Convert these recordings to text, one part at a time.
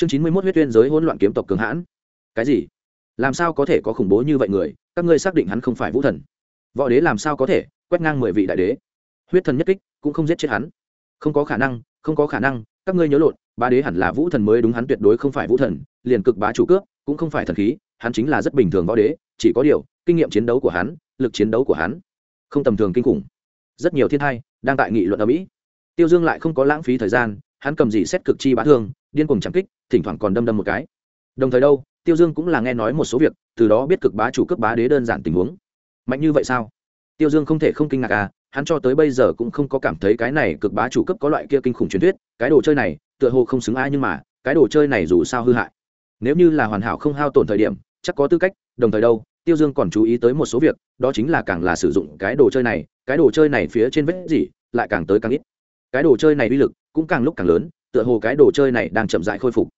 chương chín mươi mốt huyết tuyên giới hỗn loạn kiếm tộc cường hãn. Cái gì? Làm sao có thể có khủng bố như vậy người? Các ngươi xác định hắn không phải vũ thần. Võ đế làm sao có thể? Quét ngang mười vị đại đế. Huyết thần nhất kích, cũng không giết chết hắn. Không có khả năng, không có khả năng. Các ngươi nhớ lộn, ba đế hẳn là vũ thần mới đúng, hắn tuyệt đối không phải vũ thần, liền cực bá chủ cướp, cũng không phải thần khí, hắn chính là rất bình thường võ đế, chỉ có điều, kinh nghiệm chiến đấu của hắn, lực chiến đấu của hắn, không tầm thường kinh khủng. Rất nhiều thiên thai đang tại nghị luận ở mỹ. Tiêu dương lại không có lãng phí thời gian hắn cầm dị xét cực chi bá thương, điên cuồng chẳng kích, thỉnh thoảng còn đâm đâm một cái. Đồng thời đâu, tiêu dương cũng là nghe nói một số việc, từ đó biết cực bá chủ cấp bá đế đơn giản tình huống. Mạnh như vậy sao? Tiêu dương không thể không kinh ngạc à hắn cho tới bây giờ cũng không có cảm thấy cái này cực bá chủ cấp có loại kia kinh khủng truyền thuyết, cái đồ chơi này, tựa hồ không xứng ai nhưng mà, cái đồ chơi này dù sao hư hại. Nếu như là hoàn hảo không hao tổn thời điểm, chắc có tư cách, đồng thời đâu, tiêu dương còn chú ý tới một số việc, đó chính là càng là sử dụng cái đồ chơi này, cái đồ chơi này phía trên vết gì, lại càng tới càng ít cái đồ chơi này uy lực cũng càng lúc càng lớn, tựa hồ cái đồ chơi này đang chậm dại khôi phục.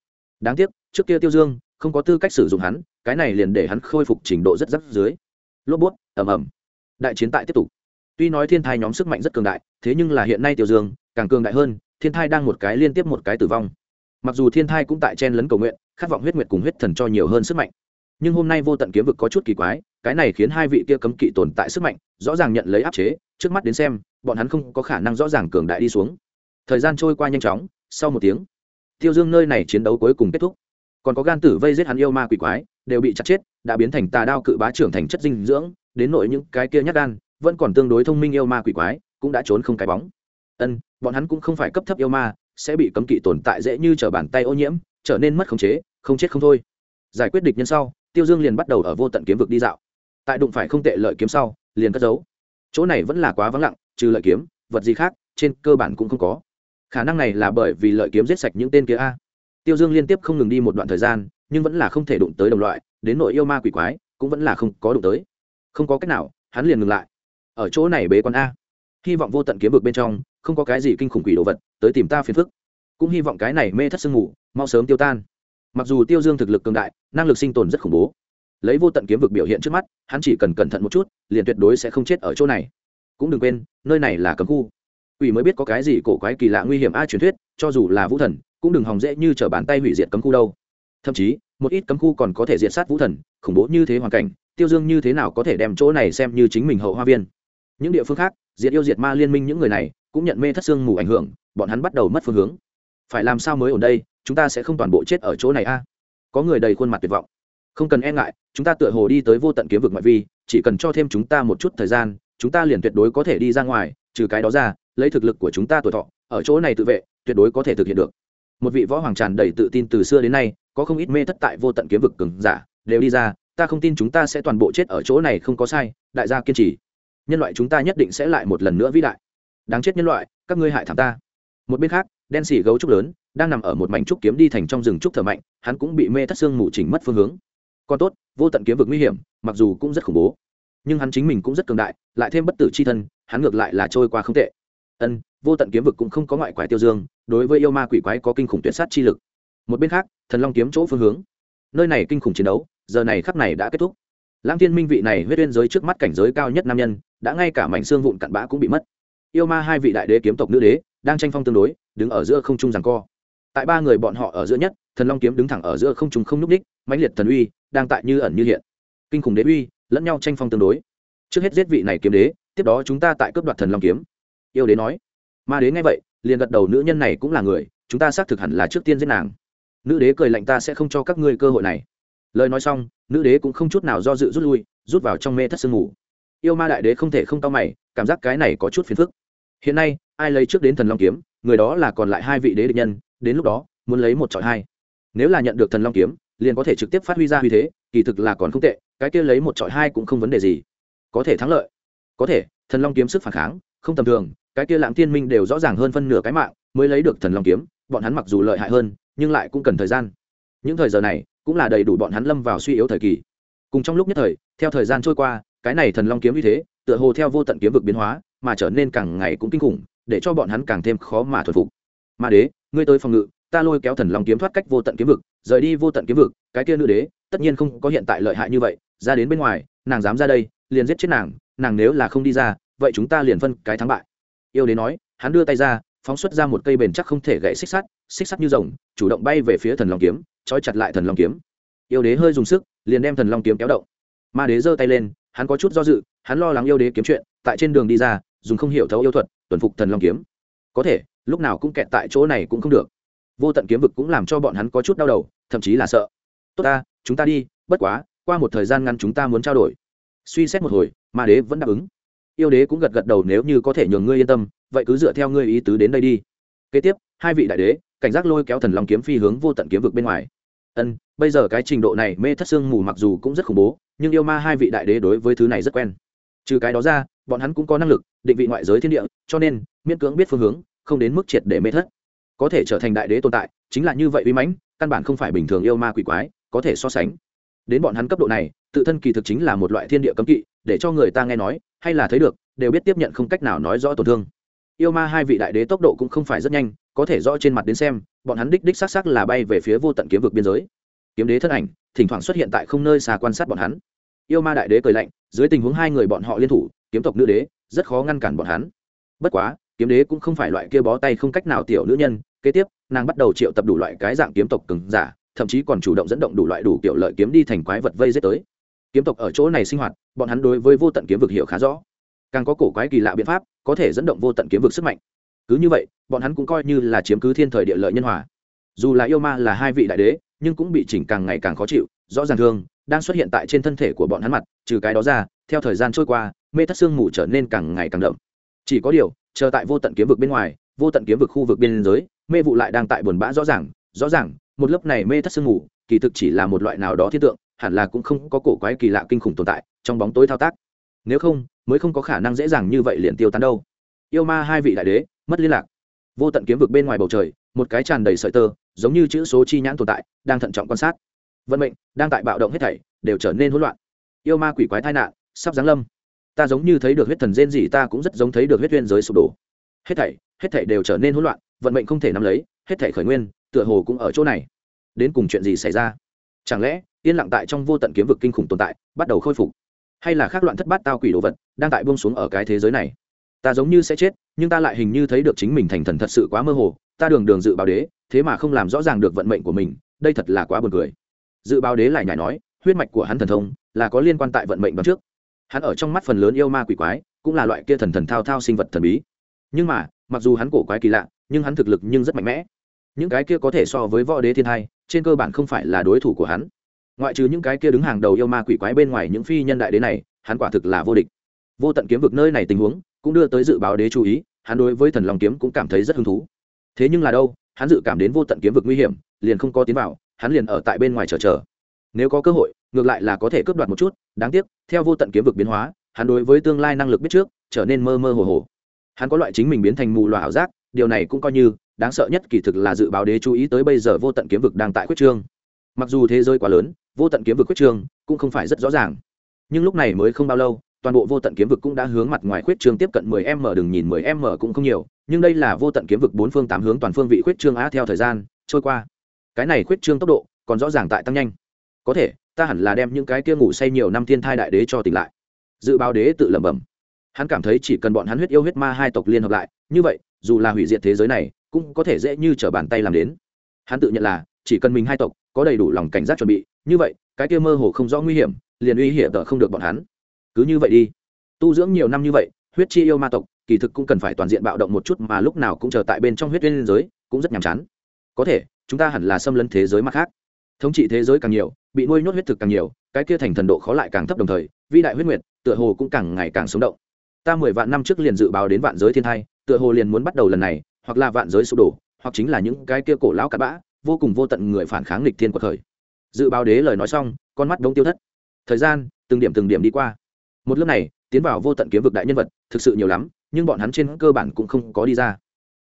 Đáng tiếc, trước kia tiêu dương không có tư cách sử dụng hắn, cái này liền để hắn khôi phục trình độ rất rắc dưới lốp bút, ầm ầm. Đại chiến tại tiếp tục. Tuy nói thiên thai nhóm sức mạnh rất cường đại, thế nhưng là hiện nay tiêu dương càng cường đại hơn, thiên thai đang một cái liên tiếp một cái tử vong. Mặc dù thiên thai cũng tại chen lấn cầu nguyện, khát vọng huyết nguyệt cùng huyết thần cho nhiều hơn sức mạnh, nhưng hôm nay vô tận kiếm vực có chút kỳ quái cái này khiến hai vị kia cấm kỵ tồn tại sức mạnh, rõ ràng nhận lấy áp chế, trước mắt đến xem, bọn hắn không có khả năng rõ ràng cường đại đi xuống. Thời gian trôi qua nhanh chóng, sau một tiếng, tiêu dương nơi này chiến đấu cuối cùng kết thúc. Còn có gan tử vây giết hắn yêu ma quỷ quái, đều bị chặt chết, đã biến thành tà đao cự bá trưởng thành chất dinh dưỡng, đến nội những cái kia nhát gan, vẫn còn tương đối thông minh yêu ma quỷ quái, cũng đã trốn không cái bóng. Ân, bọn hắn cũng không phải cấp thấp yêu ma, sẽ bị cấm kỵ tồn tại dễ như t r ở bàn tay ô nhiễm, trở nên mất khống chế, không chết không thôi. Giải quyết địch nhân sau, tiêu dương liền bắt đầu ở vô tận kiếm vực đi dạo tại đụng phải không tệ lợi kiếm sau, liền cất giấu. Chỗ này vẫn là quá vắng lặng, trừ lợi kiếm, vật gì khác, trên cơ bản cũng không có. Khả năng này là bởi vì lợi kiếm giết sạch những tên kia a. Tiêu dương liên tiếp không ngừng đi một đoạn thời gian, nhưng vẫn là không thể đụng tới đồng loại, đến nội yêu ma quỷ quái, cũng vẫn là không có đụng tới. Không có cách nào, hắn liền ngừng lại. Ở chỗ này bế con a. Hy vọng vô tận kiếm vực bên trong, không có cái gì kinh khủng quỷ đồ vật, tới tìm ta phiền phức. Cũng hy vọng cái này mê thất sương ngủ mau sớm tiêu tan. Mặc dù tiêu dương thực lực cường đại, năng lực sinh tồn rất khủng bố lấy vô tận kiếm vực biểu hiện trước mắt, hắn chỉ cần cẩn thận một chút, liền tuyệt đối sẽ không chết ở chỗ này. Cũng đừng quên, nơi này là cấm khu. Quỷ mới biết có cái gì cổ quái kỳ lạ nguy hiểm a truyền thuyết, cho dù là vũ thần, cũng đừng hòng dễ như t r ở bàn tay hủy diệt cấm khu đâu. Thậm chí, một ít cấm khu còn có thể diệt sát vũ thần, khủng bố như thế hoàn cảnh, tiêu dương như thế nào có thể đem chỗ này xem như chính mình hậu hoa viên? Những địa phương khác, diệt yêu diệt ma liên minh những người này, cũng nhận mê thất xương mù ảnh hưởng, bọn hắn bắt đầu mất phương hướng. Phải làm sao mới ở đây? Chúng ta sẽ không toàn bộ chết ở chỗ này a. Có người đầy khuôn mặt tuyệt vọng không cần e ngại, chúng ta tựa hồ đi tới vô tận kiếm vực ngoại vi, chỉ cần cho thêm chúng ta một chút thời gian, chúng ta liền tuyệt đối có thể đi ra ngoài, trừ cái đó ra, lấy thực lực của chúng ta tuổi thọ, ở chỗ này tự vệ, tuyệt đối có thể thực hiện được. Một vị võ hoàng tràn đầy tự tin từ xưa đến nay, có không ít mê thất tại vô tận kiếm vực cường giả, đều đi ra, ta không tin chúng ta sẽ toàn bộ chết ở chỗ này không có sai, đại gia kiên trì. Nhân loại chúng ta nhất định sẽ lại một lần nữa vĩ đại. Đáng chết nhân loại, các ngươi hại thảm ta. Một bên khác, đen xỉ gấu trúc lớn, đang nằm ở một mảnh trúc kiếm đi thành trong rừng trúc thở mạnh, hắn cũng bị mê thất xương mù chỉnh mất phương hướng còn tốt, vô tận kiếm vực nguy hiểm, mặc dù cũng rất khủng bố. Nhưng hắn chính mình cũng rất cường đại, lại thêm bất tử c h i thân, hắn ngược lại là trôi qua không tệ. Ân, vô tận kiếm vực cũng không có ngoại quái tiêu dương, đối với yêu ma quỷ quái có kinh khủng tuyệt sát chi lực. Một bên khác, thần long kiếm chỗ phương hướng. Nơi này kinh khủng chiến đấu, giờ này khắc này đã kết thúc. Lãng thiên minh vị này huyết uyên giới trước mắt cảnh giới cao nhất nam nhân, đã ngay cả mảnh xương vụn cặn bã cũng bị mất. Yêu ma hai vị đại đế kiếm tộc nữ đế, đang tranh phong tương đối, đứng ở giữa không trung rằng co. Tại ba người bọn họ ở giữa nhất, thần long kiếm đứng thẳng ở giữa không trung không n ú c ních, mãnh liệt thần uy đang tại như ẩn như hiện. Kinh khủng đế uy, lẫn nhau tranh phong tương đối. Trước hết giết vị này kiếm đế, tiếp đó chúng ta tại cướp đoạt thần long kiếm. Yêu đế nói. Ma đế nghe vậy, liền gật đầu nữ nhân này cũng là người, chúng ta xác thực hẳn là trước tiên giết nàng. Nữ đế cười lạnh ta sẽ không cho các ngươi cơ hội này. Lời nói xong, nữ đế cũng không chút nào do dự rút lui, rút vào trong mê thất sương ngủ yêu ma đại đế không thể không tao mày, cảm giác cái này có chút phiền phức. Hiện nay, ai lấy trước đến thần long kiếm, người đó là còn lại hai vị đế địch nhân, đến lúc đó, muốn lấy một trọi hai. Nếu là nhận được thần long kiếm liền có thể trực tiếp phát huy ra huy thế, kỳ thực là còn không tệ, cái kia lấy một trọi hai cũng không vấn đề gì. Có thể thắng lợi. Có thể, thần long kiếm sức phản kháng, không tầm thường, cái kia lãng tiên minh đều rõ ràng hơn phân nửa cái mạng, mới lấy được thần long kiếm, bọn hắn mặc dù lợi hại hơn, nhưng lại cũng cần thời gian. Những thời giờ này, cũng là đầy đủ bọn hắn lâm vào suy yếu thời kỳ. Cùng trong lúc nhất thời, theo thời gian trôi qua, cái này thần long kiếm như thế, tựa hồ theo vô tận kiếm vực biến hóa, mà trở nên càng ngày cũng kinh khủng, để cho bọn hắn càng thêm khó mà thuần phục. Ma đế, ngươi tới phòng ngự ta lôi kéo thần long kiếm thoát cách vô tận kiếm vực, rời đi vô tận kiếm vực, cái kia nữ đế, tất nhiên không có hiện tại lợi hại như vậy, ra đến bên ngoài, nàng dám ra đây, liền giết chết nàng nàng nếu là không đi ra, vậy chúng ta liền phân cái thắng bại. Yêu đế nói, hắn đưa tay ra, phóng xuất ra một cây bền chắc không thể gãy xích sắt xích sắt như rồng, chủ động bay về phía thần long kiếm, trói chặt lại thần long kiếm. Yêu đế hơi dùng sức, liền đem thần long kiếm kéo động. Ma đế giơ tay lên, hắn có chút do dự, hắn lo lắng yêu đế kiếm chuyện, tại trên đường đi ra, dùng không hiểu thấu yêu thuật, tuần phục thần long kiếm. Có thể, lúc nào cũng kẹt tại chỗ này cũng không được vô tận kiếm vực cũng làm cho bọn hắn có chút đau đầu, thậm chí là sợ. Tốt ta, chúng ta đi, bất quá, qua một thời gian ngắn chúng ta muốn trao đổi. Suy xét một hồi, ma đế vẫn đáp ứng. Yêu đế cũng gật gật đầu nếu như có thể nhường ngươi yên tâm, vậy cứ dựa theo ngươi ý tứ đến đây đi. Kế tiếp, hai vị đại đế, cảnh giác lôi kéo thần long kiếm phi hướng vô tận kiếm vực bên ngoài. Ân, bây giờ cái trình độ này mê thất xương mù mặc dù cũng rất khủng bố, nhưng yêu ma hai vị đại đế đối với thứ này rất quen. Trừ cái đó ra, bọn hắn cũng có năng lực, định vị ngoại giới thiên địa, cho nên miễn cưỡng biết phương hướng, không đến mức triệt để mê thất có thể trở thành đại đế tồn tại, chính là như vậy uy mãnh, căn bản không phải bình thường yêu ma quỷ quái, có thể so sánh. Đến bọn hắn cấp độ này, tự thân kỳ thực chính là một loại thiên địa cấm kỵ, để cho người ta nghe nói, hay là thấy được, đều biết tiếp nhận không cách nào nói rõ tổn thương. Yêu ma hai vị đại đế tốc độ cũng không phải rất nhanh, có thể rõ trên mặt đến xem, bọn hắn đích đích xác xác là bay về phía vô tận kiếm vực biên giới. Kiếm đế thân ảnh, thỉnh thoảng xuất hiện tại không nơi xa quan sát bọn hắn. Yêu ma đại đế cười lạnh, dưới tình huống hai người bọn họ liên thủ, kiếm tộc nữ đế, rất khó ngăn cản bọn hắn. Bất quá, kiếm đế cũng không phải loại kia bó tay không cách nào tiểu nữ nhân kế tiếp, nàng bắt đầu triệu tập đủ loại cái dạng kiếm tộc cứng giả, thậm chí còn chủ động dẫn động đủ loại đủ kiểu lợi kiếm đi thành quái vật vây giết tới. Kiếm tộc ở chỗ này sinh hoạt, bọn hắn đối với vô tận kiếm vực hiểu khá rõ. Càng có cổ quái kỳ lạ biện pháp, có thể dẫn động vô tận kiếm vực sức mạnh. Cứ như vậy, bọn hắn cũng coi như là chiếm cứ thiên thời địa lợi nhân hòa. Dù là yêu ma là hai vị đại đế, nhưng cũng bị chỉnh càng ngày càng khó chịu, rõ ràng thương đang xuất hiện tại trên thân thể của bọn hắn mặt, trừ cái đó ra, theo thời gian trôi qua, mê thất xương mù trở nên càng ngày càng đậm. Chỉ có điều, chờ tại vô tận kiếm vực bên ngoài, vô tận kiếm vực khu vực biên giới mê vụ lại đang tại buồn bã rõ ràng rõ ràng, một lớp này mê thất sương mù, kỳ thực chỉ là một loại nào đó thiết tượng, hẳn là cũng không có cổ quái kỳ lạ kinh khủng tồn tại trong bóng tối thao tác. Nếu không, mới không có khả năng dễ dàng như vậy liền tiêu tán đâu. Yêu ma hai vị đại đế, mất liên lạc. Vô tận kiếm vực bên ngoài bầu trời, một cái tràn đầy sợi tơ, giống như chữ số chi nhãn tồn tại, đang thận trọng quan sát. Vận mệnh, đang tại bạo động hết thảy, đều trở nên hỗn loạn. Yêu ma quỷ quái tai nạn, sắp giáng lâm. Ta giống như thấy được huyết thần rên gì ta cũng rất giống thấy được huyết duyên giới sụp đổ. Hết thảy hết thảy đều trở nên hỗn loạn vận mệnh không thể nắm lấy, hết thể khởi nguyên, tựa hồ cũng ở chỗ này. Đến cùng chuyện gì xảy ra? Chẳng lẽ, yên lặng tại trong vô tận kiếm vực kinh khủng tồn tại, bắt đầu khôi phục? Hay là khác loạn thất bát tao quỷ đồ vật, đang tại buông xuống ở cái thế giới này? Ta giống như sẽ chết, nhưng ta lại hình như thấy được chính mình thành thần thật sự quá mơ hồ, ta đường đường dự báo đế, thế mà không làm rõ ràng được vận mệnh của mình, đây thật là quá buồn cười. Dự báo đế lại nhảy nói, huyết mạch của hắn thần thông, là có liên quan tại vận mệnh đó trước. Hắn ở trong mắt phần lớn yêu ma quỷ quái, cũng là loại kia thần thần thao thao sinh vật thần bí. Nhưng mà, mặc dù hắn cổ quái kỳ lạ nhưng hắn thực lực nhưng rất mạnh mẽ. Những cái kia có thể so với võ đế thiên hai, trên cơ bản không phải là đối thủ của hắn. Ngoại trừ những cái kia đứng hàng đầu yêu ma quỷ quái bên ngoài những phi nhân đại đế này, hắn quả thực là vô địch. Vô tận kiếm vực nơi này tình huống, cũng đưa tới dự báo đế chú ý, hắn đối với thần long kiếm cũng cảm thấy rất hứng thú. Thế nhưng là đâu, hắn dự cảm đến vô tận kiếm vực nguy hiểm, liền không có tiến vào, hắn liền ở tại bên ngoài chờ chờ. Nếu có cơ hội, ngược lại là có thể cướp đoạt một chút, đáng tiếc, theo vô tận kiếm vực biến hóa, hắn đối với tương lai năng lực biết trước, trở nên mơ mơ hồ hồ. Hắn có loại chính mình biến thành mù loà ảo giác điều này cũng coi như đáng sợ nhất kỳ thực là dự báo đế chú ý tới bây giờ vô tận kiếm vực đang tại quyết trương. Mặc dù thế giới quá lớn, vô tận kiếm vực quyết trương cũng không phải rất rõ ràng. Nhưng lúc này mới không bao lâu, toàn bộ vô tận kiếm vực cũng đã hướng mặt ngoài khuyết trương tiếp cận 10 m đừng nhìn 10 m cũng không nhiều, nhưng đây là vô tận kiếm vực bốn phương tám hướng toàn phương vị khuyết trương á theo thời gian trôi qua. Cái này khuyết trương tốc độ còn rõ ràng tại tăng nhanh. Có thể, ta hẳn là đem những cái kia ngủ say nhiều năm thiên thai đại đế cho tỉnh lại. Dự báo đế tự lẩm bẩm. Hắn cảm thấy chỉ cần bọn hắn huyết yêu huyết ma hai tộc liên hợp lại, như vậy dù là hủy diệt thế giới này, cũng có thể dễ như t r ở bàn tay làm đến. Hắn tự nhận là, chỉ cần mình hai tộc, có đầy đủ lòng cảnh giác chuẩn bị, như vậy, cái kia mơ hồ không rõ nguy hiểm, liền uy hiểm tợ không được bọn hắn. Cứ như vậy đi. Tu dưỡng nhiều năm như vậy, huyết chi yêu ma tộc, kỳ thực cũng cần phải toàn diện bạo động một chút mà lúc nào cũng chờ tại bên trong huyết liên giới, cũng rất nhàm chán. Có thể, chúng ta hẳn là xâm lấn thế giới mặt khác. Thống trị thế giới càng nhiều, bị nuôi nhốt huyết thực càng nhiều, cái kia thành thần độ khó lại càng thấp đồng thời vi đại huyết nguyệt, tựa hồ cũng càng ngày càng sống động. Ta mười vạn năm trước liền dự báo đến vạn giới thiên thai tựa hồ liền muốn bắt đầu lần này, hoặc là vạn giới sụp đổ, hoặc chính là những cái kia cổ lão cặn bã, vô cùng vô tận người phản kháng lịch thiên quật khởi dự báo đế lời nói xong, con mắt đống tiêu thất. Thời gian, từng điểm từng điểm đi qua. Một lớp này, tiến vào vô tận kiếm vực đại nhân vật, thực sự nhiều lắm, nhưng bọn hắn trên cơ bản cũng không có đi ra.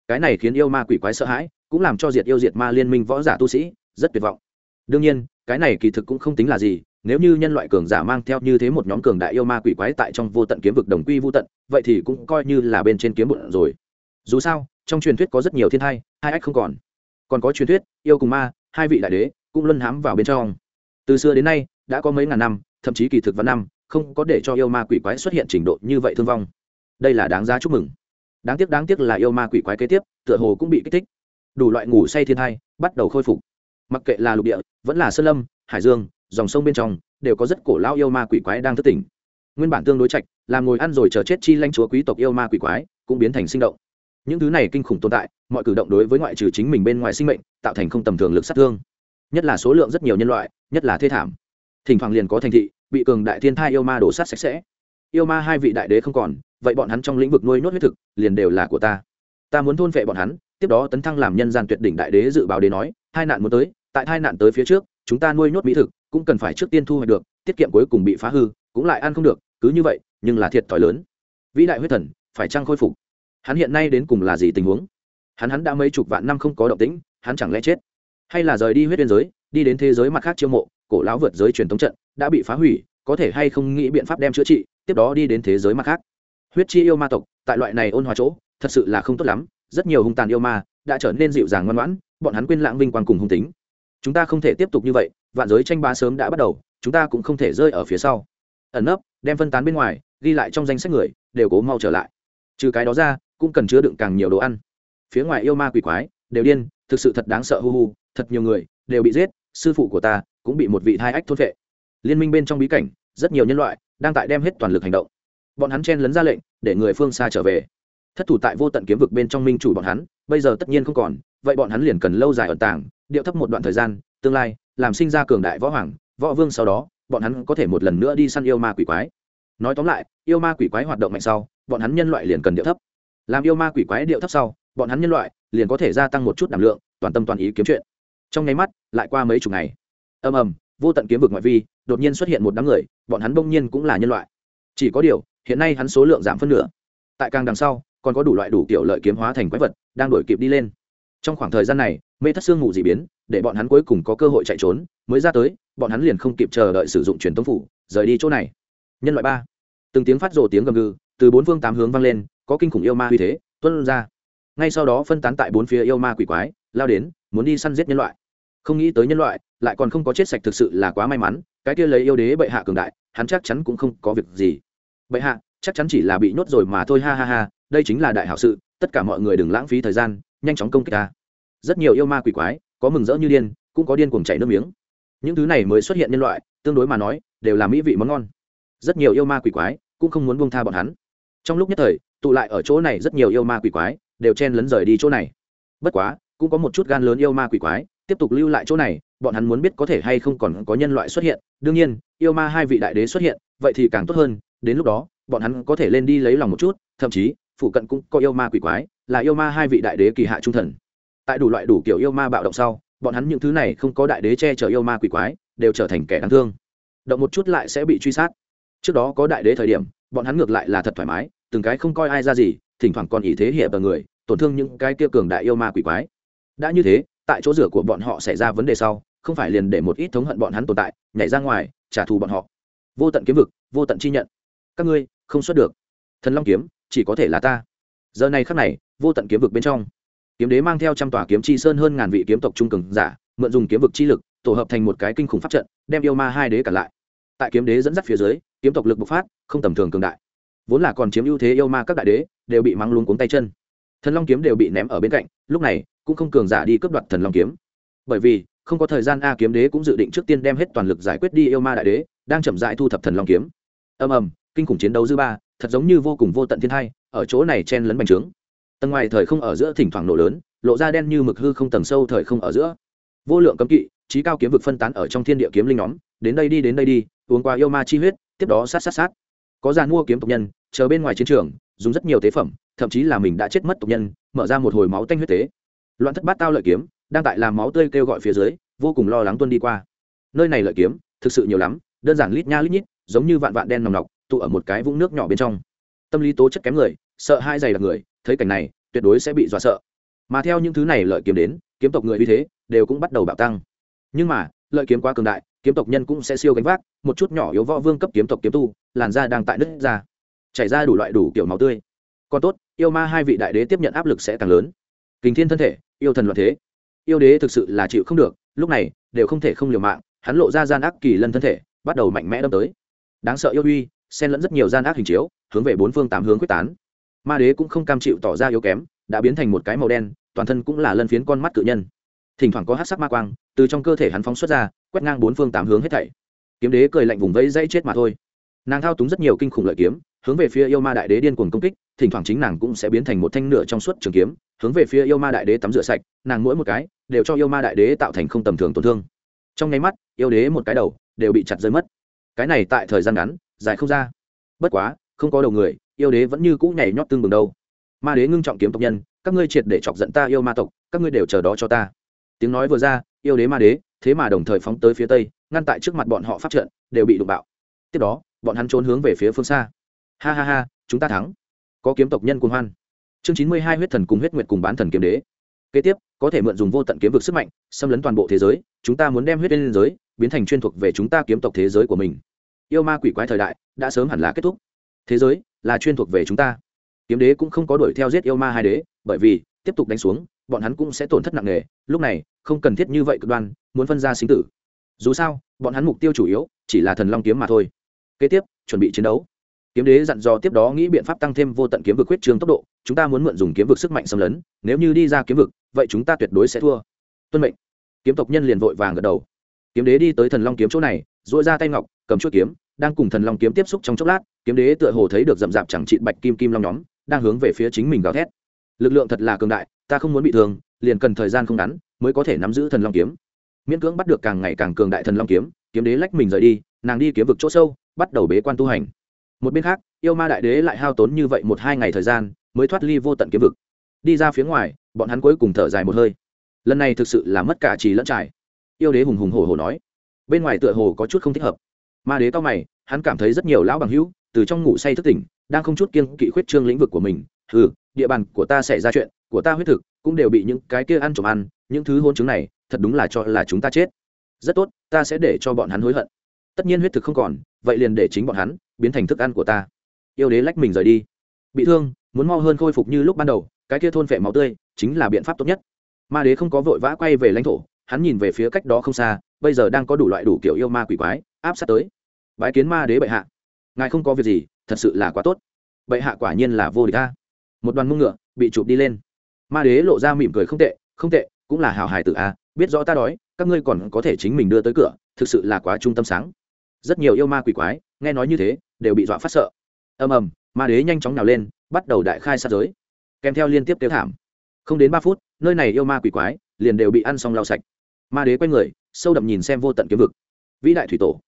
Cái này khiến yêu ma quỷ quái sợ hãi, cũng làm cho diệt yêu diệt ma liên minh võ giả tu sĩ, rất tuyệt vọng. Đương nhiên, cái này kỳ thực cũng không tính là gì nếu như nhân loại cường giả mang theo như thế một nhóm cường đại yêu ma quỷ quái tại trong vô tận kiếm vực đồng quy vô tận, vậy thì cũng coi như là bên trên kiếm bụng rồi. Dù sao, trong truyền thuyết có rất nhiều thiên hai hai ách không còn. Còn có truyền thuyết, yêu cùng ma, hai vị đại đế cũng luân hám vào bên trong. Từ xưa đến nay, đã có mấy ngàn năm, thậm chí kỳ thực văn năm, không có để cho yêu ma quỷ quái xuất hiện trình độ như vậy thương vong. Đây là đáng giá chúc mừng. Đáng tiếc đáng tiếc là yêu ma quỷ quái kế tiếp, tựa hồ cũng bị kích thích. Đủ loại ngủ say thiên thai, bắt đầu khôi phục. Mặc kệ là lục địa, vẫn là sơn lâm, hải dương dòng sông bên trong đều có rất cổ lao yêu ma quỷ quái đang thức tỉnh. Nguyên bản tương đối chạch làm ngồi ăn rồi chờ chết chi lanh chúa quý tộc yêu ma quỷ quái cũng biến thành sinh động. Những thứ này kinh khủng tồn tại, mọi cử động đối với ngoại trừ chính mình bên ngoài sinh mệnh, tạo thành không tầm thường lực sát thương. Nhất là số lượng rất nhiều nhân loại, nhất là thê thảm. Thỉnh thoảng liền có thành thị bị cường đại thiên thai yêu ma đổ sát sạch sẽ. Yêu ma hai vị đại đế không còn, vậy bọn hắn trong lĩnh vực nuôi nhốt huyết thực, liền đều là của ta. Ta muốn thôn vệ bọn hắn, tiếp đó tấn thăng làm nhân gian tuyệt đỉnh đại đế dự báo đế nói, hai nạn muốn tới, tại hai nạn tới phía trước, chúng ta nuôi nhốt mỹ thực cũng cần phải trước tiên thu hoạch được, tiết kiệm cuối cùng bị phá hư, cũng lại ăn không được, cứ như vậy, nhưng là thiệt thòi lớn. Vĩ đại huyết thần, phải chăng khôi phục? Hắn hiện nay đến cùng là gì tình huống? Hắn hắn đã mấy chục vạn năm không có động tĩnh, hắn chẳng lẽ chết? Hay là rời đi huyết biên giới, đi đến thế giới mặt khác chiêu mộ, cổ lão vượt giới truyền thống trận, đã bị phá hủy, có thể hay không nghĩ biện pháp đem chữa trị, tiếp đó đi đến thế giới mặt khác? Huyết chi yêu ma tộc, tại loại này ôn hòa chỗ, thật sự là không tốt lắm, rất nhiều hung tàn yêu ma, đã trở nên dịu dàng ngoan ngoãn, bọn hắn quên lãng vinh quang cùng hung tính chúng ta không thể tiếp tục như vậy, vạn giới tranh bá sớm đã bắt đầu, chúng ta cũng không thể rơi ở phía sau. Ẩn nấp, đem phân tán bên ngoài, ghi lại trong danh sách người, đều cố mau trở lại. Trừ cái đó ra, cũng cần chứa đựng càng nhiều đồ ăn. Phía ngoài yêu ma quỷ quái, đều điên, thực sự thật đáng sợ hu hu, thật nhiều người, đều bị giết, sư phụ của ta cũng bị một vị thai ách thôn vệ. Liên minh bên trong bí cảnh, rất nhiều nhân loại đang tại đem hết toàn lực hành động. Bọn hắn chen lấn ra lệnh, để người phương xa trở về. Thất thủ tại vô tận kiếm vực bên trong minh chủ bọn hắn, bây giờ tất nhiên không còn, vậy bọn hắn liền cần lâu dài ở tảng điệu thấp một đoạn thời gian, tương lai, làm sinh ra cường đại võ hoàng, võ vương sau đó, bọn hắn có thể một lần nữa đi săn yêu ma quỷ quái. Nói tóm lại, yêu ma quỷ quái hoạt động mạnh sau, bọn hắn nhân loại liền cần điệu thấp. Làm yêu ma quỷ quái điệu thấp sau, bọn hắn nhân loại liền có thể gia tăng một chút đảm lượng, toàn tâm toàn ý kiếm chuyện. Trong nháy mắt, lại qua mấy chục ngày. Ầm ầm, vô tận kiếm vực ngoại vi, đột nhiên xuất hiện một đám người, bọn hắn bỗng nhiên cũng là nhân loại. Chỉ có điều, hiện nay hắn số lượng giảm phân nửa. Tại càng đằng sau, còn có đủ loại đủ kiểu lợi kiếm hóa thành quái vật đang đổi kịp đi lên trong khoảng thời gian này, mê thất xương ngủ dị biến, để bọn hắn cuối cùng có cơ hội chạy trốn, mới ra tới, bọn hắn liền không kịp chờ đợi sử dụng truyền tống phủ, rời đi chỗ này. Nhân loại ba. Từng tiếng phát rồ tiếng gầm gừ, từ bốn phương tám hướng vang lên, có kinh khủng yêu ma uy thế tuân ra. Ngay sau đó phân tán tại bốn phía yêu ma quỷ quái, lao đến, muốn đi săn giết nhân loại. Không nghĩ tới nhân loại, lại còn không có chết sạch thực sự là quá may mắn, cái kia lấy yêu đế bệ hạ cường đại, hắn chắc chắn cũng không có việc gì. Bệ hạ, chắc chắn chỉ là bị nhốt rồi mà thôi, ha ha ha, đây chính là đại hảo sự, tất cả mọi người đừng lãng phí thời gian nhanh chóng công kích ta. Rất nhiều yêu ma quỷ quái, có mừng rỡ như điên, cũng có điên cuồng chảy nước miếng. Những thứ này mới xuất hiện nhân loại, tương đối mà nói, đều là mỹ vị món ngon. Rất nhiều yêu ma quỷ quái cũng không muốn buông tha bọn hắn. Trong lúc nhất thời, tụ lại ở chỗ này rất nhiều yêu ma quỷ quái đều chen lấn rời đi chỗ này. Bất quá, cũng có một chút gan lớn yêu ma quỷ quái tiếp tục lưu lại chỗ này, bọn hắn muốn biết có thể hay không còn có nhân loại xuất hiện. Đương nhiên, yêu ma hai vị đại đế xuất hiện, vậy thì càng tốt hơn, đến lúc đó, bọn hắn có thể lên đi lấy lòng một chút, thậm chí, phụ cận cũng có yêu ma quỷ quái là yêu ma hai vị đại đế kỳ hạ trung thần. Tại đủ loại đủ kiểu yêu ma bạo động sau, bọn hắn những thứ này không có đại đế che chở yêu ma quỷ quái, đều trở thành kẻ đáng thương. Động một chút lại sẽ bị truy sát. Trước đó có đại đế thời điểm, bọn hắn ngược lại là thật thoải mái, từng cái không coi ai ra gì, thỉnh thoảng còn ý thế hiệp ở người, tổn thương những cái kia cường đại yêu ma quỷ quái. Đã như thế, tại chỗ rửa của bọn họ xảy ra vấn đề sau, không phải liền để một ít thống hận bọn hắn tồn tại, nhảy ra ngoài, trả thù bọn họ. Vô tận kiếm vực, vô tận chi nhận. Các ngươi, không xuất được. Thần long kiếm, chỉ có thể là ta giờ này khắc này, vô tận kiếm vực bên trong. Kiếm đế mang theo trăm tòa kiếm chi sơn hơn ngàn vị kiếm tộc trung cường giả, mượn dùng kiếm vực chi lực, tổ hợp thành một cái kinh khủng pháp trận, đem yêu ma hai đế cả lại. Tại kiếm đế dẫn dắt phía dưới, kiếm tộc lực bộc phát, không tầm thường cường đại. Vốn là còn chiếm ưu thế yêu ma các đại đế, đều bị mắng luôn cuống tay chân. Thần long kiếm đều bị ném ở bên cạnh, lúc này, cũng không cường giả đi cướp đoạt thần long kiếm. Bởi vì, không có thời gian a kiếm đế cũng dự định trước tiên đem hết toàn lực giải quyết đi yêu ma đại đế, đang chậm dại thu thập thần long kiếm. Ầm ầm, kinh khủng chiến đấu dư ba thật giống như vô cùng vô tận thiên hai ở chỗ này chen lấn bành trướng. Tầng ngoài thời không ở giữa thỉnh thoảng nổ lớn, lộ ra đen như mực hư không tầng sâu thời không ở giữa. Vô lượng cấm kỵ, trí cao kiếm vực phân tán ở trong thiên địa kiếm linh nhóm, đến đây đi, đến đây đi, uống qua yêu ma chi huyết, tiếp đó sát sát sát. Có giàn mua kiếm tộc nhân, chờ bên ngoài chiến trường, dùng rất nhiều tế phẩm, thậm chí là mình đã chết mất tộc nhân, mở ra một hồi máu tanh huyết tế. Loạn thất bát tao lợi kiếm, đang tại làm máu tươi kêu gọi phía dưới, vô cùng lo lắng tuân đi qua. Nơi này lợi kiếm, thực sự nhiều lắm, đơn giản lít nha lít nhít, giống như vạn vạn đen nòng nọc tụ ở một cái vũng nước nhỏ bên trong. Tâm lý tố chất kém người, sợ hai giày đặc người, thấy cảnh này, tuyệt đối sẽ bị dọa sợ. Mà theo những thứ này lợi kiếm đến, kiếm tộc người uy thế đều cũng bắt đầu bạo tăng. Nhưng mà, lợi kiếm quá cường đại, kiếm tộc nhân cũng sẽ siêu gánh vác, một chút nhỏ yếu võ vương cấp kiếm tộc kiếm tu, làn da đang tại nứt ra. Chảy ra đủ loại đủ kiểu máu tươi. Còn tốt, yêu ma hai vị đại đế tiếp nhận áp lực sẽ càng lớn. Kình thiên thân thể, yêu thần loạn thế. Yêu đế thực sự là chịu không được, lúc này, đều không thể không liều mạng, hắn lộ ra gian ác kỳ lân thân thể, bắt đầu mạnh mẽ đâm tới. Đáng sợ yêu uy xen lẫn rất nhiều gian ác hình chiếu, hướng về bốn phương tám hướng quyết tán. Ma đế cũng không cam chịu tỏ ra yếu kém, đã biến thành một cái màu đen, toàn thân cũng là lân phiến con mắt cự nhân. Thỉnh thoảng có hát sắc ma quang, từ trong cơ thể hắn phóng xuất ra, quét ngang bốn phương tám hướng hết thảy. Kiếm đế cười lạnh vùng vẫy dãy chết mà thôi. Nàng thao túng rất nhiều kinh khủng lợi kiếm, hướng về phía yêu ma đại đế điên cuồng công kích, thỉnh thoảng chính nàng cũng sẽ biến thành một thanh nửa trong suốt trường kiếm, hướng về phía yêu ma đại đế tắm rửa sạch, nàng mỗi một cái, đều cho yêu ma đại đế tạo thành không tầm thường tổn thương. Trong nháy mắt, yêu đế một cái đầu, đều bị chặt rơi mất. Cái này tại thời gian ngắn dài không ra. Bất quá, không có đầu người, yêu đế vẫn như cũ nhảy nhót tương bừng đâu. Ma đế ngưng trọng kiếm tộc nhân, các ngươi triệt để chọc giận ta yêu ma tộc, các ngươi đều chờ đó cho ta. Tiếng nói vừa ra, yêu đế ma đế, thế mà đồng thời phóng tới phía tây, ngăn tại trước mặt bọn họ phát trận, đều bị đụng bạo. Tiếp đó, bọn hắn trốn hướng về phía phương xa. Ha ha ha, chúng ta thắng. Có kiếm tộc nhân cuồng hoan. Chương chín mươi hai huyết thần cùng huyết nguyệt cùng bán thần kiếm đế. Kế tiếp, có thể mượn dùng vô tận kiếm vực sức mạnh, xâm lấn toàn bộ thế giới, chúng ta muốn đem huyết lên giới, biến thành chuyên thuộc về chúng ta kiếm tộc thế giới của mình yêu ma quỷ quái thời đại, đã sớm hẳn là kết thúc. Thế giới là chuyên thuộc về chúng ta. Kiếm đế cũng không có đuổi theo giết yêu ma hai đế, bởi vì, tiếp tục đánh xuống, bọn hắn cũng sẽ tổn thất nặng nề. Lúc này, không cần thiết như vậy cực đoan, muốn phân ra sinh tử. Dù sao, bọn hắn mục tiêu chủ yếu chỉ là thần long kiếm mà thôi. Kế tiếp, chuẩn bị chiến đấu. Kiếm đế dặn dò tiếp đó nghĩ biện pháp tăng thêm vô tận kiếm vực quyết trương tốc độ. Chúng ta muốn mượn dùng kiếm vực sức mạnh xâm lấn. Nếu như đi ra kiếm vực, vậy chúng ta tuyệt đối sẽ thua. Tuân mệnh. Kiếm tộc nhân liền vội vàng gật đầu. Kiếm đế đi tới thần long kiếm chỗ này dội ra tay ngọc, cầm chuỗi kiếm, đang cùng thần long kiếm tiếp xúc trong chốc lát, kiếm đế tựa hồ thấy được rậm rạp chẳng trị bạch kim kim long nhóm, đang hướng về phía chính mình gào thét. Lực lượng thật là cường đại, ta không muốn bị thương, liền cần thời gian không ngắn mới có thể nắm giữ thần long kiếm. Miễn cưỡng bắt được càng ngày càng cường đại thần long kiếm kiếm đế lách mình rời đi, nàng đi kiếm vực chỗ sâu, bắt đầu bế quan tu hành. Một bên khác, yêu ma đại đế lại hao tốn như vậy một hai ngày thời gian mới thoát ly vô tận kiếm vực. Đi ra phía ngoài, bọn hắn cuối cùng thở dài một hơi. Lần này thực sự là mất cả trì lẫn trải. Yêu đế hùng hùng hổ hổ nói bên ngoài tựa hồ có chút không thích hợp. Ma đế to mày, hắn cảm thấy rất nhiều lão bằng hữu từ trong ngủ say thức tỉnh, đang không chút kiên kỵ khuyết trương lĩnh vực của mình. Ừ địa bàn của ta xảy ra chuyện, của ta huyết thực, cũng đều bị những cái kia ăn trộm ăn, những thứ hôn chứng này, thật đúng là cho là chúng ta chết. Rất tốt, ta sẽ để cho bọn hắn hối hận. Tất nhiên huyết thực không còn, vậy liền để chính bọn hắn biến thành thức ăn của ta. Yêu đế lách mình rời đi. Bị thương, muốn mau hơn khôi phục như lúc ban đầu, cái kia thôn phệ máu tươi, chính là biện pháp tốt nhất. Ma đế không có vội vã quay về lãnh thổ, hắn nhìn về phía cách đó không xa bây giờ đang có đủ loại đủ kiểu yêu ma quỷ quái, áp sát tới. Bái kiến ma đế bệ hạ. Ngài không có việc gì, thật sự là quá tốt. Bệ hạ quả nhiên là vô địch ta một đoàn mông ngựa bị chụp đi lên. Ma đế lộ ra mỉm cười không tệ không tệ, cũng là hào hài tự a, biết rõ ta đói, các ngươi còn có thể chính mình đưa tới cửa, thực sự là quá trung tâm sáng. Rất nhiều yêu ma quỷ quái, nghe nói như thế, đều bị dọa phát sợ. Ầm ầm, ma đế nhanh chóng nào lên, bắt đầu đại khai sát giới. Kèm theo liên tiếp tiêu thảm. Không đến ba phút, nơi này yêu ma quỷ quái liền đều bị ăn xong lau sạch. Ma đế quay người sâu đậm nhìn xem vô tận kiếm vực. Vĩ đại thủy tổ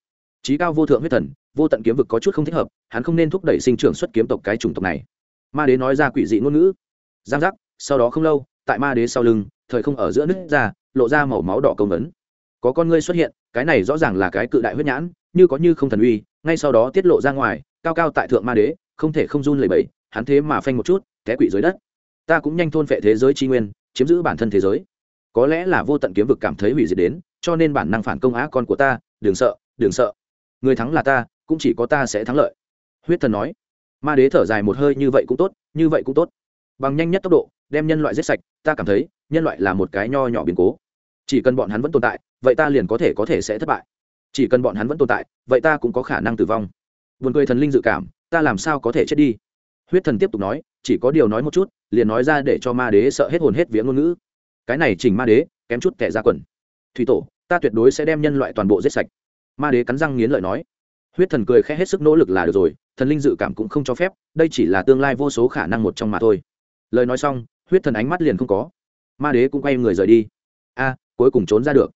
trí cao vô thượng huyết thần, vô tận kiếm vực có chút không thích hợp, hắn không nên thúc đẩy sinh trưởng xuất kiếm tộc cái chủng tộc này. Ma đế nói ra quỷ dị ngôn ngữ. Giang giác, sau đó không lâu, tại ma đế sau lưng, thời không ở giữa nước ra, lộ ra màu máu đỏ công vấn có con ngươi xuất hiện, cái này rõ ràng là cái cự đại huyết nhãn, như có như không thần uy, ngay sau đó tiết lộ ra ngoài, cao cao tại thượng ma đế, không thể không run lẩy bẩy, hắn thế mà phanh một chút, té quỷ dưới đất. Ta cũng nhanh thôn phệ thế giới tri nguyên, chiếm giữ bản thân thế giới. Có lẽ là vô tận kiếm vực cảm thấy hủy diệt đến cho nên bản năng phản công á con của ta, đừng sợ đừng sợ. Người thắng là ta, cũng chỉ có ta sẽ thắng lợi. Huyết thần nói. Ma đế thở dài một hơi, như vậy cũng tốt, như vậy cũng tốt. Bằng nhanh nhất tốc độ, đem nhân loại giết sạch, ta cảm thấy, nhân loại là một cái nho nhỏ biến cố. Chỉ cần bọn hắn vẫn tồn tại, vậy ta liền có thể có thể sẽ thất bại. Chỉ cần bọn hắn vẫn tồn tại, vậy ta cũng có khả năng tử vong. Vườn cười thần linh dự cảm, ta làm sao có thể chết đi? Huyết thần tiếp tục nói, chỉ có điều nói một chút, liền nói ra để cho ma đế sợ hết hồn hết vía ngôn ngữ. Cái này chỉnh ma đế, kém chút kẻ ra quần thủy tổ, ta tuyệt đối sẽ đem nhân loại toàn bộ giết sạch. Ma đế cắn răng nghiến lợi nói. Huyết thần cười khẽ hết sức nỗ lực là được rồi, thần linh dự cảm cũng không cho phép, đây chỉ là tương lai vô số khả năng một trong mà thôi. Lời nói xong, huyết thần ánh mắt liền không có. Ma đế cũng quay người rời đi. A, cuối cùng trốn ra được.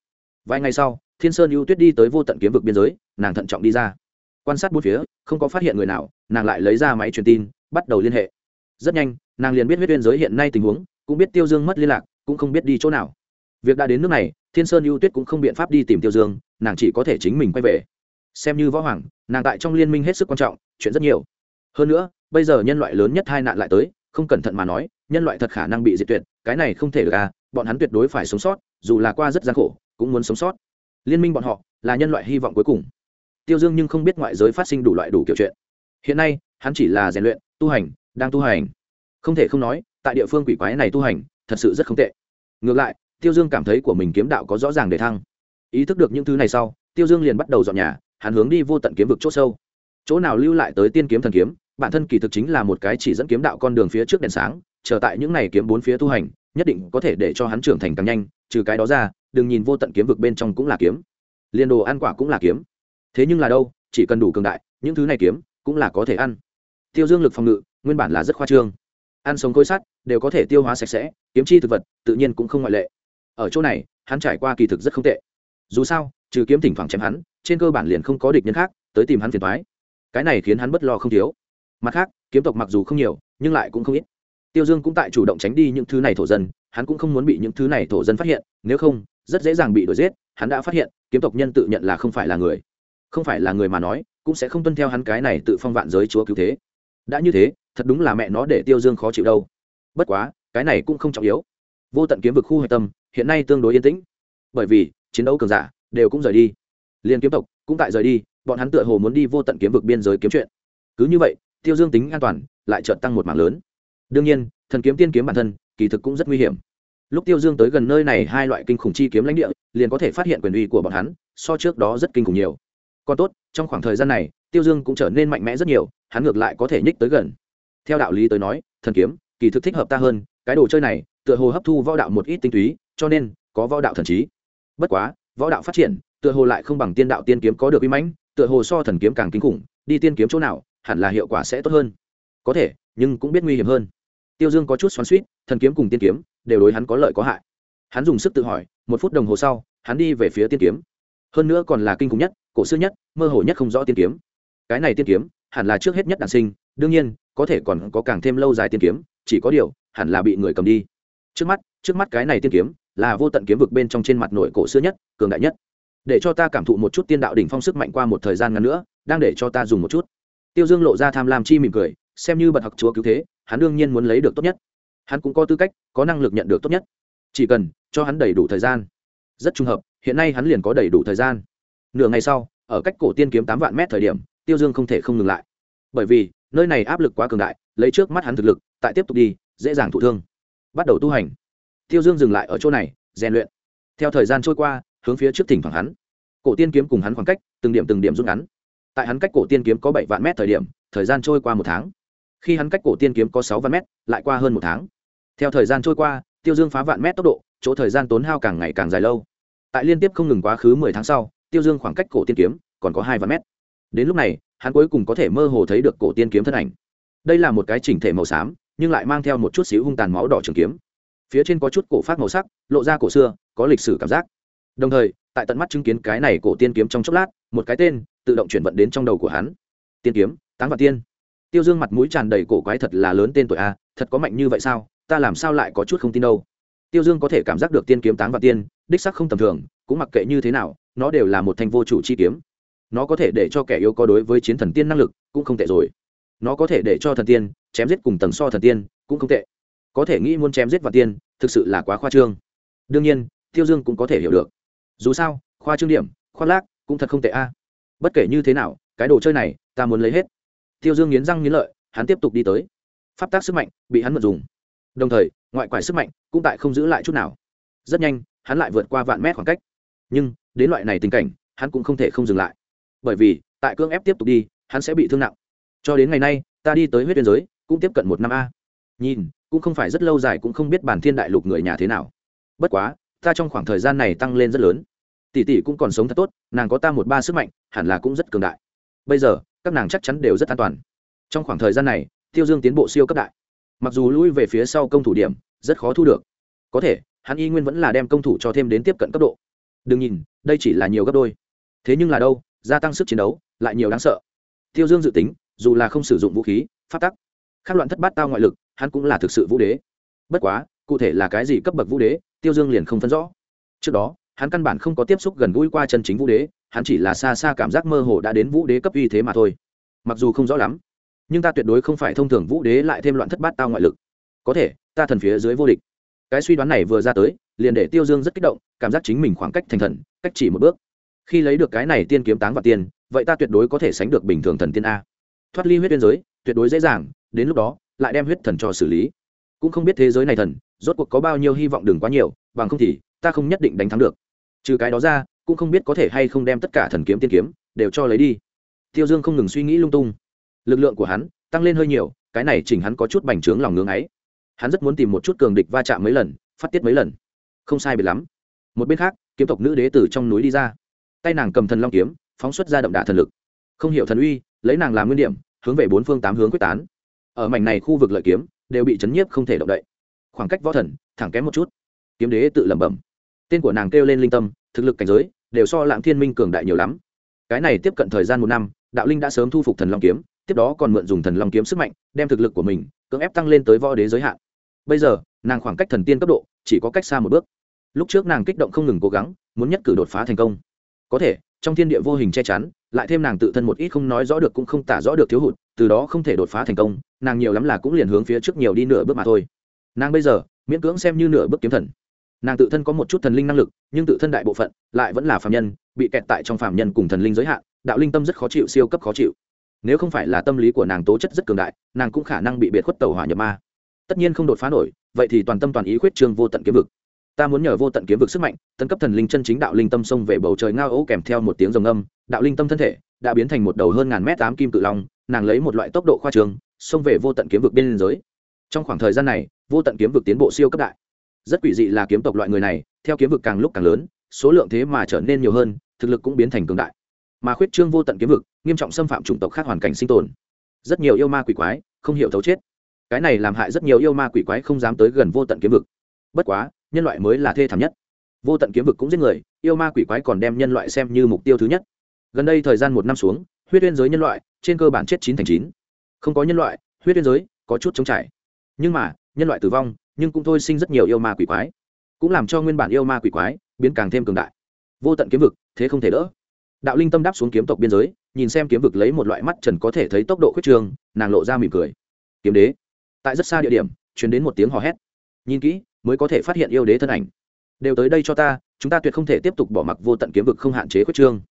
Vài ngày sau, thiên sơn ưu tuyết đi tới vô tận kiếm vực biên giới, nàng thận trọng đi ra. Quan sát bốn phía, không có phát hiện người nào, nàng lại lấy ra máy truyền tin, bắt đầu liên hệ. Rất nhanh, nàng liền biết huyết biên giới hiện nay tình huống, cũng biết tiêu dương mất liên lạc, cũng không biết đi chỗ nào việc đã đến nước này, thiên sơn ưu tuyết cũng không biện pháp đi tìm tiêu dương, nàng chỉ có thể chính mình quay về. Xem như võ hoàng, nàng tại trong liên minh hết sức quan trọng, chuyện rất nhiều. Hơn nữa, bây giờ nhân loại lớn nhất hai nạn lại tới, không cẩn thận mà nói, nhân loại thật khả năng bị diệt tuyệt, cái này không thể được à bọn hắn tuyệt đối phải sống sót, dù là qua rất gian khổ, cũng muốn sống sót. Liên minh bọn họ là nhân loại hy vọng cuối cùng. Tiêu dương nhưng không biết ngoại giới phát sinh đủ loại đủ kiểu chuyện. Hiện nay, hắn chỉ là rèn luyện, tu hành, đang tu hành. Không thể không nói, tại địa phương quỷ quái này tu hành, thật sự rất không tệ. Ngược lại tiêu dương cảm thấy của mình kiếm đạo có rõ ràng để thăng. Ý thức được những thứ này sau, tiêu dương liền bắt đầu dọn nhà, hắn hướng đi vô tận kiếm vực c h ỗ sâu. Chỗ nào lưu lại tới tiên kiếm thần kiếm, bản thân kỳ thực chính là một cái chỉ dẫn kiếm đạo con đường phía trước đèn sáng, chờ tại những này kiếm bốn phía tu hành, nhất định có thể để cho hắn trưởng thành càng nhanh, trừ cái đó ra, đừng nhìn vô tận kiếm vực bên trong cũng là kiếm. Liền đồ ăn quả cũng là kiếm. Thế nhưng là đâu, chỉ cần đủ cường đại, những thứ này kiếm cũng là có thể ăn. Tiêu dương lực phòng ngự, nguyên bản là rất khoa trương. Ăn sống khối sắt đều có thể tiêu hóa sạch sẽ, kiếm chi thực vật, tự nhiên cũng không ngoại lệ ở chỗ này, hắn trải qua kỳ thực rất không tệ. Dù sao, trừ kiếm thỉnh thoảng chém hắn, trên cơ bản liền không có địch nhân khác, tới tìm hắn phiền thoái cái này khiến hắn bất lo không thiếu. Mặt khác, kiếm tộc mặc dù không nhiều, nhưng lại cũng không ít. Tiêu dương cũng tại chủ động tránh đi những thứ này thổ dân, hắn cũng không muốn bị những thứ này thổ dân phát hiện, nếu không, rất dễ dàng bị đuổi giết, hắn đã phát hiện, kiếm tộc nhân tự nhận là không phải là người. Không phải là người mà nói, cũng sẽ không tuân theo hắn cái này tự phong vạn giới chúa cứu thế. Đã như thế, thật đúng là mẹ nó để tiêu dương khó chịu đâu. Bất quá, cái này cũng không trọng yếu. Vô tận kiếm vực khu hạch tâm hiện nay tương đối yên tĩnh. Bởi vì, chiến đấu cường giả đều cũng rời đi. Liên kiếm tộc cũng tại rời đi, bọn hắn tựa hồ muốn đi vô tận kiếm vực biên giới kiếm chuyện. Cứ như vậy, tiêu dương tính an toàn lại chợt tăng một mảng lớn. Đương nhiên, thần kiếm tiên kiếm bản thân kỳ thực cũng rất nguy hiểm. Lúc tiêu dương tới gần nơi này hai loại kinh khủng chi kiếm lãnh địa, liền có thể phát hiện quyền uy của bọn hắn so trước đó rất kinh khủng nhiều. Còn tốt, trong khoảng thời gian này, tiêu dương cũng trở nên mạnh mẽ rất nhiều, hắn ngược lại có thể nhích tới gần. Theo đạo lý tới nói, thần kiếm kỳ thực thích hợp ta hơn, cái đồ chơi này tựa hồ hấp thu võ đạo một ít tinh túy cho nên có võ đạo thần trí. Bất quá, võ đạo phát triển, tựa hồ lại không bằng tiên đạo tiên kiếm có được uy mãnh, tựa hồ so thần kiếm càng kinh khủng, đi tiên kiếm chỗ nào, hẳn là hiệu quả sẽ tốt hơn. Có thể, nhưng cũng biết nguy hiểm hơn. Tiêu dương có chút xoắn suýt thần kiếm cùng tiên kiếm đều đối hắn có lợi có hại. Hắn dùng sức tự hỏi, một phút đồng hồ sau, hắn đi về phía tiên kiếm. Hơn nữa còn là kinh khủng nhất, cổ xưa nhất, mơ hồ nhất không rõ tiên kiếm. Cái này tiên kiếm, hẳn là trước hết nhất đàn sinh, đương nhiên, có thể còn có càng thêm lâu dài tiên kiếm, chỉ có điều, hẳn là bị người cầm đi. Trước mắt trước mắt cái này tiên kiếm là vô tận kiếm vực bên trong trên mặt nội cổ xưa nhất, cường đại nhất. Để cho ta cảm thụ một chút tiên đạo đỉnh phong sức mạnh qua một thời gian ngắn nữa, đang để cho ta dùng một chút. Tiêu dương lộ ra tham lam chi mỉm cười, xem như bật học chúa cứu thế, hắn đương nhiên muốn lấy được tốt nhất. Hắn cũng có tư cách, có năng lực nhận được tốt nhất. Chỉ cần cho hắn đầy đủ thời gian. Rất trùng hợp, hiện nay hắn liền có đầy đủ thời gian. Nửa ngày sau, ở cách cổ tiên kiếm tám vạn mét thời điểm, tiêu dương không thể không ngừng lại. Bởi vì, nơi này áp lực quá cường đại, lấy trước mắt hắn thực lực, tại tiếp tục đi, dễ dàng thụ thương. Bắt đầu tu hành tiêu dương dừng lại ở chỗ này, rèn luyện. Theo thời gian trôi qua, hướng phía trước thỉnh thoảng hắn. Cổ tiên kiếm cùng hắn khoảng cách, từng điểm từng điểm rút ngắn. Tại hắn cách cổ tiên kiếm có bảy vạn mét thời điểm, thời gian trôi qua một tháng. Khi hắn cách cổ tiên kiếm có sáu vạn mét, lại qua hơn một tháng. Theo thời gian trôi qua, tiêu dương phá vạn mét tốc độ, chỗ thời gian tốn hao càng ngày càng dài lâu. Tại liên tiếp không ngừng quá khứ mười tháng sau, tiêu dương khoảng cách cổ tiên kiếm còn có hai vạn mét. Đến lúc này, hắn cuối cùng có thể mơ hồ thấy được cổ tiên kiếm thân ảnh. Đây là một cái chỉnh thể màu xám, nhưng lại mang theo một chút xíu hung tàn máu đỏ trường kiếm phía trên có chút cổ phát màu sắc, lộ ra cổ xưa, có lịch sử cảm giác. Đồng thời, tại tận mắt chứng kiến cái này cổ tiên kiếm trong chốc lát, một cái tên tự động chuyển vận đến trong đầu của hắn. Tiên kiếm, táng và tiên. Tiêu dương mặt mũi tràn đầy cổ quái thật là lớn tên tuổi a, thật có mạnh như vậy sao? Ta làm sao lại có chút không tin đâu? Tiêu dương có thể cảm giác được tiên kiếm táng và tiên, đích sắc không tầm thường, cũng mặc kệ như thế nào, nó đều là một thanh vô chủ chi kiếm. Nó có thể để cho kẻ yêu có đối với chiến thần tiên năng lực cũng không tệ rồi. Nó có thể để cho thần tiên chém giết cùng tầng so thần tiên cũng không tệ có thể nghĩ muốn chém giết và tiên, thực sự là quá khoa trương. Đương nhiên, tiêu dương cũng có thể hiểu được. Dù sao, khoa trương điểm, khoa lác cũng thật không tệ a. Bất kể như thế nào, cái đồ chơi này, ta muốn lấy hết. Tiêu dương nghiến răng nghiến lợi, hắn tiếp tục đi tới. Pháp tác sức mạnh, bị hắn mật dùng. Đồng thời, ngoại quải sức mạnh cũng tại không giữ lại chút nào. Rất nhanh, hắn lại vượt qua vạn mét khoảng cách. Nhưng, đến loại này tình cảnh, hắn cũng không thể không dừng lại. Bởi vì, tại cưỡng ép tiếp tục đi, hắn sẽ bị thương nặng. Cho đến ngày nay, ta đi tới huyết biên giới, cũng tiếp cận một năm a. Nhìn cũng không phải rất lâu dài cũng không biết bản thiên đại lục người nhà thế nào. Bất quá, ta trong khoảng thời gian này tăng lên rất lớn. Tỷ tỷ cũng còn sống thật tốt, nàng có ta một ba sức mạnh, hẳn là cũng rất cường đại. Bây giờ, các nàng chắc chắn đều rất an toàn. Trong khoảng thời gian này, tiêu dương tiến bộ siêu cấp đại. Mặc dù lui về phía sau công thủ điểm, rất khó thu được. Có thể, hắn y nguyên vẫn là đem công thủ cho thêm đến tiếp cận cấp độ. Đừng nhìn, đây chỉ là nhiều gấp đôi. Thế nhưng là đâu, gia tăng sức chiến đấu, lại nhiều đáng sợ. Tiêu dương dự tính, dù là không sử dụng vũ khí phát tắc khác loạn thất bát tao ngoại lực hắn cũng là thực sự vũ đế. Bất quá cụ thể là cái gì cấp bậc vũ đế tiêu dương liền không phân rõ. Trước đó hắn căn bản không có tiếp xúc gần gũi qua chân chính vũ đế hắn chỉ là xa xa cảm giác mơ hồ đã đến vũ đế cấp uy thế mà thôi. Mặc dù không rõ lắm nhưng ta tuyệt đối không phải thông thường vũ đế lại thêm loạn thất bát tao ngoại lực. Có thể ta thần phía dưới vô địch. Cái suy đoán này vừa ra tới liền để tiêu dương rất kích động cảm giác chính mình khoảng cách thành thần cách chỉ một bước. Khi lấy được cái này tiên kiếm táng và tiền, vậy ta tuyệt đối có thể sánh được bình thường thần tiên a. Thoát ly huyết biên giới tuyệt đối dễ dàng đến lúc đó, lại đem huyết thần cho xử lý. Cũng không biết thế giới này thần, rốt cuộc có bao nhiêu hy vọng đừng quá nhiều, bằng không thì, ta không nhất định đánh thắng được. Trừ cái đó ra, cũng không biết có thể hay không đem tất cả thần kiếm tiên kiếm, đều cho lấy đi. Tiêu dương không ngừng suy nghĩ lung tung. Lực lượng của hắn, tăng lên hơi nhiều, cái này chỉnh hắn có chút bành trướng lòng ngưng ấy. Hắn rất muốn tìm một chút cường địch va chạm mấy lần, phát tiết mấy lần. Không sai biệt lắm. Một bên khác, kiếm tộc nữ đế tử trong núi đi ra. Tay nàng cầm thần long kiếm, phóng xuất ra động đả thần lực. Không hiểu thần uy, lấy nàng làm nguyên điểm, hướng về bốn phương tám hướng quyết tán ở mảnh này khu vực lợi kiếm, đều bị chấn nhiếp không thể động đậy. Khoảng cách võ thần, thẳng kém một chút. Kiếm đế tự lẩm bẩm. Tên của nàng kêu lên linh tâm, thực lực cảnh giới, đều so lạng thiên minh cường đại nhiều lắm. Cái này tiếp cận thời gian một năm, đạo linh đã sớm thu phục thần long kiếm, tiếp đó còn mượn dùng thần long kiếm sức mạnh, đem thực lực của mình, cưỡng ép tăng lên tới võ đế giới hạn. Bây giờ, nàng khoảng cách thần tiên cấp độ, chỉ có cách xa một bước. Lúc trước nàng kích động không ngừng cố gắng, muốn nhất cử đột phá thành công. Có thể trong thiên địa vô hình che chắn, lại thêm nàng tự thân một ít không nói rõ được cũng không tả rõ được thiếu hụt, từ đó không thể đột phá thành công, nàng nhiều lắm là cũng liền hướng phía trước nhiều đi nửa bước mà thôi. Nàng bây giờ, miễn cưỡng xem như nửa bước kiếm thần. Nàng tự thân có một chút thần linh năng lực, nhưng tự thân đại bộ phận lại vẫn là phạm nhân, bị kẹt tại trong phạm nhân cùng thần linh giới hạn, đạo linh tâm rất khó chịu, siêu cấp khó chịu. Nếu không phải là tâm lý của nàng tố chất rất cường đại, nàng cũng khả năng bị biệt khuất tàu hỏa nhập ma. Tất nhiên không đột phá nổi, vậy thì toàn tâm toàn ý khuyết trương vô tận kiếm vực ta muốn nhờ vô tận kiếm vực sức mạnh, tấn cấp thần linh chân chính đạo linh tâm xông về bầu trời ngao ấu kèm theo một tiếng rồng âm, đạo linh tâm thân thể đã biến thành một đầu hơn ngàn mét tám kim cự long, nàng lấy một loại tốc độ khoa trường, xông về vô tận kiếm vực biên giới. Trong khoảng thời gian này, vô tận kiếm vực tiến bộ siêu cấp đại. Rất quỷ dị là kiếm tộc loại người này, theo kiếm vực càng lúc càng lớn, số lượng thế mà trở nên nhiều hơn, thực lực cũng biến thành cường đại. Mà khuyết trương vô tận kiếm vực, nghiêm trọng xâm phạm chủng tộc khác hoàn cảnh sinh tồn. Rất nhiều yêu ma quỷ quái, không hiểu thấu chết. Cái này làm hại rất nhiều yêu ma quỷ quái không dám tới gần vô tận kiếm vực. Bất quá nhân loại mới là thê thảm nhất. Vô tận kiếm vực cũng giết người, yêu ma quỷ quái còn đem nhân loại xem như mục tiêu thứ nhất. Gần đây thời gian một năm xuống, huyết biên giới nhân loại trên cơ bản chết chín thành chín. Không có nhân loại, huyết biên giới có chút chống trải. Nhưng mà, nhân loại tử vong, nhưng cũng thôi sinh rất nhiều yêu ma quỷ quái. Cũng làm cho nguyên bản yêu ma quỷ quái biến càng thêm cường đại. Vô tận kiếm vực, thế không thể đỡ. Đạo linh tâm đáp xuống kiếm tộc biên giới, nhìn xem kiếm vực lấy một loại mắt trần có thể thấy tốc độ khuyết trường, nàng lộ ra mỉm cười. Kiếm đế. Tại rất xa địa điểm chuyển đến một tiếng hò hét. Nhìn kỹ mới có thể phát hiện yêu đế thân ảnh. Đều tới đây cho ta, chúng ta tuyệt không thể tiếp tục bỏ mặc vô tận kiếm vực không hạn chế khuyết trương.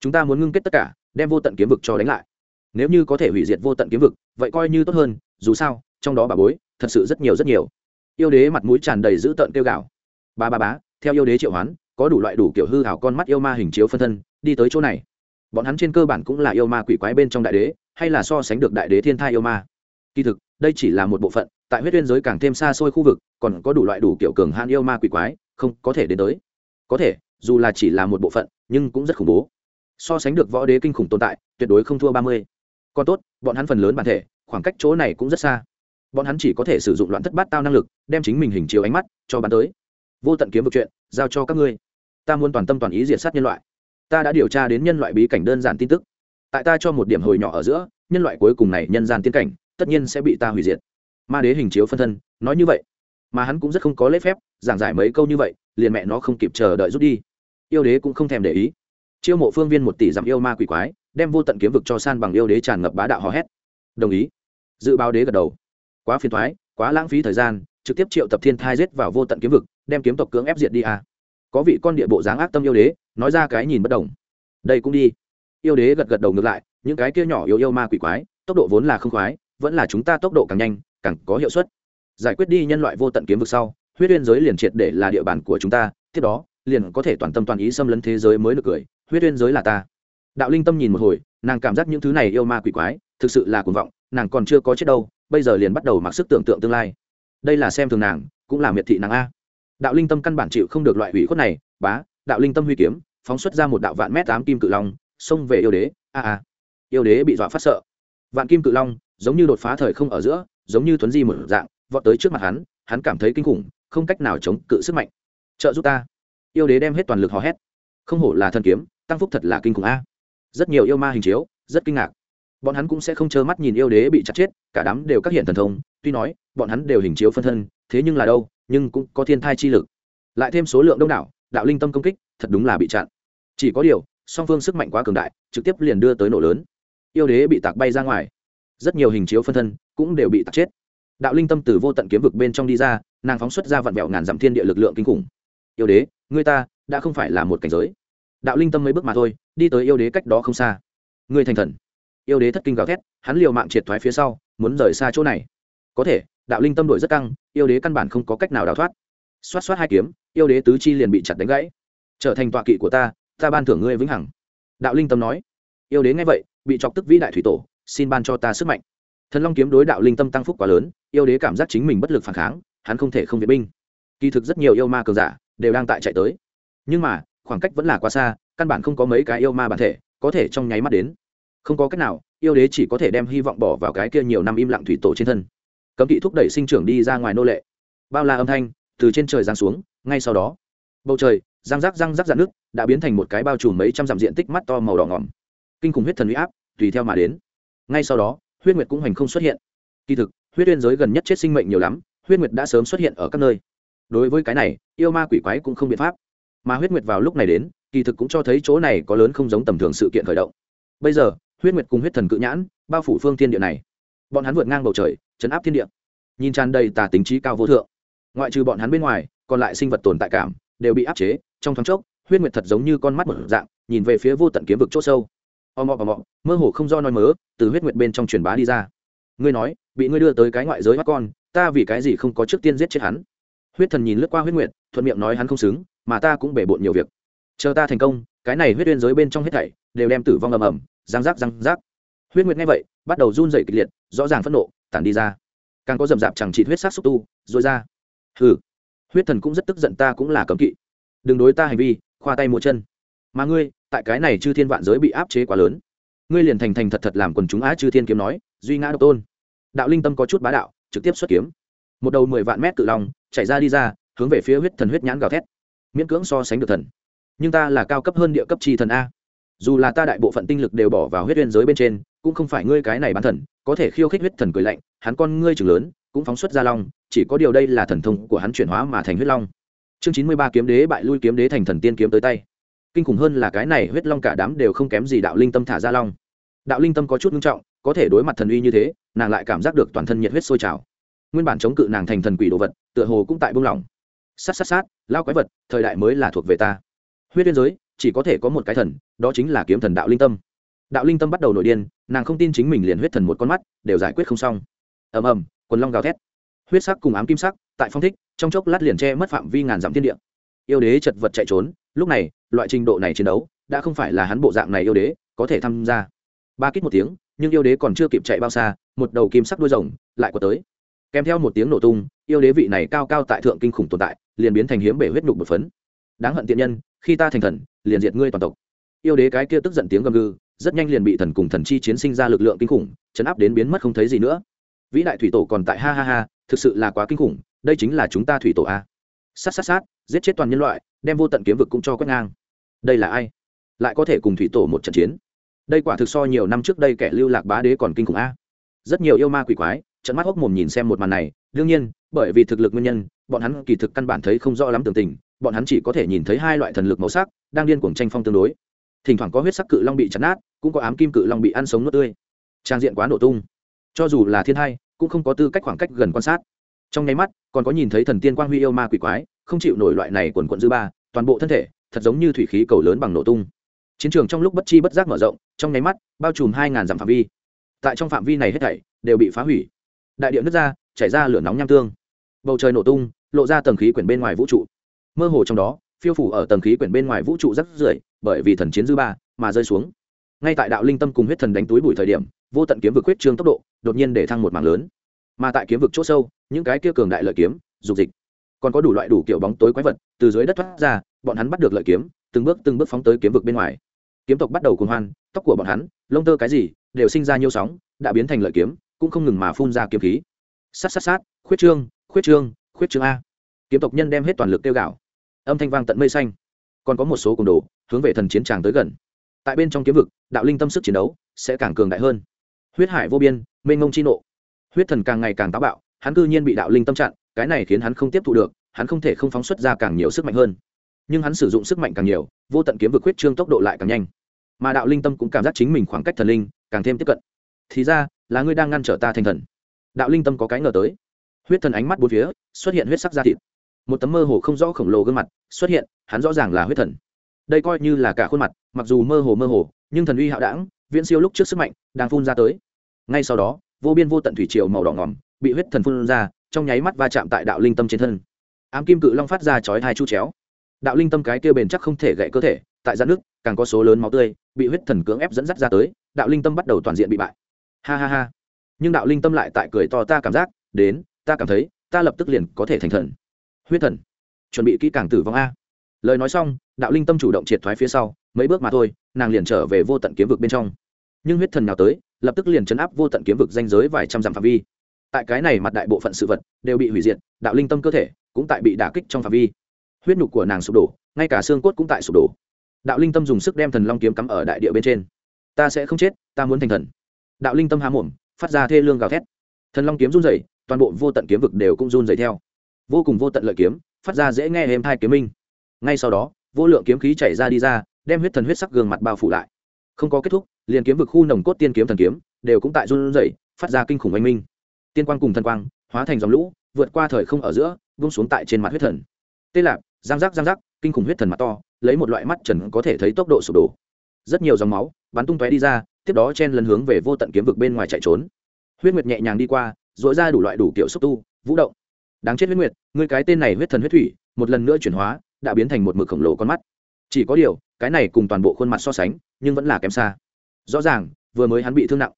Chúng ta muốn ngưng kết tất cả, đem vô tận kiếm vực cho đánh lại. Nếu như có thể hủy diệt vô tận kiếm vực, vậy coi như tốt hơn, dù sao, trong đó bà bối, thật sự rất nhiều rất nhiều. Yêu đế mặt mũi tràn đầy dữ tợn kêu gạo ba ba bá theo yêu đế triệu hoán, có đủ loại đủ kiểu hư hảo con mắt yêu ma hình chiếu phân thân, đi tới chỗ này. Bọn hắn trên cơ bản cũng là yêu ma quỷ quái bên trong đại đế, hay là so sánh được đại đế thiên thai yêu ma. Kỳ thực, đây chỉ là một bộ phận tại huyết uyên giới càng thêm xa xôi khu vực, còn có đủ loại đủ kiểu cường hạn yêu ma quỷ quái, không có thể đến tới. Có thể, dù là chỉ là một bộ phận, nhưng cũng rất khủng bố. So sánh được võ đế kinh khủng tồn tại, tuyệt đối không thua ba mươi. Còn tốt, bọn hắn phần lớn bản thể, khoảng cách chỗ này cũng rất xa. Bọn hắn chỉ có thể sử dụng loạn thất bát tao năng lực, đem chính mình hình chiếu ánh mắt cho bắn tới. Vô tận kiếm vực chuyện, giao cho các ngươi. Ta muốn toàn tâm toàn ý diệt sát nhân loại. Ta đã điều tra đến nhân loại bí cảnh đơn giản tin tức. Tại ta cho một điểm hồi nhỏ ở giữa, nhân loại cuối cùng này nhân gian tiên cảnh, tất nhiên sẽ bị ta hủy diệt ma đế hình chiếu phân thân, nói như vậy. Mà hắn cũng rất không có lễ phép, giảng giải mấy câu như vậy, liền mẹ nó không kịp chờ đợi rút đi. Yêu đế cũng không thèm để ý. Chiêu mộ phương viên một tỷ dặm yêu ma quỷ quái, đem vô tận kiếm vực cho san bằng yêu đế tràn ngập bá đạo hò hét. Đồng ý. Dự báo đế gật đầu. Quá phiền thoái quá lãng phí thời gian, trực tiếp triệu tập thiên thai giết vào vô tận kiếm vực, đem kiếm tộc cưỡng ép diệt đi à. có vị con địa bộ dáng ác tâm yêu đế, nói ra cái nhìn bất đồng. Đây cũng đi. Yêu đế gật gật đầu ngược lại, những cái kia nhỏ yêu yêu ma quỷ quái, tốc độ vốn là không khoái, vẫn là chúng ta tốc độ càng nhanh càng có hiệu suất. Giải quyết đi nhân loại vô tận kiếm vực sau, huyết uyên giới liền triệt để là địa bàn của chúng ta, tiếp đó, liền có thể toàn tâm toàn ý xâm lấn thế giới mới được cười, huyết uyên giới là ta. Đạo linh tâm nhìn một hồi, nàng cảm giác những thứ này yêu ma quỷ quái, thực sự là cuồng vọng, nàng còn chưa có chết đâu, bây giờ liền bắt đầu mặc sức tưởng tượng tương lai. Đây là xem thường nàng, cũng là miệt thị nàng a. Đạo linh tâm căn bản chịu không được loại hủy khuất này, bá, đạo linh tâm huy kiếm, phóng xuất ra một đạo vạn mét tám kim cự long, xông về yêu đế. A a. Yêu đế bị dọa phát sợ. Vạn kim cự long, giống như đột phá thời không ở giữa giống như tuấn di một dạng, vọt tới trước mặt hắn hắn cảm thấy kinh khủng, không cách nào chống cự sức mạnh. Trợ giúp ta. Yêu đế đem hết toàn lực hò hét. Không hổ là thần kiếm, tăng phúc thật là kinh khủng a. Rất nhiều yêu ma hình chiếu, rất kinh ngạc. Bọn hắn cũng sẽ không trơ mắt nhìn yêu đế bị chặt chết, cả đám đều các hiện thần thông, tuy nói, bọn hắn đều hình chiếu phân thân, thế nhưng là đâu, nhưng cũng có thiên thai chi lực. Lại thêm số lượng đông đảo, đạo linh tâm công kích, thật đúng là bị chặn. Chỉ có điều, song phương sức mạnh quá cường đại, trực tiếp liền đưa tới nổ lớn. Yêu đế bị tạc bay ra ngoài rất nhiều hình chiếu phân thân cũng đều bị tạc chết. Đạo linh tâm từ vô tận kiếm vực bên trong đi ra, nàng phóng xuất ra vạn vẹo ngàn dặm thiên địa lực lượng kinh khủng. Yêu đế người ta đã không phải là một cảnh giới. Đạo linh tâm mấy bước mà thôi, đi tới yêu đế cách đó không xa. Người thành thần. Yêu đế thất kinh gào thét, hắn liều mạng triệt thoái phía sau, muốn rời xa chỗ này. Có thể, đạo linh tâm đổi rất căng, yêu đế căn bản không có cách nào đào thoát. Xoát xoát hai kiếm, yêu đế tứ chi liền bị chặt đánh gãy. Trở thành tọa kỵ của ta ta ban thưởng ngươi vĩnh hằng. Đạo linh tâm nói. Yêu đế nghe vậy, bị chọc tức vĩ đại thủy tổ xin ban cho ta sức mạnh. Thần long kiếm đối đạo linh tâm tăng phúc quá lớn, yêu đế cảm giác chính mình bất lực phản kháng, hắn không thể không viện binh. Kỳ thực rất nhiều yêu ma cường giả đều đang tại chạy tới. Nhưng mà, khoảng cách vẫn là quá xa, căn bản không có mấy cái yêu ma bản thể có thể trong nháy mắt đến. Không có cách nào, yêu đế chỉ có thể đem hy vọng bỏ vào cái kia nhiều năm im lặng thủy tổ trên thân. Cấm kỵ thúc đẩy sinh trưởng đi ra ngoài nô lệ. Bao la âm thanh từ trên trời giáng xuống, ngay sau đó, bầu trời, răng rác răng rác dạn nước đã biến thành một cái bao trùm mấy trăm dặm diện tích mắt to màu đỏ ngỏm. Kinh khủng huyết thần huy áp tùy theo mà đến ngay sau đó, huyết nguyệt cũng hành không xuất hiện. Kỳ thực, huyết uyên giới gần nhất chết sinh mệnh nhiều lắm, huyết nguyệt đã sớm xuất hiện ở các nơi. Đối với cái này, yêu ma quỷ quái cũng không biện pháp. Mà huyết nguyệt vào lúc này đến, kỳ thực cũng cho thấy chỗ này có lớn không giống tầm thường sự kiện khởi động. Bây giờ, huyết nguyệt cùng huyết thần cự nhãn, bao phủ phương thiên địa này. Bọn hắn vượt ngang bầu trời chấn áp thiên địa. Nhìn tràn đầy tà tính trí cao vô thượng. Ngoại trừ bọn hắn bên ngoài, còn lại sinh vật tồn tại cảm đều bị áp chế. Trong thoáng chốc, huyết nguyệt thật giống như con mắt một dạng, nhìn về phía vô tận kiếm vực c h ỗ sâu ò mọ ò mọ mơ hồ không do nói mớ, từ huyết nguyệt bên trong truyền bá đi ra. Ngươi nói, bị ngươi đưa tới cái ngoại giới mắt con, ta vì cái gì không có trước tiên giết chết hắn? Huyết thần nhìn lướt qua huyết nguyệt, thuận miệng nói hắn không xứng, mà ta cũng bể bộn nhiều việc. Chờ ta thành công, cái này huyết uyên giới bên trong hết thảy đều đem tử vong ầm ầm, răng rác răng rác. Huyết nguyệt nghe vậy, bắt đầu run rẩy kịch liệt, rõ ràng phẫn nộ, tản đi ra. Càng có rầm rạp chẳng trị huyết sát xúc tu, rồi ra. Hừ. Huyết thần cũng rất tức giận, ta cũng là cấm kỵ. Đừng đối ta hành vi, khoa tay mua chân mà ngươi, tại cái này chư thiên vạn giới bị áp chế quá lớn. Ngươi liền thành thành thật thật làm quần chúng á chư thiên kiếm nói, duy ngã độc tôn. Đạo linh tâm có chút bá đạo, trực tiếp xuất kiếm. Một đầu mười vạn mét cự lòng chạy ra đi ra, hướng về phía huyết thần huyết nhãn gào thét. Miễn cưỡng so sánh được thần. Nhưng ta là cao cấp hơn địa cấp chi thần a. Dù là ta đại bộ phận tinh lực đều bỏ vào huyết uyên giới bên trên, cũng không phải ngươi cái này bán thần, có thể khiêu khích huyết thần cười lạnh, hắn con ngươi trường lớn, cũng phóng xuất ra long, chỉ có điều đây là thần thông của hắn chuyển hóa mà thành huyết long. Chương chín mươi ba kiếm đế bại lui kiếm đế thành thần tiên kiếm tới tay kinh khủng hơn là cái này huyết long cả đám đều không kém gì đạo linh tâm thả ra long. Đạo linh tâm có chút nghiêm trọng, có thể đối mặt thần uy như thế, nàng lại cảm giác được toàn thân nhiệt huyết sôi trào. Nguyên bản chống cự nàng thành thần quỷ đồ vật, tựa hồ cũng tại buông lỏng. Sát sát sát, lao quái vật, thời đại mới là thuộc về ta. Huyết biên giới, chỉ có thể có một cái thần, đó chính là kiếm thần đạo linh tâm. Đạo linh tâm bắt đầu nổi điên, nàng không tin chính mình liền huyết thần một con mắt, đều giải quyết không xong. Ầm ầm, quần long gào thét. Huyết sắc cùng ám kim sắc, tại phong thích, trong chốc lát liền che mất phạm vi ngàn dặm thiên địa. Yêu đế chật vật chạy trốn, lúc này loại trình độ này chiến đấu, đã không phải là hắn bộ dạng này yêu đế có thể tham gia. Ba kít một tiếng, nhưng yêu đế còn chưa kịp chạy bao xa, một đầu kim sắc đuôi rồng lại có tới. Kèm theo một tiếng nổ tung, yêu đế vị này cao cao tại thượng kinh khủng tồn tại, liền biến thành hiếm bể huyết nhục một phấn. Đáng hận tiện nhân, khi ta thành thần, liền diệt ngươi toàn tộc. Yêu đế cái kia tức giận tiếng gầm gừ, rất nhanh liền bị thần cùng thần chi chiến sinh ra lực lượng kinh khủng, chấn áp đến biến mất không thấy gì nữa. Vĩ đại thủy tổ còn tại ha ha ha, thực sự là quá kinh khủng, đây chính là chúng ta thủy tổ a. Sát sát sát, giết chết toàn nhân loại, đem vô tận kiếm vực cũng cho quét ngang đây là ai? Lại có thể cùng thủy tổ một trận chiến. Đây quả thực so nhiều năm trước đây kẻ lưu lạc bá đế còn kinh khủng a. Rất nhiều yêu ma quỷ quái trận mắt hốc mồm nhìn xem một màn này. Đương nhiên, bởi vì thực lực nguyên nhân, bọn hắn kỳ thực căn bản thấy không rõ lắm tường tình. Bọn hắn chỉ có thể nhìn thấy hai loại thần lực màu sắc, đang điên cuồng tranh phong tương đối. Thỉnh thoảng có huyết sắc cự long bị chấn nát, cũng có ám kim cự long bị ăn sống nuốt tươi. Trang diện quá nổ tung. Cho dù là thiên hai, cũng không có tư cách khoảng cách gần quan sát. Trong nháy mắt, còn có nhìn thấy thần tiên quang huy yêu ma quỷ quái, không chịu nổi loại này quần quận dư ba, toàn bộ thân thể thật giống như thủy khí cầu lớn bằng nổ tung. Chiến trường trong lúc bất chi bất giác mở rộng, trong nháy mắt, bao trùm hai ngàn dặm phạm vi. Tại trong phạm vi này hết thảy, đều bị phá hủy. Đại địa nứt ra, chảy ra lửa nóng nham tương. Bầu trời nổ tung, lộ ra tầng khí quyển bên ngoài vũ trụ. Mơ hồ trong đó, phiêu phủ ở tầng khí quyển bên ngoài vũ trụ rất rưởi, bởi vì thần chiến dư ba mà rơi xuống. Ngay tại đạo linh tâm cùng huyết thần đánh túi bụi thời điểm, vô tận kiếm vực huyết trương tốc độ, đột nhiên để thăng một mảng lớn. Mà tại kiếm vực chỗ sâu, những cái kia cường đại lợi kiếm, dục dịch còn có đủ loại đủ kiểu bóng tối quái vật, từ dưới đất thoát ra, bọn hắn bắt được lợi kiếm, từng bước từng bước phóng tới kiếm vực bên ngoài. Kiếm tộc bắt đầu cuồng hoan, tóc của bọn hắn, lông tơ cái gì, đều sinh ra nhiều sóng, đã biến thành lợi kiếm, cũng không ngừng mà phun ra kiếm khí. Sát sát sát, khuyết trương khuyết trương khuyết trương a. Kiếm tộc nhân đem hết toàn lực tiêu gạo âm thanh vang tận mây xanh. Còn có một số cùng đồ, hướng về thần chiến tràng tới gần. Tại bên trong kiếm vực, đạo linh tâm sức chiến đấu sẽ càng cường đại hơn. Huyết hải vô biên, mênh ngông chi nộ. Huyết thần càng ngày càng táo bạo hắn cư nhiên bị đạo linh tâm chặn, cái này khiến hắn không tiếp thu được, hắn không thể không phóng xuất ra càng nhiều sức mạnh hơn. Nhưng hắn sử dụng sức mạnh càng nhiều, vô tận kiếm vực huyết trương tốc độ lại càng nhanh. Mà đạo linh tâm cũng cảm giác chính mình khoảng cách thần linh càng thêm tiếp cận. Thì ra, là ngươi đang ngăn trở ta thành thần. Đạo linh tâm có cái ngờ tới. Huyết thần ánh mắt bốn phía, xuất hiện huyết sắc da thịt. Một tấm mơ hồ không rõ khổng lồ gương mặt xuất hiện, hắn rõ ràng là huyết thần. Đây coi như là cả khuôn mặt, mặc dù mơ hồ mơ hồ, nhưng thần uy hạo đảng viễn siêu lúc trước sức mạnh, đang phun ra tới. Ngay sau đó, vô biên vô tận thủy triều màu đỏ ngỏm bị huyết thần phun ra, trong nháy mắt va chạm tại đạo linh tâm trên thân. Ám kim cự long phát ra chói hai chu chéo. Đạo linh tâm cái kia bền chắc không thể gãy cơ thể, tại giãn nước càng có số lớn máu tươi, bị huyết thần cưỡng ép dẫn dắt ra tới, đạo linh tâm bắt đầu toàn diện bị bại. Ha ha ha. Nhưng đạo linh tâm lại tại cười to ta cảm giác, đến, ta cảm thấy, ta lập tức liền có thể thành thần. Huyết thần. Chuẩn bị kỹ càng tử vong a. Lời nói xong, đạo linh tâm chủ động triệt thoái phía sau, mấy bước mà thôi, nàng liền trở về vô tận kiếm vực bên trong. Nhưng huyết thần nào tới, lập tức liền chấn áp vô tận kiếm vực danh giới vài trăm dặm phạm vi tại cái này mặt đại bộ phận sự vật đều bị hủy diệt, đạo linh tâm cơ thể cũng tại bị đả kích trong phạm vi. Huyết nhục của nàng sụp đổ, ngay cả xương cốt cũng tại sụp đổ. Đạo linh tâm dùng sức đem thần long kiếm cắm ở đại địa bên trên. Ta sẽ không chết, ta muốn thành thần. Đạo linh tâm há mồm, phát ra thê lương gào thét. Thần long kiếm run rẩy, toàn bộ vô tận kiếm vực đều cũng run rẩy theo. Vô cùng vô tận lợi kiếm, phát ra dễ nghe êm thai kiếm minh. Ngay sau đó, vô lượng kiếm khí chảy ra đi ra, đem huyết thần huyết sắc gương mặt bao phủ lại. Không có kết thúc, liền kiếm vực khu nồng cốt tiên kiếm thần kiếm đều cũng tại run rẩy, phát ra kinh khủng oanh minh tiên quang cùng thần quang hóa thành dòng lũ, vượt qua thời không ở giữa vung xuống tại trên mặt huyết thần. Tê lạp, giang giác giang giác, kinh khủng huyết thần mặt to, lấy một loại mắt trần có thể thấy tốc độ sụp đổ. Rất nhiều dòng máu, bắn tung tóe đi ra, tiếp đó chen lấn hướng về vô tận kiếm vực bên ngoài chạy trốn. Huyết nguyệt nhẹ nhàng đi qua dội ra đủ loại đủ kiểu xúc tu, vũ động. Đáng chết huyết nguyệt người cái tên này huyết thần huyết thủy, một lần nữa chuyển hóa, đã biến thành một mực khổng lồ con mắt. Chỉ có điều, cái này cùng toàn bộ khuôn mặt so sánh, nhưng vẫn là kém xa. Rõ ràng, vừa mới hắn bị thương nặng.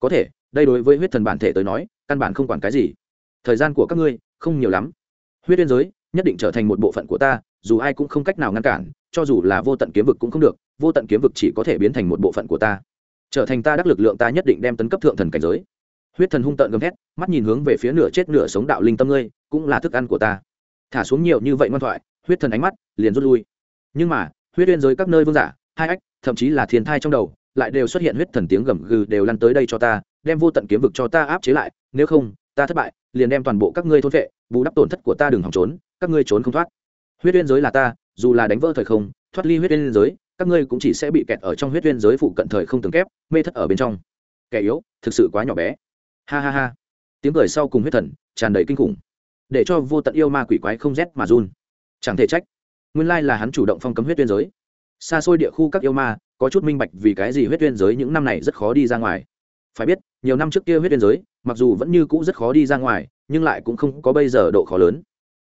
Có thể, đây đối với huyết thần bản thể tới nói căn bản không quản cái gì. Thời gian của các ngươi không nhiều lắm. Huyết biên giới nhất định trở thành một bộ phận của ta, dù ai cũng không cách nào ngăn cản, cho dù là vô tận kiếm vực cũng không được, vô tận kiếm vực chỉ có thể biến thành một bộ phận của ta. Trở thành ta đắc lực lượng ta nhất định đem tấn cấp thượng thần cảnh giới. Huyết thần hung tợn gầm thét, mắt nhìn hướng về phía nửa chết nửa sống đạo linh tâm ngươi, cũng là thức ăn của ta. Thả xuống nhiều như vậy ngoan thoại, huyết thần ánh mắt liền rút lui. Nhưng mà, huyết biên giới các nơi vương giả, hai ách, thậm chí là thiên thai trong đầu lại đều xuất hiện huyết thần tiếng gầm gừ đều lăn tới đây cho ta, đem vô tận kiếm vực cho ta áp chế lại, nếu không, ta thất bại, liền đem toàn bộ các ngươi thôn vệ, bù đắp tổn thất của ta đừng hòng trốn, các ngươi trốn không thoát. Huyết uyên giới là ta, dù là đánh vỡ thời không, thoát ly huyết uyên giới, các ngươi cũng chỉ sẽ bị kẹt ở trong huyết uyên giới phụ cận thời không từng kép, mê thất ở bên trong. Kẻ yếu, thực sự quá nhỏ bé. Ha ha ha. Tiếng cười sau cùng huyết thần, tràn đầy kinh khủng. Để cho vô tận yêu ma quỷ quái không rét mà run. Chẳng thể trách. Nguyên lai là hắn chủ động phong cấm huyết uyên giới. Xa xôi địa khu các yêu ma có chút minh bạch vì cái gì huyết tuyên giới những năm này rất khó đi ra ngoài. Phải biết, nhiều năm trước kia huyết tuyên giới, mặc dù vẫn như cũ rất khó đi ra ngoài, nhưng lại cũng không có bây giờ độ khó lớn.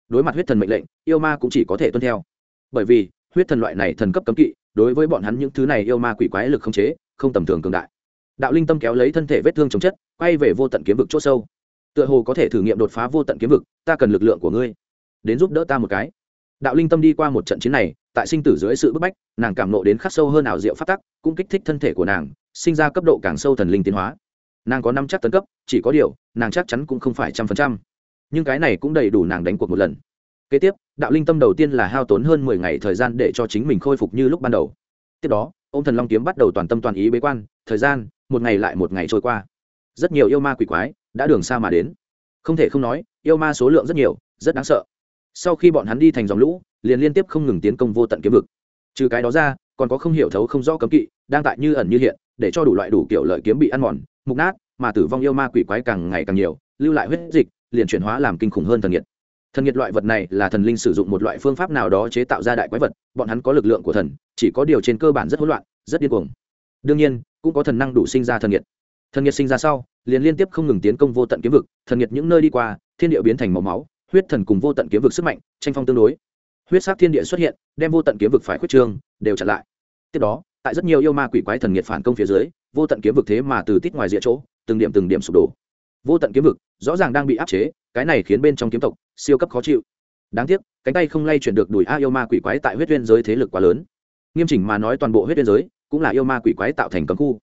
Đối mặt huyết thần mệnh lệnh, yêu ma cũng chỉ có thể tuân theo. Bởi vì, huyết thần loại này thần cấp cấm kỵ, đối với bọn hắn những thứ này yêu ma quỷ quái lực không chế, không tầm thường cường đại. Đạo linh tâm kéo lấy thân thể vết thương chống chất, quay về vô tận kiếm vực c h ỗ sâu. Tựa hồ có thể thử nghiệm đột phá vô tận kiếm vực, ta cần lực lượng của ngươi. Đến giúp đỡ ta một cái đạo linh tâm đi qua một trận chiến này, tại sinh tử dưới sự bức bách, nàng cảm nộ đến khắc sâu hơn ảo diệu phát tắc, cũng kích thích thân thể của nàng, sinh ra cấp độ càng sâu thần linh tiến hóa. Nàng có năm chắc tấn cấp, chỉ có điều, nàng chắc chắn cũng không phải trăm phần trăm. Nhưng cái này cũng đầy đủ nàng đánh cuộc một lần. Kế tiếp, đạo linh tâm đầu tiên là hao tốn hơn mười ngày thời gian để cho chính mình khôi phục như lúc ban đầu. Tiếp đó ô m thần long kiếm bắt đầu toàn tâm toàn ý bế quan, thời gian, một ngày lại một ngày trôi qua. Rất nhiều yêu ma quỷ quái đã đường xa mà đến. Không thể không nói, yêu ma số lượng rất nhiều, rất đáng sợ sau khi bọn hắn đi thành dòng lũ, liền liên tiếp không ngừng tiến công vô tận kiếm vực. Trừ cái đó ra, còn có không hiểu thấu không rõ cấm kỵ đang tại như ẩn như hiện, để cho đủ loại đủ kiểu lợi kiếm bị ăn mòn, mục nát, mà tử vong yêu ma quỷ quái càng ngày càng nhiều, lưu lại huyết dịch, liền chuyển hóa làm kinh khủng hơn thần nhiệt. Thần nhiệt loại vật này là thần linh sử dụng một loại phương pháp nào đó chế tạo ra đại quái vật, bọn hắn có lực lượng của thần, chỉ có điều trên cơ bản rất hỗn loạn, rất điên cuồng. Đương nhiên, cũng có thần năng đủ sinh ra thần nhiệt. Thần nhiệt sinh ra sau, liền liên tiếp không ngừng tiến công vô tận kiếm vực, thần nhiệt những nơi đi qua, thiên địa biến thành màu máu huyết thần cùng vô tận kiếm vực sức mạnh, tranh phong tương đối. Huyết sát thiên địa xuất hiện, đem vô tận kiếm vực phải khuyết trương, đều chặn lại. Tiếp đó, tại rất nhiều yêu ma quỷ quái thần nghiệt phản công phía dưới, vô tận kiếm vực thế mà từ tít ngoài rìa chỗ, từng điểm từng điểm sụp đổ. Vô tận kiếm vực, rõ ràng đang bị áp chế, cái này khiến bên trong kiếm tộc, siêu cấp khó chịu. Đáng tiếc, cánh tay không lay chuyển được đùi a yêu ma quỷ quái tại huyết viên giới thế lực quá lớn. Nghiêm chỉnh mà nói toàn bộ huyết viên giới, cũng là yêu ma quỷ quái tạo thành cấm khu.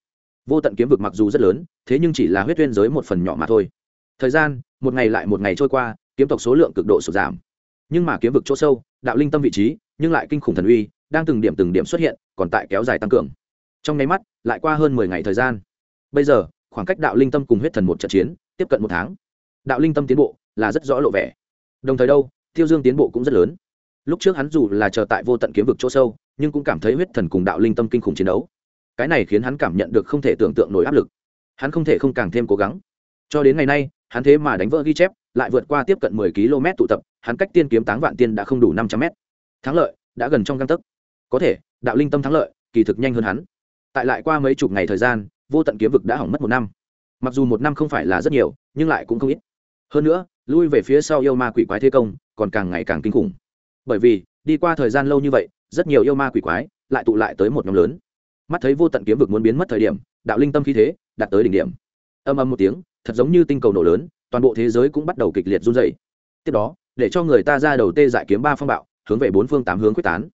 Vô tận kiếm vực mặc dù rất lớn, thế nhưng chỉ là huyết viên giới một phần nhỏ mà thôi. Thời gian, một ngày lại một ngày trôi qua kiếm tộc số lượng cực độ sụt giảm. Nhưng mà kiếm vực chỗ sâu, đạo linh tâm vị trí, nhưng lại kinh khủng thần uy, đang từng điểm từng điểm xuất hiện, còn tại kéo dài tăng cường. Trong nháy mắt, lại qua hơn mười ngày thời gian. Bây giờ, khoảng cách đạo linh tâm cùng huyết thần một trận chiến, tiếp cận một tháng. Đạo linh tâm tiến bộ là rất rõ lộ vẻ. Đồng thời đâu, tiêu dương tiến bộ cũng rất lớn. Lúc trước hắn dù là chờ tại vô tận kiếm vực chỗ sâu, nhưng cũng cảm thấy huyết thần cùng đạo linh tâm kinh khủng chiến đấu. Cái này khiến hắn cảm nhận được không thể tưởng tượng nổi áp lực. Hắn không thể không càng thêm cố gắng. Cho đến ngày nay hắn thế mà đánh vỡ ghi chép, lại vượt qua tiếp cận mười km tụ tập, hắn cách tiên kiếm táng vạn tiên đã không đủ năm trăm mét. Thắng lợi, đã gần trong găng tấc. Có thể, đạo linh tâm thắng lợi, kỳ thực nhanh hơn hắn. Tại lại qua mấy chục ngày thời gian, vô tận kiếm vực đã hỏng mất một năm. Mặc dù một năm không phải là rất nhiều, nhưng lại cũng không ít. Hơn nữa, lui về phía sau yêu ma quỷ quái thế công, còn càng ngày càng kinh khủng. Bởi vì, đi qua thời gian lâu như vậy, rất nhiều yêu ma quỷ quái lại tụ lại tới một nhóm lớn. Mắt thấy vô tận kiếm vực muốn biến mất thời điểm, đạo linh tâm khí thế đạt tới đỉnh điểm. Âm âm một tiếng thật giống như tinh cầu nổ lớn, toàn bộ thế giới cũng bắt đầu kịch liệt run dày tiếp đó, để cho người ta ra đầu tê dại kiếm ba phong bạo, hướng về bốn phương tám hướng quyết tán.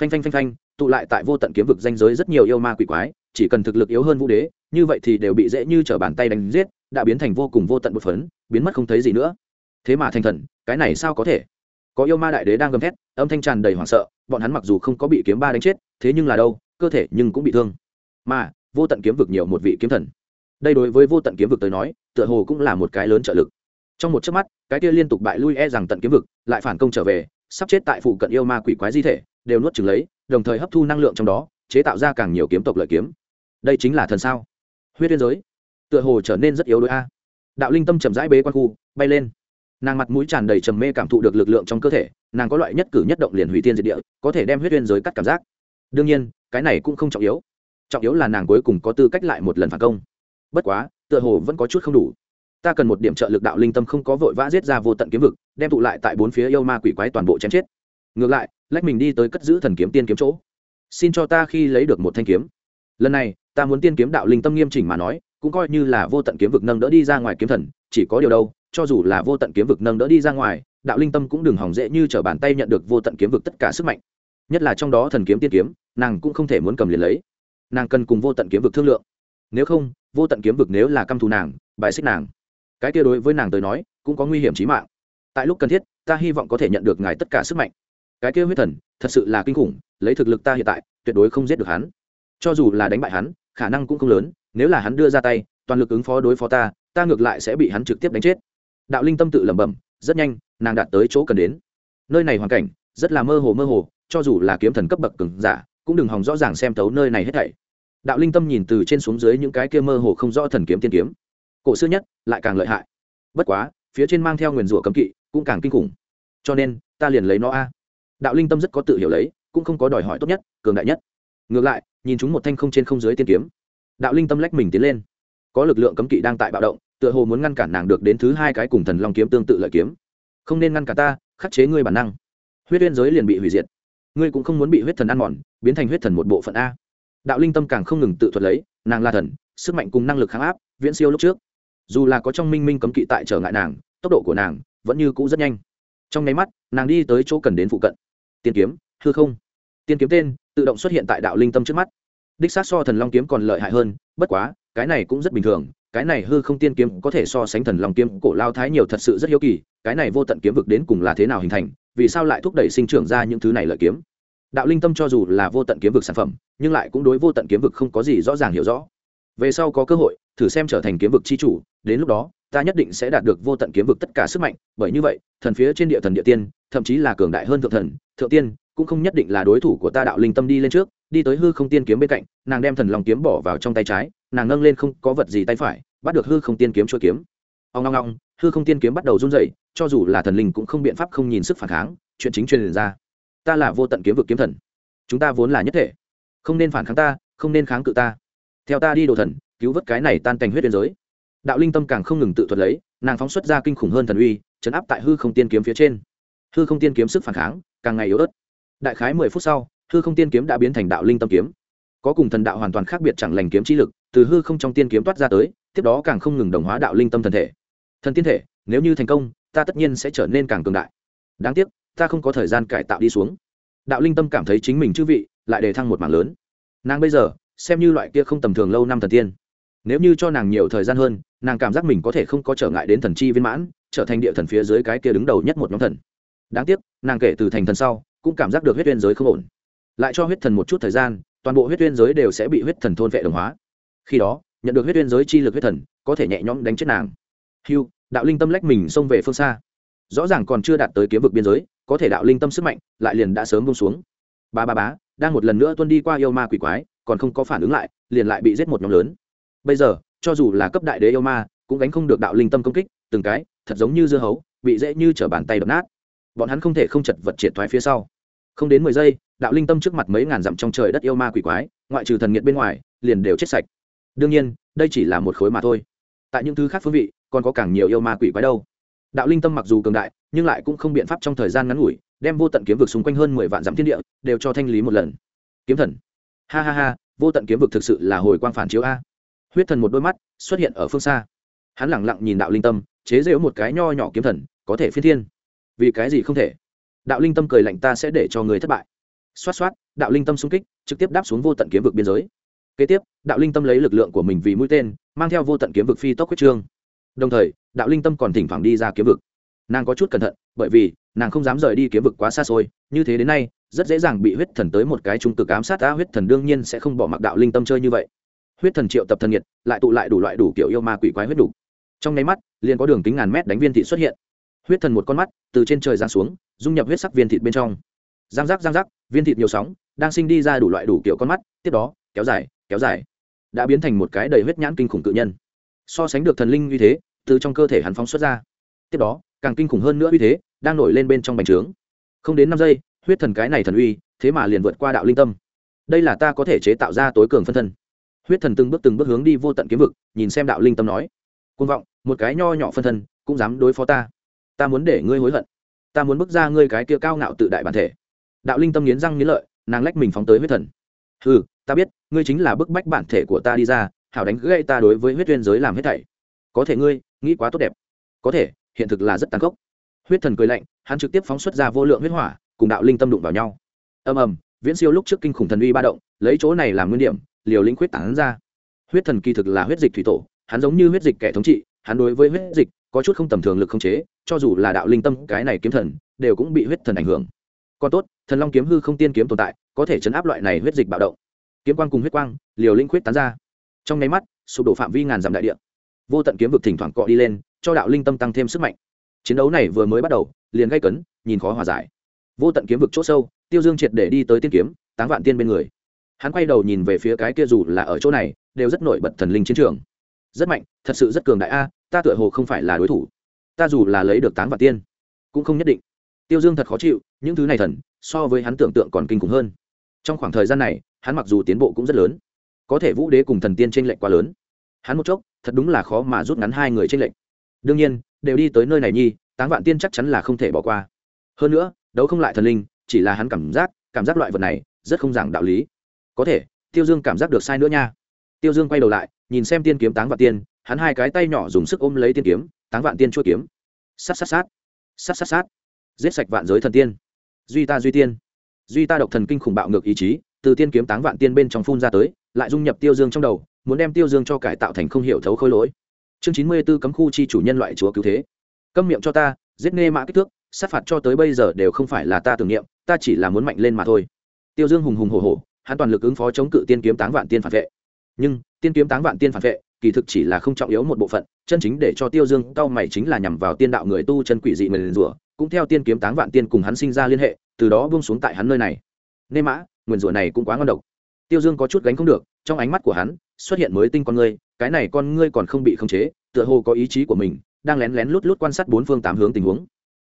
Phanh phanh phanh phanh, tụ lại tại vô tận kiếm vực danh giới rất nhiều yêu ma quỷ quái, chỉ cần thực lực yếu hơn vũ đế, như vậy thì đều bị dễ như t bàn tay đánh giết, đã biến thành vô cùng vô tận một phấn, biến mất không thấy gì nữa. Thế mà thành thần, cái này sao có thể? Có yêu ma đại đế đang gầm thét, âm thanh tràn đầy hoảng sợ, bọn hắn mặc dù không có bị kiếm ba đánh chết, thế nhưng là đâu, cơ thể nhưng cũng bị thương. Mà, vô tận kiếm vực nhiều một vị kiếm thần. Đây đối với vô tận kiếm vực tới nói tựa hồ cũng là một cái lớn trợ lực. Trong một chớp mắt, cái kia liên tục bại lui e rằng tận kiếm vực, lại phản công trở về, sắp chết tại phụ cận yêu ma quỷ quái di thể, đều nuốt chừng lấy, đồng thời hấp thu năng lượng trong đó, chế tạo ra càng nhiều kiếm tộc lợi kiếm. Đây chính là thần sao? Huyết biên giới. Tựa hồ trở nên rất yếu đuối a. Đạo linh tâm chậm rãi bế quan khu, bay lên. Nàng mặt mũi tràn đầy trầm mê cảm thụ được lực lượng trong cơ thể, nàng có loại nhất cử nhất động liền hủy tiên diệt địa, có thể đem huyết biên giới cắt cảm giác. Đương nhiên, cái này cũng không trọng yếu. Trọng yếu là nàng cuối cùng có tư cách lại một lần phản công bất quá, tựa hồ vẫn có chút không đủ. Ta cần một điểm trợ lực đạo linh tâm không có vội vã giết ra vô tận kiếm vực, đem tụ lại tại bốn phía yêu ma quỷ quái toàn bộ chém chết. Ngược lại, lách mình đi tới cất giữ thần kiếm tiên kiếm chỗ. Xin cho ta khi lấy được một thanh kiếm. Lần này, ta muốn tiên kiếm đạo linh tâm nghiêm chỉnh mà nói, cũng coi như là vô tận kiếm vực nâng đỡ đi ra ngoài kiếm thần, chỉ có điều đâu, cho dù là vô tận kiếm vực nâng đỡ đi ra ngoài, đạo linh tâm cũng đừng hỏng dễ như t r ở bàn tay nhận được vô tận kiếm vực tất cả sức mạnh. Nhất là trong đó thần kiếm tiên kiếm, nàng cũng không thể muốn cầm liền lấy. Nàng cần cùng vô tận kiếm vực thương lượng. Nếu không vô tận kiếm vực nếu là căm thù nàng bài xích nàng. Cái kia đối với nàng tới nói, cũng có nguy hiểm trí mạng. Tại lúc cần thiết, ta hy vọng có thể nhận được ngài tất cả sức mạnh. Cái kia huyết thần, thật sự là kinh khủng, lấy thực lực ta hiện tại, tuyệt đối không giết được hắn. Cho dù là đánh bại hắn, khả năng cũng không lớn, nếu là hắn đưa ra tay, toàn lực ứng phó đối phó ta ta ngược lại sẽ bị hắn trực tiếp đánh chết. Đạo linh tâm tự lẩm bẩm, rất nhanh, nàng đạt tới chỗ cần đến. Nơi này hoàn cảnh, rất là mơ hồ mơ hồ, cho dù là kiếm thần cấp bậc cứng giả, cũng đừng hòng rõ ràng xem tấu nơi này hết thảy đạo linh tâm nhìn từ trên xuống dưới những cái kia mơ hồ không rõ thần kiếm tiên kiếm. Cổ xưa nhất, lại càng lợi hại. Bất quá, phía trên mang theo nguyền rủa cấm kỵ, cũng càng kinh khủng. Cho nên, ta liền lấy nó a. Đạo linh tâm rất có tự hiểu lấy, cũng không có đòi hỏi tốt nhất, cường đại nhất. Ngược lại, nhìn chúng một thanh không trên không dưới tiên kiếm, đạo linh tâm lách mình tiến lên. Có lực lượng cấm kỵ đang tại bạo động, tựa hồ muốn ngăn cản nàng được đến thứ hai cái cùng thần long kiếm tương tự lợi kiếm. Không nên ngăn cản ta, khắc chế ngươi bản năng. Huyết uyên giới liền bị hủy diệt. Ngươi cũng không muốn bị huyết thần ăn mòn, biến thành huyết thần một bộ phận a đạo linh tâm càng không ngừng tự thuật lấy, nàng là thần, sức mạnh cùng năng lực kháng áp, viễn siêu lúc trước. Dù là có trong minh minh cấm kỵ tại trở ngại nàng, tốc độ của nàng vẫn như cũ rất nhanh. Trong nháy mắt, nàng đi tới chỗ cần đến phụ cận. Tiên kiếm, hư không. Tiên kiếm tên, tự động xuất hiện tại đạo linh tâm trước mắt. Đích sát so thần long kiếm còn lợi hại hơn, bất quá, cái này cũng rất bình thường, cái này hư không tiên kiếm có thể so sánh thần long kiếm cổ lao thái nhiều thật sự rất hiếu kỳ, cái này vô tận kiếm vực đến cùng là thế nào hình thành, vì sao lại thúc đẩy sinh trưởng ra những thứ này lợi kiếm? Đạo linh tâm cho dù là vô tận kiếm vực sản phẩm, nhưng lại cũng đối vô tận kiếm vực không có gì rõ ràng hiểu rõ. Về sau có cơ hội, thử xem trở thành kiếm vực chi chủ, đến lúc đó, ta nhất định sẽ đạt được vô tận kiếm vực tất cả sức mạnh, bởi như vậy, thần phía trên địa thần địa tiên, thậm chí là cường đại hơn thượng thần, thượng tiên, cũng không nhất định là đối thủ của ta đạo linh tâm đi lên trước, đi tới hư không tiên kiếm bên cạnh, nàng đem thần lòng kiếm bỏ vào trong tay trái, nàng nâng lên không có vật gì tay phải, bắt được hư không tiên kiếm chuỗi kiếm. Ông ngong ngong hư không tiên kiếm bắt đầu run rẩy, cho dù là thần linh cũng không biện pháp không nhìn sức phản kháng, chuyện chính truyền ra ta là vô tận kiếm vực kiếm thần. Chúng ta vốn là nhất thể. Không nên phản kháng ta, không nên kháng cự ta. Theo ta đi đồ thần, cứu vớt cái này tan cành huyết biên giới. Đạo linh tâm càng không ngừng tự thuật lấy, nàng phóng xuất ra kinh khủng hơn thần uy, chấn áp tại hư không tiên kiếm phía trên. Hư không tiên kiếm sức phản kháng, càng ngày yếu ớt. Đại khái mười phút sau, hư không tiên kiếm đã biến thành đạo linh tâm kiếm. Có cùng thần đạo hoàn toàn khác biệt chẳng lành kiếm chi lực, từ hư không trong tiên kiếm toát ra tới, tiếp đó càng không ngừng đồng hóa đạo linh tâm thần thể. Thần tiên thể, nếu như thành công, ta tất nhiên sẽ trở nên càng cường đại. Đáng tiếc ta không có thời gian cải tạo đi xuống. Đạo linh tâm cảm thấy chính mình chư vị lại đề thăng một mảng lớn. Nàng bây giờ, xem như loại kia không tầm thường lâu năm thần tiên. Nếu như cho nàng nhiều thời gian hơn, nàng cảm giác mình có thể không có trở ngại đến thần chi viên mãn, trở thành địa thần phía dưới cái kia đứng đầu nhất một nhóm thần. Đáng tiếc, nàng kể từ thành thần sau, cũng cảm giác được huyết uyên giới không ổn. Lại cho huyết thần một chút thời gian, toàn bộ huyết uyên giới đều sẽ bị huyết thần thôn vệ đồng hóa. Khi đó, nhận được huyết uyên giới chi lực huyết thần, có thể nhẹ nhõm đánh chết nàng. Hiu đạo linh tâm lách mình xông về phương xa. Rõ ràng còn chưa đạt tới kiếm vực biên giới có thể đạo linh tâm sức mạnh, lại liền đã sớm bông xuống. Ba ba bá, đang một lần nữa tuân đi qua yêu ma quỷ quái, còn không có phản ứng lại, liền lại bị giết một nhóm lớn. Bây giờ, cho dù là cấp đại đế yêu ma, cũng gánh không được đạo linh tâm công kích, từng cái, thật giống như dưa hấu, bị dễ như chở bàn tay đập nát. Bọn hắn không thể không chật vật triệt thoái phía sau. Không đến mười giây, đạo linh tâm trước mặt mấy ngàn dặm trong trời đất yêu ma quỷ quái, ngoại trừ thần nghiệt bên ngoài, liền đều chết sạch. Đương nhiên, đây chỉ là một khối mà thôi. Tại những thứ khác phương vị, còn có càng nhiều yêu ma quỷ quái đâu. Đạo linh tâm mặc dù cường đại nhưng lại cũng không biện pháp trong thời gian ngắn ngủi, đem vô tận kiếm vực xung quanh hơn mười vạn dặm thiên địa đều cho thanh lý một lần. Kiếm thần. Ha ha ha, vô tận kiếm vực thực sự là hồi quang phản chiếu a. Huyết thần một đôi mắt xuất hiện ở phương xa. Hắn lẳng lặng nhìn đạo linh tâm, chế giễu một cái nho nhỏ kiếm thần, có thể phiên thiên. Vì cái gì không thể? Đạo linh tâm cười lạnh ta sẽ để cho người thất bại. Xoát xoát, đạo linh tâm xung kích, trực tiếp đáp xuống vô tận kiếm vực biên giới. Kế tiếp, đạo linh tâm lấy lực lượng của mình vì mũi tên, mang theo vô tận kiếm vực phi tốc huyết trương. Đồng thời, đạo linh tâm còn thỉnh thoảng đi ra kiếm vực nàng có chút cẩn thận, bởi vì nàng không dám rời đi kiếm vực quá xa xôi. Như thế đến nay, rất dễ dàng bị huyết thần tới một cái trung cực ám sát, á, huyết thần đương nhiên sẽ không bỏ mặc đạo linh tâm chơi như vậy. Huyết thần triệu tập thần nhiệt lại tụ lại đủ loại đủ kiểu yêu ma quỷ quái huyết đủ. Trong nháy mắt, liền có đường kính ngàn mét đánh viên thị xuất hiện. Huyết thần một con mắt từ trên trời giáng xuống, dung nhập huyết sắc viên thịt bên trong. Giang giác giang giác, viên thịt nhiều sóng, đang sinh đi ra đủ loại đủ kiểu con mắt, tiếp đó, kéo dài kéo dài, đã biến thành một cái đầy huyết nhãn kinh khủng cự nhân. So sánh được thần linh như thế, từ trong cơ thể hắn phóng xuất ra tiếp đó, càng kinh khủng hơn nữa uy thế, đang nổi lên bên trong bành trướng. Không đến năm giây, huyết thần cái này thần uy, thế mà liền vượt qua đạo linh tâm. Đây là ta có thể chế tạo ra tối cường phân thân. Huyết thần từng bước từng bước hướng đi vô tận kiếm vực, nhìn xem đạo linh tâm nói. Côn vọng, một cái nho nhỏ phân thân, cũng dám đối phó ta. Ta muốn để ngươi hối hận. Ta muốn bước ra ngươi cái kia cao ngạo tự đại bản thể. Đạo linh tâm nghiến răng nghiến lợi, nàng lách mình phóng tới huyết thần. Ừ ta biết, ngươi chính là bức bách bản thể của ta đi ra, hảo đánh gây ta đối với huyết tuyên giới làm hết thảy. Có thể ngươi, nghĩ quá tốt đẹp. Có thể hiện thực là rất tàn khốc. Huyết thần cười lạnh, hắn trực tiếp phóng xuất ra vô lượng huyết hỏa, cùng đạo linh tâm đụng vào nhau. Ầm ầm, viễn siêu lúc trước kinh khủng thần uy ba động, lấy chỗ này làm nguyên điểm, liều lĩnh huyết tán ra. Huyết thần kỳ thực là huyết dịch thủy tổ, hắn giống như huyết dịch kẻ thống trị, hắn đối với huyết dịch có chút không tầm thường lực không chế, cho dù là đạo linh tâm cái này kiếm thần, đều cũng bị huyết thần ảnh hưởng. Còn tốt, thần long kiếm hư không tiên kiếm tồn tại, có thể chấn áp loại này huyết dịch bạo động. Kiếm quang cùng huyết quang, liều linh huyết tán ra. Trong nháy mắt, sụp đổ phạm vi ngàn dặm đại địa. Vô tận kiếm vực thỉnh thoảng cọ đi lên cho đạo linh tâm tăng thêm sức mạnh. Chiến đấu này vừa mới bắt đầu, liền gây cấn, nhìn khó hòa giải. Vô tận kiếm vực chỗ sâu, tiêu dương triệt để đi tới tiên kiếm, táng vạn tiên bên người. Hắn quay đầu nhìn về phía cái kia dù là ở chỗ này, đều rất nổi bật thần linh chiến trường. Rất mạnh, thật sự rất cường đại a, ta tựa hồ không phải là đối thủ. Ta dù là lấy được táng vạn tiên, cũng không nhất định. Tiêu dương thật khó chịu, những thứ này thần, so với hắn tưởng tượng còn kinh khủng hơn. Trong khoảng thời gian này, hắn mặc dù tiến bộ cũng rất lớn. Có thể vũ đế cùng thần tiên tranh lệch quá lớn. Hắn một chốc, thật đúng là khó mà rút ngắn hai người tranh lệch đương nhiên, đều đi tới nơi này nhi, táng vạn tiên chắc chắn là không thể bỏ qua. Hơn nữa, đấu không lại thần linh, chỉ là hắn cảm giác cảm giác loại vật này, rất không giảng đạo lý. Có thể, tiêu dương cảm giác được sai nữa nha. Tiêu dương quay đầu lại, nhìn xem tiên kiếm táng vạn tiên, hắn hai cái tay nhỏ dùng sức ôm lấy tiên kiếm, táng vạn tiên chua kiếm. Sát sát sát. Sát sát sát. Giết sạch vạn giới thần tiên. Duy ta, duy tiên. Duy ta độc thần kinh khủng bạo ngược ý chí, từ tiên kiếm táng vạn tiên bên trong phun ra tới, lại dung nhập tiêu dương trong đầu, muốn đem tiêu dương cho cải tạo thành không hiểu thấu khôi lỗi chương chín mươi b ố cấm khu chi chủ nhân loại chúa cứu thế. Câm miệng cho ta, giết nghe mã kích thước, sát phạt cho tới bây giờ đều không phải là ta tưởng niệm, ta chỉ là muốn mạnh lên mà thôi. Tiêu dương hùng hùng hồ hồ hắn toàn lực ứng phó chống cự tiên kiếm táng vạn tiên phản vệ. Nhưng, tiên kiếm táng vạn tiên phản vệ, kỳ thực chỉ là không trọng yếu một bộ phận, chân chính để cho tiêu dương cau mày chính là nhằm vào tiên đạo người tu chân quỷ dị mình rủa, cũng theo tiên kiếm táng vạn tiên cùng hắn sinh ra liên hệ, từ đó buông xuống tại hắn nơi này. Nên mã, nguyền rủa này cũng quá ngon độc. Tiêu dương có chút gánh không được, trong ánh mắt của hắn, xuất hiện mới tinh con người cái này con ngươi còn không bị khống chế, tựa hồ có ý chí của mình, đang lén lén lút lút quan sát bốn phương tám hướng tình huống.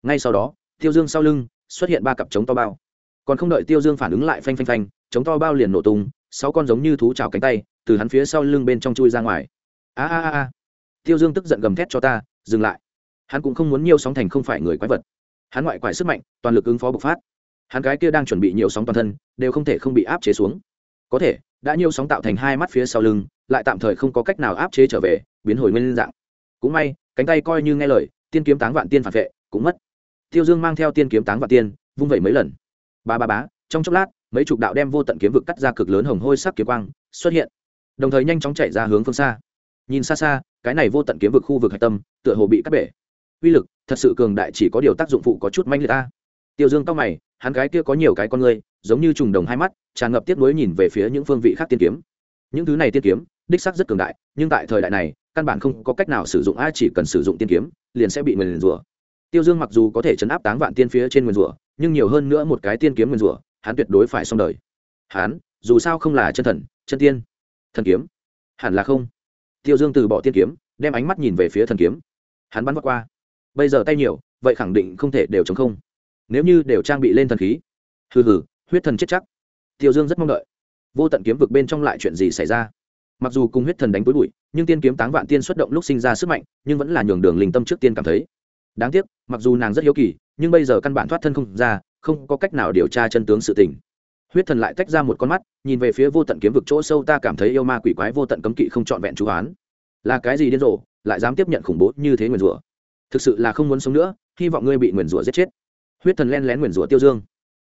Ngay sau đó, tiêu dương sau lưng xuất hiện ba cặp chống to bao. Còn không đợi tiêu dương phản ứng lại phanh phanh phanh chống to bao liền nổ tung, sáu con giống như thú chảo cánh tay, từ hắn phía sau lưng bên trong chui ra ngoài. A a a a. Tiêu dương tức giận gầm thét cho ta, dừng lại. Hắn cũng không muốn nhiều sóng thành không phải người quái vật. Hắn ngoại quải sức mạnh, toàn lực ứng phó bộc phát. Hắn cái kia đang chuẩn bị nhiều sóng toàn thân, đều không thể không bị áp chế xuống. Có thể đã nhiều sóng tạo thành hai mắt phía sau lưng, lại tạm thời không có cách nào áp chế trở về, biến hồi nguyên dạng. Cũng may, cánh tay coi như nghe lời, tiên kiếm táng vạn tiên phản vệ, cũng mất. Tiêu dương mang theo tiên kiếm táng vạn tiên, vung vẩy mấy lần. Ba ba bá trong chốc lát, mấy chục đạo đem vô tận kiếm vực cắt ra cực lớn hồng hôi sắc kiếm quang, xuất hiện. Đồng thời nhanh chóng chạy ra hướng phương xa. Nhìn xa xa, cái này vô tận kiếm vực khu vực hạch tâm, tựa hồ bị cắt bể. Uy lực, thật sự cường đại chỉ có điều tác dụng phụ có chút manh liệt ta tiêu dương cao mày hắn cái kia có nhiều cái con người giống như trùng đồng hai mắt, tràn ngập tiếp nối nhìn về phía những phương vị khác tiên kiếm. Những thứ này tiên kiếm, đích sắc rất cường đại, nhưng tại thời đại này, căn bản không có cách nào sử dụng, ai chỉ cần sử dụng tiên kiếm, liền sẽ bị nguyền rủa. Tiêu dương mặc dù có thể chấn áp táng vạn tiên phía trên nguyền rủa, nhưng nhiều hơn nữa một cái tiên kiếm nguyền rủa, hắn tuyệt đối phải xong đời. Hắn, dù sao không là chân thần, chân tiên. Thần kiếm? Hẳn là không. Tiêu dương từ bỏ tiên kiếm, đem ánh mắt nhìn về phía thần kiếm. Hắn bắn vắt qua. Bây giờ tay nhiều, vậy khẳng định không thể đều chống không nếu như đều trang bị lên thần khí. Hừ hừ, huyết thần chết chắc. Tiêu dương rất mong đợi. Vô tận kiếm vực bên trong lại chuyện gì xảy ra? Mặc dù cùng huyết thần đánh túi bụi, nhưng tiên kiếm táng vạn tiên xuất động lúc sinh ra sức mạnh, nhưng vẫn là nhường đường linh tâm trước tiên cảm thấy. Đáng tiếc, mặc dù nàng rất hiếu kỳ, nhưng bây giờ căn bản thoát thân không ra, không có cách nào điều tra chân tướng sự tình. Huyết thần lại tách ra một con mắt, nhìn về phía vô tận kiếm vực chỗ sâu ta cảm thấy yêu ma quỷ quái vô tận cấm kỵ không trọn vẹn chú án là cái gì điên rồ, lại dám tiếp nhận khủng bố như thế nguyền rủa? Thực sự là không muốn sống nữa, hy vọng ngươi bị nguyền rủa giết chết huyết thần len lén nguyền rủa tiêu dương.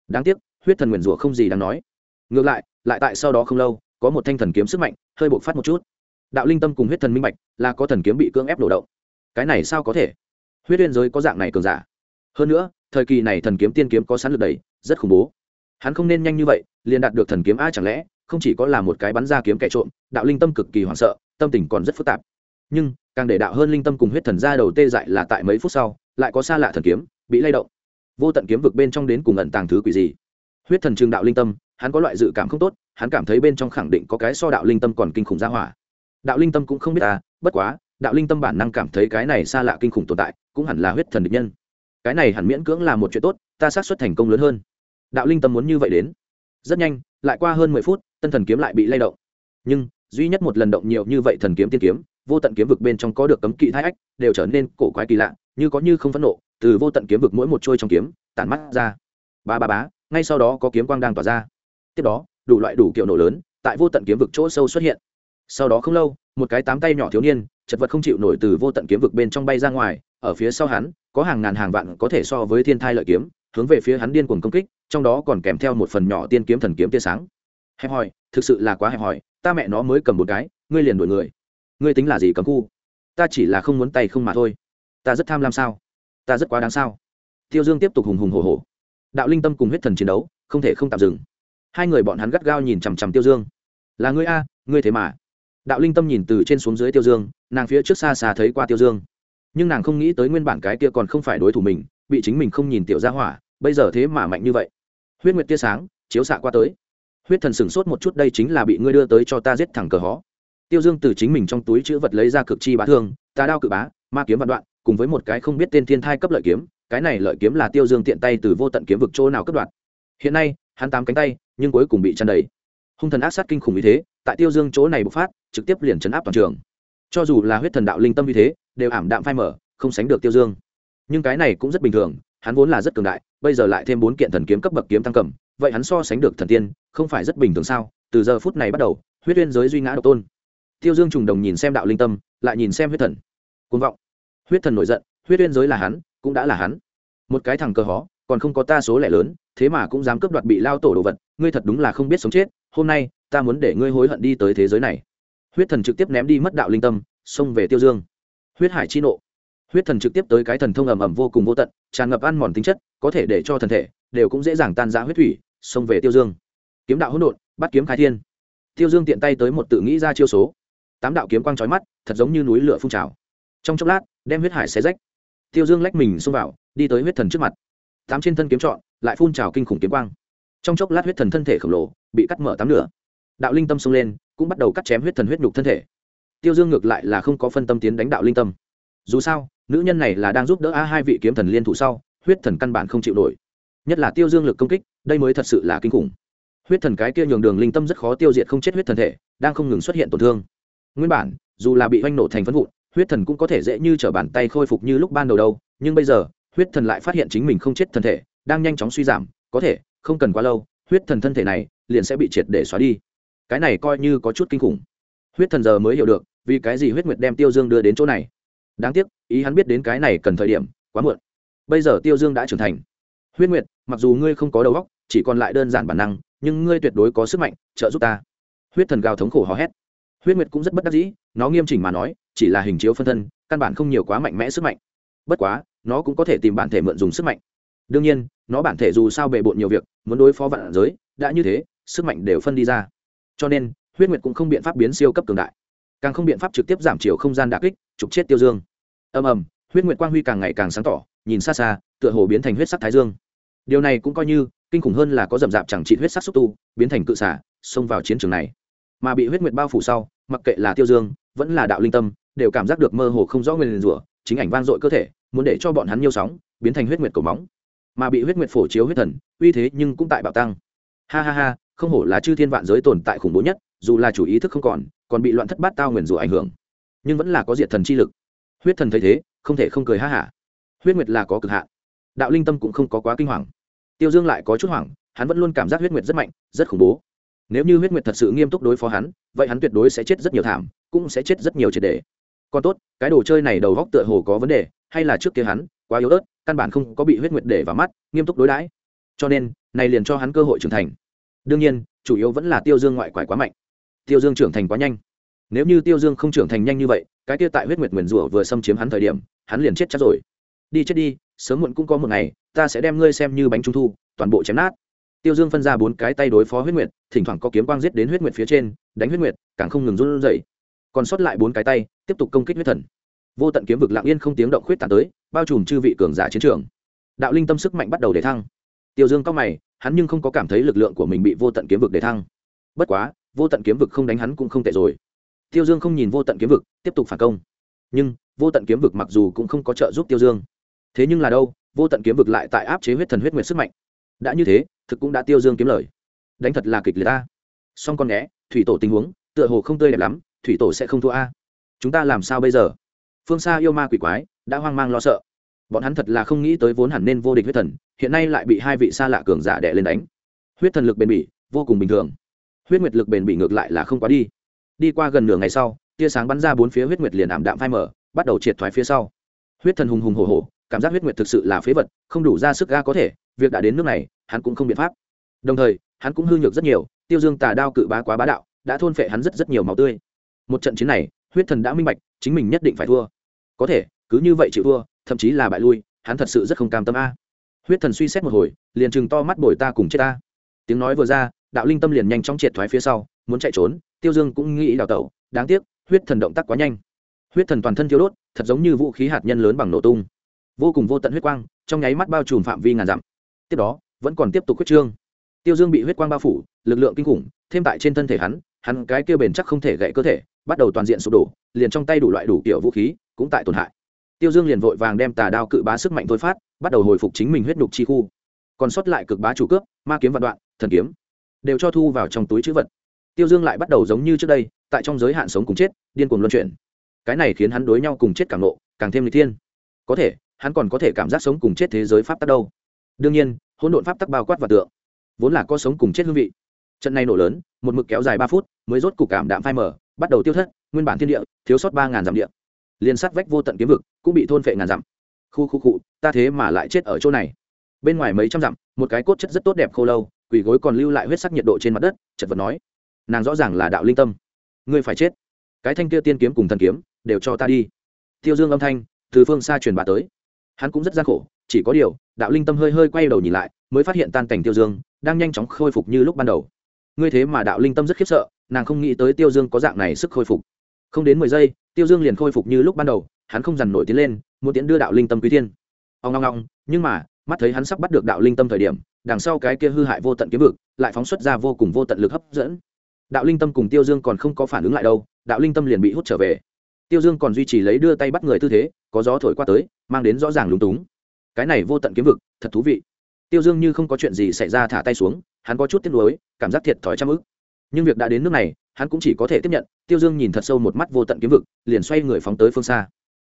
Đáng tiếc, huyết thần nguyền rủa không gì đáng nói. Ngược lại lại tại sau đó không lâu, có một thanh thần kiếm sức mạnh, hơi bộc phát một chút. Đạo linh tâm cùng huyết thần minh bạch, là có thần kiếm bị cưỡng ép đổ động. Cái này sao có thể? Huyết liên giới có dạng này cường giả. Hơn nữa, thời kỳ này thần kiếm tiên kiếm có sẵn lực đầy rất khủng bố. Hắn không nên nhanh như vậy, liền đạt được thần kiếm a chẳng lẽ, không chỉ có là một cái bắn ra kiếm kẻ trộm, đạo linh tâm cực kỳ hoảng sợ, tâm tình còn rất phức tạp. Nhưng, càng để đạo hơn linh tâm cùng huyết thần ra đầu tê dại là tại mấy phút sau, lại có xa lạ thần kiếm, bị lay động vô tận kiếm vực bên trong đến cùng ẩn tàng thứ quỷ gì. Huyết thần trường đạo linh tâm, hắn có loại dự cảm không tốt, hắn cảm thấy bên trong khẳng định có cái so đạo linh tâm còn kinh khủng ra hỏa. Đạo linh tâm cũng không biết ta bất quá, đạo linh tâm bản năng cảm thấy cái này xa lạ kinh khủng tồn tại, cũng hẳn là huyết thần địch nhân. Cái này hẳn miễn cưỡng là một chuyện tốt, ta xác suất thành công lớn hơn. Đạo linh tâm muốn như vậy đến. Rất nhanh, lại qua hơn mười phút, tân thần kiếm lại bị lay động. Nhưng, duy nhất một lần động nhiều như vậy thần kiếm tiên kiếm, vô tận kiếm vực bên trong có được cấm kỵ thái ách, đều trở nên cổ quái kỳ lạ như có như không phẫn nộ, từ vô tận kiếm vực mỗi một trôi trong kiếm, tản mắt ra. Ba ba bá ngay sau đó có kiếm quang đang tỏa ra. Tiếp đó, đủ loại đủ kiểu nổ lớn, tại vô tận kiếm vực chỗ sâu xuất hiện. Sau đó không lâu, một cái tám tay nhỏ thiếu niên, chật vật không chịu nổi từ vô tận kiếm vực bên trong bay ra ngoài, ở phía sau hắn, có hàng ngàn hàng vạn có thể so với thiên thai lợi kiếm, hướng về phía hắn điên cuồng công kích, trong đó còn kèm theo một phần nhỏ tiên kiếm thần kiếm tia sáng. Hẹp hòi, thực sự là quá hẹp hòi, ta mẹ nó mới cầm một cái, ngươi liền đuổi người. Ngươi tính là gì cấm khu ta chỉ là không muốn tay không mà thôi ta rất tham lam sao? Ta rất quá đáng sao? Tiêu dương tiếp tục hùng hùng hồ hồ đạo linh tâm cùng huyết thần chiến đấu, không thể không tạm dừng. Hai người bọn hắn gắt gao nhìn chằm chằm tiêu dương. Là ngươi a, ngươi thế mà. Đạo linh tâm nhìn từ trên xuống dưới tiêu dương, nàng phía trước xa xa thấy qua tiêu dương. Nhưng nàng không nghĩ tới nguyên bản cái kia còn không phải đối thủ mình, bị chính mình không nhìn tiểu ra hỏa, bây giờ thế mà mạnh như vậy. Huyết nguyệt tia sáng, chiếu xạ qua tới. Huyết thần sửng sốt một chút, đây chính là bị ngươi đưa tới cho ta giết thẳng cờ hó. Tiêu dương từ chính mình trong túi chữ vật lấy ra cực chi bá thương, tà đao cự bá, ma kiếm vạn đoạn cùng với một cái không biết tên thiên thai cấp lợi kiếm, cái này lợi kiếm là tiêu dương tiện tay từ vô tận kiếm vực chỗ nào cấp đoạt. Hiện nay, hắn tám cánh tay, nhưng cuối cùng bị chăn đầy. Hung thần ác sát kinh khủng như thế, tại tiêu dương chỗ này bộc phát, trực tiếp liền chấn áp toàn trường. Cho dù là huyết thần đạo linh tâm như thế, đều ảm đạm phai mở không sánh được tiêu dương. Nhưng cái này cũng rất bình thường, hắn vốn là rất cường đại, bây giờ lại thêm bốn kiện thần kiếm cấp bậc kiếm tăng cầm, vậy hắn so sánh được thần tiên, không phải rất bình thường sao? Từ giờ phút này bắt đầu, huyết uyên giới duy ngã độc tôn. Tiêu dương trùng đồng nhìn xem đạo linh tâm, lại nhìn xem huyết thần. Côn vọng huyết thần nổi giận, huyết uyên giới là hắn, cũng đã là hắn. Một cái thằng cờ hó, còn không có ta số lẻ lớn, thế mà cũng dám cướp đoạt bị lao tổ đồ vật, ngươi thật đúng là không biết sống chết, hôm nay, ta muốn để ngươi hối hận đi tới thế giới này. Huyết thần trực tiếp ném đi mất đạo linh tâm, xông về tiêu dương. Huyết hải chi nộ. Huyết thần trực tiếp tới cái thần thông ầm ầm vô cùng vô tận, tràn ngập ăn mòn tính chất, có thể để cho thần thể, đều cũng dễ dàng tan ra huyết thủy, xông về tiêu dương. Kiếm đạo hỗn độn, bắt kiếm khai thiên. Tiêu dương tiện tay tới một tự nghĩ ra chiêu số. Tám đạo kiếm quang trói mắt, thật giống như núi lửa phun trào. Trong chốc lát đem huyết hải xé rách. Tiêu dương lách mình xông vào, đi tới huyết thần trước mặt. Tám trên thân kiếm trọn, lại phun trào kinh khủng kiếm quang. Trong chốc lát huyết thần thân thể khổng lồ, bị cắt mở tám nửa. Đạo linh tâm xông lên, cũng bắt đầu cắt chém huyết thần huyết nhục thân thể. Tiêu dương ngược lại là không có phân tâm tiến đánh đạo linh tâm. Dù sao, nữ nhân này là đang giúp đỡ a hai vị kiếm thần liên thủ sau, huyết thần căn bản không chịu nổi. Nhất là tiêu dương lực công kích, đây mới thật sự là kinh khủng. Huyết thần cái kia nhường đường linh tâm rất khó tiêu diệt không chết huyết thần thể, đang không ngừng xuất hiện tổn thương. Nguyên bản, dù là bị oanh nổ thành phân vụn huyết thần cũng có thể dễ như t r ở bàn tay khôi phục như lúc ban đầu đâu, nhưng bây giờ, huyết thần lại phát hiện chính mình không chết thân thể, đang nhanh chóng suy giảm, có thể, không cần quá lâu, huyết thần thân thể này liền sẽ bị triệt để xóa đi. Cái này coi như có chút kinh khủng. Huyết thần giờ mới hiểu được, vì cái gì huyết nguyệt đem tiêu dương đưa đến chỗ này. Đáng tiếc, ý hắn biết đến cái này cần thời điểm, quá muộn. Bây giờ tiêu dương đã trưởng thành. Huyết nguyệt, mặc dù ngươi không có đầu óc, chỉ còn lại đơn giản bản năng, nhưng ngươi tuyệt đối có sức mạnh, trợ giúp ta. Huyết thần gào thống khổ hò hét. Huyết nguyệt cũng rất bất đắc dĩ, nó nghiêm chỉnh mà nói chỉ là hình chiếu phân thân, căn bản không nhiều quá mạnh mẽ sức mạnh. Bất quá, nó cũng có thể tìm bản thể mượn dùng sức mạnh. Đương nhiên, nó bản thể dù sao bề bộn nhiều việc, muốn đối phó vạn giới, đã như thế, sức mạnh đều phân đi ra. Cho nên, huyết nguyệt cũng không biện pháp biến siêu cấp cường đại. Càng không biện pháp trực tiếp giảm chiều không gian đà kích, trục chết tiêu dương. Ầm ầm, huyết nguyệt quang huy càng ngày càng sáng tỏ, nhìn xa xa, tựa hồ biến thành huyết sắc thái dương. Điều này cũng coi như, kinh khủng hơn là có dầm dạp chẳng trị huyết sắc xúc tu, biến thành cự xả xông vào chiến trường này. Mà bị huyết nguyệt bao phủ sau, mặc kệ là tiêu dương, vẫn là đạo linh tâm đều cảm giác được mơ hồ không rõ nguyên rủa, chính ảnh vang dội cơ thể, muốn để cho bọn hắn nhiều sóng, biến thành huyết nguyệt cổ móng. Mà bị huyết nguyệt phổ chiếu huyết thần, uy thế nhưng cũng tại bạo tăng. Ha ha ha, không hổ là chư thiên vạn giới tồn tại khủng bố nhất, dù là chủ ý thức không còn còn bị loạn thất bát tao nguyền rủa ảnh hưởng. Nhưng vẫn là có diệt thần chi lực. Huyết thần thấy thế, không thể không cười ha hả. Huyết nguyệt là có cực hạn. Đạo linh tâm cũng không có quá kinh hoàng. Tiêu dương lại có chút hoảng, hắn vẫn luôn cảm giác huyết nguyệt rất mạnh, rất khủng bố. Nếu như huyết nguyệt thật sự nghiêm túc đối phó hắn, vậy hắn tuyệt đối sẽ chết rất nhiều thảm, cũng sẽ chết rất nhiều triệt đề còn tốt, cái đồ chơi này đầu góc tựa hồ có vấn đề, hay là trước kia hắn, quá yếu ớt, căn bản không có bị huyết nguyệt để vào mắt, nghiêm túc đối đãi. Cho nên, này liền cho hắn cơ hội trưởng thành. Đương nhiên, chủ yếu vẫn là tiêu dương ngoại quải quá mạnh. Tiêu dương trưởng thành quá nhanh. Nếu như tiêu dương không trưởng thành nhanh như vậy, cái kia tại huyết nguyệt nguyền rủa vừa xâm chiếm hắn thời điểm, hắn liền chết chắc rồi. Đi chết đi, sớm muộn cũng có một ngày, ta sẽ đem ngươi xem như bánh trung thu, toàn bộ chém nát. Tiêu dương phân ra bốn cái tay đối phó huyết nguyệt, thỉnh thoảng có kiếm quang giết đến huyết nguyệt phía trên, đánh huyết nguyệt, càng không ngừng run rẩy còn sót lại bốn cái tay, tiếp tục công kích huyết thần. Vô tận kiếm vực lặng yên không tiếng động khuyết tàn tới, bao trùm chư vị cường giả chiến trường. Đạo linh tâm sức mạnh bắt đầu để thăng. Tiêu dương cao mày, hắn nhưng không có cảm thấy lực lượng của mình bị vô tận kiếm vực để thăng. Bất quá, vô tận kiếm vực không đánh hắn cũng không tệ rồi. Tiêu dương không nhìn vô tận kiếm vực, tiếp tục phản công. Nhưng, vô tận kiếm vực mặc dù cũng không có trợ giúp tiêu dương. Thế nhưng là đâu, vô tận kiếm vực lại tại áp chế huyết thần huyết nguyệt sức mạnh. Đã như thế, thực cũng đã tiêu dương kiếm lời. Đánh thật là kịch liệt ta. Song con né thủy tổ tình huống, tựa hồ không tươi đẹp lắm thủy tổ sẽ không thua a. Chúng ta làm sao bây giờ? Phương xa yêu ma quỷ quái, đã hoang mang lo sợ. Bọn hắn thật là không nghĩ tới vốn hẳn nên vô địch huyết thần, hiện nay lại bị hai vị xa lạ cường giả đẻ lên đánh. Huyết thần lực bền bỉ, vô cùng bình thường. Huyết nguyệt lực bền bỉ ngược lại là không quá đi. Đi qua gần nửa ngày sau, tia sáng bắn ra bốn phía huyết nguyệt liền ảm đạm phai mở bắt đầu triệt thoái phía sau. Huyết thần hùng hùng hổ hổ, cảm giác huyết nguyệt thực sự là phế vật, không đủ ra sức ga có thể, việc đã đến nước này, hắn cũng không biện pháp. Đồng thời, hắn cũng hư nhược rất nhiều, tiêu dương tà đao cự bá quá bá đạo, đã thôn phệ hắn rất rất nhiều máu tươi một trận chiến này, huyết thần đã minh bạch, chính mình nhất định phải thua. Có thể, cứ như vậy chịu thua, thậm chí là bại lui, hắn thật sự rất không cam tâm a. Huyết thần suy xét một hồi, liền chừng to mắt bồi ta cùng chết ta. Tiếng nói vừa ra, đạo linh tâm liền nhanh chóng triệt thoái phía sau, muốn chạy trốn, tiêu dương cũng nghĩ đào tẩu, đáng tiếc, huyết thần động tác quá nhanh. Huyết thần toàn thân thiêu đốt, thật giống như vũ khí hạt nhân lớn bằng nổ tung. Vô cùng vô tận huyết quang, trong nháy mắt bao trùm phạm vi ngàn dặm. Tiếp đó, vẫn còn tiếp tục huyết trương. Tiêu dương bị huyết quang bao phủ, lực lượng kinh khủng, thêm tại trên thân thể hắn hắn cái kia bền chắc không thể gãy cơ thể, bắt đầu toàn diện sụp đổ, liền trong tay đủ loại đủ kiểu vũ khí, cũng tại tổn hại. Tiêu dương liền vội vàng đem tà đao cự bá sức mạnh thôi phát, bắt đầu hồi phục chính mình huyết nhục chi khu. Còn sót lại cực bá chủ cướp, ma kiếm vạn đoạn, thần kiếm, đều cho thu vào trong túi chữ vật. Tiêu dương lại bắt đầu giống như trước đây, tại trong giới hạn sống cùng chết, điên cuồng luân chuyển. Cái này khiến hắn đối nhau cùng chết càng nộ càng thêm lý thiên. Có thể, hắn còn có thể cảm giác sống cùng chết thế giới pháp tắc đâu. Đương nhiên, hỗn độn pháp tắc bao quát và tượng, vốn là có sống cùng chết hương vị trận này nổ lớn, một mực kéo dài ba phút, mới rốt cục cảm đạm phai mở bắt đầu tiêu thất, nguyên bản thiên địa, thiếu sót ba ngàn dặm địa. Liền sát vách vô tận kiếm vực, cũng bị thôn phệ ngàn dặm. Khu khu cụ ta thế mà lại chết ở chỗ này. Bên ngoài mấy trăm dặm, một cái cốt chất rất tốt đẹp khô lâu quỷ gối còn lưu lại huyết sắc nhiệt độ trên mặt đất, chật vật nói. Nàng rõ ràng là đạo linh tâm. Ngươi phải chết. Cái thanh kia tiên kiếm cùng thần kiếm, đều cho ta đi. Tiêu dương âm thanh, từ phương xa truyền bà tới. Hắn cũng rất gian khổ, chỉ có điều, đạo linh tâm hơi hơi quay đầu nhìn lại, mới phát hiện tan cảnh tiêu dương, đang nhanh chóng khôi phục như lúc ban đầu ngươi thế mà đạo linh tâm rất khiếp sợ, nàng không nghĩ tới tiêu dương có dạng này sức khôi phục. Không đến mười giây, tiêu dương liền khôi phục như lúc ban đầu, hắn không dằn nổi tiến lên, muốn tiến đưa đạo linh tâm quý thiên. Ông ngong ngong nhưng mà, mắt thấy hắn sắp bắt được đạo linh tâm thời điểm, đằng sau cái kia hư hại vô tận kiếm vực, lại phóng xuất ra vô cùng vô tận lực hấp dẫn. Đạo linh tâm cùng tiêu dương còn không có phản ứng lại đâu, đạo linh tâm liền bị hút trở về. Tiêu dương còn duy trì lấy đưa tay bắt người tư thế, có gió thổi qua tới, mang đến rõ ràng lúng túng. Cái này vô tận kiếm vực, thật thú vị. Tiêu dương như không có chuyện gì xảy ra thả tay xuống hắn có chút tiếc nuối, cảm giác thiệt thòi trăm ức. Nhưng việc đã đến nước này, hắn cũng chỉ có thể tiếp nhận, tiêu dương nhìn thật sâu một mắt vô tận kiếm vực, liền xoay người phóng tới phương xa.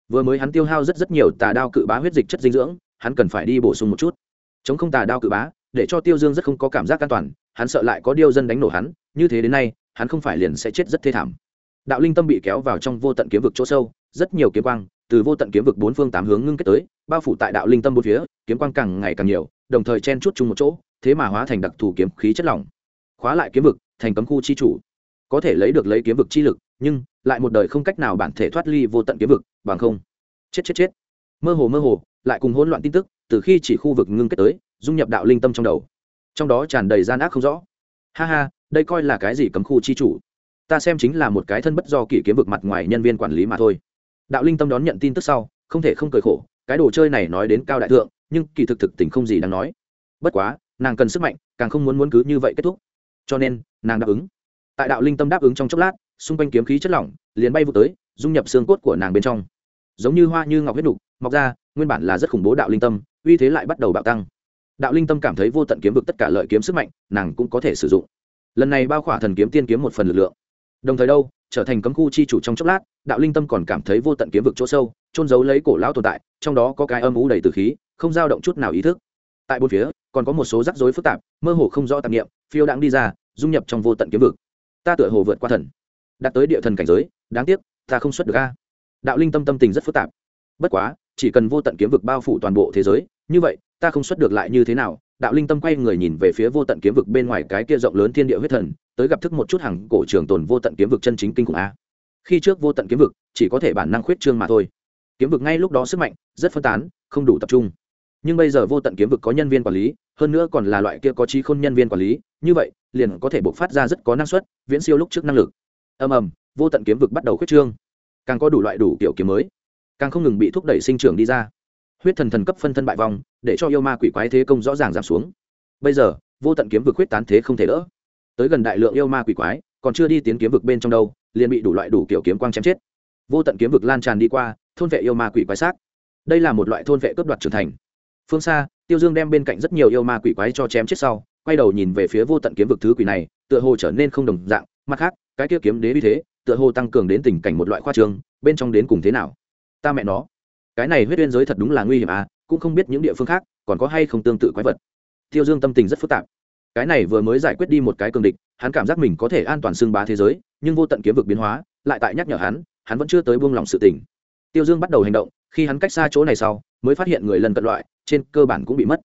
Vừa mới hắn tiêu hao rất rất nhiều tà đao cự bá huyết dịch chất dinh dưỡng, hắn cần phải đi bổ sung một chút. Chống không tà đao cự bá, để cho tiêu dương rất không có cảm giác an toàn, hắn sợ lại có điêu dân đánh nổ hắn, như thế đến nay, hắn không phải liền sẽ chết rất thê thảm. Đạo linh tâm bị kéo vào trong vô tận kiếm vực chỗ sâu, rất nhiều kiếm quang, từ vô tận kiếm vực bốn phương tám hướng ngưng kết tới, bao phủ tại đạo linh tâm bốn phía, kiếm quang càng ngày càng nhiều đồng thời chen chút chung một chỗ, thế mà hóa thành đặc thù kiếm khí chất lỏng. Khóa lại kiếm vực, thành cấm khu chi chủ. Có thể lấy được lấy kiếm vực chi lực, nhưng lại một đời không cách nào bản thể thoát ly vô tận kiếm vực, bằng không. Chết chết chết. Mơ hồ mơ hồ, lại cùng hỗn loạn tin tức, từ khi chỉ khu vực ngưng kết tới, dung nhập đạo linh tâm trong đầu. Trong đó tràn đầy gian ác không rõ. Ha ha, đây coi là cái gì cấm khu chi chủ? Ta xem chính là một cái thân bất do kỷ kiếm vực mặt ngoài nhân viên quản lý mà thôi. Đạo linh tâm đón nhận tin tức sau, không thể không cười khổ, cái đồ chơi này nói đến cao đại thượng nhưng kỳ thực thực tình không gì đáng nói. Bất quá, nàng cần sức mạnh, càng không muốn muốn cứ như vậy kết thúc. Cho nên, nàng đáp ứng. Tại đạo linh tâm đáp ứng trong chốc lát, xung quanh kiếm khí chất lỏng, liền bay vụt tới, dung nhập xương cốt của nàng bên trong. Giống như hoa như ngọc huyết đục mọc ra, nguyên bản là rất khủng bố đạo linh tâm, uy thế lại bắt đầu bạo tăng. Đạo linh tâm cảm thấy vô tận kiếm vực tất cả lợi kiếm sức mạnh, nàng cũng có thể sử dụng. Lần này bao khỏa thần kiếm tiên kiếm một phần lực lượng. Đồng thời đâu, trở thành cấm khu chi chủ trong chốc lát, đạo linh tâm còn cảm thấy vô tận kiếm vực chỗ sâu trôn giấu lấy cổ lão tồn tại, trong đó có cái âm ú đầy từ khí không dao động chút nào ý thức. Tại bốn phía, còn có một số rắc rối phức tạp, mơ hồ không rõ tạp nghiệm phiêu đãng đi ra, dung nhập trong vô tận kiếm vực. Ta tựa hồ vượt qua thần. Đạt tới địa thần cảnh giới, đáng tiếc, ta không xuất được a. Đạo linh tâm tâm tình rất phức tạp. Bất quá, chỉ cần vô tận kiếm vực bao phủ toàn bộ thế giới, như vậy, ta không xuất được lại như thế nào. Đạo linh tâm quay người nhìn về phía vô tận kiếm vực bên ngoài cái kia rộng lớn thiên địa huyết thần, tới gặp thức một chút hàng cổ trường tồn vô tận kiếm vực chân chính kinh khủng a. Khi trước vô tận kiếm vực, chỉ có thể bản năng khuyết trương mà thôi. Kiếm vực ngay lúc đó sức mạnh rất phân tán, không đủ tập trung nhưng bây giờ vô tận kiếm vực có nhân viên quản lý, hơn nữa còn là loại kia có trí khôn nhân viên quản lý, như vậy, liền có thể bộc phát ra rất có năng suất, viễn siêu lúc trước năng lực. Ầm ầm, vô tận kiếm vực bắt đầu khuyết trương. Càng có đủ loại đủ kiểu kiếm mới, càng không ngừng bị thúc đẩy sinh trưởng đi ra. Huyết thần thần cấp phân thân bại vong, để cho yêu ma quỷ quái thế công rõ ràng giảm xuống. Bây giờ, vô tận kiếm vực huyết tán thế không thể đỡ. Tới gần đại lượng yêu ma quỷ quái, còn chưa đi tiến kiếm vực bên trong đâu, liền bị đủ loại đủ kiểu kiếm quang chém chết. Vô tận kiếm vực lan tràn đi qua, thôn vệ yêu ma quỷ quái xác. Đây là một loại thôn vệ cướp đoạt trưởng thành phương xa, tiêu dương đem bên cạnh rất nhiều yêu ma quỷ quái cho chém chết sau, quay đầu nhìn về phía vô tận kiếm vực thứ quỷ này, tựa hồ trở nên không đồng dạng. Mặt khác, cái kia kiếm đế như thế, tựa hồ tăng cường đến tình cảnh một loại khoa trường bên trong đến cùng thế nào? Ta mẹ nó, cái này huyết uyên giới thật đúng là nguy hiểm à cũng không biết những địa phương khác còn có hay không tương tự quái vật. Tiêu dương tâm tình rất phức tạp. Cái này vừa mới giải quyết đi một cái cường địch, hắn cảm giác mình có thể an toàn xưng bá thế giới, nhưng vô tận kiếm vực biến hóa, lại tại nhắc nhở hắn hắn vẫn chưa tới buông lỏng sự tình. Tiêu dương bắt đầu hành động, khi hắn cách xa chỗ này sau, mới phát hiện người lần cận loại trên cơ bản cũng bị mất.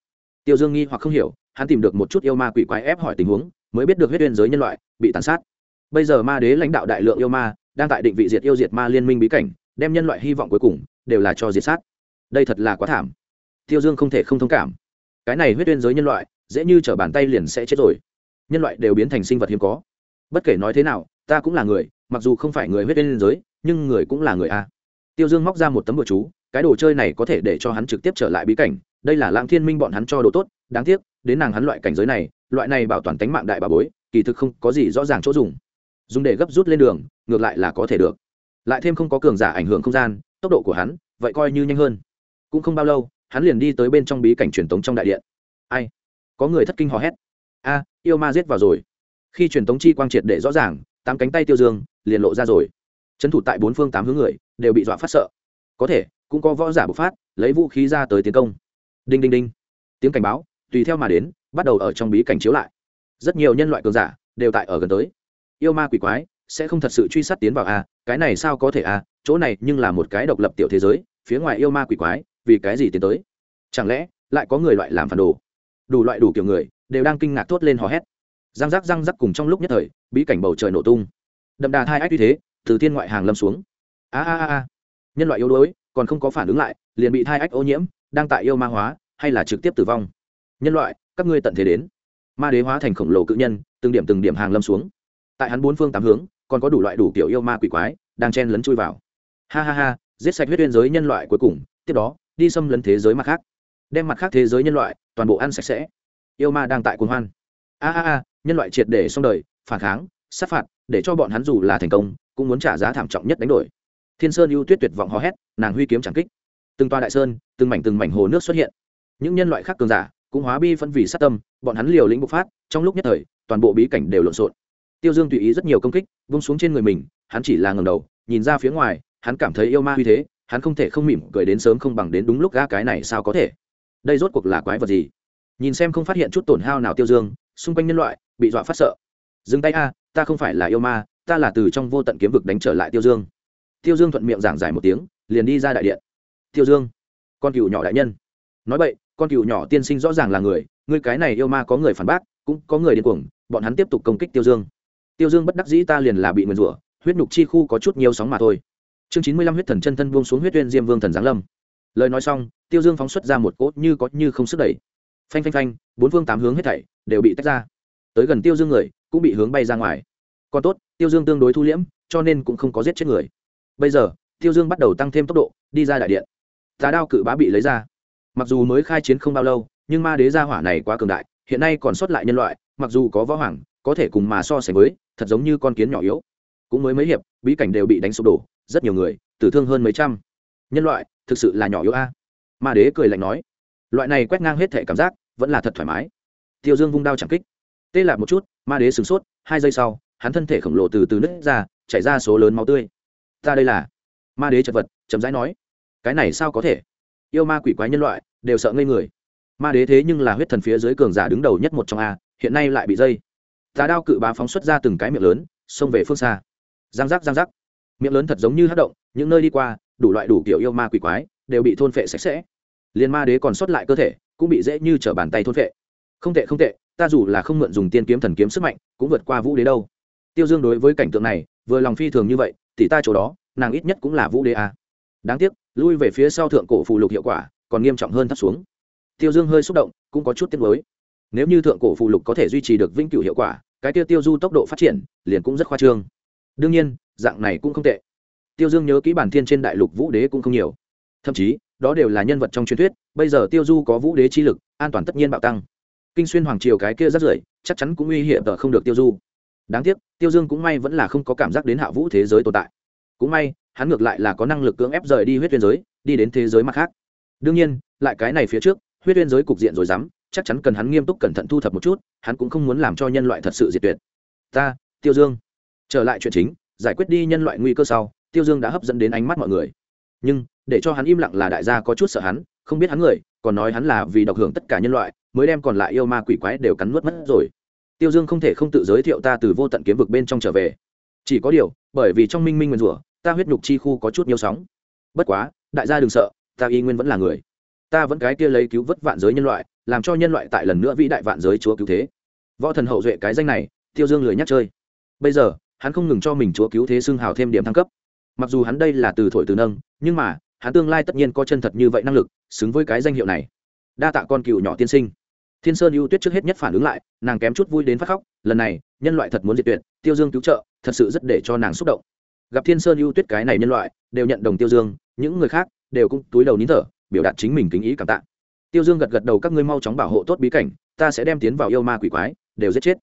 Tiêu dương nghi hoặc không hiểu, hắn tìm được một chút yêu ma quỷ quái ép hỏi tình huống, mới biết được huyết uyên giới nhân loại, bị tàn sát. Bây giờ ma đế lãnh đạo đại lượng yêu ma, đang tại định vị diệt yêu diệt ma liên minh bí cảnh, đem nhân loại hy vọng cuối cùng, đều là cho diệt sát. Đây thật là quá thảm. Tiêu dương không thể không thông cảm. Cái này huyết uyên giới nhân loại, dễ như t bàn tay liền sẽ chết rồi. Nhân loại đều biến thành sinh vật hiếm có. Bất kể nói thế nào, ta cũng là người, mặc dù không phải người huyết uyên giới, nhưng người cũng là người a. Tiêu dương móc ra một tấm bừa chú cái đồ chơi này có thể để cho hắn trực tiếp trở lại bí cảnh, đây là lãng thiên minh bọn hắn cho đồ tốt, đáng tiếc, đến nàng hắn loại cảnh giới này, loại này bảo toàn tính mạng đại bà bối, kỳ thực không có gì rõ ràng chỗ dùng. Dùng để gấp rút lên đường, ngược lại là có thể được. Lại thêm không có cường giả ảnh hưởng không gian, tốc độ của hắn, vậy coi như nhanh hơn. Cũng không bao lâu, hắn liền đi tới bên trong bí cảnh truyền tống trong đại điện. Ai? Có người thất kinh hò hét. A, yêu ma giết vào rồi. Khi truyền tống chi quang triệt để rõ ràng, tám cánh tay tiêu dương, liền lộ ra rồi. Trấn thủ tại bốn phương tám hướng người, đều bị dọa phát sợ. Có thể cũng có võ giả bộc phát, lấy vũ khí ra tới tiến công. Đinh đinh đinh. Tiếng cảnh báo, tùy theo mà đến, bắt đầu ở trong bí cảnh chiếu lại. Rất nhiều nhân loại cường giả đều tại ở gần tới. Yêu ma quỷ quái sẽ không thật sự truy sát tiến vào a cái này sao có thể a chỗ này nhưng là một cái độc lập tiểu thế giới, phía ngoài yêu ma quỷ quái, vì cái gì tiến tới? Chẳng lẽ lại có người loại làm phản đồ? Đủ loại đủ kiểu người đều đang kinh ngạc thốt lên hò hét. Răng rắc răng rắc cùng trong lúc nhất thời, bí cảnh bầu trời nổ tung. Đậm đà thai ách như thế, từ thiên ngoại hàng lâm xuống. A a a a. Nhân loại yếu đuối còn không có phản ứng lại, liền bị thai ách ô nhiễm, đang tại yêu ma hóa, hay là trực tiếp tử vong. Nhân loại, các ngươi tận thế đến. Ma đế hóa thành khổng lồ cự nhân, từng điểm từng điểm hàng lâm xuống. Tại hắn bốn phương tám hướng, còn có đủ loại đủ kiểu yêu ma quỷ quái, đang chen lấn chui vào. Ha ha ha, giết sạch huyết biên giới nhân loại cuối cùng, tiếp đó, đi xâm lấn thế giới mặt khác. Đem mặt khác thế giới nhân loại, toàn bộ ăn sạch sẽ. Yêu ma đang tại cuồng hoan. A a a, nhân loại triệt để xong đời, phản kháng, sát phạt, để cho bọn hắn dù là thành công, cũng muốn trả giá thảm trọng nhất đánh đổi thiên sơn ưu tuyết tuyệt vọng hò hét, nàng huy kiếm tràng kích. Từng toa đại sơn, từng mảnh từng mảnh hồ nước xuất hiện. Những nhân loại khác cường giả cũng hóa bi phân vì sát tâm, bọn hắn liều lĩnh bộc phát, trong lúc nhất thời, toàn bộ bí cảnh đều lộn xộn. Tiêu dương tùy ý rất nhiều công kích vung xuống trên người mình, hắn chỉ là ngầm đầu, nhìn ra phía ngoài, hắn cảm thấy yêu ma uy thế, hắn không thể không mỉm cười đến sớm không bằng đến đúng lúc ga cái này sao có thể. Đây rốt cuộc là quái vật gì? Nhìn xem không phát hiện chút tổn hao nào tiêu dương, xung quanh nhân loại bị dọa phát sợ. Dừng tay a, ta không phải là yêu ma, ta là từ trong vô tận kiếm vực đánh trở lại tiêu dương tiêu dương thuận miệng giảng giải một tiếng, liền đi ra đại điện. Tiêu dương, con cựu nhỏ đại nhân. Nói vậy, con cựu nhỏ tiên sinh rõ ràng là người người cái này yêu ma có người phản bác, cũng có người điên cuồng, bọn hắn tiếp tục công kích tiêu dương. Tiêu dương bất đắc dĩ ta liền là bị nguyền rủa, huyết nhục chi khu có chút nhiều sóng mà thôi. Chương chín mươi lăm huyết thần chân thân buông xuống huyết uyên diêm vương thần giáng lâm. Lời nói xong, tiêu dương phóng xuất ra một cốt như có như không sức đẩy. Phanh phanh phanh, bốn phương tám hướng hết thảy đều bị tách ra. Tới gần tiêu dương người, cũng bị hướng bay ra ngoài. Còn tốt, tiêu dương tương đối thu liễm, cho nên cũng không có giết chết người bây giờ, tiêu dương bắt đầu tăng thêm tốc độ, đi ra đại điện. Tà đao cự bá bị lấy ra. Mặc dù mới khai chiến không bao lâu, nhưng ma đế gia hỏa này quá cường đại, hiện nay còn sót lại nhân loại, mặc dù có võ hoàng, có thể cùng mà so sánh với, thật giống như con kiến nhỏ yếu. Cũng mới mấy hiệp, bí cảnh đều bị đánh sụp đổ, rất nhiều người, tử thương hơn mấy trăm. Nhân loại, thực sự là nhỏ yếu a. Ma đế cười lạnh nói. Loại này quét ngang hết thể cảm giác, vẫn là thật thoải mái. Tiêu dương vung đao chẳng kích. Tê lạc một chút, ma đế sửng sốt, hai giây sau, hắn thân thể khổng lồ từ từ nứt ra, chảy ra số lớn máu tươi ta đây là ma đế chật vật, chậm rãi nói, cái này sao có thể? Yêu ma quỷ quái nhân loại, đều sợ ngây người. Ma đế thế nhưng là huyết thần phía dưới cường giả đứng đầu nhất một trong a, hiện nay lại bị dây. Tà đao cự bá phóng xuất ra từng cái miệng lớn, xông về phương xa. Giang giác giang giác. Miệng lớn thật giống như hát động, những nơi đi qua, đủ loại đủ kiểu yêu ma quỷ quái, đều bị thôn phệ sạch sẽ. Liền ma đế còn sót lại cơ thể, cũng bị dễ như t r ở bàn tay thôn phệ. Không tệ không tệ, ta dù là không mượn dùng tiên kiếm thần kiếm sức mạnh, cũng vượt qua vũ đế đâu. Tiêu dương đối với cảnh tượng này, vừa lòng phi thường như vậy thì ta chỗ đó, nàng ít nhất cũng là vũ đế à. đáng tiếc, lui về phía sau thượng cổ phù lục hiệu quả, còn nghiêm trọng hơn thấp xuống. Tiêu dương hơi xúc động, cũng có chút tiếc mới nếu như thượng cổ phù lục có thể duy trì được vĩnh cửu hiệu quả, cái tiêu tiêu du tốc độ phát triển, liền cũng rất khoa trương. Đương nhiên, dạng này cũng không tệ. Tiêu dương nhớ kỹ bản thiên trên đại lục vũ đế cũng không nhiều. Thậm chí, đó đều là nhân vật trong truyền thuyết, bây giờ tiêu du có vũ đế chi lực, an toàn tất nhiên bạo tăng. Kinh xuyên hoàng triều cái kia rất rưởi, chắc chắn cũng uy hiểm tờ không được tiêu du đáng tiếc, tiêu dương cũng may vẫn là không có cảm giác đến hạ vũ thế giới tồn tại. Cũng may, hắn ngược lại là có năng lực cưỡng ép rời đi huyết biên giới, đi đến thế giới mặt khác. Đương nhiên, lại cái này phía trước, huyết biên giới cục diện rồi dám, chắc chắn cần hắn nghiêm túc cẩn thận thu thập một chút, hắn cũng không muốn làm cho nhân loại thật sự diệt tuyệt. Ta, tiêu dương. Trở lại chuyện chính, giải quyết đi nhân loại nguy cơ sau, tiêu dương đã hấp dẫn đến ánh mắt mọi người. Nhưng, để cho hắn im lặng là đại gia có chút sợ hắn, không biết hắn người, còn nói hắn là vì độc hưởng tất cả nhân loại, mới đem còn lại yêu ma quỷ quái đều cắn nuốt mất rồi tiêu dương không thể không tự giới thiệu ta từ vô tận kiếm vực bên trong trở về. Chỉ có điều, bởi vì trong minh minh nguyên rủa, ta huyết nhục chi khu có chút nhiều sóng. Bất quá, đại gia đừng sợ, ta y nguyên vẫn là người. Ta vẫn cái kia lấy cứu vớt vạn giới nhân loại, làm cho nhân loại tại lần nữa vĩ đại vạn giới chúa cứu thế. Võ thần hậu duệ cái danh này, tiêu dương lười nhắc chơi. Bây giờ, hắn không ngừng cho mình chúa cứu thế xưng hào thêm điểm thăng cấp. Mặc dù hắn đây là từ thổi từ nâng, nhưng mà, hắn tương lai tất nhiên có chân thật như vậy năng lực, xứng với cái danh hiệu này. Đa tạ con cựu nhỏ tiên sinh thiên sơn ưu tuyết trước hết nhất phản ứng lại, nàng kém chút vui đến phát khóc, lần này, nhân loại thật muốn diệt tuyệt, tiêu dương cứu trợ, thật sự rất để cho nàng xúc động. Gặp thiên sơn ưu tuyết cái này nhân loại, đều nhận đồng tiêu dương, những người khác đều cũng túi đầu nín thở, biểu đạt chính mình kính ý cảm tạ. Tiêu dương gật gật đầu, các ngươi mau chóng bảo hộ tốt bí cảnh, ta sẽ đem tiến vào yêu ma quỷ quái, đều giết chết.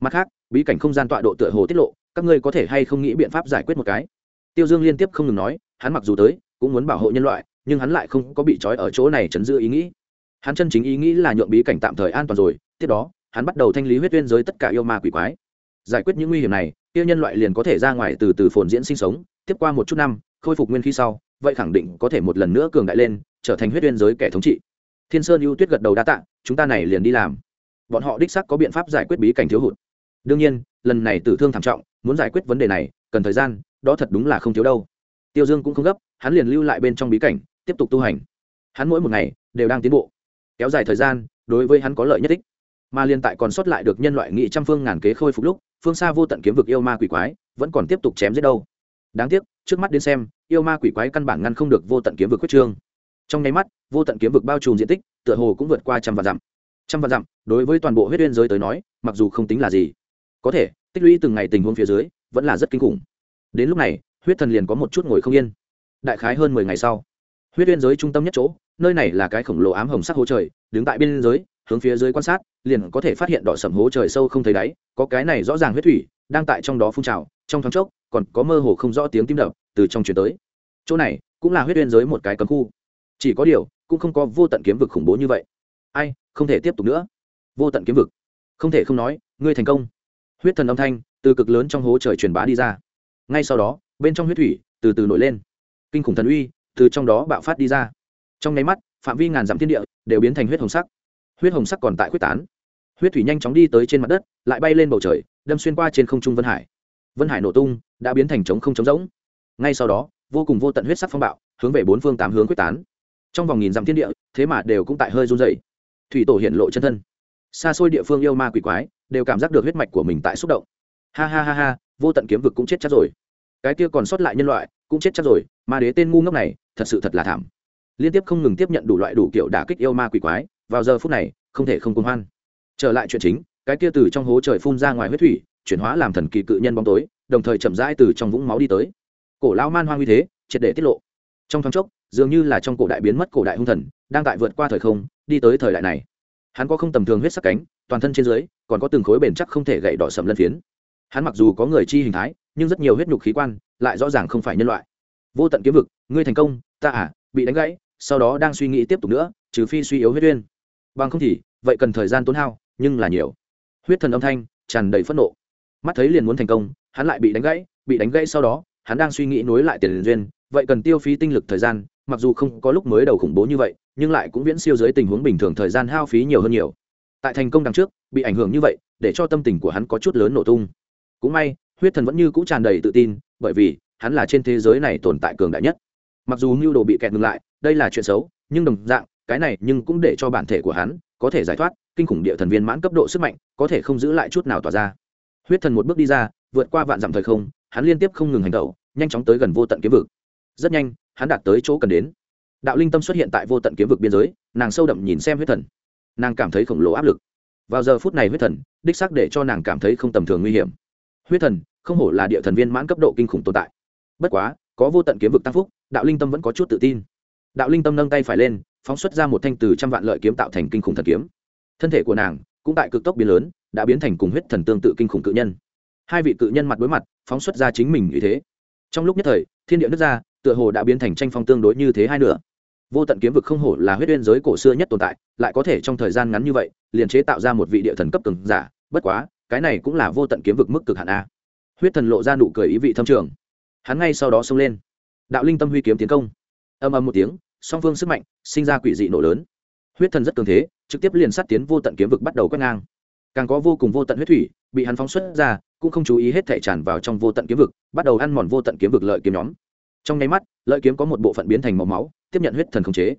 Mặt khác, bí cảnh không gian tọa độ tựa hồ tiết lộ, các ngươi có thể hay không nghĩ biện pháp giải quyết một cái? Tiêu dương liên tiếp không ngừng nói, hắn mặc dù tới, cũng muốn bảo hộ nhân loại, nhưng hắn lại không có bị trói ở chỗ này chấn giữ ý nghĩ hắn chân chính ý nghĩ là nhượng bí cảnh tạm thời an toàn rồi, tiếp đó, hắn bắt đầu thanh lý huyết tuyên giới tất cả yêu ma quỷ quái. Giải quyết những nguy hiểm này, yêu nhân loại liền có thể ra ngoài từ từ phồn diễn sinh sống, tiếp qua một chút năm, khôi phục nguyên khí sau, vậy khẳng định có thể một lần nữa cường đại lên, trở thành huyết tuyên giới kẻ thống trị. Thiên sơn ưu tuyết gật đầu đa tạ, chúng ta này liền đi làm. Bọn họ đích sắc có biện pháp giải quyết bí cảnh thiếu hụt. Đương nhiên, lần này tử thương thảm trọng, muốn giải quyết vấn đề này, cần thời gian, đó thật đúng là không thiếu đâu. Tiêu dương cũng không gấp, hắn liền lưu lại bên trong bí cảnh, tiếp tục tu hành. Hắn mỗi một ngày đều đang tiến bộ kéo dài thời gian, đối với hắn có lợi nhất định mà liên tại còn sót lại được nhân loại nghị trăm phương ngàn kế khôi phục lúc, phương xa vô tận kiếm vực yêu ma quỷ quái vẫn còn tiếp tục chém giết đâu. Đáng tiếc, trước mắt đến xem, yêu ma quỷ quái căn bản ngăn không được vô tận kiếm vực quyết trương. Trong nháy mắt, vô tận kiếm vực bao trùm diện tích, tựa hồ cũng vượt qua trăm vạn dặm. Trăm vạn dặm, đối với toàn bộ huyết uyên giới tới nói, mặc dù không tính là gì, có thể, tích lũy từng ngày tình huống phía dưới, vẫn là rất kinh khủng. Đến lúc này, huyết thần liền có một chút ngồi không yên. Đại khái hơn mười ngày sau, huyết uyên giới trung tâm nhất chỗ nơi này là cái khổng lồ ám hồng sắc hố trời, đứng tại biên giới, hướng phía dưới quan sát, liền có thể phát hiện đỏ sầm hố trời sâu không thấy đáy, có cái này rõ ràng huyết thủy, đang tại trong đó phun trào, trong thoáng chốc, còn có mơ hồ không rõ tiếng tim đập từ trong chuyển tới. Chỗ này cũng là huyết uyên giới một cái cấm khu. Chỉ có điều, cũng không có vô tận kiếm vực khủng bố như vậy. Ai, không thể tiếp tục nữa. Vô tận kiếm vực. Không thể không nói, ngươi thành công. Huyết thần âm thanh từ cực lớn trong hố trời truyền bá đi ra. Ngay sau đó, bên trong huyết thủy từ từ nổi lên. Kinh khủng thần uy từ trong đó bạo phát đi ra trong nháy mắt, phạm vi ngàn dặm thiên địa đều biến thành huyết hồng sắc. Huyết hồng sắc còn tại quyết tán. Huyết thủy nhanh chóng đi tới trên mặt đất, lại bay lên bầu trời, đâm xuyên qua trên không trung vân hải. Vân hải nổ tung, đã biến thành trống không trống rỗng. Ngay sau đó, vô cùng vô tận huyết sắc phong bạo, hướng về bốn phương tám hướng quyết tán. Trong vòng nghìn dặm thiên địa, thế mà đều cũng tại hơi run dày thủy tổ hiện lộ chân thân. Xa xôi địa phương yêu ma quỷ quái, đều cảm giác được huyết mạch của mình tại xúc động. Ha ha ha ha, vô tận kiếm vực cũng chết chắc rồi. Cái kia còn sót lại nhân loại, cũng chết chắc rồi ma đế tên ngu ngốc này, thật sự thật là thảm liên tiếp không ngừng tiếp nhận đủ loại đủ kiểu đả kích yêu ma quỷ quái, vào giờ phút này, không thể không công hoan. Trở lại chuyện chính, cái kia từ trong hố trời phun ra ngoài huyết thủy, chuyển hóa làm thần kỳ cự nhân bóng tối, đồng thời chậm rãi từ trong vũng máu đi tới. Cổ lao man hoang uy thế, triệt để tiết lộ. Trong thoáng chốc, dường như là trong cổ đại biến mất cổ đại hung thần, đang tại vượt qua thời không, đi tới thời đại này. Hắn có không tầm thường huyết sắc cánh, toàn thân trên dưới, còn có từng khối bền chắc không thể gậy đỏ sầm lân phiến. Hắn mặc dù có người chi hình thái, nhưng rất nhiều huyết nhục khí quan, lại rõ ràng không phải nhân loại. Vô tận kiếm vực, ngươi thành công, ta à bị đánh gãy sau đó đang suy nghĩ tiếp tục nữa, trừ phi suy yếu huyết uyên. Bằng không thì, vậy cần thời gian tốn hao, nhưng là nhiều. Huyết thần âm thanh tràn đầy phẫn nộ. Mắt thấy liền muốn thành công, hắn lại bị đánh gãy, bị đánh gãy sau đó, hắn đang suy nghĩ nối lại tiền duyên, vậy cần tiêu phí tinh lực thời gian, mặc dù không có lúc mới đầu khủng bố như vậy, nhưng lại cũng viễn siêu dưới tình huống bình thường thời gian hao phí nhiều hơn nhiều. Tại thành công đằng trước, bị ảnh hưởng như vậy, để cho tâm tình của hắn có chút lớn nổ tung. Cũng may, huyết thần vẫn như cũ tràn đầy tự tin, bởi vì hắn là trên thế giới này tồn tại cường đại nhất. Mặc dù mưu đồ bị kẹt ngừng lại đây là chuyện xấu, nhưng đồng dạng, cái này nhưng cũng để cho bản thể của hắn có thể giải thoát, kinh khủng địa thần viên mãn cấp độ sức mạnh, có thể không giữ lại chút nào tỏa ra. Huyết thần một bước đi ra, vượt qua vạn dặm thời không, hắn liên tiếp không ngừng hành động, nhanh chóng tới gần vô tận kiếm vực. Rất nhanh, hắn đạt tới chỗ cần đến. Đạo linh tâm xuất hiện tại vô tận kiếm vực biên giới, nàng sâu đậm nhìn xem huyết thần. Nàng cảm thấy khổng lồ áp lực. Vào giờ phút này huyết thần, đích xác để cho nàng cảm thấy không tầm thường nguy hiểm. Huyết thần, không hổ là địa thần viên mãn cấp độ kinh khủng tồn tại. Bất quá, có vô tận kiếm vực tăng phúc, đạo linh tâm vẫn có chút tự tin đạo linh tâm nâng tay phải lên, phóng xuất ra một thanh từ trăm vạn lợi kiếm tạo thành kinh khủng thần kiếm. Thân thể của nàng cũng tại cực tốc biến lớn, đã biến thành cùng huyết thần tương tự kinh khủng cự nhân. Hai vị cự nhân mặt đối mặt, phóng xuất ra chính mình như thế. Trong lúc nhất thời, thiên địa nước ra, tựa hồ đã biến thành tranh phong tương đối như thế hai nửa. Vô tận kiếm vực không hổ là huyết uyên giới cổ xưa nhất tồn tại, lại có thể trong thời gian ngắn như vậy, liền chế tạo ra một vị địa thần cấp cường giả, bất quá, cái này cũng là vô tận kiếm vực mức cực hạn a. Huyết thần lộ ra nụ cười ý vị thâm trường. Hắn ngay sau đó xông lên. Đạo linh tâm huy kiếm tiến công âm âm một tiếng, song phương sức mạnh sinh ra quỷ dị nổ lớn. Huyết thần rất cường thế, trực tiếp liền sát tiến vô tận kiếm vực bắt đầu quét ngang. Càng có vô cùng vô tận huyết thủy bị hắn phóng xuất ra, cũng không chú ý hết thể tràn vào trong vô tận kiếm vực, bắt đầu ăn mòn vô tận kiếm vực lợi kiếm nhóm. Trong nháy mắt, lợi kiếm có một bộ phận biến thành màu máu, tiếp nhận huyết thần khống chế.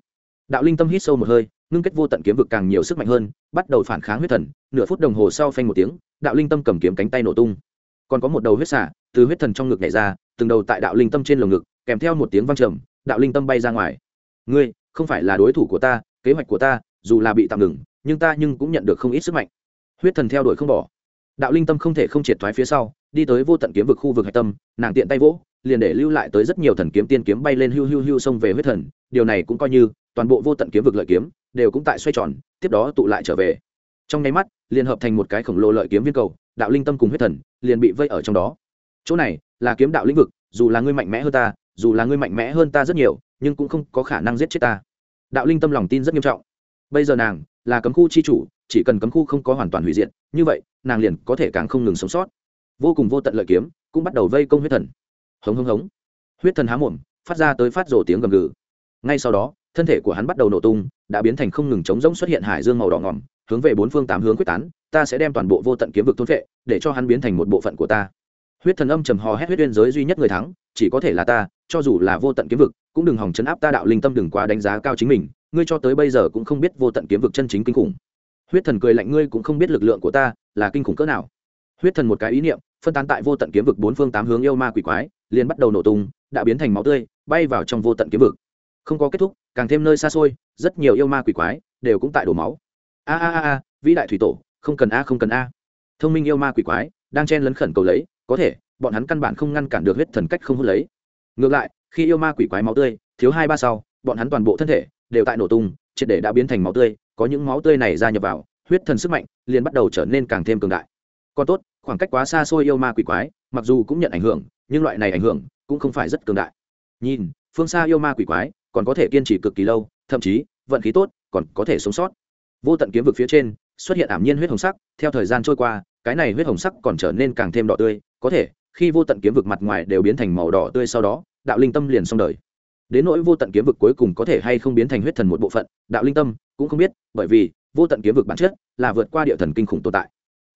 Đạo linh tâm hít sâu một hơi, ngưng kết vô tận kiếm vực càng nhiều sức mạnh hơn, bắt đầu phản kháng huyết thần, nửa phút đồng hồ sau phanh một tiếng, đạo linh tâm cầm kiếm cánh tay nổ tung. Còn có một đầu huyết xả từ huyết thần trong ngực nhảy ra, từng đầu tại đạo linh tâm trên lồng ngực, kèm theo một tiếng vang trầm đạo linh tâm bay ra ngoài. Ngươi, không phải là đối thủ của ta, kế hoạch của ta, dù là bị tạm ngừng, nhưng ta nhưng cũng nhận được không ít sức mạnh. Huyết thần theo đuổi không bỏ. Đạo linh tâm không thể không triệt thoái phía sau, đi tới vô tận kiếm vực khu vực hạch tâm, nàng tiện tay vỗ, liền để lưu lại tới rất nhiều thần kiếm tiên kiếm bay lên hưu hưu hưu xông về huyết thần, điều này cũng coi như toàn bộ vô tận kiếm vực lợi kiếm đều cũng tại xoay tròn, tiếp đó tụ lại trở về. Trong nháy mắt, liền hợp thành một cái khổng lồ lợi kiếm viên cầu, đạo linh tâm cùng huyết thần liền bị vây ở trong đó. Chỗ này là kiếm đạo lĩnh vực, dù là ngươi mạnh mẽ hơn ta dù là ngươi mạnh mẽ hơn ta rất nhiều, nhưng cũng không có khả năng giết chết ta. Đạo linh tâm lòng tin rất nghiêm trọng. Bây giờ nàng là cấm khu chi chủ, chỉ cần cấm khu không có hoàn toàn hủy diệt, như vậy, nàng liền có thể càng không ngừng sống sót. Vô cùng vô tận lợi kiếm cũng bắt đầu vây công huyết thần. Hống hống hống. Huyết thần há mồm, phát ra tới phát rổ tiếng gầm gừ. Ngay sau đó, thân thể của hắn bắt đầu nổ tung, đã biến thành không ngừng trống rỗng xuất hiện hải dương màu đỏ ngòm hướng về bốn phương tám hướng quyết tán, ta sẽ đem toàn bộ vô tận kiếm vực thôn vệ để cho hắn biến thành một bộ phận của ta huyết thần âm trầm hò hét huyết uyên giới duy nhất người thắng, chỉ có thể là ta, cho dù là vô tận kiếm vực, cũng đừng hòng chấn áp ta đạo linh tâm đừng quá đánh giá cao chính mình, ngươi cho tới bây giờ cũng không biết vô tận kiếm vực chân chính kinh khủng. Huyết thần cười lạnh, ngươi cũng không biết lực lượng của ta là kinh khủng cỡ nào. Huyết thần một cái ý niệm, phân tán tại vô tận kiếm vực bốn phương tám hướng yêu ma quỷ quái, liền bắt đầu nổ tung, đã biến thành máu tươi, bay vào trong vô tận kiếm vực. Không có kết thúc, càng thêm nơi xa xôi, rất nhiều yêu ma quỷ quái đều cũng tại đổ máu. A a a a, vĩ đại thủy tổ, không cần a, không cần a. Thông minh yêu ma quỷ quái, đang chen lấn khẩn cầu lấy có thể, bọn hắn căn bản không ngăn cản được huyết thần cách không hút lấy. Ngược lại, khi yêu ma quỷ quái máu tươi, thiếu hai ba sau, bọn hắn toàn bộ thân thể đều tại nổ tung, triệt để đã biến thành máu tươi, có những máu tươi này ra nhập vào, huyết thần sức mạnh liền bắt đầu trở nên càng thêm cường đại. Còn tốt, khoảng cách quá xa xôi yêu ma quỷ quái, mặc dù cũng nhận ảnh hưởng, nhưng loại này ảnh hưởng cũng không phải rất cường đại. Nhìn, phương xa yêu ma quỷ quái còn có thể kiên trì cực kỳ lâu, thậm chí, vận khí tốt còn có thể sống sót. Vô tận kiếm vực phía trên, xuất hiện ảm nhiên huyết hồng sắc, theo thời gian trôi qua, cái này huyết hồng sắc còn trở nên càng thêm đỏ tươi có thể, khi vô tận kiếm vực mặt ngoài đều biến thành màu đỏ tươi sau đó, đạo linh tâm liền xong đời. Đến nỗi vô tận kiếm vực cuối cùng có thể hay không biến thành huyết thần một bộ phận, đạo linh tâm cũng không biết, bởi vì, vô tận kiếm vực bản chất là vượt qua địa thần kinh khủng tồn tại.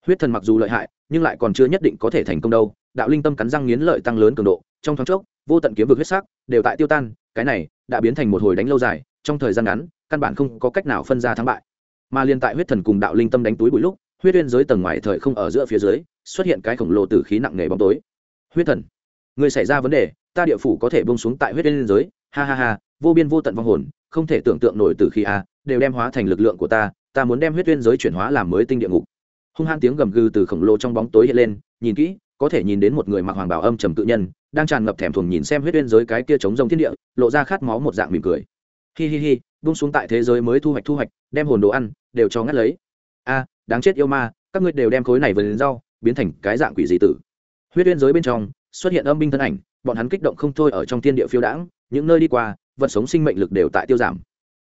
Huyết thần mặc dù lợi hại, nhưng lại còn chưa nhất định có thể thành công đâu, đạo linh tâm cắn răng nghiến lợi tăng lớn cường độ, trong thoáng chốc, vô tận kiếm vực huyết sắc đều tại tiêu tan, cái này đã biến thành một hồi đánh lâu dài, trong thời gian ngắn, căn bản không có cách nào phân ra thắng bại. Mà liên tại huyết thần cùng đạo linh tâm đánh túi bụi lúc, huyết uyên giới tầng ngoài thời không ở giữa phía dưới xuất hiện cái khổng lồ tử khí nặng nề bóng tối. Huyết thần, người xảy ra vấn đề, ta địa phủ có thể bông xuống tại huyết liên giới. Ha ha ha, vô biên vô tận vong hồn, không thể tưởng tượng nổi tử khí a đều đem hóa thành lực lượng của ta ta muốn đem huyết liên giới chuyển hóa làm mới tinh địa ngục. Hung hăng tiếng gầm gừ từ khổng lồ trong bóng tối hiện lên, nhìn kỹ, có thể nhìn đến một người mặc hoàng bào âm trầm tự nhân, đang tràn ngập thèm thuồng nhìn xem huyết liên giới cái kia chống rông thiên địa, lộ ra khát máu một dạng mỉm cười. Hi hi hi bung xuống tại thế giới mới thu hoạch thu hoạch, đem hồn đồ ăn, đều cho ngắt lấy. A, đáng chết yêu ma, các ngươi đều đem khối này vườn rau biến thành cái dạng quỷ dị tử. Huyết uyên giới bên trong, xuất hiện âm binh thân ảnh, bọn hắn kích động không thôi ở trong thiên địa phiêu đãng, những nơi đi qua, vật sống sinh mệnh lực đều tại tiêu giảm.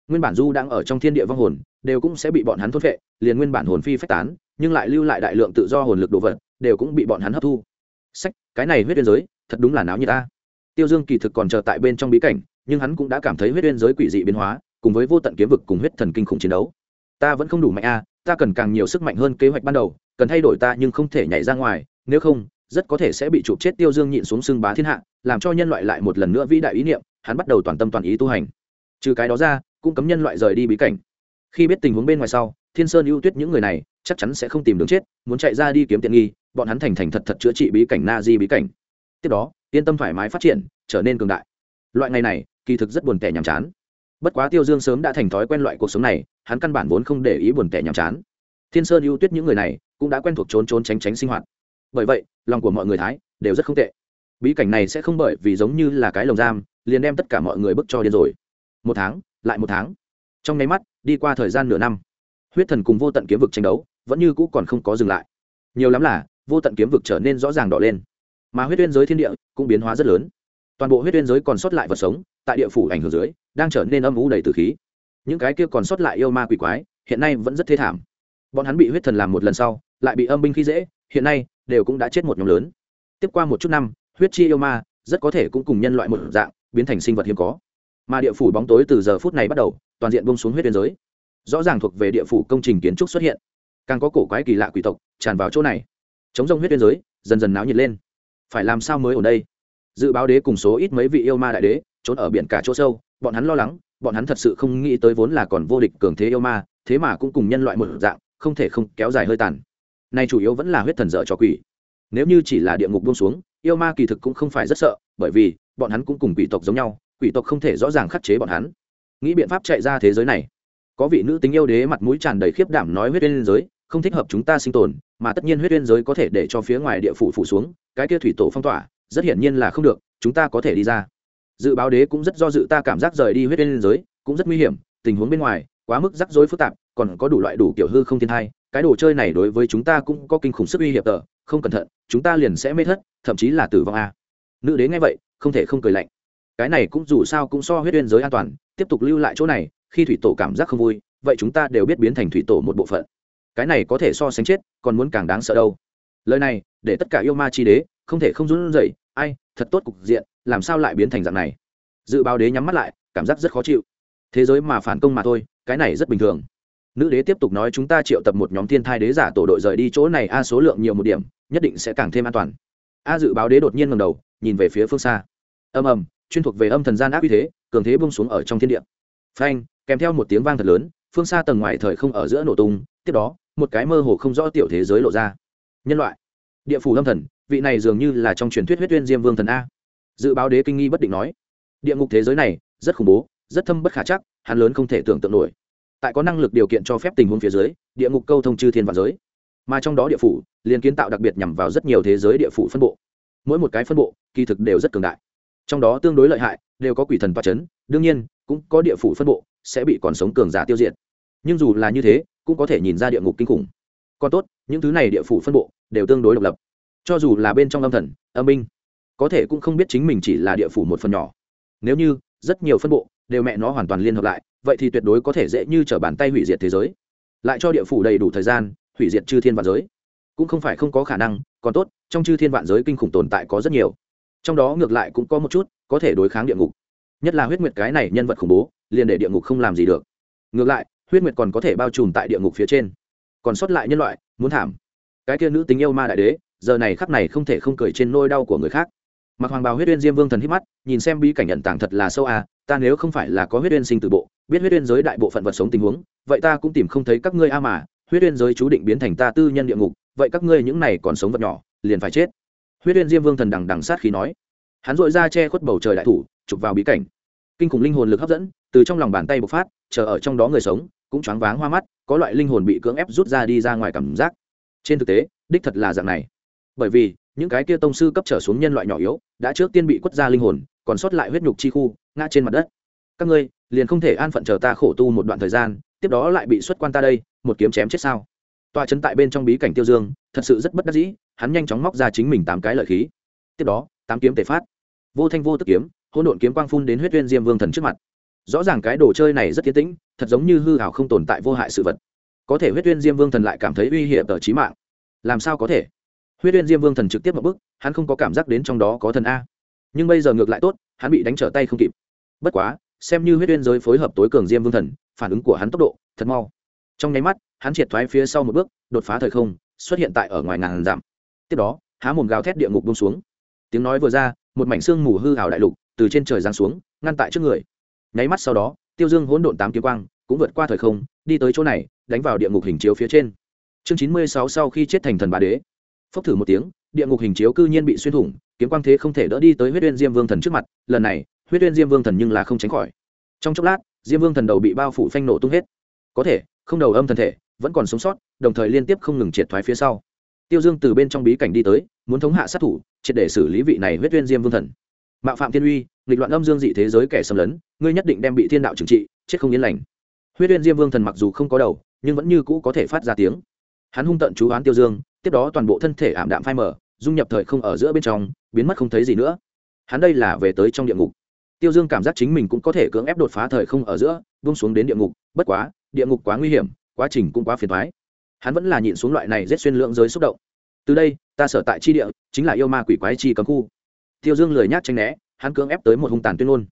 Nguyên bản du đang ở trong thiên địa vong hồn, đều cũng sẽ bị bọn hắn thốt vệ liền nguyên bản hồn phi phách tán, nhưng lại lưu lại đại lượng tự do hồn lực đồ vật, đều cũng bị bọn hắn hấp thu. Sách, cái này huyết uyên giới, thật đúng là náo như ta. Tiêu dương kỳ thực còn chờ tại bên trong bí cảnh, nhưng hắn cũng đã cảm thấy huyết uyên giới quỷ dị biến hóa, cùng với vô tận kiếm vực cùng huyết thần kinh khủng chiến đấu ta vẫn không đủ mạnh a, ta cần càng nhiều sức mạnh hơn kế hoạch ban đầu, cần thay đổi ta nhưng không thể nhảy ra ngoài, nếu không, rất có thể sẽ bị chụp chết tiêu dương nhịn xuống xưng bá thiên hạ, làm cho nhân loại lại một lần nữa vĩ đại ý niệm, hắn bắt đầu toàn tâm toàn ý tu hành. Trừ cái đó ra, cũng cấm nhân loại rời đi bí cảnh. Khi biết tình huống bên ngoài sau, thiên sơn ưu tuyết những người này chắc chắn sẽ không tìm đường chết, muốn chạy ra đi kiếm tiện nghi, bọn hắn thành thành thật thật chữa trị bí cảnh na di bí cảnh. Tiếp đó, yên tâm thoải mái phát triển, trở nên cường đại. Loại ngày này, kỳ thực rất buồn tẻ nhàm chán bất quá tiêu dương sớm đã thành thói quen loại cuộc sống này, hắn căn bản vốn không để ý buồn tẻ nhàm chán. Thiên sơn ưu tuyết những người này cũng đã quen thuộc trốn trốn tránh tránh sinh hoạt. Bởi vậy, lòng của mọi người thái đều rất không tệ. Bí cảnh này sẽ không bởi vì giống như là cái lồng giam, liền đem tất cả mọi người bức cho điên rồi. Một tháng, lại một tháng. Trong nháy mắt, đi qua thời gian nửa năm, huyết thần cùng vô tận kiếm vực tranh đấu vẫn như cũ còn không có dừng lại. Nhiều lắm là, vô tận kiếm vực trở nên rõ ràng đỏ lên. Mà huyết uyên giới thiên địa cũng biến hóa rất lớn toàn bộ huyết uyên giới còn sót lại vật sống, tại địa phủ ảnh hưởng dưới, đang trở nên âm u đầy từ khí. Những cái kia còn sót lại yêu ma quỷ quái, hiện nay vẫn rất thê thảm. Bọn hắn bị huyết thần làm một lần sau, lại bị âm binh khi dễ, hiện nay đều cũng đã chết một nhóm lớn. Tiếp qua một chút năm, huyết chi yêu ma rất có thể cũng cùng nhân loại một dạng, biến thành sinh vật hiếm có. Mà địa phủ bóng tối từ giờ phút này bắt đầu, toàn diện bông xuống huyết biên giới. Rõ ràng thuộc về địa phủ công trình kiến trúc xuất hiện. Càng có cổ quái kỳ lạ quỷ tộc tràn vào chỗ này. Chống rông huyết biên giới, dần dần náo nhiệt lên. Phải làm sao mới ở đây? Dự báo đế cùng số ít mấy vị yêu ma đại đế, trốn ở biển cả chỗ sâu, bọn hắn lo lắng, bọn hắn thật sự không nghĩ tới vốn là còn vô địch cường thế yêu ma, thế mà cũng cùng nhân loại một dạng, không thể không kéo dài hơi tàn. Nay chủ yếu vẫn là huyết thần dở cho quỷ. Nếu như chỉ là địa ngục buông xuống, yêu ma kỳ thực cũng không phải rất sợ, bởi vì bọn hắn cũng cùng quỷ tộc giống nhau, quỷ tộc không thể rõ ràng khắc chế bọn hắn. Nghĩ biện pháp chạy ra thế giới này. Có vị nữ tính yêu đế mặt mũi tràn đầy khiếp đảm nói huyết uyên giới, không thích hợp chúng ta sinh tồn, mà tất nhiên huyết uyên giới có thể để cho phía ngoài địa phủ phủ xuống, cái kia thủy tổ phong tỏa rất hiển nhiên là không được, chúng ta có thể đi ra. Dự báo đế cũng rất do dự ta cảm giác rời đi huyết uyên giới, cũng rất nguy hiểm, tình huống bên ngoài, quá mức rắc rối phức tạp, còn có đủ loại đủ kiểu hư không thiên thai, cái đồ chơi này đối với chúng ta cũng có kinh khủng sức uy hiểm tờ, không cẩn thận, chúng ta liền sẽ mê thất, thậm chí là tử vong a. Nữ đế nghe vậy, không thể không cười lạnh. Cái này cũng dù sao cũng so huyết uyên giới an toàn, tiếp tục lưu lại chỗ này, khi thủy tổ cảm giác không vui, vậy chúng ta đều biết biến thành thủy tổ một bộ phận. Cái này có thể so sánh chết, còn muốn càng đáng sợ đâu. Lời này, để tất cả yêu ma chi đế, không thể không run rẩy ai, thật tốt cục diện, làm sao lại biến thành dạng này? Dự báo đế nhắm mắt lại, cảm giác rất khó chịu. Thế giới mà phản công mà thôi, cái này rất bình thường. Nữ đế tiếp tục nói chúng ta triệu tập một nhóm thiên thai đế giả tổ đội rời đi chỗ này, a, số lượng nhiều một điểm, nhất định sẽ càng thêm an toàn. A, dự báo đế đột nhiên ngầm đầu, nhìn về phía phương xa. Ầm ầm, chuyên thuộc về âm thần gian áp uy thế, cường thế bung xuống ở trong thiên địa. Phanh, kèm theo một tiếng vang thật lớn, phương xa tầng ngoài thời không ở giữa nổ tung, tiếp đó, một cái mơ hồ không rõ tiểu thế giới lộ ra. Nhân loại, địa phủ âm thần vị này dường như là trong truyền thuyết huyết uyên diêm vương thần a. Dự báo đế kinh nghi bất định nói. Địa ngục thế giới này, rất khủng bố, rất thâm bất khả chắc, hắn lớn không thể tưởng tượng nổi. Tại có năng lực điều kiện cho phép tình huống phía dưới, địa ngục câu thông chư thiên và giới. Mà trong đó địa phủ liên kiến tạo đặc biệt nhằm vào rất nhiều thế giới địa phủ phân bộ. Mỗi một cái phân bộ, kỳ thực đều rất cường đại. Trong đó tương đối lợi hại, đều có quỷ thần toa c h ấ n đương nhiên, cũng có địa phủ phân bộ, sẽ bị còn sống cường giả tiêu diệt. Nhưng dù là như thế, cũng có thể nhìn ra địa ngục kinh khủng. Còn tốt, những thứ này địa phủ phân bộ đều tương đối độc lập cho dù là bên trong âm thần, âm binh, có thể cũng không biết chính mình chỉ là địa phủ một phần nhỏ. Nếu như rất nhiều phân bộ đều mẹ nó hoàn toàn liên hợp lại, vậy thì tuyệt đối có thể dễ như t r ở bàn tay hủy diệt thế giới. Lại cho địa phủ đầy đủ thời gian, hủy diệt chư thiên vạn giới. Cũng không phải không có khả năng, còn tốt, trong chư thiên vạn giới kinh khủng tồn tại có rất nhiều. Trong đó ngược lại cũng có một chút, có thể đối kháng địa ngục. Nhất là huyết nguyệt cái này nhân vật khủng bố, liền để địa ngục không làm gì được. Ngược lại, huyết nguyệt còn có thể bao trùm tại địa ngục phía trên. Còn sót lại nhân loại, muốn thảm. Cái kia nữ tính yêu ma đại đế giờ này khắc này không thể không cười trên nôi đau của người khác. Mặc hoàng bào huyết uyên diêm vương thần hít mắt, nhìn xem bí cảnh nhận tảng thật là sâu à ta nếu không phải là có huyết uyên sinh từ bộ, biết huyết uyên giới đại bộ phận vật sống tình huống, vậy ta cũng tìm không thấy các ngươi a mà, huyết uyên giới chú định biến thành ta tư nhân địa ngục, vậy các ngươi những này còn sống vật nhỏ, liền phải chết. Huyết uyên diêm vương thần đằng đằng sát khí nói. Hắn dội ra che khuất bầu trời đại thủ, chụp vào bí cảnh. Kinh khủng linh hồn lực hấp dẫn, từ trong lòng bàn tay bộc phát, chờ ở trong đó người sống, cũng choáng váng hoa mắt, có loại linh hồn bị cưỡng ép rút ra đi ra ngoài cảm giác. Trên thực tế, đích thật là dạng này bởi vì, những cái kia tông sư cấp trở xuống nhân loại nhỏ yếu, đã trước tiên bị quất ra linh hồn, còn sót lại huyết nhục chi khu, ngã trên mặt đất. Các ngươi, liền không thể an phận chờ ta khổ tu một đoạn thời gian, tiếp đó lại bị xuất quan ta đây, một kiếm chém chết sao? Tòa trấn tại bên trong bí cảnh tiêu dương, thật sự rất bất đắc dĩ, hắn nhanh chóng móc ra chính mình tám cái lợi khí. Tiếp đó, tám kiếm tề phát. Vô thanh vô tức kiếm, hỗn độn kiếm quang phun đến huyết uyên diêm vương thần trước mặt. Rõ ràng cái đồ chơi này rất tiến tĩnh, thật giống như hư hảo không tồn tại vô hại sự vật. Có thể huyết uyên diêm vương thần lại cảm thấy uy hiểm tờ trí mạng. Làm sao có thể? Huyết uyên diêm vương thần trực tiếp một bước, hắn không có cảm giác đến trong đó có thần a. Nhưng bây giờ ngược lại tốt, hắn bị đánh trở tay không kịp. Bất quá, xem như huyết uyên giới phối hợp tối cường diêm vương thần, phản ứng của hắn tốc độ, thật mau. Trong nháy mắt, hắn triệt thoái phía sau một bước, đột phá thời không, xuất hiện tại ở ngoài ngàn giảm tiếp đó, há mồm gào thét địa ngục bông xuống. Tiếng nói vừa ra, một mảnh xương mù hư hào đại lục từ trên trời giáng xuống, ngăn tại trước người. Nháy mắt sau đó, tiêu dương hỗn độn tám kiếm quang cũng vượt qua thời không, đi tới chỗ này, đánh vào địa ngục hình chiếu phía trên. Chương chín mươi sáu sau khi chết thành thần bá đế phốc thử một tiếng, địa ngục hình chiếu cư nhiên bị xuyên thủng, kiếm quang thế không thể đỡ đi tới huyết uyên diêm vương thần trước mặt, lần này, huyết uyên diêm vương thần nhưng là không tránh khỏi. Trong chốc lát, diêm vương thần đầu bị bao phủ phanh nổ tung hết. Có thể, không đầu âm thần thể, vẫn còn sống sót, đồng thời liên tiếp không ngừng triệt thoái phía sau. Tiêu dương từ bên trong bí cảnh đi tới, muốn thống hạ sát thủ, triệt để xử lý vị này huyết uyên diêm vương thần. Mạo phạm thiên uy, nghịch loạn âm dương dị thế giới kẻ xâm lấn, ngươi nhất định đem bị thiên đạo trừng trị, chết không yên lành. Huyết uyên diêm vương thần mặc dù không có đầu, nhưng vẫn như cũ có thể phát ra tiếng. Hắn hung tận chú oán tiêu dương tiếp đó toàn bộ thân thể ảm đạm phai mờ, dung nhập thời không ở giữa bên trong, biến mất không thấy gì nữa. Hắn đây là về tới trong địa ngục. Tiêu dương cảm giác chính mình cũng có thể cưỡng ép đột phá thời không ở giữa bung xuống đến địa ngục, bất quá, địa ngục quá nguy hiểm, quá trình cũng quá phiền thoái hắn vẫn là nhịn xuống loại này rét xuyên lượng giới xúc động. Từ đây, ta sở tại chi địa, chính là yêu ma quỷ quái chi cấm khu. Tiêu dương lười nhác tranh né, hắn cưỡng ép tới một hung tàn tuyên ngôn.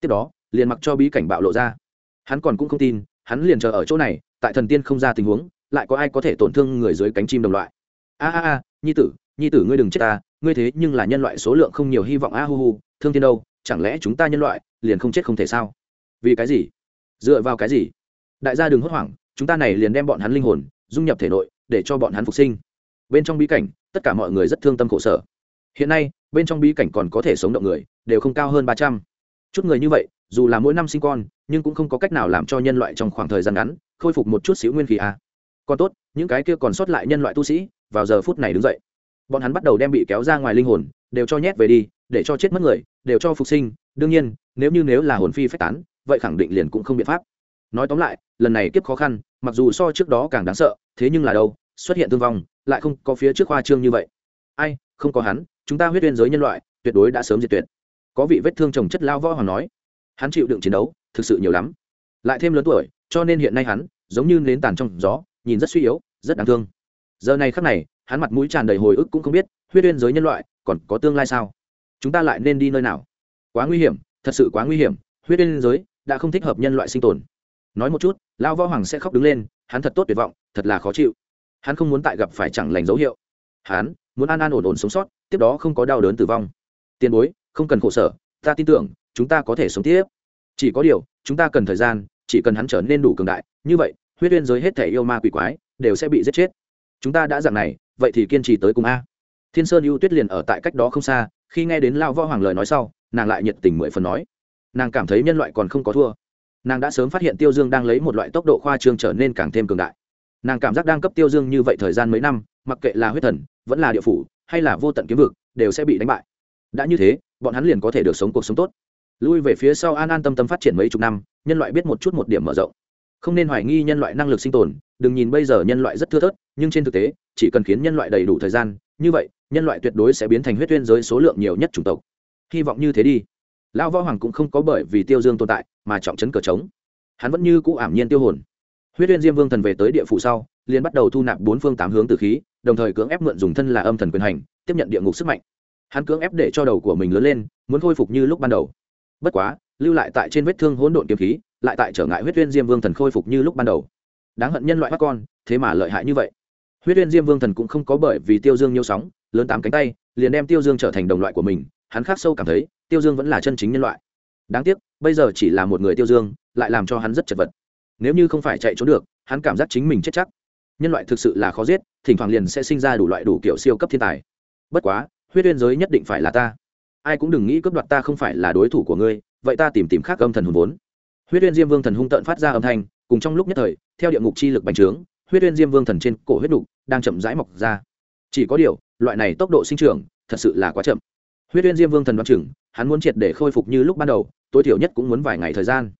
Tiếp đó, liền mặc cho bí cảnh bạo lộ ra. Hắn còn cũng không tin, hắn liền chờ ở chỗ này, tại thần tiên không ra tình huống, lại có ai có thể tổn thương người dưới cánh chim đồng loại a a a, nhi tử nhi tử ngươi đừng chết ta, ngươi thế nhưng là nhân loại số lượng không nhiều hy vọng a, hu hu, thương thiên đâu, chẳng lẽ chúng ta nhân loại liền không chết không thể sao? Vì cái gì? Dựa vào cái gì? Đại gia đừng hốt hoảng, chúng ta này liền đem bọn hắn linh hồn, dung nhập thể nội, để cho bọn hắn phục sinh. Bên trong bí cảnh, tất cả mọi người rất thương tâm khổ sở. Hiện nay, bên trong bí cảnh còn có thể sống động người, đều không cao hơn ba trăm. Chút người như vậy, dù là mỗi năm sinh con, nhưng cũng không có cách nào làm cho nhân loại trong khoảng thời gian ngắn, khôi phục một chút xíu nguyên khí a. à còn tốt, những cái kia còn sót lại nhân loại tu sĩ, vào giờ phút này đứng dậy. Bọn hắn bắt đầu đem bị kéo ra ngoài linh hồn, đều cho nhét về đi, để cho chết mất người, đều cho phục sinh. Đương nhiên, nếu như nếu là hồn phi phách tán, vậy khẳng định liền cũng không biện pháp. Nói tóm lại, lần này kiếp khó khăn, mặc dù so trước đó càng đáng sợ, thế nhưng là đâu, xuất hiện thương vong, lại không có phía trước khoa trương như vậy. Ai, không có hắn, chúng ta huyết uyên giới nhân loại, tuyệt đối đã sớm diệt tuyệt. Có vị vết thương trồng chất lao võ hoàng nói. Hắn chịu đựng chiến đấu, thực sự nhiều lắm. Lại thêm lớn tuổi, cho nên hiện nay hắn, giống như nến tàn trong gió nhìn rất suy yếu, rất đáng thương. Giờ này khắc này, hắn mặt mũi tràn đầy hồi ức cũng không biết, huyết uyên giới nhân loại còn có tương lai sao? Chúng ta lại nên đi nơi nào? Quá nguy hiểm, thật sự quá nguy hiểm, huyết uyên giới đã không thích hợp nhân loại sinh tồn. Nói một chút lao võ hoàng sẽ khóc đứng lên, hắn thật tốt tuyệt vọng, thật là khó chịu. Hắn không muốn tại gặp phải chẳng lành dấu hiệu. Hắn muốn an an ổn ổn sống sót, tiếp đó không có đau đớn tử vong. Tiền bối, không cần khổ sở, ta tin tưởng, chúng ta có thể sống tiếp. Chỉ có điều, chúng ta cần thời gian, chỉ cần hắn trở nên đủ cường đại, như vậy huyết uyên giới hết thể yêu ma quỷ quái, đều sẽ bị giết chết. Chúng ta đã dạng này, vậy thì kiên trì tới cùng a. Thiên sơn ưu tuyết liền ở tại cách đó không xa, khi nghe đến lao võ hoàng lời nói sau, nàng lại nhiệt tình mười phần nói. Nàng cảm thấy nhân loại còn không có thua. Nàng đã sớm phát hiện tiêu dương đang lấy một loại tốc độ khoa trương trở nên càng thêm cường đại. Nàng cảm giác đang cấp tiêu dương như vậy thời gian mấy năm, mặc kệ là huyết thần, vẫn là địa phủ, hay là vô tận kiếm vực, đều sẽ bị đánh bại. Đã như thế, bọn hắn liền có thể được sống cuộc sống tốt. Lui về phía sau an an tâm tâm phát triển mấy chục năm, nhân loại biết một chút một điểm mở rộng không nên hoài nghi nhân loại năng lực sinh tồn, đừng nhìn bây giờ nhân loại rất thưa thớt, nhưng trên thực tế, chỉ cần khiến nhân loại đầy đủ thời gian, như vậy, nhân loại tuyệt đối sẽ biến thành huyết tuyên giới số lượng nhiều nhất chủng tộc. Hy vọng như thế đi. Lão võ hoàng cũng không có bởi vì tiêu dương tồn tại, mà trọng chấn cờ trống. Hắn vẫn như cũ ảm nhiên tiêu hồn. Huyết uyên diêm vương thần về tới địa phủ sau, liền bắt đầu thu nạp bốn phương tám hướng từ khí, đồng thời cưỡng ép mượn dùng thân là âm thần quyền hành, tiếp nhận địa ngục sức mạnh. Hắn cưỡng ép để cho đầu của mình lớn lên, muốn khôi phục như lúc ban đầu. Bất quá, lưu lại tại trên vết thương hỗn độn kiếm khí lại tại trở ngại huyết uyên diêm vương thần khôi phục như lúc ban đầu. Đáng hận nhân loại các con, thế mà lợi hại như vậy. Huyết uyên diêm vương thần cũng không có bởi vì tiêu dương nhiêu sóng, lớn tám cánh tay, liền đem tiêu dương trở thành đồng loại của mình, hắn khác sâu cảm thấy, tiêu dương vẫn là chân chính nhân loại. Đáng tiếc, bây giờ chỉ là một người tiêu dương, lại làm cho hắn rất chật vật. Nếu như không phải chạy trốn được, hắn cảm giác chính mình chết chắc. Nhân loại thực sự là khó giết, thỉnh thoảng liền sẽ sinh ra đủ loại đủ kiểu siêu cấp thiên tài. Bất quá, huyết uyên giới nhất định phải là ta. Ai cũng đừng nghĩ cướp đoạt ta không phải là đối thủ của ngươi, vậy ta tìm tìm khác âm thần hồn vốn huyết uyên diêm vương thần hung tợn phát ra âm thanh, cùng trong lúc nhất thời, theo địa ngục chi lực bành trướng, huyết uyên diêm vương thần trên cổ huyết đục đang chậm rãi mọc ra. Chỉ có điều, loại này tốc độ sinh trưởng, thật sự là quá chậm. Huyết uyên diêm vương thần đoán chừng, hắn muốn triệt để khôi phục như lúc ban đầu, tối thiểu nhất cũng muốn vài ngày thời gian.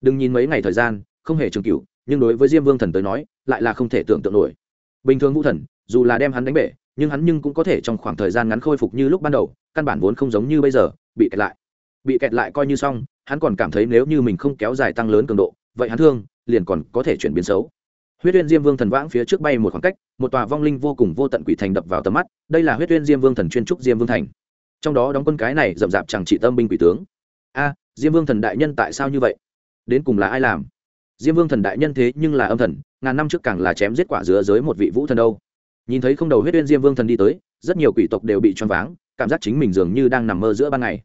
Đừng nhìn mấy ngày thời gian, không hề trường cửu, nhưng đối với diêm vương thần tới nói, lại là không thể tưởng tượng nổi. Bình thường vũ thần, dù là đem hắn đánh bể, nhưng hắn nhưng cũng có thể trong khoảng thời gian ngắn khôi phục như lúc ban đầu, căn bản vốn không giống như bây giờ, bị kẹt lại. Bị kẹt lại coi như xong hắn còn cảm thấy nếu như mình không kéo dài tăng lớn cường độ, vậy hắn thương liền còn có thể chuyển biến xấu. Huyết uyên diêm vương thần vãng phía trước bay một khoảng cách, một tòa vong linh vô cùng vô tận quỷ thành đập vào tầm mắt, đây là huyết uyên diêm vương thần chuyên trúc diêm vương thành. Trong đó đóng quân cái này rậm rạp chẳng chỉ tâm binh quỷ tướng. A, diêm vương thần đại nhân tại sao như vậy? Đến cùng là ai làm? Diêm vương thần đại nhân thế nhưng là âm thần, ngàn năm trước càng là chém giết quả dứa giới một vị vũ thần đâu. Nhìn thấy không đầu huyết uyên diêm vương thần đi tới, rất nhiều quỷ tộc đều bị choáng váng, cảm giác chính mình dường như đang nằm mơ giữa ban ngày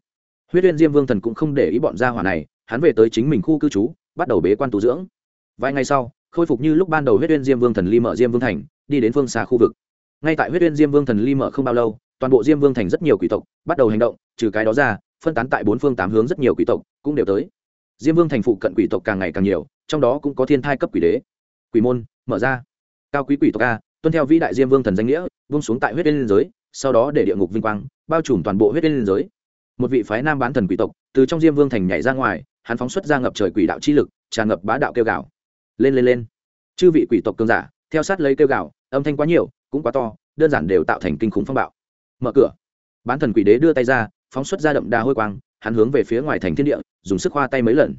huyết uyên diêm vương thần cũng không để ý bọn gia hỏa này, hắn về tới chính mình khu cư trú, bắt đầu bế quan tu dưỡng. Vài ngày sau, khôi phục như lúc ban đầu huyết uyên diêm vương thần ly mở diêm vương thành, đi đến phương xa khu vực. Ngay tại huyết uyên diêm vương thần ly mở không bao lâu, toàn bộ diêm vương thành rất nhiều quỷ tộc bắt đầu hành động, trừ cái đó ra, phân tán tại bốn phương tám hướng rất nhiều quỷ tộc cũng đều tới. Diêm vương thành phụ cận quỷ tộc càng ngày càng nhiều, trong đó cũng có thiên thai cấp quỷ đế. Quỷ môn, mở ra. Cao quý quỷ tộc a, tuân theo vĩ đại diêm vương thần danh nghĩa vung xuống tại huyết liên giới, sau đó để địa ngục vinh quang, bao trùm toàn bộ huyết liên giới một vị phái nam bán thần quỷ tộc, từ trong diêm vương thành nhảy ra ngoài, hắn phóng xuất ra ngập trời quỷ đạo chi lực, tràn ngập bá đạo kêu gào. Lên lên lên. Chư vị quỷ tộc cường giả, theo sát lấy kêu gào, âm thanh quá nhiều, cũng quá to, đơn giản đều tạo thành kinh khủng phong bạo. Mở cửa. Bán thần quỷ đế đưa tay ra, phóng xuất ra đậm đà hôi quang, hắn hướng về phía ngoài thành thiên địa, dùng sức khoa tay mấy lần.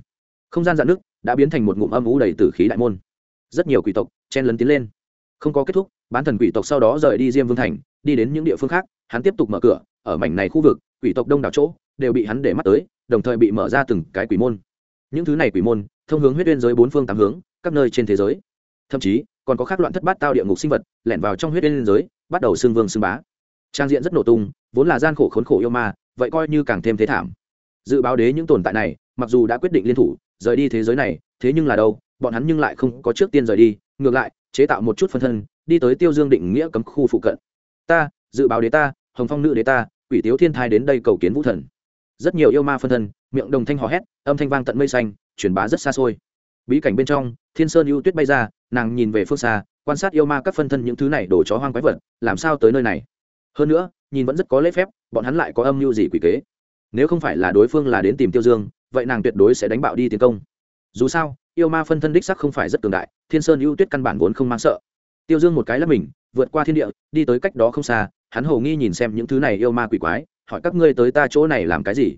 Không gian dạn nước đã biến thành một ngụm âm ú đầy tử khí đại môn. Rất nhiều quỷ tộc chen lấn tiến lên. Không có kết thúc, bán thần quỷ tộc sau đó rời đi diêm vương thành, đi đến những địa phương khác, hắn tiếp tục mở cửa ở mảnh này khu vực, quỷ tộc đông đảo chỗ đều bị hắn để mắt tới, đồng thời bị mở ra từng cái quỷ môn. Những thứ này quỷ môn thông hướng huyết uyên giới bốn phương tám hướng, các nơi trên thế giới. Thậm chí, còn có các loạn thất bát tao địa ngục sinh vật lẻn vào trong huyết uyên giới, bắt đầu xưng vương xưng bá. Trang diện rất nổ tung, vốn là gian khổ khốn khổ yêu ma, vậy coi như càng thêm thế thảm. Dự báo đế những tồn tại này, mặc dù đã quyết định liên thủ, rời đi thế giới này, thế nhưng là đâu, bọn hắn nhưng lại không có trước tiên rời đi, ngược lại, chế tạo một chút phân thân, đi tới tiêu dương định nghĩa cấm khu phụ cận. Ta, dự báo đế ta hồng phong nữ đế ta, quỷ tiếu thiên thai đến đây cầu kiến vũ thần. Rất nhiều yêu ma phân thân, miệng đồng thanh hò hét, âm thanh vang tận mây xanh, truyền bá rất xa xôi. Bí cảnh bên trong, thiên sơn ưu tuyết bay ra, nàng nhìn về phương xa, quan sát yêu ma các phân thân những thứ này đổ chó hoang quái vật, làm sao tới nơi này? Hơn nữa, nhìn vẫn rất có lễ phép, bọn hắn lại có âm mưu gì quỷ kế? Nếu không phải là đối phương là đến tìm tiêu dương, vậy nàng tuyệt đối sẽ đánh bạo đi tiến công. Dù sao, yêu ma phân thân đích sắc không phải rất cường đại, thiên sơn ưu tuyết căn bản vốn không mang sợ. Tiêu dương một cái là mình, vượt qua thiên địa, đi tới cách đó không xa hắn hầu nghi nhìn xem những thứ này yêu ma quỷ quái, hỏi các ngươi tới ta chỗ này làm cái gì?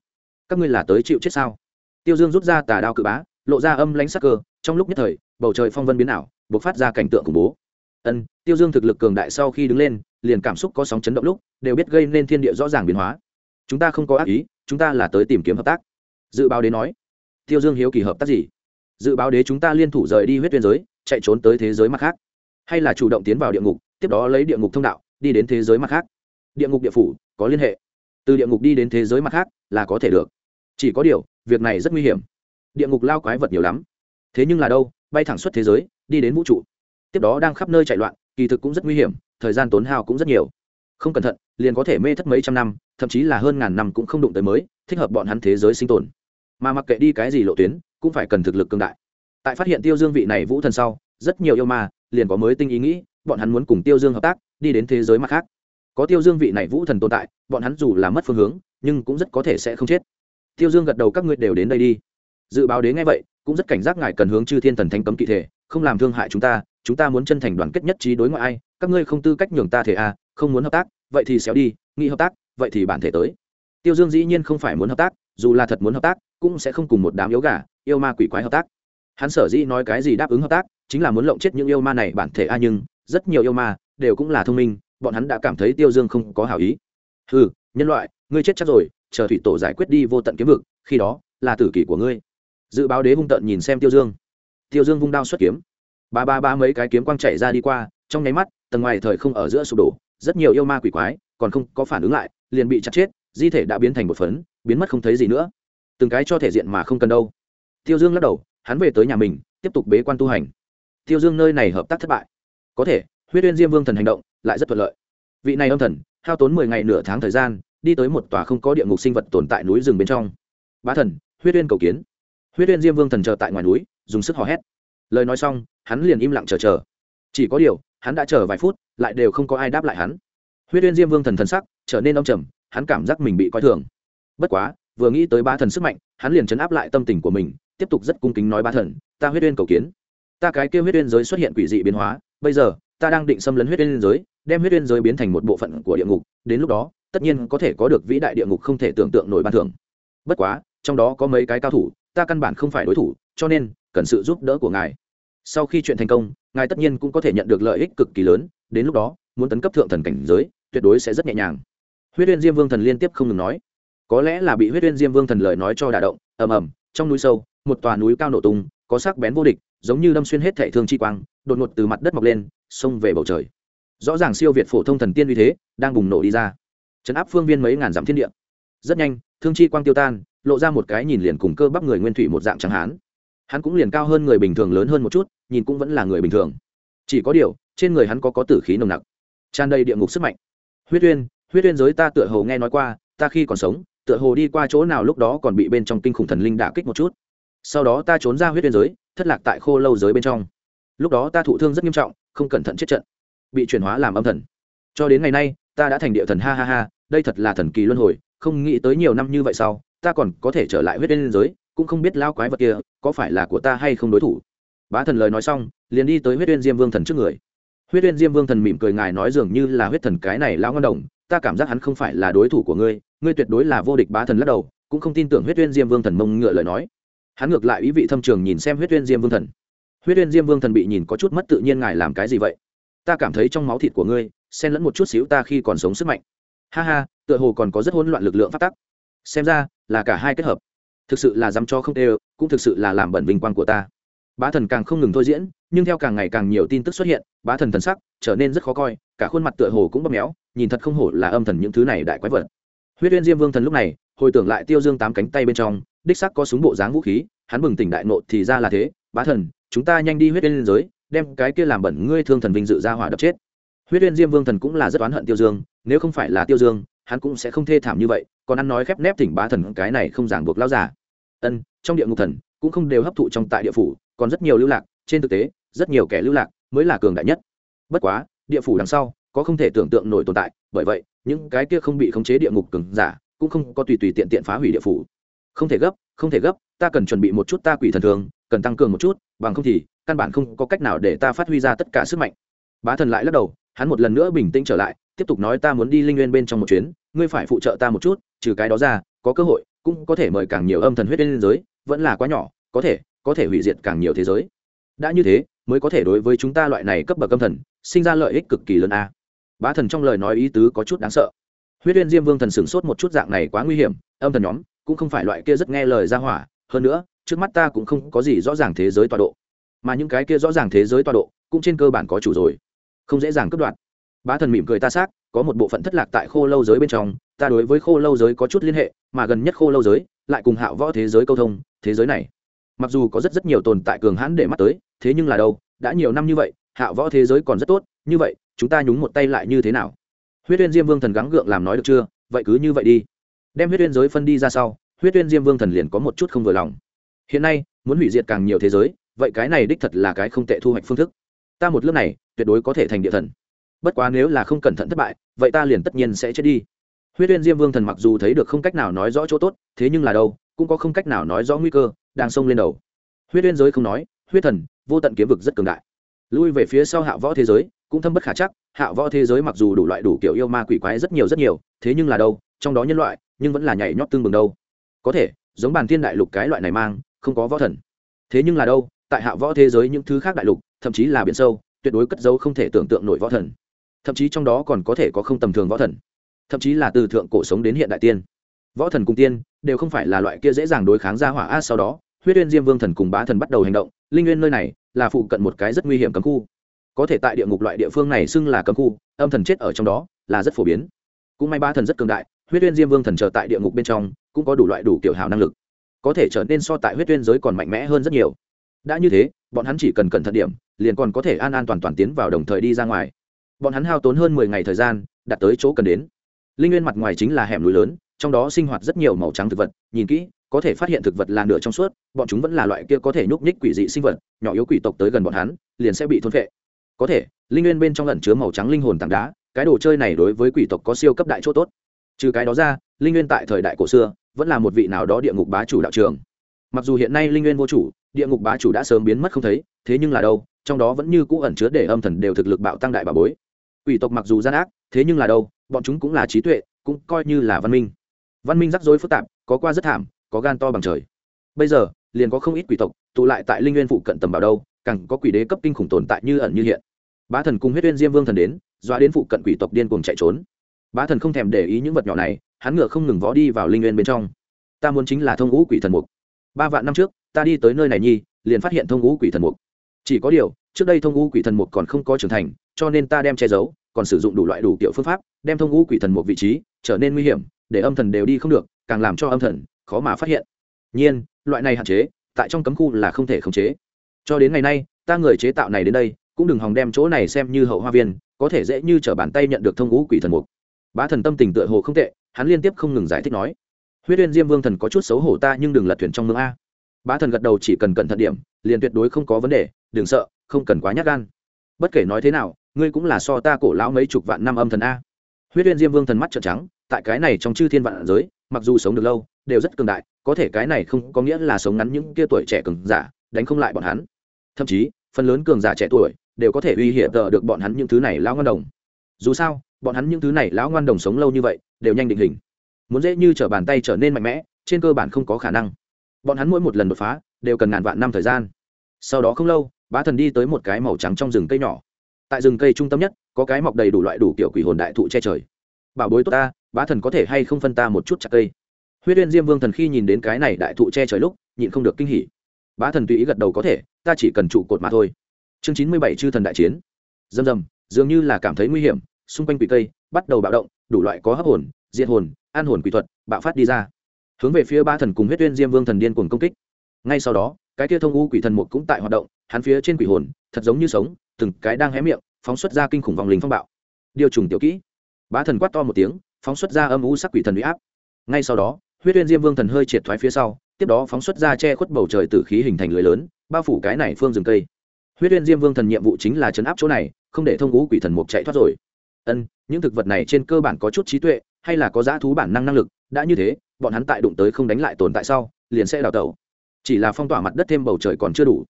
Các ngươi là tới chịu chết sao? Tiêu dương rút ra tà đao cự bá, lộ ra âm lãnh sắc cơ, trong lúc nhất thời, bầu trời phong vân biến ảo buộc phát ra cảnh tượng khủng bố. Ân, tiêu dương thực lực cường đại sau khi đứng lên, liền cảm xúc có sóng chấn động lúc, đều biết gây nên thiên địa rõ ràng biến hóa. Chúng ta không có ác ý, chúng ta là tới tìm kiếm hợp tác. Dự báo đế nói. Tiêu dương hiếu kỳ hợp tác gì? Dự báo đế chúng ta liên thủ rời đi huyết biên giới, chạy trốn tới thế giới mặt khác. Hay là chủ động tiến vào địa ngục, tiếp đó lấy địa ngục thông đạo đi đến thế giới mặt khác. Địa ngục địa phủ, có liên hệ. Từ địa ngục đi đến thế giới mặt khác là có thể được. Chỉ có điều, việc này rất nguy hiểm. Địa ngục lao quái vật nhiều lắm. Thế nhưng là đâu, bay thẳng xuất thế giới, đi đến vũ trụ. Tiếp đó đang khắp nơi chạy loạn, kỳ thực cũng rất nguy hiểm, thời gian tốn hao cũng rất nhiều. Không cẩn thận, liền có thể mê thất mấy trăm năm, thậm chí là hơn ngàn năm cũng không đụng tới mới, thích hợp bọn hắn thế giới sinh tồn. Mà mặc kệ đi cái gì lộ tuyến, cũng phải cần thực lực cường đại. Tại phát hiện tiêu dương vị này vũ thần sau, rất nhiều yêu ma liền có mới tinh ý nghĩ, bọn hắn muốn cùng tiêu dương hợp tác đi đến thế giới mặt khác. Có tiêu dương vị này vũ thần tồn tại, bọn hắn dù là mất phương hướng, nhưng cũng rất có thể sẽ không chết. Tiêu dương gật đầu, các ngươi đều đến đây đi. Dự báo đến ngay vậy, cũng rất cảnh giác ngài cần hướng chư thiên thần thanh cấm kỵ thể, không làm thương hại chúng ta chúng ta muốn chân thành đoàn kết nhất trí đối ngoại ai, các ngươi không tư cách nhường ta thể à không muốn hợp tác, vậy thì xéo đi, nghĩ hợp tác, vậy thì bản thể tới. Tiêu dương dĩ nhiên không phải muốn hợp tác, dù là thật muốn hợp tác, cũng sẽ không cùng một đám yếu gà, yêu ma quỷ quái hợp tác. Hắn sở dĩ nói cái gì đáp ứng hợp tác, chính là muốn lộng chết những yêu ma này bản thể a, nhưng rất nhiều yêu ma đều cũng là thông minh, bọn hắn đã cảm thấy tiêu dương không có hảo ý. Ừ nhân loại, ngươi chết chắc rồi, chờ thủy tổ giải quyết đi vô tận kiếm vực, khi đó là tử kỷ của ngươi. Dự báo đế hung tận nhìn xem tiêu dương. Tiêu dương vung đao xuất kiếm. Ba ba ba mấy cái kiếm quang chạy ra đi qua, trong nháy mắt, tầng ngoài thời không ở giữa sụp đổ, rất nhiều yêu ma quỷ quái còn không có phản ứng lại, liền bị chặt chết, di thể đã biến thành một phấn, biến mất không thấy gì nữa. Từng cái cho thể diện mà không cần đâu. Tiêu dương lắc đầu, hắn về tới nhà mình, tiếp tục bế quan tu hành. Tiêu dương nơi này hợp tác thất bại có thể, huyết uyên diêm vương thần hành động lại rất thuận lợi. Vị này âm thần, hao tốn mười ngày nửa tháng thời gian, đi tới một tòa không có địa ngục sinh vật tồn tại núi rừng bên trong. Bá thần, huyết uyên cầu kiến. Huyết uyên diêm vương thần chờ tại ngoài núi, dùng sức hò hét. Lời nói xong, hắn liền im lặng chờ chờ. Chỉ có điều, hắn đã chờ vài phút, lại đều không có ai đáp lại hắn. Huyết uyên diêm vương thần thần sắc trở nên âm trầm, hắn cảm giác mình bị coi thường. Bất quá, vừa nghĩ tới ba thần sức mạnh, hắn liền chấn áp lại tâm tình của mình, tiếp tục rất cung kính nói ba thần, ta huyết uyên cầu kiến. Ta cái kêu huyết uyên giới xuất hiện quỷ dị biến hóa bây giờ, ta đang định xâm lấn huyết uyên giới, đem huyết uyên giới biến thành một bộ phận của địa ngục, đến lúc đó, tất nhiên có thể có được vĩ đại địa ngục không thể tưởng tượng nổi ban thưởng. Bất quá, trong đó có mấy cái cao thủ, ta căn bản không phải đối thủ, cho nên, cần sự giúp đỡ của ngài. Sau khi chuyện thành công, ngài tất nhiên cũng có thể nhận được lợi ích cực kỳ lớn, đến lúc đó, muốn tấn cấp thượng thần cảnh giới, tuyệt đối sẽ rất nhẹ nhàng. Huyết uyên diêm vương thần liên tiếp không ngừng nói. Có lẽ là bị huyết uyên diêm vương thần lời nói cho đả động, ầm ầm, trong núi sâu, một tòa núi cao nổ tung có sắc bén vô địch, giống như đâm xuyên hết thệ thương chi quang, đột ngột từ mặt đất mọc lên, xông về bầu trời. Rõ ràng siêu việt phổ thông thần tiên uy thế, đang bùng nổ đi ra. Chấn áp phương viên mấy ngàn dặm thiên địa. Rất nhanh, thương chi quang tiêu tan, lộ ra một cái nhìn liền cùng cơ bắp người nguyên thủy một dạng trắng hán. Hắn cũng liền cao hơn người bình thường lớn hơn một chút, nhìn cũng vẫn là người bình thường. Chỉ có điều, trên người hắn có có tử khí nồng nặc. Tràn đầy địa ngục sức mạnh. Huyết uyên huyết uyên giới ta tựa hồ nghe nói qua, ta khi còn sống, tựa hồ đi qua chỗ nào lúc đó còn bị bên trong kinh khủng thần linh đả kích một chút sau đó ta trốn ra huyết biên giới, thất lạc tại khô lâu giới bên trong. Lúc đó ta thụ thương rất nghiêm trọng, không cẩn thận chết trận, bị chuyển hóa làm âm thần. Cho đến ngày nay, ta đã thành địa thần, ha ha ha, đây thật là thần kỳ luân hồi, không nghĩ tới nhiều năm như vậy sau, ta còn có thể trở lại huyết biên giới, cũng không biết lao quái vật kia có phải là của ta hay không đối thủ. Bá thần lời nói xong, liền đi tới huyết uyên diêm vương thần trước người. Huyết uyên diêm vương thần mỉm cười ngài nói dường như là huyết thần cái này lao ngân đồng, ta cảm giác hắn không phải là đối thủ của ngươi ngươi tuyệt đối là vô địch bá thần lắc đầu, cũng không tin tưởng huyết uyên diêm vương thần mông ngựa lời nói hắn ngược lại ý vị thâm trường nhìn xem huyết uyên diêm vương thần. Huyết uyên diêm vương thần bị nhìn có chút mất tự nhiên ngài làm cái gì vậy? Ta cảm thấy trong máu thịt của ngươi, xen lẫn một chút xíu ta khi còn sống sức mạnh. Ha ha, tựa hồ còn có rất hỗn loạn lực lượng phát tắc. Xem ra, là cả hai kết hợp. Thực sự là dám cho không tê, cũng thực sự là làm bẩn vinh quang của ta. Bá thần càng không ngừng thôi diễn, nhưng theo càng ngày càng nhiều tin tức xuất hiện, bá thần thần sắc trở nên rất khó coi, cả khuôn mặt tựa hồ cũng bóp méo, nhìn thật không hổ là âm thần những thứ này đại quái vật. Huyết uyên diêm vương thần lúc này hồi tưởng lại tiêu dương tám cánh tay bên trong, đích sắc có súng bộ dáng vũ khí, hắn bừng tỉnh đại nộ thì ra là thế, bá thần, chúng ta nhanh đi huyết uyên giới, đem cái kia làm bẩn ngươi thương thần vinh dự ra hỏa đập chết. Huyết uyên diêm vương thần cũng là rất oán hận tiêu dương, nếu không phải là tiêu dương, hắn cũng sẽ không thê thảm như vậy, còn ăn nói khép nép thỉnh bá thần, cái này không giảng buộc lao giả ân, trong địa ngục thần cũng không đều hấp thụ trong tại địa phủ, còn rất nhiều lưu lạc, trên thực tế, rất nhiều kẻ lưu lạc mới là cường đại nhất. Bất quá, địa phủ đằng sau có không thể tưởng tượng nổi tồn tại, bởi vậy, những cái kia không bị khống chế địa ngục cường giả cũng không có tùy tùy tiện tiện phá hủy địa phủ. Không thể gấp, không thể gấp, ta cần chuẩn bị một chút ta quỷ thần thường, cần tăng cường một chút, bằng không thì, căn bản không có cách nào để ta phát huy ra tất cả sức mạnh. Bá thần lại lắc đầu, hắn một lần nữa bình tĩnh trở lại, tiếp tục nói ta muốn đi linh nguyên bên trong một chuyến, ngươi phải phụ trợ ta một chút, trừ cái đó ra, có cơ hội, cũng có thể mời càng nhiều âm thần huyết lên giới vẫn là quá nhỏ, có thể có thể hủy diệt càng nhiều thế giới. Đã như thế, mới có thể đối với chúng ta loại này cấp bậc âm thần, sinh ra lợi ích cực kỳ lớn a. Bá thần trong lời nói ý tứ có chút đáng sợ huyết uyên diêm vương thần sửng sốt một chút dạng này quá nguy hiểm, âm thần nhóm cũng không phải loại kia rất nghe lời ra hỏa. Hơn nữa, trước mắt ta cũng không có gì rõ ràng thế giới tọa độ. Mà những cái kia rõ ràng thế giới tọa độ cũng trên cơ bản có chủ rồi. Không dễ dàng cướp đoạt. Bá thần mỉm cười ta xác, có một bộ phận thất lạc tại khô lâu giới bên trong, ta đối với khô lâu giới có chút liên hệ, mà gần nhất khô lâu giới lại cùng hạo võ thế giới câu thông, thế giới này. Mặc dù có rất rất nhiều tồn tại cường hãn để mắt tới, thế nhưng là đâu, đã nhiều năm như vậy, hạo võ thế giới còn rất tốt, như vậy, chúng ta nhúng một tay lại như thế nào? Huyết uyên diêm vương thần gắng gượng làm nói được chưa? Vậy cứ như vậy đi. Đem huyết uyên giới phân đi ra sau, huyết uyên diêm vương thần liền có một chút không vừa lòng. Hiện nay, muốn hủy diệt càng nhiều thế giới, vậy cái này đích thật là cái không tệ thu hoạch phương thức. Ta một lớp này, tuyệt đối có thể thành địa thần. Bất quá nếu là không cẩn thận thất bại, vậy ta liền tất nhiên sẽ chết đi. Huyết uyên diêm vương thần mặc dù thấy được không cách nào nói rõ chỗ tốt, thế nhưng là đâu, cũng có không cách nào nói rõ nguy cơ, đang xông lên đầu. Huyết uyên giới không nói, huyết thần, vô tận kiếm vực rất cường đại. Lui về phía sau hạ võ thế giới cũng thâm bất khả chắc, hạ võ thế giới mặc dù đủ loại đủ kiểu yêu ma quỷ quái rất nhiều rất nhiều, thế nhưng là đâu, trong đó nhân loại, nhưng vẫn là nhảy nhót tương bừng đâu. Có thể, giống bàn thiên đại lục cái loại này mang, không có võ thần. Thế nhưng là đâu, tại hạ võ thế giới những thứ khác đại lục, thậm chí là biển sâu, tuyệt đối cất dấu không thể tưởng tượng nổi võ thần. Thậm chí trong đó còn có thể có không tầm thường võ thần. Thậm chí là từ thượng cổ sống đến hiện đại tiên. Võ thần cùng tiên, đều không phải là loại kia dễ dàng đối kháng ra hỏa, a, sau đó, huyết uyên diêm vương thần cùng bá thần bắt đầu hành động, linh nguyên nơi này là phụ cận một cái rất nguy hiểm cấm khu có thể tại địa ngục loại địa phương này xưng là cấm khu, âm thần chết ở trong đó là rất phổ biến. Cũng may ba thần rất cường đại, huyết uyên diêm vương thần chờ tại địa ngục bên trong, cũng có đủ loại đủ kiểu hào năng lực. Có thể trở nên so tại huyết uyên giới còn mạnh mẽ hơn rất nhiều. Đã như thế, bọn hắn chỉ cần cẩn thận điểm, liền còn có thể an an toàn toàn tiến vào đồng thời đi ra ngoài. Bọn hắn hao tốn hơn mười ngày thời gian, đạt tới chỗ cần đến. Linh nguyên mặt ngoài chính là hẻm núi lớn, trong đó sinh hoạt rất nhiều màu trắng thực vật, nhìn kỹ, có thể phát hiện thực vật là nửa trong suốt, bọn chúng vẫn là loại kia có thể nhúc nhích quỷ dị sinh vật, nhỏ yếu quỷ tộc tới gần bọn hắn, liền sẽ bị thôn vệ có thể, linh nguyên bên trong lẩn chứa màu trắng linh hồn tảng đá, cái đồ chơi này đối với quỷ tộc có siêu cấp đại chỗ tốt. Trừ cái đó ra, linh nguyên tại thời đại cổ xưa, vẫn là một vị nào đó địa ngục bá chủ đạo trường. Mặc dù hiện nay linh nguyên vô chủ, địa ngục bá chủ đã sớm biến mất không thấy, thế nhưng là đâu, trong đó vẫn như cũ ẩn chứa để âm thần đều thực lực bạo tăng đại bà bối. Quỷ tộc mặc dù gian ác, thế nhưng là đâu, bọn chúng cũng là trí tuệ, cũng coi như là văn minh. Văn minh rắc rối phức tạp, có qua rất thảm, có gan to bằng trời. Bây giờ, liền có không ít quỷ tộc tụ lại tại linh nguyên phụ cận tầm bảo đâu, càng có quỷ đế cấp kinh khủng tồn tại như ẩn như hiện bá thần cùng huyết uyên diêm vương thần đến doa đến phụ cận quỷ tộc điên cuồng chạy trốn. Bá thần không thèm để ý những vật nhỏ này, hắn ngựa không ngừng vó đi vào linh nguyên bên trong. Ta muốn chính là thông ngũ quỷ thần mục. Ba vạn năm trước, ta đi tới nơi này nhi, liền phát hiện thông ngũ quỷ thần mục. Chỉ có điều, trước đây thông ngũ quỷ thần mục còn không có trưởng thành, cho nên ta đem che giấu, còn sử dụng đủ loại đủ kiểu phương pháp, đem thông ngũ quỷ thần mục vị trí trở nên nguy hiểm, để âm thần đều đi không được, càng làm cho âm thần khó mà phát hiện. Nhiên, loại này hạn chế, tại trong cấm khu là không thể khống chế. Cho đến ngày nay, ta người chế tạo này đến đây cũng đừng hòng đem chỗ này xem như hậu hoa viên, có thể dễ như chở bàn tay nhận được thông ngũ quỷ thần mục. Bá thần tâm tình tựa hồ không tệ, hắn liên tiếp không ngừng giải thích nói, huyết uyên diêm vương thần có chút xấu hổ ta nhưng đừng lật thuyền trong mương a. Bá thần gật đầu chỉ cần cẩn thận điểm, liền tuyệt đối không có vấn đề, đừng sợ, không cần quá nhát gan. Bất kể nói thế nào, ngươi cũng là so ta cổ lão mấy chục vạn năm âm thần a. Huyết uyên diêm vương thần mắt trợn trắng, tại cái này trong chư thiên vạn giới, mặc dù sống được lâu, đều rất cường đại, có thể cái này không có nghĩa là sống ngắn những kia tuổi trẻ cường giả, đánh không lại bọn hắn. Thậm chí, phần lớn cường giả trẻ tuổi đều có thể uy hiểm tờ được bọn hắn những thứ này lão ngoan đồng. Dù sao, bọn hắn những thứ này lão ngoan đồng sống lâu như vậy, đều nhanh định hình. Muốn dễ như t r ở bàn tay trở nên mạnh mẽ, trên cơ bản không có khả năng. Bọn hắn mỗi một lần đột phá, đều cần ngàn vạn năm thời gian. Sau đó không lâu, bá thần đi tới một cái màu trắng trong rừng cây nhỏ. Tại rừng cây trung tâm nhất, có cái mọc đầy đủ loại đủ kiểu quỷ hồn đại thụ che trời. Bảo bối tốt ta, bá thần có thể hay không phân ta một chút chặt cây? Huyết uyên diêm vương thần khi nhìn đến cái này đại thụ che trời lúc, nhịn không được kinh hỉ. Bá thần tùy ý gật đầu có thể, ta chỉ cần trụ cột mà thôi chương chín mươi bảy chư thần đại chiến. Dầm dầm, dường như là cảm thấy nguy hiểm, xung quanh quỷ cây bắt đầu bạo động, đủ loại có hấp hồn, diệt hồn, an hồn quỷ thuật bạo phát đi ra. Hướng về phía ba thần cùng huyết tuyên diêm vương thần điên cuồng công kích. Ngay sau đó, cái kia thông u quỷ thần một cũng tại hoạt động, hắn phía trên quỷ hồn, thật giống như sống, từng cái đang hé miệng, phóng xuất ra kinh khủng vòng lính phong bạo. Điều trùng tiểu kỹ. Bá thần quát to một tiếng, phóng xuất ra âm u sắc quỷ thần huy áp. Ngay sau đó, huyết tuyên diêm vương thần hơi triệt thoái phía sau, tiếp đó phóng xuất ra che khuất bầu trời tử khí hình thành lưới lớn, bao phủ cái này phương rừng cây huyết uyên diêm vương thần nhiệm vụ chính là chấn áp chỗ này, không để thông ngũ quỷ thần mục chạy thoát rồi. Ân, những thực vật này trên cơ bản có chút trí tuệ, hay là có giá thú bản năng năng lực, đã như thế, bọn hắn tại đụng tới không đánh lại tồn tại sau, liền sẽ đào tẩu. Chỉ là phong tỏa mặt đất thêm bầu trời còn chưa đủ.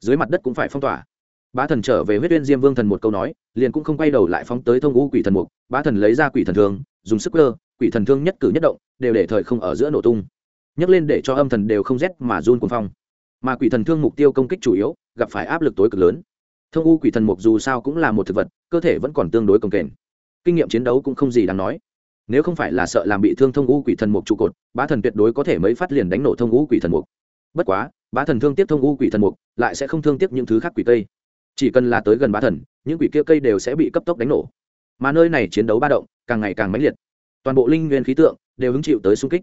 Dưới mặt đất cũng phải phong tỏa. Bá thần trở về huyết uyên diêm vương thần một câu nói, liền cũng không quay đầu lại phóng tới thông ngũ quỷ thần mục. Bá thần lấy ra quỷ thần thương, dùng sức cơ, quỷ thần thương nhất cử nhất động, đều để thời không ở giữa nổ tung. Nhấc lên để cho âm thần đều không rét mà run cuồng phong mà quỷ thần thương mục tiêu công kích chủ yếu, gặp phải áp lực tối cực lớn. Thông u quỷ thần mục dù sao cũng là một thực vật, cơ thể vẫn còn tương đối công kềnh kinh nghiệm chiến đấu cũng không gì đáng nói. Nếu không phải là sợ làm bị thương thông u quỷ thần mục trụ cột, bá thần tuyệt đối có thể mấy phát liền đánh nổ thông u quỷ thần mục. Bất quá, bá thần thương tiếp thông u quỷ thần mục, lại sẽ không thương tiếp những thứ khác quỷ cây. Chỉ cần là tới gần bá thần, những quỷ kia cây đều sẽ bị cấp tốc đánh nổ. Mà nơi này chiến đấu ba động, càng ngày càng mãnh liệt. Toàn bộ linh nguyên khí tượng đều hứng chịu tới xung kích.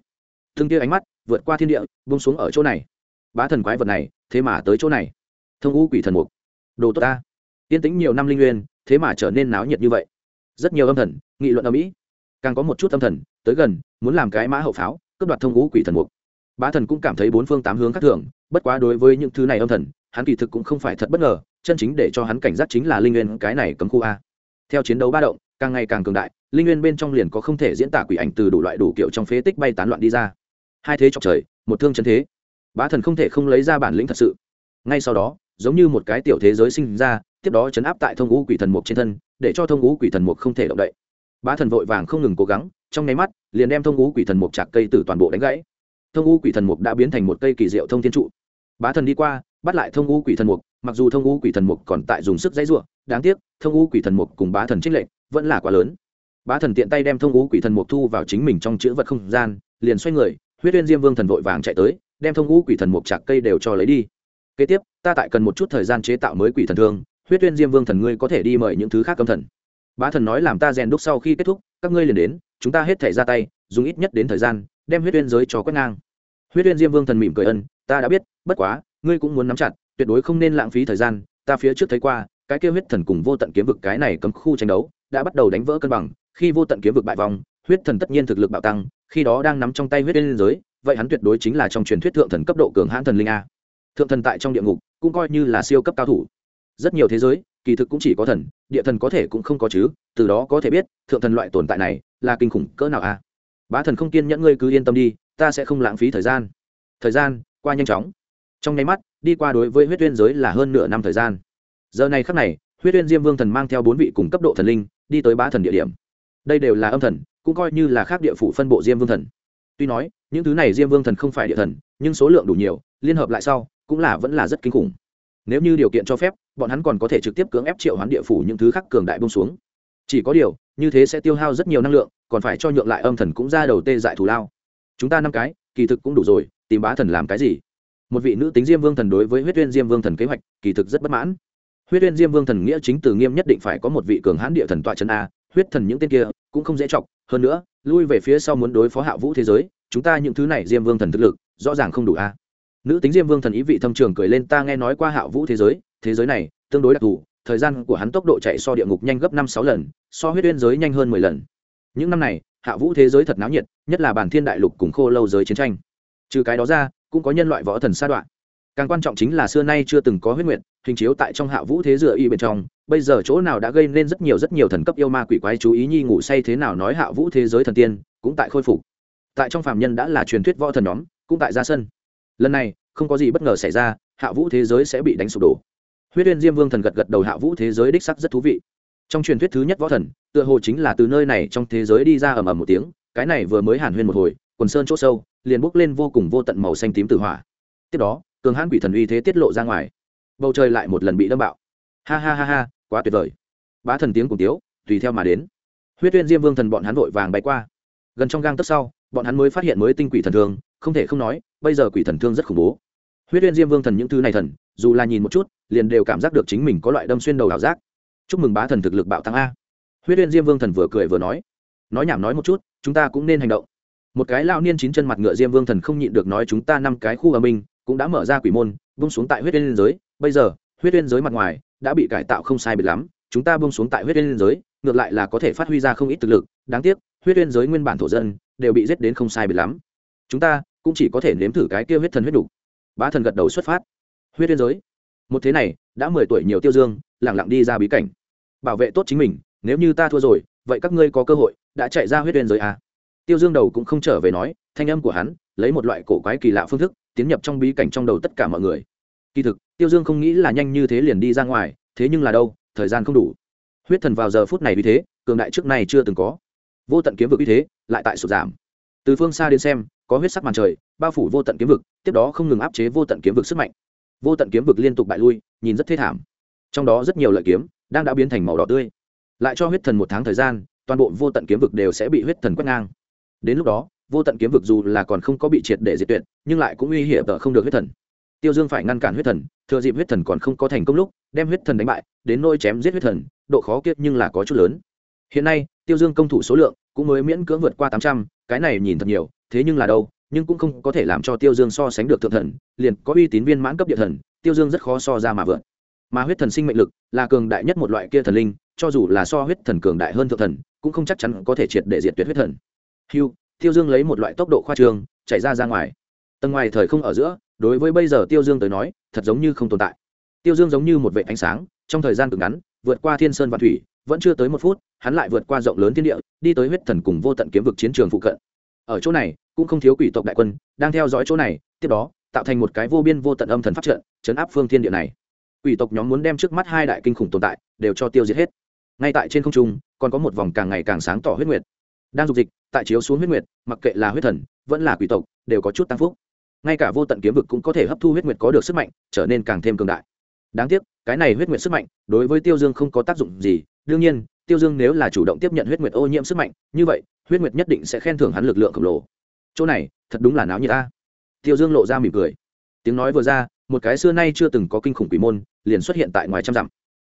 Thương kia ánh mắt vượt qua thiên địa bung xuống ở chỗ này bá thần quái vật này, thế mà tới chỗ này. Thông u quỷ thần mục. Đồ tốt ta. Yên tĩnh nhiều năm linh nguyên, thế mà trở nên náo nhiệt như vậy. Rất nhiều âm thần, nghị luận ở mỹ. Càng có một chút âm thần, tới gần, muốn làm cái mã hậu pháo, cướp đoạt thông ngũ quỷ thần mục. Bá thần cũng cảm thấy bốn phương tám hướng khác thường, bất quá đối với những thứ này âm thần, hắn kỳ thực cũng không phải thật bất ngờ, chân chính để cho hắn cảnh giác chính là linh nguyên cái này cấm khu a. Theo chiến đấu ba động, càng ngày càng cường đại, linh nguyên bên trong liền có không thể diễn tả quỷ ảnh từ đủ loại đủ kiểu trong phế tích bay tán loạn đi ra. Hai thế chọc trời, một thương chân thế bá thần không thể không lấy ra bản lĩnh thật sự. Ngay sau đó, giống như một cái tiểu thế giới sinh ra, tiếp đó chấn áp tại thông ngũ quỷ thần mục trên thân, để cho thông ngũ quỷ thần mục không thể động đậy. Bá thần vội vàng không ngừng cố gắng, trong nháy mắt, liền đem thông ngũ quỷ thần mục chặt cây từ toàn bộ đánh gãy. Thông ngũ quỷ thần mục đã biến thành một cây kỳ diệu thông thiên trụ. Bá thần đi qua, bắt lại thông ngũ quỷ thần mục, mặc dù thông ngũ quỷ thần mục còn tại dùng sức dãy ruộng đáng tiếc, thông ngũ quỷ thần mục cùng bá thần trích lệnh vẫn là quá lớn. Bá thần tiện tay đem thông ngũ quỷ thần mục thu vào chính mình trong chữ vật không gian, liền xoay người, huyết uyên diêm vương thần vội vàng chạy tới đem thông ngũ quỷ thần mục chặt cây đều cho lấy đi. Kế tiếp, ta tại cần một chút thời gian chế tạo mới quỷ thần thương, huyết tuyên diêm vương thần ngươi có thể đi mời những thứ khác cấm thần. Bá thần nói làm ta rèn đúc sau khi kết thúc, các ngươi liền đến, chúng ta hết thể ra tay, dùng ít nhất đến thời gian, đem huyết tuyên giới cho quét ngang. Huyết tuyên diêm vương thần mỉm cười ân, ta đã biết, bất quá, ngươi cũng muốn nắm chặt, tuyệt đối không nên lãng phí thời gian, ta phía trước thấy qua, cái kia huyết thần cùng vô tận kiếm vực cái này cấm khu tranh đấu, đã bắt đầu đánh vỡ cân bằng, khi vô tận kiếm vực bại vòng huyết thần tất nhiên thực lực bạo tăng, khi đó đang nắm trong tay huyết liên giới, vậy hắn tuyệt đối chính là trong truyền thuyết thượng thần cấp độ cường hãn thần linh a. Thượng thần tại trong địa ngục, cũng coi như là siêu cấp cao thủ. Rất nhiều thế giới, kỳ thực cũng chỉ có thần, địa thần có thể cũng không có chứ, từ đó có thể biết, thượng thần loại tồn tại này, là kinh khủng cỡ nào a. Bá thần không kiên nhẫn ngươi cứ yên tâm đi, ta sẽ không lãng phí thời gian. Thời gian, qua nhanh chóng. Trong nháy mắt, đi qua đối với huyết uyên giới là hơn nửa năm thời gian. Giờ này khắc này, huyết uyên diêm vương thần mang theo bốn vị cùng cấp độ thần linh, đi tới bá thần địa điểm. Đây đều là âm thần cũng coi như là khác địa phủ phân bộ diêm vương thần. Tuy nói, những thứ này diêm vương thần không phải địa thần, nhưng số lượng đủ nhiều, liên hợp lại sau, cũng là vẫn là rất kinh khủng. Nếu như điều kiện cho phép, bọn hắn còn có thể trực tiếp cưỡng ép triệu hoán địa phủ những thứ khác cường đại bông xuống. Chỉ có điều, như thế sẽ tiêu hao rất nhiều năng lượng, còn phải cho nhượng lại âm thần cũng ra đầu tê dại thù lao. Chúng ta năm cái, kỳ thực cũng đủ rồi, tìm bá thần làm cái gì? Một vị nữ tính diêm vương thần đối với huyết uyên diêm vương thần kế hoạch, kỳ thực rất bất mãn. Huyết uyên diêm vương thần nghĩa chính từ nghiêm nhất định phải có một vị cường hãn địa thần tọa chân a, huyết thần những tên kia cũng không dễ chọc. Hơn nữa, lui về phía sau muốn đối phó hạ vũ thế giới, chúng ta những thứ này diêm vương thần thực lực, rõ ràng không đủ a. Nữ tính diêm vương thần ý vị thâm trường cười lên, ta nghe nói qua hạ vũ thế giới thế giới này tương đối đặc thù, thời gian của hắn tốc độ chạy so địa ngục nhanh gấp năm sáu lần, so huyết uyên giới nhanh hơn mười lần. Những năm này, hạ vũ thế giới thật náo nhiệt, nhất là bản thiên đại lục cùng khô lâu giới chiến tranh. Trừ cái đó ra, cũng có nhân loại võ thần sa đoạn càng quan trọng chính là xưa nay chưa từng có huyết nguyện hình chiếu tại trong hạ vũ thế dựa y bên trong, bây giờ chỗ nào đã gây nên rất nhiều rất nhiều thần cấp yêu ma quỷ quái chú ý nhi ngủ say thế nào nói hạ vũ thế giới thần tiên, cũng tại khôi phục. Tại trong phạm nhân đã là truyền thuyết võ thần nhóm, cũng tại ra sân. Lần này, không có gì bất ngờ xảy ra, hạ vũ thế giới sẽ bị đánh sụp đổ. Huyết uyên diêm vương thần gật gật đầu hạ vũ thế giới đích sắc rất thú vị. Trong truyền thuyết thứ nhất võ thần, tựa hồ chính là từ nơi này trong thế giới đi ra ầm ầm một tiếng, cái này vừa mới hàn huyên một hồi, quần sơn chỗ sâu, liền bốc lên vô cùng vô tận màu xanh tím tử hỏa. Tiếp đó cường hãn quỷ thần uy thế tiết lộ ra ngoài. Bầu trời lại một lần bị đâm bạo. Ha ha ha ha, quá tuyệt vời. Bá thần tiếng cùng tiếu, tùy theo mà đến. Huyết uyên diêm vương thần bọn hắn vội vàng bay qua. Gần trong gang tức sau, bọn hắn mới phát hiện mới tinh quỷ thần thương, không thể không nói, bây giờ quỷ thần thương rất khủng bố. Huyết uyên diêm vương thần những thứ này thần, dù là nhìn một chút, liền đều cảm giác được chính mình có loại đâm xuyên đầu ảo giác. Chúc mừng bá thần thực lực bạo tăng a. Huyết uyên diêm vương thần vừa cười vừa nói. Nói nhảm nói một chút, chúng ta cũng nên hành động. Một cái lao niên chín chân mặt ngựa diêm vương thần không nhịn được nói chúng ta năm cái khu ở mình cũng đã mở ra quỷ môn bung xuống tại huyết uyên giới. Bây giờ, huyết uyên giới mặt ngoài đã bị cải tạo không sai biệt lắm. Chúng ta bung xuống tại huyết uyên giới, ngược lại là có thể phát huy ra không ít thực lực. Đáng tiếc, huyết uyên giới nguyên bản thổ dân đều bị giết đến không sai biệt lắm. Chúng ta cũng chỉ có thể nếm thử cái kia huyết thần huyết đủ bá thần gật đầu xuất phát. Huyết uyên giới. Một thế này, đã mười tuổi nhiều tiêu dương, lẳng lặng đi ra bí cảnh. Bảo vệ tốt chính mình, nếu như ta thua rồi, vậy các ngươi có cơ hội, đã chạy ra huyết uyên giới à. tiêu dương đầu cũng không trở về nói thanh âm của hắn lấy một loại cổ quái kỳ lạ phương thức, tiến nhập trong bí cảnh trong đầu tất cả mọi người. Kỳ thực, tiêu dương không nghĩ là nhanh như thế liền đi ra ngoài, thế nhưng là đâu, thời gian không đủ. Huyết thần vào giờ phút này vì thế, cường đại trước này chưa từng có. Vô tận kiếm vực như thế lại tại sụt giảm. Từ phương xa đến xem, có huyết sắc màn trời, bao phủ vô tận kiếm vực, tiếp đó không ngừng áp chế vô tận kiếm vực sức mạnh. Vô tận kiếm vực liên tục bại lui, nhìn rất thê thảm. Trong đó rất nhiều lợi kiếm đang đã biến thành màu đỏ tươi. Lại cho huyết thần một tháng thời gian, toàn bộ vô tận kiếm vực đều sẽ bị huyết thần quét ngang. Đến lúc đó vô tận kiếm vực dù là còn không có bị triệt để diệt tuyệt, nhưng lại cũng uy hiểm tờ không được huyết thần. Tiêu dương phải ngăn cản huyết thần, thừa dịp huyết thần còn không có thành công lúc, đem huyết thần đánh bại, đến nôi chém giết huyết thần, độ khó kiệt nhưng là có chút lớn. Hiện nay, tiêu dương công thủ số lượng cũng mới miễn cưỡng vượt qua tám trăm, cái này nhìn thật nhiều, thế nhưng là đâu, nhưng cũng không có thể làm cho tiêu dương so sánh được thượng thần, liền có uy tín viên mãn cấp địa thần, tiêu dương rất khó so ra mà vượt. Mà huyết thần sinh mệnh lực là cường đại nhất một loại kia thần linh, cho dù là so huyết thần cường đại hơn thượng thần, cũng không chắc chắn có thể triệt để diệt tuyệt huyết thần. Hưu tiêu dương lấy một loại tốc độ khoa trương chạy ra ra ngoài. Tầng ngoài thời không ở giữa, đối với bây giờ tiêu dương tới nói, thật giống như không tồn tại. Tiêu dương giống như một vệ ánh sáng, trong thời gian cực ngắn, vượt qua thiên sơn và thủy, vẫn chưa tới một phút, hắn lại vượt qua rộng lớn thiên địa, đi tới huyết thần cùng vô tận kiếm vực chiến trường phụ cận. Ở chỗ này, cũng không thiếu quỷ tộc đại quân, đang theo dõi chỗ này, tiếp đó, tạo thành một cái vô biên vô tận âm thần pháp trận, chấn áp phương thiên địa này. Quỷ tộc nhóm muốn đem trước mắt hai đại kinh khủng tồn tại, đều cho tiêu diệt hết. Ngay tại trên không trung, còn có một vòng càng ngày càng sáng tỏ huyết nguyệt đang dục dịch, tại chiếu xuống huyết nguyệt, mặc kệ là huyết thần, vẫn là quỷ tộc, đều có chút tăng phúc. Ngay cả vô tận kiếm vực cũng có thể hấp thu huyết nguyệt có được sức mạnh, trở nên càng thêm cường đại. Đáng tiếc, cái này huyết nguyệt sức mạnh, đối với tiêu dương không có tác dụng gì. Đương nhiên, tiêu dương nếu là chủ động tiếp nhận huyết nguyệt ô nhiễm sức mạnh, như vậy, huyết nguyệt nhất định sẽ khen thưởng hắn lực lượng khổng lồ. Chỗ này, thật đúng là náo như ta tiêu dương lộ ra mỉm cười. Tiếng nói vừa ra, một cái xưa nay chưa từng có kinh khủng quỷ môn, liền xuất hiện tại ngoài trăm dặm.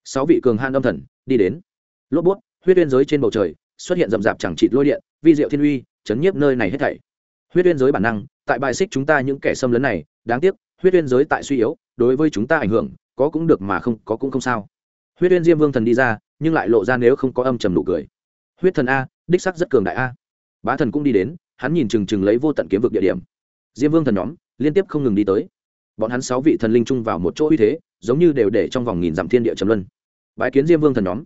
Sáu vị cường han âm thần, đi đến. Lốp bút, huyết uyên giới trên bầu trời xuất hiện rậm rạp chẳng trịt lôi điện, vi diệu thiên uy, chấn nhiếp nơi này hết thảy. Huyết uyên giới bản năng, tại bài xích chúng ta những kẻ xâm lấn này, đáng tiếc, huyết uyên giới tại suy yếu, đối với chúng ta ảnh hưởng, có cũng được mà không, có cũng không sao. Huyết uyên diêm vương thần đi ra, nhưng lại lộ ra nếu không có âm trầm nụ cười. Huyết thần a, đích sắc rất cường đại a. Bá thần cũng đi đến, hắn nhìn chừng chừng lấy vô tận kiếm vực địa điểm. Diêm vương thần nhóm, liên tiếp không ngừng đi tới. Bọn hắn sáu vị thần linh chung vào một chỗ uy thế, giống như đều để trong vòng nghìn dặm thiên địa trầm luân. Bái kiến diêm vương thần nhóm.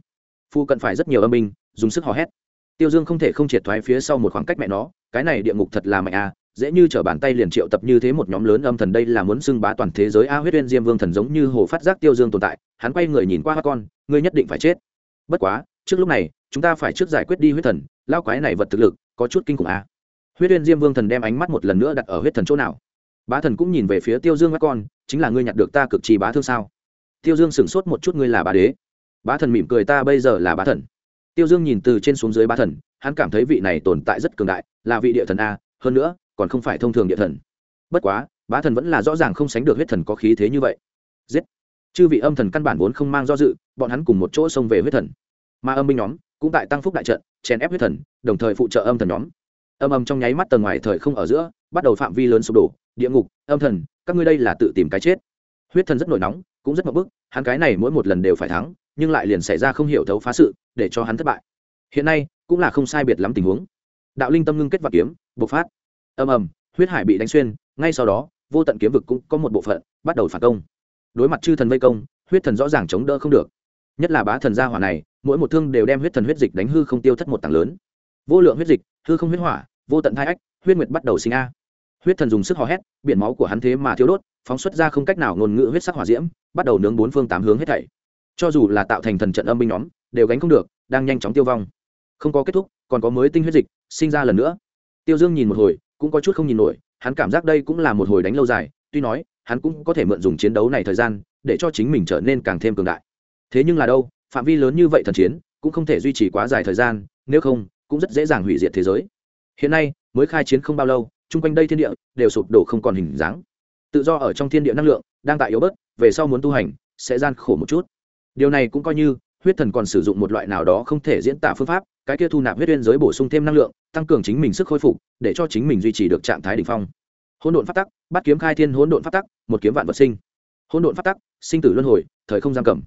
Phu cận phải rất nhiều âm binh, dùng sức hò hét tiêu dương không thể không triệt thoái phía sau một khoảng cách mẹ nó, cái này địa ngục thật là mạnh a dễ như t bàn tay liền triệu tập như thế một nhóm lớn âm thần đây là muốn xưng bá toàn thế giới a huyết uyên diêm vương thần giống như hồ phát giác tiêu dương tồn tại, hắn quay người nhìn qua hát con, ngươi nhất định phải chết. Bất quá, trước lúc này, chúng ta phải trước giải quyết đi huyết thần lao quái này vật thực lực, có chút kinh khủng a huyết uyên diêm vương thần đem ánh mắt một lần nữa đặt ở huyết thần chỗ nào. Bá thần cũng nhìn về phía tiêu dương các con, chính là ngươi nhặt được ta cực trì bá thương sao? Tiêu dương sửng sốt một chút, ngươi là bá đế. Bá thần mỉm cười, ta bây giờ là bá thần tiêu dương nhìn từ trên xuống dưới bá thần, hắn cảm thấy vị này tồn tại rất cường đại, là vị địa thần a, hơn nữa, còn không phải thông thường địa thần. Bất quá, bá thần vẫn là rõ ràng không sánh được huyết thần có khí thế như vậy. Giết! Chư vị âm thần căn bản vốn không mang do dự, bọn hắn cùng một chỗ xông về huyết thần. Mà âm binh nhóm cũng tại tăng phúc đại trận, chèn ép huyết thần, đồng thời phụ trợ âm thần nhóm. Âm âm trong nháy mắt tầng ngoài thời không ở giữa, bắt đầu phạm vi lớn sụp đổ, địa ngục, âm thần, các ngươi đây là tự tìm cái chết. Huyết thần rất nổi nóng, cũng rất mập bức, hắn cái này mỗi một lần đều phải thắng nhưng lại liền xảy ra không hiểu thấu phá sự, để cho hắn thất bại. Hiện nay, cũng là không sai biệt lắm tình huống. Đạo linh tâm ngưng kết và kiếm, bộc phát. Âm ầm, huyết hải bị đánh xuyên, ngay sau đó, vô tận kiếm vực cũng có một bộ phận bắt đầu phản công. Đối mặt chư thần vây công, huyết thần rõ ràng chống đỡ không được. Nhất là bá thần gia hỏa này, mỗi một thương đều đem huyết thần huyết dịch đánh hư không tiêu thất một tảng lớn. Vô lượng huyết dịch, hư không huyết hỏa, vô tận thai ách, huyết nguyệt bắt đầu sinh a. Huyết thần dùng sức hò hét, biển máu của hắn thế mà thiếu đốt, phóng xuất ra không cách nào ngôn ngữ huyết sắc hỏa diễm, bắt đầu nướng bốn phương tám hướng hết thảy cho dù là tạo thành thần trận âm binh nhóm, đều gánh không được, đang nhanh chóng tiêu vong. Không có kết thúc, còn có mới tinh huyết dịch sinh ra lần nữa. Tiêu dương nhìn một hồi, cũng có chút không nhìn nổi, hắn cảm giác đây cũng là một hồi đánh lâu dài, tuy nói, hắn cũng có thể mượn dùng chiến đấu này thời gian, để cho chính mình trở nên càng thêm cường đại. Thế nhưng là đâu, phạm vi lớn như vậy thần chiến, cũng không thể duy trì quá dài thời gian, nếu không, cũng rất dễ dàng hủy diệt thế giới. Hiện nay, mới khai chiến không bao lâu, chung quanh đây thiên địa, đều sụp đổ không còn hình dáng. Tự do ở trong thiên địa năng lượng, đang tại yếu bớt, về sau muốn tu hành, sẽ gian khổ một chút điều này cũng coi như, huyết thần còn sử dụng một loại nào đó không thể diễn tả phương pháp, cái kia thu nạp huyết uyên giới bổ sung thêm năng lượng, tăng cường chính mình sức khôi phục, để cho chính mình duy trì được trạng thái đ ỉ n h phong. Hỗn độn phát tắc, bắt kiếm khai thiên hỗn độn phát tắc, một kiếm vạn vật sinh. Hỗn độn phát tắc, sinh tử luân hồi, thời không giam cầm.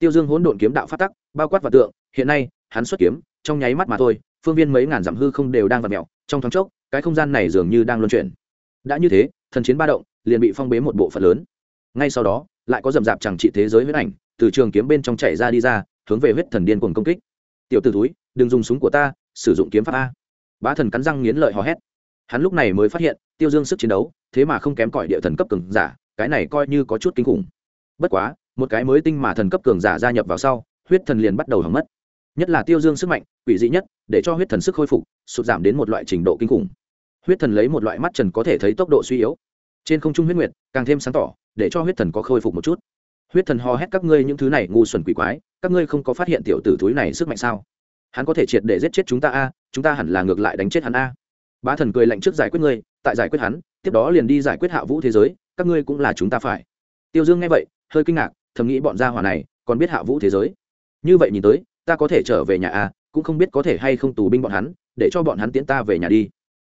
Tiêu dương hỗn độn kiếm đạo phát tắc, bao quát và tượng, hiện nay, hắn xuất kiếm, trong nháy mắt mà thôi, phương viên mấy ngàn dặm hư không đều đang vặt mẹo trong thoáng chốc, cái không gian này dường như đang luân chuyển. Đã như thế, thần chiến ba động, liền bị phong bế một bộ phận lớn. Ngay sau đó, lại có rậm rạp chẳng trị thế giới huyết ảnh từ trường kiếm bên trong chạy ra đi ra, hướng về huyết thần điên cuồng công kích. Tiểu t ử túi đừng dùng súng của ta, sử dụng kiếm pháp a. Bá thần cắn răng nghiến lợi hò hét. Hắn lúc này mới phát hiện, tiêu dương sức chiến đấu, thế mà không kém cỏi địa thần cấp cường giả, cái này coi như có chút kinh khủng. Bất quá, một cái mới tinh mà thần cấp cường giả gia nhập vào sau, huyết thần liền bắt đầu hỏng mất. Nhất là tiêu dương sức mạnh, quỷ dị nhất, để cho huyết thần sức khôi phục, sụt giảm đến một loại trình độ kinh khủng. Huyết thần lấy một loại mắt trần có thể thấy tốc độ suy yếu. Trên không trung huyết nguyệt, càng thêm sáng tỏ, để cho huyết thần có khôi phục một chút huyết thần hò hét các ngươi những thứ này ngu xuẩn quỷ quái, các ngươi không có phát hiện tiểu tử thúi này sức mạnh sao? Hắn có thể triệt để giết chết chúng ta a, chúng ta hẳn là ngược lại đánh chết hắn a. Bá thần cười lạnh trước giải quyết ngươi, tại giải quyết hắn, tiếp đó liền đi giải quyết hạ vũ thế giới, các ngươi cũng là chúng ta phải. Tiêu dương nghe vậy, hơi kinh ngạc, thầm nghĩ bọn gia hỏa này còn biết hạ vũ thế giới. Như vậy nhìn tới, ta có thể trở về nhà a, cũng không biết có thể hay không tù binh bọn hắn, để cho bọn hắn tiến ta về nhà đi.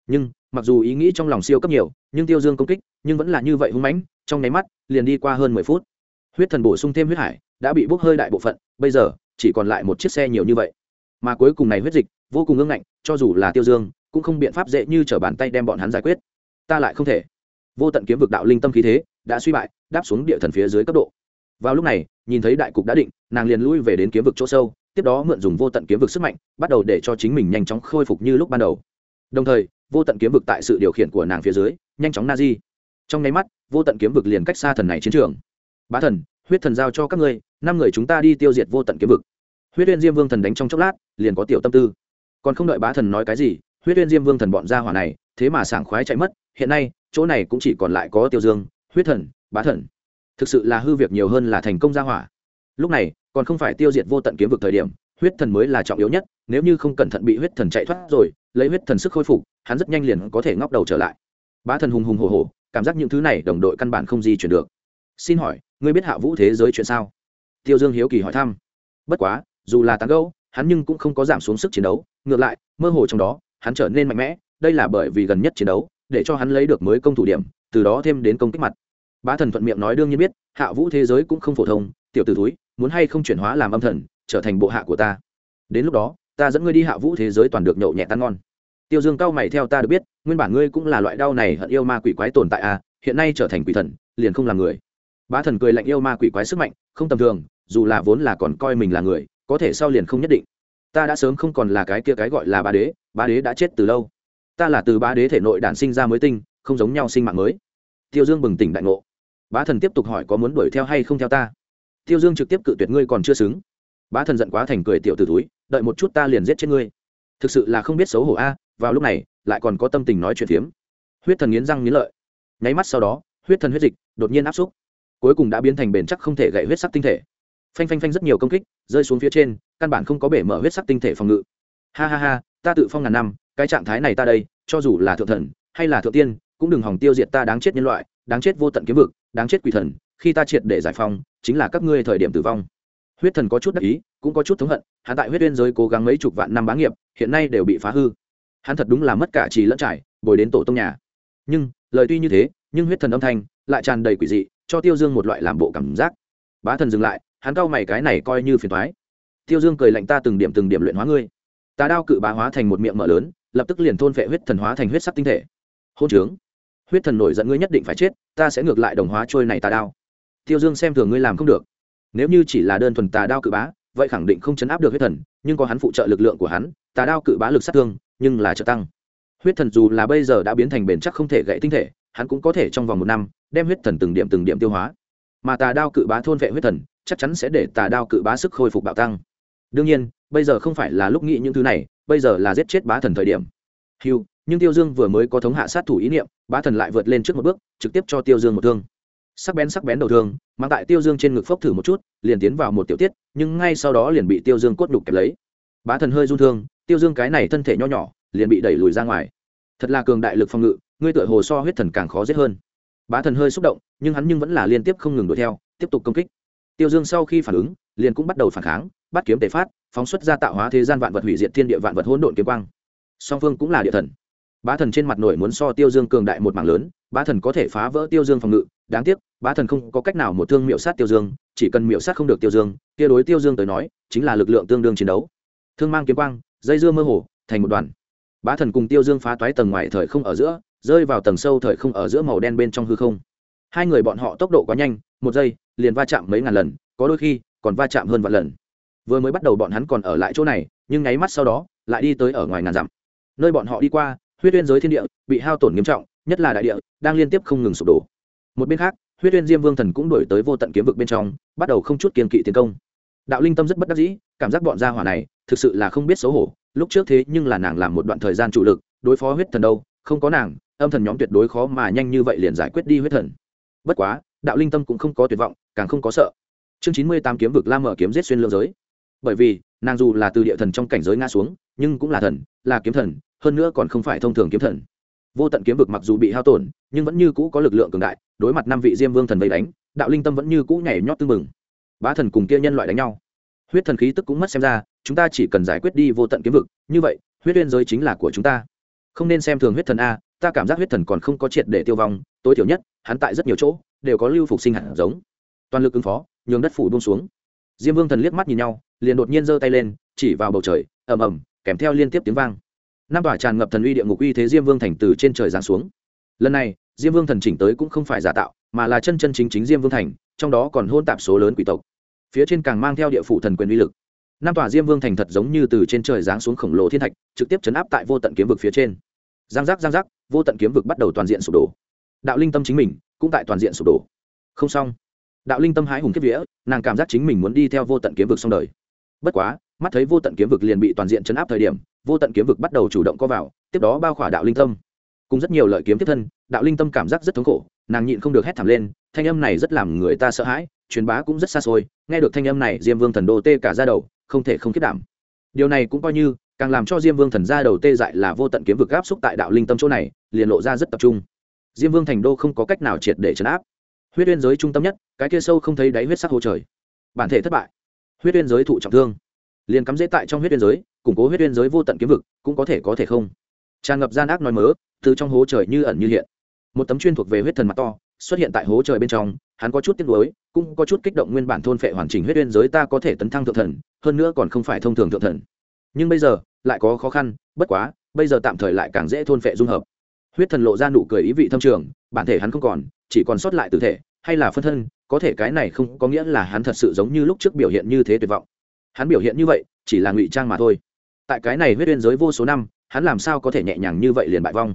Nhưng, mặc dù ý nghĩ trong lòng siêu cấp nhiều, nhưng tiêu dương công kích, nhưng vẫn là như vậy hung mãnh, trong nháy mắt, liền đi qua hơn mười phút huyết thần bổ sung thêm huyết hải, đã bị bốc hơi đại bộ phận, bây giờ, chỉ còn lại một chiếc xe nhiều như vậy. Mà cuối cùng này huyết dịch, vô cùng ngưng ngạnh, cho dù là tiêu dương, cũng không biện pháp dễ như t r ở bàn tay đem bọn hắn giải quyết. Ta lại không thể. Vô tận kiếm vực đạo linh tâm khí thế, đã suy bại, đáp xuống địa thần phía dưới cấp độ. Vào lúc này, nhìn thấy đại cục đã định, nàng liền lui về đến kiếm vực chỗ sâu, tiếp đó mượn dùng vô tận kiếm vực sức mạnh, bắt đầu để cho chính mình nhanh chóng khôi phục như lúc ban đầu. Đồng thời, vô tận kiếm vực tại sự điều khiển của nàng phía dưới, nhanh chóng na di. Trong nháy mắt, vô tận kiếm vực liền cách xa thần này chiến trường bá thần, huyết thần giao cho các ngươi, năm người chúng ta đi tiêu diệt vô tận kiếm vực. Huyết uyên diêm vương thần đánh trong chốc lát, liền có tiểu tâm tư. Còn không đợi bá thần nói cái gì, huyết uyên diêm vương thần bọn ra hỏa này, thế mà sảng khoái chạy mất, hiện nay, chỗ này cũng chỉ còn lại có tiêu dương, huyết thần, bá thần. Thực sự là hư việc nhiều hơn là thành công ra hỏa. Lúc này, còn không phải tiêu diệt vô tận kiếm vực thời điểm, huyết thần mới là trọng yếu nhất, nếu như không cẩn thận bị huyết thần chạy thoát rồi, lấy huyết thần sức khôi phục, hắn rất nhanh liền có thể ngóc đầu trở lại. Bá thần hùng hùng hồ hồ cảm giác những thứ này đồng đội căn bản không di chuyển được. Xin hỏi ngươi biết hạ vũ thế giới chuyện sao? Tiêu dương hiếu kỳ hỏi thăm. Bất quá, dù là tán gâu hắn nhưng cũng không có giảm xuống sức chiến đấu, ngược lại, mơ hồ trong đó, hắn trở nên mạnh mẽ, đây là bởi vì gần nhất chiến đấu, để cho hắn lấy được mới công thủ điểm, từ đó thêm đến công kích mặt. Bá thần thuận miệng nói đương nhiên biết, hạ vũ thế giới cũng không phổ thông, tiểu t ử túi muốn hay không chuyển hóa làm âm thần, trở thành bộ hạ của ta. Đến lúc đó, ta dẫn ngươi đi hạ vũ thế giới toàn được nhậu nhẹ tan ngon. Tiêu dương cao mày theo ta được biết, nguyên bản ngươi cũng là loại đau này hận yêu ma quỷ quái tồn tại à hiện nay trở thành quỷ thần, liền không là người bá thần cười lạnh yêu ma quỷ quái sức mạnh, không tầm thường, dù là vốn là còn coi mình là người, có thể sau liền không nhất định. Ta đã sớm không còn là cái kia cái gọi là ba đế ba đế đã chết từ lâu. Ta là từ ba đế thể nội đản sinh ra mới tinh, không giống nhau sinh mạng mới. Tiêu dương bừng tỉnh đại ngộ. Bá thần tiếp tục hỏi có muốn đuổi theo hay không theo ta? Tiêu dương trực tiếp cự tuyệt ngươi còn chưa xứng. Bá thần giận quá thành cười tiểu t túi đợi một chút ta liền giết chết ngươi. Thực sự là không biết xấu hổ a, vào lúc này, lại còn có tâm tình nói chuyện phiếm. Huyết thần nghiến răng nghiến lợi. Nháy mắt sau đó, huyết thần huyết dịch, đột nhiên áp xúc cuối cùng đã biến thành bền chắc không thể gậy huyết sắc tinh thể. Phanh phanh phanh rất nhiều công kích, rơi xuống phía trên, căn bản không có bể mở huyết sắc tinh thể phòng ngự. Ha ha ha, ta tự phong ngàn năm, cái trạng thái này ta đây, cho dù là thượng thần, hay là thượng tiên, cũng đừng hòng tiêu diệt ta đáng chết nhân loại, đáng chết vô tận kiếm vực, đáng chết quỷ thần, khi ta triệt để giải phóng, chính là các ngươi thời điểm tử vong. Huyết thần có chút đắc ý, cũng có chút thống hận, hắn tại huyết uyên giới cố gắng mấy chục vạn năm bá nghiệp, hiện nay đều bị phá hư. Hắn thật đúng là mất cả trì lẫn trải, bồi đến tổ tông nhà. Nhưng, lời tuy như thế, nhưng huyết thần âm thanh lại tràn đầy quỷ dị cho tiêu dương một loại làm bộ cảm giác. Bá thần dừng lại, hắn cau mày cái này coi như phiền thoái tiêu dương cười lạnh ta từng điểm từng điểm luyện hóa ngươi. Tà đao cự bá hóa thành một miệng mở lớn, lập tức liền thôn phệ huyết thần hóa thành huyết sắc tinh thể. Hôn trướng. Huyết thần nổi giận ngươi nhất định phải chết, ta sẽ ngược lại đồng hóa trôi này tà đao. Tiêu dương xem thường ngươi làm không được. Nếu như chỉ là đơn thuần tà đao cự bá, vậy khẳng định không chấn áp được huyết thần, nhưng có hắn phụ trợ lực lượng của hắn, tà đao cự bá lực sát thương, nhưng là trợ tăng. Huyết thần dù là bây giờ đã biến thành bền chắc không thể gãy tinh thể, hắn cũng có thể trong vòng một năm đem huyết thần từng điểm từng điểm tiêu hóa. Mà tà đao cự bá thôn vệ huyết thần, chắc chắn sẽ để tà đao cự bá sức khôi phục bạo tăng. Đương nhiên, bây giờ không phải là lúc nghĩ những thứ này, bây giờ là giết chết bá thần thời điểm. Hiu nhưng tiêu dương vừa mới có thống hạ sát thủ ý niệm, bá thần lại vượt lên trước một bước, trực tiếp cho tiêu dương một thương. Sắc bén sắc bén đầu thương, mang tại tiêu dương trên ngực phốc thử một chút, liền tiến vào một tiểu tiết, nhưng ngay sau đó liền bị tiêu dương cốt đục kẹp lấy. Bá thần hơi run thương, tiêu dương cái này thân thể nho nhỏ, liền bị đẩy lùi ra ngoài. Thật là cường đại lực phòng ngự, ngươi tựa hồ so huyết thần càng khó giết hơn bá thần hơi xúc động, nhưng hắn nhưng vẫn là liên tiếp không ngừng đuổi theo, tiếp tục công kích. Tiêu dương sau khi phản ứng, liền cũng bắt đầu phản kháng, bắt kiếm tề phát, phóng xuất ra tạo hóa thế gian vạn vật hủy diệt thiên địa vạn vật hỗn độn kiếm quang. Song phương cũng là địa thần. Bá thần trên mặt nổi muốn so tiêu dương cường đại một mảng lớn, bá thần có thể phá vỡ tiêu dương phòng ngự, đáng tiếc, bá thần không có cách nào một thương miệu sát tiêu dương, chỉ cần miệu sát không được tiêu dương, kia đối tiêu dương tới nói, chính là lực lượng tương đương chiến đấu. Thương mang kiếm quang, dây dưa mơ hồ, thành một đoàn. Bá thần cùng tiêu dương phá toái tầng ngoài thời không ở giữa rơi vào tầng sâu thời không ở giữa màu đen bên trong hư không. Hai người bọn họ tốc độ quá nhanh, một giây, liền va chạm mấy ngàn lần, có đôi khi, còn va chạm hơn vạn lần. Vừa mới bắt đầu bọn hắn còn ở lại chỗ này, nhưng nháy mắt sau đó, lại đi tới ở ngoài ngàn dặm. Nơi bọn họ đi qua, huyết uyên giới thiên địa, bị hao tổn nghiêm trọng, nhất là đại địa, đang liên tiếp không ngừng sụp đổ. Một bên khác, huyết uyên diêm vương thần cũng đổi tới vô tận kiếm vực bên trong, bắt đầu không chút kiên kỵ tiến công. Đạo linh tâm rất bất đắc dĩ, cảm giác bọn gia hỏa này, thực sự là không biết xấu hổ, lúc trước thế nhưng là nàng làm một đoạn thời gian chủ lực, đối phó huyết thần đâu, không có nàng âm thần nhóm tuyệt đối khó mà nhanh như vậy liền giải quyết đi huyết thần. Bất quá, đạo linh tâm cũng không có tuyệt vọng, càng không có sợ. Chương chín mươi tám kiếm vực la mở kiếm giết xuyên lương giới. Bởi vì, nàng dù là từ địa thần trong cảnh giới ngã xuống, nhưng cũng là thần, là kiếm thần, hơn nữa còn không phải thông thường kiếm thần. Vô tận kiếm vực mặc dù bị hao tổn, nhưng vẫn như cũ có lực lượng cường đại, đối mặt năm vị diêm vương thần vây đánh, đạo linh tâm vẫn như cũ nhảy nhót tư mừng bá thần cùng kia nhân loại đánh nhau. Huyết thần khí tức cũng mất xem ra, chúng ta chỉ cần giải quyết đi vô tận kiếm vực, như vậy, huyết uyên giới chính là của chúng ta. Không nên xem thường huyết thần a ta cảm giác huyết thần còn không có triệt để tiêu vong, tối thiểu nhất, hắn tại rất nhiều chỗ, đều có lưu phục sinh hạt giống. Toàn lực ứng phó, nhường đất phủ buông xuống. Diêm vương thần liếc mắt nhìn nhau, liền đột nhiên giơ tay lên, chỉ vào bầu trời, ầm ầm, kèm theo liên tiếp tiếng vang. Năm tòa tràn ngập thần uy địa ngục uy thế diêm vương thành từ trên trời giáng xuống. Lần này, diêm vương thần chỉnh tới cũng không phải giả tạo, mà là chân chân chính chính diêm vương thành, trong đó còn hôn tạp số lớn quỷ tộc. Phía trên càng mang theo địa phủ thần quyền uy lực. Năm tòa diêm vương thành thật giống như từ trên trời giáng xuống khổng lồ thiên thạch, trực tiếp chấn áp tại vô tận kiếm vực phía trên giang giác giang giác, vô tận kiếm vực bắt đầu toàn diện sụp đổ. Đạo linh tâm chính mình cũng tại toàn diện sụp đổ. Không xong. Đạo linh tâm hái hùng kiếp vía, nàng cảm giác chính mình muốn đi theo vô tận kiếm vực xong đời. Bất quá, mắt thấy vô tận kiếm vực liền bị toàn diện chấn áp thời điểm, vô tận kiếm vực bắt đầu chủ động co vào, tiếp đó bao khỏa đạo linh tâm. Cùng rất nhiều lợi kiếm tiếp thân, đạo linh tâm cảm giác rất thống khổ, nàng nhịn không được hét thảm lên, thanh âm này rất làm người ta sợ hãi, truyền bá cũng rất xa xôi, nghe được thanh âm này, diêm vương thần đô tê cả ra đầu, không thể không kết đảm. Điều này cũng coi như càng làm cho diêm vương thần ra đầu tê dại là vô tận kiếm vực áp xúc tại đạo linh tâm chỗ này, liền lộ ra rất tập trung. Diêm vương thành đô không có cách nào triệt để chấn áp. Huyết uyên giới trung tâm nhất, cái kia sâu không thấy đáy huyết sắc hồ trời. Bản thể thất bại. Huyết uyên giới thụ trọng thương. Liền cắm dễ tại trong huyết uyên giới, củng cố huyết uyên giới vô tận kiếm vực, cũng có thể có thể không. Tràn ngập gian ác nói mớ, từ trong hố trời như ẩn như hiện. Một tấm chuyên thuộc về huyết thần mặt to, xuất hiện tại hố trời bên trong, hắn có chút tiếc nuối, cũng có chút kích động nguyên bản thôn phệ hoàn chỉnh huyết uyên giới ta có thể tấn thăng thượng thần, hơn nữa còn không phải thông thường thượng thần nhưng bây giờ lại có khó khăn, bất quá, bây giờ tạm thời lại càng dễ thôn phệ dung hợp. Huyết thần lộ ra nụ cười ý vị thâm trường, bản thể hắn không còn, chỉ còn sót lại tử thể, hay là phân thân, có thể cái này không có nghĩa là hắn thật sự giống như lúc trước biểu hiện như thế tuyệt vọng. Hắn biểu hiện như vậy, chỉ là ngụy trang mà thôi. Tại cái này huyết biên giới vô số năm, hắn làm sao có thể nhẹ nhàng như vậy liền bại vong?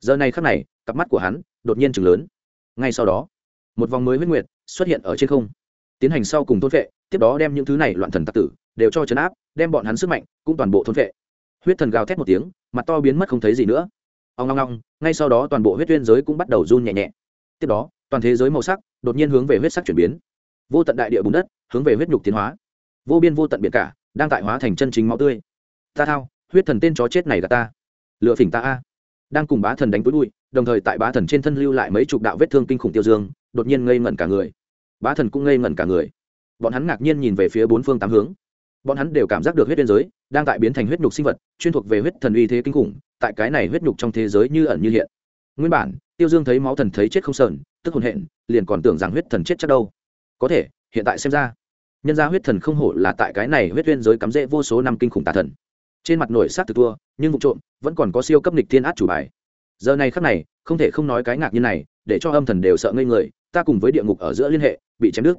Giờ này khắc này, cặp mắt của hắn đột nhiên chừng lớn. Ngay sau đó, một vòng mới huyết nguyệt xuất hiện ở trên không. Tiến hành sau cùng thôn vệ tiếp đó đem những thứ này loạn thần tặc tử đều cho chấn áp đem bọn hắn sức mạnh cũng toàn bộ thôn vệ. Huyết thần gào thét một tiếng, mặt to biến mất không thấy gì nữa. Ông long long ngay sau đó toàn bộ huyết tuyên giới cũng bắt đầu run nhẹ nhẹ. Tiếp đó, toàn thế giới màu sắc đột nhiên hướng về huyết sắc chuyển biến. Vô tận đại địa bùn đất hướng về huyết nhục tiến hóa. Vô biên vô tận biển cả đang tại hóa thành chân chính máu tươi. Ta thao, huyết thần tên chó chết này gạt ta. Lựa phỉnh ta a. Đang cùng bá thần đánh túi bụi, đồng thời tại bá thần trên thân lưu lại mấy chục đạo vết thương kinh khủng tiêu dương, đột nhiên ngây ngẩn cả người. Bá thần cũng ngây ngẩn cả người. Bọn hắn ngạc nhiên nhìn về phía bốn phương tám hướng bọn hắn đều cảm giác được huyết biên giới đang tại biến thành huyết nhục sinh vật, chuyên thuộc về huyết thần uy thế kinh khủng, tại cái này huyết nhục trong thế giới như ẩn như hiện. Nguyên bản, tiêu dương thấy máu thần thấy chết không sờn, tức hồn hện, liền còn tưởng rằng huyết thần chết chắc đâu. Có thể, hiện tại xem ra, nhân ra huyết thần không hổ là tại cái này huyết biên giới cắm rễ vô số năm kinh khủng tà thần. Trên mặt nổi sát từ tua, nhưng vụ trộm, vẫn còn có siêu cấp nịch thiên át chủ bài. Giờ này khắc này, không thể không nói cái ngạc như này, để cho âm thần đều sợ ngây người, ta cùng với địa ngục ở giữa liên hệ, bị chém đứt.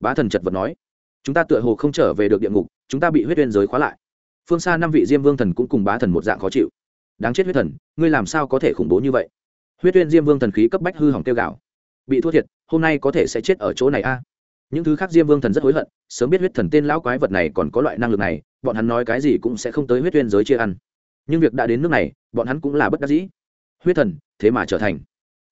Bá thần chật vật nói chúng ta tựa hồ không trở về được địa ngục, chúng ta bị huyết uyên giới khóa lại. Phương xa năm vị diêm vương thần cũng cùng bá thần một dạng khó chịu. Đáng chết huyết thần, ngươi làm sao có thể khủng bố như vậy? Huyết uyên diêm vương thần khí cấp bách hư hỏng tiêu gạo bị thua thiệt, hôm nay có thể sẽ chết ở chỗ này a. Những thứ khác diêm vương thần rất hối hận, sớm biết huyết thần tên lão quái vật này còn có loại năng lực này, bọn hắn nói cái gì cũng sẽ không tới huyết uyên giới chia ăn. Nhưng việc đã đến nước này, bọn hắn cũng là bất đắc dĩ. Huyết thần, thế mà trở thành.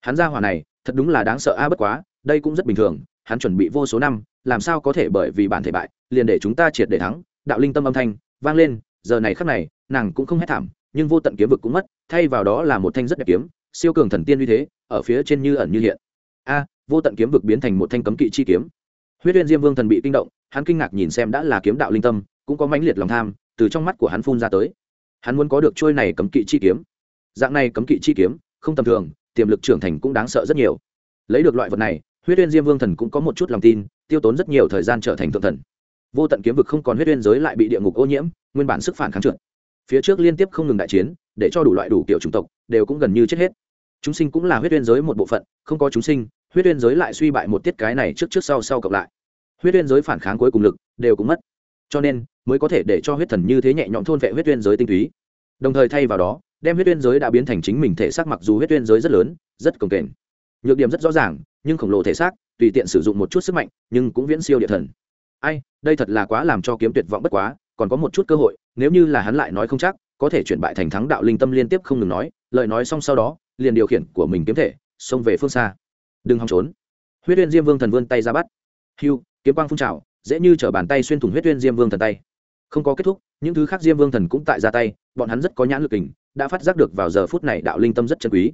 Hắn ra hỏa này, thật đúng là đáng sợ a, bất quá, đây cũng rất bình thường hắn chuẩn bị vô số năm, làm sao có thể bởi vì bản thể bại, liền để chúng ta triệt để thắng. Đạo linh tâm âm thanh vang lên, giờ này khắc này, nàng cũng không hét thảm, nhưng vô tận kiếm vực cũng mất, thay vào đó là một thanh rất đẹp kiếm, siêu cường thần tiên uy thế, ở phía trên như ẩn như hiện. A, vô tận kiếm vực biến thành một thanh cấm kỵ chi kiếm. Huyết uyên diêm vương thần bị kinh động, hắn kinh ngạc nhìn xem đã là kiếm đạo linh tâm, cũng có mãnh liệt lòng tham, từ trong mắt của hắn phun ra tới. Hắn muốn có được trôi này cấm kỵ chi kiếm. Dạng này cấm kỵ chi kiếm, không tầm thường, tiềm lực trưởng thành cũng đáng sợ rất nhiều. Lấy được loại vật này huyết uyên diêm vương thần cũng có một chút lòng tin, tiêu tốn rất nhiều thời gian trở thành thượng thần. Vô tận kiếm vực không còn huyết uyên giới lại bị địa ngục ô nhiễm, nguyên bản sức phản kháng trượt. Phía trước liên tiếp không ngừng đại chiến, để cho đủ loại đủ kiểu chủng tộc đều cũng gần như chết hết. Chúng sinh cũng là huyết uyên giới một bộ phận, không có chúng sinh, huyết uyên giới lại suy bại một tiết cái này trước trước sau sau cộng lại. Huyết uyên giới phản kháng cuối cùng lực đều cũng mất. Cho nên, mới có thể để cho huyết thần như thế nhẹ nhõm thôn vệ huyết uyên giới tinh túy. Đồng thời thay vào đó, đem huyết uyên giới đã biến thành chính mình thể xác mặc dù huyết uyên giới rất lớn, rất cồng kềnh. Nhược điểm rất rõ ràng nhưng khổng lồ thể xác, tùy tiện sử dụng một chút sức mạnh, nhưng cũng viễn siêu địa thần. Ai, đây thật là quá làm cho kiếm tuyệt vọng bất quá, còn có một chút cơ hội, nếu như là hắn lại nói không chắc, có thể chuyển bại thành thắng đạo linh tâm liên tiếp không ngừng nói, lời nói xong sau đó, liền điều khiển của mình kiếm thể, xông về phương xa. Đừng hòng trốn. Huyết uyên diêm vương thần vươn tay ra bắt. Hiu kiếm quang phun trào, dễ như t bàn tay xuyên thủng huyết uyên diêm vương thần tay. Không có kết thúc, những thứ khác diêm vương thần cũng tại ra tay, bọn hắn rất có nhãn lực kình, đã phát giác được vào giờ phút này đạo linh tâm rất chân quý.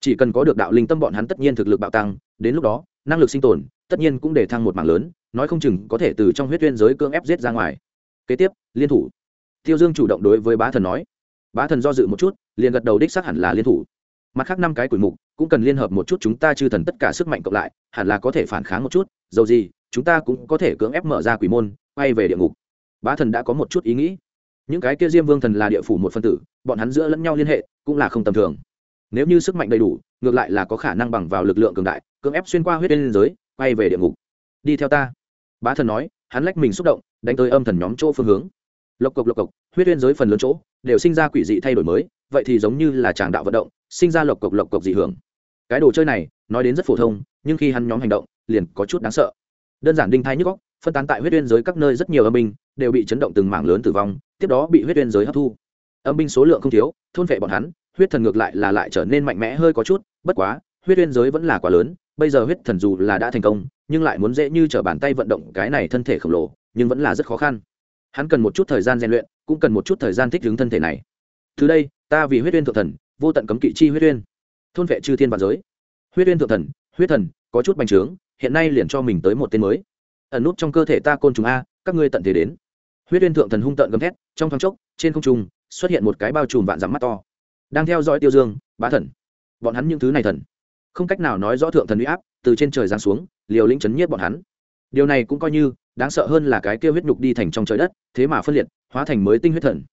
Chỉ cần có được đạo linh tâm bọn hắn tất nhiên thực lực bạo tăng đến lúc đó, năng lực sinh tồn tất nhiên cũng để thăng một mảng lớn, nói không chừng có thể từ trong huyết tuyên giới cưỡng ép giết ra ngoài. Kế tiếp, liên thủ. Tiêu dương chủ động đối với bá thần nói. Bá thần do dự một chút, liền gật đầu đích xác hẳn là liên thủ. Mặt khác năm cái quỷ mục cũng cần liên hợp một chút chúng ta chư thần tất cả sức mạnh cộng lại, hẳn là có thể phản kháng một chút, dầu gì, chúng ta cũng có thể cưỡng ép mở ra quỷ môn, quay về địa ngục. Bá thần đã có một chút ý nghĩ. Những cái kia diêm vương thần là địa phủ một phân tử, bọn hắn giữa lẫn nhau liên hệ cũng là không tầm thường nếu như sức mạnh đầy đủ, ngược lại là có khả năng bằng vào lực lượng cường đại, cưỡng ép xuyên qua huyết lên giới, quay về địa ngục. Đi theo ta. Bá thần nói, hắn lách mình xúc động, đánh tới âm thần nhóm chỗ phương hướng. Lộc cộc lộc cộc, huyết lên giới phần lớn chỗ đều sinh ra quỷ dị thay đổi mới, vậy thì giống như là tràng đạo vận động, sinh ra lộc cộc lộc cộc dị hưởng. Cái đồ chơi này, nói đến rất phổ thông, nhưng khi hắn nhóm hành động, liền có chút đáng sợ. Đơn giản đinh thai nhức góc phân tán tại huyết uyên giới các nơi rất nhiều âm binh, đều bị chấn động từng mảng lớn tử vong, tiếp đó bị huyết uyên giới hấp thu. Âm binh số lượng không thiếu, thôn vệ bọn hắn huyết thần ngược lại là lại trở nên mạnh mẽ hơi có chút, bất quá, huyết uyên giới vẫn là quá lớn, bây giờ huyết thần dù là đã thành công, nhưng lại muốn dễ như t r ở bàn tay vận động cái này thân thể khổng lồ, nhưng vẫn là rất khó khăn. Hắn cần một chút thời gian rèn luyện, cũng cần một chút thời gian thích ứng thân thể này. Từ đây, ta vì huyết uyên thượng thần, vô tận cấm kỵ chi huyết uyên. Thôn vệ chư thiên và giới. Huyết uyên thượng thần, huyết thần, có chút bành trướng, hiện nay liền cho mình tới một tên mới. Ẩn nút trong cơ thể ta côn trùng a, các ngươi tận thế đến. Huyết uyên thượng thần hung tợn gầm thét, trong thoáng chốc, trên không trung, xuất hiện một cái bao trùm vạn dặm mắt to đang theo dõi tiêu dương, bá thần. Bọn hắn những thứ này thần, không cách nào nói rõ thượng thần uy áp, từ trên trời giáng xuống, liều lĩnh chấn nhiếp bọn hắn. Điều này cũng coi như đáng sợ hơn là cái kêu huyết nhục đi thành trong trời đất, thế mà phân liệt, hóa thành mới tinh huyết thần.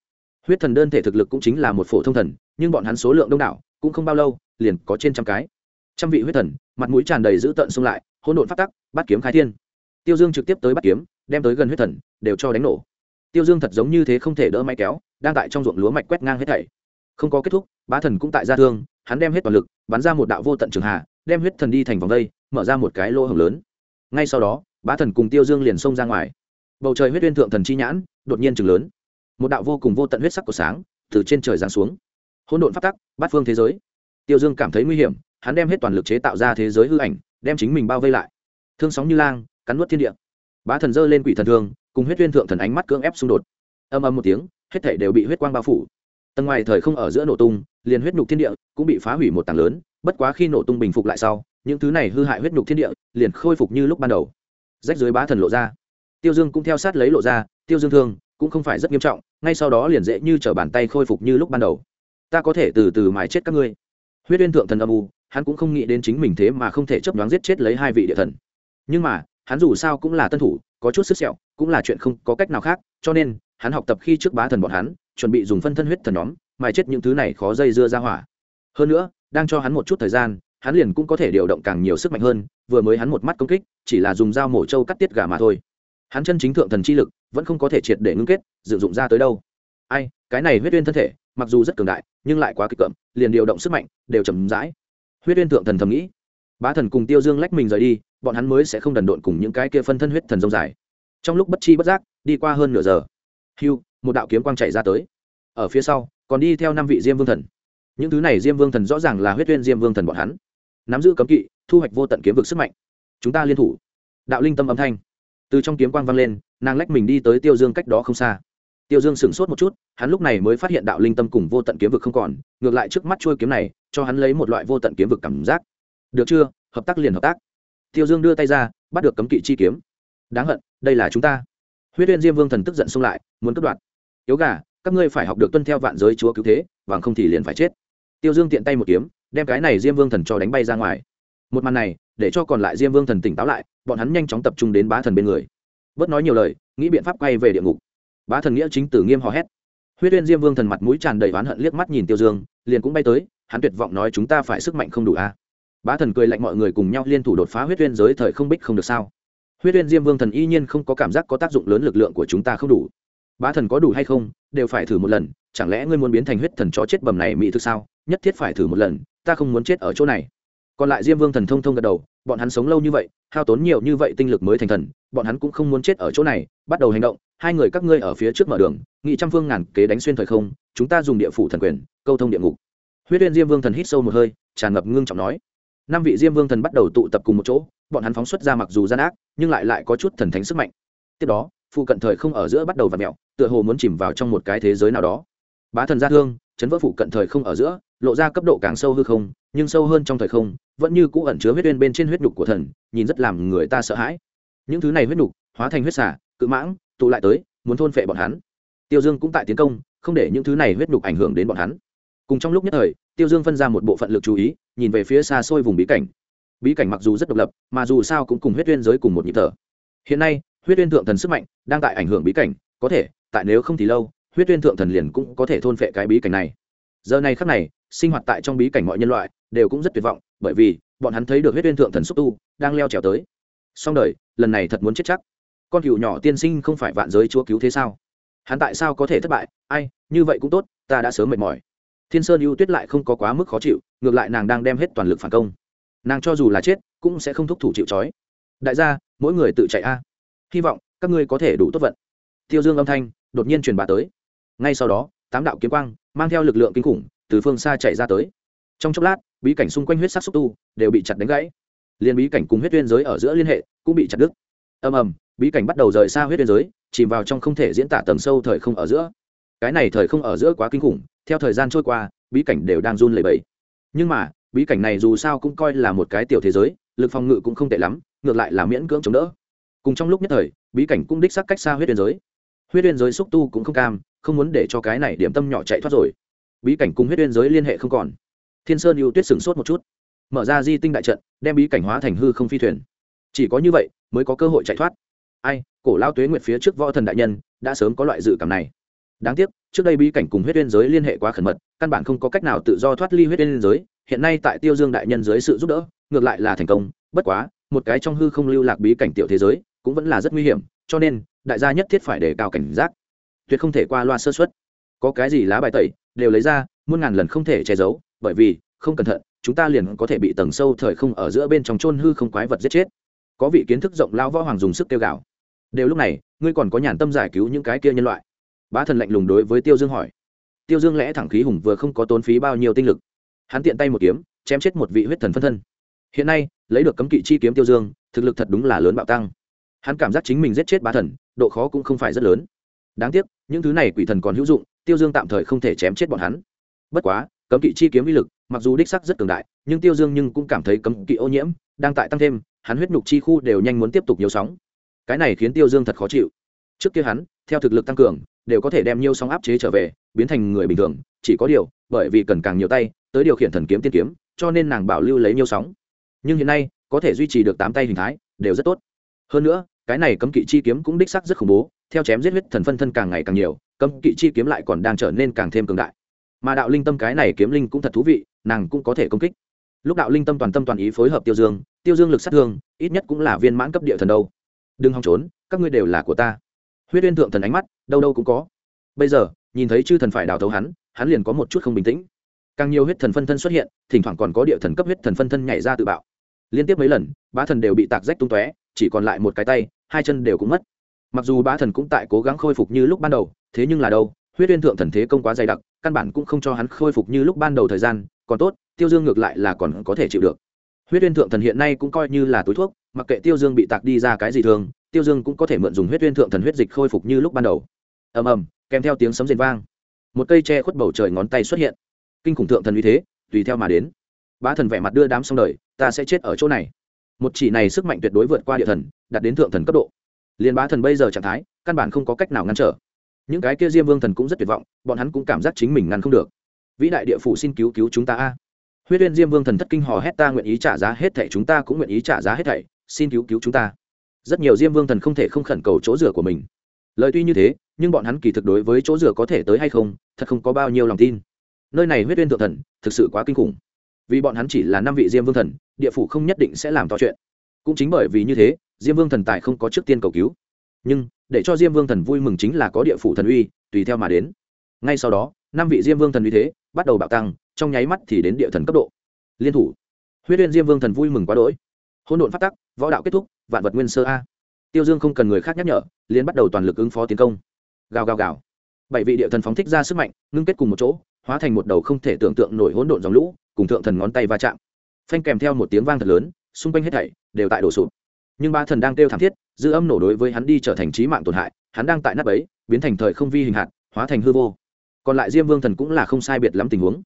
Huyết thần đơn thể thực lực cũng chính là một phổ thông thần, nhưng bọn hắn số lượng đông đảo, cũng không bao lâu, liền có trên trăm cái. Trăm vị huyết thần, mặt mũi tràn đầy dữ tợn xung lại, hỗn độn phát tắc, bắt kiếm khai thiên. Tiêu dương trực tiếp tới bắt kiếm, đem tới gần huyết thần, đều cho đánh nổ. Tiêu dương thật giống như thế không thể đỡ máy kéo, đang tại trong ruộng lúa mạch quét ngang hết thảy không có kết thúc, bá thần cũng tại gia thương, hắn đem hết toàn lực, bắn ra một đạo vô tận trường hạ đem huyết thần đi thành vòng vây, mở ra một cái lỗ hổng lớn. Ngay sau đó, bá thần cùng tiêu dương liền xông ra ngoài. Bầu trời huyết uyên thượng thần chi nhãn, đột nhiên chừng lớn. Một đạo vô cùng vô tận huyết sắc của sáng, từ trên trời giáng xuống. Hỗn độn phát tắc, bát phương thế giới. Tiêu dương cảm thấy nguy hiểm, hắn đem hết toàn lực chế tạo ra thế giới hư ảnh, đem chính mình bao vây lại. Thương sóng như lang, cắn nuốt thiên địa. Bá thần dơ lên quỷ thần thương, cùng huyết uyên thượng thần ánh mắt cưỡng ép xung đột. Âm âm một tiếng, hết thể đều bị huyết quang bao phủ tầng ngoài thời không ở giữa nổ tung, liền huyết nhục thiên địa cũng bị phá hủy một tầng lớn, bất quá khi nổ tung bình phục lại sau, những thứ này hư hại huyết nhục thiên địa liền khôi phục như lúc ban đầu. Rách dưới bá thần lộ ra. Tiêu dương cũng theo sát lấy lộ ra, tiêu dương thương cũng không phải rất nghiêm trọng, ngay sau đó liền dễ như t r ở bàn tay khôi phục như lúc ban đầu. Ta có thể từ từ mài chết các ngươi. Huyết uyên thượng thần âm u, hắn cũng không nghĩ đến chính mình thế mà không thể chấp đoán giết chết lấy hai vị địa thần. Nhưng mà, hắn dù sao cũng là tân thủ, có chút sức sẹo, cũng là chuyện không có cách nào khác, cho nên, hắn học tập khi trước bá thần bọn hắn chuẩn bị dùng phân thân huyết thần nhóm mài chết những thứ này khó dây dưa ra hỏa. Hơn nữa, đang cho hắn một chút thời gian, hắn liền cũng có thể điều động càng nhiều sức mạnh hơn, vừa mới hắn một mắt công kích, chỉ là dùng dao mổ trâu cắt tiết gà mà thôi. Hắn chân chính thượng thần chi lực, vẫn không có thể triệt để ngưng kết dựng dụng ra tới đâu. Ai, cái này huyết uyên thân thể, mặc dù rất cường đại, nhưng lại quá kịch cậm liền điều động sức mạnh, đều chậm rãi. Huyết uyên thượng thần thầm nghĩ. Bá thần cùng tiêu dương lách mình rời đi, bọn hắn mới sẽ không đần độn cùng những cái kia phân thân huyết thần rông dài. Trong lúc bất chi bất giác, đi qua hơn nửa giờ. Hưu một đạo kiếm quang chạy ra tới. Ở phía sau, còn đi theo năm vị diêm vương thần. Những thứ này diêm vương thần rõ ràng là huyết uyên diêm vương thần bọn hắn. Nắm giữ cấm kỵ, thu hoạch vô tận kiếm vực sức mạnh. Chúng ta liên thủ. Đạo linh tâm âm thanh. Từ trong kiếm quang vang lên, nàng lách mình đi tới tiêu dương cách đó không xa. Tiêu dương sửng sốt một chút, hắn lúc này mới phát hiện đạo linh tâm cùng vô tận kiếm vực không còn, ngược lại trước mắt trôi kiếm này, cho hắn lấy một loại vô tận kiếm vực cảm giác. Được chưa? Hợp tác liền hợp tác. Tiêu dương đưa tay ra, bắt được cấm kỵ chi kiếm. Đáng hận, đây là chúng ta. Huyết uyên diêm vương thần tức giận xông lại, muốn cất đoạt yếu gà, các ngươi phải học được tuân theo vạn giới chúa cứu thế và không thì liền phải chết. Tiêu dương tiện tay một kiếm, đem cái này diêm vương thần cho đánh bay ra ngoài. Một màn này, để cho còn lại diêm vương thần tỉnh táo lại, bọn hắn nhanh chóng tập trung đến bá thần bên người. Bớt nói nhiều lời, nghĩ biện pháp quay về địa ngục. Bá thần nghĩa chính tử nghiêm hò hét. Huyết uyên diêm vương thần mặt mũi tràn đầy oán hận liếc mắt nhìn tiêu dương, liền cũng bay tới, hắn tuyệt vọng nói chúng ta phải sức mạnh không đủ a à? bá thần cười lạnh mọi người cùng nhau liên thủ đột phá huyết uyên giới thời không bích không được sao. Huyết uyên diêm vương thần y nhiên không có cảm giác có tác dụng lớn lực lượng của chúng ta không đủ bá thần có đủ hay không, đều phải thử một lần, chẳng lẽ ngươi muốn biến thành huyết thần chó chết bầm này mỹ thực sao? Nhất thiết phải thử một lần, ta không muốn chết ở chỗ này. Còn lại diêm vương thần thông thông gật đầu, bọn hắn sống lâu như vậy, hao tốn nhiều như vậy tinh lực mới thành thần, bọn hắn cũng không muốn chết ở chỗ này, bắt đầu hành động, hai người các ngươi ở phía trước mở đường, nghị trăm phương ngàn kế đánh xuyên thời không, chúng ta dùng địa phủ thần quyền, câu thông địa ngục. Huyết uyên diêm vương thần hít sâu một hơi, tràn ngập ngưng trọng nói. Năm vị diêm vương thần bắt đầu tụ tập cùng một chỗ, bọn hắn phóng xuất ra mặc dù gian ác, nhưng lại lại có chút thần thánh sức mạnh. Tiếp đó, phụ cận thời không ở giữa bắt đầu và mẹo tựa hồ muốn chìm vào trong một cái thế giới nào đó. Bá thần gia thương, chấn vỡ phụ cận thời không ở giữa, lộ ra cấp độ càng sâu hư không, nhưng sâu hơn trong thời không, vẫn như cũ ẩn chứa huyết uyên bên trên huyết nhục của thần, nhìn rất làm người ta sợ hãi. Những thứ này huyết nhục, hóa thành huyết xả cự mãng, tụ lại tới, muốn thôn phệ bọn hắn. Tiêu dương cũng tại tiến công, không để những thứ này huyết nhục ảnh hưởng đến bọn hắn. Cùng trong lúc nhất thời, tiêu dương phân ra một bộ phận lực chú ý, nhìn về phía xa xôi vùng bí cảnh. Bí cảnh mặc dù rất độc lập, mà dù sao cũng cùng huyết uyên giới cùng một nhịp thở. Hiện nay, huyết uyên thượng thần sức mạnh đang tại ảnh hưởng bí cảnh, có thể tại nếu không thì lâu, huyết uyên thượng thần liền cũng có thể thôn phệ cái bí cảnh này. Giờ này khắc này, sinh hoạt tại trong bí cảnh mọi nhân loại đều cũng rất tuyệt vọng, bởi vì bọn hắn thấy được huyết uyên thượng thần xúc tu đang leo trèo tới. Song đời, lần này thật muốn chết chắc. Con cựu nhỏ tiên sinh không phải vạn giới chúa cứu thế sao? Hắn tại sao có thể thất bại? Ai, như vậy cũng tốt, ta đã sớm mệt mỏi. Thiên sơn ưu tuyết lại không có quá mức khó chịu, ngược lại nàng đang đem hết toàn lực phản công. Nàng cho dù là chết, cũng sẽ không thúc thủ chịu trói. Đại gia, mỗi người tự chạy a. Hy vọng các ngươi có thể đủ tốt vận. Tiêu dương âm thanh đột nhiên truyền bá tới. Ngay sau đó, tám đạo kiếm quang mang theo lực lượng kinh khủng từ phương xa chạy ra tới. Trong chốc lát, bí cảnh xung quanh huyết sắc xúc tu đều bị chặt đánh gãy. Liên bí cảnh cùng huyết tuyên giới ở giữa liên hệ cũng bị chặt đứt. Ầm ầm, bí cảnh bắt đầu rời xa huyết tuyên giới, chìm vào trong không thể diễn tả tầng sâu thời không ở giữa. Cái này thời không ở giữa quá kinh khủng, theo thời gian trôi qua, bí cảnh đều đang run lẩy bẩy. Nhưng mà, bí cảnh này dù sao cũng coi là một cái tiểu thế giới, lực phòng ngự cũng không tệ lắm, ngược lại là miễn cưỡng chống đỡ. Cùng trong lúc nhất thời, bí cảnh cũng đích xác cách xa huyết tuyên giới huyết Uyên giới xúc tu cũng không cam, không muốn để cho cái này điểm tâm nhỏ chạy thoát rồi. Bí cảnh cùng huyết Uyên giới liên hệ không còn. Thiên sơn ưu tuyết sửng sốt một chút. Mở ra di tinh đại trận, đem bí cảnh hóa thành hư không phi thuyền. Chỉ có như vậy mới có cơ hội chạy thoát. Ai, cổ lao tuế nguyệt phía trước võ thần đại nhân, đã sớm có loại dự cảm này. Đáng tiếc, trước đây bí cảnh cùng huyết uyên giới liên hệ quá khẩn mật, căn bản không có cách nào tự do thoát ly huyết uyên giới. Hiện nay tại tiêu dương đại nhân dưới sự giúp đỡ, ngược lại là thành công. Bất quá, một cái trong hư không lưu lạc bí cảnh tiểu thế giới cũng vẫn là rất nguy hiểm, cho nên đại gia nhất thiết phải đề cao cảnh giác. Tuyệt không thể qua loa sơ xuất có cái gì lá bài tẩy, đều lấy ra, muôn ngàn lần không thể che giấu, bởi vì, không cẩn thận, chúng ta liền có thể bị tầng sâu thời không ở giữa bên trong chôn hư không quái vật giết chết. Có vị kiến thức rộng lao võ hoàng dùng sức tiêu gạo đều lúc này, ngươi còn có nhàn tâm giải cứu những cái kia nhân loại? Bá thần lạnh lùng đối với tiêu dương hỏi. Tiêu dương lẽ thẳng khí hùng vừa không có tốn phí bao nhiêu tinh lực. Hắn tiện tay một kiếm, chém chết một vị huyết thần phân thân. Hiện nay, lấy được cấm kỵ chi kiếm tiêu dương, thực lực thật đúng là lớn bạo tăng. Hắn cảm giác chính mình giết chết bá thần độ khó cũng không phải rất lớn. Đáng tiếc, những thứ này quỷ thần còn hữu dụng, tiêu dương tạm thời không thể chém chết bọn hắn. Bất quá, cấm kỵ chi kiếm uy lực, mặc dù đích sắc rất cường đại, nhưng tiêu dương nhưng cũng cảm thấy cấm kỵ ô nhiễm đang tại tăng thêm, hắn huyết nhục chi khu đều nhanh muốn tiếp tục nhiều sóng. Cái này khiến tiêu dương thật khó chịu. Trước kia hắn, theo thực lực tăng cường, đều có thể đem nhiều sóng áp chế trở về, biến thành người bình thường, chỉ có điều, bởi vì cần càng nhiều tay, tới điều khiển thần kiếm tiên kiếm, cho nên nàng bảo lưu lấy nhiều sóng. Nhưng hiện nay, có thể duy trì được tám tay hình thái, đều rất tốt. Hơn nữa cái này cấm kỵ chi kiếm cũng đích sắc rất khủng bố, theo chém giết huyết thần phân thân càng ngày càng nhiều, cấm kỵ chi kiếm lại còn đang trở nên càng thêm cường đại. Mà đạo linh tâm cái này kiếm linh cũng thật thú vị, nàng cũng có thể công kích. Lúc đạo linh tâm toàn tâm toàn ý phối hợp tiêu dương tiêu dương lực sát thương, ít nhất cũng là viên mãn cấp địa thần đâu. Đừng hòng trốn, các ngươi đều là của ta. Huyết uyên thượng thần ánh mắt, đâu đâu cũng có. Bây giờ, nhìn thấy chư thần phải đào thấu hắn hắn liền có một chút không bình tĩnh. Càng nhiều huyết thần phân thân xuất hiện, thỉnh thoảng còn có địa thần cấp huyết thần phân thân nhảy ra tự bạo. Liên tiếp mấy lần, bá thần đều bị tạc rách tung tóe chỉ còn lại một cái tay, hai chân đều cũng mất. Mặc dù bá thần cũng tại cố gắng khôi phục như lúc ban đầu, thế nhưng là đâu, huyết uyên thượng thần thế công quá dày đặc, căn bản cũng không cho hắn khôi phục như lúc ban đầu thời gian, còn tốt, tiêu dương ngược lại là còn có thể chịu được. Huyết uyên thượng thần hiện nay cũng coi như là túi thuốc, mặc kệ tiêu dương bị tạc đi ra cái gì thường, tiêu dương cũng có thể mượn dùng huyết uyên thượng thần huyết dịch khôi phục như lúc ban đầu. Ầm ầm, kèm theo tiếng sấm rền vang. Một cây tre khuất bầu trời ngón tay xuất hiện. Kinh khủng thượng thần uy thế, tùy theo mà đến. Bá thần vẻ mặt đưa đám xong đời, ta sẽ chết ở chỗ này một chỉ này sức mạnh tuyệt đối vượt qua địa thần, đạt đến thượng thần cấp độ. Liên bá thần bây giờ trạng thái, căn bản không có cách nào ngăn trở. Những cái kia diêm vương thần cũng rất tuyệt vọng, bọn hắn cũng cảm giác chính mình ngăn không được. Vĩ đại địa phủ xin cứu cứu chúng ta a. Huyết uyên diêm vương thần thất kinh hò hét ta nguyện ý trả giá hết thảy chúng ta cũng nguyện ý trả giá hết thảy, xin cứu cứu chúng ta. Rất nhiều diêm vương thần không thể không khẩn cầu chỗ rửa của mình. Lời tuy như thế, nhưng bọn hắn kỳ thực đối với chỗ rửa có thể tới hay không, thật không có bao nhiêu lòng tin. Nơi này huyết uyên thượng thần, thực sự quá kinh khủng vì bọn hắn chỉ là năm vị diêm vương thần, địa phủ không nhất định sẽ làm to chuyện. Cũng chính bởi vì như thế, diêm vương thần tài không có trước tiên cầu cứu. Nhưng, để cho diêm vương thần vui mừng chính là có địa phủ thần uy, tùy theo mà đến. Ngay sau đó, năm vị diêm vương thần uy thế bắt đầu bạo tăng, trong nháy mắt thì đến địa thần cấp độ. Liên thủ. Huyết liên diêm vương thần vui mừng quá đỗi. Hỗn độn phát tắc, võ đạo kết thúc, vạn vật nguyên sơ a. Tiêu dương không cần người khác nhắc nhở liên bắt đầu toàn lực ứng phó tiến công. Gào gào gào. Bảy vị địa thần phóng thích ra sức mạnh, ngưng kết cùng một chỗ, hóa thành một đầu không thể tưởng tượng nổi hỗn độn dòng lũ cùng thượng thần ngón tay va chạm. Phanh kèm theo một tiếng vang thật lớn, xung quanh hết thảy đều tại đổ sụp. Nhưng ba thần đang kêu thảm thiết, dư âm nổ đối với hắn đi trở thành trí mạng tổn hại, hắn đang tại nắp ấy biến thành thời không vi hình hạt, hóa thành hư vô. Còn lại diêm vương thần cũng là không sai biệt lắm tình huống.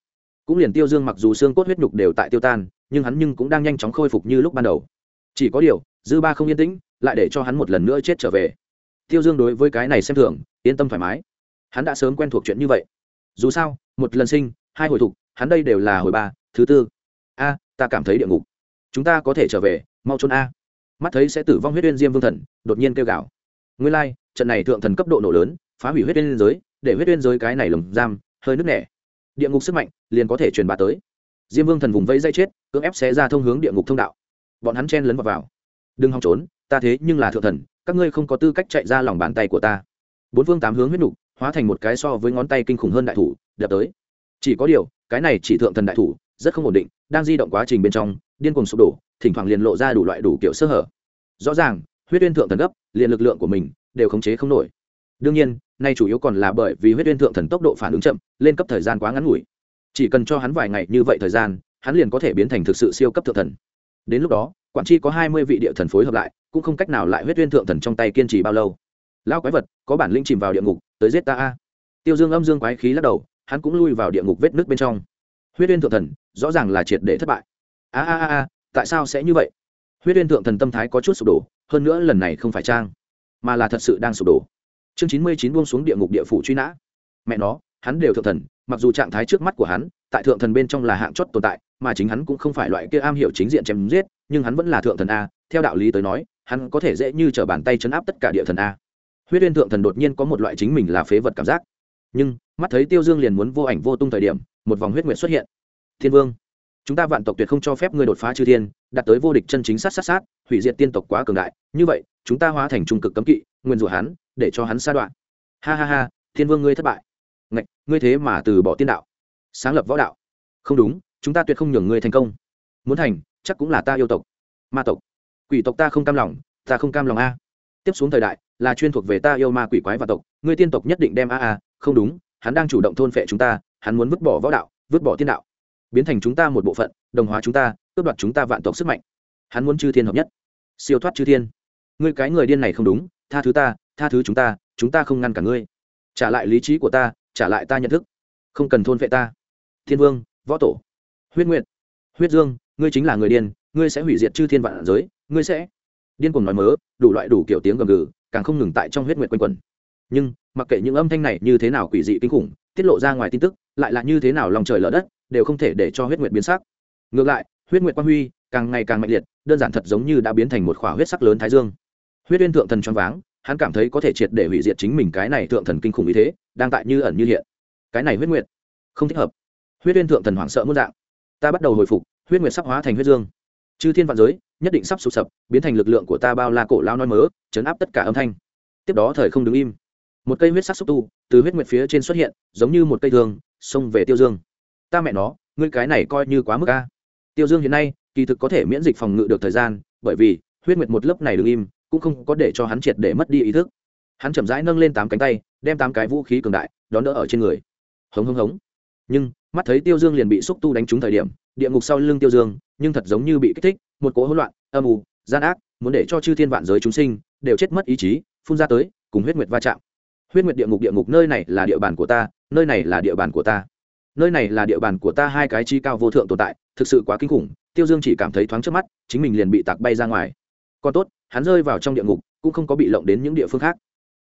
Cũng liền tiêu dương mặc dù xương cốt huyết nhục đều tại tiêu tan, nhưng hắn nhưng cũng đang nhanh chóng khôi phục như lúc ban đầu. Chỉ có điều, dư ba không yên tĩnh, lại để cho hắn một lần nữa chết trở về. Tiêu dương đối với cái này xem thường, yên tâm thoải mái. Hắn đã sớm quen thuộc chuyện như vậy. Dù sao, một lần sinh, hai hồi thục, hắn đây đều là hồi ba thứ tư. A ta cảm thấy địa ngục. Chúng ta có thể trở về mau trốn a. Mắt thấy sẽ tử vong huyết uyên diêm vương thần đột nhiên kêu gào. Nguyên lai trận này thượng thần cấp độ nổ lớn phá hủy huyết uyên giới để huyết uyên giới cái này lồng giam hơi nứt nẻ. Địa ngục sức mạnh liền có thể truyền bá tới. Diêm vương thần vùng vẫy dây chết cưỡng ép xé ra thông hướng địa ngục thông đạo. Bọn hắn chen lấn vào, vào. đừng hòng trốn ta thế nhưng là thượng thần các ngươi không có tư cách chạy ra lòng bàn tay của ta. Bốn phương tám hướng huyết nục hóa thành một cái so với ngón tay kinh khủng hơn đại thủ đập tới. Chỉ có điều cái này chỉ thượng thần đại thủ rất không ổn định, đang di động quá trình bên trong, điên cuồng sụp đổ, thỉnh thoảng liền lộ ra đủ loại đủ kiểu sơ hở. Rõ ràng, huyết uyên thượng thần gấp, liền lực lượng của mình đều khống chế không nổi. Đương nhiên, nay chủ yếu còn là bởi vì huyết uyên thượng thần tốc độ phản ứng chậm, lên cấp thời gian quá ngắn ngủi. Chỉ cần cho hắn vài ngày như vậy thời gian, hắn liền có thể biến thành thực sự siêu cấp thượng thần. Đến lúc đó, quản tri có hai mươi vị địa thần phối hợp lại, cũng không cách nào lại huyết uyên thượng thần trong tay kiên trì bao lâu. Lao quái vật, có bản linh chìm vào địa ngục, tới giết ta a. Tiêu dương âm dương quái khí lắc đầu, hắn cũng lui vào địa ngục vết nước bên trong huyết uyên thượng thần, rõ ràng là triệt để thất bại. A a a a, tại sao sẽ như vậy? Huyết uyên thượng thần tâm thái có chút sụp đổ, hơn nữa lần này không phải trang, mà là thật sự đang sụp đổ. Chương chín mươi chín buông xuống địa ngục địa phủ truy nã. Mẹ nó, hắn đều thượng thần, mặc dù trạng thái trước mắt của hắn, tại thượng thần bên trong là hạng chót tồn tại, mà chính hắn cũng không phải loại kia am hiểu chính diện chém giết, nhưng hắn vẫn là thượng thần a, theo đạo lý tới nói, hắn có thể dễ như t r ở bàn tay chấn áp tất cả địa thần a. Huyết uyên thượng thần đột nhiên có một loại chính mình là phế vật cảm giác. Nhưng, mắt thấy tiêu dương liền muốn vô ảnh vô tung thời điểm một vòng huyết nguyện xuất hiện. Thiên vương, chúng ta vạn tộc tuyệt không cho phép ngươi đột phá chư thiên, đạt tới vô địch chân chính sát sát sát, hủy diệt tiên tộc quá cường đại. Như vậy, chúng ta hóa thành trung cực cấm kỵ, nguyên rủa hắn, để cho hắn sa đoạn. Ha ha ha, thiên vương ngươi thất bại. Ngạch, ngươi thế mà từ bỏ tiên đạo, sáng lập võ đạo. Không đúng, chúng ta tuyệt không nhường ngươi thành công. Muốn thành, chắc cũng là ta yêu tộc. Ma tộc, quỷ tộc ta không cam lòng, ta không cam lòng a. Tiếp xuống thời đại, là chuyên thuộc về ta yêu ma quỷ quái và tộc, ngươi tiên tộc nhất định đem a a, không đúng, hắn đang chủ động thôn phệ chúng ta hắn muốn vứt bỏ võ đạo, vứt bỏ tiên đạo. Biến thành chúng ta một bộ phận, đồng hóa chúng ta, cướp đoạt chúng ta vạn tộc sức mạnh. Hắn muốn chư thiên hợp nhất. Siêu thoát chư thiên. Ngươi cái người điên này không đúng, tha thứ ta, tha thứ chúng ta chúng ta không ngăn cả ngươi. Trả lại lý trí của ta, trả lại ta nhận thức. Không cần thôn vệ ta. Thiên vương, võ tổ. Huyết nguyện huyết dương, ngươi chính là người điên, ngươi sẽ hủy diệt chư thiên vạn giới, ngươi sẽ điên cuồng nói mớ, đủ loại đủ kiểu tiếng gầm gừ, càng không ngừng tại trong huyết nguyệt quanh quẩn nhưng, mặc kệ những âm thanh này như thế nào quỷ dị kinh khủng, tiết lộ ra ngoài tin tức, lại là như thế nào lòng trời lở đất, đều không thể để cho huyết nguyệt biến sắc. Ngược lại, huyết nguyệt quang huy càng ngày càng mạnh liệt, đơn giản thật giống như đã biến thành một khỏa huyết sắc lớn thái dương. Huyết uyên thượng thần choáng váng, hắn cảm thấy có thể triệt để hủy diệt chính mình cái này thượng thần kinh khủng như thế, đang tại như ẩn như hiện. Cái này huyết nguyệt, không thích hợp. Huyết uyên thượng thần hoảng sợ muôn dạng. Ta bắt đầu hồi phục, huyết nguyệt sắp hóa thành huyết dương. Chư thiên vạn giới, nhất định sắp sụp sập, biến thành lực lượng của ta bao la cổ lao nói mớ, chấn áp tất cả âm thanh. Tiếp đó thời không đứng im một cây huyết sắc xúc tu từ huyết nguyệt phía trên xuất hiện, giống như một cây thường xông về tiêu dương. Ta mẹ nó, ngươi cái này coi như quá mức a. Tiêu dương hiện nay, kỳ thực có thể miễn dịch phòng ngự được thời gian, bởi vì huyết nguyệt một lớp này đứng im, cũng không có để cho hắn triệt để mất đi ý thức. Hắn chậm rãi nâng lên tám cánh tay, đem tám cái vũ khí cường đại đón đỡ ở trên người. Hống hống hống. Nhưng, mắt thấy tiêu dương liền bị xúc tu đánh trúng thời điểm, địa ngục sau lưng tiêu dương, nhưng thật giống như bị kích thích, một cỗ hỗn loạn, âm u, gian ác, muốn để cho chư thiên vạn giới chúng sinh đều chết mất ý chí, phun ra tới, cùng huyết nguyệt va chạm huyết nguyệt địa ngục địa ngục, nơi này là địa bàn của ta, nơi này là địa bàn của ta. Nơi này là địa bàn của ta, hai cái chi cao vô thượng tồn tại, thực sự quá kinh khủng, tiêu dương chỉ cảm thấy thoáng trước mắt, chính mình liền bị tạc bay ra ngoài. Còn tốt, hắn rơi vào trong địa ngục, cũng không có bị lộng đến những địa phương khác.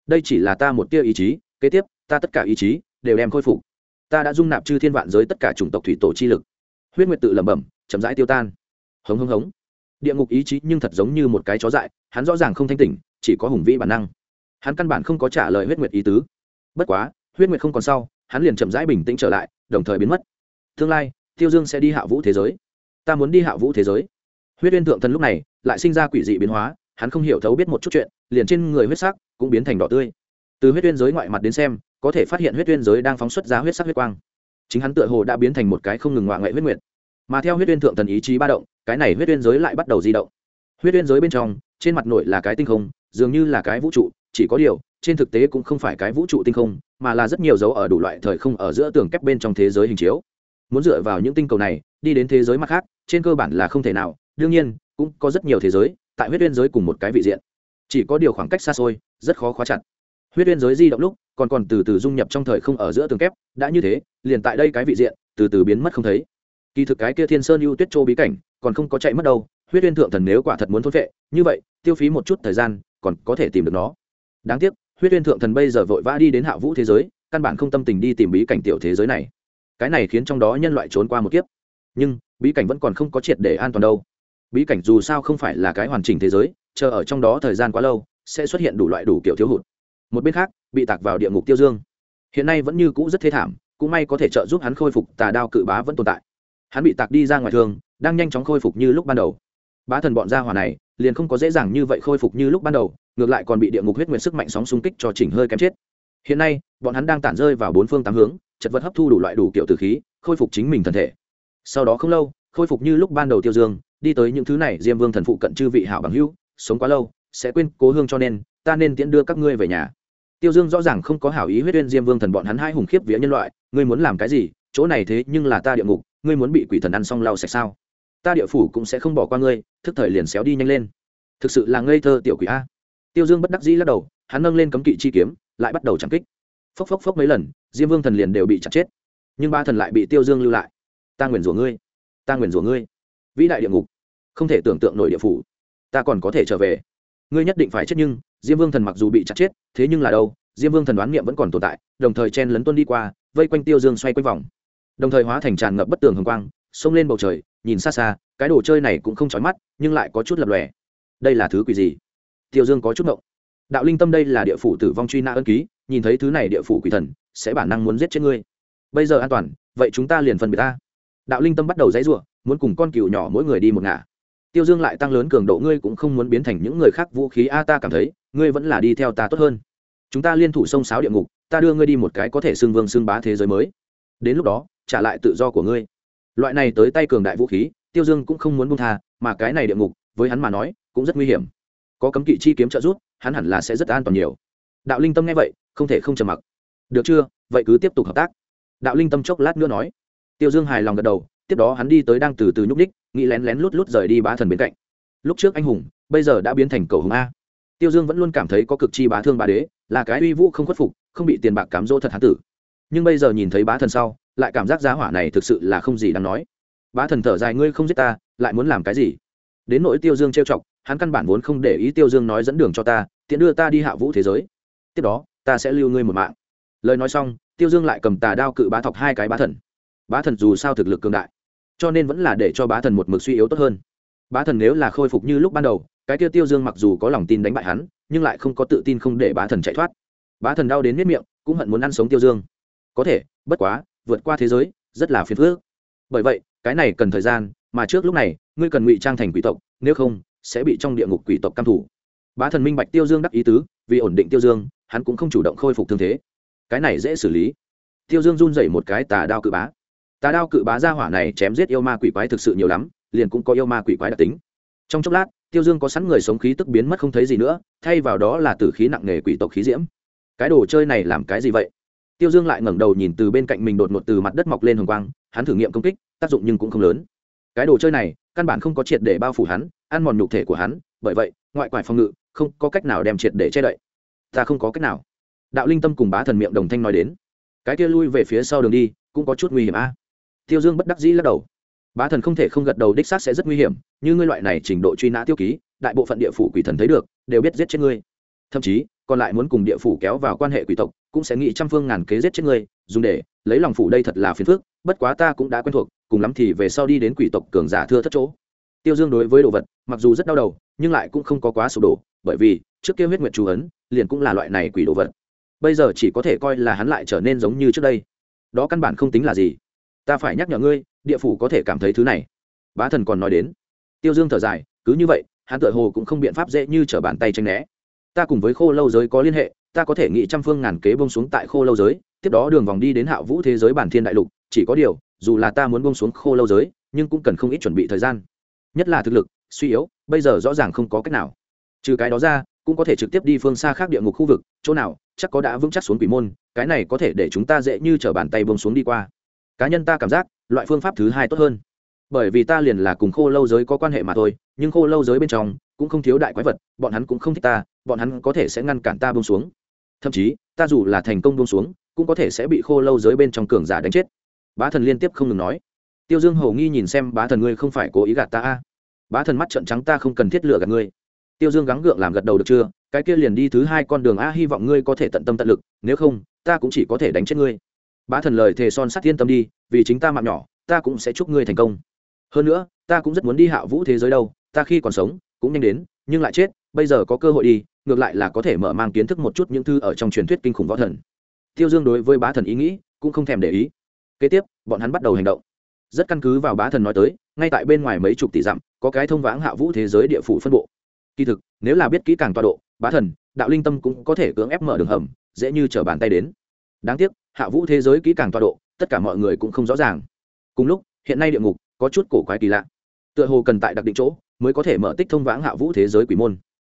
Đây chỉ là ta một tia ý chí, kế tiếp, ta tất cả ý chí, đều đem khôi phục. Ta đã dung nạp chư thiên vạn giới tất cả chủng tộc thủy tổ chi lực. Huyết nguyệt tự lẩm bẩm, chậm rãi tiêu tan. Hống hống hống. Địa ngục ý chí nhưng thật giống như một cái chó dại, hắn rõ ràng không thanh tỉnh, chỉ có hùng vĩ bản năng hắn căn bản không có trả lời huyết nguyệt ý tứ. Bất quá, huyết nguyệt không còn sau, hắn liền chậm rãi bình tĩnh trở lại, đồng thời biến mất. Tương lai, tiêu dương sẽ đi hạ vũ thế giới. Ta muốn đi hạ vũ thế giới. Huyết uyên thượng thần lúc này lại sinh ra quỷ dị biến hóa, hắn không hiểu thấu biết một chút chuyện, liền trên người huyết sắc cũng biến thành đỏ tươi. Từ huyết uyên giới ngoại mặt đến xem, có thể phát hiện huyết uyên giới đang phóng xuất ra huyết sắc huyết quang. Chính hắn tựa hồ đã biến thành một cái không ngừng ngoại ngoại huyết nguyệt. Mà theo huyết uyên thượng thần ý chí ba động, cái này huyết uyên giới lại bắt đầu di động. Huyết uyên giới bên trong, trên mặt nội là cái tinh không dường như là cái vũ trụ, chỉ có điều, trên thực tế cũng không phải cái vũ trụ tinh không, mà là rất nhiều dấu ở đủ loại thời không ở giữa tường kép bên trong thế giới hình chiếu. Muốn dựa vào những tinh cầu này, đi đến thế giới mặt khác, trên cơ bản là không thể nào. Đương nhiên, cũng có rất nhiều thế giới, tại huyết uyên giới cùng một cái vị diện. Chỉ có điều khoảng cách xa xôi, rất khó khóa chặt. Huyết uyên giới di động lúc, còn còn từ từ dung nhập trong thời không ở giữa tường kép, đã như thế, liền tại đây cái vị diện, từ từ biến mất không thấy. Kỳ thực cái kia thiên sơn ưu tuyết châu bí cảnh, còn không có chạy mất đâu. Huyết uyên thượng thần nếu quả thật muốn thôn vệ như vậy, tiêu phí một chút thời gian còn có thể tìm được nó. Đáng tiếc, huyết uyên thượng thần bây giờ vội vã đi đến hạ vũ thế giới, căn bản không tâm tình đi tìm bí cảnh tiểu thế giới này. Cái này khiến trong đó nhân loại trốn qua một kiếp. Nhưng, bí cảnh vẫn còn không có triệt để an toàn đâu. Bí cảnh dù sao không phải là cái hoàn chỉnh thế giới, chờ ở trong đó thời gian quá lâu, sẽ xuất hiện đủ loại đủ kiểu thiếu hụt. Một bên khác, bị tạc vào địa ngục tiêu dương. Hiện nay vẫn như cũ rất thê thảm, cũng may có thể trợ giúp hắn khôi phục tà đao cự bá vẫn tồn tại. Hắn bị tạc đi ra ngoài thường, đang nhanh chóng khôi phục như lúc ban đầu. Bá thần bọn gia hỏa này liền không có dễ dàng như vậy khôi phục như lúc ban đầu, ngược lại còn bị địa ngục huyết nguyện sức mạnh sóng xung kích cho chỉnh hơi kém chết. Hiện nay, bọn hắn đang tản rơi vào bốn phương tám hướng, chật vật hấp thu đủ loại đủ kiểu từ khí, khôi phục chính mình thân thể. Sau đó không lâu, khôi phục như lúc ban đầu tiêu dương, đi tới những thứ này, diêm vương thần phụ cận chư vị hảo bằng hữu, sống quá lâu, sẽ quên cố hương cho nên, ta nên tiễn đưa các ngươi về nhà. Tiêu dương rõ ràng không có hảo ý huyết uyên diêm vương thần bọn hắn hai hùng khiếp vía nhân loại, ngươi muốn làm cái gì? Chỗ này thế nhưng là ta địa ngục, ngươi muốn bị quỷ thần ăn xong lau sạch sao? Ta địa phủ cũng sẽ không bỏ qua ngươi, thức thời liền xéo đi nhanh lên. Thực sự là ngây thơ tiểu quỷ a. Tiêu dương bất đắc dĩ lắc đầu, hắn nâng lên cấm kỵ chi kiếm, lại bắt đầu chẳng kích. Phốc phốc phốc mấy lần, diêm vương thần liền đều bị chặt chết. Nhưng ba thần lại bị tiêu dương lưu lại. Ta nguyền rủa ngươi, ta nguyền rủa ngươi. Vĩ đại địa ngục, không thể tưởng tượng nổi địa phủ. Ta còn có thể trở về. Ngươi nhất định phải chết nhưng, diêm vương thần mặc dù bị chặt chết, thế nhưng là đâu, diêm vương thần đoán niệm vẫn còn tồn tại, đồng thời chen lấn tuân đi qua, vây quanh tiêu dương xoay quanh vòng. Đồng thời hóa thành tràn ngập bất tường hồng quang, xông lên bầu trời nhìn xa xa, cái đồ chơi này cũng không chói mắt, nhưng lại có chút lập lòe. Đây là thứ quỷ gì? Tiêu dương có chút ngộng. Đạo linh tâm đây là địa phủ tử vong truy nã ân ký, nhìn thấy thứ này địa phủ quỷ thần, sẽ bản năng muốn giết chết ngươi. Bây giờ an toàn, vậy chúng ta liền phân biệt ta. Đạo linh tâm bắt đầu dãy r u ộ muốn cùng con cừu nhỏ mỗi người đi một ngả. Tiêu dương lại tăng lớn cường độ, ngươi cũng không muốn biến thành những người khác vũ khí a ta cảm thấy, ngươi vẫn là đi theo ta tốt hơn. Chúng ta liên thủ sông sáo địa ngục, ta đưa ngươi đi một cái có thể xưng vương xưng bá thế giới mới. Đến lúc đó, trả lại tự do của ngươi loại này tới tay cường đại vũ khí, tiêu dương cũng không muốn buông tha, mà cái này địa ngục, với hắn mà nói, cũng rất nguy hiểm. Có cấm kỵ chi kiếm trợ giúp, hắn hẳn là sẽ rất an toàn nhiều. Đạo linh tâm nghe vậy, không thể không trầm mặc. Được chưa? Vậy cứ tiếp tục hợp tác. Đạo linh tâm chốc lát nữa nói. Tiêu dương hài lòng gật đầu, tiếp đó hắn đi tới đang từ từ nhúc ních nghĩ lén lén lút lút rời đi bá thần bên cạnh. Lúc trước anh hùng, bây giờ đã biến thành cầu hùng a. Tiêu dương vẫn luôn cảm thấy có cực chi bá thương bá đế, là cái uy vũ không khuất phục, không bị tiền bạc cám dỗ thật hán tử. Nhưng bây giờ nhìn thấy bá thần sau lại cảm giác giá hỏa này thực sự là không gì đáng nói. Bá thần thở dài, ngươi không giết ta, lại muốn làm cái gì? Đến nỗi tiêu dương trêu chọc, hắn căn bản vốn không để ý tiêu dương nói dẫn đường cho ta, tiện đưa ta đi hạ vũ thế giới. Tiếp đó, ta sẽ lưu ngươi một mạng. Lời nói xong, tiêu dương lại cầm tà đao cự bá thọc hai cái bá thần. Bá thần dù sao thực lực cường đại, cho nên vẫn là để cho bá thần một mực suy yếu tốt hơn. Bá thần nếu là khôi phục như lúc ban đầu, cái tiêu tiêu dương mặc dù có lòng tin đánh bại hắn, nhưng lại không có tự tin không để bá thần chạy thoát. Bá thần đau đến miết miệng, cũng hận muốn ăn sống tiêu dương. Có thể, bất quá vượt qua thế giới, rất là phiền phức. Bởi vậy, cái này cần thời gian, mà trước lúc này, ngươi cần ngụy trang thành quỷ tộc, nếu không, sẽ bị trong địa ngục quỷ tộc căm thủ. Bá thần minh bạch tiêu dương đắc ý tứ, vì ổn định tiêu dương, hắn cũng không chủ động khôi phục thương thế. Cái này dễ xử lý. Tiêu dương run dậy một cái, tà đao cự bá. Tà đao cự bá ra hỏa này chém giết yêu ma quỷ quái thực sự nhiều lắm, liền cũng có yêu ma quỷ quái đặc tính. Trong chốc lát, tiêu dương có sẵn người sống khí tức biến mất không thấy gì nữa, thay vào đó là tử khí nặng nề quỷ tộc khí diễm. Cái đồ chơi này làm cái gì vậy? Tiêu dương lại ngẩng đầu nhìn từ bên cạnh mình đột ngột từ mặt đất mọc lên hồng quang, hắn thử nghiệm công kích, tác dụng nhưng cũng không lớn. Cái đồ chơi này, căn bản không có triệt để bao phủ hắn, ăn mòn nhục thể của hắn, bởi vậy, ngoại quải phòng ngự, không có cách nào đem triệt để che đậy. Ta không có cách nào. Đạo linh tâm cùng bá thần miệng đồng thanh nói đến. Cái kia lui về phía sau đường đi, cũng có chút nguy hiểm a. Tiêu dương bất đắc dĩ lắc đầu. Bá thần không thể không gật đầu, đích xác sẽ rất nguy hiểm, như ngươi loại này trình độ truy nã tiêu ký, đại bộ phận địa phủ quỷ thần thấy được, đều biết giết chết ngươi. Thậm chí còn lại muốn cùng địa phủ kéo vào quan hệ quỷ tộc, cũng sẽ nghĩ trăm phương ngàn kế giết chết ngươi, dùng để lấy lòng phủ đây thật là phiền phức, bất quá ta cũng đã quen thuộc, cùng lắm thì về sau đi đến quỷ tộc cường giả thưa thất chỗ. Tiêu dương đối với đồ vật, mặc dù rất đau đầu, nhưng lại cũng không có quá sụp đổ, bởi vì trước kia huyết nguyệt chú ấn, liền cũng là loại này quỷ đồ vật. Bây giờ chỉ có thể coi là hắn lại trở nên giống như trước đây. Đó căn bản không tính là gì. Ta phải nhắc nhở ngươi, địa phủ có thể cảm thấy thứ này. Bá thần còn nói đến. Tiêu dương thở dài, cứ như vậy, hắn tự hồ cũng không biện pháp dễ như t r ở bàn tay tranh né ta cùng với khô lâu giới có liên hệ, ta có thể nghĩ trăm phương ngàn kế bông xuống tại khô lâu giới, tiếp đó đường vòng đi đến hạ vũ thế giới bản thiên đại lục, chỉ có điều, dù là ta muốn bông xuống khô lâu giới, nhưng cũng cần không ít chuẩn bị thời gian. Nhất là thực lực, suy yếu, bây giờ rõ ràng không có cách nào. Trừ cái đó ra, cũng có thể trực tiếp đi phương xa khác địa ngục khu vực, chỗ nào, chắc có đã vững chắc xuống quỷ môn, cái này có thể để chúng ta dễ như t r ở bàn tay bông xuống đi qua. Cá nhân ta cảm giác, loại phương pháp thứ hai tốt hơn. Bởi vì ta liền là cùng khô lâu giới có quan hệ mà thôi, nhưng khô lâu giới bên trong, cũng không thiếu đại quái vật, bọn hắn cũng không thích ta bọn hắn có thể sẽ ngăn cản ta bông xuống. Thậm chí, ta dù là thành công bông xuống, cũng có thể sẽ bị khô lâu giới bên trong cường giả đánh chết. Bá thần liên tiếp không ngừng nói. Tiêu dương hầu nghi nhìn xem, bá thần ngươi không phải cố ý gạt ta a? Bá thần mắt trận trắng, ta không cần thiết lựa gạt ngươi. Tiêu dương gắng gượng làm gật đầu được chưa? Cái kia liền đi thứ hai con đường a, hy vọng ngươi có thể tận tâm tận lực, nếu không, ta cũng chỉ có thể đánh chết ngươi. Bá thần lời thề son sắt yên tâm đi, vì chính ta mạng nhỏ, ta cũng sẽ chúc ngươi thành công. Hơn nữa, ta cũng rất muốn đi hạ vũ thế giới đâu, ta khi còn sống, cũng nhanh đến nhưng lại chết, bây giờ có cơ hội đi, ngược lại là có thể mở mang kiến thức một chút những thư ở trong truyền thuyết kinh khủng võ thần. Tiêu dương đối với bá thần ý nghĩ cũng không thèm để ý. Kế tiếp, bọn hắn bắt đầu hành động. Rất căn cứ vào bá thần nói tới, ngay tại bên ngoài mấy chục tỷ dặm, có cái thông vãng hạ vũ thế giới địa phủ phân bộ. Kỳ thực, nếu là biết kỹ càng tọa độ, bá thần, đạo linh tâm cũng có thể cưỡng ép mở đường hầm, dễ như t bàn tay đến. Đáng tiếc, hạ vũ thế giới kỹ càng tọa độ, tất cả mọi người cũng không rõ ràng. Cùng lúc, hiện nay địa ngục có chút cổ quái kỳ lạ. Tựa hồ cần tại đặc định chỗ mới có thể mở tích thông vãng hạ vũ thế giới quỷ môn.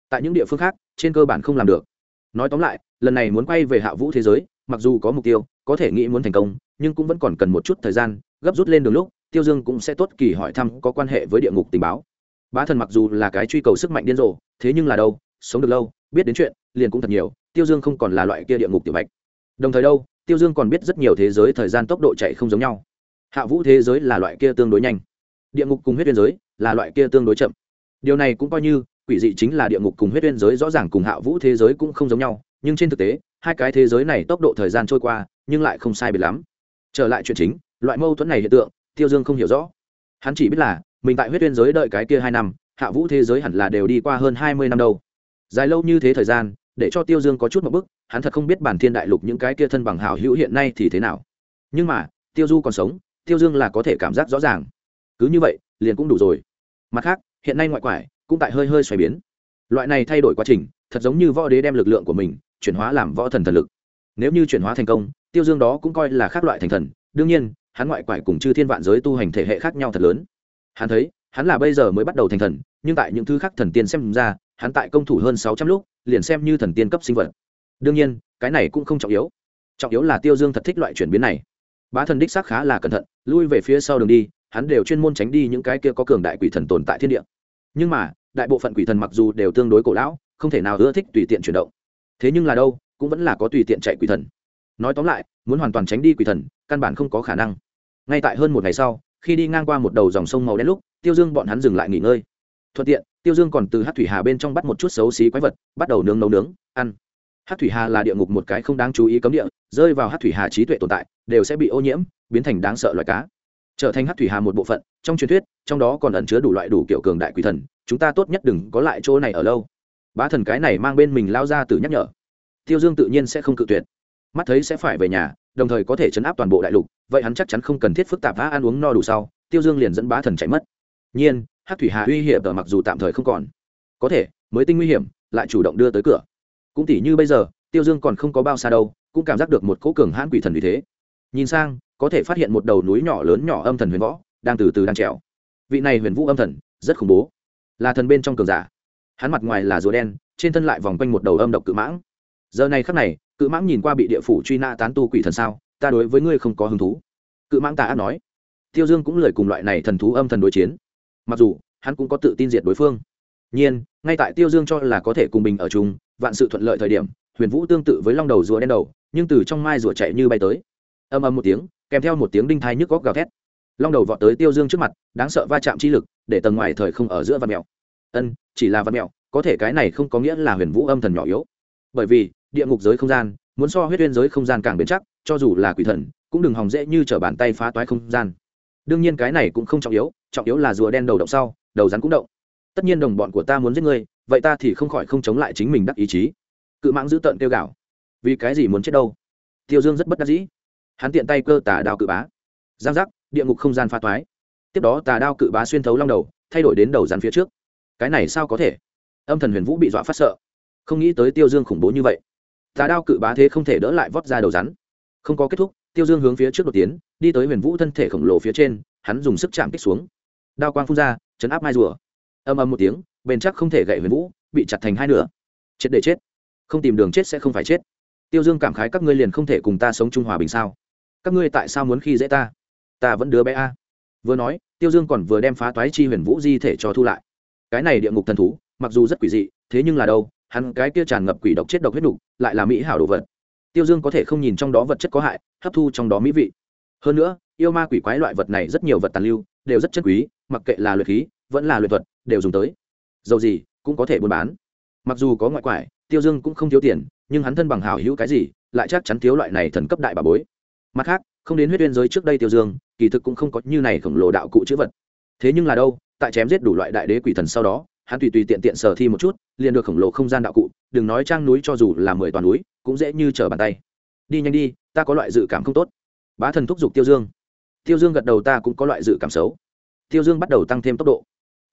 Tại những địa phương khác, trên cơ bản không làm được. Nói tóm lại, lần này muốn quay về hạ vũ thế giới, mặc dù có mục tiêu, có thể nghĩ muốn thành công, nhưng cũng vẫn còn cần một chút thời gian, gấp rút lên đường lúc, tiêu dương cũng sẽ tốt kỳ hỏi thăm có quan hệ với địa ngục tình báo. Bá thần mặc dù là cái truy cầu sức mạnh điên rồ, thế nhưng là đâu, sống được lâu, biết đến chuyện, liền cũng thật nhiều, tiêu dương không còn là loại kia địa ngục tiểu bạch. Đồng thời đâu, tiêu dương còn biết rất nhiều thế giới thời gian tốc độ chạy không giống nhau. Hạ vũ thế giới là loại kia tương đối nhanh địa ngục cùng huyết biên giới là loại kia tương đối chậm. Điều này cũng coi như quỷ dị chính là địa ngục cùng huyết biên giới rõ ràng cùng hạ vũ thế giới cũng không giống nhau, nhưng trên thực tế, hai cái thế giới này tốc độ thời gian trôi qua, nhưng lại không sai biệt lắm. Trở lại chuyện chính, loại mâu thuẫn này hiện tượng, tiêu dương không hiểu rõ. Hắn chỉ biết là, mình tại huyết biên giới đợi cái kia hai năm, hạ vũ thế giới hẳn là đều đi qua hơn hai mươi năm đâu. Dài lâu như thế thời gian, để cho tiêu dương có chút một bức, hắn thật không biết bản thiên đại lục những cái kia thân bằng hảo hữu hiện nay thì thế nào. Nhưng mà, tiêu du còn sống, tiêu dương là có thể cảm giác rõ ràng cứ như vậy, liền cũng đủ rồi. Mặt khác, hiện nay ngoại quải cũng tại hơi hơi xoay biến. Loại này thay đổi quá trình, thật giống như võ đế đem lực lượng của mình chuyển hóa làm võ thần thần lực. Nếu như chuyển hóa thành công, tiêu dương đó cũng coi là khác loại thành thần. Đương nhiên, hắn ngoại quải cùng chư thiên vạn giới tu hành thể hệ khác nhau thật lớn. Hắn thấy, hắn là bây giờ mới bắt đầu thành thần, nhưng tại những thứ khác thần tiên xem ra, hắn tại công thủ hơn sáu trăm lúc, liền xem như thần tiên cấp sinh vật. Đương nhiên, cái này cũng không trọng yếu. Trọng yếu là tiêu dương thật thích loại chuyển biến này. Bá thần đích xác khá là cẩn thận, lui về phía sau đường đi hắn đều chuyên môn tránh đi những cái kia có cường đại quỷ thần tồn tại thiên địa. Nhưng mà, đại bộ phận quỷ thần mặc dù đều tương đối cổ lão, không thể nào ưa thích tùy tiện chuyển động. Thế nhưng là đâu, cũng vẫn là có tùy tiện chạy quỷ thần. Nói tóm lại, muốn hoàn toàn tránh đi quỷ thần, căn bản không có khả năng. Ngay tại hơn một ngày sau, khi đi ngang qua một đầu dòng sông màu đen lúc, tiêu dương bọn hắn dừng lại nghỉ ngơi. Thuận tiện, tiêu dương còn từ hát thủy hà bên trong bắt một chút xấu xí quái vật, bắt đầu nướng nấu nướng, ăn. Hát thủy hà là địa ngục một cái không đáng chú ý cấm địa, rơi vào hát thủy hà trí tuệ tồn tại, đều sẽ bị ô nhiễm, biến thành đáng sợ loài cá trở thành hát thủy hà một bộ phận, trong truyền thuyết, trong đó còn ẩn chứa đủ loại đủ kiểu cường đại quỷ thần, chúng ta tốt nhất đừng có lại chỗ này ở lâu. Bá thần cái này mang bên mình lao ra từ nhắc nhở. Tiêu dương tự nhiên sẽ không cự tuyệt. Mắt thấy sẽ phải về nhà, đồng thời có thể chấn áp toàn bộ đại lục, vậy hắn chắc chắn không cần thiết phức tạp vã ăn uống no đủ sau, tiêu dương liền dẫn bá thần chạy mất. Nhiên, hát thủy hà uy hiểm ở mặc dù tạm thời không còn. Có thể, mới tinh nguy hiểm, lại chủ động đưa tới cửa. Cũng tỉ như bây giờ, tiêu dương còn không có bao xa đâu, cũng cảm giác được một cỗ cường hãn quỷ thần vì thế. Nhìn sang có thể phát hiện một đầu núi nhỏ lớn nhỏ âm thần huyền võ, đang từ từ đang trèo. Vị này huyền vũ âm thần, rất khủng bố. Là thần bên trong cường giả. Hắn mặt ngoài là rùa đen, trên thân lại vòng quanh một đầu âm độc cự mãng. Giờ này khắc này, cự mãng nhìn qua bị địa phủ truy nã tán tu quỷ thần sao, ta đối với ngươi không có hứng thú. Cự mãng ta ác nói. Tiêu dương cũng lời cùng loại này thần thú âm thần đối chiến. Mặc dù, hắn cũng có tự tin diệt đối phương. Nhiên, ngay tại tiêu dương cho là có thể cùng bình ở chung, vạn sự thuận lợi thời điểm, huyền vũ tương tự với long đầu rùa đen đầu, nhưng từ trong mai rùa chạy như bay tới. Âm âm một tiếng kèm theo một tiếng đinh thai nhức góc gào thét. Long đầu vọt tới tiêu dương trước mặt, đáng sợ va chạm chi lực, để tầng ngoài thời không ở giữa văn mèo ân, chỉ là văn mèo có thể cái này không có nghĩa là huyền vũ âm thần nhỏ yếu. Bởi vì, địa ngục giới không gian, muốn so huyết uyên giới không gian càng bền chắc, cho dù là quỷ thần, cũng đừng hòng dễ như t r ở bàn tay phá toái không gian. Đương nhiên cái này cũng không trọng yếu trọng yếu là rùa đen đầu động sau, đầu rắn cũng động. Tất nhiên đồng bọn của ta muốn giết ngươi, vậy ta thì không khỏi không chống lại chính mình đắc ý chí. Cự mãng giữ tợn kêu gạo vì cái gì muốn chết đâu? Tiêu dương rất bất đắc dĩ hắn tiện tay cơ tà đao cự bá. Giang giác, địa ngục không gian pha toái tiếp đó tà đao cự bá xuyên thấu long đầu, thay đổi đến đầu rắn phía trước. Cái này sao có thể? Âm thần huyền vũ bị dọa phát sợ. Không nghĩ tới tiêu dương khủng bố như vậy. Tà đao cự bá thế không thể đỡ lại vót ra đầu rắn. Không có kết thúc, tiêu dương hướng phía trước đột tiến, đi tới huyền vũ thân thể khổng lồ phía trên, hắn dùng sức chạm kích xuống. Đao quang phun ra, chấn áp mai rùa. Âm âm một tiếng, bền chắc không thể gậy huyền vũ, bị chặt thành hai nửa. Chết để chết. Không tìm đường chết sẽ không phải chết. Tiêu dương cảm khái các ngươi liền không thể cùng ta sống trung hòa bình sao? Các ngươi tại sao muốn khi dễ ta? Ta vẫn đứa bé a. Vừa nói, tiêu dương còn vừa đem phá toái chi huyền vũ di thể cho thu lại. Cái này địa ngục thần thú, mặc dù rất quỷ dị, thế nhưng là đâu, hắn cái kia tràn ngập quỷ độc chết độc huyết đục lại là mỹ hảo đồ vật. Tiêu dương có thể không nhìn trong đó vật chất có hại, hấp thu trong đó mỹ vị. Hơn nữa, yêu ma quỷ quái loại vật này rất nhiều vật tàn lưu, đều rất chất quý, mặc kệ là luyện khí, vẫn là luyện thuật, đều dùng tới. Dầu gì, cũng có thể buôn bán. Mặc dù có ngoại quải, tiêu dương cũng không thiếu tiền, nhưng hắn thân bằng hảo hữu cái gì, lại chắc chắn thiếu loại này thần cấp đại bà bối mặt khác, không đến huyết uyên giới trước đây tiêu dương, kỳ thực cũng không có như này khổng lồ đạo cụ chữ vật. Thế nhưng là đâu, tại chém giết đủ loại đại đế quỷ thần sau đó, hắn tùy tùy tiện tiện sở thi một chút, liền được khổng lồ không gian đạo cụ, đừng nói trang núi cho dù là mười toàn núi, cũng dễ như trở bàn tay. Đi nhanh đi, ta có loại dự cảm không tốt. Bá thần thúc giục tiêu dương. Tiêu dương gật đầu ta cũng có loại dự cảm xấu. Tiêu dương bắt đầu tăng thêm tốc độ.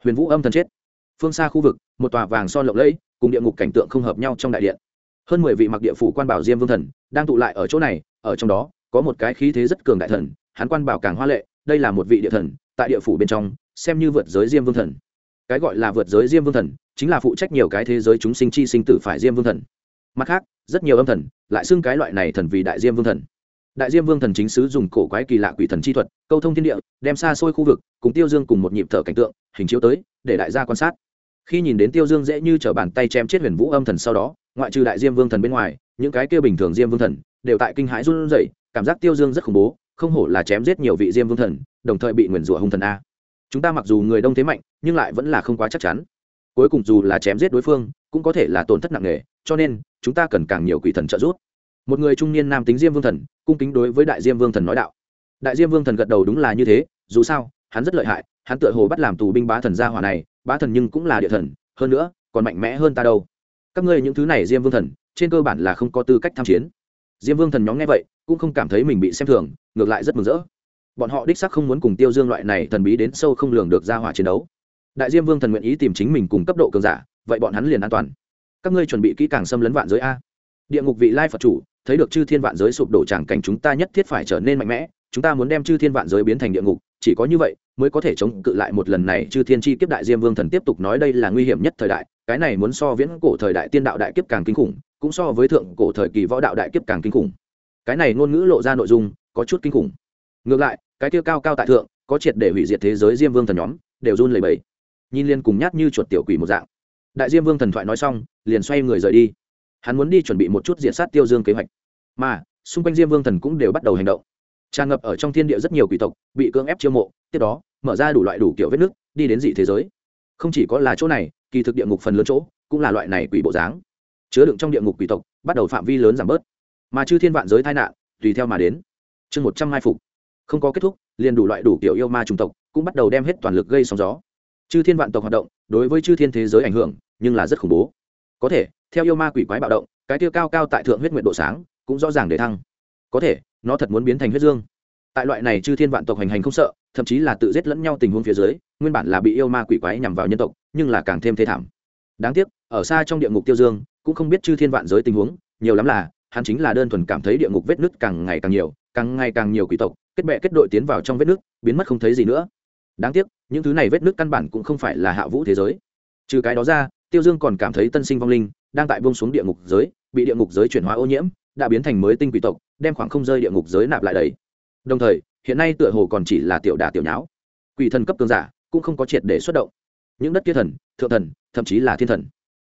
Huyền vũ âm thần chết. Phương xa khu vực, một tòa vàng son lộng lẫy, cùng địa ngục cảnh tượng không hợp nhau trong đại điện. Hơn mười vị mặc địa phủ quan bảo diêm vương thần, đang tụ lại ở chỗ này, ở trong đó có một cái khí thế rất cường đại thần, hắn quan bảo càng hoa lệ, đây là một vị địa thần, tại địa phủ bên trong, xem như vượt giới diêm vương thần. Cái gọi là vượt giới diêm vương thần, chính là phụ trách nhiều cái thế giới chúng sinh chi sinh tử phải diêm vương thần. Mặt khác, rất nhiều âm thần, lại xưng cái loại này thần vì đại diêm vương thần. Đại diêm vương thần chính sứ dùng cổ quái kỳ lạ quỷ thần chi thuật, câu thông thiên địa, đem xa xôi khu vực, cùng tiêu dương cùng một nhịp thở cảnh tượng, hình chiếu tới, để đại gia quan sát. Khi nhìn đến tiêu dương dễ như t r ở bàn tay chém chết huyền vũ âm thần sau đó, ngoại trừ đại diêm vương thần bên ngoài, những cái kia bình thường diêm vương thần, đều tại kinh hãi run rẩy cảm giác tiêu dương rất khủng bố, không hổ là chém giết nhiều vị diêm vương thần, đồng thời bị nguyền rủa hung thần a. Chúng ta mặc dù người đông thế mạnh, nhưng lại vẫn là không quá chắc chắn. Cuối cùng dù là chém giết đối phương, cũng có thể là tổn thất nặng nề, cho nên, chúng ta cần càng nhiều quỷ thần trợ giúp. Một người trung niên nam tính diêm vương thần, cung kính đối với đại diêm vương thần nói đạo. Đại diêm vương thần gật đầu đúng là như thế, dù sao, hắn rất lợi hại, hắn tựa hồ bắt làm tù binh bá thần gia hỏa này, bá thần nhưng cũng là địa thần, hơn nữa, còn mạnh mẽ hơn ta đâu. Các ngươi những thứ này diêm vương thần, trên cơ bản là không có tư cách tham chiến diêm vương thần nhóm nghe vậy, cũng không cảm thấy mình bị xem thường, ngược lại rất mừng rỡ. Bọn họ đích sắc không muốn cùng tiêu dương loại này thần bí đến sâu không lường được ra hỏa chiến đấu. Đại diêm vương thần nguyện ý tìm chính mình cùng cấp độ cường giả, vậy bọn hắn liền an toàn. Các ngươi chuẩn bị kỹ càng xâm lấn vạn giới a. Địa ngục vị lai phật chủ, thấy được chư thiên vạn giới sụp đổ tràng cảnh chúng ta nhất thiết phải trở nên mạnh mẽ, chúng ta muốn đem chư thiên vạn giới biến thành địa ngục, chỉ có như vậy mới có thể chống cự lại một lần này chư thiên chi kiếp đại diêm vương thần tiếp tục nói đây là nguy hiểm nhất thời đại, cái này muốn so viễn cổ thời đại tiên đạo đại kiếp càng kinh khủng cũng so với thượng cổ thời kỳ võ đạo đại kiếp càng kinh khủng. Cái này ngôn ngữ lộ ra nội dung, có chút kinh khủng. Ngược lại, cái kia cao cao tại thượng, có triệt để hủy diệt thế giới diêm vương thần nhóm, đều run lẩy bẩy. Nhìn liên cùng nhát như chuột tiểu quỷ một dạng. Đại diêm vương thần thoại nói xong, liền xoay người rời đi. Hắn muốn đi chuẩn bị một chút diện sát tiêu dương kế hoạch. Mà, xung quanh diêm vương thần cũng đều bắt đầu hành động. Tràn ngập ở trong thiên địa rất nhiều quỷ tộc, bị cưỡng ép chiêu mộ, tiếp đó, mở ra đủ loại đủ kiểu vết nước đi đến dị thế giới. Không chỉ có là chỗ này, kỳ thực địa ngục phần lớn chỗ, cũng là loại này quỷ bộ dáng chứa đựng trong địa ngục quỷ tộc, bắt đầu phạm vi lớn giảm bớt. Mà chư thiên vạn giới tai nạn, tùy theo mà đến. Chương một trăm hai phục. Không có kết thúc, liền đủ loại đủ kiểu yêu ma chủng tộc cũng bắt đầu đem hết toàn lực gây sóng gió. Chư thiên vạn tộc hoạt động, đối với chư thiên thế giới ảnh hưởng, nhưng là rất khủng bố. Có thể, theo yêu ma quỷ quái bạo động, cái tiêu cao cao tại thượng huyết nguyện độ sáng cũng rõ ràng để thăng. Có thể, nó thật muốn biến thành huyết dương. Tại loại này chư thiên vạn tộc hành hành không sợ, thậm chí là tự giết lẫn nhau tình huống phía dưới, nguyên bản là bị yêu ma quỷ quái nhằm vào nhân tộc, nhưng là càng thêm thê thảm. Đáng tiếc, ở xa trong địa ngục tiêu dương cũng không biết chư thiên vạn giới tình huống, nhiều lắm là, hắn chính là đơn thuần cảm thấy địa ngục vết nứt càng ngày càng nhiều, càng ngày càng nhiều quỷ tộc, kết bệ kết đội tiến vào trong vết nứt, biến mất không thấy gì nữa. Đáng tiếc, những thứ này vết nứt căn bản cũng không phải là hạ vũ thế giới. Trừ cái đó ra, tiêu dương còn cảm thấy tân sinh vong linh đang tại bông xuống địa ngục giới, bị địa ngục giới chuyển hóa ô nhiễm, đã biến thành mới tinh quỷ tộc, đem khoảng không rơi địa ngục giới nạp lại đầy. Đồng thời, hiện nay tựa hồ còn chỉ là tiểu đà tiểu nháo. Quỷ thần cấp cường giả cũng không có triệt để xuất động. Những đất kia thần, thượng thần, thậm chí là thiên thần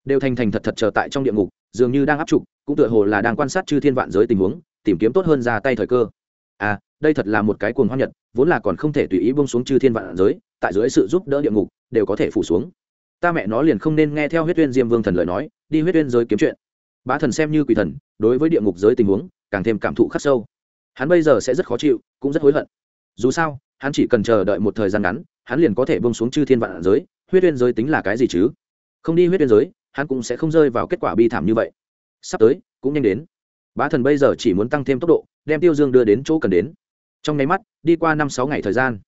đều thành thành thật thật chờ tại trong địa ngục, dường như đang áp trục, cũng tựa hồ là đang quan sát chư thiên vạn giới tình huống, tìm kiếm tốt hơn ra tay thời cơ. À đây thật là một cái cuồng hoa nhật, vốn là còn không thể tùy ý bông xuống chư thiên vạn giới, tại dưới sự giúp đỡ địa ngục, đều có thể phủ xuống. Ta mẹ nó liền không nên nghe theo huyết uyên diêm vương thần lời nói, đi huyết uyên giới kiếm chuyện. Bá thần xem như quỷ thần, đối với địa ngục giới tình huống, càng thêm cảm thụ khắc sâu. Hắn bây giờ sẽ rất khó chịu, cũng rất hối hận. Dù sao, hắn chỉ cần chờ đợi một thời gian ngắn, hắn liền có thể bông xuống chư thiên vạn giới, huyết uyên giới tính là cái gì chứ? Không đi huyết uyên giới hắn cũng sẽ không rơi vào kết quả bi thảm như vậy. Sắp tới, cũng nhanh đến. Bá thần bây giờ chỉ muốn tăng thêm tốc độ, đem tiêu dương đưa đến chỗ cần đến. Trong nháy mắt, đi qua năm sáu ngày thời gian.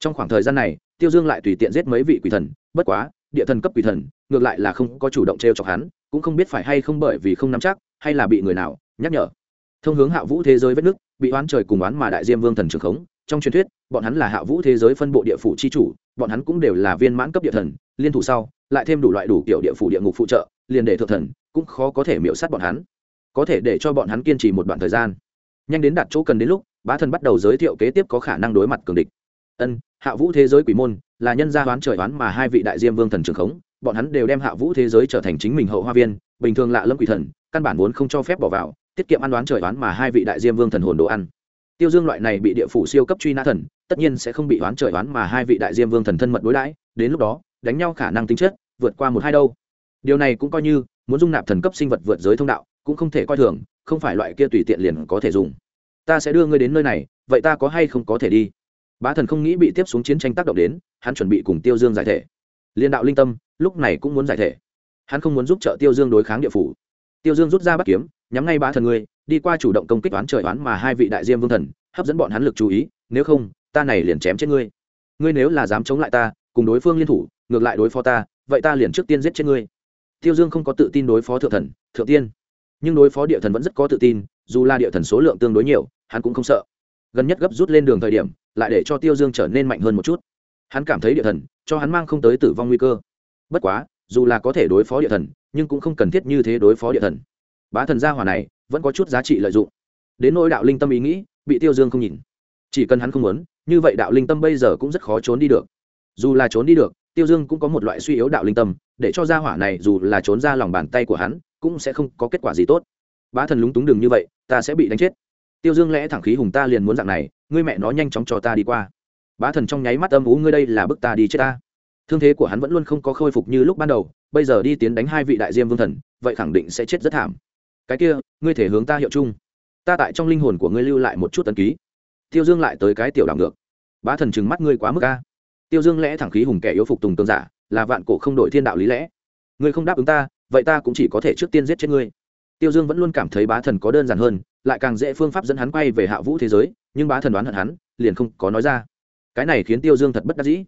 Trong khoảng thời gian này, tiêu dương lại tùy tiện giết mấy vị quỷ thần, bất quá, địa thần cấp quỷ thần, ngược lại là không có chủ động t r e o chọc hắn, cũng không biết phải hay không bởi vì không nắm chắc, hay là bị người nào nhắc nhở. Thông hướng hạ vũ thế giới vết nước, bị oán trời cùng oán mà đại diêm vương thần trường khống, trong truyền thuyết, bọn hắn là hạ vũ thế giới phân bộ địa phủ c h i chủ, bọn hắn cũng đều là viên mãn cấp địa thần liên thủ sau, lại thêm đủ loại đủ kiểu địa phủ địa ngục phụ trợ, liền để thượng thần cũng khó có thể miễu sát bọn hắn. Có thể để cho bọn hắn kiên trì một đoạn thời gian. Nhanh đến đặt chỗ cần đến lúc, bá thần bắt đầu giới thiệu kế tiếp có khả năng đối mặt cường địch. Ân, hạ vũ thế giới quỷ môn là nhân gia đoán trời đoán mà hai vị đại diêm vương thần trường khống, bọn hắn đều đem hạ vũ thế giới trở thành chính mình hậu hoa viên, bình thường lạ lâm quỷ thần, căn bản vốn không cho phép bỏ vào, tiết kiệm ăn đoán trời đoán mà hai vị đại diêm vương thần hồn đồ ăn. Tiêu dương loại này bị địa phủ siêu cấp truy nã thần, tất nhiên sẽ không bị đoán trời đoán mà hai vị đại diêm vương thần thân mật đối đãi, đến lúc đó đánh nhau khả năng tính chất, vượt qua một hai đâu. Điều này cũng coi như, muốn dung nạp thần cấp sinh vật vượt giới thông đạo, cũng không thể coi thường, không phải loại kia tùy tiện liền có thể dùng. Ta sẽ đưa ngươi đến nơi này, vậy ta có hay không có thể đi? Bá thần không nghĩ bị tiếp xuống chiến tranh tác động đến, hắn chuẩn bị cùng tiêu dương giải thể. Liên đạo linh tâm, lúc này cũng muốn giải thể. Hắn không muốn giúp trợ tiêu dương đối kháng địa phủ. Tiêu dương rút ra bắt kiếm, nhắm ngay bá thần ngươi, đi qua chủ động công kích toán trời toán mà hai vị đại diêm vương thần, hấp dẫn bọn hắn lực chú ý, nếu không, ta này liền chém chết ngươi. Ngươi nếu là dám chống lại ta, cùng đối phương liên thủ ngược lại đối phó ta, vậy ta liền trước tiên giết chết ngươi. Tiêu dương không có tự tin đối phó thượng thần, thượng tiên. Nhưng đối phó địa thần vẫn rất có tự tin, dù là địa thần số lượng tương đối nhiều, hắn cũng không sợ. Gần nhất gấp rút lên đường thời điểm, lại để cho tiêu dương trở nên mạnh hơn một chút. Hắn cảm thấy địa thần, cho hắn mang không tới tử vong nguy cơ. Bất quá, dù là có thể đối phó địa thần, nhưng cũng không cần thiết như thế đối phó địa thần. Bá thần gia hỏa này, vẫn có chút giá trị lợi dụng. Đến nỗi đạo linh tâm ý nghĩ, bị tiêu dương không nhìn. Chỉ cần hắn không muốn, như vậy đạo linh tâm bây giờ cũng rất khó trốn đi được. Dù là trốn đi được tiêu dương cũng có một loại suy yếu đạo linh tâm, để cho gia hỏa này dù là trốn ra lòng bàn tay của hắn, cũng sẽ không có kết quả gì tốt. Bá thần lúng túng đừng như vậy, ta sẽ bị đánh chết. Tiêu dương lẽ thẳng khí hùng ta liền muốn dạng này, ngươi mẹ nó nhanh chóng cho ta đi qua. Bá thần trong nháy mắt âm ú, ngươi đây là bức ta đi chết ta. Thương thế của hắn vẫn luôn không có khôi phục như lúc ban đầu, bây giờ đi tiến đánh hai vị đại diêm vương thần, vậy khẳng định sẽ chết rất thảm. Cái kia, ngươi thể hướng ta hiệu chung. Ta tại trong linh hồn của ngươi lưu lại một chút tần ký. Tiêu dương lại tới cái tiểu đảo ngược. Bá thần chừng mắt ngươi quá mức ca tiêu dương lẽ thẳng khí hùng kẻ yếu phục tùng tương giả, là vạn cổ không đổi thiên đạo lý lẽ. Ngươi không đáp ứng ta, vậy ta cũng chỉ có thể trước tiên giết chết ngươi. Tiêu dương vẫn luôn cảm thấy bá thần có đơn giản hơn, lại càng dễ phương pháp dẫn hắn quay về hạ vũ thế giới, nhưng bá thần đoán hận hắn, liền không có nói ra. Cái này khiến tiêu dương thật bất đắc dĩ.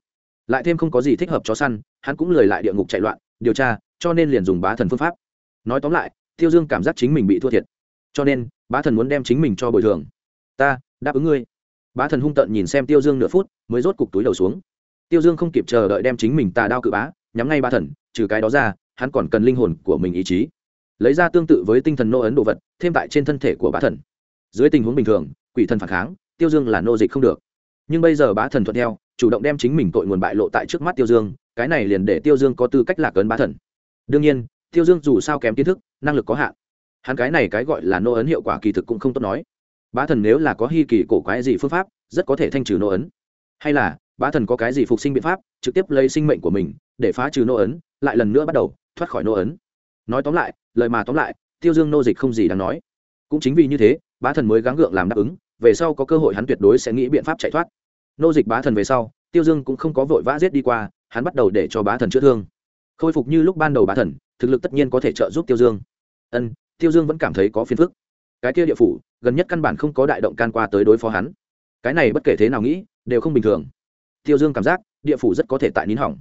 Lại thêm không có gì thích hợp chó săn, hắn cũng lời lại địa ngục chạy loạn, điều tra, cho nên liền dùng bá thần phương pháp. Nói tóm lại, tiêu dương cảm giác chính mình bị thua thiệt. Cho nên, bá thần muốn đem chính mình cho bồi thường. Ta, đáp ứng ngươi. Bá thần hung tợn nhìn xem tiêu dương nửa phút, mới rốt cục túi đầu xuống tiêu dương không kịp chờ đợi đem chính mình tà đao cự bá, nhắm ngay bá thần, trừ cái đó ra, hắn còn cần linh hồn của mình ý chí. Lấy ra tương tự với tinh thần nô ấn đồ vật, thêm tại trên thân thể của bá thần. Dưới tình huống bình thường, quỷ thần phản kháng, tiêu dương là nô dịch không được. Nhưng bây giờ bá thần thuận theo, chủ động đem chính mình tội nguồn bại lộ tại trước mắt tiêu dương, cái này liền để tiêu dương có tư cách lạc ấn bá thần. Đương nhiên, tiêu dương dù sao kém kiến thức, năng lực có hạn. Hắn cái này cái gọi là nô ấn hiệu quả kỳ thực cũng không tốt nói. Bá thần nếu là có hy kỳ cổ quái gì phương pháp, rất có thể thanh trừ nô ấn. Hay là bá thần có cái gì phục sinh biện pháp, trực tiếp lấy sinh mệnh của mình để phá trừ nô ấn, lại lần nữa bắt đầu thoát khỏi nô ấn. Nói tóm lại, lời mà tóm lại, tiêu dương nô dịch không gì đáng nói. Cũng chính vì như thế, bá thần mới gắng gượng làm đáp ứng, về sau có cơ hội hắn tuyệt đối sẽ nghĩ biện pháp chạy thoát. Nô dịch bá thần về sau, tiêu dương cũng không có vội vã giết đi qua, hắn bắt đầu để cho bá thần chữa thương. Khôi phục như lúc ban đầu bá thần, thực lực tất nhiên có thể trợ giúp tiêu dương. Ân, tiêu dương vẫn cảm thấy có phiền phức. Cái kia địa phủ, gần nhất căn bản không có đại động can qua tới đối phó hắn. Cái này bất kể thế nào nghĩ, đều không bình thường tiêu dương cảm giác, địa phủ rất có thể tại nín hỏng.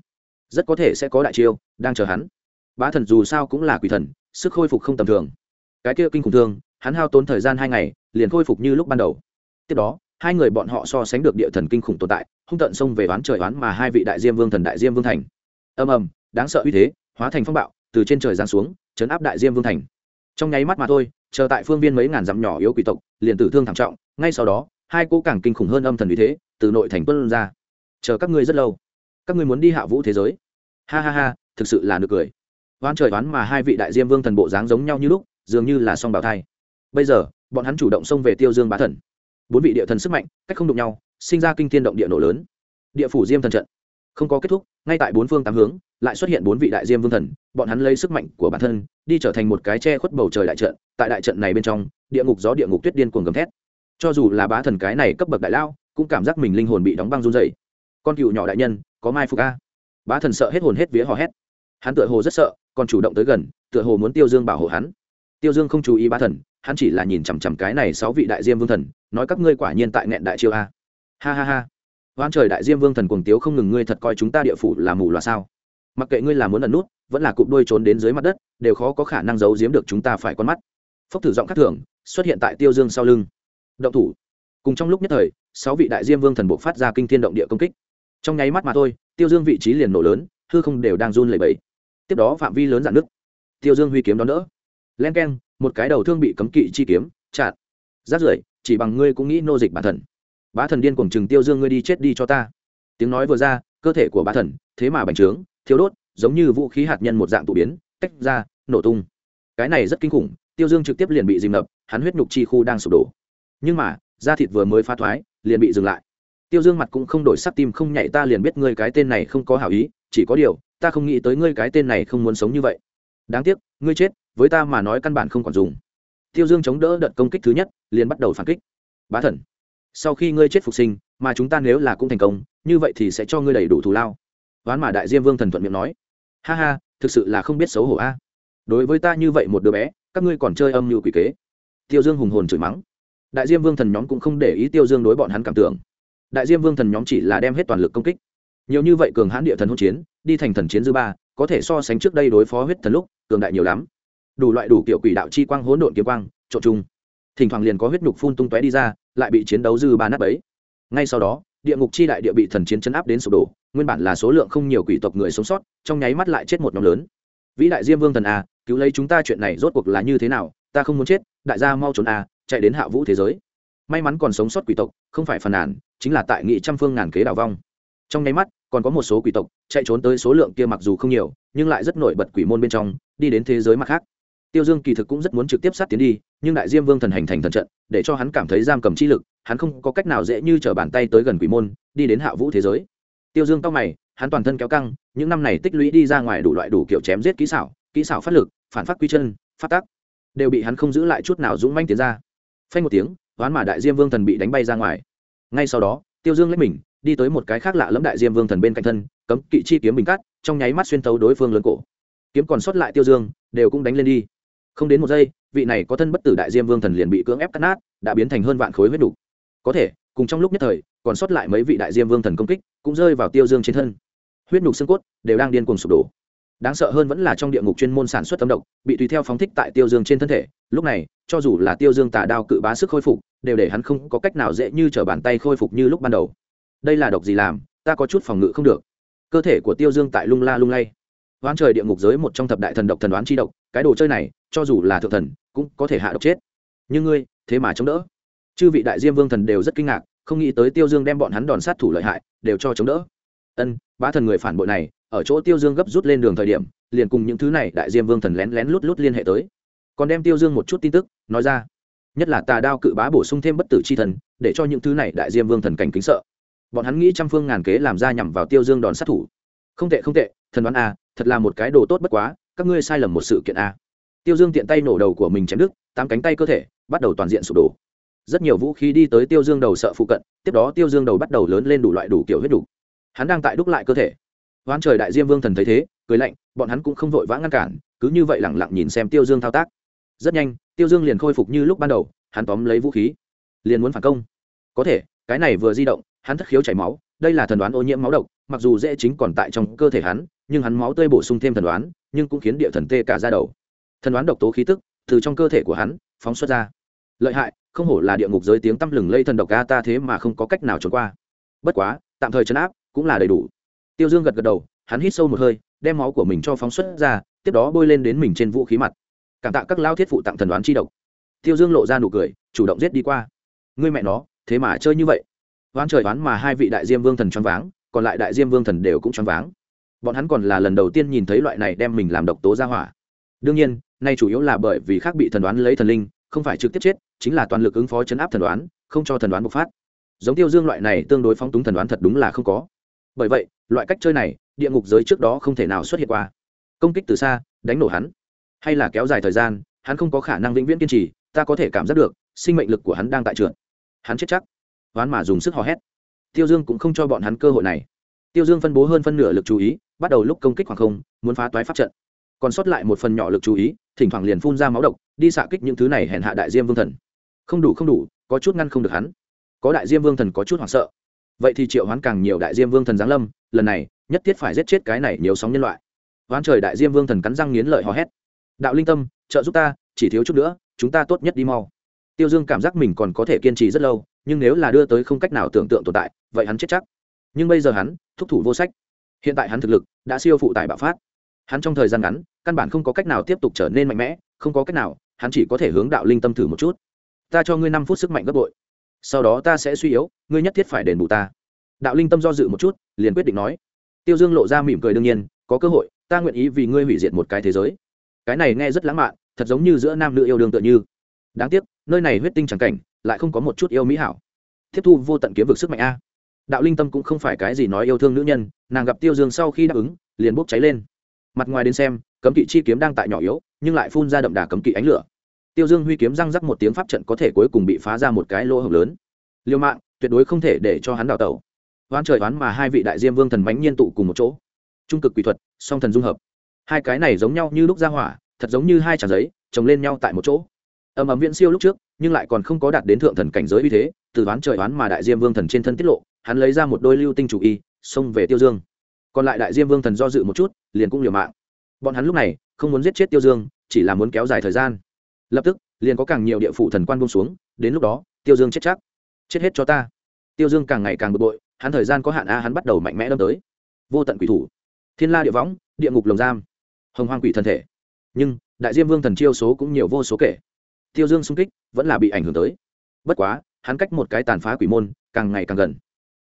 Rất có thể sẽ có đại chiêu, đang chờ hắn. Bá thần dù sao cũng là quỷ thần, sức khôi phục không tầm thường. Cái kia kinh khủng thương, hắn hao tốn thời gian hai ngày, liền khôi phục như lúc ban đầu. Tiếp đó, hai người bọn họ so sánh được địa thần kinh khủng tồn tại, hung tận xông về oán trời oán mà hai vị đại diêm vương thần đại diêm vương thành. Ầm ầm, đáng sợ uy thế, hóa thành phong bạo, từ trên trời giáng xuống, chấn áp đại diêm vương thành. Trong nháy mắt mà thôi, chờ tại phương viên mấy ngàn dặm nhỏ yếu quỷ tộc, liền tử thương thảm trọng, ngay sau đó, hai cô càng kinh khủng hơn âm thần uy thế, từ nội thành tuân ra chờ các ngươi rất lâu. Các ngươi muốn đi hạ vũ thế giới. Ha ha ha, thực sự là nực cười. Oan trời oán mà hai vị đại diêm vương thần bộ dáng giống nhau như lúc, dường như là song bào thai. Bây giờ, bọn hắn chủ động xông về tiêu dương bá thần. Bốn vị địa thần sức mạnh, cách không đụng nhau, sinh ra kinh thiên động địa nổ lớn. Địa phủ diêm thần trận. Không có kết thúc, ngay tại bốn phương tám hướng, lại xuất hiện bốn vị đại diêm vương thần, bọn hắn lấy sức mạnh của bản thân, đi trở thành một cái che khuất bầu trời đại trận, tại đại trận này bên trong, địa ngục gió địa ngục tuyết điên cuồng gầm thét. Cho dù là bá thần cái này cấp bậc đại lao, cũng cảm giác mình linh hồn bị đóng băng run dày con cựu nhỏ đại nhân, có mai phục a? Bá thần sợ hết hồn hết vía hò hét. Hắn tựa hồ rất sợ, còn chủ động tới gần, tựa hồ muốn tiêu dương bảo hộ hắn. Tiêu dương không chú ý bá thần, hắn chỉ là nhìn chằm chằm cái này sáu vị đại diêm vương thần, nói các ngươi quả nhiên tại nghẹn đại chiêu a. Ha ha ha. Hoan trời đại diêm vương thần cuồng tiếu không ngừng, ngươi thật coi chúng ta địa phủ là mù loà sao? Mặc kệ ngươi là muốn ẩn nút, vẫn là cụp đuôi trốn đến dưới mặt đất, đều khó có khả năng giấu giếm được chúng ta phải con mắt. Phốc thử giọng khắc thường, xuất hiện tại tiêu dương sau lưng. Động thủ. Cùng trong lúc nhất thời, sáu vị đại diêm vương thần bộ phát ra kinh thiên động địa công kích trong nháy mắt mà thôi, tiêu dương vị trí liền nổ lớn, hư không đều đang run lẩy bẩy. Tiếp đó phạm vi lớn dạn nứt. Tiêu dương huy kiếm đón đỡ. Len k e n một cái đầu thương bị cấm kỵ chi kiếm, chặn. Rát rưởi, chỉ bằng ngươi cũng nghĩ nô dịch bản thần. Bá thần điên cuồng chừng tiêu dương ngươi đi chết đi cho ta. Tiếng nói vừa ra, cơ thể của bá thần, thế mà bành trướng thiếu đốt, giống như vũ khí hạt nhân một dạng tụ biến, tách ra, nổ tung. Cái này rất kinh khủng, tiêu dương trực tiếp liền bị dìm ngập, hắn huyết nhục chi khu đang sụp đổ. Nhưng mà, da thịt vừa mới pha thoái, liền bị dừng lại tiêu dương mặt cũng không đổi sắc tim, không nhảy ta liền biết ngươi cái tên này không có hảo ý, chỉ có điều, ta không nghĩ tới ngươi cái tên này không muốn sống như vậy. Đáng tiếc, ngươi chết, với ta mà nói căn bản không còn dùng. Tiêu dương chống đỡ đợt công kích thứ nhất, liền bắt đầu phản kích. Bá thần, sau khi ngươi chết phục sinh, mà chúng ta nếu là cũng thành công, như vậy thì sẽ cho ngươi đầy đủ thù lao. Ván mà đại diêm vương thần thuận miệng nói. Ha ha, thực sự là không biết xấu hổ a. Đối với ta như vậy một đứa bé, các ngươi còn chơi âm mưu quỷ kế. Tiêu dương hùng hồn chửi mắng. Đại diêm vương thần nhóm cũng không để ý tiêu dương đối bọn hắn cảm tưởng đại diêm vương thần nhóm chỉ là đem hết toàn lực công kích. Nhiều như vậy cường hãn địa thần hỗn chiến, đi thành thần chiến dư ba, có thể so sánh trước đây đối phó huyết thần lúc, cường đại nhiều lắm. Đủ loại đủ kiểu quỷ đạo chi quang, hỗn độn kiếm quang, trộn chung. Thỉnh thoảng liền có huyết nhục phun tung tóe đi ra, lại bị chiến đấu dư ba nát bấy. Ngay sau đó, địa ngục chi đại địa bị thần chiến chấn áp đến sụp đổ, nguyên bản là số lượng không nhiều quỷ tộc người sống sót, trong nháy mắt lại chết một nhóm lớn. Vĩ đại diêm vương thần a cứu lấy chúng ta chuyện này rốt cuộc là như thế nào, ta không muốn chết, đại gia mau trốn a chạy đến hạ vũ thế giới may mắn còn sống sót quỷ tộc, không phải phàn nàn, chính là tại nghị trăm phương ngàn kế đào vong. Trong nháy mắt, còn có một số quỷ tộc chạy trốn tới số lượng kia mặc dù không nhiều, nhưng lại rất nổi bật quỷ môn bên trong, đi đến thế giới mặt khác. Tiêu dương kỳ thực cũng rất muốn trực tiếp sát tiến đi, nhưng đại diêm vương thần hành thành thần trận, để cho hắn cảm thấy giam cầm chi lực, hắn không có cách nào dễ như t r ở bàn tay tới gần quỷ môn, đi đến hạ vũ thế giới. Tiêu dương cao mày, hắn toàn thân kéo căng, những năm này tích lũy đi ra ngoài đủ loại đủ kiểu chém giết kỹ xảo kỹ xảo phát lực, phản phát quy chân, phát tác, đều bị hắn không giữ lại chút nào dũng manh tiến ra. Phanh một tiếng hoán mà đại diêm vương thần bị đánh bay ra ngoài. Ngay sau đó, tiêu dương lấy mình, đi tới một cái khác lạ lẫm đại diêm vương thần bên cạnh thân, cấm kỵ chi kiếm bình cắt trong nháy mắt xuyên tấu đối phương lớn cổ. Kiếm còn sót lại tiêu dương, đều cũng đánh lên đi. Không đến một giây, vị này có thân bất tử đại diêm vương thần liền bị cưỡng ép cắt nát, đã biến thành hơn vạn khối huyết đủ. có thể, cùng trong lúc nhất thời, còn sót lại mấy vị đại diêm vương thần công kích, cũng rơi vào tiêu dương trên thân. Huyết nhục xương cốt đều đang điên cuồng sụp đổ. Đáng sợ hơn vẫn là trong địa ngục chuyên môn sản xuất tâm độc, bị tùy theo phóng thích tại tiêu dương trên thân thể. Lúc này, cho dù là tiêu dương tà đao cự bá sức khôi phục đều để hắn không có cách nào dễ như t r ở bàn tay khôi phục như lúc ban đầu. Đây là độc gì làm, ta có chút phòng ngự không được. Cơ thể của tiêu dương tại lung la lung lay. Oán trời địa ngục giới một trong thập đại thần độc thần đoán chi độc, cái đồ chơi này, cho dù là thượng thần, cũng có thể hạ độc chết. Nhưng ngươi, thế mà chống đỡ. Chư vị đại diêm vương thần đều rất kinh ngạc, không nghĩ tới tiêu dương đem bọn hắn đòn sát thủ lợi hại, đều cho chống đỡ. Ân, bá thần người phản bội này, ở chỗ tiêu dương gấp rút lên đường thời điểm, liền cùng những thứ này đại diêm vương thần lén lén lút lút liên hệ tới. Còn đem tiêu dương một chút tin tức, nói ra nhất là tà đao cự bá bổ sung thêm bất tử c h i thần, để cho những thứ này đại diêm vương thần cảnh kính sợ. Bọn hắn nghĩ trăm phương ngàn kế làm ra nhằm vào tiêu dương đòn sát thủ. Không tệ không tệ, thần đoán a, thật là một cái đồ tốt bất quá, các ngươi sai lầm một sự kiện a. Tiêu dương tiện tay nổ đầu của mình chém đứt, tám cánh tay cơ thể bắt đầu toàn diện sụp đổ. Rất nhiều vũ khí đi tới tiêu dương đầu sợ phụ cận, tiếp đó tiêu dương đầu bắt đầu lớn lên đủ loại đủ kiểu huyết đủ hắn đang tại đúc lại cơ thể. Hoán trời đại diêm vương thần thấy thế, cười lạnh, bọn hắn cũng không vội vã ngăn cản, cứ như vậy lẳng lặng nhìn xem tiêu dương thao tác. Rất nhanh tiêu dương liền khôi phục như lúc ban đầu, hắn tóm lấy vũ khí. Liền muốn phản công. Có thể, cái này vừa di động, hắn thất khiếu chảy máu, đây là thần đoán ô nhiễm máu độc, mặc dù dễ chính còn tại trong cơ thể hắn, nhưng hắn máu tươi bổ sung thêm thần đoán, nhưng cũng khiến địa thần tê cả ra đầu. Thần đoán độc tố khí tức, từ trong cơ thể của hắn, phóng xuất ra. Lợi hại, không hổ là địa ngục giới tiếng tăm lừng lây thần độc ga ta thế mà không có cách nào trốn qua. Bất quá, tạm thời chấn áp, cũng là đầy đủ. Tiêu dương gật gật đầu, hắn hít sâu một hơi, đem máu của mình cho phóng xuất ra, tiếp đó bôi lên đến mình trên vũ khí mặt cảm tạ các lao thiết phụ tặng thần đoán chi độc. Tiêu dương lộ ra nụ cười, chủ động giết đi qua. Ngươi mẹ nó, thế mà chơi như vậy. Oán trời oán mà hai vị đại diêm vương thần choáng váng, còn lại đại diêm vương thần đều cũng choáng váng. Bọn hắn còn là lần đầu tiên nhìn thấy loại này đem mình làm độc tố ra hỏa. Đương nhiên, nay chủ yếu là bởi vì khác bị thần đoán lấy thần linh, không phải trực tiếp chết, chính là toàn lực ứng phó chấn áp thần đoán, không cho thần đoán bộc phát. Giống tiêu dương loại này tương đối phóng túng thần đoán thật đúng là không có. Bởi vậy, loại cách chơi này, địa ngục giới trước đó không thể nào xuất hiện qua. Công kích từ xa, đánh nổ hắn hay là kéo dài thời gian, hắn không có khả năng vĩnh viễn kiên trì, ta có thể cảm giác được, sinh mệnh lực của hắn đang tại trượt. Hắn chết chắc. Hoán mà dùng sức hò hét. Tiêu dương cũng không cho bọn hắn cơ hội này. Tiêu dương phân bố hơn phân nửa lực chú ý, bắt đầu lúc công kích khoảng không, muốn phá toái pháp trận. Còn sót lại một phần nhỏ lực chú ý, thỉnh thoảng liền phun ra máu độc, đi xạ kích những thứ này hèn hạ đại diêm vương thần. Không đủ không đủ, có chút ngăn không được hắn. Có đại diêm vương thần có chút hoảng sợ. Vậy thì triệu hoán càng nhiều đại diêm vương thần giáng lâm, lần này, nhất thiết phải giết chết cái này nhiều sóng nhân loại. Hoán trời đại diêm vương thần cắn răng nghiến lợi hò hét đạo linh tâm, trợ giúp ta, chỉ thiếu chút nữa, chúng ta tốt nhất đi mau. Tiêu dương cảm giác mình còn có thể kiên trì rất lâu, nhưng nếu là đưa tới không cách nào tưởng tượng tồn tại, vậy hắn chết chắc. Nhưng bây giờ hắn, thúc thủ vô sách. Hiện tại hắn thực lực đã siêu phụ tải bạo phát. Hắn trong thời gian ngắn, căn bản không có cách nào tiếp tục trở nên mạnh mẽ, không có cách nào, hắn chỉ có thể hướng đạo linh tâm thử một chút. Ta cho ngươi năm phút sức mạnh gấp bội. Sau đó ta sẽ suy yếu, ngươi nhất thiết phải đền bù ta. Đạo linh tâm do dự một chút, liền quyết định nói. Tiêu dương lộ ra mỉm cười đương nhiên, có cơ hội, ta nguyện ý vì ngươi hủy diệt một cái thế giới cái này nghe rất lãng mạn, thật giống như giữa nam nữ yêu đương tựa như. Đáng tiếc, nơi này huyết tinh chẳng cảnh, lại không có một chút yêu mỹ hảo. Tiếp thu vô tận kiếm vực sức mạnh a. Đạo linh tâm cũng không phải cái gì nói yêu thương nữ nhân, nàng gặp tiêu dương sau khi đáp ứng, liền bốc cháy lên. Mặt ngoài đến xem, cấm kỵ chi kiếm đang tại nhỏ yếu, nhưng lại phun ra đậm đà cấm kỵ ánh lửa. Tiêu dương huy kiếm răng rắc một tiếng pháp trận có thể cuối cùng bị phá ra một cái lỗ hổng lớn. Liêu mạng, tuyệt đối không thể để cho hắn đào tẩu. Oán trời oán mà hai vị đại diêm vương thần bánh nhiên tụ cùng một chỗ. Trung cực quỷ thuật, song thần dung hợp hai cái này giống nhau như lúc ra hỏa, thật giống như hai tràng giấy, chồng lên nhau tại một chỗ. Ầm ầm viễn siêu lúc trước, nhưng lại còn không có đạt đến thượng thần cảnh giới uy thế, từ đoán trời đoán mà đại diêm vương thần trên thân tiết lộ, hắn lấy ra một đôi lưu tinh chủ y, xông về tiêu dương. Còn lại đại diêm vương thần do dự một chút, liền cũng liều mạng. Bọn hắn lúc này, không muốn giết chết tiêu dương, chỉ là muốn kéo dài thời gian. Lập tức, liền có càng nhiều địa phủ thần quan bông xuống, đến lúc đó, tiêu dương chết chắc. Chết hết cho ta. Tiêu dương càng ngày càng bực bội, hắn thời gian có hạn a, hắn bắt đầu mạnh mẽ đâm tới. Vô tận quỷ thủ. Thiên la địa võng, địa ngục lồng giam hồng hoang quỷ thân thể. Nhưng, đại diêm vương thần chiêu số cũng nhiều vô số kể. Tiêu dương xung kích, vẫn là bị ảnh hưởng tới. Bất quá, hắn cách một cái tàn phá quỷ môn, càng ngày càng gần.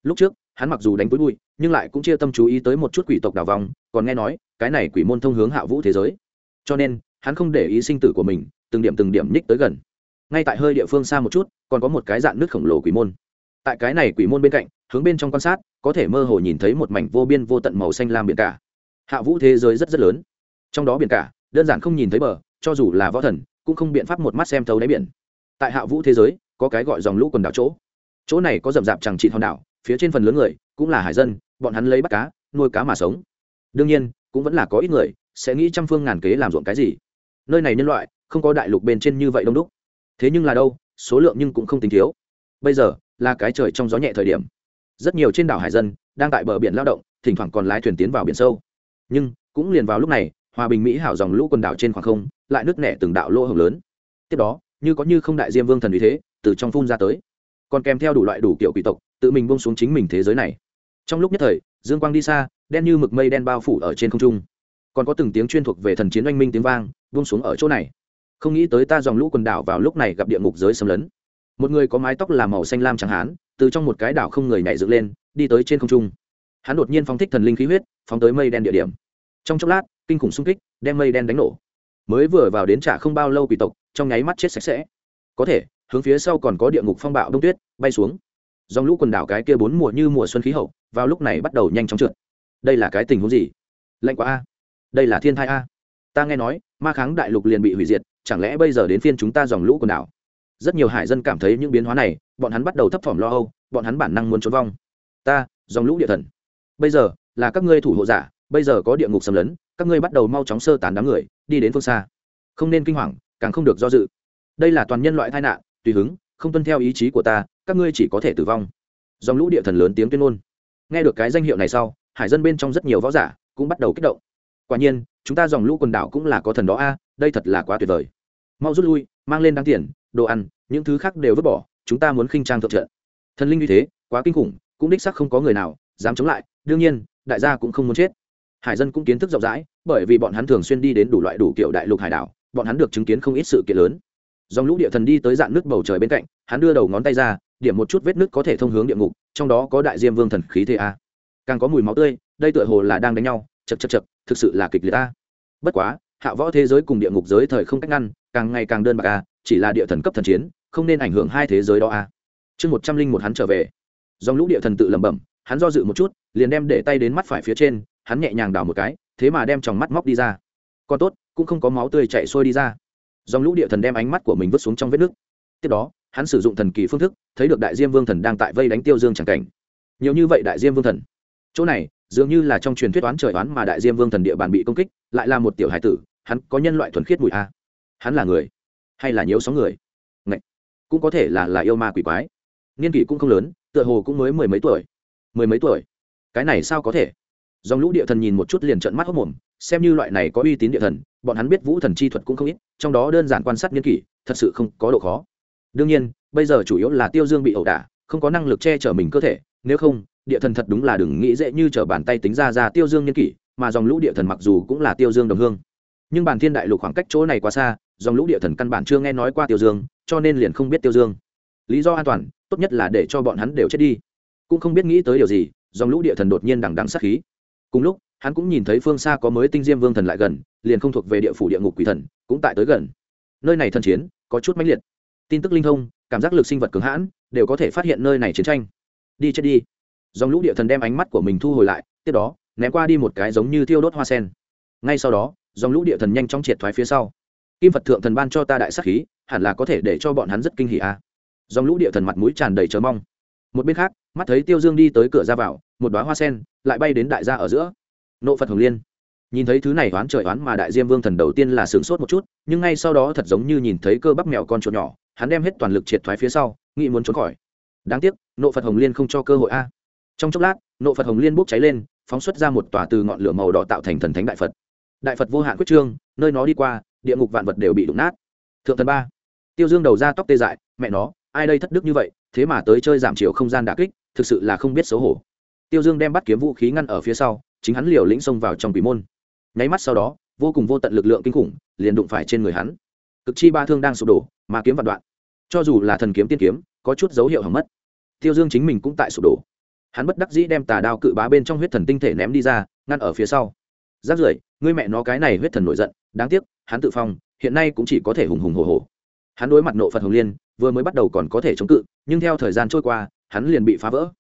Lúc trước, hắn mặc dù đánh vui bụi, nhưng lại cũng chia tâm chú ý tới một chút quỷ tộc đào vòng, còn nghe nói, cái này quỷ môn thông hướng hạ vũ thế giới. Cho nên, hắn không để ý sinh tử của mình, từng điểm từng điểm nhích tới gần. Ngay tại hơi địa phương xa một chút, còn có một cái dạng nước khổng lồ quỷ môn. Tại cái này quỷ môn bên cạnh, hướng bên trong quan sát, có thể mơ hồ nhìn thấy một mảnh vô biên vô tận màu xanh lam biển cả. Hạ vũ thế giới rất rất lớn trong đó biển cả, đơn giản không nhìn thấy bờ, cho dù là võ thần, cũng không biện pháp một mắt xem thấu đáy biển. Tại hạ vũ thế giới, có cái gọi dòng lũ quần đảo chỗ. Chỗ này có rậm rạp chẳng trị hòn đảo, phía trên phần lớn người cũng là hải dân, bọn hắn lấy bắt cá, nuôi cá mà sống. Đương nhiên, cũng vẫn là có ít người sẽ nghĩ trăm phương ngàn kế làm ruộng cái gì. Nơi này nhân loại không có đại lục bên trên như vậy đông đúc. Thế nhưng là đâu, số lượng nhưng cũng không tính thiếu. Bây giờ là cái trời trong gió nhẹ thời điểm. Rất nhiều trên đảo hải dân đang tại bờ biển lao động, thỉnh thoảng còn lái thuyền tiến vào biển sâu. Nhưng, cũng liền vào lúc này hòa bình mỹ hảo dòng lũ quần đảo trên khoảng không, lại nứt nẻ từng đạo lỗ hồng lớn. Tiếp đó, như có như không đại diêm vương thần vì thế, từ trong phun ra tới. Còn kèm theo đủ loại đủ kiểu quỷ tộc, tự mình bông xuống chính mình thế giới này. Trong lúc nhất thời, dương quang đi xa, đen như mực mây đen bao phủ ở trên không trung. Còn có từng tiếng chuyên thuộc về thần chiến oanh minh tiếng vang bông xuống ở chỗ này. Không nghĩ tới ta dòng lũ quần đảo vào lúc này gặp địa ngục giới xâm lấn. Một người có mái tóc làm màu xanh lam chẳng hán, từ trong một cái đảo không người nhảy dựng lên, đi tới trên không trung. Hắn đột nhiên phóng thích thần linh khí huyết, phóng tới mây đen địa điểm. Trong chốc lát kinh khủng xung kích, đem mây đen đánh nổ. Mới vừa vào đến trả không bao lâu quỷ tộc, trong nháy mắt chết sạch sẽ. Có thể, hướng phía sau còn có địa ngục phong bạo đông tuyết, bay xuống. Dòng lũ quần đảo cái kia bốn mùa như mùa xuân khí hậu, vào lúc này bắt đầu nhanh chóng trượt. Đây là cái tình huống gì? Lạnh quá a. Đây là thiên thai a. Ta nghe nói, ma kháng đại lục liền bị hủy diệt, chẳng lẽ bây giờ đến phiên chúng ta dòng lũ quần đảo? Rất nhiều hải dân cảm thấy những biến hóa này, bọn hắn bắt đầu thấp thỏm lo âu, bọn hắn bản năng muốn trốn vong. Ta, dòng lũ địa thần. Bây giờ, là các ngươi thủ hộ giả, bây giờ có địa ngục xâm lấn các ngươi bắt đầu mau chóng sơ tán đám người, đi đến phương xa. Không nên kinh hoàng, càng không được do dự. Đây là toàn nhân loại tai nạn, tùy hứng, không tuân theo ý chí của ta, các ngươi chỉ có thể tử vong. Dòng lũ địa thần lớn tiếng tuyên ngôn. Nghe được cái danh hiệu này sau, hải dân bên trong rất nhiều võ giả cũng bắt đầu kích động. Quả nhiên, chúng ta dòng lũ quần đảo cũng là có thần đó a, đây thật là quá tuyệt vời. Mau rút lui, mang lên đáng tiền, đồ ăn, những thứ khác đều vứt bỏ, chúng ta muốn khinh trang thượng trận. Thần linh như thế, quá kinh khủng, cũng đích sắc không có người nào dám chống lại, đương nhiên, đại gia cũng không muốn chết hải dân cũng kiến thức rộng rãi, bởi vì bọn hắn thường xuyên đi đến đủ loại đủ kiểu đại lục hải đảo, bọn hắn được chứng kiến không ít sự kiện lớn. Dòng lũ địa thần đi tới dạng nước bầu trời bên cạnh, hắn đưa đầu ngón tay ra, điểm một chút vết nước có thể thông hướng địa ngục, trong đó có đại diêm vương thần khí thế a. Càng có mùi máu tươi, đây tựa hồ là đang đánh nhau chật chật chật thực sự là kịch liệt ta bất quá, hạ võ thế giới cùng địa ngục giới thời không cách ngăn, càng ngày càng đơn bạc a, chỉ là địa thần cấp thần chiến, không nên ảnh hưởng hai thế giới đó a. Chương một trăm linh một hắn trở về. Dòng lũ địa thần tự lẩm bẩm, hắn do dự một chút, liền đem để tay đến mắt phải phía trên hắn nhẹ nhàng đào một cái, thế mà đem tròng mắt móc đi ra. Còn tốt, cũng không có máu tươi chạy sôi đi ra. Dòng lũ địa thần đem ánh mắt của mình vứt xuống trong vết nước. Tiếp đó, hắn sử dụng thần kỳ phương thức, thấy được đại diêm vương thần đang tại vây đánh tiêu dương c cảnh. Nhiều như vậy đại diêm vương thần. Chỗ này, dường như là trong truyền thuyết toán trời toán mà đại diêm vương thần địa bàn bị công kích, lại là một tiểu hải tử, hắn có nhân loại thuần khiết mùi a. Hắn là người, hay là nhiều sóng người? Ngậy. cũng có thể là là yêu ma quỷ quái. Niên kỷ cũng không lớn, tựa hồ cũng mới mười mấy tuổi. Mười mấy tuổi? Cái này sao có thể? Dòng lũ địa thần nhìn một chút liền trận mắt hốc mồm, xem như loại này có uy tín địa thần, bọn hắn biết vũ thần chi thuật cũng không ít, trong đó đơn giản quan sát nghiên kỷ, thật sự không có độ khó. Đương nhiên, bây giờ chủ yếu là tiêu dương bị ẩu đả, không có năng lực che chở mình cơ thể, nếu không, địa thần thật đúng là đừng nghĩ dễ như chở bàn tay tính ra ra tiêu dương nghiên kỷ, mà dòng lũ địa thần mặc dù cũng là tiêu dương đồng hương. Nhưng bản thiên đại lục khoảng cách chỗ này quá xa, dòng lũ địa thần căn bản chưa nghe nói qua tiêu dương, cho nên liền không biết tiêu dương. Lý do an toàn, tốt nhất là để cho bọn hắn đều chết đi. Cũng không biết nghĩ tới điều gì, dòng lũ địa thần đột nhiên đằng đằng sát khí cùng lúc, hắn cũng nhìn thấy phương xa có mới tinh diêm vương thần lại gần, liền không thuộc về địa phủ địa ngục quỷ thần, cũng tại tới gần. Nơi này thần chiến, có chút mãnh liệt. Tin tức linh thông, cảm giác lực sinh vật cường hãn, đều có thể phát hiện nơi này chiến tranh. Đi chết đi. Dòng lũ địa thần đem ánh mắt của mình thu hồi lại, tiếp đó, ném qua đi một cái giống như thiêu đốt hoa sen. Ngay sau đó, dòng lũ địa thần nhanh chóng triệt thoái phía sau. Kim phật thượng thần ban cho ta đại sắc khí, hẳn là có thể để cho bọn hắn rất kinh hỉ a. À. dòng lũ địa thần mặt mũi tràn đầy chờ mong. Một bên khác, mắt thấy tiêu dương đi tới cửa ra vào một đoá hoa sen lại bay đến đại gia ở giữa. Nộ phật hồng liên. Nhìn thấy thứ này oán trời oán mà đại diêm vương thần đầu tiên là sửng sốt một chút, nhưng ngay sau đó thật giống như nhìn thấy cơ bắp mèo con chuột nhỏ, hắn đem hết toàn lực triệt thoái phía sau, nghĩ muốn trốn khỏi. Đáng tiếc, nộ phật hồng liên không cho cơ hội a. Trong chốc lát, nộ phật hồng liên bốc cháy lên, phóng xuất ra một tòa từ ngọn lửa màu đỏ tạo thành thần thánh đại phật. Đại phật vô hạn quyết trương, nơi nó đi qua, địa ngục vạn vật đều bị đụng nát. Thượng thần ba. Tiêu dương đầu ra tóc tê dại, mẹ nó, ai đây thất đức như vậy, thế mà tới chơi giảm chiều không gian đà kích, thực sự là không biết xấu hổ tiêu dương đem bắt kiếm vũ khí ngăn ở phía sau, chính hắn liều lĩnh xông vào trong quỷ môn. Nháy mắt sau đó, vô cùng vô tận lực lượng kinh khủng liền đụng phải trên người hắn. Cực chi ba thương đang sụp đổ mà kiếm vạn đoạn. Cho dù là thần kiếm tiên kiếm, có chút dấu hiệu hỏng mất. Tiêu dương chính mình cũng tại sụp đổ. Hắn bất đắc dĩ đem tà đao cự bá bên trong huyết thần tinh thể ném đi ra, ngăn ở phía sau. Giáp rưỡi ngươi mẹ nó cái này huyết thần nổi giận, đáng tiếc, hắn tự phong, hiện nay cũng chỉ có thể hùng hùng hồ hồ hắn đối mặt nộ phật hồng liên, vừa mới bắt đầu còn có thể chống cự, nhưng theo thời gian trôi qua, hắn liền bị phá vỡ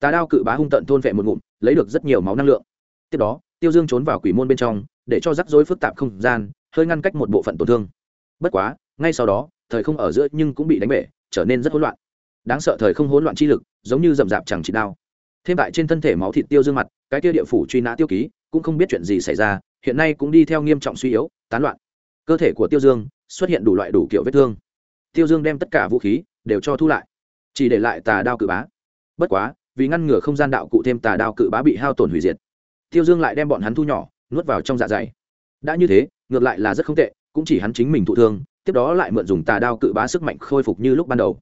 tà đao cự bá hung tận thôn vệ một ngụm, lấy được rất nhiều máu năng lượng. Tiếp đó, tiêu dương trốn vào quỷ môn bên trong, để cho rắc rối phức tạp không gian, hơi ngăn cách một bộ phận tổn thương. Bất quá, ngay sau đó, thời không ở giữa nhưng cũng bị đánh bể, trở nên rất hỗn loạn. Đáng sợ thời không hỗn loạn chi lực, giống như rậm rạp chẳng chỉ đao. Thêm tại trên thân thể máu thịt tiêu dương mặt, cái tiêu địa phủ truy nã tiêu ký, cũng không biết chuyện gì xảy ra, hiện nay cũng đi theo nghiêm trọng suy yếu, tán loạn. Cơ thể của tiêu dương xuất hiện đủ loại đủ kiểu vết thương. Tiêu dương đem tất cả vũ khí đều cho thu lại, chỉ để lại tà đao cự bá. Bất quá vì ngăn ngừa không gian đạo cụ thêm tà đao cự bá bị hao tổn hủy diệt. Tiêu dương lại đem bọn hắn thu nhỏ, nuốt vào trong dạ dày. Đã như thế, ngược lại là rất không tệ, cũng chỉ hắn chính mình thụ thương, tiếp đó lại mượn dùng tà đao cự bá sức mạnh khôi phục như lúc ban đầu.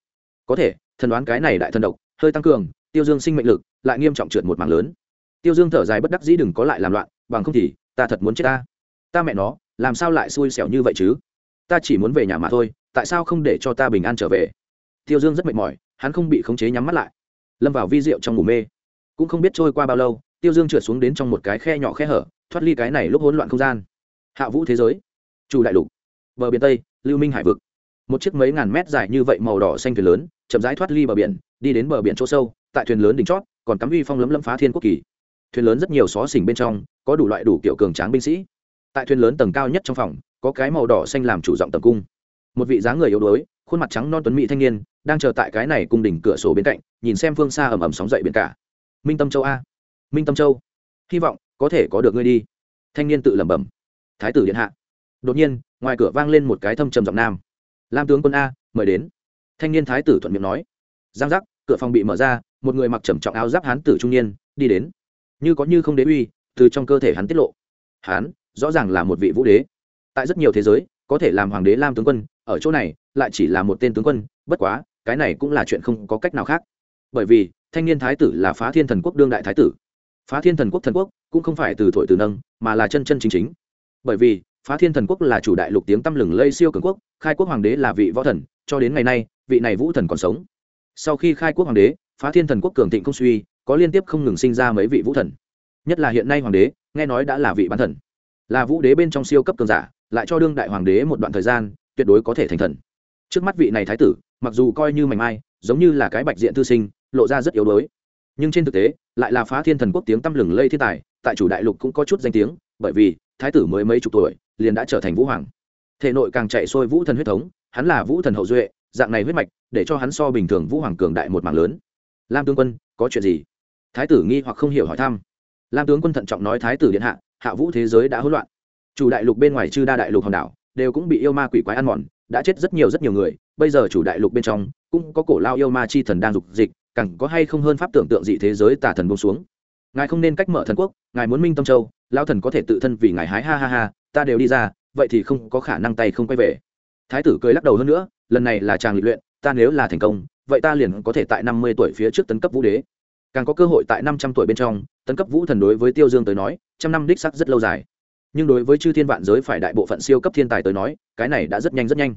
Có thể, thần đoán cái này đại thần độc, hơi tăng cường, tiêu dương sinh mệnh lực lại nghiêm trọng trượt một mảng lớn. Tiêu dương thở dài bất đắc dĩ đừng có lại làm loạn, bằng không thì, ta thật muốn chết ta. Ta mẹ nó, làm sao lại xui xẻo như vậy chứ? Ta chỉ muốn về nhà mà thôi, tại sao không để cho ta bình an trở về? Tiêu dương rất mệt mỏi, hắn không bị khống chế nhắm mắt lại lâm vào vi rượu trong ngủ mê. Cũng không biết trôi qua bao lâu, tiêu dương trượt xuống đến trong một cái khe nhỏ khe hở, thoát ly cái này lúc hỗn loạn không gian. Hạ vũ thế giới, chủ đại lục, bờ biển tây, lưu minh hải vực. Một chiếc mấy ngàn mét dài như vậy màu đỏ xanh thuyền lớn, chậm rãi thoát ly bờ biển, đi đến bờ biển chỗ sâu, tại thuyền lớn đỉnh chót, còn cắm uy phong lấm lấm phá thiên quốc kỳ. Thuyền lớn rất nhiều xó xỉnh bên trong, có đủ loại đủ kiểu cường tráng binh sĩ. Tại thuyền lớn tầng cao nhất trong phòng, có cái màu đỏ xanh làm chủ giọng tầm cung. Một vị dáng người yếu đuối khuôn mặt trắng non tuấn mỹ thanh niên, đang chờ tại cái này cung đỉnh cửa sổ bên cạnh, nhìn xem phương xa ầm ầm sóng dậy biển cả. Minh tâm châu a. Minh tâm châu. Hy vọng có thể có được ngươi đi. Thanh niên tự lẩm bẩm. Thái tử điện hạ. Đột nhiên, ngoài cửa vang lên một cái thâm trầm giọng nam. Lam tướng quân a, mời đến. Thanh niên thái tử thuận miệng nói. Giang giác, cửa phòng bị mở ra, một người mặc trầm trọng áo giáp hán tử trung niên, đi đến. Như có như không đế uy, từ trong cơ thể hắn tiết lộ. Hán, rõ ràng là một vị vũ đế. Tại rất nhiều thế giới, có thể làm hoàng đế lam tướng quân ở chỗ này lại chỉ là một tên tướng quân, bất quá, cái này cũng là chuyện không có cách nào khác. Bởi vì, thanh niên thái tử là phá thiên thần quốc đương đại thái tử. Phá thiên thần quốc thần quốc cũng không phải từ thổi từ nâng, mà là chân chân chính chính. Bởi vì, phá thiên thần quốc là chủ đại lục tiếng tăm lừng lây siêu cường quốc, khai quốc hoàng đế là vị võ thần, cho đến ngày nay, vị này vũ thần còn sống. Sau khi khai quốc hoàng đế, phá thiên thần quốc cường thịnh không suy, có liên tiếp không ngừng sinh ra mấy vị vũ thần. Nhất là hiện nay hoàng đế, nghe nói đã là vị bán thần. Là vũ đế bên trong siêu cấp cường giả, lại cho đương đại hoàng đế một đoạn thời gian tuyệt đối có thể thành thần. Trước mắt vị này thái tử, mặc dù coi như mảnh mai, giống như là cái bạch diện thư sinh, lộ ra rất yếu đuối. Nhưng trên thực tế, lại là phá thiên thần quốc tiếng tăm lừng lây thiên tài, tại chủ đại lục cũng có chút danh tiếng, bởi vì, thái tử mới mấy chục tuổi, liền đã trở thành vũ hoàng. Thể nội càng chạy sôi vũ thần huyết thống, hắn là vũ thần hậu duệ, dạng này huyết mạch, để cho hắn so bình thường vũ hoàng cường đại một mảng lớn. Lam tướng quân, có chuyện gì? Thái tử nghi hoặc không hiểu hỏi thăm. Lam tướng quân thận trọng nói thái tử điện hạ hạ vũ thế giới đã hỗn loạn. Chủ đại lục bên ngoài chư đa đại lục hòn đảo đều cũng bị yêu ma quỷ quái ăn mòn, đã chết rất nhiều rất nhiều người, bây giờ chủ đại lục bên trong, cũng có cổ lao yêu ma chi thần đang dục dịch, càng có hay không hơn pháp tưởng tượng dị thế giới tà thần bông xuống. Ngài không nên cách mở thần quốc, ngài muốn minh tâm châu, lao thần có thể tự thân vì ngài hái, ha ha ha, ta đều đi ra, vậy thì không có khả năng tay không quay về. Thái tử cười lắc đầu hơn nữa, lần này là chàng lịch luyện, ta nếu là thành công, vậy ta liền có thể tại năm mươi tuổi phía trước tấn cấp vũ đế. Càng có cơ hội tại năm trăm tuổi bên trong, tấn cấp vũ thần đối với tiêu dương tới nói, trăm năm đích sắc rất lâu dài nhưng đối với chư thiên vạn giới phải đại bộ phận siêu cấp thiên tài tới nói, cái này đã rất nhanh rất nhanh.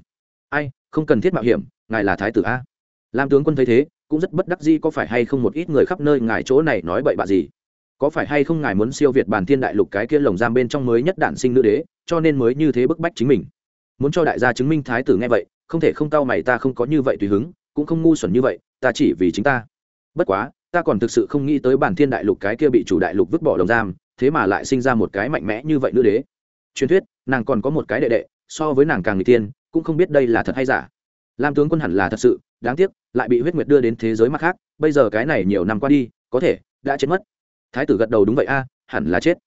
Ai, không cần thiết mạo hiểm, ngài là thái tử a. Lam tướng quân thấy thế, cũng rất bất đắc dĩ, có phải hay không một ít người khắp nơi ngài chỗ này nói bậy bạ gì? Có phải hay không ngài muốn siêu việt bản thiên đại lục cái kia lồng giam bên trong mới nhất đản sinh nữ đế, cho nên mới như thế bức bách chính mình? Muốn cho đại gia chứng minh thái tử nghe vậy, không thể không cao mày ta không có như vậy tùy hứng, cũng không ngu xuẩn như vậy, ta chỉ vì chính ta. Bất quá, ta còn thực sự không nghĩ tới bản thiên đại lục cái kia bị chủ đại lục vứt bỏ lồng giam thế mà lại sinh ra một cái mạnh mẽ như vậy nữ đế. Truyền thuyết, nàng còn có một cái đệ đệ, so với nàng càng người tiên cũng không biết đây là thật hay giả. Lam tướng quân hẳn là thật sự, đáng tiếc, lại bị huyết nguyệt đưa đến thế giới mặt khác, bây giờ cái này nhiều năm qua đi, có thể, đã chết mất. Thái tử gật đầu đúng vậy a, hẳn là chết.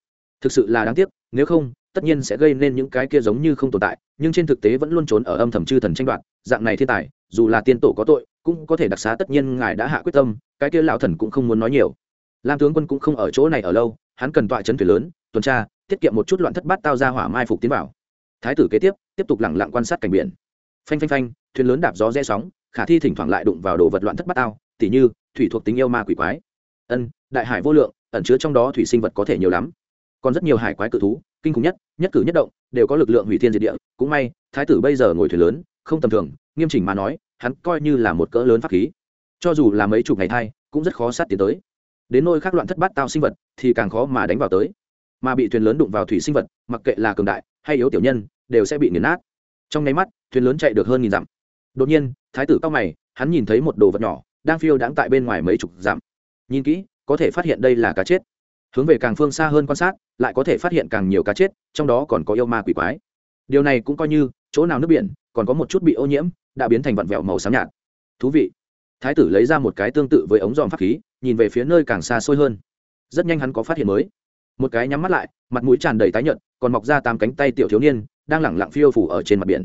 Thực sự là đáng tiếc, nếu không, tất nhiên sẽ gây nên những cái kia giống như không tồn tại, nhưng trên thực tế vẫn luôn trốn ở âm thầm chư thần tranh đoạt, dạng này thiên tài, dù là tiên tổ có tội, cũng có thể đặc xá tất nhiên ngài đã hạ quyết tâm, cái kia lão thần cũng không muốn nói nhiều. Lam tướng quân cũng không ở chỗ này ở lâu hắn cần tọa chấn thuyền lớn, tuần tra, tiết kiệm một chút loạn thất bát tao ra hỏa mai phục tiến vào. Thái tử kế tiếp tiếp tục lẳng lặng quan sát cảnh biển. Phanh phanh phanh, thuyền lớn đạp gió rẽ sóng, khả thi thỉnh thoảng lại đụng vào đồ vật loạn thất bát tao, tỉ như, thủy thuộc tính yêu ma quỷ quái. Ân, đại hải vô lượng, ẩn chứa trong đó thủy sinh vật có thể nhiều lắm. Còn rất nhiều hải quái cự thú, kinh khủng nhất nhất cử nhất động, đều có lực lượng hủy thiên diệt địa. Cũng may, thái tử bây giờ ngồi thuyền lớn, không tầm thường, nghiêm chỉnh mà nói, hắn coi như là một cỡ lớn pháp khí. Cho dù là mấy chục ngày thai, cũng rất khó sát tiến tới đến nôi khác loạn thất bát tao sinh vật thì càng khó mà đánh vào tới. Mà bị thuyền lớn đụng vào thủy sinh vật, mặc kệ là cường đại hay yếu tiểu nhân, đều sẽ bị nghiền nát. Trong nháy mắt, thuyền lớn chạy được hơn nghìn dặm. Đột nhiên, thái tử cao mày, hắn nhìn thấy một đồ vật nhỏ, đang phiêu đãng tại bên ngoài mấy chục dặm. Nhìn kỹ, có thể phát hiện đây là cá chết. Hướng về càng phương xa hơn quan sát, lại có thể phát hiện càng nhiều cá chết, trong đó còn có yêu ma quỷ quái. Điều này cũng coi như, chỗ nào nước biển, còn có một chút bị ô nhiễm, đã biến thành vặn vẹo màu xám nhạt. Thú vị thái tử lấy ra một cái tương tự với ống dòm pháp khí, nhìn về phía nơi càng xa xôi hơn. Rất nhanh hắn có phát hiện mới. Một cái nhắm mắt lại, mặt mũi tràn đầy tái nhợt, còn mọc ra tám cánh tay tiểu thiếu niên, đang lẳng lặng phiêu phủ ở trên mặt biển.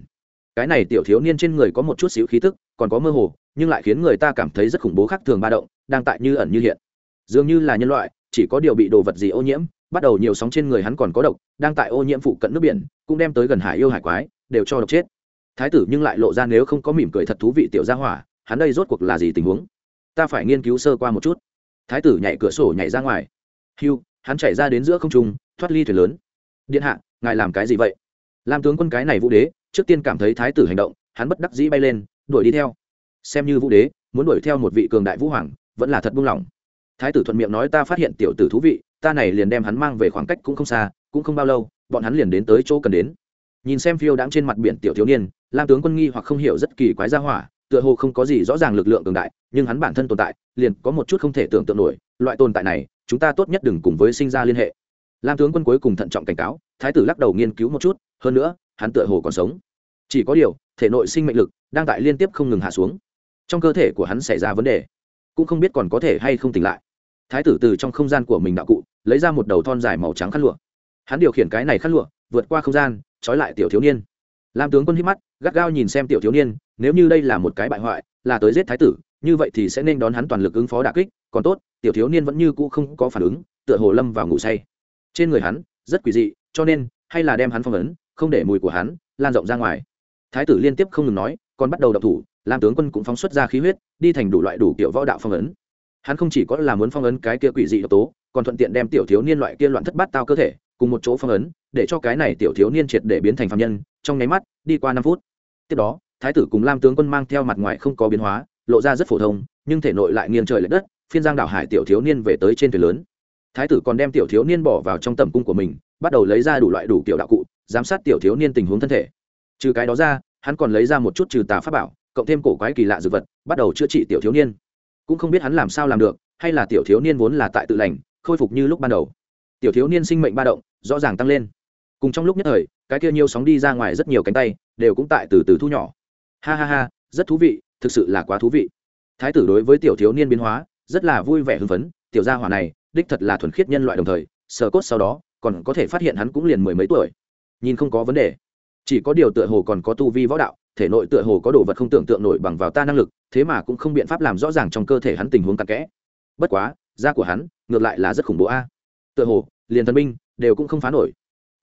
Cái này tiểu thiếu niên trên người có một chút xíu khí tức, còn có mơ hồ, nhưng lại khiến người ta cảm thấy rất khủng bố khác thường ba động, đang tại như ẩn như hiện. Dường như là nhân loại, chỉ có điều bị đồ vật gì ô nhiễm, bắt đầu nhiều sóng trên người hắn còn có độc, đang tại ô nhiễm phụ cận nước biển, cũng đem tới gần hải yêu hải quái, đều cho độc chết. Thái tử nhưng lại lộ ra nếu không có mỉm cười thật thú vị tiểu gia hỏa hắn đây rốt cuộc là gì tình huống? Ta phải nghiên cứu sơ qua một chút. Thái tử nhảy cửa sổ nhảy ra ngoài. Hiu hắn chạy ra đến giữa không trung, thoát ly thuyền lớn. Điện hạ, ngài làm cái gì vậy? Làm tướng quân cái này vũ đế, trước tiên cảm thấy thái tử hành động, hắn bất đắc dĩ bay lên, đuổi đi theo. Xem như vũ đế, muốn đuổi theo một vị cường đại vũ hoàng, vẫn là thật buông lỏng. Thái tử thuận miệng nói ta phát hiện tiểu tử thú vị, ta này liền đem hắn mang về khoảng cách cũng không xa, cũng không bao lâu, bọn hắn liền đến tới chỗ cần đến. Nhìn xem phiêu đáng trên mặt biển tiểu thiếu niên, lam tướng quân nghi hoặc không hiểu rất kỳ quái ra hỏa tựa hồ không có gì rõ ràng lực lượng cường đại, nhưng hắn bản thân tồn tại, liền có một chút không thể tưởng tượng nổi, loại tồn tại này, chúng ta tốt nhất đừng cùng với sinh ra liên hệ. Lam tướng quân cuối cùng thận trọng cảnh cáo, thái tử lắc đầu nghiên cứu một chút, hơn nữa, hắn tựa hồ còn sống. Chỉ có điều, thể nội sinh mệnh lực đang tại liên tiếp không ngừng hạ xuống. Trong cơ thể của hắn xảy ra vấn đề, cũng không biết còn có thể hay không tỉnh lại. Thái tử từ trong không gian của mình đạo cụ, lấy ra một đầu thon dài màu trắng khăn lụa. Hắn điều khiển cái này khăn lụa, vượt qua không gian, trói lại tiểu thiếu niên lam tướng quân hít mắt, gắt gao nhìn xem tiểu thiếu niên, nếu như đây là một cái bại hoại, là tới giết thái tử, như vậy thì sẽ nên đón hắn toàn lực ứng phó đà kích, còn tốt, tiểu thiếu niên vẫn như cũ không có phản ứng, tựa hồ lâm vào ngủ say. Trên người hắn, rất quỷ dị, cho nên, hay là đem hắn phong ấn, không để mùi của hắn, lan rộng ra ngoài. Thái tử liên tiếp không ngừng nói, còn bắt đầu đập thủ, lam tướng quân cũng phóng xuất ra khí huyết, đi thành đủ loại đủ kiểu võ đạo phong ấn. Hắn không chỉ có là muốn phong ấn cái kia quỷ dị độc tố, còn thuận tiện đem tiểu thiếu niên loại kia loạn thất bát tao cơ thể, cùng một chỗ phong ấn, để cho cái này tiểu thiếu niên triệt để biến thành phạm nhân trong nháy mắt, đi qua năm phút. Tiếp đó, thái tử cùng lam tướng quân mang theo mặt ngoài không có biến hóa, lộ ra rất phổ thông, nhưng thể nội lại nghiêng trời l ệ đất, phiên giang đảo hải tiểu thiếu niên về tới trên thuyền lớn. Thái tử còn đem tiểu thiếu niên bỏ vào trong tầm cung của mình, bắt đầu lấy ra đủ loại đủ kiểu đạo cụ, giám sát tiểu thiếu niên tình huống thân thể. Trừ cái đó ra, hắn còn lấy ra một chút trừ tà pháp bảo, cộng thêm cổ quái kỳ lạ dược vật, bắt đầu chữa trị tiểu thiếu niên. Cũng không biết hắn làm sao làm được, hay là tiểu thiếu niên vốn là tại tự lành, khôi phục như lúc ban đầu. Tiểu thiếu niên sinh mệnh ba động, rõ ràng tăng lên cùng trong lúc nhất thời, cái kia nhiều sóng đi ra ngoài rất nhiều cánh tay, đều cũng tại từ từ thu nhỏ. Ha ha ha, rất thú vị, thực sự là quá thú vị. Thái tử đối với tiểu thiếu niên biến hóa, rất là vui vẻ hưng phấn, tiểu gia hỏa này, đích thật là thuần khiết nhân loại đồng thời, sờ cốt sau đó, còn có thể phát hiện hắn cũng liền mười mấy tuổi. Nhìn không có vấn đề. Chỉ có điều tựa hồ còn có tu vi võ đạo, thể nội tựa hồ có đồ vật không tưởng tượng nổi bằng vào ta năng lực, thế mà cũng không biện pháp làm rõ ràng trong cơ thể hắn tình huống cặn kẽ. Bất quá, da của hắn, ngược lại là rất khủng bố a. Tựa hồ, liền thần binh, đều cũng không phá nổi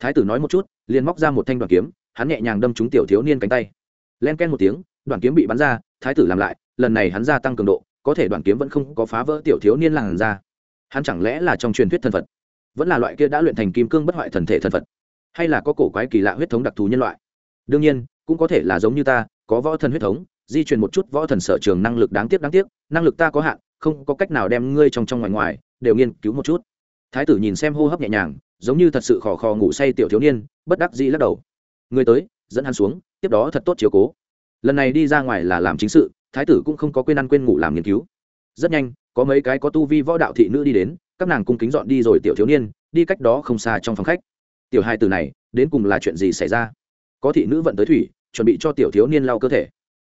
thái tử nói một chút, liền móc ra một thanh đoàn kiếm, hắn nhẹ nhàng đâm trúng tiểu thiếu niên cánh tay. Len ken một tiếng đoàn kiếm bị bắn ra, thái tử làm lại, lần này hắn gia tăng cường độ, có thể đoàn kiếm vẫn không có phá vỡ tiểu thiếu niên làn ra hắn chẳng lẽ là trong truyền thuyết thần phật? Vẫn là loại kia đã luyện thành kim cương bất hoại thần thể thần phật? Hay là có cổ quái kỳ lạ huyết thống đặc thù nhân loại? Đương nhiên, cũng có thể là giống như ta, có võ thần huyết thống, di truyền một chút võ thần sở trường năng lực đáng tiếc đáng tiếc, năng lực ta có hạn, không có cách nào đem ngươi trong trong ngoài ngoài, đều nghiên cứu một chút. Thái tử nhìn xem hô hấp nhẹ nhàng giống như thật sự khò khò ngủ say tiểu thiếu niên, bất đắc dĩ lắc đầu. Người tới, dẫn hắn xuống, tiếp đó thật tốt chiếu cố. Lần này đi ra ngoài là làm chính sự, thái tử cũng không có quên ăn quên ngủ làm nghiên cứu. Rất nhanh, có mấy cái có tu vi võ đạo thị nữ đi đến, các nàng cung kính dọn đi rồi tiểu thiếu niên, đi cách đó không xa trong phòng khách. Tiểu hai từ này, đến cùng là chuyện gì xảy ra? Có thị nữ vận tới thủy, chuẩn bị cho tiểu thiếu niên lau cơ thể.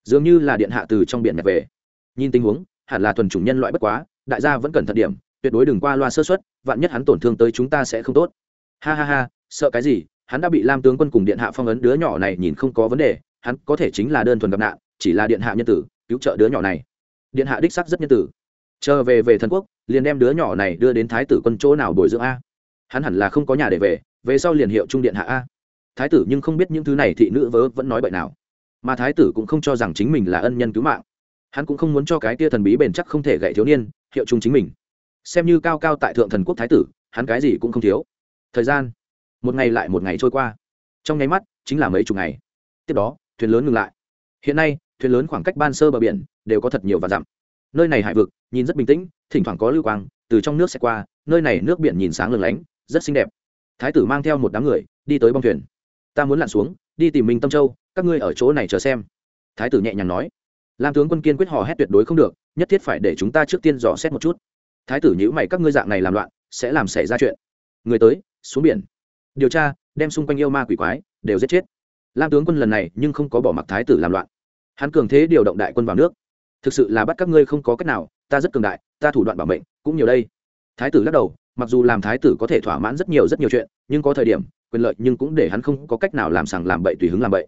Dường như là điện hạ từ trong biển nhặt về. Nhìn tình huống, hẳn là thuần chủng nhân loại bất quá, đại gia vẫn cần thật điểm tuyệt đối đừng qua loa sơ xuất vạn nhất hắn tổn thương tới chúng ta sẽ không tốt. Ha ha ha, sợ cái gì? Hắn đã bị lam tướng quân cùng điện hạ phong ấn, đứa nhỏ này nhìn không có vấn đề, hắn có thể chính là đơn thuần gặp nạn, chỉ là điện hạ nhân tử, cứu trợ đứa nhỏ này. Điện hạ đích sắc rất nhân tử. Chờ về về thần quốc, liền đem đứa nhỏ này đưa đến thái tử quân chỗ nào bồi dưỡng a? Hắn hẳn là không có nhà để về về sau liền hiệu trung điện hạ a. Thái tử nhưng không biết những thứ này thị nữ vớ vẫn nói bậy nào. Mà thái tử cũng không cho rằng chính mình là ân nhân cứu mạng. Hắn cũng không muốn cho cái tia thần bí bền chắc không thể gậy thiếu niên, hiệu trung chính mình xem như cao cao tại thượng thần quốc thái tử, hắn cái gì cũng không thiếu. Thời gian, một ngày lại một ngày trôi qua. Trong nháy mắt, chính là mấy chục ngày. Tiếp đó, thuyền lớn ngừng lại. Hiện nay, thuyền lớn khoảng cách ban sơ bờ biển đều có thật nhiều và dặm. Nơi này hải vực, nhìn rất bình tĩnh, thỉnh thoảng có lưu quang, từ trong nước sẽ qua, nơi này nước biển nhìn sáng lừng lánh, rất xinh đẹp. Thái tử mang theo một đám người, đi tới bong thuyền. Ta muốn lặn xuống, đi tìm minh tâm châu, các ngươi ở chỗ này chờ xem. Thái tử nhẹ nhàng nói. Lam tướng quân kiên quyết hò hét tuyệt đối không được, nhất thiết phải để chúng ta trước tiên dò xét một chút thái tử nhữ mày, các ngươi dạng này làm loạn, sẽ làm xảy ra chuyện. Người tới, xuống biển. Điều tra, đem xung quanh yêu ma quỷ quái, đều giết chết. Lam tướng quân lần này nhưng không có bỏ mặc thái tử làm loạn. Hắn cường thế điều động đại quân vào nước. Thực sự là bắt các ngươi không có cách nào, ta rất cường đại, ta thủ đoạn bảo mệnh, cũng nhiều đây. Thái tử lắc đầu, mặc dù làm thái tử có thể thỏa mãn rất nhiều rất nhiều chuyện, nhưng có thời điểm, quyền lợi nhưng cũng để hắn không có cách nào làm sằng làm bậy tùy hứng làm bậy.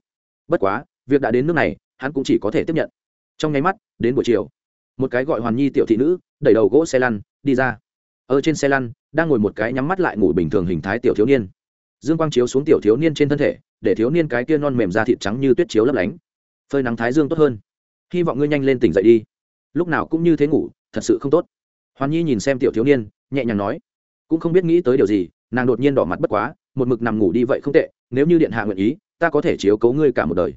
Bất quá, việc đã đến nước này, hắn cũng chỉ có thể tiếp nhận. Trong nháy mắt, đến buổi chiều một cái gọi hoàn nhi tiểu thị nữ, đẩy đầu gỗ xe lăn, đi ra. Ở trên xe lăn, đang ngồi một cái nhắm mắt lại ngủ bình thường hình thái tiểu thiếu niên. Dương quang chiếu xuống tiểu thiếu niên trên thân thể, để thiếu niên cái kia non mềm da thịt trắng như tuyết chiếu lấp lánh. Phơi nắng thái dương tốt hơn. Hy vọng ngươi nhanh lên tỉnh dậy đi. Lúc nào cũng như thế ngủ, thật sự không tốt. Hoàn nhi nhìn xem tiểu thiếu niên, nhẹ nhàng nói. Cũng không biết nghĩ tới điều gì, nàng đột nhiên đỏ mặt bất quá, một mực nằm ngủ đi vậy không tệ, nếu như điện hạ nguyện ý, ta có thể chiếu cấu ngươi cả một đời.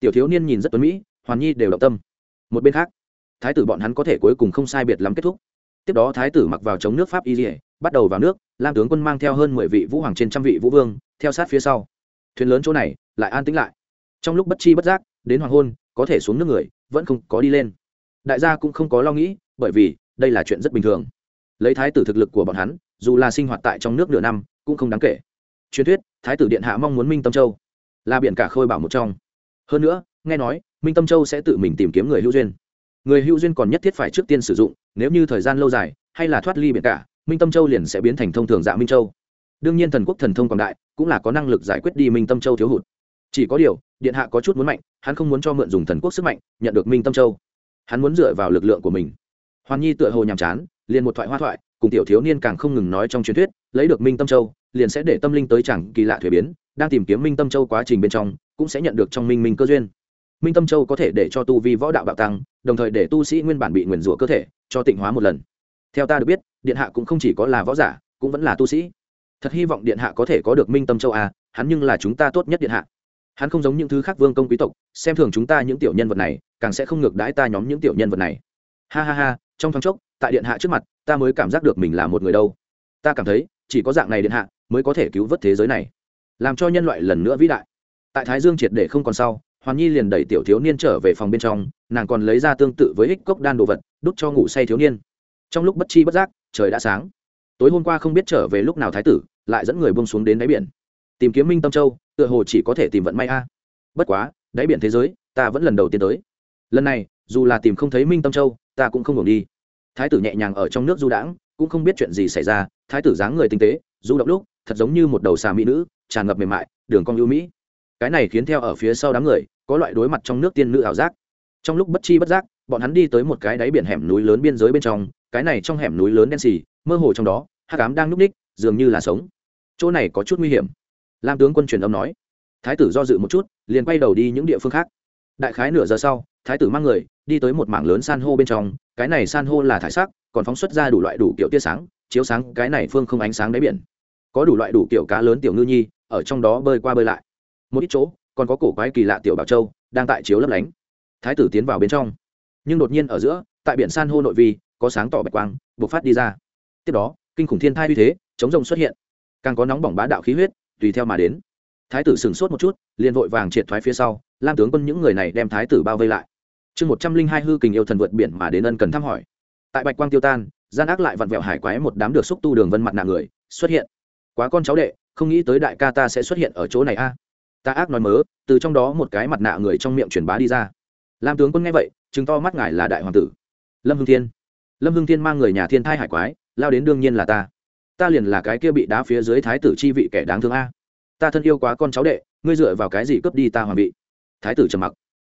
Tiểu thiếu niên nhìn rất tuấn mỹ, hoàn nhi đều động tâm. Một bên khác thái tử bọn hắn có thể cuối cùng không sai biệt lắm kết thúc. Tiếp đó thái tử mặc vào chống nước pháp y dỉa bắt đầu vào nước, lam tướng quân mang theo hơn mười vị vũ hoàng trên trăm vị vũ vương, theo sát phía sau. Thuyền lớn chỗ này lại an tĩnh lại. Trong lúc bất chi bất giác, đến hoàng hôn, có thể xuống nước người, vẫn không có đi lên. Đại gia cũng không có lo nghĩ, bởi vì đây là chuyện rất bình thường. Lấy thái tử thực lực của bọn hắn, dù là sinh hoạt tại trong nước nửa năm, cũng không đáng kể. Truyền thuyết, thái tử điện hạ mong muốn minh tâm châu, là biển cả khôi bảo một trong. Hơn nữa, nghe nói, minh tâm châu sẽ tự mình tìm kiếm người hữu duyên người hữu duyên còn nhất thiết phải trước tiên sử dụng, nếu như thời gian lâu dài, hay là thoát ly biển cả, minh tâm châu liền sẽ biến thành thông thường dạ minh châu. Đương nhiên thần quốc thần thông quảng đại, cũng là có năng lực giải quyết đi minh tâm châu thiếu hụt. Chỉ có điều, điện hạ có chút muốn mạnh, hắn không muốn cho mượn dùng thần quốc sức mạnh, nhận được minh tâm châu. Hắn muốn dựa vào lực lượng của mình. Hoàn nhi tựa hồ nhàm chán, liền một thoại hoa thoại, cùng tiểu thiếu niên càng không ngừng nói trong truyền thuyết, lấy được minh tâm châu, liền sẽ để tâm linh tới chẳng kỳ lạ thuế biến, đang tìm kiếm minh tâm châu quá trình bên trong, cũng sẽ nhận được trong minh minh cơ duyên minh tâm châu có thể để cho tu vi võ đạo bạo tăng, đồng thời để tu sĩ nguyên bản bị nguyền rủa cơ thể cho tịnh hóa một lần. Theo ta được biết, điện hạ cũng không chỉ có là võ giả, cũng vẫn là tu sĩ. Thật hy vọng điện hạ có thể có được minh tâm châu a hắn nhưng là chúng ta tốt nhất điện hạ. Hắn không giống những thứ khác vương công quý tộc, xem thường chúng ta những tiểu nhân vật này, càng sẽ không ngược đãi ta nhóm những tiểu nhân vật này. Ha ha ha, trong thoáng chốc, tại điện hạ trước mặt, ta mới cảm giác được mình là một người đâu. Ta cảm thấy, chỉ có dạng này điện hạ mới có thể cứu vớt thế giới này, làm cho nhân loại lần nữa vĩ đại. Tại thái dương triệt để không còn sau hoàn nhi liền đẩy tiểu thiếu niên trở về phòng bên trong, nàng còn lấy ra tương tự với hích cốc đan đồ vật, đút cho ngủ say thiếu niên. Trong lúc bất chi bất giác, trời đã sáng. Tối hôm qua không biết trở về lúc nào thái tử, lại dẫn người buông xuống đến đáy biển. Tìm kiếm minh tâm châu, tựa hồ chỉ có thể tìm vận may a. Bất quá, đáy biển thế giới, ta vẫn lần đầu tiên tới. Lần này, dù là tìm không thấy minh tâm châu, ta cũng không ngủ đi. Thái tử nhẹ nhàng ở trong nước du đãng, cũng không biết chuyện gì xảy ra, thái tử dáng người tinh tế, du động lúc, thật giống như một đầu xà mỹ nữ, tràn ngập mềm mại, đường cong ưu mỹ cái này khiến theo ở phía sau đám người, có loại đối mặt trong nước tiên nữ ảo giác. Trong lúc bất chi bất giác, bọn hắn đi tới một cái đáy biển hẻm núi lớn biên giới bên trong, cái này trong hẻm núi lớn đen xì, mơ hồ trong đó hát cám đang núp ních, dường như là sống. Chỗ này có chút nguy hiểm. Lam tướng quân truyền âm nói. Thái tử do dự một chút, liền quay đầu đi những địa phương khác. Đại khái nửa giờ sau, thái tử mang người, đi tới một mảng lớn san hô bên trong, cái này san hô là thải sắc, còn phóng xuất ra đủ loại đủ kiểu tia sáng, chiếu sáng cái này phương không ánh sáng đáy biển. Có đủ loại đủ kiểu cá lớn tiểu ngư nhi, ở trong đó bơi qua bơi lại một ít chỗ, còn có cổ quái kỳ lạ tiểu bảo châu, đang tại chiếu lấp lánh. Thái tử tiến vào bên trong. Nhưng đột nhiên ở giữa, tại biển san hô nội vi, có sáng tỏ bạch quang, bộc phát đi ra. Tiếp đó, kinh khủng thiên thai uy thế, chống rồng xuất hiện. Càng có nóng bỏng bá đạo khí huyết, tùy theo mà đến. Thái tử sửng sốt một chút, liền vội vàng triệt thoái phía sau, lam tướng quân những người này đem thái tử bao vây lại. Chương một trăm linh hai hư kình yêu thần vượt biển mà đến ân cần thăm hỏi. Tại bạch quang tiêu tan, gian ác lại vặn vẹo hải quái một đám được xúc tu đường vân mặt nạ người, xuất hiện. Quá con cháu đệ, không nghĩ tới đại ca ta sẽ xuất hiện ở chỗ này a ta ác nói mớ, từ trong đó một cái mặt nạ người trong miệng truyền bá đi ra. Lam tướng quân nghe vậy chứng to mắt ngài là đại hoàng tử. Lâm hưng thiên. Lâm hưng thiên mang người nhà thiên thai hải quái, lao đến đương nhiên là ta. Ta liền là cái kia bị đá phía dưới thái tử chi vị kẻ đáng thương a. Ta thân yêu quá con cháu đệ, ngươi dựa vào cái gì cướp đi ta hoàng vị? Thái tử trầm mặc.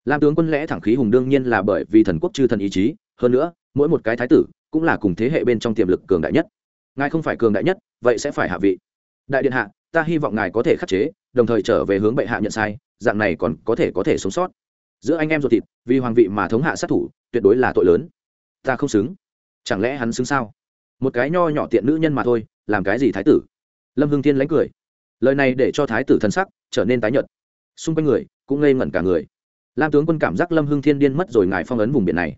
Lam tướng quân lẽ thẳng khí hùng đương nhiên là bởi vì thần quốc chư thần ý chí, hơn nữa, mỗi một cái thái tử cũng là cùng thế hệ bên trong tiềm lực cường đại nhất. Ngài không phải cường đại nhất, vậy sẽ phải hạ vị. Đại điện hạ, ta hy vọng ngài có thể khắc chế đồng thời trở về hướng bệ hạ nhận sai, dạng này còn có thể có thể sống sót. Giữa anh em ruột thịt, vì hoàng vị mà thống hạ sát thủ, tuyệt đối là tội lớn. Ta không xứng. Chẳng lẽ hắn xứng sao? Một cái nho nhỏ tiện nữ nhân mà thôi, làm cái gì thái tử? Lâm hưng thiên lánh cười. Lời này để cho thái tử thân sắc trở nên tái nhợt. Xung quanh người cũng ngây ngẩn cả người. Lam tướng quân cảm giác lâm hưng thiên điên mất rồi ngài phong ấn vùng biển này.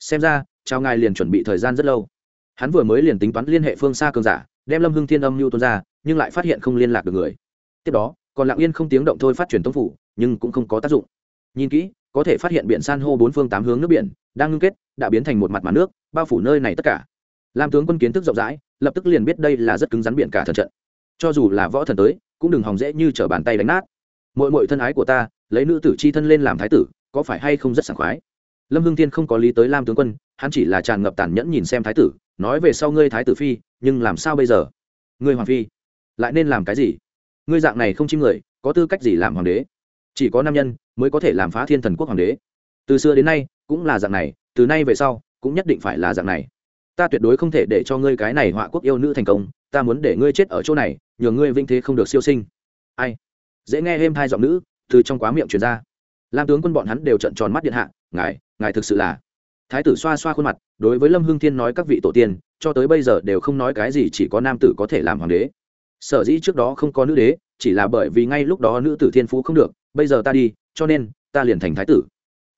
Xem ra, chào ngài liền chuẩn bị thời gian rất lâu. Hắn vừa mới liền tính toán liên hệ phương xa cường giả, đem lâm hưng thiên âm mưu tuân ra, nhưng lại phát hiện không liên lạc được người. Tiếp đó còn lặng yên không tiếng động thôi phát triển tông phủ, nhưng cũng không có tác dụng. Nhìn kỹ, có thể phát hiện biển san hô bốn phương tám hướng nước biển, đang ngưng kết, đã biến thành một mặt màn nước, bao phủ nơi này tất cả. Làm tướng quân kiến thức rộng rãi, lập tức liền biết đây là rất cứng rắn biển cả thần trận. Cho dù là võ thần tới, cũng đừng hòng dễ như t r ở bàn tay đánh nát. Mội mội thân ái của ta, lấy nữ tử c h i thân lên làm thái tử, có phải hay không rất sảng khoái? Lâm hương tiên không có lý tới lam tướng quân, hắn chỉ là tràn ngập tàn nhẫn nhìn xem thái tử, nói về sau ngươi thái tử phi, nhưng làm sao bây giờ? Ngươi hoàng phi, lại nên làm cái gì? Ngươi dạng này không chim người, có tư cách gì làm hoàng đế? Chỉ có nam nhân mới có thể làm phá thiên thần quốc hoàng đế. Từ xưa đến nay, cũng là dạng này, từ nay về sau, cũng nhất định phải là dạng này. Ta tuyệt đối không thể để cho ngươi cái này họa quốc yêu nữ thành công, ta muốn để ngươi chết ở chỗ này nhờ ngươi vinh thế không được siêu sinh. Ai? Dễ nghe êm hai giọng nữ, từ trong quá miệng truyền ra. Lam tướng quân bọn hắn đều trận tròn mắt điện hạ, ngài ngài thực sự là thái tử xoa xoa khuôn mặt, đối với lâm hưng thiên nói các vị tổ tiên, cho tới bây giờ đều không nói cái gì chỉ có nam tử có thể làm hoàng đế sở dĩ trước đó không có nữ đế, chỉ là bởi vì ngay lúc đó nữ tử thiên phú không được, bây giờ ta đi, cho nên, ta liền thành thái tử.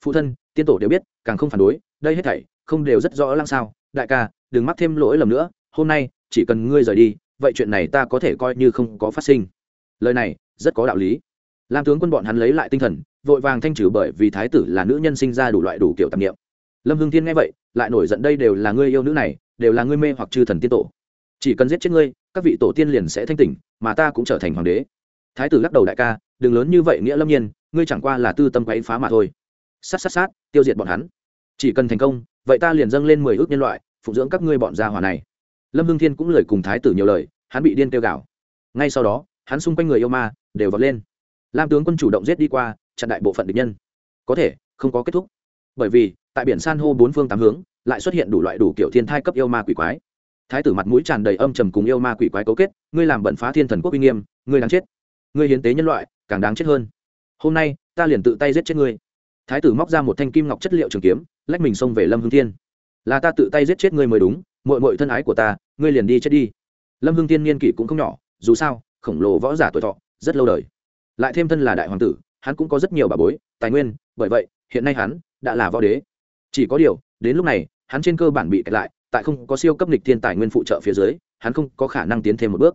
Phụ thân, tiên tổ đều biết, càng không phản đối, đây hết thảy, không đều rất rõ lăng sao. Đại ca, đừng mắc thêm lỗi lầm nữa, hôm nay, chỉ cần ngươi rời đi, vậy chuyện này ta có thể coi như không có phát sinh. Lời này, rất có đạo lý. Lam tướng quân bọn hắn lấy lại tinh thần, vội vàng thanh trừ bởi vì thái tử là nữ nhân sinh ra đủ loại đủ kiểu tạp nghiệm lâm hưng thiên nghe vậy, lại nổi giận đây đều là ngươi yêu nữ này, đều là ngươi mê hoặc chư thần tiên tổ. Chỉ cần giết chết ngươi các vị tổ tiên liền sẽ thanh tỉnh, mà ta cũng trở thành hoàng đế. Thái tử lắc đầu đại ca, đừng lớn như vậy nghĩa lâm nhiên, ngươi chẳng qua là tư tâm quấy phá mà thôi. Sát sát sát, tiêu diệt bọn hắn. Chỉ cần thành công, vậy ta liền dâng lên mười ước nhân loại, phụng dưỡng các ngươi bọn gia hỏa này. Lâm hưng thiên cũng lời cùng thái tử nhiều lời, hắn bị điên tiêu gạo ngay sau đó, hắn xung quanh người yêu ma, đều vọt lên. Lam tướng quân chủ động giết đi qua, chặn đại bộ phận địch nhân. Có thể, không có kết thúc. Bởi vì, tại biển san hô bốn phương tám hướng, lại xuất hiện đủ loại đủ kiểu thiên thai cấp yêu ma quỷ quái thái tử mặt mũi tràn đầy âm trầm cùng yêu ma quỷ quái cấu kết, ngươi làm bận phá thiên thần quốc uy nghiêm, ngươi đáng chết. Ngươi hiến tế nhân loại, càng đáng chết hơn. Hôm nay, ta liền tự tay giết chết ngươi. Thái tử móc ra một thanh kim ngọc chất liệu trường kiếm, lách mình xông về lâm hưng thiên. Là ta tự tay giết chết ngươi mới đúng mội mội thân ái của ta, ngươi liền đi chết đi. Lâm hưng thiên niên kỷ cũng không nhỏ, dù sao, khổng lồ võ giả tuổi thọ, rất lâu đời. Lại thêm thân là đại hoàng tử, hắn cũng có rất nhiều bà bối, tài nguyên, bởi vậy, hiện nay hắn đã là võ đế. Chỉ có điều, đến lúc này, hắn trên cơ bản bị kẹt lại tại không có siêu cấp lịch thiên tài nguyên phụ trợ phía dưới, hắn không có khả năng tiến thêm một bước.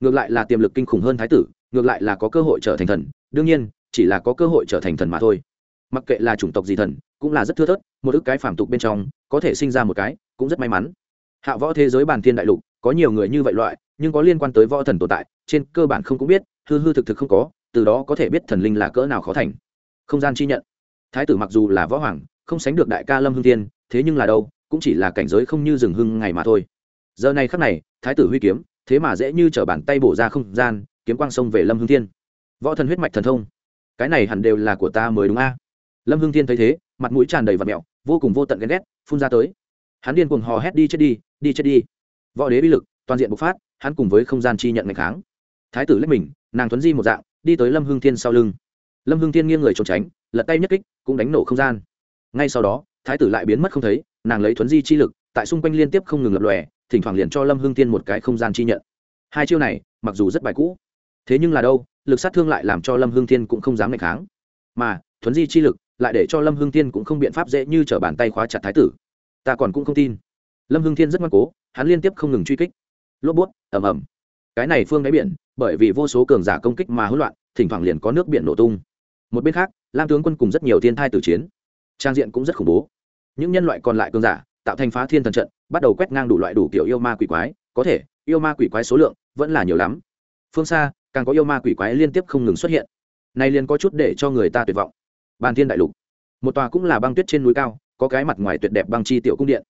Ngược lại là tiềm lực kinh khủng hơn thái tử, ngược lại là có cơ hội trở thành thần, đương nhiên, chỉ là có cơ hội trở thành thần mà thôi. Mặc kệ là chủng tộc gì thần, cũng là rất thưa thớt, một ức cái phản tục bên trong, có thể sinh ra một cái, cũng rất may mắn. Hạ võ thế giới bàn thiên đại lục, có nhiều người như vậy loại, nhưng có liên quan tới võ thần tồn tại, trên cơ bản không cũng biết, hư hư thực thực không có, từ đó có thể biết thần linh là cỡ nào khó thành. Không gian chi nhận. Thái tử mặc dù là võ hoàng, không sánh được đại ca lâm hưng tiên thế nhưng là đâu cũng chỉ là cảnh giới không như rừng hưng ngày mà thôi. Giờ này khắc này, thái tử huy kiếm, thế mà dễ như t r ở bàn tay bổ ra không gian, kiếm quang sông về lâm hưng thiên. Võ thần huyết mạch thần thông. Cái này hẳn đều là của ta mới đúng a. Lâm hưng thiên thấy thế, mặt mũi tràn đầy vật mẹo, vô cùng vô tận ghen ghét, phun ra tới. Hắn điên cuồng hò hét đi chết đi đi chết đi. Võ đế bi lực, toàn diện bộc phát, hắn cùng với không gian chi nhận ngày kháng. Thái tử lách mình, nàng tuấn di một dạng, đi tới lâm hưng thiên sau lưng. Lâm hưng thiên nghiêng người trốn tránh, lật tay nhất kích, cũng đánh nổ không gian. Ngay sau đó, thái tử lại biến mất không thấy nàng lấy thuấn di chi lực, tại xung quanh liên tiếp không ngừng lập lòe, thỉnh thoảng liền cho lâm hưng tiên một cái không gian chi nhận. Hai chiêu này, mặc dù rất bài cũ, thế nhưng là đâu, lực sát thương lại làm cho lâm hưng tiên cũng không dám ngày kháng. Mà, thuấn di chi lực lại để cho lâm hưng tiên cũng không biện pháp dễ như t r ở bàn tay khóa chặt thái tử. Ta còn cũng không tin. Lâm hưng tiên rất ngoan cố, hắn liên tiếp không ngừng truy kích. Lốp bút ẩm ẩm cái này phương đáy biển, bởi vì vô số cường giả công kích mà hỗn loạn, thỉnh thoảng liền có nước biển nổ tung. Một bên khác, lam tướng quân cùng rất nhiều thiên thai tử chiến. Trang diện cũng rất khủng bố những nhân loại còn lại cường giả, tạo thành phá thiên thần trận, bắt đầu quét ngang đủ loại đủ kiểu yêu ma quỷ quái. Có thể, yêu ma quỷ quái số lượng vẫn là nhiều lắm. Phương xa, càng có yêu ma quỷ quái liên tiếp không ngừng xuất hiện. Nay liền có chút để cho người ta tuyệt vọng. Bàn thiên đại lục. Một tòa cũng là băng tuyết trên núi cao, có cái mặt ngoài tuyệt đẹp băng chi tiểu cung điện.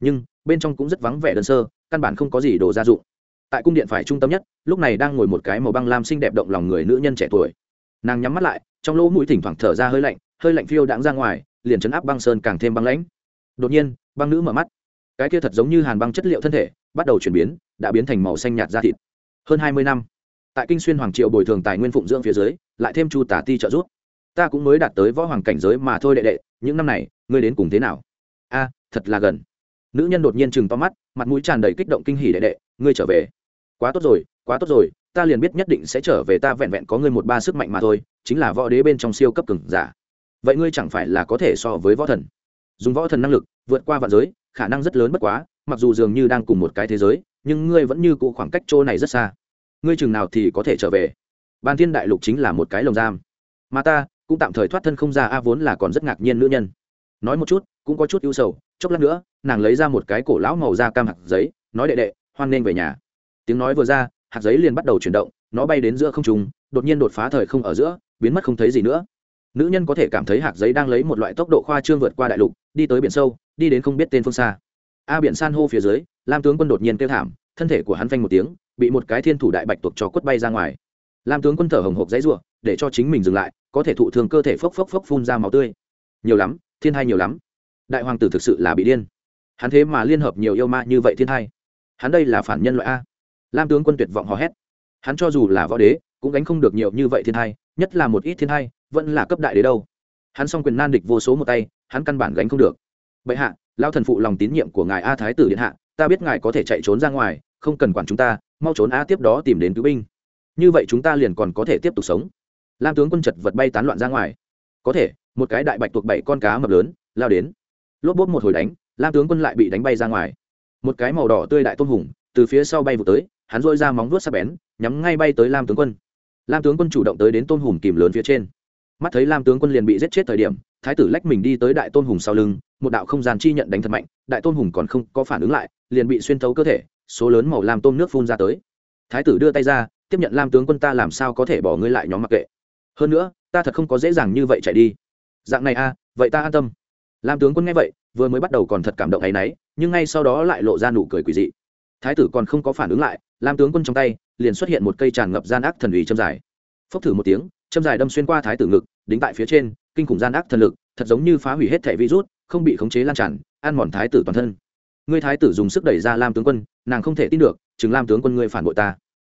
Nhưng, bên trong cũng rất vắng vẻ đơn sơ, căn bản không có gì đồ gia dụng. Tại cung điện phải trung tâm nhất, lúc này đang ngồi một cái màu băng lam xinh đẹp động lòng người nữ nhân trẻ tuổi. Nàng nhắm mắt lại, trong lỗ mũi thỉnh thoảng thở ra hơi lạnh hơi lạnh phiêu đãng ra ngoài liền chấn áp băng sơn càng thêm băng lãnh. Đột nhiên, băng nữ mở mắt. Cái kia thật giống như hàn băng chất liệu thân thể, bắt đầu chuyển biến, đã biến thành màu xanh nhạt da thịt. Hơn hai mươi năm, tại kinh xuyên hoàng triệu bồi thường tài nguyên phụng dưỡng phía dưới, lại thêm chu tả ti trợ giúp. Ta cũng mới đạt tới võ hoàng cảnh giới mà thôi đệ đệ, những năm này, ngươi đến cùng thế nào? A, thật là gần. Nữ nhân đột nhiên chừng to mắt, mặt mũi tràn đầy kích động kinh hỉ đệ đệ, ngươi trở về. Quá tốt rồi, quá tốt rồi, ta liền biết nhất định sẽ trở về, ta vẹn vẹn có ngươi một ba sức mạnh mà thôi, chính là võ đế bên trong siêu cấp cường giả vậy ngươi chẳng phải là có thể so với võ thần? Dùng võ thần năng lực, vượt qua vạn giới, khả năng rất lớn bất quá, mặc dù dường như đang cùng một cái thế giới, nhưng ngươi vẫn như cụ khoảng cách chỗ này rất xa. Ngươi chừng nào thì có thể trở về? Ban thiên đại lục chính là một cái lồng giam. Mà ta cũng tạm thời thoát thân không ra, a, vốn là còn rất ngạc nhiên nữ nhân. Nói một chút, cũng có chút ưu sầu, chốc lát nữa, nàng lấy ra một cái cổ lão màu da cam hạt giấy, nói đệ đệ, hoan nghênh về nhà. Tiếng nói vừa ra, hạt giấy liền bắt đầu chuyển động, nó bay đến giữa không trùng đột nhiên đột phá thời không ở giữa, biến mất không thấy gì nữa nữ nhân có thể cảm thấy hạt giấy đang lấy một loại tốc độ khoa trương vượt qua đại lục, đi tới biển sâu, đi đến không biết tên phương xa. A biển san hô phía dưới, lam tướng quân đột nhiên kêu thảm, thân thể của hắn phanh một tiếng, bị một cái thiên thủ đại bạch tuộc cho quất bay ra ngoài. Lam tướng quân thở hồng hộc dãy ruộng để cho chính mình dừng lại, có thể thụ thường cơ thể phốc phốc phốc phun ra máu tươi. Nhiều lắm, thiên hai nhiều lắm. Đại hoàng tử thực sự là bị điên. Hắn thế mà liên hợp nhiều yêu ma như vậy thiên hai hắn đây là phản nhân loại a. Lam tướng quân tuyệt vọng hò hét. Hắn cho dù là võ đế, cũng gánh không được nhiều như vậy thiên hai nhất là một ít thiên hai vẫn là cấp đại đế đâu. Hắn s o n g quyền nan địch vô số một tay, hắn căn bản gánh không được. Bệ hạ lao thần phụ lòng tín nhiệm của ngài a thái tử điện hạ, ta biết ngài có thể chạy trốn ra ngoài, không cần quản chúng ta, mau trốn a tiếp đó tìm đến cứu binh. Như vậy chúng ta liền còn có thể tiếp tục sống. Lam tướng quân chật vật bay tán loạn ra ngoài. Có thể, một cái đại bạch tuộc bảy con cá mập lớn, lao đến. Lốp bốp một hồi đánh, lam tướng quân lại bị đánh bay ra ngoài. Một cái màu đỏ tươi đại tôn hùng, từ phía sau bay vụ tới, hắn dôi ra móng vuốt sắc bén, nhắm ngay bay tới lam tướng quân. Lam tướng quân chủ động tới đến tôn hùng kìm lớn phía trên mắt thấy lam tướng quân liền bị giết chết thời điểm thái tử lách mình đi tới đại tôn hùng sau lưng một đạo không gian chi nhận đánh thật mạnh đại tôn hùng còn không có phản ứng lại liền bị xuyên thấu cơ thể số lớn màu làm tôm nước phun ra tới thái tử đưa tay ra tiếp nhận lam tướng quân ta làm sao có thể bỏ ngươi lại nhóm mặc kệ hơn nữa ta thật không có dễ dàng như vậy chạy đi dạng này a à, vậy ta an tâm lam tướng quân nghe vậy vừa mới bắt đầu còn thật cảm động hay náy nhưng ngay sau đó lại lộ ra nụ cười quỳ dị thái tử còn không có phản ứng lại lam tướng quân trong tay liền xuất hiện một cây tràn ngập gian ác thần ủy châm dài phốc thử một tiếng châm dài đâm xuyên qua thái tử ngực, đính tại phía trên, kinh khủng gian ác thần lực, thật giống như phá hủy hết thẻ virus, không bị khống chế lan tràn, ăn mòn thái tử toàn thân. Ngươi thái tử dùng sức đẩy ra lam tướng quân, nàng không thể tin được, chừng lam tướng quân ngươi phản bội ta.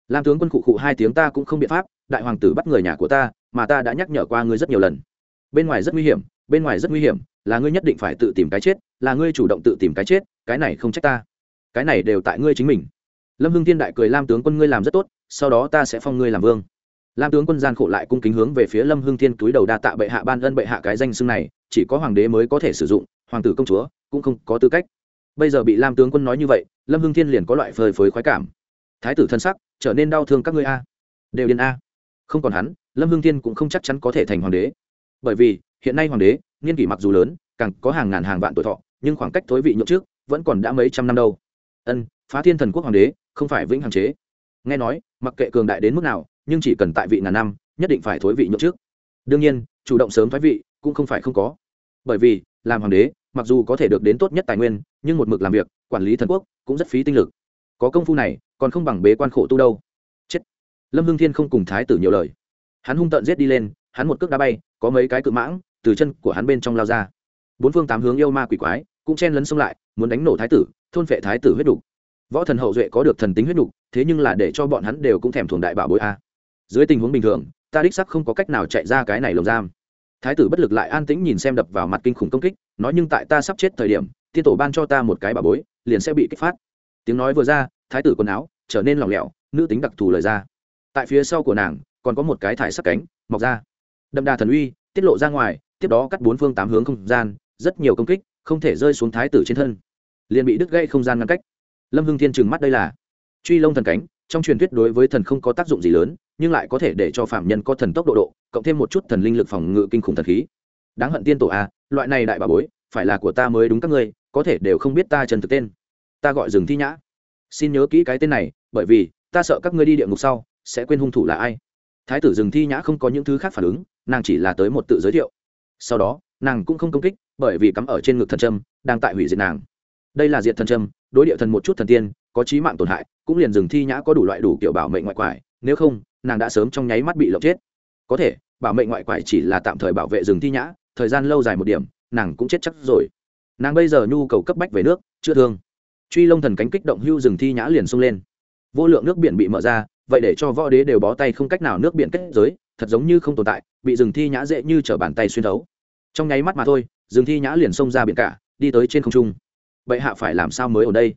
Lam tướng quân cụ cụ hai tiếng, ta cũng không biện pháp, đại hoàng tử bắt người nhà của ta, mà ta đã nhắc nhở qua ngươi rất nhiều lần. Bên ngoài rất nguy hiểm, bên ngoài rất nguy hiểm, là ngươi nhất định phải tự tìm cái chết, là ngươi chủ động tự tìm cái chết, cái này không trách ta. Cái này đều tại ngươi chính mình. Lâm hưng thiên đại cười, lam tướng quân ngươi làm rất tốt, sau đó ta sẽ phong ngươi làm vương lam tướng quân gian khổ lại cung kính hướng về phía lâm hưng thiên túi đầu đa tạ bệ hạ ban ân bệ hạ cái danh xưng này, chỉ có hoàng đế mới có thể sử dụng, hoàng tử công chúa cũng không có tư cách. Bây giờ bị lam tướng quân nói như vậy, lâm hưng thiên liền có loại phơi phới khoái cảm. Thái tử thân sắc, trở nên đau thương các ngươi a. Đều điên a. Không còn hắn, lâm hưng thiên cũng không chắc chắn có thể thành hoàng đế. Bởi vì, hiện nay hoàng đế, niên kỷ mặc dù lớn, càng có hàng ngàn hàng vạn tuổi thọ, nhưng khoảng cách thối vị nhượng trước, vẫn còn đã mấy trăm năm đâu. Ân, phá thiên thần quốc hoàng đế, không phải vĩnh hằng chế. Nghe nói, mặc kệ cường đại đến mức nào nhưng chỉ cần tại vị ngàn năm, nhất định phải thối vị nhượng trước. Đương nhiên, chủ động sớm thoái vị cũng không phải không có. Bởi vì, làm hoàng đế, mặc dù có thể được đến tốt nhất tài nguyên, nhưng một mực làm việc, quản lý thần quốc cũng rất phí tinh lực. Có công phu này, còn không bằng bế quan khổ tu đâu. Chết. Lâm hưng thiên không cùng thái tử nhiều lời. Hắn hung tợn giết đi lên, hắn một cước đá bay, có mấy cái cự mãng từ chân của hắn bên trong lao ra. Bốn phương tám hướng yêu ma quỷ quái cũng chen lấn xông lại, muốn đánh nổ thái tử, thôn phệ thái tử huyết đục. Võ thần hậu duệ có được thần tính huyết đục, thế nhưng là để cho bọn hắn đều cũng thèm thuồng đại bảo bối a dưới tình huống bình thường, ta đích sắc không có cách nào chạy ra cái này lồng giam. Thái tử bất lực lại an tĩnh nhìn xem đập vào mặt kinh khủng công kích, nói nhưng tại ta sắp chết thời điểm, tiên tổ ban cho ta một cái bảo bối, liền sẽ bị kích phát. Tiếng nói vừa ra, thái tử quần áo trở nên lỏng lẻo, nữ tính đặc thù lời ra. Tại phía sau của nàng, còn có một cái thải sắc cánh, mọc ra. Đậm đà thần uy, tiết lộ ra ngoài, tiếp đó cắt bốn phương tám hướng không gian, rất nhiều công kích, không thể rơi xuống thái tử trên thân. Liền bị đứt gây không gian ngăn cách. Lâm hưng thiên trừng mắt đây là. Truy lông thần cánh trong truyền thuyết đối với thần không có tác dụng gì lớn, nhưng lại có thể để cho phạm nhân có thần tốc độ độ, cộng thêm một chút thần linh lực phòng ngự kinh khủng thần khí. Đáng hận tiên tổ a, loại này đại bà bối, phải là của ta mới đúng các ngươi, có thể đều không biết ta trần thực tên. Ta gọi rừng thi nhã. Xin nhớ kỹ cái tên này, bởi vì, ta sợ các ngươi đi địa ngục sau, sẽ quên hung thủ là ai. Thái tử rừng thi nhã không có những thứ khác phản ứng, nàng chỉ là tới một tự giới thiệu. Sau đó, nàng cũng không công kích, bởi vì cắm ở trên ngực thần trâm đang tại hủy diệt nàng. Đây là diệt thần trâm đối địa thần một chút thần tiên, có trí mạng tổn hại cũng liền rừng thi nhã có đủ loại đủ kiểu bảo mệnh ngoại quải, nếu không, nàng đã sớm trong nháy mắt bị lộng chết. Có thể, bảo mệnh ngoại quải chỉ là tạm thời bảo vệ rừng thi nhã, thời gian lâu dài một điểm, nàng cũng chết chắc rồi. Nàng bây giờ nhu cầu cấp bách về nước chưa thương. Truy lông thần cánh kích động hưu rừng thi nhã liền xông lên. Vô lượng nước biển bị mở ra, vậy để cho võ đế đều bó tay không cách nào nước biển kết giới, thật giống như không tồn tại, bị rừng thi nhã dễ như t bàn tay xuyên thấu. Trong nháy mắt mà thôi rừng thi nhã liền xông ra biển cả, đi tới trên không trung. Vậy hạ phải làm sao mới ở đây?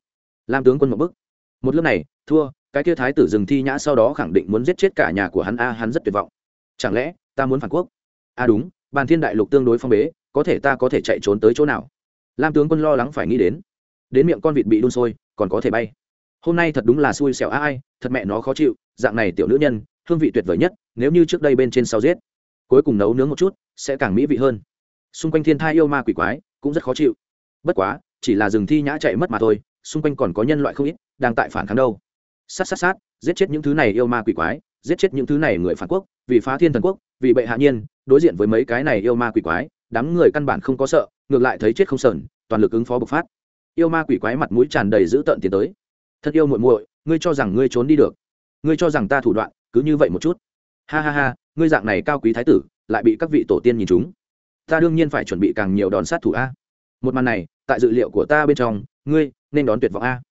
Lam tướng quân một bức một lúc này, thua, cái kia thái tử dừng thi nhã sau đó khẳng định muốn giết chết cả nhà của hắn, a, hắn rất tuyệt vọng. Chẳng lẽ, ta muốn phản quốc? A à đúng, bàn thiên đại lục tương đối phong bế, có thể ta có thể chạy trốn tới chỗ nào? Lam tướng quân lo lắng phải nghĩ đến. Đến miệng con vịt bị đun sôi, còn có thể bay. Hôm nay thật đúng là xui xẻo a ai, thật mẹ nó khó chịu, dạng này tiểu nữ nhân, hương vị tuyệt vời nhất, nếu như trước đây bên trên sau giết, cuối cùng nấu nướng một chút, sẽ càng mỹ vị hơn. Xung quanh thiên thai yêu ma quỷ quái, cũng rất khó chịu. Bất quá, chỉ là rừng thi nhã chạy mất mà thôi, xung quanh còn có nhân loại không ít đang tại phản kháng đâu. Sát sát sát, giết chết những thứ này yêu ma quỷ quái, giết chết những thứ này người phản quốc, vì phá thiên thần quốc, vì bệ hạ nhiên, đối diện với mấy cái này yêu ma quỷ quái, đám người căn bản không có sợ, ngược lại thấy chết không sờn, toàn lực ứng phó bộc phát. Yêu ma quỷ quái mặt mũi tràn đầy dữ tợn tiến tới. Thật yêu muội muội, ngươi cho rằng ngươi trốn đi được. Ngươi cho rằng ta thủ đoạn, cứ như vậy một chút. Ha ha ha, ngươi dạng này cao quý thái tử, lại bị các vị tổ tiên nhìn chúng. Ta đương nhiên phải chuẩn bị càng nhiều đòn sát thủ a. Một màn này, tại dự liệu của ta bên trong, ngươi nên đón tuyệt vọng a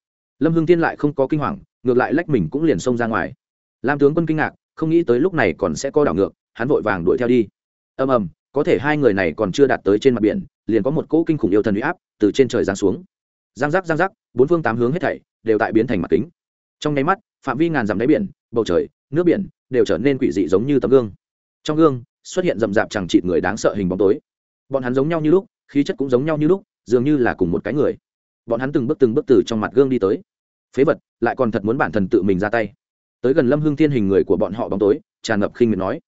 lâm hưng tiên lại không có kinh hoàng, ngược lại lách mình cũng liền xông ra ngoài. Lam tướng quân kinh ngạc, không nghĩ tới lúc này còn sẽ có đảo ngược, hắn vội vàng đuổi theo đi. Ầm ầm, có thể hai người này còn chưa đạt tới trên mặt biển, liền có một cỗ kinh khủng yêu thần huy áp từ trên trời giáng xuống. Giang giác giang giác, bốn phương tám hướng hết thảy đều tại biến thành mặt kính. Trong nháy mắt, phạm vi ngàn dặm đáy biển, bầu trời, nước biển đều trở nên quỷ dị giống như tấm gương. Trong gương xuất hiện rậm rạp chẳng chịt người đáng sợ hình bóng tối. Bọn hắn giống nhau như lúc, khí chất cũng giống nhau như lúc, dường như là cùng một cái người. Bọn hắn từng bước từng bước từ trong mặt gương đi tới phế vật, lại còn thật muốn bản thần tự mình ra tay. Tới gần lâm hương thiên hình người của bọn họ bóng tối, tràn ngập khinh miệt nói,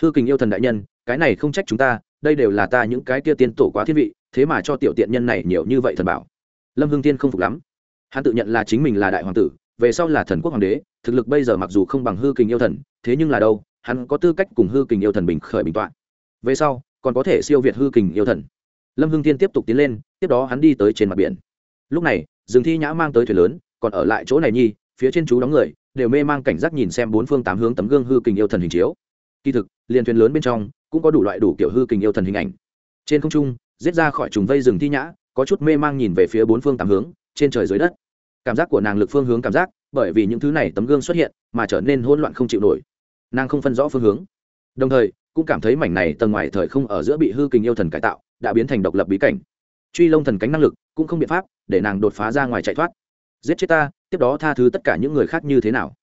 hư kình yêu thần đại nhân, cái này không trách chúng ta, đây đều là ta những cái kia tiên tổ quá thiên vị, thế mà cho tiểu tiện nhân này nhiều như vậy thần bảo. Lâm hương thiên không phục lắm. Hắn tự nhận là chính mình là đại hoàng tử, về sau là thần quốc hoàng đế, thực lực bây giờ mặc dù không bằng hư kình yêu thần, thế nhưng là đâu, hắn có tư cách cùng hư kình yêu thần bình khởi bình t về sau, còn có thể siêu việt hư kình yêu thần. Lâm hưng thiên tiếp tục tiến lên, tiếp đó hắn đi tới trên mặt biển. Lúc này rừng thi nhã mang tới thuyền lớn còn ở lại chỗ này nhi, phía trên chú đóng người, đều mê mang cảnh giác nhìn xem bốn phương tám hướng tấm gương hư kình yêu thần hình chiếu. Kỳ thực, liền thuyền lớn bên trong, cũng có đủ loại đủ kiểu hư kình yêu thần hình ảnh. Trên không trung, giết ra khỏi trùng vây rừng thi nhã, có chút mê mang nhìn về phía bốn phương tám hướng, trên trời dưới đất. Cảm giác của nàng lực phương hướng cảm giác, bởi vì những thứ này tấm gương xuất hiện, mà trở nên hỗn loạn không chịu nổi. Nàng không phân rõ phương hướng. Đồng thời, cũng cảm thấy mảnh này tầng ngoài thời không ở giữa bị hư kình yêu thần cải tạo, đã biến thành độc lập bí cảnh. Truy lông thần cánh năng lực, cũng không biện pháp để nàng đột phá ra ngoài chạy thoát giết chết ta, tiếp đó tha thứ tất cả những người khác như thế nào?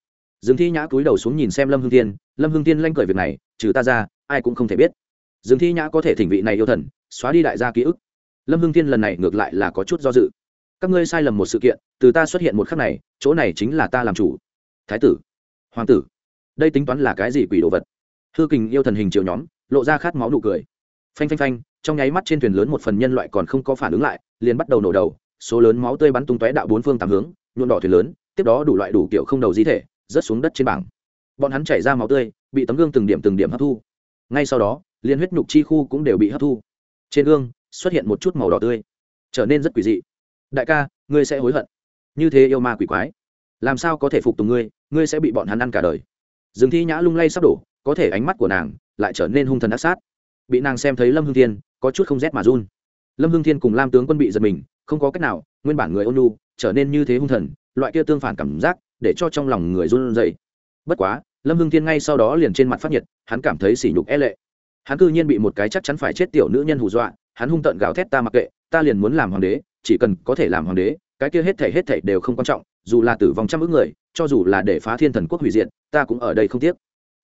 Dương thi nhã cúi đầu xuống nhìn xem lâm hương tiên lâm hương tiên lanh cởi việc này, trừ ta ra, ai cũng không thể biết. Dương thi nhã có thể thỉnh vị này yêu thần, xóa đi đại gia ký ức. Lâm hương tiên lần này ngược lại là có chút do dự. Các ngươi sai lầm một sự kiện, từ ta xuất hiện một khắc này, chỗ này chính là ta làm chủ. Thái tử, hoàng tử, đây tính toán là cái gì quỷ đồ vật? Hư kình yêu thần hình triệu nhóm, lộ ra khát máu nụ cười. Phanh phanh phanh, trong nháy mắt trên thuyền lớn một phần nhân loại còn không có phản ứng lại, liền bắt đầu nổ đầu số lớn máu tươi bắn tung tóe đạo bốn phương tám hướng nhuộn đỏ thuyền lớn, tiếp đó đủ loại đủ kiểu không đầu di thể, rớt xuống đất trên bảng. Bọn hắn chảy ra máu tươi, bị tấm gương từng điểm từng điểm hấp thu. Ngay sau đó liên huyết nhục chi khu cũng đều bị hấp thu. Trên gương, xuất hiện một chút màu đỏ tươi. Trở nên rất quỷ dị. Đại ca, ngươi sẽ hối hận. Như thế yêu ma quỷ quái. Làm sao có thể phục tùng ngươi ngươi sẽ bị bọn hắn ăn cả đời. Dương thi nhã lung lay sắp đổ, có thể ánh mắt của nàng lại trở nên hung thần ác sát. Bị nàng xem thấy lâm hương thiên, có chút không rét mà run. Lâm hương thiên cùng lam tướng quân bị giật mình không có cách nào, nguyên bản người ôn nhu, trở nên như thế hung thần, loại kia tương phản cảm giác, để cho trong lòng người run dậy bất quá, lâm hưng thiên ngay sau đó liền trên mặt phát nhiệt, hắn cảm thấy sỉ nhục e lệ. Hắn cư nhiên bị một cái chắc chắn phải chết tiểu nữ nhân hù dọa, hắn hung tợn gào thét ta mặc kệ, ta liền muốn làm hoàng đế, chỉ cần có thể làm hoàng đế, cái kia hết thể hết thể đều không quan trọng, dù là tử vong trăm ước người, cho dù là để phá thiên thần quốc hủy diện ta cũng ở đây không tiếc.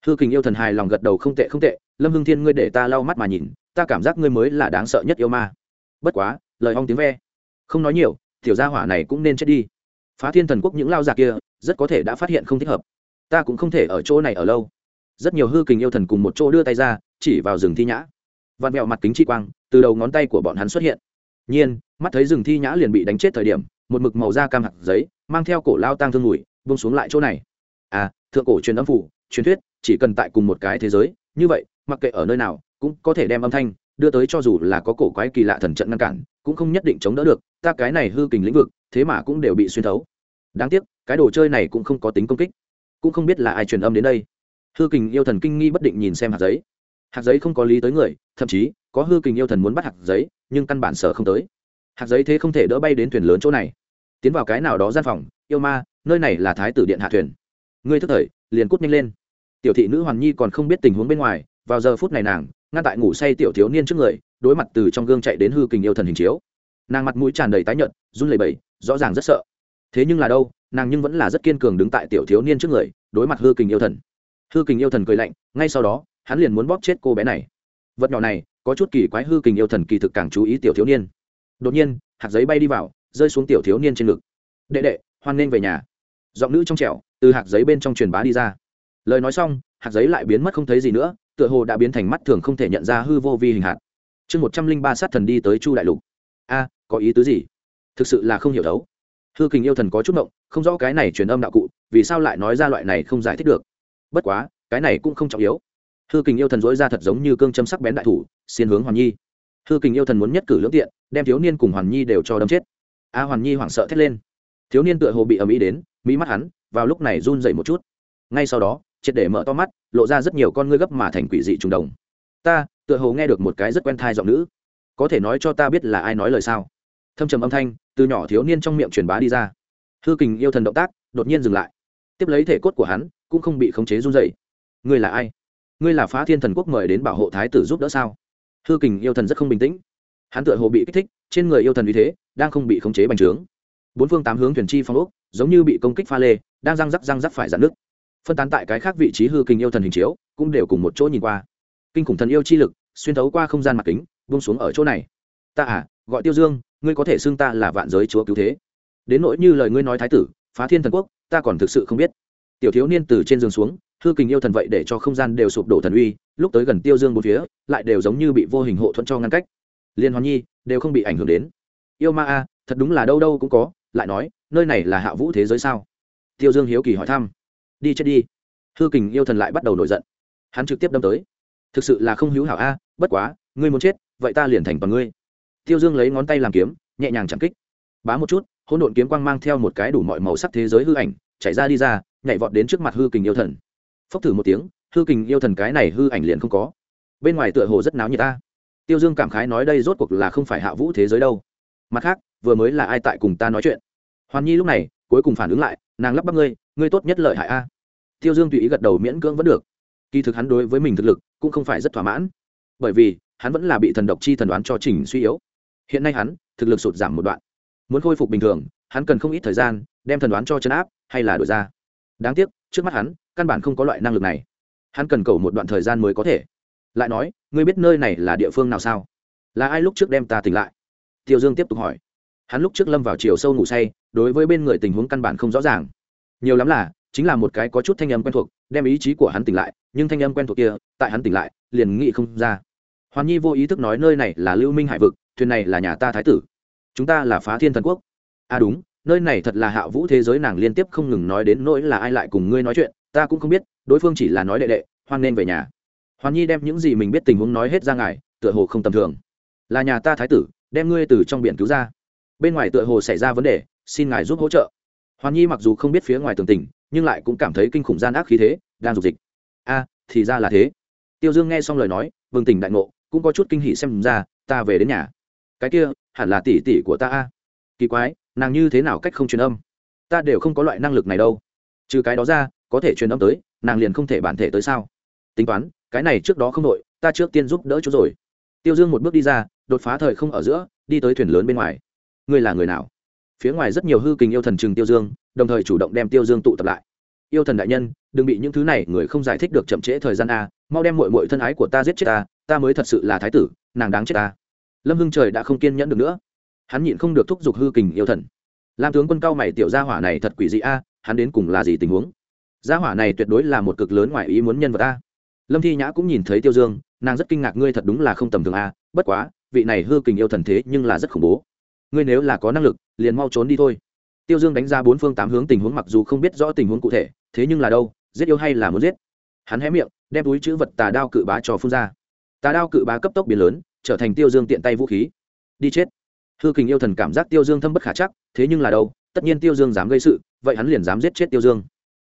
Hư kình yêu thần hài lòng gật đầu không tệ không tệ, lâm hưng thiên ngươi để ta lau mắt mà nhìn, ta cảm giác ngươi mới là đáng sợ nhất yêu ma. Bất quá, lời ong tiếng ve không nói nhiều, tiểu gia hỏa này cũng nên chết đi. Phá thiên thần quốc những lao giả kia, rất có thể đã phát hiện không thích hợp. Ta cũng không thể ở chỗ này ở lâu. Rất nhiều hư kình yêu thần cùng một chỗ đưa tay ra, chỉ vào rừng thi nhã. Vặn vẹo mặt kính chi quang, từ đầu ngón tay của bọn hắn xuất hiện. Nhiên, mắt thấy rừng thi nhã liền bị đánh chết thời điểm, một mực màu da cam hạt giấy, mang theo cổ lao tang thương mùi bông xuống lại chỗ này. À thượng cổ truyền âm phủ, truyền thuyết, chỉ cần tại cùng một cái thế giới, như vậy, mặc kệ ở nơi nào, cũng có thể đem âm thanh đưa tới cho dù là có cổ quái kỳ lạ thần trận ngăn cản, cũng không nhất định chống đỡ được ta cái này hư kình lĩnh vực, thế mà cũng đều bị xuyên thấu. Đáng tiếc, cái đồ chơi này cũng không có tính công kích. Cũng không biết là ai truyền âm đến đây. Hư kình yêu thần kinh nghi bất định nhìn xem hạt giấy. Hạt giấy không có lý tới người, thậm chí, có hư kình yêu thần muốn bắt hạt giấy, nhưng căn bản sở không tới. Hạt giấy thế không thể đỡ bay đến thuyền lớn chỗ này. Tiến vào cái nào đó gian phòng, yêu ma, nơi này là thái tử điện hạ thuyền. Ngươi thức thời, liền cút nhanh lên. Tiểu thị nữ hoàn nhi còn không biết tình huống bên ngoài, vào giờ phút này nàng, ngăn tại ngủ say tiểu thiếu niên trước người, đối mặt từ trong gương chạy đến hư kình yêu thần hình chiếu nàng mặt mũi tràn đầy tái nhợt, run lẩy bẩy, rõ ràng rất sợ. Thế nhưng là đâu, nàng nhưng vẫn là rất kiên cường đứng tại tiểu thiếu niên trước người, đối mặt hư kình yêu thần. Hư kình yêu thần cười lạnh, ngay sau đó, hắn liền muốn bóp chết cô bé này. Vật nhỏ này, có chút kỳ quái hư kình yêu thần kỳ thực càng chú ý tiểu thiếu niên. Đột nhiên, hạt giấy bay đi vào, rơi xuống tiểu thiếu niên trên ngực. Đệ đệ, hoan nên về nhà. Giọng nữ trong trẻo, từ hạt giấy bên trong truyền bá đi ra. Lời nói xong, hạt giấy lại biến mất không thấy gì nữa, tựa hồ đã biến thành mắt thường không thể nhận ra hư vô vi hình hạt. Chương một trăm linh ba sát thần đi tới chu đại lục. A có ý tứ gì? Thực sự là không hiểu đấu. Hư kình yêu thần có chút mộng không rõ cái này truyền âm đạo cụ, vì sao lại nói ra loại này không giải thích được? Bất quá, cái này cũng không trọng yếu. Hư kình yêu thần dối ra thật giống như cương châm sắc bén đại thủ, xiên hướng hoàn nhi. Hư kình yêu thần muốn nhất cử lưỡng tiện, đem thiếu niên cùng hoàn nhi đều cho đâm chết. A hoàn nhi hoảng sợ thét lên. Thiếu niên tựa hồ bị ầm ĩ đến mỹ mắt hắn, vào lúc này run dậy một chút. Ngay sau đó, triệt để mở to mắt, lộ ra rất nhiều con ngươi gấp mà thành quỷ dị trùng đồng. Ta, tựa hồ nghe được một cái rất quen thai giọng nữ. Có thể nói cho ta biết là ai nói lời sao? Thâm trầm âm thanh từ nhỏ thiếu niên trong miệng truyền bá đi ra. Hư kình yêu thần động tác đột nhiên dừng lại. Tiếp lấy thể cốt của hắn cũng không bị khống chế run dày ngươi là ai? Ngươi là phá thiên thần quốc mời đến bảo hộ thái tử giúp đỡ sao? Hư kình yêu thần rất không bình tĩnh. Hắn tựa hồ bị kích thích, trên người yêu thần vì thế đang không bị khống chế bành trướng. Bốn phương tám hướng thuyền chi phong ốc giống như bị công kích pha lê, đang răng rắc răng rắc phải dạn nước phân tán tại cái khác vị trí hư kình yêu thần hình chiếu cũng đều cùng một chỗ nhìn qua. Kinh khủng thần yêu chi lực xuyên thấu qua không gian mặt kính bông xuống ở chỗ này. Ta à gọi tiêu dương ngươi có thể xưng ta là vạn giới chúa cứu thế. Đến nỗi như lời ngươi nói thái tử, phá thiên thần quốc, ta còn thực sự không biết. Tiểu thiếu niên từ trên giường xuống, hư kình yêu thần vậy để cho không gian đều sụp đổ thần uy, lúc tới gần tiêu dương một phía, lại đều giống như bị vô hình hộ thuẫn cho ngăn cách. Liên hoàn nhi, đều không bị ảnh hưởng đến. Yêu ma a, thật đúng là đâu đâu cũng có, lại nói, nơi này là hạ vũ thế giới sao? Tiêu dương hiếu kỳ hỏi thăm. Đi chết đi. Hư kình yêu thần lại bắt đầu nổi giận. Hắn trực tiếp đâm tới. Thực sự là không hữu hảo a, bất quá, ngươi muốn chết, vậy ta liền thành bằng ngươi tiêu dương lấy ngón tay làm kiếm, nhẹ nhàng chạm kích. Bá một chút, hỗn độn kiếm quang mang theo một cái đủ mọi màu sắc thế giới hư ảnh chạy ra đi ra, nhảy vọt đến trước mặt hư kình yêu thần. Phốc thử một tiếng, hư kình yêu thần cái này hư ảnh liền không có. Bên ngoài tựa hồ rất náo nhiệt ta. Tiêu dương cảm khái nói đây rốt cuộc là không phải hạ vũ thế giới đâu. Mặt khác, vừa mới là ai tại cùng ta nói chuyện? Hoàn nhi lúc này, cuối cùng phản ứng lại, nàng lắp bắp ngươi ngươi tốt nhất lợi hại a. Tiêu dương tùy ý gật đầu miễn cưỡng vẫn được. Kỳ thực hắn đối với mình thực lực cũng không phải rất thỏa mãn. Bởi vì, hắn vẫn là bị thần độc chi thần đoán cho chỉnh suy yếu hiện nay hắn, thực lực sụt giảm một đoạn. Muốn khôi phục bình thường, hắn cần không ít thời gian, đem thần đoán cho chấn áp, hay là đổi ra. Đáng tiếc, trước mắt hắn, căn bản không có loại năng lực này. Hắn cần cầu một đoạn thời gian mới có thể. Lại nói, ngươi biết nơi này là địa phương nào sao? Là ai lúc trước đem ta tỉnh lại? Tiêu dương tiếp tục hỏi. Hắn lúc trước lâm vào chiều sâu ngủ say, đối với bên người tình huống căn bản không rõ ràng. Nhiều lắm là, chính là một cái có chút thanh âm quen thuộc, đem ý chí của hắn tỉnh lại, nhưng thanh âm quen thuộc kia, tại hắn tỉnh lại, liền nghĩ không ra. Hoàn nhi vô ý thức nói nơi này là lưu minh hải vực thuyền này là nhà ta thái tử. Chúng ta là phá thiên thần quốc. À đúng, nơi này thật là hạ vũ thế giới, nàng liên tiếp không ngừng nói đến nỗi là ai lại cùng ngươi nói chuyện, ta cũng không biết, đối phương chỉ là nói đệ đệ, hoan nên về nhà. Hoàn nhi đem những gì mình biết tình huống nói hết ra ngài tựa hồ không tầm thường. Là nhà ta thái tử, đem ngươi từ trong biển cứu ra. Bên ngoài tựa hồ xảy ra vấn đề, xin ngài giúp hỗ trợ. Hoàn nhi mặc dù không biết phía ngoài tường tình, nhưng lại cũng cảm thấy kinh khủng gian ác khí thế, đang dục dịch. A, thì ra là thế. Tiêu dương nghe xong lời nói vừng tỉnh đại ngộ, cũng có chút kinh hỉ xem ra, ta về đến nhà cái kia, hẳn là tỷ tỷ của ta a. Kỳ quái, nàng như thế nào cách không truyền âm? Ta đều không có loại năng lực này đâu. Trừ cái đó ra, có thể truyền âm tới, nàng liền không thể bản thể tới sao? Tính toán, cái này trước đó không đội ta trước tiên giúp đỡ chú rồi. Tiêu dương một bước đi ra, đột phá thời không ở giữa, đi tới thuyền lớn bên ngoài. Ngươi là người nào? Phía ngoài rất nhiều hư kình yêu thần chừng tiêu dương, đồng thời chủ động đem tiêu dương tụ tập lại. Yêu thần đại nhân, đừng bị những thứ này người không giải thích được chậm trễ thời gian a, mau đem mội mội thân ái của ta giết chết ta ta mới thật sự là thái tử, nàng đáng chết ta lâm hưng trời đã không kiên nhẫn được nữa. Hắn nhịn không được thúc giục hư kình yêu thần. Lam tướng quân cao mày, tiểu gia hỏa này thật quỷ dị a, hắn đến cùng là gì tình huống? Gia hỏa này tuyệt đối là một cực lớn ngoài ý muốn nhân vật a. Lâm thi nhã cũng nhìn thấy tiêu dương, nàng rất kinh ngạc, ngươi thật đúng là không tầm thường a, bất quá, vị này hư kình yêu thần thế nhưng là rất khủng bố. Ngươi nếu là có năng lực, liền mau trốn đi thôi. Tiêu dương đánh ra bốn phương tám hướng tình huống, mặc dù không biết rõ tình huống cụ thể, thế nhưng là đâu, giết yêu hay là muốn giết? Hắn hé miệng, đem túi chữ vật tà đao cự bá cho phun ra. Tà đao cự bá cấp tốc biến lớn trở thành tiêu dương tiện tay vũ khí. Đi chết. Hư kình yêu thần cảm giác tiêu dương thâm bất khả chắc, thế nhưng là đâu, tất nhiên tiêu dương dám gây sự, vậy hắn liền dám giết chết tiêu dương.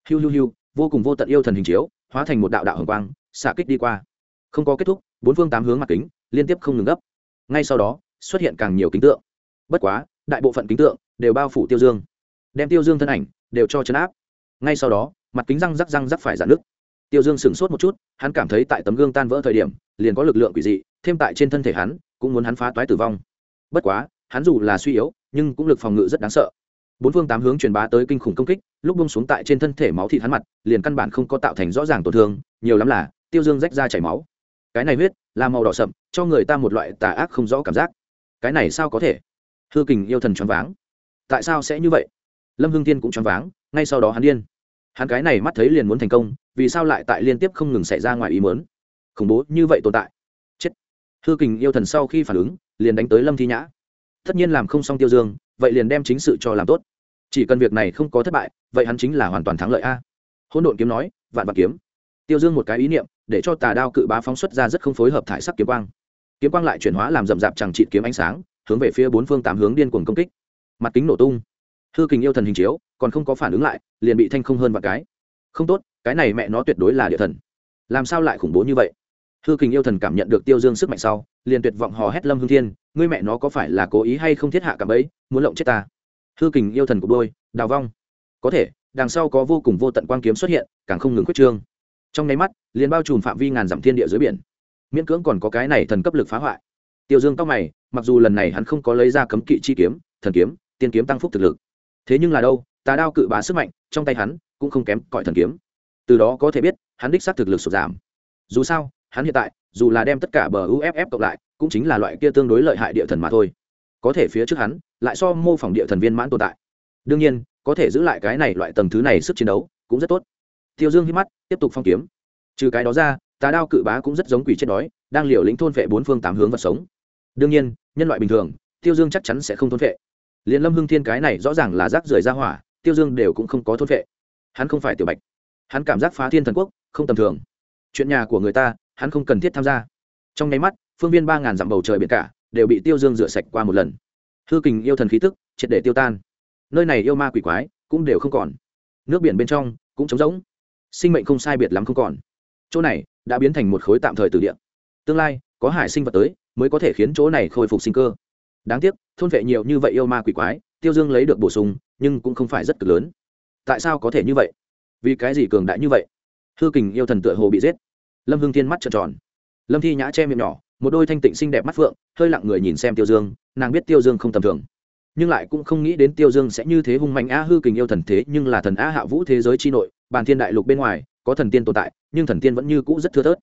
Hiu hiu hiu, vô cùng vô tận yêu thần hình chiếu, hóa thành một đạo đạo hồng quang, xạ kích đi qua. Không có kết thúc, bốn phương tám hướng mặt kính, liên tiếp không ngừng gấp. Ngay sau đó, xuất hiện càng nhiều kính tượng. Bất quá, đại bộ phận kính tượng đều bao phủ tiêu dương. Đem tiêu dương thân ảnh đều cho chấn áp. Ngay sau đó, mặt kính răng rắc răng rắc phải giãn nước tiêu dương sửng sốt một chút, hắn cảm thấy tại tấm gương tan vỡ thời điểm liền có lực lượng quỷ dị, thêm tại trên thân thể hắn, cũng muốn hắn phá toái tử vong. Bất quá, hắn dù là suy yếu, nhưng cũng lực phòng ngự rất đáng sợ. Bốn phương tám hướng truyền bá tới kinh khủng công kích, lúc bông xuống tại trên thân thể máu thịt hắn mặt, liền căn bản không có tạo thành rõ ràng tổn thương, nhiều lắm là tiêu dương rách ra chảy máu. Cái này huyết là màu đỏ sậm, cho người ta một loại tà ác không rõ cảm giác. Cái này sao có thể? Hư kình yêu thần choáng váng. Tại sao sẽ như vậy? Lâm hưng tiên cũng choáng váng, ngay sau đó hắn điên. Hắn cái này mắt thấy liền muốn thành công, vì sao lại tại liên tiếp không ngừng xảy ra ngoài ý mớn khủng bố như vậy tồn tại. Chết. Hư kình yêu thần sau khi phản ứng, liền đánh tới lâm thi nhã. Tất nhiên làm không xong tiêu dương, vậy liền đem chính sự cho làm tốt. Chỉ cần việc này không có thất bại, vậy hắn chính là hoàn toàn thắng lợi a. Hỗn độn kiếm nói, vạn vạn kiếm. Tiêu dương một cái ý niệm, để cho tà đao cự bá phóng xuất ra rất không phối hợp thải sắc kiếm quang. Kiếm quang lại chuyển hóa làm rậm rạp chẳng trị kiếm ánh sáng, hướng về phía bốn phương tám hướng điên cuồng công kích. Mặt kính nổ tung. Hư kình yêu thần hình chiếu, còn không có phản ứng lại, liền bị thanh không hơn vạn cái. Không tốt, cái này mẹ nó tuyệt đối là địa thần. Làm sao lại khủng bố như vậy? Hư kình yêu thần cảm nhận được tiêu dương sức mạnh sau, liền tuyệt vọng hò hét lâm hương thiên, ngươi mẹ nó có phải là cố ý hay không thiết hạ cả bấy muốn lộng chết ta? Hư kình yêu thần của đôi, đào vong. Có thể, đằng sau có vô cùng vô tận quang kiếm xuất hiện, càng không ngừng quyết trương. Trong nháy mắt, liền bao trùm phạm vi ngàn dặm thiên địa dưới biển. Miễn cưỡng còn có cái này thần cấp lực phá hoại. Tiêu dương tóc mày, mặc dù lần này hắn không có lấy ra cấm kỵ chi kiếm, thần kiếm, tiên kiếm tăng phúc thực lực. Thế nhưng là đâu, tà đao cự bá sức mạnh, trong tay hắn cũng không kém cõi thần kiếm. Từ đó có thể biết, hắn đích xác thực lực sụt giảm. Dù sao hắn hiện tại, dù là đem tất cả bờ uff cộng lại, cũng chính là loại kia tương đối lợi hại địa thần mà thôi. Có thể phía trước hắn, lại so mô phỏng địa thần viên mãn tồn tại. Đương nhiên, có thể giữ lại cái này loại tầng thứ này sức chiến đấu, cũng rất tốt. Tiêu dương hít mắt, tiếp tục phong kiếm. Trừ cái đó ra, tà đao cự bá cũng rất giống quỷ chết đói, đang liều lĩnh thôn vệ bốn phương tám hướng vật sống. Đương nhiên, nhân loại bình thường, tiêu dương chắc chắn sẽ không thôn vệ. Liền lâm hưng thiên cái này rõ ràng là rác rưởi ra hỏa, tiêu dương đều cũng không có thôn vệ. Hắn không phải tiểu bạch. Hắn cảm giác phá thiên thần quốc, không tầm thường. Chuyện nhà của người ta hắn không cần thiết tham gia. Trong nháy mắt, phương viên ba ngàn dặm bầu trời biển cả đều bị tiêu dương rửa sạch qua một lần. Hư kình yêu thần khí tức, triệt để tiêu tan. Nơi này yêu ma quỷ quái cũng đều không còn. Nước biển bên trong cũng trống rỗng. Sinh mệnh không sai biệt lắm không còn. Chỗ này đã biến thành một khối tạm thời từ địa. Tương lai, có hải sinh vật tới, mới có thể khiến chỗ này khôi phục sinh cơ. Đáng tiếc, thôn vệ nhiều như vậy yêu ma quỷ quái, tiêu dương lấy được bổ sung, nhưng cũng không phải rất cực lớn. Tại sao có thể như vậy? Vì cái gì cường đại như vậy? Hư kình yêu thần tựa hồ bị giết lâm hương thiên mắt trợn tròn. Lâm thi nhã che miệng nhỏ, một đôi thanh tịnh xinh đẹp mắt phượng, hơi lặng người nhìn xem tiêu dương, nàng biết tiêu dương không tầm thường. Nhưng lại cũng không nghĩ đến tiêu dương sẽ như thế hung mạnh a hư kình yêu thần thế, nhưng là thần a hạ vũ thế giới chi nội bàn thiên đại lục bên ngoài, có thần tiên tồn tại, nhưng thần tiên vẫn như cũ rất thưa thớt.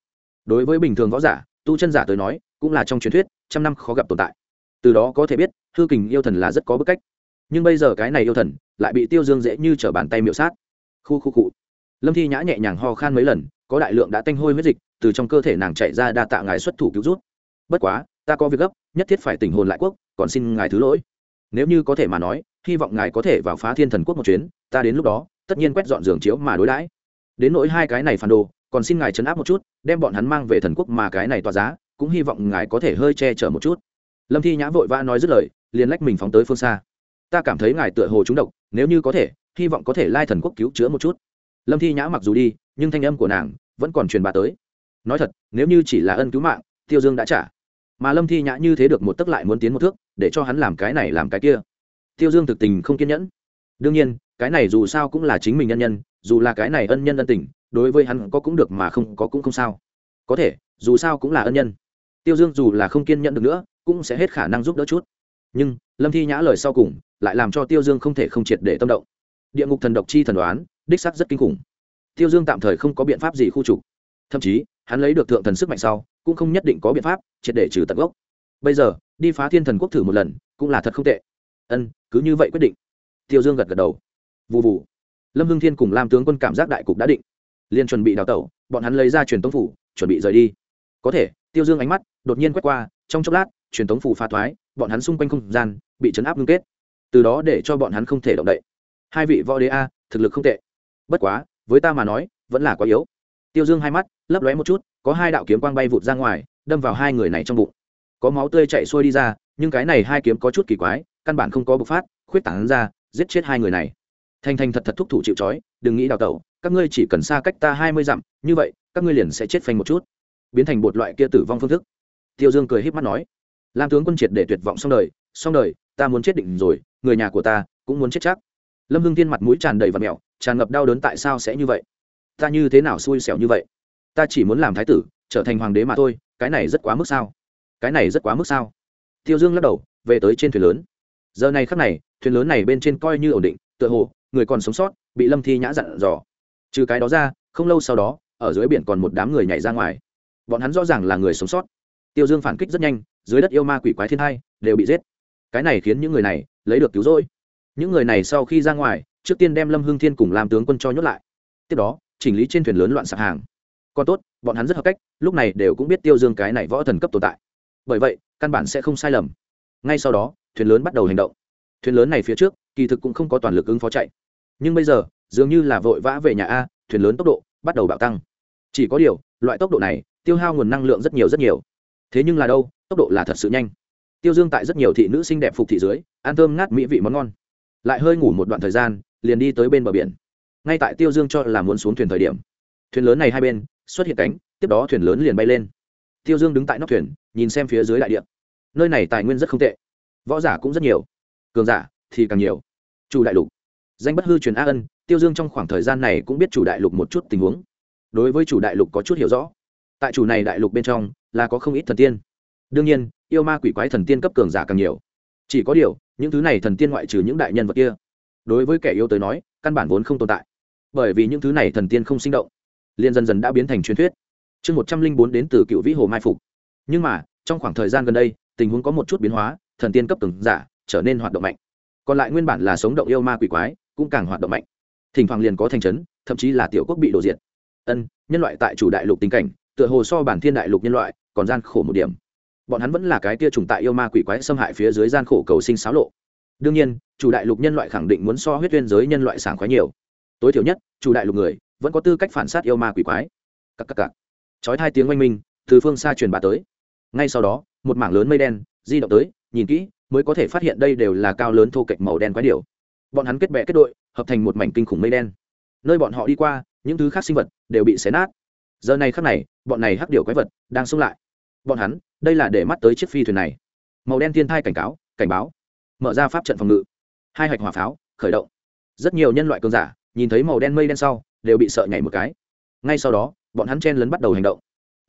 Đối với bình thường võ giả, tu chân giả tới nói, cũng là trong truyền thuyết, trăm năm khó gặp tồn tại. Từ đó có thể biết, hư kình yêu thần là rất có bức cách. Nhưng bây giờ cái này yêu thần, lại bị tiêu dương dễ như t r ở bàn tay miệu sát. Khu khu cụ lâm thi nhã nhẹ nhàng ho khan mấy lần có đại lượng đã tanh hôi huyết dịch, từ trong cơ thể nàng chạy ra đa tạ ngài xuất thủ cứu rút bất quá, ta có việc gấp, nhất thiết phải tình hồn lại quốc, còn xin ngài thứ lỗi. Nếu như có thể mà nói, hy vọng ngài có thể vào phá thiên thần quốc một chuyến, ta đến lúc đó, tất nhiên quét dọn giường chiếu mà đối đãi. Đến nỗi hai cái này phản đồ, còn xin ngài chấn áp một chút, đem bọn hắn mang về thần quốc mà cái này tỏa giá, cũng hy vọng ngài có thể hơi che chở một chút. Lâm thi nhã vội vã nói dứt lời, liền lách mình phóng tới phương xa. Ta cảm thấy ngài tựa hồ trúng độc, nếu như có thể, hy vọng có thể lai thần quốc cứu chữa một chút. Lâm thi nhã mặc dù đi nhưng thanh âm của nàng vẫn còn truyền bà tới. Nói thật, nếu như chỉ là ân cứu mạng, tiêu dương đã trả. Mà lâm thi nhã như thế được một tấc lại muốn tiến một thước, để cho hắn làm cái này làm cái kia. Tiêu dương thực tình không kiên nhẫn. Đương nhiên, cái này dù sao cũng là chính mình nhân nhân, dù là cái này ân nhân ân tình, đối với hắn có cũng được mà không có cũng không sao. Có thể, dù sao cũng là ân nhân. Tiêu dương dù là không kiên nhẫn được nữa, cũng sẽ hết khả năng giúp đỡ chút. Nhưng, lâm thi nhã lời sau cùng, lại làm cho tiêu dương không thể không triệt để tâm động. Địa ngục thần độc chi thần đoán, đích sắc rất kinh khủng tiêu dương tạm thời không có biện pháp gì khu trục. Thậm chí, hắn lấy được thượng thần sức mạnh sau, cũng không nhất định có biện pháp triệt để trừ tận gốc. Bây giờ, đi phá thiên thần quốc thử một lần, cũng là thật không tệ. Ân, cứ như vậy quyết định. Tiêu dương gật gật đầu. Vụ vụ lâm hưng thiên cùng lam tướng quân cảm giác đại cục đã định. Liền chuẩn bị đào tẩu, bọn hắn lấy ra truyền tống phủ, chuẩn bị rời đi. Có thể, tiêu dương ánh mắt đột nhiên quét qua, trong chốc lát, truyền tống phủ pha thoái, bọn hắn xung quanh không gian bị chấn áp ngưng kết. Từ đó để cho bọn hắn không thể động đậy. Hai vị võ đế a, thực lực không tệ. Bất quá với ta mà nói, vẫn là quá yếu. Tiêu dương hai mắt, lấp lóe một chút, có hai đạo kiếm quang bay vụt ra ngoài, đâm vào hai người này trong bụng. Có máu tươi chạy xuôi đi ra, nhưng cái này hai kiếm có chút kỳ quái, căn bản không có bộc phát, khuyết tảng ra, giết chết hai người này. Thanh thanh thật thật thúc thủ chịu trói, đừng nghĩ đào tẩu, các ngươi chỉ cần xa cách ta hai mươi dặm, như vậy, các ngươi liền sẽ chết phanh một chút. Biến thành một loại kia tử vong phương thức. Tiêu dương cười h í p mắt nói, lam tướng quân triệt để tuyệt vọng xong đời xong đời, ta muốn chết định rồi, người nhà của ta cũng muốn chết chắc. Lâm hưng tiên mặt mũi tràn đầy và mẹo tràn ngập đau đớn tại sao sẽ như vậy? Ta như thế nào xui xẻo như vậy? Ta chỉ muốn làm thái tử, trở thành hoàng đế mà thôi, cái này rất quá mức sao? Cái này rất quá mức sao? Tiêu dương lắc đầu, về tới trên thuyền lớn. Giờ này khắc này, thuyền lớn này bên trên coi như ổn định, tựa hồ, người còn sống sót, bị lâm thi nhã dặn dò. Trừ cái đó ra, không lâu sau đó, ở dưới biển còn một đám người nhảy ra ngoài. Bọn hắn rõ ràng là người sống sót. Tiêu dương phản kích rất nhanh, dưới đất yêu ma quỷ quái thiên hai, đều bị giết. Cái này khiến những người này, lấy được cứu rỗi. Những người này sau khi ra ngoài trước tiên đem lâm hưng thiên cùng làm tướng quân cho nhốt lại. Tiếp đó, chỉnh lý trên thuyền lớn loạn sạp hàng. Còn tốt, bọn hắn rất hợp cách, lúc này đều cũng biết tiêu dương cái này võ thần cấp tồn tại. Bởi vậy, căn bản sẽ không sai lầm. Ngay sau đó, thuyền lớn bắt đầu hành động. Thuyền lớn này phía trước, kỳ thực cũng không có toàn lực ứng phó chạy. Nhưng bây giờ, dường như là vội vã về nhà a, thuyền lớn tốc độ bắt đầu bạo tăng. Chỉ có điều, loại tốc độ này, tiêu hao nguồn năng lượng rất nhiều rất nhiều. Thế nhưng là đâu, tốc độ là thật sự nhanh. Tiêu dương tại rất nhiều thị nữ xinh đẹp phục thị dưới, ăn thơm ngát mỹ vị món ngon. Lại hơi ngủ một đoạn thời gian liền đi tới bên bờ biển. Ngay tại tiêu dương cho là muốn xuống thuyền thời điểm, thuyền lớn này hai bên xuất hiện cánh, tiếp đó thuyền lớn liền bay lên. Tiêu dương đứng tại nóc thuyền, nhìn xem phía dưới đại địa. Nơi này tài nguyên rất không tệ, võ giả cũng rất nhiều, cường giả thì càng nhiều. Chủ đại lục, danh bất hư truyền a ân, tiêu dương trong khoảng thời gian này cũng biết chủ đại lục một chút tình huống. Đối với chủ đại lục có chút hiểu rõ, tại chủ này đại lục bên trong là có không ít thần tiên. Đương nhiên, yêu ma quỷ quái thần tiên cấp cường giả càng nhiều. Chỉ có điều, những thứ này thần tiên ngoại trừ những đại nhân vật kia đối với kẻ yêu tới nói, căn bản vốn không tồn tại. Bởi vì những thứ này thần tiên không sinh động liên dần dần đã biến thành truyền thuyết. Chương một trăm linh bốn đến từ cựu vĩ hồ mai phục. Nhưng mà, trong khoảng thời gian gần đây, tình huống có một chút biến hóa, thần tiên cấp từng giả trở nên hoạt động mạnh. Còn lại nguyên bản là sống động yêu ma quỷ quái, cũng càng hoạt động mạnh. Thỉnh thoảng liền có thành trấn, thậm chí là tiểu quốc bị đổ diệt. Ân, nhân loại tại chủ đại lục tình cảnh, tựa hồ so bản thiên đại lục nhân loại còn gian khổ một điểm. Bọn hắn vẫn là cái tia trùng tại yêu ma quỷ quái xâm hại phía dưới gian khổ cầu sinh xáo lộ đương nhiên, chủ đại lục nhân loại khẳng định muốn so huyết tuyên giới nhân loại sảng khoái nhiều. Tối thiểu nhất, chủ đại lục người vẫn có tư cách phản sát yêu ma quỷ quái. Cặp cặp cặp chói hai tiếng oanh minh, từ phương xa truyền bá tới. Ngay sau đó, một mảng lớn mây đen di động tới, nhìn kỹ, mới có thể phát hiện đây đều là cao lớn thô kệch màu đen quái điểu. Bọn hắn kết bè kết đội, hợp thành một mảnh kinh khủng mây đen. Nơi bọn họ đi qua, những thứ khác sinh vật đều bị xé nát. Giờ này khắc này, bọn này hắc điểu quái vật đang xông lại. Bọn hắn, đây là để mắt tới chiếc phi thuyền này. Màu đen thiên thai cảnh cáo, cảnh báo mở ra pháp trận phòng ngự. Hai hạch hỏa pháo, khởi động. Rất nhiều nhân loại cường giả, nhìn thấy màu đen mây đen sau, đều bị sợ nhảy một cái. Ngay sau đó, bọn hắn chen lấn bắt đầu hành động.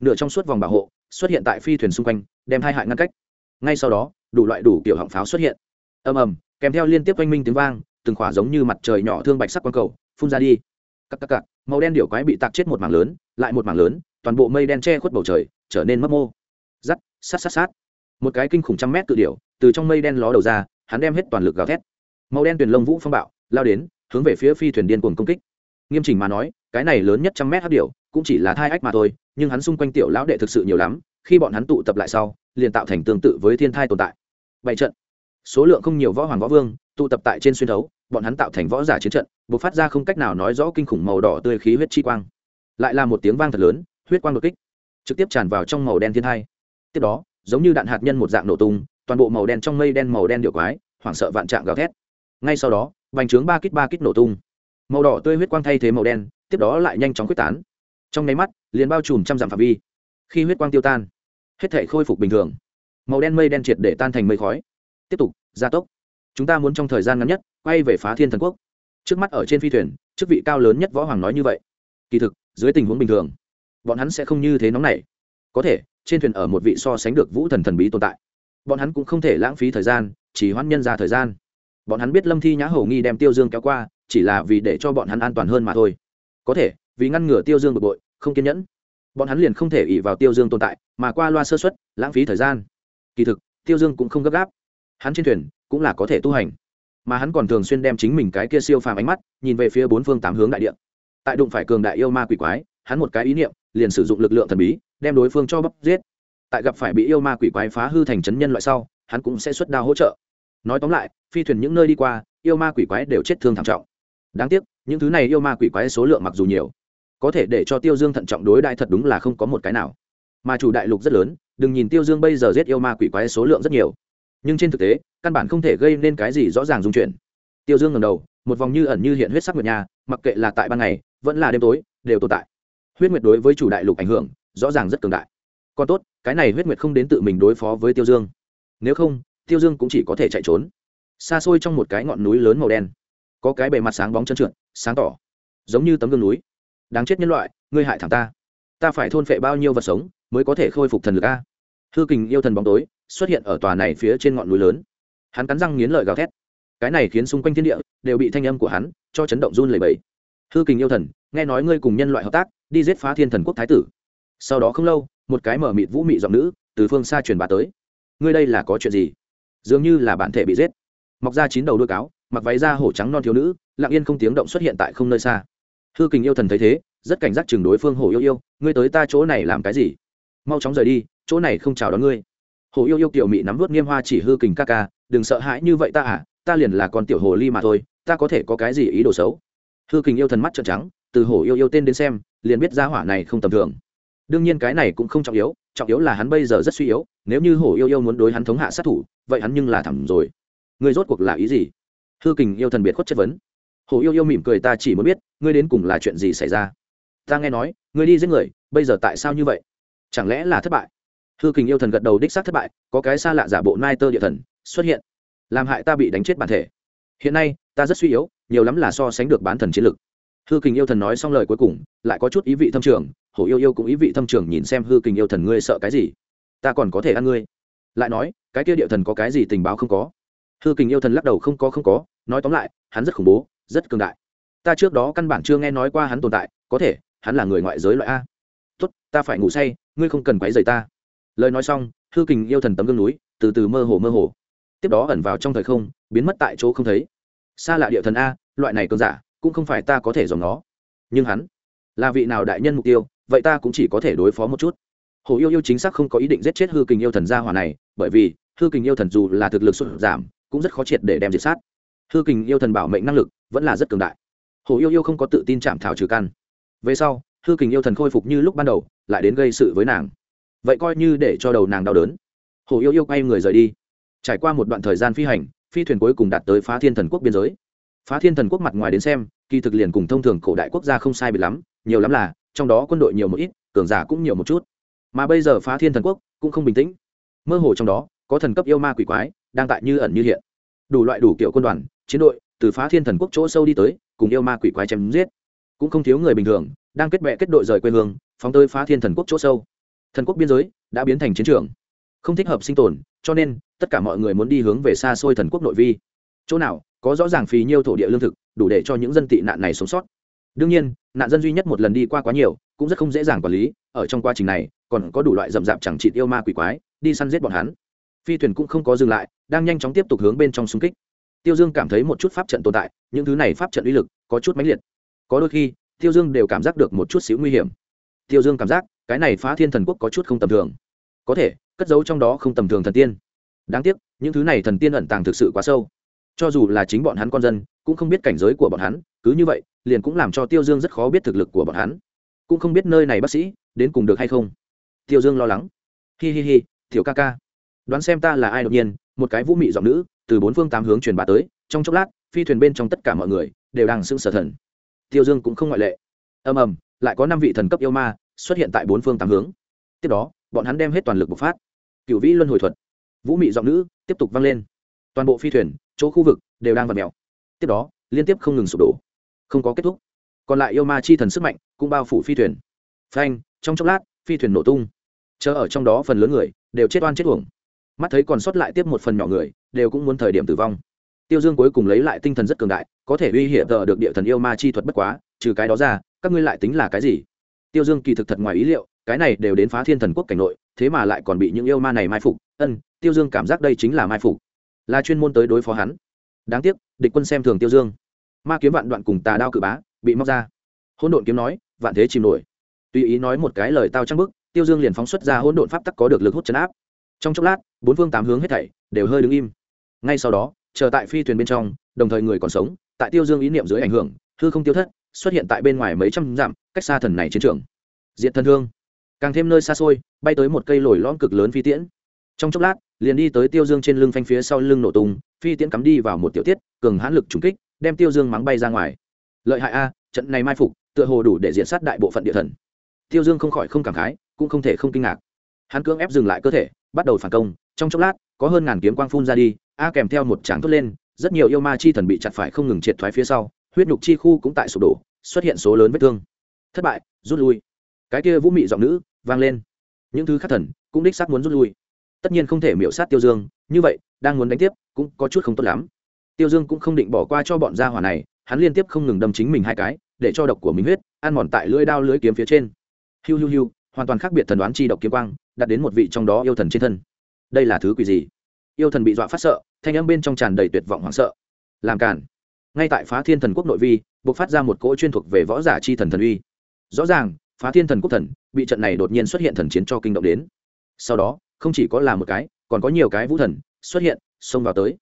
Nửa trong suốt vòng bảo hộ, xuất hiện tại phi thuyền xung quanh, đem hai hại ngăn cách. Ngay sau đó, đủ loại đủ kiểu họng pháo xuất hiện. Ầm ầm, kèm theo liên tiếp oanh minh tiếng vang, từng khỏa giống như mặt trời nhỏ thương bạch sắc quang cầu, phun ra đi. Cặp cặp cặp màu đen điểu quái bị tạc chết một mảng lớn, lại một mảng lớn, toàn bộ mây đen che khuất bầu trời, trở nên mất mô. Giắt sát sát sát. Một cái kinh khủng trăm mét tự điểu, từ trong mây đen ló đầu ra hắn đem hết toàn lực gào thét. Màu đen tuyền lông vũ phong bạo lao đến hướng về phía phi thuyền điên cuồng công kích. Nghiêm chỉnh mà nói cái này lớn nhất trăm mét hát điệu, cũng chỉ là thai ách mà thôi nhưng hắn xung quanh tiểu lão đệ thực sự nhiều lắm khi bọn hắn tụ tập lại sau liền tạo thành tương tự với thiên thai tồn tại. Bảy trận. Số lượng không nhiều võ hoàng võ vương tụ tập tại trên xuyên thấu bọn hắn tạo thành võ giả chiến trận b ộ c phát ra không cách nào nói rõ kinh khủng màu đỏ tươi khí huyết chi quang. Lại là một tiếng vang thật lớn huyết quang đột kích trực tiếp tràn vào trong màu đen thiên thai. Tiếp đó giống như đạn hạt nhân một dạng nổ tung toàn bộ màu đen trong mây đen màu đen điệu quái, hoảng sợ vạn trạng gào thét. Ngay sau đó vành trướng ba kích ba kích nổ tung. Màu đỏ tươi huyết quang thay thế màu đen, tiếp đó lại nhanh chóng quyết tán. Trong nháy mắt, liền bao trùm trăm dặm phạm vi. Khi huyết quang tiêu tan, hết thể khôi phục bình thường. Màu đen mây đen triệt để tan thành mây khói. Tiếp tục, gia tốc. Chúng ta muốn trong thời gian ngắn nhất, quay về phá thiên thần quốc. Trước mắt ở trên phi thuyền, chức vị cao lớn nhất võ hoàng nói như vậy. Kỳ thực, dưới tình huống bình thường, bọn hắn sẽ không như thế nóng nảy. Có thể, trên thuyền ở một vị so sánh được vũ thần thần bí tồn tại bọn hắn cũng không thể lãng phí thời gian, chỉ hoãn nhân ra thời gian. Bọn hắn biết lâm thi nhã hầu nghi đem tiêu dương kéo qua, chỉ là vì để cho bọn hắn an toàn hơn mà thôi. Có thể, vì ngăn ngừa tiêu dương bực bội, không kiên nhẫn. Bọn hắn liền không thể ỉ vào tiêu dương tồn tại, mà qua loa sơ xuất lãng phí thời gian. Kỳ thực, tiêu dương cũng không gấp gáp. Hắn trên thuyền cũng là có thể tu hành. Mà hắn còn thường xuyên đem chính mình cái kia siêu phàm ánh mắt nhìn về phía bốn phương tám hướng đại địa. Tại đụng phải cường đại yêu ma quỷ quái, hắn một cái ý niệm, liền sử dụng lực lượng thần bí, đem đối phương cho bắp giết tại gặp phải bị yêu ma quỷ quái phá hư thành chấn nhân loại sau, hắn cũng sẽ xuất đao hỗ trợ. Nói tóm lại, phi thuyền những nơi đi qua, yêu ma quỷ quái đều chết thương thảm trọng. Đáng tiếc, những thứ này yêu ma quỷ quái số lượng mặc dù nhiều, có thể để cho tiêu dương thận trọng đối đại thật đúng là không có một cái nào. Mà chủ đại lục rất lớn, đừng nhìn tiêu dương bây giờ giết yêu ma quỷ quái số lượng rất nhiều. Nhưng trên thực tế, căn bản không thể gây nên cái gì rõ ràng dung chuyển. Tiêu dương ngầm đầu, một vòng như ẩn như hiện huyết sắc nguyệt nhà mặc kệ là tại ban ngày, vẫn là đêm tối, đều tồn tại. Huyết nguyệt đối với chủ đại lục ảnh hưởng, rõ ràng rất cường đại. Còn tốt cái này huyết nguyệt không đến tự mình đối phó với tiêu dương. Nếu không, tiêu dương cũng chỉ có thể chạy trốn. Xa xôi trong một cái ngọn núi lớn màu đen. Có cái bề mặt sáng bóng chân trượt, sáng tỏ. Giống như tấm gương núi. Đáng chết nhân loại, ngươi hại thẳng ta. Ta phải thôn phệ bao nhiêu vật sống mới có thể khôi phục thần lực a? Hư kình yêu thần bóng tối xuất hiện ở tòa này phía trên ngọn núi lớn. Hắn cắn răng nghiến lợi gào thét. Cái này khiến xung quanh thiên địa đều bị thanh âm của hắn cho chấn động run lẩy bẩy. Hư kình yêu thần, nghe nói ngươi cùng nhân loại hợp tác, đi giết phá thiên thần quốc thái tử. Sau đó không lâu một cái mở mịt vũ mị giọng nữ từ phương xa truyền bà tới. Ngươi đây là có chuyện gì? Dường như là bản thể bị giết. Mọc ra chín đầu đuôi cáo, mặc váy da hổ trắng non thiếu nữ, lặng yên không tiếng động xuất hiện tại không nơi xa. Hư kình yêu thần thấy thế, rất cảnh giác chừng đối phương hổ yêu yêu, ngươi tới ta chỗ này làm cái gì? Mau chóng rời đi, chỗ này không chào đón ngươi. Hổ yêu yêu tiểu mị nắm vớt nghiêm hoa chỉ hư kình ca ca, đừng sợ hãi như vậy ta à ta liền là con tiểu hồ ly mà thôi, ta có thể có cái gì ý đồ xấu? Hư kình yêu thần mắt trợn trắng, từ hổ yêu yêu tên đến xem, liền biết ra hỏa này không tầm thường đương nhiên cái này cũng không trọng yếu trọng yếu là hắn bây giờ rất suy yếu, nếu như hổ yêu yêu muốn đối hắn thống hạ sát thủ, vậy hắn nhưng là thẳng rồi. Ngươi rốt cuộc là ý gì? Hư kình yêu thần biệt khuất chất vấn. Hổ yêu yêu mỉm cười ta chỉ muốn biết, ngươi đến cùng là chuyện gì xảy ra? Ta nghe nói, ngươi đi giết người, bây giờ tại sao như vậy? Chẳng lẽ là thất bại? Hư kình yêu thần gật đầu đích xác thất bại, có cái xa lạ giả bộ nai tơ địa thần xuất hiện. Làm hại ta bị đánh chết bản thể. Hiện nay, ta rất suy yếu, nhiều lắm là so sánh được bán thần chiến lực hư kình yêu thần nói xong lời cuối cùng, lại có chút ý vị thâm trường, hổ yêu yêu cũng ý vị thâm trường nhìn xem hư kình yêu thần ngươi sợ cái gì? Ta còn có thể ăn ngươi. Lại nói, cái kia địa thần có cái gì tình báo không có? Hư kình yêu thần lắc đầu, không có không có. Nói tóm lại, hắn rất khủng bố, rất cường đại. Ta trước đó căn bản chưa nghe nói qua hắn tồn tại, có thể, hắn là người ngoại giới loại a. Tốt, ta phải ngủ say, ngươi không cần quấy rầy ta. Lời nói xong, hư kình yêu thần tấm gương núi, từ từ mơ hồ mơ hồ. Tiếp đó ẩn vào trong thời không, biến mất tại chỗ không thấy. Xa lạ địa thần a, loại này cường giả cũng không phải ta có thể dòng nó. Nhưng hắn là vị nào đại nhân mục tiêu, vậy ta cũng chỉ có thể đối phó một chút. Hồ yêu yêu chính xác không có ý định giết chết hư kình yêu thần gia hỏa này, bởi vì hư kình yêu thần dù là thực lực sụt giảm, cũng rất khó triệt để đem diệt sát. Hư kình yêu thần bảo mệnh năng lực vẫn là rất cường đại. Hồ yêu yêu không có tự tin chạm thảo trừ căn. Về sau, hư kình yêu thần khôi phục như lúc ban đầu, lại đến gây sự với nàng. Vậy coi như để cho đầu nàng đau đớn. Hồ yêu yêu quay người rời đi. Trải qua một đoạn thời gian phi hành, phi thuyền cuối cùng đạt tới phá thiên thần quốc biên giới phá thiên thần quốc mặt ngoài đến xem, kỳ thực liền cùng thông thường cổ đại quốc gia không sai bị lắm, nhiều lắm là, trong đó quân đội nhiều một ít, cường giả cũng nhiều một chút. Mà bây giờ phá thiên thần quốc cũng không bình tĩnh. Mơ hồ trong đó, có thần cấp yêu ma quỷ quái đang tại như ẩn như hiện. Đủ loại đủ kiểu quân đoàn, chiến đội, từ phá thiên thần quốc chỗ sâu đi tới, cùng yêu ma quỷ quái chém giết. Cũng không thiếu người bình thường, đang kết bệ kết đội rời quê hương, phóng tới phá thiên thần quốc chỗ sâu. Thần quốc biên giới đã biến thành chiến trường. Không thích hợp sinh tồn, cho nên tất cả mọi người muốn đi hướng về xa xôi thần quốc nội vi. Chỗ nào có rõ ràng phí nhiêu thổ địa lương thực, đủ để cho những dân tị nạn này sống sót. Đương nhiên, nạn dân duy nhất một lần đi qua quá nhiều, cũng rất không dễ dàng quản lý, ở trong quá trình này, còn có đủ loại rậm rạp chẳng trị yêu ma quỷ quái, đi săn giết bọn hắn. Phi thuyền cũng không có dừng lại, đang nhanh chóng tiếp tục hướng bên trong xung kích. Tiêu dương cảm thấy một chút pháp trận tồn tại, những thứ này pháp trận uy lực có chút mãnh liệt. Có đôi khi, tiêu dương đều cảm giác được một chút xíu nguy hiểm. Tiêu dương cảm giác, cái này phá thiên thần quốc có chút không tầm thường. Có thể, cất giấu trong đó không tầm thường thần tiên. Đáng tiếc, những thứ này thần tiên ẩn tàng thực sự quá sâu cho dù là chính bọn hắn con dân, cũng không biết cảnh giới của bọn hắn, cứ như vậy, liền cũng làm cho tiêu dương rất khó biết thực lực của bọn hắn. Cũng không biết nơi này bác sĩ, đến cùng được hay không. Tiêu dương lo lắng. Hi hi hi thiểu ca ca. Đoán xem ta là ai đột nhiên, một cái vũ mị giọng nữ, từ bốn phương tám hướng truyền bà tới, trong chốc lát, phi thuyền bên trong tất cả mọi người, đều đang sững sở thần. Tiêu dương cũng không ngoại lệ. Ầm ầm, lại có năm vị thần cấp yêu ma, xuất hiện tại bốn phương tám hướng. Tiếp đó, bọn hắn đem hết toàn lực bộc phát. Cựu vĩ luân hồi thuật. Vũ mị giọng nữ, tiếp tục vang lên. Toàn bộ phi thuyền chỗ khu vực đều đang vặt mèo. Tiếp đó, liên tiếp không ngừng sụp đổ. Không có kết thúc. Còn lại yêu ma chi thần sức mạnh cũng bao phủ phi thuyền. Phanh, trong chốc lát, phi thuyền nổ tung. Chờ ở trong đó phần lớn người đều chết oan chết uổng. Mắt thấy còn sót lại tiếp một phần nhỏ người, đều cũng muốn thời điểm tử vong. Tiêu dương cuối cùng lấy lại tinh thần rất cường đại, có thể uy hiểm tờ được địa thần yêu ma chi thuật bất quá, trừ cái đó ra, các ngươi lại tính là cái gì? Tiêu dương kỳ thực thật ngoài ý liệu, cái này đều đến phá thiên thần quốc cảnh nội, thế mà lại còn bị những yêu ma này mai phục. Ân, tiêu dương cảm giác đây chính là mai phục là chuyên môn tới đối phó hắn. Đáng tiếc, địch quân xem thường tiêu dương. Ma kiếm vạn đoạn cùng tà đao cự bá, bị móc ra. Hỗn độn kiếm nói, vạn thế chìm nổi. Tùy ý nói một cái lời tao trăng bức, tiêu dương liền phóng xuất ra hỗn độn pháp tắc có được lực hút chấn áp. Trong chốc lát, bốn phương tám hướng hết thảy đều hơi đứng im. Ngay sau đó, chờ tại phi thuyền bên trong, đồng thời người còn sống, tại tiêu dương ý niệm dưới ảnh hưởng, hư không tiêu thất, xuất hiện tại bên ngoài mấy trăm dặm, cách xa thần này chiến trường. Diện thân thương càng thêm nơi xa xôi, bay tới một cây lồi lõm cực lớn phi tiễn. Trong chốc lát liền đi tới tiêu dương trên lưng phanh phía sau lưng nổ tung, phi tiễn cắm đi vào một tiểu tiết, cường hãn lực trúng kích, đem tiêu dương mắng bay ra ngoài. Lợi hại a, trận này mai phục, tựa hồ đủ để diện sát đại bộ phận địa thần. Tiêu dương không khỏi không cảm khái, cũng không thể không kinh ngạc. Hắn cưỡng ép dừng lại cơ thể, bắt đầu phản công, trong chốc lát, có hơn ngàn kiếm quang phun ra đi, a kèm theo một tràng thốt lên, rất nhiều yêu ma chi thần bị chặt phải không ngừng triệt thoái phía sau, huyết nhục chi khu cũng tại sụp đổ, xuất hiện số lớn vết thương. Thất bại, rút lui. Cái kia vũ mị giọng nữ vang lên. Những thứ khác thần cũng đích xác muốn rút lui tất nhiên không thể miễu sát tiêu dương, như vậy, đang muốn đánh tiếp, cũng có chút không tốt lắm. Tiêu dương cũng không định bỏ qua cho bọn gia hỏa này, hắn liên tiếp không ngừng đâm chính mình hai cái, để cho độc của mình huyết, ăn mòn tại lưỡi đao lưỡi kiếm phía trên. Hiu hiu hiu, hoàn toàn khác biệt thần đoán chi độc kiếm quang, đặt đến một vị trong đó yêu thần trên thân. Đây là thứ quỷ gì? Yêu thần bị dọa phát sợ, thanh âm bên trong tràn đầy tuyệt vọng hoảng sợ. Làm cản ngay tại phá thiên thần quốc nội vi buộc phát ra một cỗ chuyên thuộc về võ giả chi thần thần uy. Rõ ràng, phá thiên thần quốc thần, bị trận này đột nhiên xuất hiện thần chiến cho kinh động đến. Sau đó không chỉ có là một cái, còn có nhiều cái vũ thần xuất hiện, xông vào tới.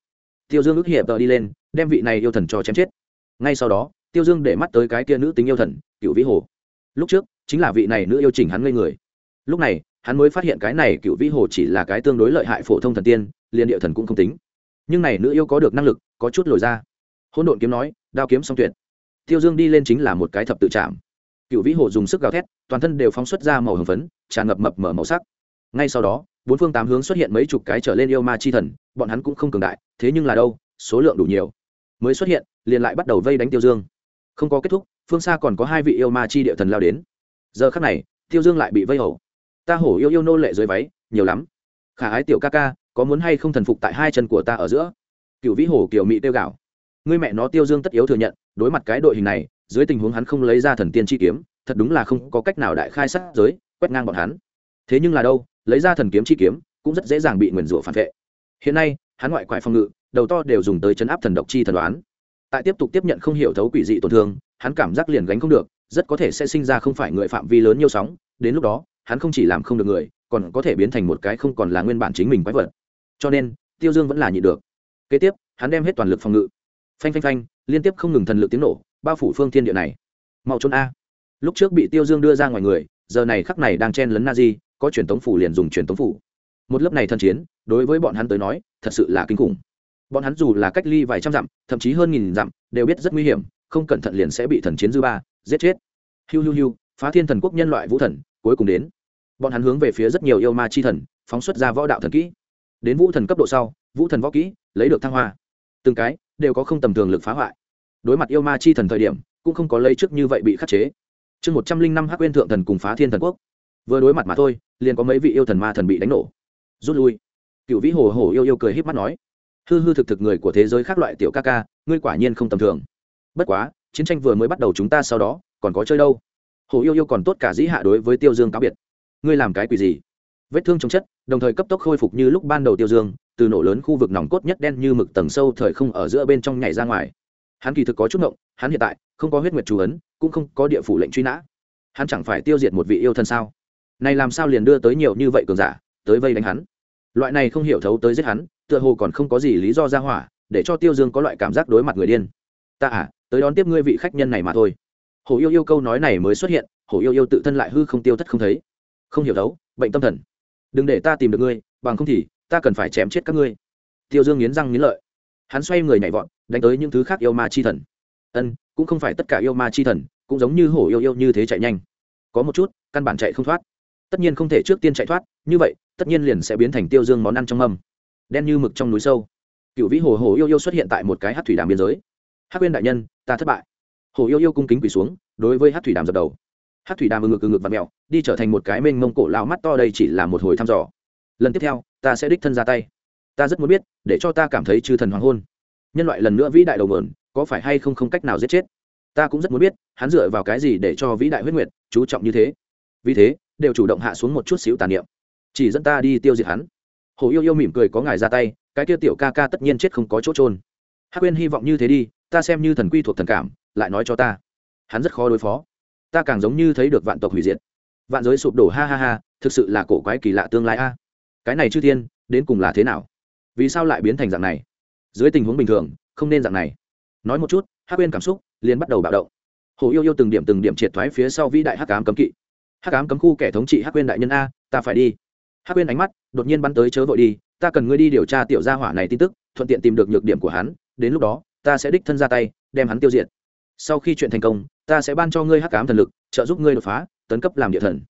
Tiêu dương ước hiệp tờ đi lên, đem vị này yêu thần cho chém chết. Ngay sau đó, tiêu dương để mắt tới cái kia nữ tính yêu thần cựu vĩ hồ. Lúc trước, chính là vị này nữ yêu chỉnh hắn ngây người. Lúc này, hắn mới phát hiện cái này cựu vĩ hồ chỉ là cái tương đối lợi hại phổ thông thần tiên, liền địa thần cũng không tính. Nhưng này nữ yêu có được năng lực, có chút lồi ra. Hỗn độn kiếm nói, đao kiếm song tuyệt. Tiêu dương đi lên chính là một cái thập tự chạm cựu vĩ hồ dùng sức gào thét, toàn thân đều phóng xuất ra màu hồng phấn, tràn ngập mập mở màu sắc. Ngay sau đó bốn phương tám hướng xuất hiện mấy chục cái trở lên yêu ma chi thần, bọn hắn cũng không cường đại, thế nhưng là đâu, số lượng đủ nhiều. Mới xuất hiện, liền lại bắt đầu vây đánh tiêu dương. Không có kết thúc, phương xa còn có hai vị yêu ma chi địa thần lao đến. Giờ khắc này, tiêu dương lại bị vây hầu. Ta hổ yêu yêu nô lệ dưới váy, nhiều lắm. Khả ái tiểu ca ca, có muốn hay không thần phục tại hai chân của ta ở giữa? Cựu vĩ hổ, kiểu mị tiêu gạo. Người mẹ nó tiêu dương tất yếu thừa nhận, đối mặt cái đội hình này, dưới tình huống hắn không lấy ra thần tiên chi kiếm, thật đúng là không có cách nào đại khai sát giới, quét ngang bọn hắn thế nhưng là đâu, lấy ra thần kiếm chi kiếm, cũng rất dễ dàng bị nguyền rủa phản vệ. Hiện nay, hắn ngoại quại phòng ngự, đầu to đều dùng tới chấn áp thần độc chi thần đoán. Tại tiếp tục tiếp nhận không hiểu thấu quỷ dị tổn thương, hắn cảm giác liền gánh không được, rất có thể sẽ sinh ra không phải người phạm vi lớn nhiều sóng, đến lúc đó, hắn không chỉ làm không được người, còn có thể biến thành một cái không còn là nguyên bản chính mình quái vật. Cho nên, tiêu dương vẫn là nhịn được. Kế tiếp, hắn đem hết toàn lực phòng ngự. Phanh phanh phanh, liên tiếp không ngừng thần lực tiếng nổ, bao phủ phương thiên địa này. Mau trốn a. Lúc trước bị tiêu dương đưa ra ngoài người, giờ này khắc này đang chen lấn na di có truyền tống phủ liền dùng truyền tống phủ. Một lớp này thân chiến, đối với bọn hắn tới nói, thật sự là kinh khủng. Bọn hắn dù là cách ly vài trăm dặm, thậm chí hơn nghìn dặm, đều biết rất nguy hiểm, không cẩn thận liền sẽ bị thần chiến dư ba, giết chết. Hiu hiu hiu, phá thiên thần quốc nhân loại vũ thần, cuối cùng đến. Bọn hắn hướng về phía rất nhiều yêu ma chi thần, phóng xuất ra võ đạo thần kỹ. Đến vũ thần cấp độ sau, vũ thần võ kỹ, lấy được thăng hoa. Từng cái, đều có không tầm thường lực phá hoại. Đối mặt yêu ma chi thần thời điểm, cũng không có lấy trước như vậy bị khắc chế. Chương một trăm linh năm hắc quên thượng thần cùng phá thiên thần quốc vừa đối mặt mà thôi, liền có mấy vị yêu thần ma thần bị đánh nổ. Rút lui. Cựu vĩ hồ hồ yêu yêu cười h í p mắt nói, hư hư thực thực người của thế giới khác loại tiểu ca ca, ngươi quả nhiên không tầm thường. Bất quá, chiến tranh vừa mới bắt đầu chúng ta sau đó, còn có chơi đâu? Hồ yêu yêu còn tốt cả dĩ hạ đối với tiêu dương cáo biệt. Ngươi làm cái quỷ gì? Vết thương chống chất, đồng thời cấp tốc khôi phục như lúc ban đầu tiêu dương, từ nổ lớn khu vực nòng cốt nhất đen như mực tầng sâu thời không ở giữa bên trong nhảy ra ngoài. Hắn kỳ thực có chút ngộng, hắn hiện tại không có huyết nguyệt chú ấn, cũng không có địa phủ lệnh truy nã. Hắn chẳng phải tiêu diệt một vị yêu thân sao? Này làm sao liền đưa tới nhiều như vậy cường giả, tới vây đánh hắn? Loại này không hiểu thấu tới giết hắn, tựa hồ còn không có gì lý do ra hỏa, để cho tiêu dương có loại cảm giác đối mặt người điên. Ta à tới đón tiếp ngươi vị khách nhân này mà thôi. Hồ yêu yêu câu nói này mới xuất hiện hồ yêu yêu tự thân lại hư không tiêu thất không thấy. Không hiểu thấu, bệnh tâm thần. Đừng để ta tìm được ngươi, bằng không thì, ta cần phải chém chết các ngươi. Tiêu dương nghiến răng nghiến lợi. Hắn xoay người nhảy vọt, đánh tới những thứ khác yêu ma chi thần. Ân, cũng không phải tất cả yêu ma chi thần, cũng giống như hổ yêu yêu như thế chạy nhanh. Có một chút, căn bản chạy không thoát tất nhiên không thể trước tiên chạy thoát, như vậy, tất nhiên liền sẽ biến thành tiêu dương món ăn trong mâm. Đen như mực trong núi sâu. Cựu vĩ hồ hồ yêu yêu xuất hiện tại một cái hát thủy đàm biên giới. Hát quyên đại nhân, ta thất bại. Hồ yêu yêu cung kính quỳ xuống, đối với hát thủy đàm dập đầu. Hát thủy đàm ngực ngực ngực và mẹo đi trở thành một cái mênh mông cổ lao mắt to đây chỉ là một hồi thăm dò. Lần tiếp theo, ta sẽ đích thân ra tay. Ta rất muốn biết, để cho ta cảm thấy chư thần hoàng hôn. Nhân loại lần nữa vĩ đại đầu mượn có phải hay không không cách nào giết chết? Ta cũng rất muốn biết, hắn dựa vào cái gì để cho vĩ đại huyết nguyệt chú trọng như thế? Vì thế đều chủ động hạ xuống một chút xíu tàn niệm. Chỉ dẫn ta đi tiêu diệt hắn. Hồ yêu yêu mỉm cười có ngài ra tay, cái kia tiểu ca ca tất nhiên chết không có chỗ trôn hắc quên hy vọng như thế đi, ta xem như thần quy thuộc thần cảm, lại nói cho ta. Hắn rất khó đối phó. Ta càng giống như thấy được vạn tộc hủy diệt. Vạn giới sụp đổ, ha ha ha, thực sự là cổ quái kỳ lạ tương lai a. Cái này chư thiên, đến cùng là thế nào? Vì sao lại biến thành dạng này? Dưới tình huống bình thường, không nên dạng này. Nói một chút, hắc quên cảm xúc liền bắt đầu bạo động. Hồ yêu yêu từng điểm từng điểm triệt thoái phía sau vĩ đại hắc ám cấm kỵ hắc ám cấm khu kẻ thống trị hắc quên đại nhân a, ta phải đi. Hắc quên ánh mắt đột nhiên bắn tới chớ vội đi, ta cần ngươi đi điều tra tiểu gia hỏa này tin tức, thuận tiện tìm được nhược điểm của hắn, đến lúc đó, ta sẽ đích thân ra tay, đem hắn tiêu diệt. Sau khi chuyện thành công, ta sẽ ban cho ngươi hắc ám thần lực, trợ giúp ngươi đột phá, tấn cấp làm địa thần.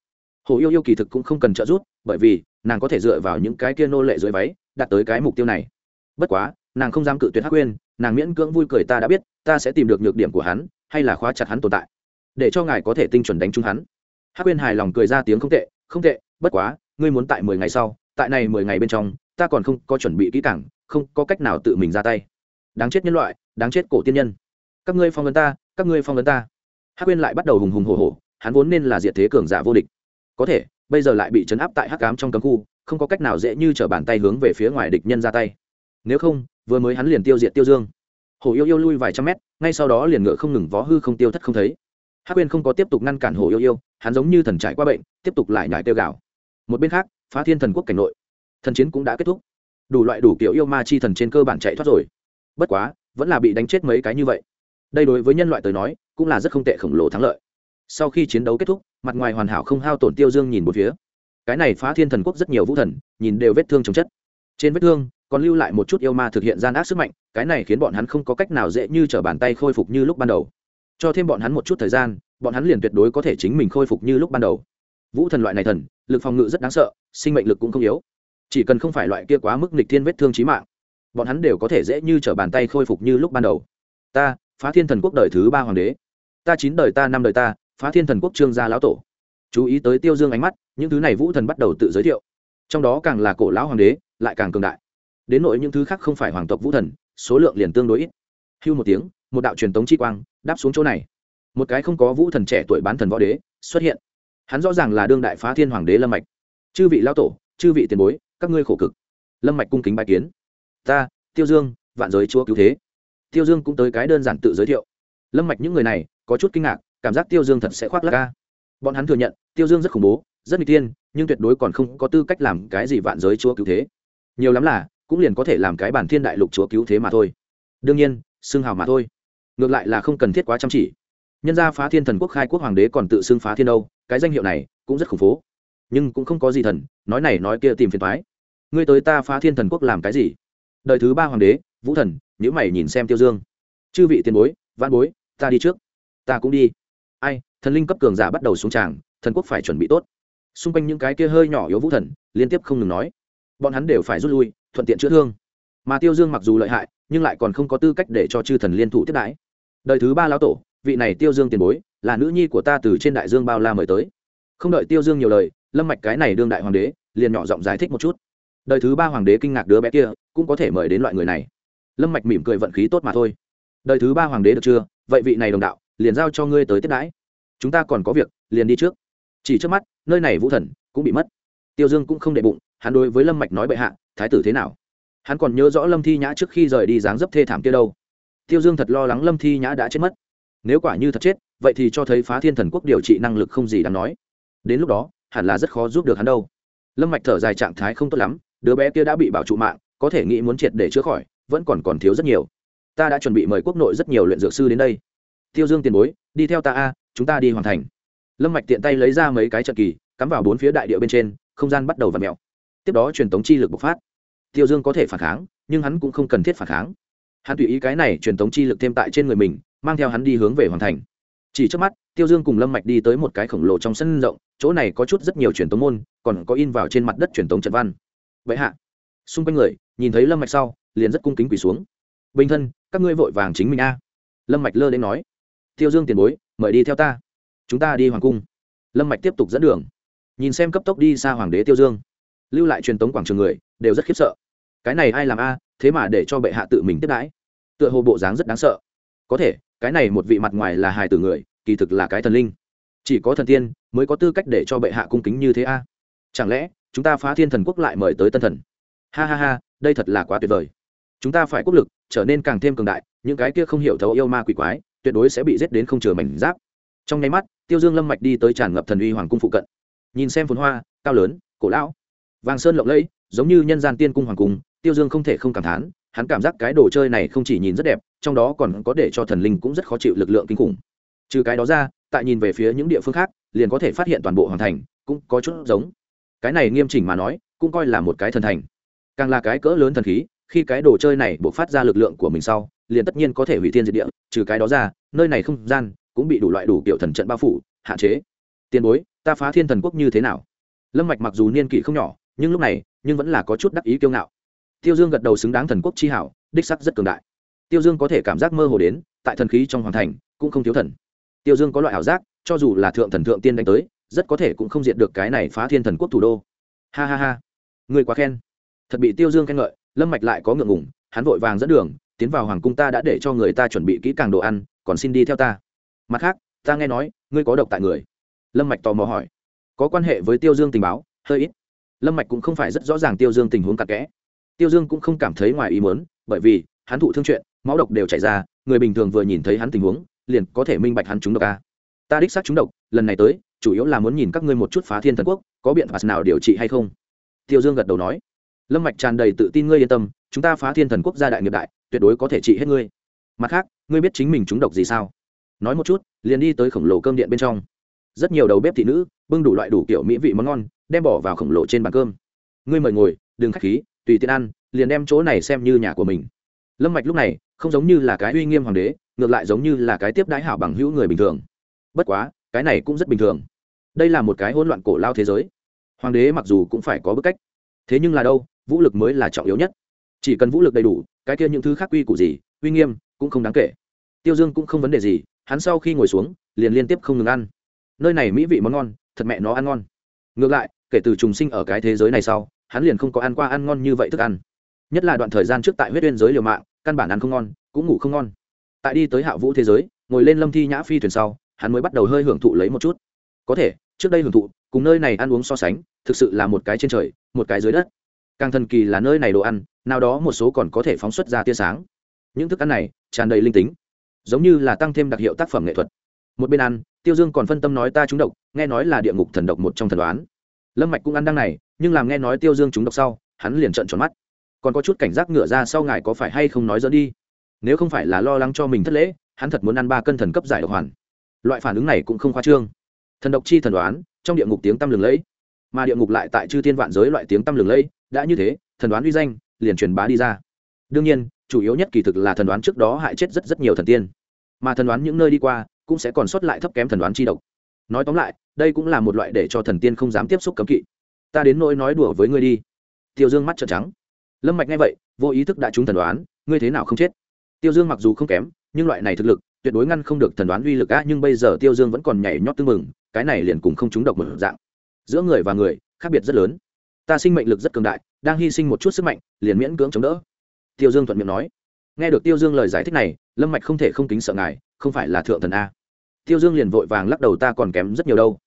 Hồ yêu yêu kỳ thực cũng không cần trợ giúp, bởi vì nàng có thể dựa vào những cái kia nô lệ dưới váy, đạt tới cái mục tiêu này. Bất quá, nàng không dám cự tuyệt hắc quên nàng miễn cưỡng vui cười ta đã biết, ta sẽ tìm được nhược điểm của hắn, hay là khóa chặt hắn tồn tại, để cho ngài có thể tinh chuẩn đánh trúng hắn hắc quên hài lòng cười ra tiếng không tệ không tệ, bất quá, ngươi muốn tại mười ngày sau, tại này mười ngày bên trong, ta còn không có chuẩn bị kỹ càng, không có cách nào tự mình ra tay. Đáng chết nhân loại, đáng chết cổ tiên nhân. Các ngươi phong vấn ta, các ngươi phong vấn ta. Hắc quên lại bắt đầu hùng hùng hồ hồ hắn vốn nên là diệt thế cường giả vô địch. Có thể, bây giờ lại bị chấn áp tại hắc cám trong cấm khu, không có cách nào dễ như t bàn tay hướng về phía ngoài địch nhân ra tay. Nếu không, vừa mới hắn liền tiêu diệt tiêu dương. Hổ yêu yêu lui vài trăm mét, ngay sau đó liền ngựa không ngừng vó hư không tiêu thất không thấy. Hắc quên không có tiếp tục ngăn cản hổ yêu yêu hắn giống như thần trải qua bệnh, tiếp tục lại nhải tiêu gạo. Một bên khác, phá thiên thần quốc cảnh nội, thần chiến cũng đã kết thúc. Đủ loại đủ kiểu yêu ma chi thần trên cơ bản chạy thoát rồi. Bất quá, vẫn là bị đánh chết mấy cái như vậy. Đây đối với nhân loại tới nói, cũng là rất không tệ khổng lồ thắng lợi. Sau khi chiến đấu kết thúc, mặt ngoài hoàn hảo không hao tổn tiêu dương nhìn một phía. Cái này phá thiên thần quốc rất nhiều vũ thần, nhìn đều vết thương chống chất. Trên vết thương, còn lưu lại một chút yêu ma thực hiện gian ác sức mạnh, cái này khiến bọn hắn không có cách nào dễ như t r ở bàn tay khôi phục như lúc ban đầu. Cho thêm bọn hắn một chút thời gian bọn hắn liền tuyệt đối có thể chính mình khôi phục như lúc ban đầu. Vũ thần loại này thần, lực phòng ngự rất đáng sợ, sinh mệnh lực cũng không yếu. Chỉ cần không phải loại kia quá mức nịch thiên vết thương trí mạng, bọn hắn đều có thể dễ như t r ở bàn tay khôi phục như lúc ban đầu. Ta, phá thiên thần quốc đời thứ ba hoàng đế. Ta chín đời ta, năm đời ta, phá thiên thần quốc trương gia lão tổ. Chú ý tới tiêu dương ánh mắt, những thứ này vũ thần bắt đầu tự giới thiệu. Trong đó càng là cổ lão hoàng đế, lại càng cường đại. Đến nội những thứ khác không phải hoàng tộc vũ thần, số lượng liền tương đối ít. Hưu một tiếng, một đạo truyền tống chi quang, đáp xuống chỗ này một cái không có vũ thần trẻ tuổi bán thần võ đế xuất hiện. Hắn rõ ràng là đương đại phá thiên hoàng đế lâm mạch. Chư vị lao tổ, chư vị tiền bối, các ngươi khổ cực. Lâm mạch cung kính bài kiến. Ta, tiêu dương, vạn giới chúa cứu thế. Tiêu dương cũng tới cái đơn giản tự giới thiệu. Lâm mạch những người này, có chút kinh ngạc, cảm giác tiêu dương thật sẽ khoác lắc ca. Bọn hắn thừa nhận, tiêu dương rất khủng bố, rất n g tiên nhưng tuyệt đối còn không có tư cách làm cái gì vạn giới chúa cứu thế. Nhiều lắm là, cũng liền có thể làm cái bản thiên đại lục chúa cứu thế mà thôi. Đương nhiên xương hào mà thôi. Ngược lại là không cần thiết quá chăm chỉ nhân gia phá thiên thần quốc khai quốc hoàng đế còn tự xưng phá thiên đâu cái danh hiệu này cũng rất khủng phố. Nhưng cũng không có gì thần, nói này nói kia tìm phiền thoái ngươi tới ta phá thiên thần quốc làm cái gì? Đời thứ ba hoàng đế, vũ thần nhữ mày nhìn xem tiêu dương. Chư vị tiền bối văn bối, ta đi trước. Ta cũng đi. Ai, thần linh cấp cường giả bắt đầu xuống tràng, thần quốc phải chuẩn bị tốt. Xung quanh những cái kia hơi nhỏ yếu vũ thần, liên tiếp không ngừng nói. Bọn hắn đều phải rút lui, thuận tiện chữa thương. Mà tiêu dương mặc dù lợi hại, nhưng lại còn không có tư cách để cho chư thần liên thủ tiếp đãi. Đời thứ ba lão tổ vị này tiêu dương tiền bối, là nữ nhi của ta từ trên đại dương bao la mời tới. Không đợi tiêu dương nhiều lời, lâm mạch cái này đương đại hoàng đế, liền nhỏ giọng giải thích một chút. Đời thứ ba hoàng đế kinh ngạc đứa bé kia, cũng có thể mời đến loại người này. Lâm mạch mỉm cười vận khí tốt mà thôi. Đời thứ ba hoàng đế được chưa? Vậy vị này đồng đạo, liền giao cho ngươi tới tiếp đãi. Chúng ta còn có việc, liền đi trước. Chỉ trước mắt, nơi này vũ thần cũng bị mất. Tiêu dương cũng không đệ bụng, hắn đối với lâm mạch nói bệ hạ, thái tử thế nào? Hắn còn nhớ rõ lâm thi nhã trước khi rời đi dáng dấp thê thảm kia đâu. Tiêu dương thật lo lắng lâm thi nhã đã chết mất nếu quả như thật chết, vậy thì cho thấy phá thiên thần quốc điều trị năng lực không gì đáng nói. Đến lúc đó, hẳn là rất khó giúp được hắn đâu. Lâm mạch thở dài trạng thái không tốt lắm, đứa bé kia đã bị bảo trụ mạng, có thể nghĩ muốn triệt để chữa khỏi, vẫn còn còn thiếu rất nhiều. Ta đã chuẩn bị mời quốc nội rất nhiều luyện dược sư đến đây. Tiêu dương tiền bối, đi theo ta a, chúng ta đi hoàn thành. Lâm mạch tiện tay lấy ra mấy cái trận kỳ, cắm vào bốn phía đại địa bên trên, không gian bắt đầu v ặ mẹo tiếp đó truyền tống chi lực bộc phát. Tiêu dương có thể phản kháng, nhưng hắn cũng không cần thiết phản kháng. Hắn tùy ý cái này truyền tống chi lực thêm tại trên người mình mang theo hắn đi hướng về hoàn thành. Chỉ trước mắt, tiêu dương cùng lâm mạch đi tới một cái khổng lồ trong sân rộng, chỗ này có chút rất nhiều truyền tống môn, còn có in vào trên mặt đất truyền tống trận văn. Vậy hạ. Xung quanh người, nhìn thấy lâm mạch sau, liền rất cung kính quỳ xuống. Bình thân, các ngươi vội vàng chính mình a. Lâm mạch lơ đến nói. Tiêu dương tiền bối, mời đi theo ta. Chúng ta đi hoàng cung. Lâm mạch tiếp tục dẫn đường. Nhìn xem cấp tốc đi xa hoàng đế tiêu dương. Lưu lại truyền tống quảng trường người, đều rất khiếp sợ. Cái này ai làm a, thế mà để cho bệ hạ tự mình tiếp đãi. Tựa hồ bộ dáng rất đáng sợ. Có thể cái này một vị mặt ngoài là hài tử người, kỳ thực là cái thần linh. Chỉ có thần tiên mới có tư cách để cho bệ hạ cung kính như thế a. Chẳng lẽ chúng ta phá thiên thần quốc lại mời tới tân thần? Ha ha ha, đây thật là quá tuyệt vời. Chúng ta phải quốc lực trở nên càng thêm cường đại, những cái kia không hiểu thấu yêu ma quỷ quái, tuyệt đối sẽ bị giết đến không chừa mảnh giáp. Trong nháy mắt, tiêu dương lâm mạch đi tới tràn ngập thần uy hoàng cung phụ cận. Nhìn xem phồn hoa, cao lớn, cổ lão, vàng sơn lộng lẫy, giống như nhân gian tiên cung hoàng cung, tiêu dương không thể không cảm thán hắn cảm giác cái đồ chơi này không chỉ nhìn rất đẹp, trong đó còn có để cho thần linh cũng rất khó chịu lực lượng kinh khủng. Trừ cái đó ra, tại nhìn về phía những địa phương khác, liền có thể phát hiện toàn bộ hoàng thành, cũng có chút giống. Cái này nghiêm chỉnh mà nói, cũng coi là một cái thần thành. Càng là cái cỡ lớn thần khí, khi cái đồ chơi này buộc phát ra lực lượng của mình sau, liền tất nhiên có thể hủy thiên diệt địa, trừ cái đó ra, nơi này không gian cũng bị đủ loại đủ kiểu thần trận bao phủ, hạn chế. Tiền bối, ta phá thiên thần quốc như thế nào? Lâm mạch mặc dù niên kỷ không nhỏ, nhưng lúc này, nhưng vẫn là có chút đắc ý kiêu ngạo tiêu dương gật đầu xứng đáng thần quốc chi hảo, đích sắc rất cường đại. Tiêu dương có thể cảm giác mơ hồ đến, tại thần khí trong hoàng thành, cũng không thiếu thần. Tiêu dương có loại ảo giác, cho dù là thượng thần thượng tiên đánh tới, rất có thể cũng không diệt được cái này phá thiên thần quốc thủ đô. Ha ha ha. Người quá khen. Thật bị tiêu dương khen ngợi, lâm mạch lại có ngượng ngùng, hắn vội vàng dẫn đường, tiến vào hoàng cung ta đã để cho người ta chuẩn bị kỹ càng đồ ăn, còn xin đi theo ta. Mặt khác, ta nghe nói, ngươi có độc tại người. Lâm mạch tò mò hỏi. Có quan hệ với tiêu dương tình báo? Hơi ít. Lâm mạch cũng không phải rất rõ ràng tiêu dương tình huống cặn kẽ tiêu dương cũng không cảm thấy ngoài ý muốn, bởi vì, hắn thụ thương chuyện, máu độc đều chảy ra, người bình thường vừa nhìn thấy hắn tình huống, liền có thể minh bạch hắn trúng độc a ta đích xác trúng độc, lần này tới, chủ yếu là muốn nhìn các ngươi một chút phá thiên thần quốc, có biện pháp nào điều trị hay không? Tiêu dương gật đầu nói. Lâm mạch tràn đầy tự tin ngươi yên tâm, chúng ta phá thiên thần quốc gia đại nghiệp đại, tuyệt đối có thể trị hết ngươi. Mặt khác, ngươi biết chính mình trúng độc gì sao? Nói một chút, liền đi tới khổng lồ cơm điện bên trong. Rất nhiều đầu bếp thị nữ, bưng đủ loại đủ kiểu mỹ vị món ngon, đem bỏ vào khổng lồ trên bàn cơm. Ngươi mời ngồi, đừng khách khí tùy tiện ăn, liền đem chỗ này xem như nhà của mình. Lâm mạch lúc này, không giống như là cái uy nghiêm hoàng đế, ngược lại giống như là cái tiếp đái hảo bằng hữu người bình thường. Bất quá, cái này cũng rất bình thường. Đây là một cái hỗn loạn cổ lao thế giới. Hoàng đế mặc dù cũng phải có bức cách. Thế nhưng là đâu, vũ lực mới là trọng yếu nhất. Chỉ cần vũ lực đầy đủ, cái kia những thứ khác quy củ gì, uy nghiêm, cũng không đáng kể. Tiêu dương cũng không vấn đề gì, hắn sau khi ngồi xuống, liền liên tiếp không ngừng ăn. Nơi này mỹ vị món ngon, thật mẹ nó ăn ngon. Ngược lại, kể từ trùng sinh ở cái thế giới này sau hắn liền không có ăn qua ăn ngon như vậy thức ăn. Nhất là đoạn thời gian trước tại huyết uyên giới liều mạng, căn bản ăn không ngon, cũng ngủ không ngon. Tại đi tới hạ vũ thế giới, ngồi lên lâm thi nhã phi thuyền sau, hắn mới bắt đầu hơi hưởng thụ lấy một chút. Có thể, trước đây hưởng thụ, cùng nơi này ăn uống so sánh, thực sự là một cái trên trời, một cái dưới đất. Càng thần kỳ là nơi này đồ ăn, nào đó một số còn có thể phóng xuất ra tia sáng. Những thức ăn này, tràn đầy linh tính. Giống như là tăng thêm đặc hiệu tác phẩm nghệ thuật. Một bên ăn, tiêu dương còn phân tâm nói ta trúng độc, nghe nói là địa ngục thần độc một trong thần đoán lâm mạch cũng ăn đăng này, nhưng làm nghe nói tiêu dương trúng độc sau, hắn liền trợn tròn mắt. Còn có chút cảnh giác ngựa ra sau ngài có phải hay không nói dẫn đi? Nếu không phải là lo lắng cho mình thất lễ, hắn thật muốn ăn ba cân thần cấp giải độc hoàn. Loại phản ứng này cũng không khoa trương. Thần độc chi thần đoán, trong địa ngục tiếng tăm lừng lẫy. Mà địa ngục lại tại chư thiên vạn giới loại tiếng tăm lừng lẫy, đã như thế, thần đoán uy danh liền truyền bá đi ra. Đương nhiên, chủ yếu nhất kỳ thực là thần đoán trước đó hại chết rất rất nhiều thần tiên. Mà thần đoán những nơi đi qua, cũng sẽ còn sót lại thấp kém thần đoán chi độc. Nói tóm lại đây cũng là một loại để cho thần tiên không dám tiếp xúc cấm kỵ. Ta đến nỗi nói đùa với ngươi đi. Tiêu dương mắt trợn trắng. Lâm mạch nghe vậy, vô ý thức đã trúng thần đoán, ngươi thế nào không chết? Tiêu dương mặc dù không kém, nhưng loại này thực lực, tuyệt đối ngăn không được thần đoán uy lực á, nhưng bây giờ tiêu dương vẫn còn nhảy nhót tư mừng cái này liền cùng không trúng độc một dạng. Giữa người và người, khác biệt rất lớn. Ta sinh mệnh lực rất cường đại, đang hy sinh một chút sức mạnh, liền miễn cưỡng chống đỡ. Tiêu dương thuận miệng nói. Nghe được tiêu dương lời giải thích này, lâm mạch không thể không kính sợ ngài, không phải là thượng thần a. Tiêu dương liền vội vàng lắc đầu ta còn kém rất nhiều đâu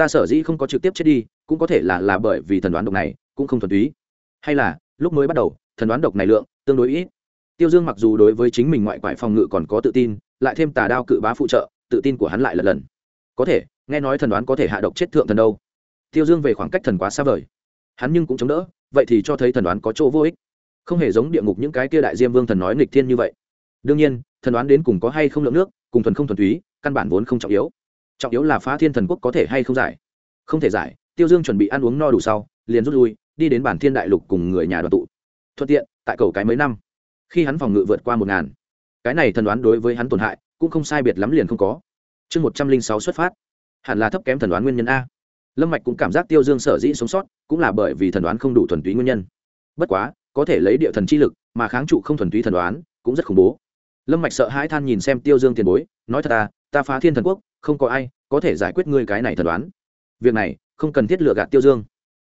ta sở dĩ không có trực tiếp chết đi, cũng có thể là là bởi vì thần đoán độc này, cũng không thuần túy. Hay là, lúc mới bắt đầu, thần đoán độc này lượng tương đối ít. Tiêu dương mặc dù đối với chính mình ngoại quải phòng ngự còn có tự tin, lại thêm tà đao cự bá phụ trợ, tự tin của hắn lại lần lần. Có thể, nghe nói thần đoán có thể hạ độc chết thượng thần đâu. Tiêu dương về khoảng cách thần quá xa vời. Hắn nhưng cũng chống đỡ, vậy thì cho thấy thần đoán có chỗ vô ích. Không hề giống địa ngục những cái kia đại diêm vương thần nói nghịch thiên như vậy. Đương nhiên, thần đoán đến cùng có hay không lượng nước, cùng thuần không thuần túy, căn bản vốn không trọng yếu trọng yếu là phá thiên thần quốc có thể hay không giải? Không thể giải, tiêu dương chuẩn bị ăn uống no đủ sau, liền rút lui, đi đến bản thiên đại lục cùng người nhà đoàn tụ. Thuận tiện, tại cầu cái mấy năm. Khi hắn phòng ngự vượt qua một ngàn, cái này thần đoán đối với hắn tổn hại cũng không sai biệt lắm liền không có. Chương một trăm linh sáu xuất phát. Hẳn là thấp kém thần đoán nguyên nhân a. Lâm mạch cũng cảm giác tiêu dương sở dĩ sống sót, cũng là bởi vì thần đoán không đủ thuần túy nguyên nhân. Bất quá, có thể lấy địa thần chi lực mà kháng trụ không thuần túy thần đoán cũng rất khủng bố. Lâm mạch sợ hãi than nhìn xem tiêu dương tiền bối, nói thật ta ta phá thiên thần quốc không có ai có thể giải quyết ngươi cái này thần đoán. Việc này, không cần thiết lựa gạt tiêu dương.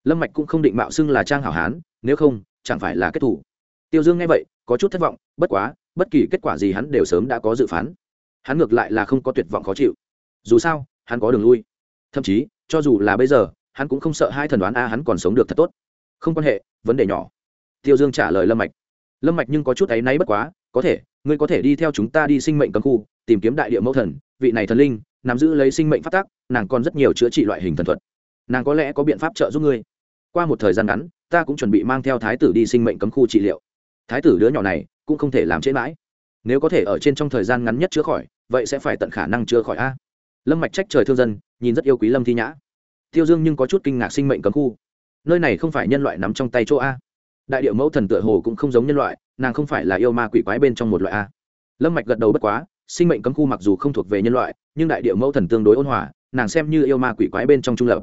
Lâm mạch cũng không định mạo xưng là trang hảo hán, nếu không, chẳng phải là kết thủ tiêu dương nghe vậy, có chút thất vọng, bất quá, bất kỳ kết quả gì hắn đều sớm đã có dự phán. Hắn ngược lại là không có tuyệt vọng khó chịu. Dù sao, hắn có đường lui. Thậm chí, cho dù là bây giờ, hắn cũng không sợ hai thần đoán a hắn còn sống được thật tốt. Không quan hệ, vấn đề nhỏ. Tiêu dương trả lời lâm mạch. Lâm mạch nhưng có chút áy náy bất quá, có thể, ngươi có thể đi theo chúng ta đi sinh mệnh cấm khu, tìm kiếm đại địa mẫu thần, vị này thần linh nắm giữ lấy sinh mệnh phát tác nàng còn rất nhiều chữa trị loại hình thần thuật. Nàng có lẽ có biện pháp trợ giúp ngươi. Qua một thời gian ngắn, ta cũng chuẩn bị mang theo thái tử đi sinh mệnh cấm khu trị liệu. Thái tử đứa nhỏ này cũng không thể làm chết mãi. Nếu có thể ở trên trong thời gian ngắn nhất chữa khỏi, vậy sẽ phải tận khả năng chữa khỏi a. Lâm mạch trách trời thương dân, nhìn rất yêu quý lâm thi nhã. Tiêu dương nhưng có chút kinh ngạc sinh mệnh cấm khu. Nơi này không phải nhân loại nắm trong tay chỗ a. Đại điệu mẫu thần tựa hồ cũng không giống nhân loại, nàng không phải là yêu ma quỷ quái bên trong một loại a. Lâm mạch gật đầu bất quá sinh mệnh cấm khu mặc dù không thuộc về nhân loại, nhưng đại địa mẫu thần tương đối ôn hòa, nàng xem như yêu ma quỷ quái bên trong trung lập.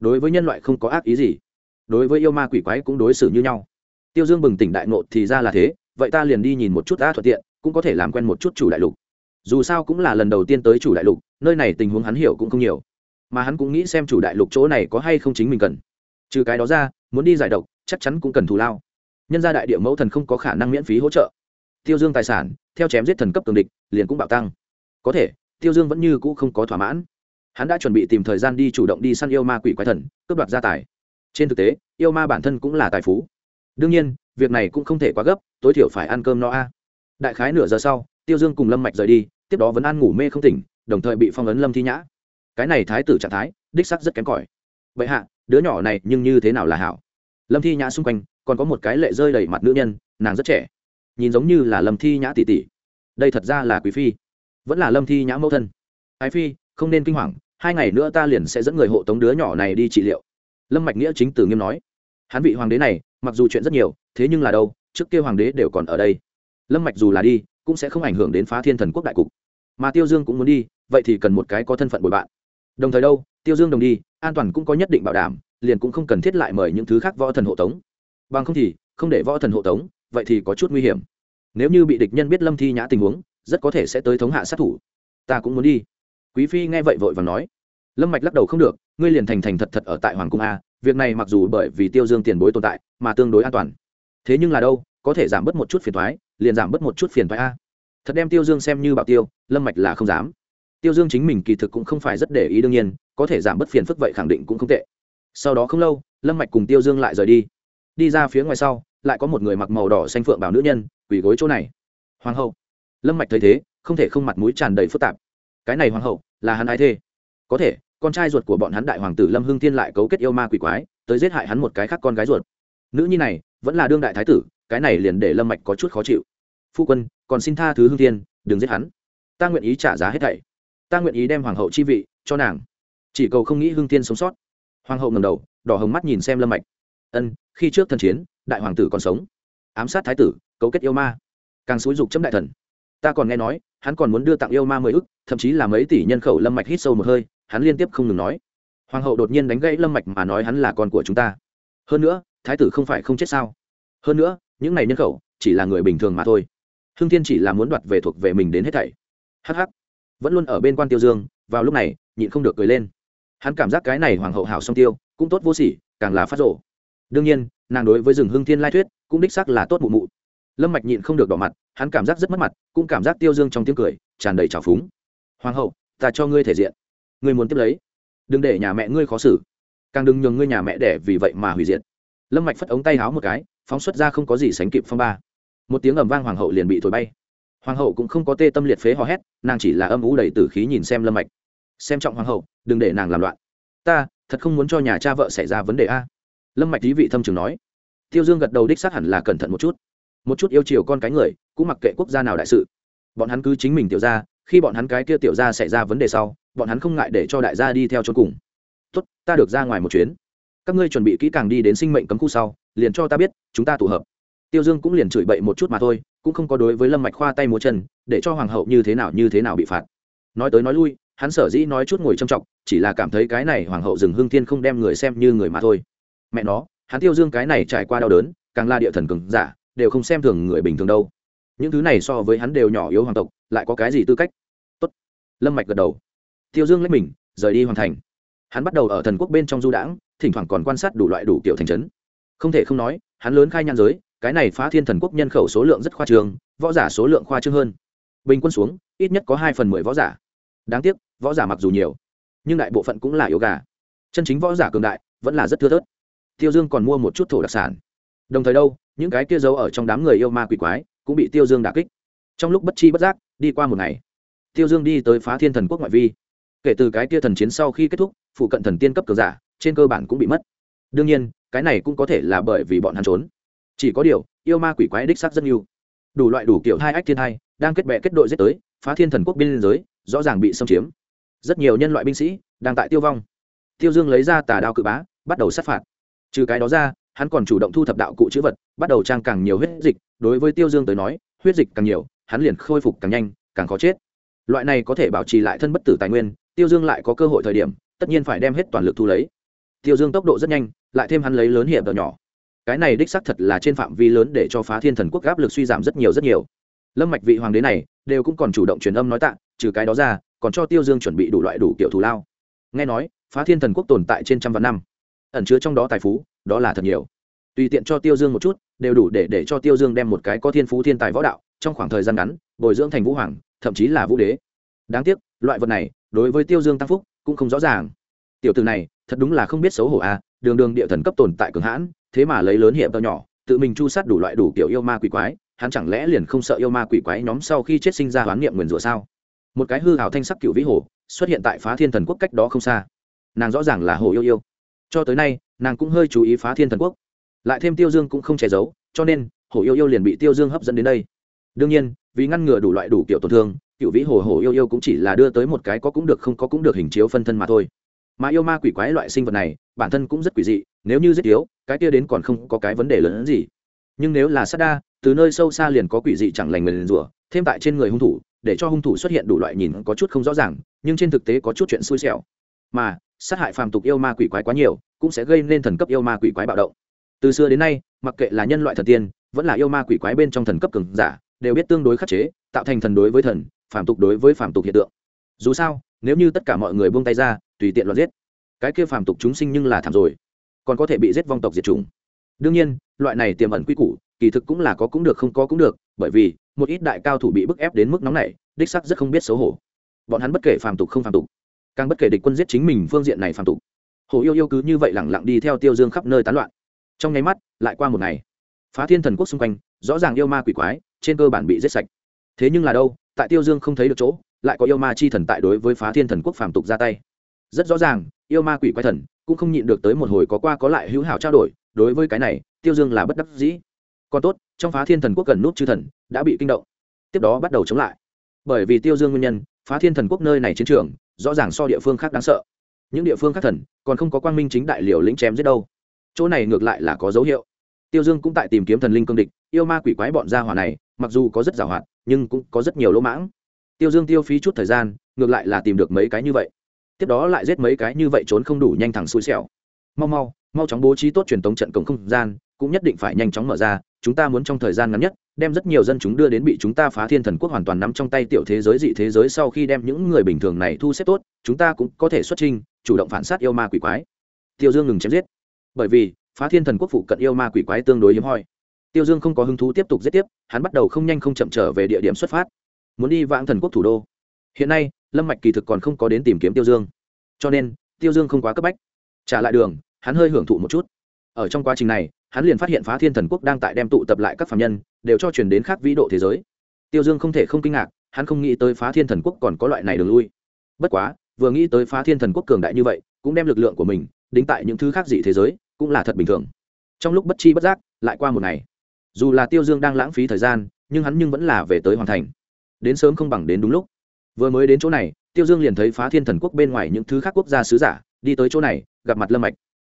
Đối với nhân loại không có ác ý gì, đối với yêu ma quỷ quái cũng đối xử như nhau. Tiêu dương bừng tỉnh đại ngộ thì ra là thế, vậy ta liền đi nhìn một chút đã thuận tiện, cũng có thể làm quen một chút chủ đại lục. Dù sao cũng là lần đầu tiên tới chủ đại lục, nơi này tình huống hắn hiểu cũng không nhiều. Mà hắn cũng nghĩ xem chủ đại lục chỗ này có hay không chính mình cần. Trừ cái đó ra, muốn đi giải độc, chắc chắn cũng cần thù lao. Nhân gia đại địa mẫu thần không có khả năng miễn phí hỗ trợ tiêu dương tài sản, theo chém giết thần cấp cường địch, liền cũng bạo tăng. Có thể, tiêu dương vẫn như cũ không có thỏa mãn. Hắn đã chuẩn bị tìm thời gian đi chủ động đi săn yêu ma quỷ quái thần, cướp đoạt gia tài. Trên thực tế, yêu ma bản thân cũng là tài phú. Đương nhiên, việc này cũng không thể quá gấp, tối thiểu phải ăn cơm no a. Đại khái nửa giờ sau, tiêu dương cùng lâm mạch rời đi, tiếp đó vẫn ăn ngủ mê không tỉnh, đồng thời bị phong ấn lâm thi nhã. Cái này thái tử trạng thái, đích sắc rất kém cỏi. Vậy hạ, đứa nhỏ này nhưng như thế nào là hảo? Lâm thi nhã xung quanh, còn có một cái lệ rơi đầy mặt nữ nhân, nàng rất trẻ nhìn giống như là lâm thi nhã tỷ tỷ đây thật ra là quý phi. Vẫn là lâm thi nhã mẫu thân. Ái phi, không nên kinh hoàng, hai ngày nữa ta liền sẽ dẫn người hộ tống đứa nhỏ này đi trị liệu. Lâm mạch nghĩa chính tử nghiêm nói. Hắn vị hoàng đế này, mặc dù chuyện rất nhiều, thế nhưng là đâu, trước kia hoàng đế đều còn ở đây. Lâm mạch dù là đi, cũng sẽ không ảnh hưởng đến phá thiên thần quốc đại cục. Mà tiêu dương cũng muốn đi, vậy thì cần một cái có thân phận bồi bạn. Đồng thời đâu, tiêu dương đồng đi, an toàn cũng có nhất định bảo đảm, liền cũng không cần thiết lại mời những thứ khác võ thần hộ tống. Bằng không thì, không để võ thần hộ tống vậy thì có chút nguy hiểm. Nếu như bị địch nhân biết lâm thi nhã tình huống, rất có thể sẽ tới thống hạ sát thủ. Ta cũng muốn đi. Quý phi nghe vậy vội và nói. Lâm mạch lắc đầu không được, ngươi liền thành thành thật thật ở tại hoàng cung a, việc này mặc dù bởi vì tiêu dương tiền bối tồn tại, mà tương đối an toàn. Thế nhưng là đâu, có thể giảm bớt một chút phiền thoái liền giảm bớt một chút phiền thoái a. Thật đem tiêu dương xem như bảo tiêu, lâm mạch là không dám. Tiêu dương chính mình kỳ thực cũng không phải rất để ý đương nhiên, có thể giảm bớt phiền phức vậy khẳng định cũng không tệ. Sau đó không lâu, lâm mạch cùng tiêu dương lại rời đi. Đi ra phía ngoài sau lại có một người mặc màu đỏ xanh phượng bảo nữ nhân, quỳ gối chỗ này. Hoàng hậu. Lâm mạch thấy thế, không thể không mặt mũi tràn đầy phức tạp. Cái này hoàng hậu, là hắn ai thê. Có thể, con trai ruột của bọn hắn đại hoàng tử lâm hưng thiên lại cấu kết yêu ma quỷ quái, tới giết hại hắn một cái khác con gái ruột. Nữ nhi này, vẫn là đương đại thái tử, cái này liền để lâm mạch có chút khó chịu. Phu quân, còn xin tha thứ hưng thiên, đừng giết hắn. Ta nguyện ý trả giá hết thảy. Ta nguyện ý đem hoàng hậu chi vị cho nàng. Chỉ cầu không nghĩ hưng thiên sống sót. Hoàng hậu ngầm đầu, đỏ hồng mắt nhìn xem lâm mạch. Ân, khi trước thần chiến đại hoàng tử còn sống. Ám sát thái tử, cấu kết yêu ma. Càng xúi dục chấm đại thần. Ta còn nghe nói, hắn còn muốn đưa tặng yêu ma mười ức, thậm chí là mấy tỷ nhân khẩu lâm mạch hít sâu một hơi, hắn liên tiếp không ngừng nói. Hoàng hậu đột nhiên đánh gãy lâm mạch mà nói hắn là con của chúng ta. Hơn nữa, thái tử không phải không chết sao? Hơn nữa, những này nhân khẩu, chỉ là người bình thường mà thôi. Hưng thiên chỉ là muốn đoạt về thuộc về mình đến hết thảy. Hh vẫn luôn ở bên quan tiêu dương, vào lúc này, nhịn không được cười lên. Hắn cảm giác cái này hoàng hậu hảo song tiêu, cũng tốt vô sỉ, càng là phát rộ đương nhiên nàng đối với rừng hưng thiên lai thuyết cũng đích xác là tốt mụ mụ. Lâm mạch nhịn không được đỏ mặt, hắn cảm giác rất mất mặt, cũng cảm giác tiêu dương trong tiếng cười, tràn đầy trào phúng. Hoàng hậu, ta cho ngươi thể diện. Ngươi muốn tiếp lấy. Đừng để nhà mẹ ngươi khó xử. Càng đừng nhường ngươi nhà mẹ đẻ vì vậy mà hủy diệt. Lâm mạch phất ống tay háo một cái, phóng xuất ra không có gì sánh kịp phong ba. Một tiếng ầm vang hoàng hậu liền bị thổi bay. Hoàng hậu cũng không có tê tâm liệt phế hò hét, nàng chỉ là âm ú đầy tử khí nhìn xem lâm mạch. Xem trọng hoàng hậu, đừng để nàng làm loạn. Ta thật không muốn cho nhà cha vợ xảy ra vấn đề a lâm mạch lý vị thâm trường nói, tiêu dương gật đầu đích xác hẳn là cẩn thận một chút. Một chút yêu chiều con cái người, cũng mặc kệ quốc gia nào đại sự. Bọn hắn cứ chính mình tiểu ra, khi bọn hắn cái kia tiểu ra xảy ra vấn đề sau, bọn hắn không ngại để cho đại gia đi theo chốn cùng. Tốt, ta được ra ngoài một chuyến. Các ngươi chuẩn bị kỹ càng đi đến sinh mệnh cấm khu sau, liền cho ta biết, chúng ta tụ hợp. Tiêu dương cũng liền chửi bậy một chút mà thôi, cũng không có đối với lâm mạch khoa tay múa chân, để cho hoàng hậu như thế nào như thế nào bị phạt. Nói tới nói lui, hắn sở dĩ nói chút ngồi trầm trọng chỉ là cảm thấy cái này hoàng hậu rừng hương thiên không đem người xem như người mà thôi mẹ nó, hắn tiêu dương cái này trải qua đau đớn, càng la địa thần cường giả, đều không xem thường người bình thường đâu. Những thứ này so với hắn đều nhỏ yếu hoàng tộc, lại có cái gì tư cách? Tốt. Lâm mạch gật đầu. Tiêu dương lấy mình, rời đi hoàn thành. Hắn bắt đầu ở thần quốc bên trong du đãng, thỉnh thoảng còn quan sát đủ loại đủ kiểu thành trấn. Không thể không nói, hắn lớn khai nhan giới, cái này phá thiên thần quốc nhân khẩu số lượng rất khoa trương, võ giả số lượng khoa trương hơn. Bình quân xuống, ít nhất có hai phần mười võ giả. Đáng tiếc, võ giả mặc dù nhiều, nhưng đại bộ phận cũng là yếu gà. Chân chính võ giả cường đại, vẫn là rất thưa thớt tiêu dương còn mua một chút thổ đặc sản. Đồng thời đâu, những cái kia giấu ở trong đám người yêu ma quỷ quái cũng bị tiêu dương đả kích. Trong lúc bất chi bất giác, đi qua một ngày, tiêu dương đi tới phá thiên thần quốc ngoại vi. Kể từ cái kia thần chiến sau khi kết thúc, phụ cận thần tiên cấp cường giả trên cơ bản cũng bị mất. Đương nhiên, cái này cũng có thể là bởi vì bọn hắn trốn. Chỉ có điều, yêu ma quỷ quái đích sắc rất nhiều. Đủ loại đủ kiểu hai ách thiên hai, đang kết bè kết đội giết tới, phá thiên thần quốc biên giới, rõ ràng bị xâm chiếm. Rất nhiều nhân loại binh sĩ đang tại tiêu vong. Tiêu dương lấy ra tà đao cự bá, bắt đầu sát phạt trừ cái đó ra, hắn còn chủ động thu thập đạo cụ chữ vật, bắt đầu trang càng nhiều huyết dịch. Đối với tiêu dương tới nói, huyết dịch càng nhiều, hắn liền khôi phục càng nhanh, càng khó chết. Loại này có thể bảo trì lại thân bất tử tài nguyên, tiêu dương lại có cơ hội thời điểm, tất nhiên phải đem hết toàn lực thu lấy. Tiêu dương tốc độ rất nhanh, lại thêm hắn lấy lớn hiểm tờ nhỏ. Cái này đích xác thật là trên phạm vi lớn để cho phá thiên thần quốc áp lực suy giảm rất nhiều rất nhiều. Lâm mạch vị hoàng đế này, đều cũng còn chủ động truyền âm nói tạ, trừ cái đó ra, còn cho tiêu dương chuẩn bị đủ loại đủ kiểu thù lao. Nghe nói, phá thiên thần quốc tồn tại trên trăm vạn năm ẩn chứa trong đó tài phú, đó là thật nhiều. Tùy tiện cho tiêu dương một chút, đều đủ để để cho tiêu dương đem một cái có thiên phú thiên tài võ đạo, trong khoảng thời gian ngắn, bồi dưỡng thành vũ hoàng, thậm chí là vũ đế. Đáng tiếc, loại vật này, đối với tiêu dương tăng phúc, cũng không rõ ràng. Tiểu từ này, thật đúng là không biết xấu hổ à đường đường địa thần cấp tồn tại cường hãn, thế mà lấy lớn hiệp to nhỏ, tự mình chu sát đủ loại đủ kiểu yêu ma quỷ quái, hắn chẳng lẽ liền không sợ yêu ma quỷ quái nhóm sau khi chết sinh ra hoán niệm nguyền rủa sao? Một cái hư hào thanh sắc cựu vĩ hồ, xuất hiện tại phá thiên thần quốc cách đó không xa. Nàng rõ ràng là hồ yêu yêu cho tới nay, nàng cũng hơi chú ý phá thiên thần quốc. Lại thêm tiêu dương cũng không che giấu, cho nên hồ yêu yêu liền bị tiêu dương hấp dẫn đến đây. Đương nhiên, vì ngăn ngừa đủ loại đủ kiểu tổn thương, cựu vĩ hồ hồ yêu yêu cũng chỉ là đưa tới một cái có cũng được không có cũng được hình chiếu phân thân mà thôi. Mà yêu ma quỷ quái loại sinh vật này, bản thân cũng rất quỷ dị, nếu như giết yếu, cái kia đến còn không có cái vấn đề lớn hơn gì. Nhưng nếu là sát đa, từ nơi sâu xa liền có quỷ dị chẳng lành liền rủa, thêm tại trên người hung thủ, để cho hung thủ xuất hiện đủ loại nhìn có chút không rõ ràng, nhưng trên thực tế có chút chuyện xui xẻo. Mà sát hại phàm tục yêu ma quỷ quái quá nhiều, cũng sẽ gây nên thần cấp yêu ma quỷ quái bạo động. Từ xưa đến nay, mặc kệ là nhân loại thần tiên, vẫn là yêu ma quỷ quái bên trong thần cấp cường giả, đều biết tương đối khắc chế, tạo thành thần đối với thần, phàm tục đối với phàm tục hiện tượng. Dù sao, nếu như tất cả mọi người buông tay ra, tùy tiện loạt giết, cái kia phàm tục chúng sinh nhưng là thảm rồi, còn có thể bị giết vong tộc diệt chủng. Đương nhiên, loại này tiềm ẩn quy củ, kỳ thực cũng là có cũng được không có cũng được, bởi vì, một ít đại cao thủ bị bức ép đến mức nóng này đích sắc rất không biết xấu hổ. Bọn hắn bất kể phàm tục không phàm tục càng bất kể địch quân giết chính mình phương diện này phạm tục. Hồ yêu yêu cứ như vậy lẳng lặng đi theo tiêu dương khắp nơi tán loạn. Trong nháy mắt, lại qua một ngày. Phá thiên thần quốc xung quanh, rõ ràng yêu ma quỷ quái, trên cơ bản bị giết sạch. Thế nhưng là đâu, tại tiêu dương không thấy được chỗ, lại có yêu ma chi thần tại đối với phá thiên thần quốc phàm tục ra tay. Rất rõ ràng, yêu ma quỷ quái thần cũng không nhịn được tới một hồi có qua có lại hữu hảo trao đổi, đối với cái này, tiêu dương là bất đắc dĩ. Còn tốt, trong phá thiên thần quốc gần nút chư thần đã bị kinh động. Tiếp đó bắt đầu chống lại. Bởi vì tiêu dương nguyên nhân phá thiên thần quốc nơi này chiến trường, rõ ràng so địa phương khác đáng sợ. Những địa phương khác thần, còn không có quang minh chính đại liều lĩnh chém giết đâu. Chỗ này ngược lại là có dấu hiệu. Tiêu dương cũng tại tìm kiếm thần linh cương địch, yêu ma quỷ quái bọn gia hỏa này, mặc dù có rất giàu hoạt nhưng cũng có rất nhiều lỗ mãng. Tiêu dương tiêu phí chút thời gian, ngược lại là tìm được mấy cái như vậy. Tiếp đó lại giết mấy cái như vậy trốn không đủ nhanh thẳng xui xẻo. Mau mau mau chóng bố trí tốt truyền tống trận cổng không gian cũng nhất định phải nhanh chóng mở ra, chúng ta muốn trong thời gian ngắn nhất, đem rất nhiều dân chúng đưa đến bị chúng ta phá thiên thần quốc hoàn toàn nắm trong tay tiểu thế giới dị thế giới sau khi đem những người bình thường này thu xếp tốt, chúng ta cũng có thể xuất trình, chủ động phản sát yêu ma quỷ quái. Tiêu dương ngừng chém giết. Bởi vì, phá thiên thần quốc phụ cận yêu ma quỷ quái tương đối hiếm hoi. Tiêu dương không có hứng thú tiếp tục giết tiếp, hắn bắt đầu không nhanh không chậm trở về địa điểm xuất phát. Muốn đi vãng thần quốc thủ đô. Hiện nay, lâm mạch kỳ thực còn không có đến tìm kiếm tiêu dương. Cho nên, tiêu dương không quá cấp bách. Trả lại đường, hắn hơi hưởng thụ một chút. Ở trong quá trình này hắn liền phát hiện phá thiên thần quốc đang tại đem tụ tập lại các phạm nhân, đều cho chuyển đến khác vĩ độ thế giới. Tiêu dương không thể không kinh ngạc, hắn không nghĩ tới phá thiên thần quốc còn có loại này đường lui. Bất quá, vừa nghĩ tới phá thiên thần quốc cường đại như vậy, cũng đem lực lượng của mình đính tại những thứ khác dị thế giới, cũng là thật bình thường. Trong lúc bất chi bất giác, lại qua một ngày. Dù là tiêu dương đang lãng phí thời gian, nhưng hắn nhưng vẫn là về tới hoàn thành. Đến sớm không bằng đến đúng lúc. Vừa mới đến chỗ này, tiêu dương liền thấy phá thiên thần quốc bên ngoài những thứ khác quốc gia sứ giả, đi tới chỗ này, gặp mặt lâm mạch.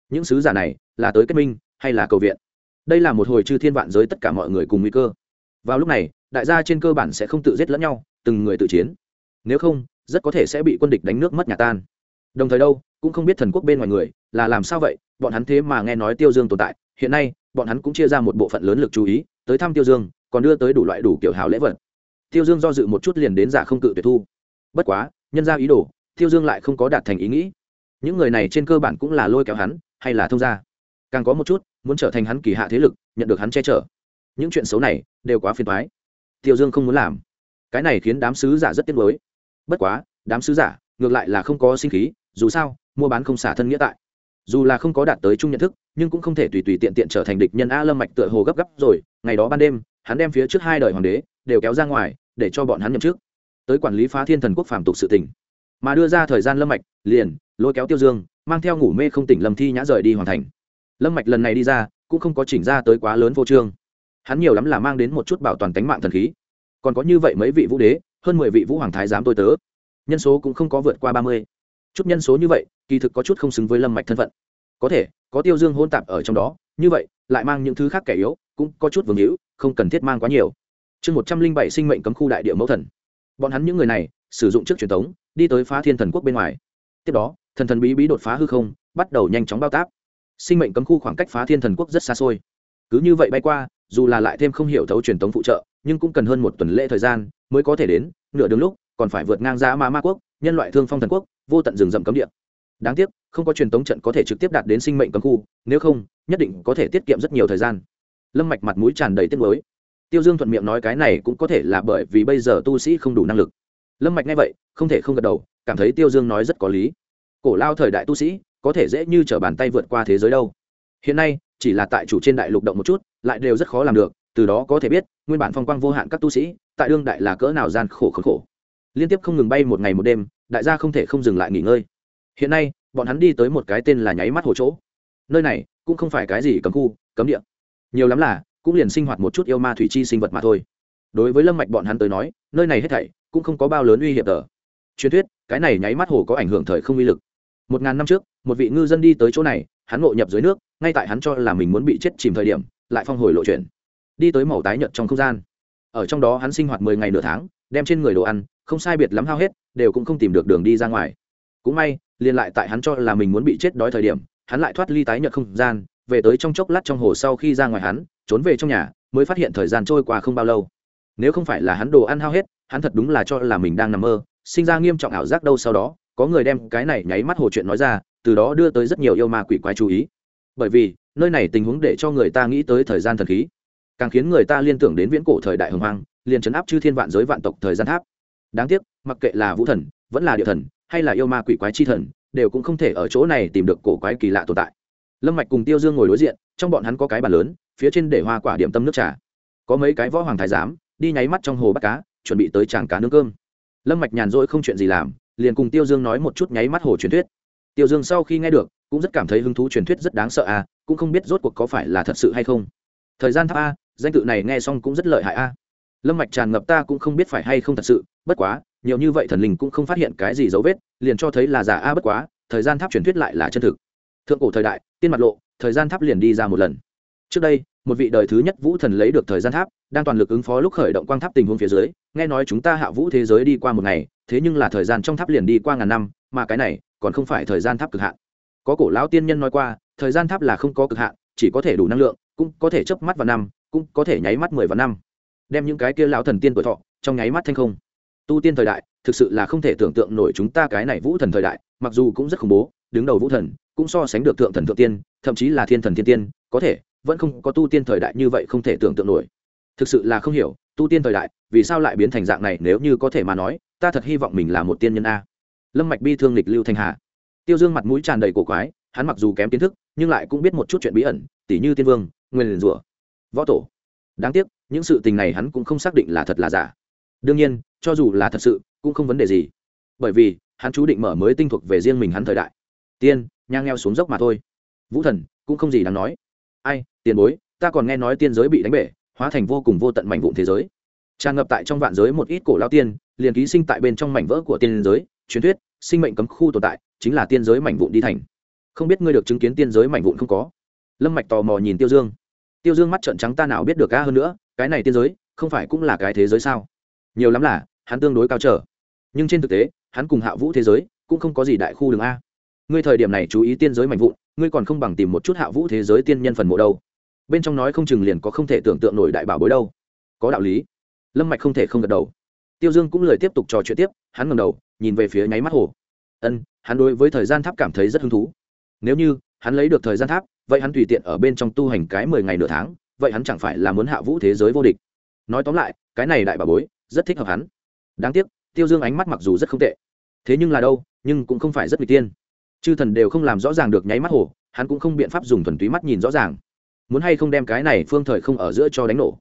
Những sứ giả này là tới kết minh hay là cầu viện. Đây là một hồi chư thiên vạn giới tất cả mọi người cùng nguy cơ. Vào lúc này, đại gia trên cơ bản sẽ không tự giết lẫn nhau, từng người tự chiến. Nếu không, rất có thể sẽ bị quân địch đánh nước mất nhà tan. Đồng thời đâu, cũng không biết thần quốc bên ngoài người là làm sao vậy, bọn hắn thế mà nghe nói tiêu dương tồn tại, hiện nay, bọn hắn cũng chia ra một bộ phận lớn lực chú ý, tới thăm tiêu dương, còn đưa tới đủ loại đủ kiểu hào lễ vật. Tiêu dương do dự một chút liền đến giả không cự tuyệt thu. Bất quá, nhân ra ý đồ, tiêu dương lại không có đạt thành ý nghĩ. Những người này trên cơ bản cũng là lôi kéo hắn, hay là thông gia. Càng có một chút muốn trở thành hắn kỳ hạ thế lực nhận được hắn che chở. Những chuyện xấu này đều quá phiền thoái tiêu dương không muốn làm. Cái này khiến đám sứ giả rất tiếc nuối. Bất quá đám sứ giả ngược lại là không có sinh khí dù sao mua bán không xả thân nghĩa tại. Dù là không có đạt tới chung nhận thức nhưng cũng không thể tùy tùy tiện tiện trở thành địch nhân a lâm mạch tựa hồ gấp gấp rồi ngày đó ban đêm hắn đem phía trước hai đời hoàng đế đều kéo ra ngoài để cho bọn hắn nhậm trước, tới quản lý phá thiên thần quốc phàm tục sự tỉnh mà đưa ra thời gian lâm mạch liền lôi kéo tiêu dương mang theo ngủ mê không tỉnh lâm thi nhã rời đi hoàn thành lâm mạch lần này đi ra, cũng không có chỉnh ra tới quá lớn vô trương. Hắn nhiều lắm là mang đến một chút bảo toàn tính mạng thần khí. Còn có như vậy mấy vị vũ đế, hơn mười vị vũ hoàng thái giám tôi tớ. Nhân số cũng không có vượt qua ba mươi. Chút nhân số như vậy, kỳ thực có chút không xứng với lâm mạch thân phận. Có thể, có tiêu dương hôn tạp ở trong đó, như vậy, lại mang những thứ khác kẻ yếu, cũng có chút vương hữu, không cần thiết mang quá nhiều. Chương một trăm linh bảy sinh mệnh cấm khu đại địa mẫu thần. Bọn hắn những người này, sử dụng trước truyền thống, đi tới phá thiên thần quốc bên ngoài. Tiếp đó, thần thần bí bí đột phá hư không, bắt đầu nhanh chóng bao tác sinh mệnh cấm khu khoảng cách phá thiên thần quốc rất xa xôi. Cứ như vậy bay qua, dù là lại thêm không hiểu thấu truyền thống phụ trợ, nhưng cũng cần hơn một tuần lễ thời gian mới có thể đến, nửa đường lúc, còn phải vượt ngang ra ma ma quốc, nhân loại thương phong thần quốc, vô tận rừng rậm cấm địa. Đáng tiếc, không có truyền thống trận có thể trực tiếp đạt đến sinh mệnh cấm khu, nếu không, nhất định có thể tiết kiệm rất nhiều thời gian. Lâm mạch mặt mũi tràn đầy tiếc nuối. Tiêu dương thuận miệng nói cái này cũng có thể là bởi vì bây giờ tu sĩ không đủ năng lực. Lâm mạch nghe vậy, không thể không gật đầu, cảm thấy tiêu dương nói rất có lý. Cổ lao thời đại tu sĩ có thể dễ như trở bàn tay vượt qua thế giới đâu. Hiện nay, chỉ là tại chủ trên đại lục động một chút, lại đều rất khó làm được, từ đó có thể biết, nguyên bản phong quang vô hạn các tu sĩ, tại đương đại là cỡ nào gian khổ khốn khổ. Liên tiếp không ngừng bay một ngày một đêm, đại gia không thể không dừng lại nghỉ ngơi. Hiện nay, bọn hắn đi tới một cái tên là nháy mắt hồ chỗ. Nơi này, cũng không phải cái gì cấm khu, cấm địa. Nhiều lắm là, cũng liền sinh hoạt một chút yêu ma thủy chi sinh vật mà thôi. Đối với lâm mạch bọn hắn tới nói, nơi này hết thảy, cũng không có bao lớn uy hiểm tờ. Truyền thuyết, cái này nháy mắt hồ có ảnh hưởng thời không uy lực. Một ngàn năm trước một vị ngư dân đi tới chỗ này, hắn ngộ nhập dưới nước, ngay tại hắn cho là mình muốn bị chết chìm thời điểm, lại phong hồi lộ chuyển đi tới màu tái nhợt trong không gian. Ở trong đó hắn sinh hoạt mười ngày nửa tháng, đem trên người đồ ăn, không sai biệt lắm hao hết, đều cũng không tìm được đường đi ra ngoài. Cũng may, liền lại tại hắn cho là mình muốn bị chết đói thời điểm, hắn lại thoát ly tái nhợt không gian, về tới trong chốc lát trong hồ sau khi ra ngoài hắn, trốn về trong nhà, mới phát hiện thời gian trôi qua không bao lâu. Nếu không phải là hắn đồ ăn hao hết, hắn thật đúng là cho là mình đang nằm mơ, sinh ra nghiêm trọng ảo giác đâu sau đó, có người đem cái này nháy mắt hồ chuyện nói ra từ đó đưa tới rất nhiều yêu ma quỷ quái chú ý. Bởi vì, nơi này tình huống để cho người ta nghĩ tới thời gian thần khí. Càng khiến người ta liên tưởng đến viễn cổ thời đại hồng hoang, liền chấn áp chư thiên vạn giới vạn tộc thời gian tháp. Đáng tiếc, mặc kệ là vũ thần, vẫn là địa thần, hay là yêu ma quỷ quái chi thần, đều cũng không thể ở chỗ này tìm được cổ quái kỳ lạ tồn tại. Lâm mạch cùng tiêu dương ngồi đối diện, trong bọn hắn có cái bàn lớn, phía trên để hoa quả điểm tâm nước trà. Có mấy cái võ hoàng thái giám, đi nháy mắt trong hồ bắt cá, chuẩn bị tới tràng cá nướng cơm. Lâm mạch nhàn rỗi không chuyện gì làm, liền cùng tiêu dương nói một chút nháy mắt hồ truyền thuyết tiêu dương sau khi nghe được, cũng rất cảm thấy hứng thú truyền thuyết rất đáng sợ à cũng không biết rốt cuộc có phải là thật sự hay không. Thời gian tháp a à, danh tự này nghe xong cũng rất lợi hại a lâm mạch tràn ngập ta cũng không biết phải hay không thật sự, bất quá, nhiều như vậy thần linh cũng không phát hiện cái gì dấu vết, liền cho thấy là giả a bất quá, thời gian tháp truyền thuyết lại là chân thực. Thượng cổ thời đại, tiên mặt lộ, thời gian tháp liền đi ra một lần. Trước đây, một vị đời thứ nhất vũ thần lấy được thời gian tháp, đang toàn lực ứng phó lúc khởi động quang tháp tình huống phía dưới, nghe nói chúng ta hạ vũ thế giới đi qua một ngày, thế nhưng là thời gian trong tháp liền đi qua ngàn năm, mà cái này còn không phải thời gian tháp cực hạn. Có cổ lão tiên nhân nói qua, thời gian tháp là không có cực hạn, chỉ có thể đủ năng lượng, cũng có thể chớp mắt vào năm, cũng có thể nháy mắt mười vào năm. Đem những cái kia lão thần tiên tuổi thọ, trong nháy mắt thanh không. Tu tiên thời đại, thực sự là không thể tưởng tượng nổi chúng ta cái này vũ thần thời đại, mặc dù cũng rất khủng bố, đứng đầu vũ thần, cũng so sánh được thượng thần thượng tiên, thậm chí là thiên thần thiên tiên, có thể, vẫn không có tu tiên thời đại như vậy không thể tưởng tượng nổi. Thực sự là không hiểu, tu tiên thời đại, vì sao lại biến thành dạng này, nếu như có thể mà nói, ta thật hy vọng mình là một tiên nhân a lâm mạch bi thương lịch lưu thanh hà. Tiêu dương mặt mũi tràn đầy cổ quái, hắn mặc dù kém kiến thức, nhưng lại cũng biết một chút chuyện bí ẩn, tỉ như tiên vương, nguyên liền rủa võ tổ. Đáng tiếc, những sự tình này hắn cũng không xác định là thật là giả. Đương nhiên, cho dù là thật sự, cũng không vấn đề gì. Bởi vì, hắn chú định mở mới tinh thuộc về riêng mình hắn thời đại. Tiên nhang ngheo xuống dốc mà thôi. Vũ thần, cũng không gì đáng nói. Ai, tiền bối, ta còn nghe nói tiên giới bị đánh bể, hóa thành vô cùng vô tận mảnh vụn thế giới. Tràn ngập tại trong vạn giới một ít cổ lao tiên, liền ký sinh tại bên trong mảnh vỡ của tiên giới truyền thuyết, sinh mệnh cấm khu tồn tại chính là tiên giới mảnh vụn đi thành. Không biết ngươi được chứng kiến tiên giới mảnh vụn không có? Lâm mạch tò mò nhìn tiêu dương. Tiêu dương mắt trợn trắng ta nào biết được ca hơn nữa, cái này tiên giới không phải cũng là cái thế giới sao? Nhiều lắm là, hắn tương đối cao trở. Nhưng trên thực tế, hắn cùng hạ vũ thế giới cũng không có gì đại khu đường a. Ngươi thời điểm này chú ý tiên giới mạnh vụn, ngươi còn không bằng tìm một chút hạ vũ thế giới tiên nhân phần mộ đâu. Bên trong nói không chừng liền có không thể tưởng tượng nổi đại bảo bối đâu. Có đạo lý. Lâm mạch không thể không gật đầu. Tiêu dương cũng lời tiếp tục trò chuyện tiếp, hắn ngầm đầu nhìn về phía nháy mắt hồ. Ân, hắn đối với thời gian tháp cảm thấy rất hứng thú. Nếu như hắn lấy được thời gian tháp, vậy hắn tùy tiện ở bên trong tu hành cái mười ngày nửa tháng, vậy hắn chẳng phải là muốn hạ vũ thế giới vô địch. Nói tóm lại, cái này đại bà bối, rất thích hợp hắn. Đáng tiếc, tiêu dương ánh mắt mặc dù rất không tệ. Thế nhưng là đâu, nhưng cũng không phải rất n tiên chư thần đều không làm rõ ràng được nháy mắt hồ, hắn cũng không biện pháp dùng thuần túy mắt nhìn rõ ràng. Muốn hay không đem cái này phương thời không ở giữa cho đánh nổ.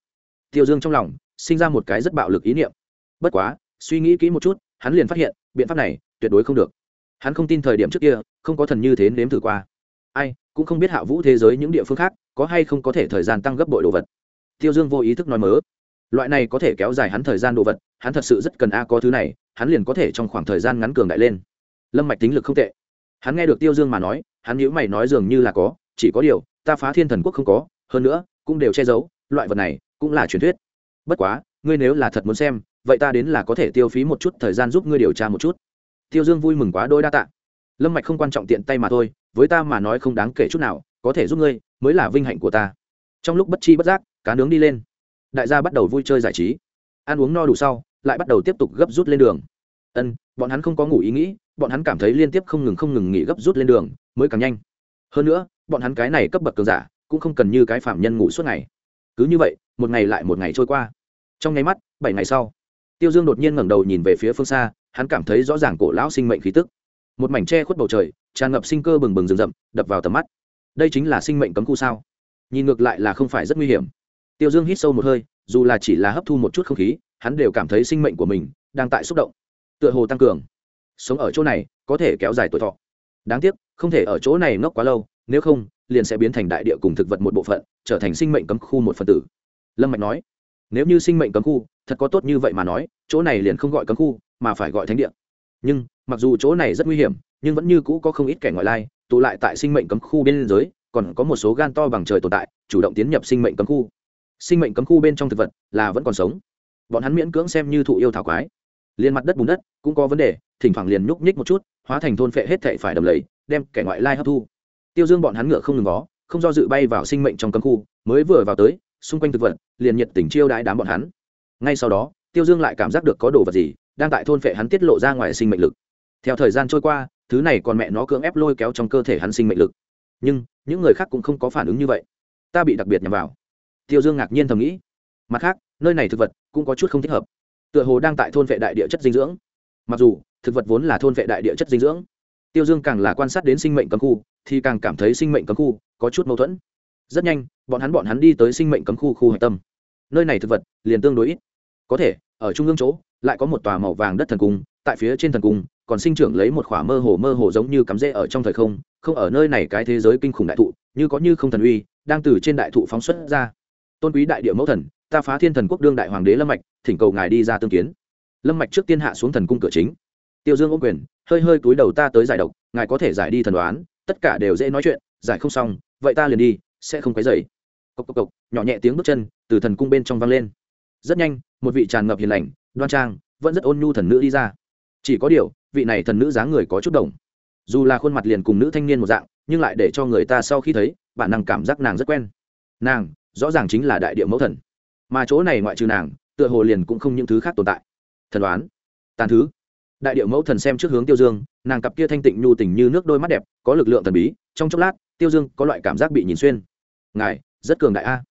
Tiêu dương trong lòng, sinh ra một cái rất bạo lực ý niệm. Bất quá, suy nghĩ kỹ một chút hắn liền phát hiện, biện pháp này tuyệt đối không được. Hắn không tin thời điểm trước kia, không có thần như thế nếm thử qua. Ai, cũng không biết hạ vũ thế giới những địa phương khác có hay không có thể thời gian tăng gấp bội đồ vật. Tiêu dương vô ý thức nói mớ, loại này có thể kéo dài hắn thời gian đồ vật, hắn thật sự rất cần a có thứ này, hắn liền có thể trong khoảng thời gian ngắn cường đại lên. Lâm mạch tính lực không tệ. Hắn nghe được tiêu dương mà nói, hắn nhữ mày nói dường như là có, chỉ có điều, ta phá thiên thần quốc không có, hơn nữa, cũng đều che giấu, loại vật này cũng là truyền thuyết. Bất quá, ngươi nếu là thật muốn xem vậy ta đến là có thể tiêu phí một chút thời gian giúp ngươi điều tra một chút. Tiêu dương vui mừng quá đôi đa tạ. Lâm mạch không quan trọng tiện tay mà thôi, với ta mà nói không đáng kể chút nào, có thể giúp ngươi, mới là vinh hạnh của ta. Trong lúc bất chi bất giác, cá nướng đi lên. Đại gia bắt đầu vui chơi giải trí. Ăn uống no đủ sau, lại bắt đầu tiếp tục gấp rút lên đường. Ân, bọn hắn không có ngủ ý nghĩ, bọn hắn cảm thấy liên tiếp không ngừng không ngừng nghỉ gấp rút lên đường, mới càng nhanh. Hơn nữa, bọn hắn cái này cấp bậc cường giả, cũng không cần như cái phạm nhân ngủ suốt ngày. Cứ như vậy, một ngày lại một ngày trôi qua. Trong nháy mắt, bảy ngày sau tiêu dương đột nhiên ngẩng đầu nhìn về phía phương xa, hắn cảm thấy rõ ràng cổ lão sinh mệnh khí tức. Một mảnh tre khuất bầu trời, tràn ngập sinh cơ bừng bừng rừng rậm, đập vào tầm mắt. Đây chính là sinh mệnh cấm khu sao? Nhìn ngược lại là không phải rất nguy hiểm. Tiêu dương hít sâu một hơi, dù là chỉ là hấp thu một chút không khí, hắn đều cảm thấy sinh mệnh của mình đang tại xúc động. Tựa hồ tăng cường. Sống ở chỗ này, có thể kéo dài tuổi thọ. Đáng tiếc, không thể ở chỗ này ngốc quá lâu, nếu không, liền sẽ biến thành đại địa cùng thực vật một bộ phận, trở thành sinh mệnh cấm khu một phần tử. Lâm mạch nói, nếu như sinh mệnh cấm khu thật có tốt như vậy mà nói, chỗ này liền không gọi cấm khu, mà phải gọi thánh địa. Nhưng, mặc dù chỗ này rất nguy hiểm, nhưng vẫn như cũ có không ít kẻ ngoại lai, tụ lại tại sinh mệnh cấm khu bên giới còn có một số gan to bằng trời tồn tại, chủ động tiến nhập sinh mệnh cấm khu. Sinh mệnh cấm khu bên trong thực vật là vẫn còn sống. Bọn hắn miễn cưỡng xem như thụ yêu thảo quái. Liên mặt đất bùn đất cũng có vấn đề, thỉnh thoảng liền nhúc nhích một chút, hóa thành thôn phệ hết thệ phải đầm lầy, đem kẻ ngoại lai hấp thu. Tiêu dương bọn hắn ngựa không ngừng có không do dự bay vào sinh mệnh trong cấm khu, mới vừa vào tới, xung quanh thực vật, liền nhiệt tình chiêu đãi đám bọn hắn ngay sau đó, tiêu dương lại cảm giác được có đồ vật gì đang tại thôn phệ hắn tiết lộ ra ngoài sinh mệnh lực. Theo thời gian trôi qua, thứ này còn mẹ nó cưỡng ép lôi kéo trong cơ thể hắn sinh mệnh lực. Nhưng, những người khác cũng không có phản ứng như vậy. Ta bị đặc biệt nhằm vào. Tiêu dương ngạc nhiên thầm nghĩ. Mặt khác, nơi này thực vật cũng có chút không thích hợp. Tựa hồ đang tại thôn vệ đại địa chất dinh dưỡng. Mặc dù, thực vật vốn là thôn vệ đại địa chất dinh dưỡng. Tiêu dương càng là quan sát đến sinh mệnh cấm khu, thì càng cảm thấy sinh mệnh cấm khu có chút mâu thuẫn. Rất nhanh, bọn hắn bọn hắn đi tới sinh mệnh cấm khu khu hạch tâm. Nơi này thực vật liền tương đối ít có thể, ở trung ương chỗ, lại có một tòa màu vàng đất thần cung, tại phía trên thần cung, còn sinh trưởng lấy một khỏa mơ hồ mơ hồ giống như cắm rễ ở trong thời không không ở nơi này cái thế giới kinh khủng đại thụ, như có như không thần uy, đang từ trên đại thụ phóng xuất ra. Tôn quý đại địa mẫu thần, ta phá thiên thần quốc đương đại hoàng đế lâm mạch, thỉnh cầu ngài đi ra tương kiến. Lâm mạch trước tiên hạ xuống thần cung cửa chính. Tiêu dương ô quyền, hơi hơi cúi đầu ta tới giải độc, ngài có thể giải đi thần đoán, tất cả đều dễ nói chuyện, giải không xong, vậy ta liền đi, sẽ không quấy dày cộc cộc cộc, nhỏ nhẹ tiếng bước chân, từ thần cung bên trong vang lên rất nhanh, một vị tràn ngập hiền lành, đoan trang, vẫn rất ôn nhu thần nữ đi ra. Chỉ có điều, vị này thần nữ dáng người có chút đồng. Dù là khuôn mặt liền cùng nữ thanh niên một dạng, nhưng lại để cho người ta sau khi thấy, bản năng cảm giác nàng rất quen. Nàng, rõ ràng chính là đại địa mẫu thần. Mà chỗ này ngoại trừ nàng, tựa hồ liền cũng không những thứ khác tồn tại. Thần đoán tàn thứ. Đại địa mẫu thần xem trước hướng tiêu dương, nàng cặp kia thanh tịnh nhu tình như nước đôi mắt đẹp, có lực lượng thần bí, trong chốc lát, tiêu dương có loại cảm giác bị nhìn xuyên. Ngài, rất cường đại a.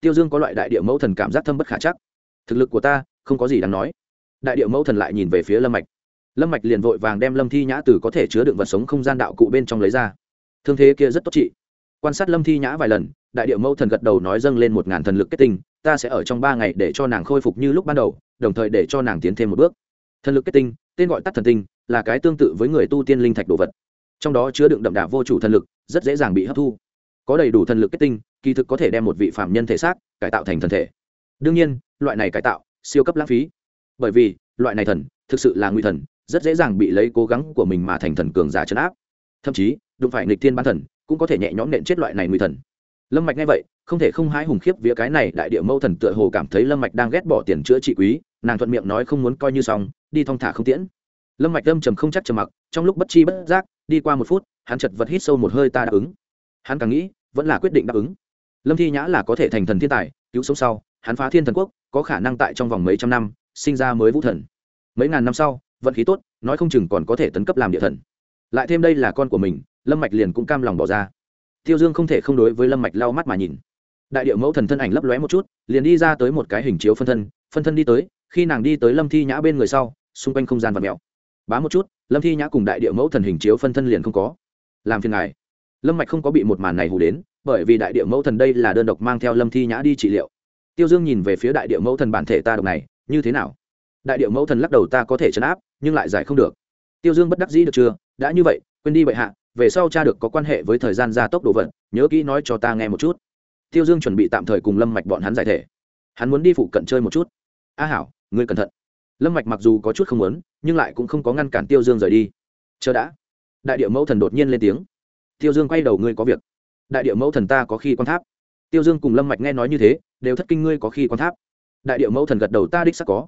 Tiêu dương có loại đại địa mẫu thần cảm giác thâm bất khả chắc thực lực của ta, không có gì đáng nói. Đại điệu mẫu thần lại nhìn về phía lâm mạch. Lâm mạch liền vội vàng đem lâm thi nhã từ có thể chứa đựng vật sống không gian đạo cụ bên trong lấy ra. Thương thế kia rất tốt trị quan sát lâm thi nhã vài lần, đại điệu mẫu thần gật đầu nói dâng lên một ngàn thần lực kết tinh, ta sẽ ở trong ba ngày để cho nàng khôi phục như lúc ban đầu, đồng thời để cho nàng tiến thêm một bước. Thần lực kết tinh, tên gọi tắt thần tinh, là cái tương tự với người tu tiên linh thạch đồ vật. Trong đó chứa đựng đậm đà vô chủ thần lực, rất dễ dàng bị hấp thu. Có đầy đủ thần lực kết tinh, kỳ thực có thể đem một vị phạm nhân thể xác cải tạo thành thần thể đương nhiên, loại này cải tạo, siêu cấp lãng phí. Bởi vì, loại này thần, thực sự là nguy thần, rất dễ dàng bị lấy cố gắng của mình mà thành thần cường giả chấn áp. Thậm chí, đụng phải nghịch thiên ban thần, cũng có thể nhẹ nhõm nện chết loại này nguy thần. Lâm mạch nghe vậy, không thể không hái hùng khiếp vía cái này đại địa mâu thần tựa hồ cảm thấy lâm mạch đang ghét bỏ tiền chữa trị quý, nàng thuận miệng nói không muốn coi như xong, đi thong thả không tiễn. Lâm mạch âm trầm không chắc trầm mặc, trong lúc bất chi bất giác, đi qua một phút, hắn chợt vật hít sâu một hơi ta đáp ứng. Hắn càng nghĩ, vẫn là quyết định đáp ứng. Lâm thi nhã là có thể thành thần thiên tài, cứu sống sau hắn phá thiên thần quốc, có khả năng tại trong vòng mấy trăm năm, sinh ra mới vũ thần. Mấy ngàn năm sau, vận khí tốt, nói không chừng còn có thể tấn cấp làm địa thần. Lại thêm đây là con của mình, lâm mạch liền cũng cam lòng bỏ ra. Tiêu dương không thể không đối với lâm mạch lau mắt mà nhìn. Đại điệu mẫu thần thân ảnh lấp lóe một chút, liền đi ra tới một cái hình chiếu phân thân phân thân đi tới, khi nàng đi tới lâm thi nhã bên người sau, xung quanh không gian và mèo. Bá một chút, lâm thi nhã cùng đại điệu mẫu thần hình chiếu phân thân liền không có. Làm phiền ngài. Lâm mạch không có bị một màn này hù đến, bởi vì đại điệu mẫu thần đây là đơn độc mang theo lâm thi nhã đi trị liệu tiêu dương nhìn về phía đại điệu mẫu thần bản thể ta độc này, như thế nào? Đại điệu mẫu thần lắc đầu, ta có thể chấn áp, nhưng lại giải không được. Tiêu dương bất đắc dĩ được chưa? Đã như vậy, quên đi bệ hạ, về sau cha được có quan hệ với thời gian gia tốc đồ vật, nhớ kỹ nói cho ta nghe một chút. Tiêu dương chuẩn bị tạm thời cùng lâm mạch bọn hắn giải thể. Hắn muốn đi phụ cận chơi một chút. A hảo, ngươi cẩn thận. Lâm mạch mặc dù có chút không muốn, nhưng lại cũng không có ngăn cản tiêu dương rời đi. Chờ đã. Đại điệu mẫu thần đột nhiên lên tiếng. Tiêu dương quay đầu, ngươi có việc. Đại điệu mẫu thần ta có khi quan tháp. Tiêu dương cùng lâm mạch nghe nói như thế đều thất kinh ngươi có khi quan tháp. Đại địa mẫu thần gật đầu, ta đích sắc có.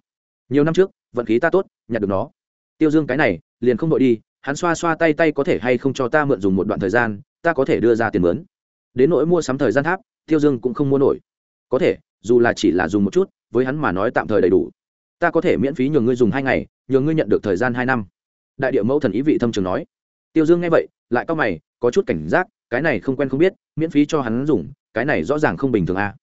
Nhiều năm trước, vận khí ta tốt, nhặt được nó. Tiêu dương cái này, liền không đội đi, hắn xoa xoa tay tay có thể hay không cho ta mượn dùng một đoạn thời gian, ta có thể đưa ra tiền mướn. Đến nỗi mua sắm thời gian tháp, tiêu dương cũng không mua nổi. Có thể, dù là chỉ là dùng một chút, với hắn mà nói tạm thời đầy đủ. Ta có thể miễn phí nhường ngươi dùng hai ngày, nhường ngươi nhận được thời gian hai năm. Đại điệu mẫu thần ý vị thâm trường nói. Tiêu dương nghe vậy, lại cau mày, có chút cảnh giác, cái này không quen không biết, miễn phí cho hắn dùng, cái này rõ ràng không bình thường à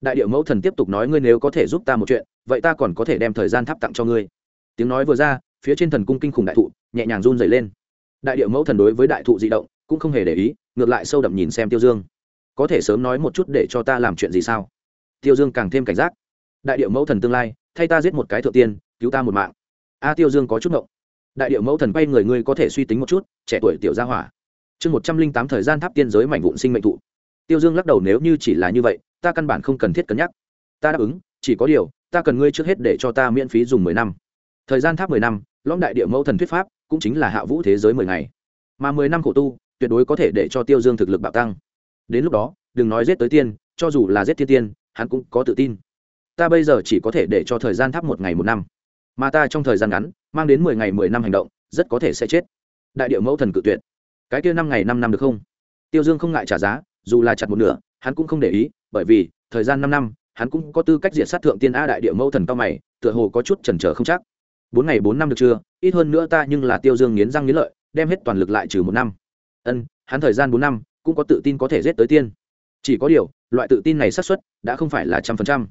đại điệu mẫu thần tiếp tục nói ngươi nếu có thể giúp ta một chuyện, vậy ta còn có thể đem thời gian tháp tặng cho ngươi. Tiếng nói vừa ra, phía trên thần cung kinh khủng đại thụ nhẹ nhàng run dày lên. Đại điệu mẫu thần đối với đại thụ di động cũng không hề để ý, ngược lại sâu đậm nhìn xem tiêu dương. Có thể sớm nói một chút để cho ta làm chuyện gì sao? Tiêu dương càng thêm cảnh giác. Đại điệu mẫu thần tương lai, thay ta giết một cái thượng tiên, cứu ta một mạng. A tiêu dương có chút ngộng. Đại điệu mẫu thần quay người ngươi có thể suy tính một chút, trẻ tuổi tiểu gia hỏa. Chương một trăm linh tám thời gian tháp tiên giới mảnh vụn sinh mệnh thụ tiêu dương lắc đầu, nếu như chỉ là như vậy, ta căn bản không cần thiết cân nhắc. Ta đáp ứng, chỉ có điều, ta cần ngươi trước hết để cho ta miễn phí dùng mười năm. Thời gian tháp mười năm lõm đại địa mẫu thần thuyết pháp cũng chính là hạ vũ thế giới mười ngày. Mà mười năm khổ tu, tuyệt đối có thể để cho tiêu dương thực lực bạo tăng. Đến lúc đó, đừng nói giết tới tiên, cho dù là giết thiên tiên, hắn cũng có tự tin. Ta bây giờ chỉ có thể để cho thời gian tháp một ngày một năm. Mà ta trong thời gian ngắn, mang đến mười ngày mười năm hành động, rất có thể sẽ chết. Đại điệu mẫu thần cự tuyệt. Cái kia năm ngày năm năm được không? Tiêu dương không ngại trả giá dù là chặt một nửa, hắn cũng không để ý, bởi vì, thời gian năm năm, hắn cũng có tư cách diệt sát thượng tiên a đại địa mẫu thần cao mày, tựa hồ có chút chần chờ không chắc. Bốn ngày bốn năm được chưa? Ít hơn nữa ta nhưng là tiêu dương nghiến răng nghiến lợi, đem hết toàn lực lại trừ một năm. Ân, hắn thời gian bốn năm, cũng có tự tin có thể giết tới tiên. Chỉ có điều, loại tự tin này xác suất đã không phải là trăm phần trăm.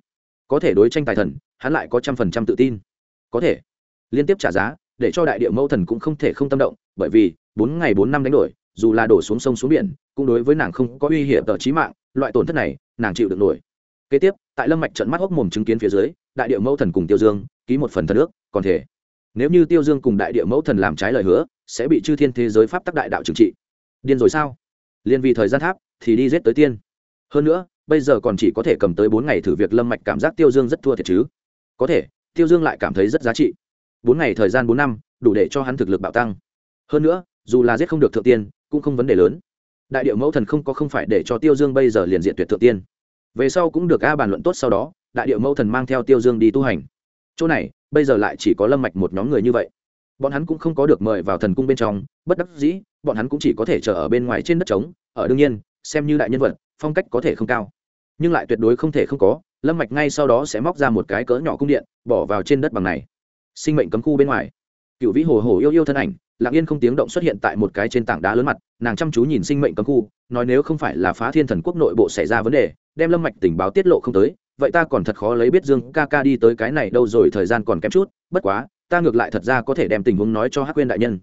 Có thể đối tranh tài thần, hắn lại có trăm phần trăm tự tin. Có thể. Liên tiếp trả giá, để cho đại địa mẫu thần cũng không thể không tâm động, bởi vì, bốn ngày bốn năm đánh đổi, dù là đổ xuống sông xuống biển cũng đối với nàng không có uy hiểm tờ trí mạng, loại tổn thất này, nàng chịu được nổi. Kế tiếp, tại lâm mạch trận mắt hốc mồm chứng kiến phía dưới, đại địa mẫu thần cùng tiêu dương, ký một phần thần ước, còn thể nếu như tiêu dương cùng đại địa mẫu thần làm trái lời hứa, sẽ bị chư thiên thế giới pháp tắc đại đạo trừng trị. Điên rồi sao? Liên vì thời gian tháp, thì đi giết tới tiên. Hơn nữa, bây giờ còn chỉ có thể cầm tới bốn ngày thử việc lâm mạch cảm giác tiêu dương rất thua thiệt chứ. Có thể, tiêu dương lại cảm thấy rất giá trị. Bốn ngày thời gian bốn năm, đủ để cho hắn thực lực bạo tăng. Hơn nữa, dù là giết không được thượng tiên, cũng không vấn đề lớn đại điệu mẫu thần không có không phải để cho tiêu dương bây giờ liền diện tuyệt thượng tiên. Về sau cũng được a bàn luận tốt sau đó, đại điệu mẫu thần mang theo tiêu dương đi tu hành. Chỗ này, bây giờ lại chỉ có lâm mạch một nhóm người như vậy. Bọn hắn cũng không có được mời vào thần cung bên trong, bất đắc dĩ, bọn hắn cũng chỉ có thể chờ ở bên ngoài trên đất trống. Ở đương nhiên, xem như đại nhân vật, phong cách có thể không cao. Nhưng lại tuyệt đối không thể không có, lâm mạch ngay sau đó sẽ móc ra một cái cỡ nhỏ cung điện, bỏ vào trên đất bằng này. Sinh mệnh cấm khu bên ngoài. Cựu vĩ hồ hồ yêu yêu thân ảnh lặng yên không tiếng động xuất hiện tại một cái trên tảng đá lớn mặt, nàng chăm chú nhìn sinh mệnh cấm khu, nói nếu không phải là phá thiên thần quốc nội bộ xảy ra vấn đề, đem lâm mạch tình báo tiết lộ không tới, vậy ta còn thật khó lấy biết dương ca ca đi tới cái này đâu rồi, thời gian còn kém chút, bất quá, ta ngược lại thật ra có thể đem tình huống nói cho hắc quên đại nhân.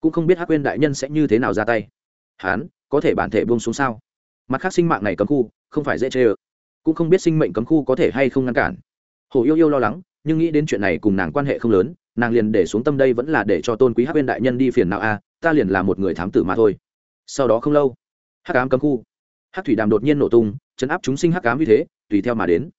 Cũng không biết hắc quên đại nhân sẽ như thế nào ra tay. Hán, có thể bản thể buông xuống sao? Mặt khác sinh mạng này cấm khu, không phải dễ chê ơ. Cũng không biết sinh mệnh cấm khu có thể hay không ngăn cản. Hồ yêu yêu lo lắng, nhưng nghĩ đến chuyện này cùng nàng quan hệ không lớn nàng liền để xuống tâm đây vẫn là để cho tôn quý hắc bên đại nhân đi phiền nào a, ta liền là một người thám tử mà thôi. Sau đó không lâu, hắc ám cấm khu, hắc thủy đàm đột nhiên nổ tung, chấn áp chúng sinh hắc ám như thế, tùy theo mà đến.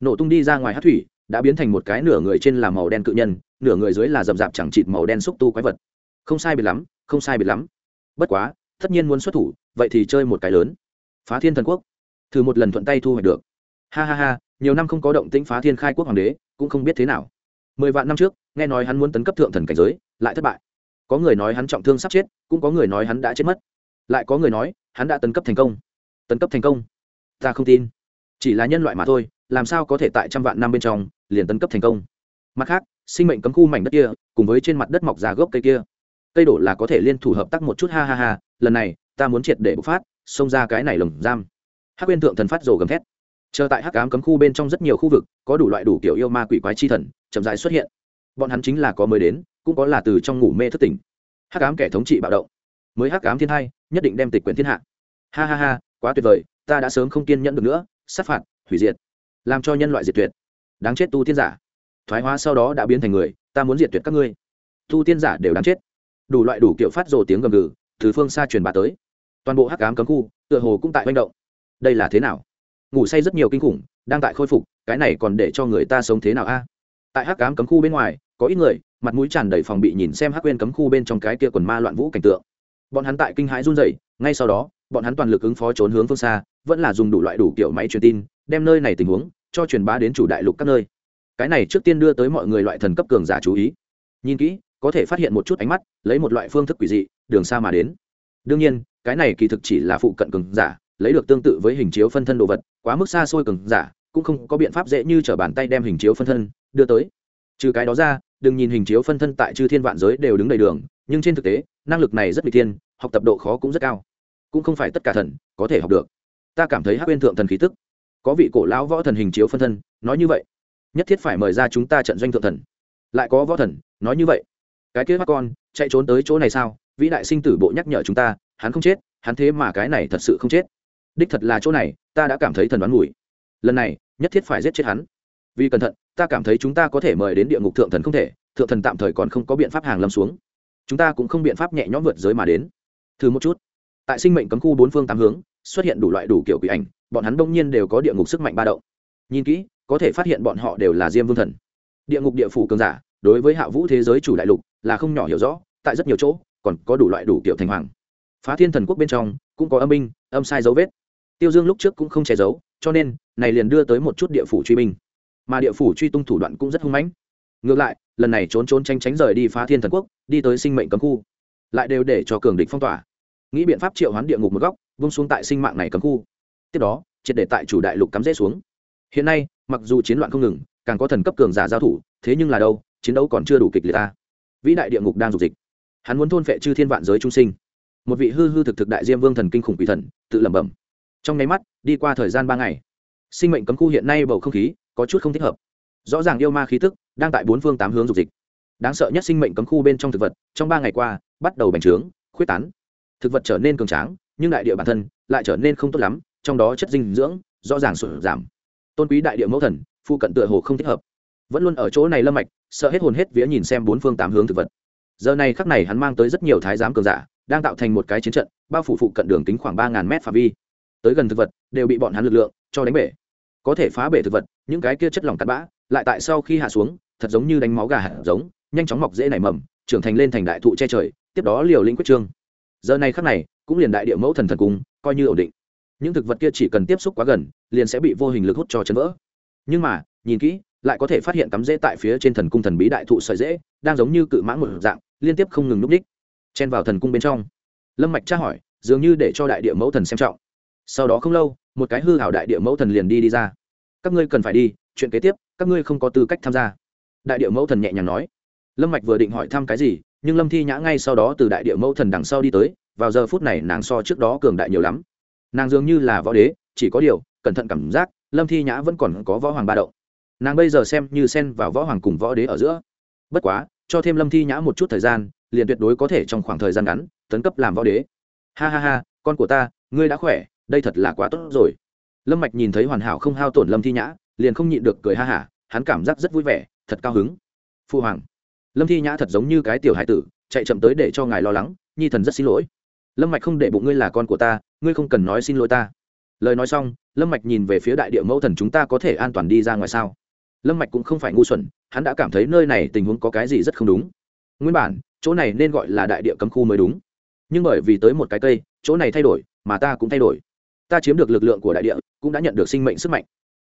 Nổ tung đi ra ngoài hắc thủy, đã biến thành một cái nửa người trên là màu đen cự nhân, nửa người dưới là rậm rạp chẳng chịt màu đen xúc tu quái vật. Không sai biệt lắm, không sai biệt lắm. Bất quá, tất nhiên muốn xuất thủ, vậy thì chơi một cái lớn. Phá thiên thần quốc, thử một lần thuận tay thu hoạch được. Ha ha ha, nhiều năm không có động tĩnh phá thiên khai quốc hoàng đế, cũng không biết thế nào mười vạn năm trước, nghe nói hắn muốn tấn cấp thượng thần cảnh giới, lại thất bại. Có người nói hắn trọng thương sắp chết, cũng có người nói hắn đã chết mất. Lại có người nói, hắn đã tấn cấp thành công. Tấn cấp thành công? Ta không tin. Chỉ là nhân loại mà thôi, làm sao có thể tại trăm vạn năm bên trong, liền tấn cấp thành công? Mặt khác, sinh mệnh cấm khu mảnh đất kia, cùng với trên mặt đất mọc ra gốc cây kia. Cây đổ là có thể liên thủ hợp tác một chút, ha ha ha, lần này, ta muốn triệt để bộc phát, xông ra cái này lồng giam. Hắc quyên thượng thần phát rồ gầm thét chờ tại hắc ám cấm khu bên trong rất nhiều khu vực, có đủ loại đủ kiểu yêu ma quỷ quái chi thần, chậm rãi xuất hiện. Bọn hắn chính là có mới đến, cũng có là từ trong ngủ mê thất tỉnh. Hắc ám kẻ thống trị bạo động. Mới hắc ám thiên hai, nhất định đem tịch quyền thiên hạ. Ha ha ha, quá tuyệt vời, ta đã sớm không kiên nhẫn được nữa, sát phạt, hủy diệt. Làm cho nhân loại diệt tuyệt. Đáng chết tu tiên giả. Thoái hóa sau đó đã biến thành người, ta muốn diệt tuyệt các ngươi. Tu tiên giả đều đáng chết. Đủ loại đủ kiểu phát rồ tiếng gầm gừ, từ phương xa truyền bà tới. Toàn bộ hắc ám cấm khu, tựa hồ cũng tại manh động. Đây là thế nào? Ngủ say rất nhiều kinh khủng, đang tại khôi phục, cái này còn để cho người ta sống thế nào a? Tại hắc cám cấm khu bên ngoài, có ít người, mặt mũi tràn đầy phòng bị nhìn xem hắc quên cấm khu bên trong cái kia quần ma loạn vũ cảnh tượng. Bọn hắn tại kinh hãi run rẩy, ngay sau đó, bọn hắn toàn lực ứng phó trốn hướng phương xa, vẫn là dùng đủ loại đủ kiểu máy truyền tin, đem nơi này tình huống, cho truyền bá đến chủ đại lục các nơi. Cái này trước tiên đưa tới mọi người loại thần cấp cường giả chú ý. Nhìn kỹ, có thể phát hiện một chút ánh mắt, lấy một loại phương thức quỷ dị, đường xa mà đến. Đương nhiên, cái này kỳ thực chỉ là phụ cận cường giả, lấy được tương tự với hình chiếu phân thân đồ vật quá mức xa xôi cường giả, cũng không có biện pháp dễ như t r ở bàn tay đem hình chiếu phân thân đưa tới. Trừ cái đó ra, đừng nhìn hình chiếu phân thân tại chư thiên vạn giới đều đứng đầy đường, nhưng trên thực tế, năng lực này rất bị thiên, học tập độ khó cũng rất cao. Cũng không phải tất cả thần có thể học được. Ta cảm thấy hắc bên thượng thần khí tức. Có vị cổ lão võ thần hình chiếu phân thân, nói như vậy. Nhất thiết phải mời ra chúng ta trận doanh thượng thần. Lại có võ thần, nói như vậy. Cái kế mắt con, chạy trốn tới chỗ này sao? Vĩ đại sinh tử bộ nhắc nhở chúng ta, hắn không chết, hắn thế mà cái này thật sự không chết đích thật là chỗ này, ta đã cảm thấy thần đoán mùi. Lần này, nhất thiết phải giết chết hắn. Vì cẩn thận, ta cảm thấy chúng ta có thể mời đến địa ngục thượng thần không thể, thượng thần tạm thời còn không có biện pháp hàng lâm xuống. Chúng ta cũng không biện pháp nhẹ nhõm vượt giới mà đến. Thử một chút. Tại sinh mệnh cấm khu bốn phương tám hướng, xuất hiện đủ loại đủ kiểu quỷ ảnh, bọn hắn đông nhiên đều có địa ngục sức mạnh ba động. Nhìn kỹ, có thể phát hiện bọn họ đều là diêm vương thần. Địa ngục địa phủ cường giả, đối với hạ vũ thế giới chủ đại lục là không nhỏ hiểu rõ, tại rất nhiều chỗ, còn có đủ loại đủ kiểu thành hoàng. Phá thiên thần quốc bên trong cũng có âm binh, âm sai dấu vết. Tiêu dương lúc trước cũng không che giấu, cho nên, này liền đưa tới một chút địa phủ truy binh. Mà địa phủ truy tung thủ đoạn cũng rất hung mãnh. Ngược lại, lần này trốn trốn tránh tránh rời đi phá thiên thần quốc, đi tới sinh mệnh cấm khu. Lại đều để cho cường địch phong tỏa. Nghĩ biện pháp triệu hoán địa ngục một góc, vung xuống tại sinh mạng này cấm khu. Tiếp đó, triệt để tại chủ đại lục cắm rễ xuống. Hiện nay, mặc dù chiến loạn không ngừng, càng có thần cấp cường giả giao thủ, thế nhưng là đâu, chiến đấu còn chưa đủ kịch liệt ta. Vĩ đại địa ngục đang dục dịch. Hắn muốn thôn phệ chư thiên vạn giới trung sinh một vị hư hư thực thực đại diêm vương thần kinh khủng quỷ thần, tự lẩm bẩm. Trong nháy mắt, đi qua thời gian ba ngày, sinh mệnh cấm khu hiện nay bầu không khí có chút không thích hợp. Rõ ràng yêu ma khí tức đang tại bốn phương tám hướng dục dịch. Đáng sợ nhất sinh mệnh cấm khu bên trong thực vật, trong ba ngày qua, bắt đầu bành trướng, khuyết tán. Thực vật trở nên cường tráng, nhưng đại địa bản thân lại trở nên không tốt lắm, trong đó chất dinh dưỡng rõ ràng sụt giảm. Tôn quý đại địa mẫu thần phụ cận tựa hồ không thích hợp. Vẫn luôn ở chỗ này lâm mạch, sợ hết hồn hết vía nhìn xem bốn phương tám hướng thực vật. Giờ này khắc này hắn mang tới rất nhiều thái giám cường giả đang tạo thành một cái chiến trận, bao phủ phụ cận đường kính khoảng ba ngàn mét phạm vi. Tới gần thực vật, đều bị bọn hắn lực lượng cho đánh bể. Có thể phá bể thực vật, những cái kia chất lỏng tạt bã, lại tại sau khi hạ xuống, thật giống như đánh máu gà hạt giống, nhanh chóng mọc dễ nảy mầm, trưởng thành lên thành đại thụ che trời, tiếp đó liều lĩnh quyết trương. Giờ này khắc này, cũng liền đại địa mẫu thần thần cung, coi như ổn định. Những thực vật kia chỉ cần tiếp xúc quá gần, liền sẽ bị vô hình lực hút cho chấn vỡ. Nhưng mà, nhìn kỹ, lại có thể phát hiện cắm rễ tại phía trên thần cung thần bí đại thụ sợi rễ, đang giống như cự mãng một dạng, liên tiếp không ngừng núp đích chen vào thần cung bên trong. Lâm mạch tra hỏi, dường như để cho đại địa mẫu thần xem trọng. Sau đó không lâu, một cái hư hảo đại địa mẫu thần liền đi đi ra. Các ngươi cần phải đi, chuyện kế tiếp, các ngươi không có tư cách tham gia. Đại địa mẫu thần nhẹ nhàng nói. Lâm mạch vừa định hỏi thăm cái gì, nhưng lâm thi nhã ngay sau đó từ đại địa mẫu thần đằng sau đi tới, vào giờ phút này nàng so trước đó cường đại nhiều lắm. Nàng dường như là võ đế, chỉ có điều, cẩn thận cảm giác, lâm thi nhã vẫn còn có võ hoàng ba động. Nàng bây giờ xem như xen vào võ hoàng cùng võ đế ở giữa. Bất quá cho thêm lâm thi nhã một chút thời gian, liền tuyệt đối có thể trong khoảng thời gian ngắn tấn cấp làm võ đế. Ha ha ha, con của ta, ngươi đã khỏe, đây thật là quá tốt rồi. Lâm mạch nhìn thấy hoàn hảo không hao tổn lâm thi nhã, liền không nhịn được cười ha hả, hắn cảm giác rất vui vẻ, thật cao hứng. Phu hoàng, lâm thi nhã thật giống như cái tiểu hải tử, chạy chậm tới để cho ngài lo lắng, nhi thần rất xin lỗi. Lâm mạch không để bụng ngươi là con của ta, ngươi không cần nói xin lỗi ta. Lời nói xong, lâm mạch nhìn về phía đại địa mẫu thần chúng ta có thể an toàn đi ra ngoài sao? Lâm mạch cũng không phải ngu xuẩn, hắn đã cảm thấy nơi này tình huống có cái gì rất không đúng. Nguyên bản, chỗ này nên gọi là đại địa cấm khu mới đúng. Nhưng bởi vì tới một cái cây, chỗ này thay đổi, mà ta cũng thay đổi. Ta chiếm được lực lượng của đại địa, cũng đã nhận được sinh mệnh sức mạnh.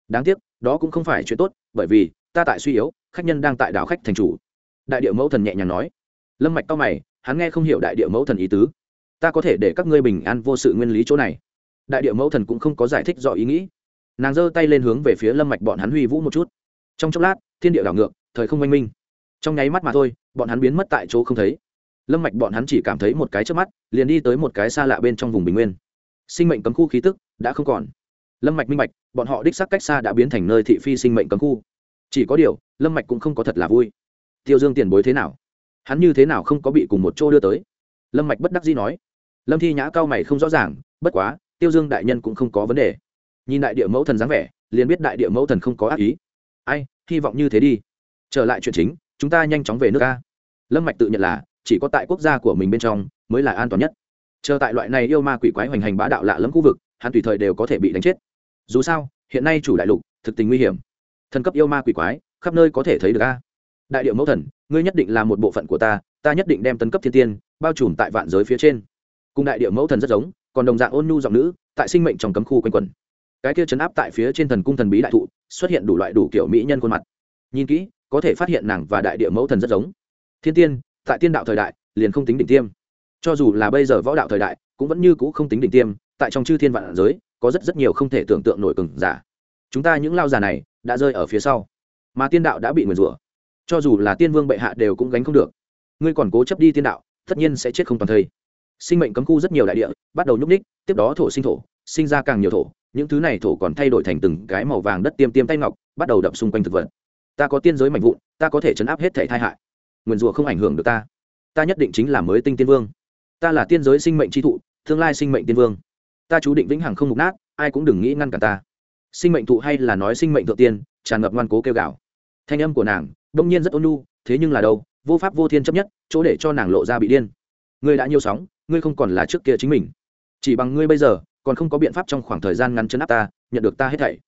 Đáng tiếc, đó cũng không phải chuyện tốt, bởi vì, ta tại suy yếu, khách nhân đang tại đảo khách thành chủ. Đại địa mẫu thần nhẹ nhàng nói. Lâm mạch cao mày, hắn nghe không hiểu đại địa mẫu thần ý tứ. Ta có thể để các ngươi bình an vô sự nguyên lý chỗ này. Đại địa mẫu thần cũng không có giải thích rõ ý nghĩ. Nàng giơ tay lên hướng về phía lâm mạch bọn hắn huy vũ một chút trong chốc lát, thiên địa đảo ngược, thời không oanh minh. Trong nháy mắt mà thôi, bọn hắn biến mất tại chỗ không thấy. Lâm mạch bọn hắn chỉ cảm thấy một cái trước mắt, liền đi tới một cái xa lạ bên trong vùng bình nguyên. Sinh mệnh cấm khu khí tức đã không còn. Lâm mạch minh mạch bọn họ đích xác cách xa đã biến thành nơi thị phi sinh mệnh cấm khu. Chỉ có điều, lâm mạch cũng không có thật là vui. Tiêu dương tiền bối thế nào? Hắn như thế nào không có bị cùng một chỗ đưa tới? Lâm mạch bất đắc dĩ nói. Lâm thi nhã cao mày không rõ ràng, bất quá, tiêu dương đại nhân cũng không có vấn đề. Nhìn đại địa mẫu thần dáng vẻ, liền biết đại địa mẫu thần không có ác ý ai, hy vọng như thế đi. Trở lại chuyện chính, chúng ta nhanh chóng về nước ta lâm mạch tự nhận là, chỉ có tại quốc gia của mình bên trong mới là an toàn nhất. Chờ tại loại này yêu ma quỷ quái hoành hành bá đạo lạ lẫm khu vực, hắn tùy thời đều có thể bị đánh chết. Dù sao, hiện nay chủ đại lục, thực tình nguy hiểm. Thần cấp yêu ma quỷ quái, khắp nơi có thể thấy được a. Đại điệu mẫu thần, ngươi nhất định là một bộ phận của ta ta nhất định đem tấn cấp thiên tiên, bao trùm tại vạn giới phía trên. Cùng đại điệu mẫu thần rất giống, còn đồng dạng ôn nhu giọng nữ, tại sinh mệnh trong cấm khu quanh quẩn. Cái kia chấn áp tại phía trên thần cung thần bí đại thụ xuất hiện đủ loại đủ kiểu mỹ nhân khuôn mặt. Nhìn kỹ, có thể phát hiện nàng và đại địa mẫu thần rất giống. Thiên tiên, tại tiên đạo thời đại, liền không tính đỉnh tiêm. Cho dù là bây giờ võ đạo thời đại, cũng vẫn như cũ không tính đỉnh tiêm, tại trong chư thiên vạn giới, có rất rất nhiều không thể tưởng tượng nổi cừng giả. Chúng ta những lao giả này, đã rơi ở phía sau. Mà tiên đạo đã bị nguyền rủa. Cho dù là tiên vương bệ hạ đều cũng gánh không được. Ngươi còn cố chấp đi tiên đạo, tất nhiên sẽ chết không toàn thây. Sinh mệnh cấm khu rất nhiều đại địa, bắt đầu nhúc ních tiếp đó thổ sinh thổ sinh ra càng nhiều thổ, những thứ này thổ còn thay đổi thành từng cái màu vàng đất tiêm tiêm tay ngọc, bắt đầu đập xung quanh thực vật. Ta có tiên giới mạnh vụn, ta có thể chấn áp hết thể tai hại. Nguyền rủa không ảnh hưởng được ta. Ta nhất định chính là mới tinh tiên vương. Ta là tiên giới sinh mệnh tri thụ, tương lai sinh mệnh tiên vương. Ta chú định vĩnh hằng không mục nát, ai cũng đừng nghĩ ngăn cản ta. Sinh mệnh thụ hay là nói sinh mệnh thượng tiên, tràn ngập ngoan cố kêu gào. Thanh âm của nàng, đông nhiên rất ôn nhu, thế nhưng là đâu, vô pháp vô thiên chấp nhất, chỗ để cho nàng lộ ra bị điên. Ngươi đã nhiều sóng, ngươi không còn là trước kia chính mình. Chỉ bằng ngươi bây giờ còn không có biện pháp trong khoảng thời gian ngắn chân áp ta, nhận được ta hết thảy.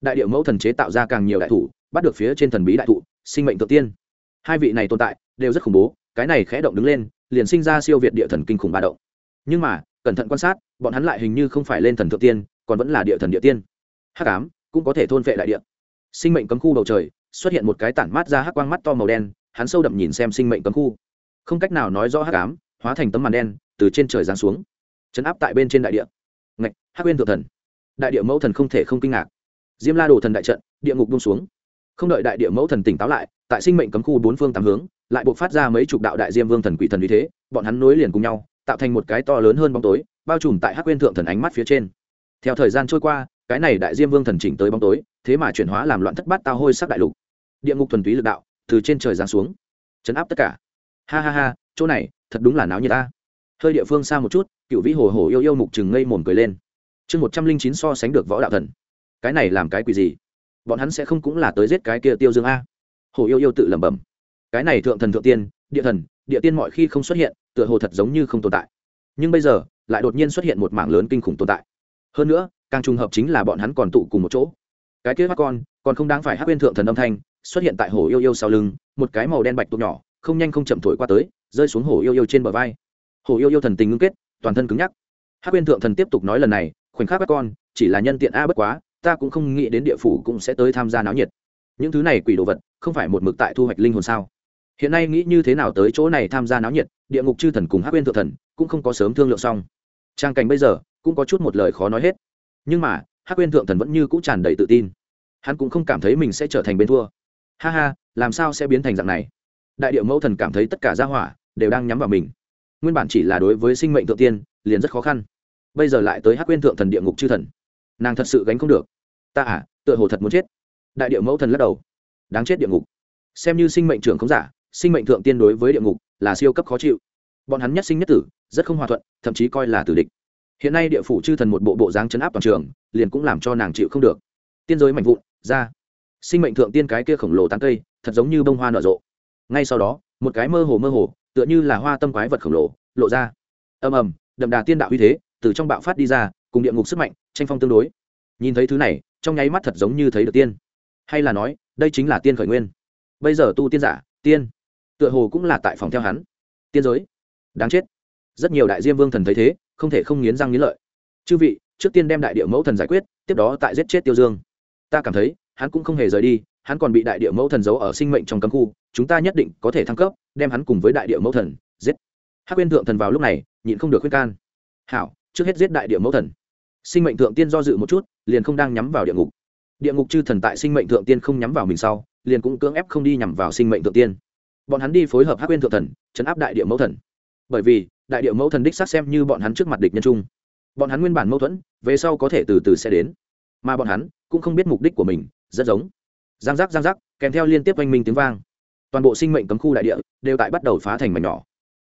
Đại điệu mẫu thần chế tạo ra càng nhiều đại thủ, bắt được phía trên thần bí đại thụ, sinh mệnh tự tiên. Hai vị này tồn tại đều rất khủng bố, cái này khẽ động đứng lên, liền sinh ra siêu việt địa thần kinh khủng ba động. Nhưng mà, cẩn thận quan sát, bọn hắn lại hình như không phải lên thần thượng tiên, còn vẫn là địa thần địa tiên. Hắc ám cũng có thể thôn vệ đại địa. Sinh mệnh cấm khu bầu trời, xuất hiện một cái tản mát ra hắc quang mắt to màu đen, hắn sâu đậm nhìn xem sinh mệnh cấm khu. Không cách nào nói rõ hắc ám, hóa thành tấm màn đen, từ trên trời giáng xuống. Chấn áp tại bên trên đại địa hắc uyên thượng thần. Đại địa mẫu thần không thể không kinh ngạc. Diêm la đồ thần đại trận, địa ngục bung xuống. Không đợi đại địa mẫu thần tỉnh táo lại, tại sinh mệnh cấm khu bốn phương tám hướng, lại buộc phát ra mấy chục đạo đại diêm vương thần quỷ thần vì thế, bọn hắn nối liền cùng nhau, tạo thành một cái to lớn hơn bóng tối, bao trùm tại hắc Uyên thượng thần ánh mắt phía trên. Theo thời gian trôi qua, cái này đại diêm vương thần chỉnh tới bóng tối, thế mà chuyển hóa làm loạn thất bát tao hôi sắc đại lục. Địa ngục thuần túy lực đạo, từ trên trời giáng xuống. Chấn áp tất cả. Ha ha ha, chỗ này, thật đúng là náo như ta. Hơi địa phương xa một chút, cựu vĩ hồ hồ yêu yêu mục chừng ngây mồm cười lên chương một trăm linh chín so sánh được võ đạo thần. Cái này làm cái quỷ gì? Bọn hắn sẽ không cũng là tới giết cái kia tiêu dương a? Hồ yêu yêu tự lẩm bẩm. Cái này thượng thần thượng tiên, địa thần, địa tiên mọi khi không xuất hiện, tựa hồ thật giống như không tồn tại. Nhưng bây giờ, lại đột nhiên xuất hiện một mảng lớn kinh khủng tồn tại. Hơn nữa, càng trùng hợp chính là bọn hắn còn tụ cùng một chỗ. Cái kia mắt con, còn không đáng phải hát bên thượng thần âm thanh, xuất hiện tại hồ yêu yêu sau lưng, một cái màu đen bạch tụ nhỏ, không nhanh không chậm thổi qua tới, rơi xuống hồ yêu yêu trên bờ vai. Hồ yêu yêu thần tình ngưng kết, toàn thân cứng nhắc. Hát bên thượng thần tiếp tục nói lần này khoảnh khắc các con, chỉ là nhân tiện, a, bất quá, ta cũng không nghĩ đến địa phủ cũng sẽ tới tham gia náo nhiệt. Những thứ này quỷ đồ vật, không phải một mực tại thu hoạch linh hồn sao? Hiện nay nghĩ như thế nào tới chỗ này tham gia náo nhiệt, địa ngục chư thần cùng hát bên thượng thần cũng không có sớm thương lượng xong. Trang cảnh bây giờ cũng có chút một lời khó nói hết. Nhưng mà hát bên thượng thần vẫn như cũng tràn đầy tự tin. Hắn cũng không cảm thấy mình sẽ trở thành bên thua. Ha ha, làm sao sẽ biến thành dạng này? Đại điệu mẫu thần cảm thấy tất cả gia hỏa đều đang nhắm vào mình. Nguyên bản chỉ là đối với sinh mệnh thượng tiên, liền rất khó khăn bây giờ lại tới hắc quên thượng thần địa ngục chư thần. Nàng thật sự gánh không được. Ta à tựa hồ thật muốn chết. Đại địa mẫu thần lắc đầu. Đáng chết địa ngục. Xem như sinh mệnh trưởng không giả, sinh mệnh thượng tiên đối với địa ngục là siêu cấp khó chịu. Bọn hắn nhất sinh nhất tử, rất không hòa thuận, thậm chí coi là tử địch. Hiện nay địa phủ chư thần một bộ bộ dáng chấn áp toàn trường, liền cũng làm cho nàng chịu không được. Tiên giới mạnh vụn, ra. Sinh mệnh thượng tiên cái kia khổng lồ tán cây, thật giống như bông hoa nở rộ. Ngay sau đó, một cái mơ hồ mơ hồ, tựa như là hoa tâm quái vật khổng lồ, lộ ra. Ầm ầm, đậm đà tiên đạo uy thế từ trong bạo phát đi ra, cùng địa ngục sức mạnh, tranh phong tương đối. Nhìn thấy thứ này, trong nháy mắt thật giống như thấy được tiên. Hay là nói, đây chính là tiên khởi nguyên. Bây giờ tu tiên giả, tiên. Tựa hồ cũng là tại phòng theo hắn. Tiên giới. Đáng chết. Rất nhiều đại diêm vương thần thấy thế, không thể không nghiến răng nghiến lợi. Chư vị, trước tiên đem đại địa mẫu thần giải quyết, tiếp đó tại giết chết tiêu dương. Ta cảm thấy, hắn cũng không hề rời đi, hắn còn bị đại địa mẫu thần giấu ở sinh mệnh trong cấm khu, chúng ta nhất định có thể thăng cấp, đem hắn cùng với đại địa mẫu thần giết. Hắc quyên thượng thần vào lúc này, nhịn không được khuyên can. Hảo trước hết giết đại địa mẫu thần. Sinh mệnh thượng tiên do dự một chút, liền không đang nhắm vào địa ngục. Địa ngục chư thần tại sinh mệnh thượng tiên không nhắm vào mình sau, liền cũng cưỡng ép không đi nhằm vào sinh mệnh thượng tiên. Bọn hắn đi phối hợp hắc quên thượng thần, chấn áp đại địa mẫu thần. Bởi vì, đại địa mẫu thần đích xác xem như bọn hắn trước mặt địch nhân trung bọn hắn nguyên bản mâu thuẫn, về sau có thể từ từ sẽ đến. Mà bọn hắn cũng không biết mục đích của mình, rất giống. Giang giác giang giác, kèm theo liên tiếp oanh minh tiếng vang. Toàn bộ sinh mệnh cấm khu đại địa đều tại bắt đầu phá thành mảnh nhỏ.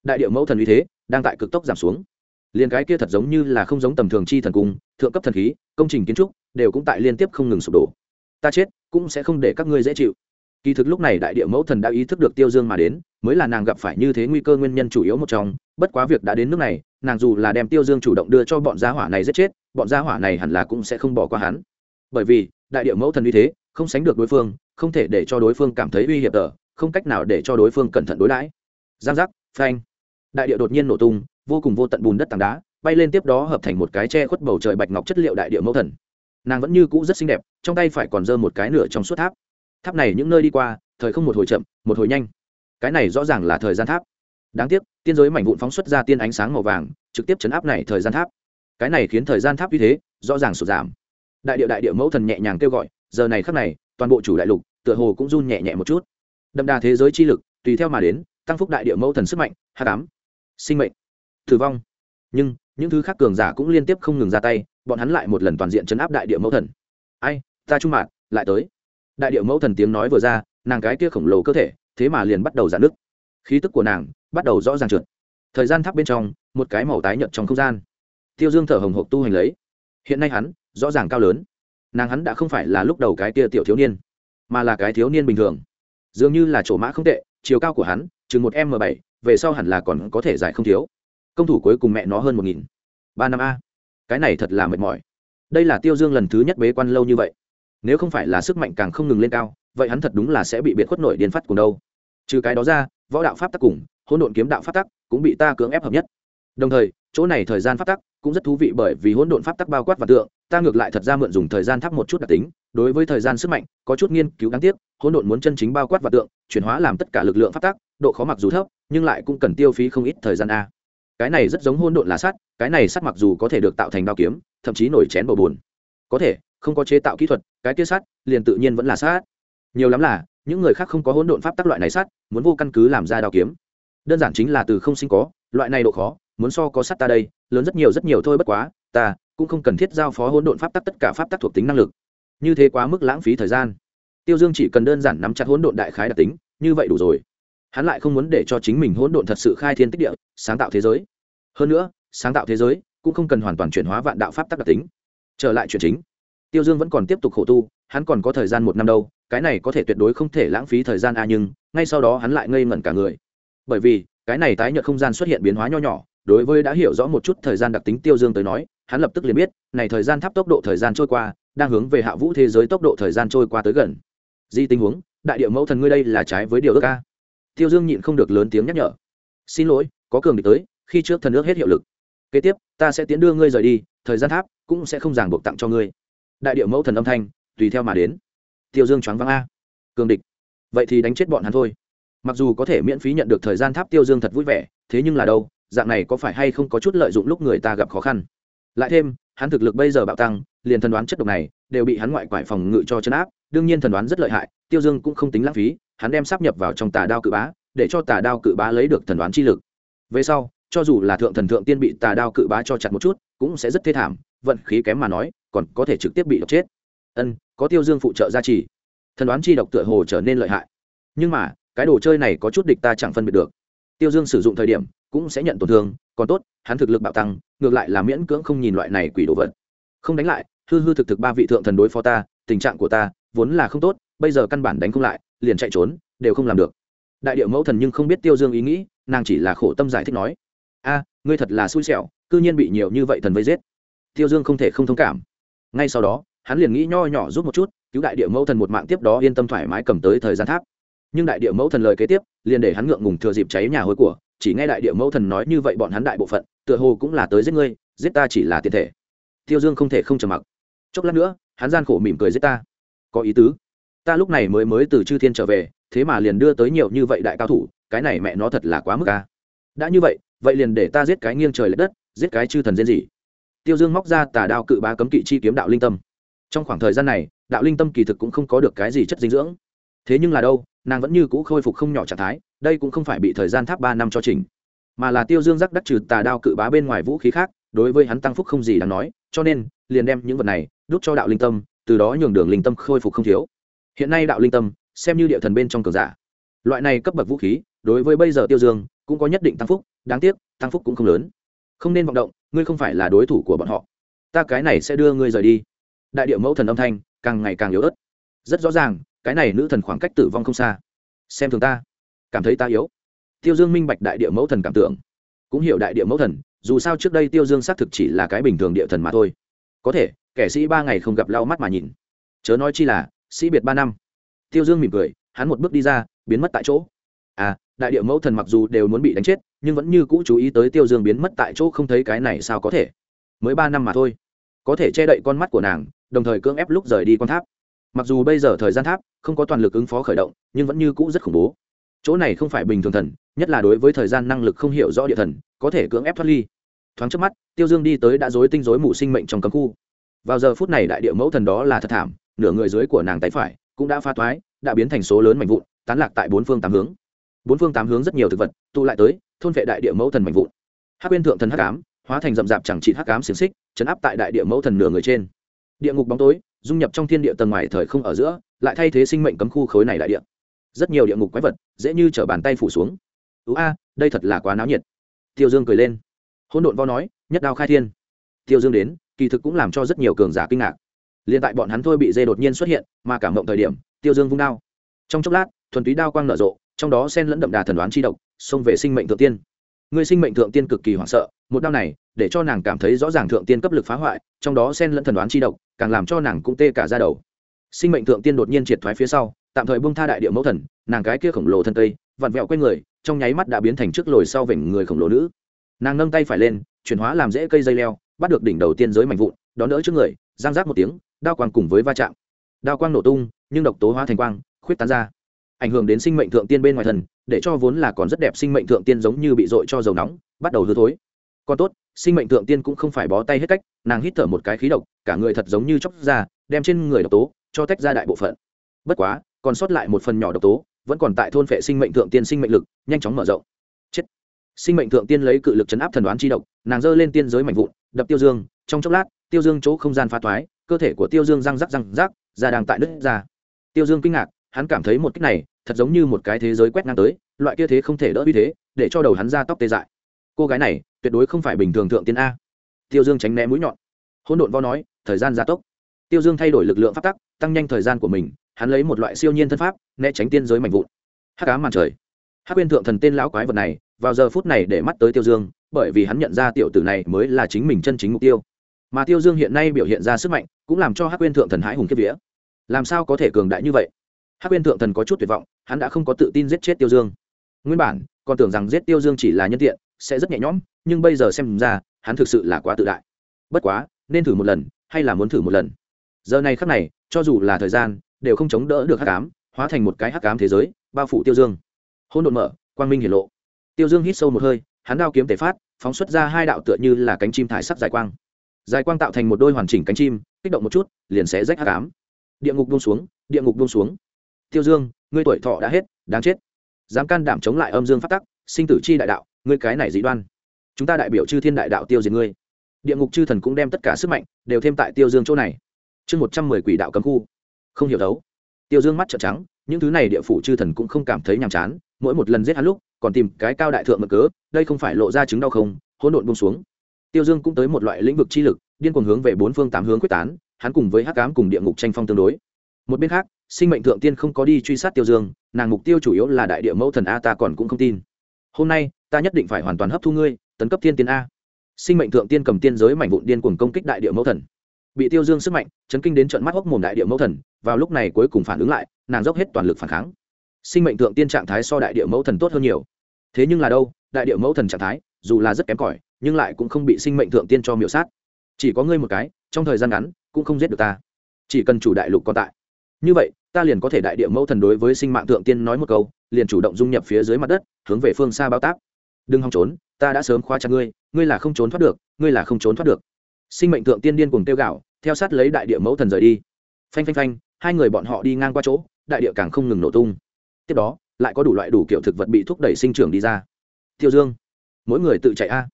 Đại địa mẫu thần uy thế đang tại cực tốc giảm xuống liền cái kia thật giống như là không giống tầm thường chi thần cung, thượng cấp thần khí, công trình kiến trúc, đều cũng tại liên tiếp không ngừng sụp đổ. Ta chết, cũng sẽ không để các ngươi dễ chịu. Kỳ thực lúc này đại địa mẫu thần đã ý thức được tiêu dương mà đến, mới là nàng gặp phải như thế nguy cơ nguyên nhân chủ yếu một trong. Bất quá việc đã đến nước này, nàng dù là đem tiêu dương chủ động đưa cho bọn gia hỏa này giết chết, bọn gia hỏa này hẳn là cũng sẽ không bỏ qua hắn. Bởi vì, đại địa mẫu thần uy thế, không sánh được đối phương, không thể để cho đối phương cảm thấy uy hiểm tở không cách nào để cho đối phương cẩn thận đối đãi. Giang giác, phanh. Đại địa đột nhiên nổ tung vô cùng vô tận bùn đất tảng đá, bay lên tiếp đó hợp thành một cái che khuất bầu trời bạch ngọc chất liệu đại địa mẫu thần. Nàng vẫn như cũ rất xinh đẹp, trong tay phải còn giơ một cái nửa trong suốt tháp. Tháp này những nơi đi qua, thời không một hồi chậm, một hồi nhanh. Cái này rõ ràng là thời gian tháp. Đáng tiếc, tiên giới mảnh vụn phóng xuất ra tiên ánh sáng màu vàng, trực tiếp chấn áp này thời gian tháp. Cái này khiến thời gian tháp như thế, rõ ràng sụt giảm. Đại địa đại địa mẫu thần nhẹ nhàng kêu gọi, giờ này khắc này, toàn bộ chủ đại lục, tựa hồ cũng run nhẹ nhẹ một chút. Đậm đà thế giới chi lực, tùy theo mà đến, tăng phúc đại địa mẫu thần sức mạnh hát cám, sinh mệnh tử vong. Nhưng, những thứ khác cường giả cũng liên tiếp không ngừng ra tay, bọn hắn lại một lần toàn diện chấn áp đại địa mẫu thần. Ai, ta trung mạn, lại tới. Đại địa mẫu thần tiếng nói vừa ra, nàng cái kia khổng lồ cơ thể, thế mà liền bắt đầu giãn nứt. Khí tức của nàng bắt đầu rõ ràng trượt. Thời gian tháp bên trong, một cái màu tái nhợt trong không gian. Tiêu dương thở hồng hộc tu hành lấy. Hiện nay hắn, rõ ràng cao lớn. Nàng hắn đã không phải là lúc đầu cái kia tiểu thiếu niên, mà là cái thiếu niên bình thường. Dường như là chỗ mã không tệ, chiều cao của hắn, chừng một m bảy, về sau hẳn là còn có thể giải không thiếu công thủ cuối cùng mẹ nó hơn một nghìn. Ba năm a. Cái này thật là mệt mỏi. Đây là tiêu dương lần thứ nhất bế quan lâu như vậy. Nếu không phải là sức mạnh càng không ngừng lên cao, vậy hắn thật đúng là sẽ bị biệt khuất nổi điên phát cùng đâu. Trừ cái đó ra, võ đạo pháp tắc cùng hỗn độn kiếm đạo pháp tắc cũng bị ta cưỡng ép hợp nhất. Đồng thời, chỗ này thời gian pháp tắc cũng rất thú vị bởi vì hỗn độn pháp tắc bao quát và tượng, ta ngược lại thật ra mượn dùng thời gian thắp một chút đặc tính, đối với thời gian sức mạnh, có chút nghiên cứu đáng tiếc, hỗn độn muốn chân chính bao quát và tượng, chuyển hóa làm tất cả lực lượng pháp tắc, độ khó mặc dù thấp, nhưng lại cũng cần tiêu phí không ít thời gian a cái này rất giống hôn độn là sắt, cái này sắt mặc dù có thể được tạo thành đao kiếm, thậm chí nổi chén bầu bùn. Có thể, không có chế tạo kỹ thuật, cái kia sắt liền tự nhiên vẫn là sắt. Nhiều lắm là, những người khác không có hỗn độn pháp tắc loại này sắt, muốn vô căn cứ làm ra đao kiếm. Đơn giản chính là từ không sinh có, loại này độ khó, muốn so có sắt ta đây, lớn rất nhiều rất nhiều thôi bất quá, ta cũng không cần thiết giao phó hỗn độn pháp tắc tất cả pháp tắc thuộc tính năng lực. Như thế quá mức lãng phí thời gian. Tiêu dương chỉ cần đơn giản nắm chặt hỗn độn đại khái đặc tính, như vậy đủ rồi hắn lại không muốn để cho chính mình hỗn độn thật sự khai thiên tích địa, sáng tạo thế giới. Hơn nữa, sáng tạo thế giới cũng không cần hoàn toàn chuyển hóa vạn đạo pháp tắc đặc tính. Trở lại chuyện chính, tiêu dương vẫn còn tiếp tục khổ tu, hắn còn có thời gian một năm đâu, cái này có thể tuyệt đối không thể lãng phí thời gian a à nhưng ngay sau đó hắn lại ngây ngẩn cả người. Bởi vì, cái này tái nhợt không gian xuất hiện biến hóa nho nhỏ, đối với đã hiểu rõ một chút thời gian đặc tính tiêu dương tới nói, hắn lập tức liền biết, này thời gian tháp tốc độ thời gian trôi qua, đang hướng về hạ vũ thế giới tốc độ thời gian trôi qua tới gần. Di tình huống, đại địa mẫu thần ngươi đây là trái với điều ước ca tiêu dương nhịn không được lớn tiếng nhắc nhở. Xin lỗi, có cường địch tới, khi trước thần ước hết hiệu lực. Kế tiếp, ta sẽ tiến đưa ngươi rời đi, thời gian tháp cũng sẽ không ràng buộc tặng cho ngươi. Đại địa mẫu thần âm thanh, tùy theo mà đến. Tiêu dương choáng váng a. Cường địch. Vậy thì đánh chết bọn hắn thôi. Mặc dù có thể miễn phí nhận được thời gian tháp, tiêu dương thật vui vẻ, thế nhưng là đâu, dạng này có phải hay không có chút lợi dụng lúc người ta gặp khó khăn? Lại thêm, hắn thực lực bây giờ bạo tăng, liền thần đoán chất độc này đều bị hắn ngoại quải phòng ngự cho chấn áp đương nhiên thần đoán rất lợi hại, tiêu dương cũng không tính lãng phí, hắn đem sắp nhập vào trong tà đao cự bá, để cho tà đao cự bá lấy được thần đoán chi lực. Về sau, cho dù là thượng thần thượng tiên bị tà đao cự bá cho chặt một chút, cũng sẽ rất thê thảm, vận khí kém mà nói, còn có thể trực tiếp bị độc chết. Ân, có tiêu dương phụ trợ gia trì, thần đoán chi độc tựa hồ trở nên lợi hại. Nhưng mà, cái đồ chơi này có chút địch ta chẳng phân biệt được. Tiêu dương sử dụng thời điểm, cũng sẽ nhận tổn thương, còn tốt, hắn thực lực bạo tăng, ngược lại là miễn cưỡng không nhìn loại này quỷ đồ vật. Không đánh lại, hư hư thực thực ba vị thượng thần đối phó ta, tình trạng của ta vốn là không tốt, bây giờ căn bản đánh không lại, liền chạy trốn, đều không làm được. Đại điệu mẫu thần nhưng không biết tiêu dương ý nghĩ, nàng chỉ là khổ tâm giải thích nói, a, ngươi thật là xui xẻo, cư nhiên bị nhiều như vậy thần vây giết. Tiêu dương không thể không thông cảm. Ngay sau đó, hắn liền nghĩ nho nhỏ giúp một chút, cứu đại địa mẫu thần một mạng tiếp đó yên tâm thoải mái cầm tới thời gian tháp. Nhưng đại địa mẫu thần lời kế tiếp, liền để hắn ngượng ngùng thừa dịp cháy nhà hối của, chỉ nghe đại địa mẫu thần nói như vậy bọn hắn đại bộ phận, tựa hồ cũng là tới giết ngươi, giết ta chỉ là tiền thể. Tiêu dương không thể không trầm mặc. Chốc lát nữa, hắn gian khổ mỉm cười giết ta có ý tứ. Ta lúc này mới mới từ chư thiên trở về, thế mà liền đưa tới nhiều như vậy đại cao thủ, cái này mẹ nó thật là quá mức ca đã như vậy vậy liền để ta giết cái nghiêng trời l ệ đất, giết cái chư thần diễn gì tiêu dương móc ra tà đao cự bá cấm kỵ chi kiếm đạo linh tâm. Trong khoảng thời gian này, đạo linh tâm kỳ thực cũng không có được cái gì chất dinh dưỡng. Thế nhưng là đâu, nàng vẫn như cũ khôi phục không nhỏ trạng thái, đây cũng không phải bị thời gian tháp ba năm cho trình mà là tiêu dương giác đắc trừ tà đao cự bá bên ngoài vũ khí khác, đối với hắn tăng phúc không gì đáng nói, cho nên, liền đem những vật này đút cho đạo linh tâm từ đó nhường đường linh tâm khôi phục không thiếu. Hiện nay đạo linh tâm, xem như địa thần bên trong cường giả. Loại này cấp bậc vũ khí, đối với bây giờ tiêu dương, cũng có nhất định tăng phúc, đáng tiếc, tăng phúc cũng không lớn. Không nên vọng động, ngươi không phải là đối thủ của bọn họ. Ta cái này sẽ đưa ngươi rời đi. Đại điệu mẫu thần âm thanh, càng ngày càng yếu ớt. Rất rõ ràng, cái này nữ thần khoảng cách tử vong không xa. Xem thường ta. Cảm thấy ta yếu. Tiêu dương minh bạch đại địa mẫu thần cảm tưởng. Cũng hiểu đại địa mẫu thần, dù sao trước đây tiêu dương xác thực chỉ là cái bình thường địa thần mà thôi có thể, kẻ sĩ ba ngày không gặp lau mắt mà nhìn. Chớ nói chi là, sĩ biệt ba năm. Tiêu dương mỉm cười, hắn một bước đi ra, biến mất tại chỗ. À đại địa mẫu thần mặc dù đều muốn bị đánh chết, nhưng vẫn như cũ chú ý tới tiêu dương biến mất tại chỗ không thấy cái này sao có thể. Mới ba năm mà thôi. Có thể che đậy con mắt của nàng, đồng thời cưỡng ép lúc rời đi con tháp. Mặc dù bây giờ thời gian tháp, không có toàn lực ứng phó khởi động, nhưng vẫn như cũ rất khủng bố. Chỗ này không phải bình thường thần, nhất là đối với thời gian năng lực không hiểu rõ địa thần, có thể cưỡng ép thoát ly. Thoáng trước mắt tiêu dương đi tới đã dối tinh dối mù sinh mệnh trong cấm khu. Vào giờ phút này đại địa mẫu thần đó là thật thảm, nửa người dưới của nàng tay phải cũng đã pha thoái, đã biến thành số lớn mạnh vụn, tán lạc tại bốn phương tám hướng. Bốn phương tám hướng rất nhiều thực vật tụ lại tới, thôn vệ đại địa mẫu thần mạnh vụn. Hắc bên thượng thần hắc cám hóa thành rậm rạp chẳng trị hắc cám xiềng xích, chấn áp tại đại địa mẫu thần nửa người trên. Địa ngục bóng tối, dung nhập trong thiên địa tầng ngoài thời không ở giữa, lại thay thế sinh mệnh cấm khu khối này đại địa. Rất nhiều địa ngục quái vật dễ như t bàn tay phủ xuống. Ú a, đây thật là quá náo nhiệt. Tiêu dương cười lên. Hỗn độn vo nói nhất đao khai thiên. Tiêu dương đến, kỳ thực cũng làm cho rất nhiều cường giả kinh ngạc. Liền tại bọn hắn thôi bị dê đột nhiên xuất hiện, mà cảm mộng thời điểm, tiêu dương vung đao. Trong chốc lát, thuần túy đao quang nở rộ, trong đó sen lẫn đậm đà thần đoán chi độc, xông về sinh mệnh thượng tiên. Người sinh mệnh thượng tiên cực kỳ hoảng sợ, một đao này, để cho nàng cảm thấy rõ ràng thượng tiên cấp lực phá hoại, trong đó sen lẫn thần đoán chi độc, càng làm cho nàng cũng tê cả ra đầu. Sinh mệnh thượng tiên đột nhiên triệt thoái phía sau, tạm thời bung tha đại địa mẫu thần, nàng cái kia khổng lồ thân cây, vặn vẹo quanh người, trong nháy mắt đã biến thành trước lồi sau vểnh người khổng lồ nữ. Nàng nâng tay phải lên chuyển hóa làm dễ cây dây leo, bắt được đỉnh đầu tiên giới mạnh vụn đón đỡ trước người giang rác một tiếng, đao quang cùng với va chạm. Đao quang nổ tung, nhưng độc tố hóa thành quang, khuyết tán ra. Ảnh hưởng đến sinh mệnh thượng tiên bên ngoài thần, để cho vốn là còn rất đẹp sinh mệnh thượng tiên giống như bị dội cho dầu nóng, bắt đầu hư thối. Còn tốt, sinh mệnh thượng tiên cũng không phải bó tay hết cách, nàng hít thở một cái khí độc, cả người thật giống như chóc ra, đem trên người độc tố cho tách ra đại bộ phận. Bất quá, còn sót lại một phần nhỏ độc tố, vẫn còn tại thôn phệ sinh mệnh thượng tiên sinh mệnh lực, nhanh chóng mở rộng sinh mệnh thượng tiên lấy cự lực chấn áp thần đoán chi độc, nàng giơ lên tiên giới mạnh vụn, đập tiêu dương, trong chốc lát, tiêu dương chỗ không gian phá thoái, cơ thể của tiêu dương răng rắc răng rắc ra đang tại nứt ra. Tiêu dương kinh ngạc, hắn cảm thấy một cách này, thật giống như một cái thế giới quét ngang tới, loại kia thế không thể đỡ uy thế, để cho đầu hắn ra tóc tê dại. Cô gái này, tuyệt đối không phải bình thường thượng tiên a. Tiêu dương tránh né mũi nhọn. Hỗn độn vo nói, thời gian gia tốc. Tiêu dương thay đổi lực lượng phát tắc, tăng nhanh thời gian của mình, hắn lấy một loại siêu nhiên thân pháp, né tránh tiên giới mạnh vụn. Hắc ám màn trời. Hắc quyên thượng thần tên lão quái vật này vào giờ phút này để mắt tới tiêu dương, bởi vì hắn nhận ra tiểu tử này mới là chính mình chân chính mục tiêu. Mà tiêu dương hiện nay biểu hiện ra sức mạnh, cũng làm cho hắc quên thượng thần hãi hùng kiếp vía. Làm sao có thể cường đại như vậy? Hắc quên thượng thần có chút tuyệt vọng, hắn đã không có tự tin giết chết tiêu dương. Nguyên bản, còn tưởng rằng giết tiêu dương chỉ là nhân tiện, sẽ rất nhẹ nhõm, nhưng bây giờ xem ra, hắn thực sự là quá tự đại. Bất quá, nên thử một lần, hay là muốn thử một lần? Giờ này khắc này, cho dù là thời gian, đều không chống đỡ được hắc ám, hóa thành một cái hắc ám thế giới, bao phủ tiêu dương. Hôn đột mở, quang minh hiển lộ tiêu dương hít sâu một hơi, hắn đao kiếm tể phát, phóng xuất ra hai đạo tựa như là cánh chim thải sắc dài quang. Dài quang tạo thành một đôi hoàn chỉnh cánh chim, kích động một chút, liền sẽ rách hắc ám. Địa ngục buông xuống, địa ngục buông xuống. Tiêu dương, ngươi tuổi thọ đã hết, đáng chết. Dám can đảm chống lại âm dương phát tắc, sinh tử chi đại đạo, ngươi cái này dị đoan. Chúng ta đại biểu chư thiên đại đạo tiêu diệt ngươi. Địa ngục chư thần cũng đem tất cả sức mạnh, đều thêm tại tiêu dương chỗ này. Chương một trăm mười quỷ đạo cấm khu. Không hiểu đấu. Tiêu dương mắt trợn trắng, những thứ này địa phủ chư thần cũng không cảm thấy nhàm chán, mỗi một lần giết hắn lúc còn tìm cái cao đại thượng mực cớ, đây không phải lộ ra chứng đau không, hỗn độn buông xuống. Tiêu dương cũng tới một loại lĩnh vực chi lực, điên cuồng hướng về bốn phương tám hướng quyết tán, hắn cùng với hắc ám cùng địa ngục tranh phong tương đối. Một bên khác, sinh mệnh thượng tiên không có đi truy sát tiêu dương, nàng mục tiêu chủ yếu là đại địa mẫu thần a, ta còn cũng không tin. Hôm nay, ta nhất định phải hoàn toàn hấp thu ngươi, tấn cấp thiên tiên a. Sinh mệnh thượng tiên cầm tiên giới mảnh vụn điên cuồng công kích đại địa mẫu thần. Bị tiêu dương sức mạnh, chấn kinh đến trận mắt hốc mồm đại địa mẫu thần, vào lúc này cuối cùng phản ứng lại, nàng dốc hết toàn lực phản kháng. Sinh mệnh thượng tiên trạng thái so đại địa mẫu thần tốt hơn nhiều thế nhưng là đâu, đại địa mẫu thần trạng thái, dù là rất kém cỏi, nhưng lại cũng không bị sinh mệnh thượng tiên cho miểu sát. Chỉ có ngươi một cái, trong thời gian ngắn, cũng không giết được ta. Chỉ cần chủ đại lục còn tại. Như vậy, ta liền có thể đại địa mẫu thần đối với sinh mạng thượng tiên nói một câu, liền chủ động dung nhập phía dưới mặt đất, hướng về phương xa bao tác. Đừng hòng trốn, ta đã sớm khóa chặt ngươi ngươi là không trốn thoát được, ngươi là không trốn thoát được. Sinh mệnh thượng tiên điên cùng tiêu gạo theo sát lấy đại địa mẫu thần rời đi. Phanh phanh phanh, hai người bọn họ đi ngang qua chỗ, đại địa càng không ngừng nổ tung. Tiếp đó lại có đủ loại đủ kiểu thực vật bị thúc đẩy sinh trưởng đi ra. Tiêu dương, mỗi người tự chạy a.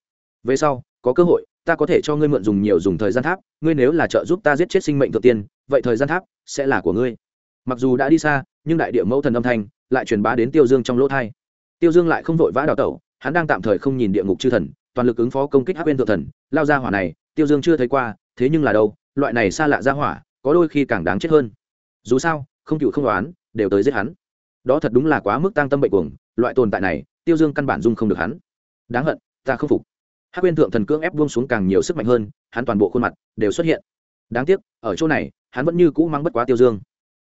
Về sau, có cơ hội, ta có thể cho ngươi mượn dùng nhiều dùng thời gian tháp, ngươi nếu là trợ giúp ta giết chết sinh mệnh thượng tiên, vậy thời gian tháp sẽ là của ngươi. Mặc dù đã đi xa, nhưng đại địa mẫu thần âm thanh lại truyền bá đến tiêu dương trong lỗ thai. Tiêu dương lại không vội vã đào tẩu, hắn đang tạm thời không nhìn địa ngục chư thần, toàn lực ứng phó công kích hắc bên thượng thần, lao ra hỏa này, tiêu dương chưa thấy qua, thế nhưng là đâu, loại này xa lạ ra hỏa, có đôi khi càng đáng chết hơn. Dù sao, không cựu không đoán đều tới giết hắn đó thật đúng là quá mức tăng tâm bệnh cuồng, loại tồn tại này, tiêu dương căn bản dung không được hắn. Đáng hận, ta không phục. Hắc quyên thượng thần cưỡng ép buông xuống càng nhiều sức mạnh hơn, hắn toàn bộ khuôn mặt đều xuất hiện. Đáng tiếc, ở chỗ này, hắn vẫn như cũ mang bất quá tiêu dương.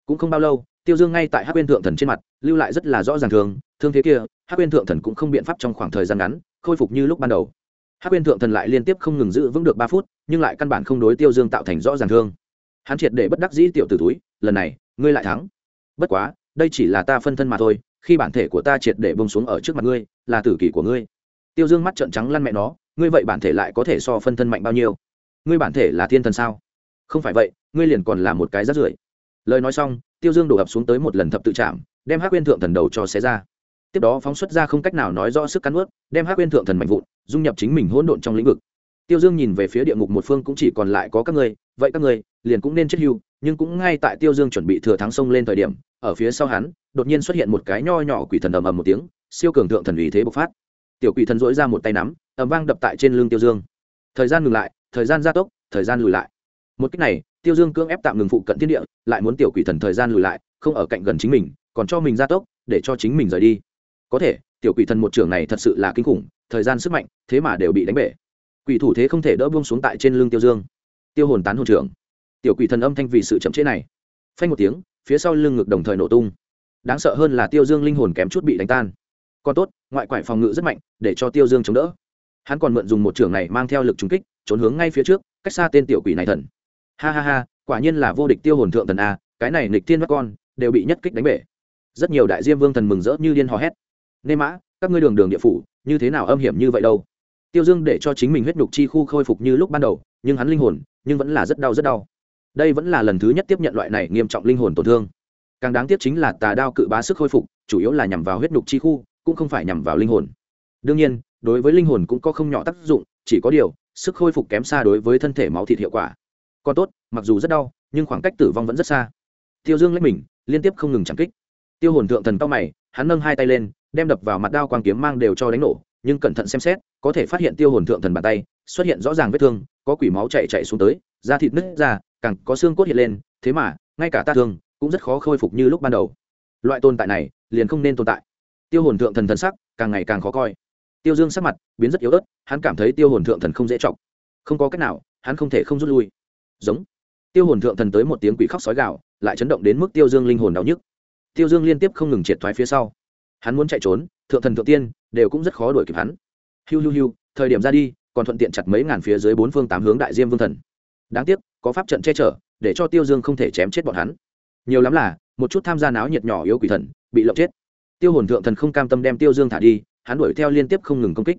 Cũng không bao lâu, tiêu dương ngay tại hắc quyên thượng thần trên mặt, lưu lại rất là rõ ràng thường, thương thế kia, hắc quyên thượng thần cũng không biện pháp trong khoảng thời gian ngắn, khôi phục như lúc ban đầu. Hắc quyên thượng thần lại liên tiếp không ngừng giữ vững được ba phút, nhưng lại căn bản không đối tiêu dương tạo thành rõ ràng thương. Hắn triệt để bất đắc dĩ tiểu t túi, lần này, ngươi lại thắng. Bất quá đây chỉ là ta phân thân mà thôi, khi bản thể của ta triệt để bông xuống ở trước mặt ngươi, là tử kỷ của ngươi. Tiêu dương mắt trợn trắng lăn mẹ nó, ngươi vậy bản thể lại có thể so phân thân mạnh bao nhiêu? Ngươi bản thể là thiên thần sao? Không phải vậy, ngươi liền còn là một cái rát rưởi. Lời nói xong, tiêu dương đổ ập xuống tới một lần thập tự chạm đem hắc quyên thượng thần đầu cho xé ra. Tiếp đó phóng xuất ra không cách nào nói rõ sức cắn ướt đem hắc quyên thượng thần mạnh vụn, dung nhập chính mình hỗn độn trong lĩnh vực. Tiêu dương nhìn về phía địa ngục một phương cũng chỉ còn lại có các ngươi, vậy các ngươi liền cũng nên chết hưu nhưng cũng ngay tại tiêu dương chuẩn bị thừa thắng sông lên thời điểm, ở phía sau hắn, đột nhiên xuất hiện một cái nho nhỏ quỷ thần ầm ầm một tiếng, siêu cường thượng thần ủy thế bộc phát. Tiểu quỷ thần dỗi ra một tay nắm, ầm vang đập tại trên lưng tiêu dương. Thời gian ngừng lại, thời gian gia tốc, thời gian lùi lại. Một cách này, tiêu dương cưỡng ép tạm ngừng phụ cận thiên địa, lại muốn tiểu quỷ thần thời gian lùi lại, không ở cạnh gần chính mình, còn cho mình gia tốc, để cho chính mình rời đi. Có thể, tiểu quỷ thần một trưởng này thật sự là kinh khủng, thời gian sức mạnh, thế mà đều bị đánh bể. Quỷ thủ thế không thể đỡ buông xuống tại trên lưng tiêu dương. Tiêu hồn tán hồn trưởng tiểu quỷ thần âm thanh vì sự chậm chế này. Phanh một tiếng, phía sau lưng ngực đồng thời nổ tung. Đáng sợ hơn là tiêu dương linh hồn kém chút bị đánh tan. Còn tốt, ngoại quải phòng ngự rất mạnh, để cho tiêu dương chống đỡ. Hắn còn mượn dùng một trường này mang theo lực trúng kích, trốn hướng ngay phía trước, cách xa tên tiểu quỷ này thần. Ha ha ha, quả nhiên là vô địch tiêu hồn thượng thần a, cái này nịch thiên mắt con, đều bị nhất kích đánh bể. Rất nhiều đại diêm vương thần mừng rỡ như điên hò hét. Nê mã, các ngươi đường đường địa phủ, như thế nào âm hiểm như vậy đâu? Tiêu dương để cho chính mình huyết nhục chi khu khôi phục như lúc ban đầu, nhưng hắn linh hồn, nhưng vẫn là rất đau rất đau đây vẫn là lần thứ nhất tiếp nhận loại này nghiêm trọng linh hồn tổn thương. Càng đáng tiếc chính là tà đao cự bá sức khôi phục, chủ yếu là nhằm vào huyết nhục chi khu, cũng không phải nhằm vào linh hồn. Đương nhiên, đối với linh hồn cũng có không nhỏ tác dụng, chỉ có điều, sức khôi phục kém xa đối với thân thể máu thịt hiệu quả. Còn tốt, mặc dù rất đau, nhưng khoảng cách tử vong vẫn rất xa. Tiêu dương lấy mình, liên tiếp không ngừng chẳng kích. Tiêu hồn thượng thần cao mày, hắn nâng hai tay lên, đem đập vào mặt đao quang kiếm mang đều cho đánh nổ, nhưng cẩn thận xem xét, có thể phát hiện tiêu hồn thượng thần bàn tay, xuất hiện rõ ràng vết thương, có quỷ máu chạy chạy xuống tới, da thịt nứt ra càng có xương cốt hiện lên, thế mà, ngay cả ta thương, cũng rất khó khôi phục như lúc ban đầu. Loại tồn tại này, liền không nên tồn tại. Tiêu hồn thượng thần thần sắc, càng ngày càng khó coi. Tiêu dương sắc mặt biến rất yếu ớt, hắn cảm thấy tiêu hồn thượng thần không dễ chọc. Không có cách nào, hắn không thể không rút lui. Giống. Tiêu hồn thượng thần tới một tiếng quỷ khóc sói gạo lại chấn động đến mức tiêu dương linh hồn đau nhức. Tiêu dương liên tiếp không ngừng triệt thoái phía sau. Hắn muốn chạy trốn, thượng thần thượng tiên, đều cũng rất khó đuổi kịp hắn. Hiu hiu hiu, thời điểm ra đi, còn thuận tiện chặt mấy ngàn phía dưới bốn phương tám hướng đại diêm vương thần đáng tiếc, có pháp trận che chở, để cho tiêu dương không thể chém chết bọn hắn. Nhiều lắm là, một chút tham gia náo nhiệt nhỏ yếu quỷ thần, bị lộng chết. Tiêu hồn thượng thần không cam tâm đem tiêu dương thả đi, hắn đuổi theo liên tiếp không ngừng công kích.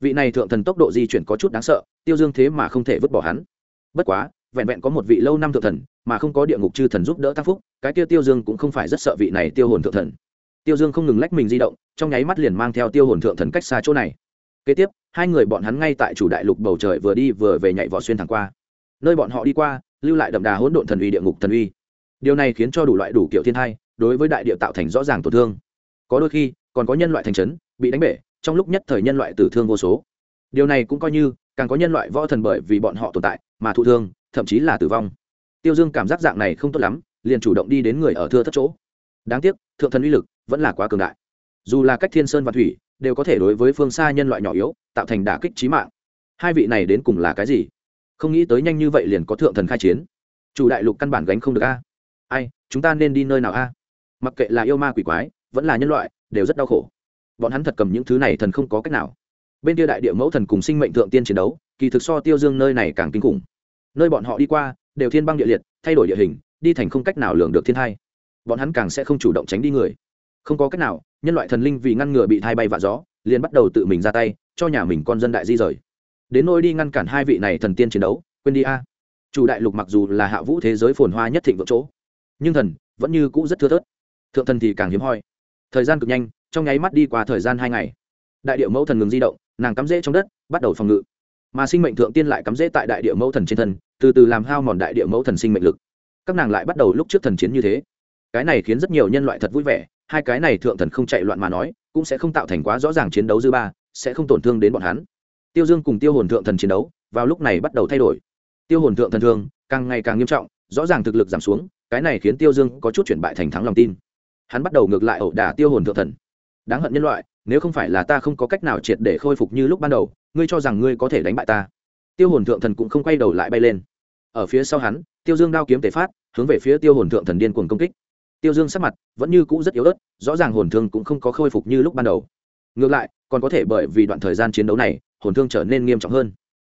Vị này thượng thần tốc độ di chuyển có chút đáng sợ, tiêu dương thế mà không thể vứt bỏ hắn. Bất quá, vẹn vẹn có một vị lâu năm thượng thần, mà không có địa ngục chư thần giúp đỡ tác phúc, cái kia tiêu dương cũng không phải rất sợ vị này tiêu hồn thượng thần. Tiêu dương không ngừng lách mình di động, trong nháy mắt liền mang theo tiêu hồn thượng thần cách xa chỗ này. Kế tiếp, hai người bọn hắn ngay tại chủ đại lục bầu trời vừa đi vừa về nhảy vỏ xuyên thẳng qua nơi bọn họ đi qua, lưu lại đậm đà hỗn độn thần uy địa ngục thần uy. Điều này khiến cho đủ loại đủ kiểu thiên thai đối với đại địa tạo thành rõ ràng tổn thương. Có đôi khi, còn có nhân loại thành trấn bị đánh bể, trong lúc nhất thời nhân loại tử thương vô số. Điều này cũng coi như càng có nhân loại võ thần bởi vì bọn họ tồn tại mà thụ thương, thậm chí là tử vong. Tiêu dương cảm giác dạng này không tốt lắm, liền chủ động đi đến người ở thưa thất chỗ. Đáng tiếc, thượng thần uy lực vẫn là quá cường đại. Dù là cách thiên sơn và thủy đều có thể đối với phương xa nhân loại nhỏ yếu tạo thành đả kích trí mạng. Hai vị này đến cùng là cái gì? Không nghĩ tới nhanh như vậy liền có thượng thần khai chiến. Chủ đại lục căn bản gánh không được a. Ai, chúng ta nên đi nơi nào a? Mặc kệ là yêu ma quỷ quái, vẫn là nhân loại, đều rất đau khổ. Bọn hắn thật cầm những thứ này thần không có cách nào. Bên kia đại địa mẫu thần cùng sinh mệnh thượng tiên chiến đấu, kỳ thực so tiêu dương nơi này càng kinh khủng. Nơi bọn họ đi qua, đều thiên băng địa liệt, thay đổi địa hình, đi thành không cách nào lường được thiên thai bọn hắn càng sẽ không chủ động tránh đi người. Không có cách nào, nhân loại thần linh vì ngăn ngừa bị thai bay vạ gió, liền bắt đầu tự mình ra tay, cho nhà mình con dân đại di rời đến nôi đi ngăn cản hai vị này thần tiên chiến đấu, quên đi a. Chủ đại lục mặc dù là hạ vũ thế giới phồn hoa nhất thịnh vượng chỗ, nhưng thần vẫn như cũ rất thưa thớt. Thượng thần thì càng hiếm hoi. Thời gian cực nhanh, trong nháy mắt đi qua thời gian hai ngày. Đại điệu mẫu thần ngừng di động, nàng cắm rễ trong đất, bắt đầu phòng ngự. Mà sinh mệnh thượng tiên lại cắm rễ tại đại địa mẫu thần trên thân, từ từ làm hao mòn đại địa mẫu thần sinh mệnh lực. Các nàng lại bắt đầu lúc trước thần chiến như thế. Cái này khiến rất nhiều nhân loại thật vui vẻ, hai cái này thượng thần không chạy loạn mà nói, cũng sẽ không tạo thành quá rõ ràng chiến đấu dư ba, sẽ không tổn thương đến bọn hắn tiêu dương cùng tiêu hồn thượng thần chiến đấu vào lúc này bắt đầu thay đổi. Tiêu hồn thượng thần thương càng ngày càng nghiêm trọng, rõ ràng thực lực giảm xuống, cái này khiến tiêu dương có chút chuyển bại thành thắng lòng tin. Hắn bắt đầu ngược lại ẩu đả tiêu hồn thượng thần. Đáng hận nhân loại, nếu không phải là ta không có cách nào triệt để khôi phục như lúc ban đầu, ngươi cho rằng ngươi có thể đánh bại ta. Tiêu hồn thượng thần cũng không quay đầu lại bay lên. Ở phía sau hắn, tiêu dương đao kiếm tề phát, hướng về phía tiêu hồn thượng thần điên cuồng công kích. Tiêu dương sắc mặt vẫn như cũ rất yếu ớt, rõ ràng hồn thương cũng không có khôi phục như lúc ban đầu. Ngược lại, còn có thể bởi vì đoạn thời gian chiến đấu này hồn thương trở nên nghiêm trọng hơn.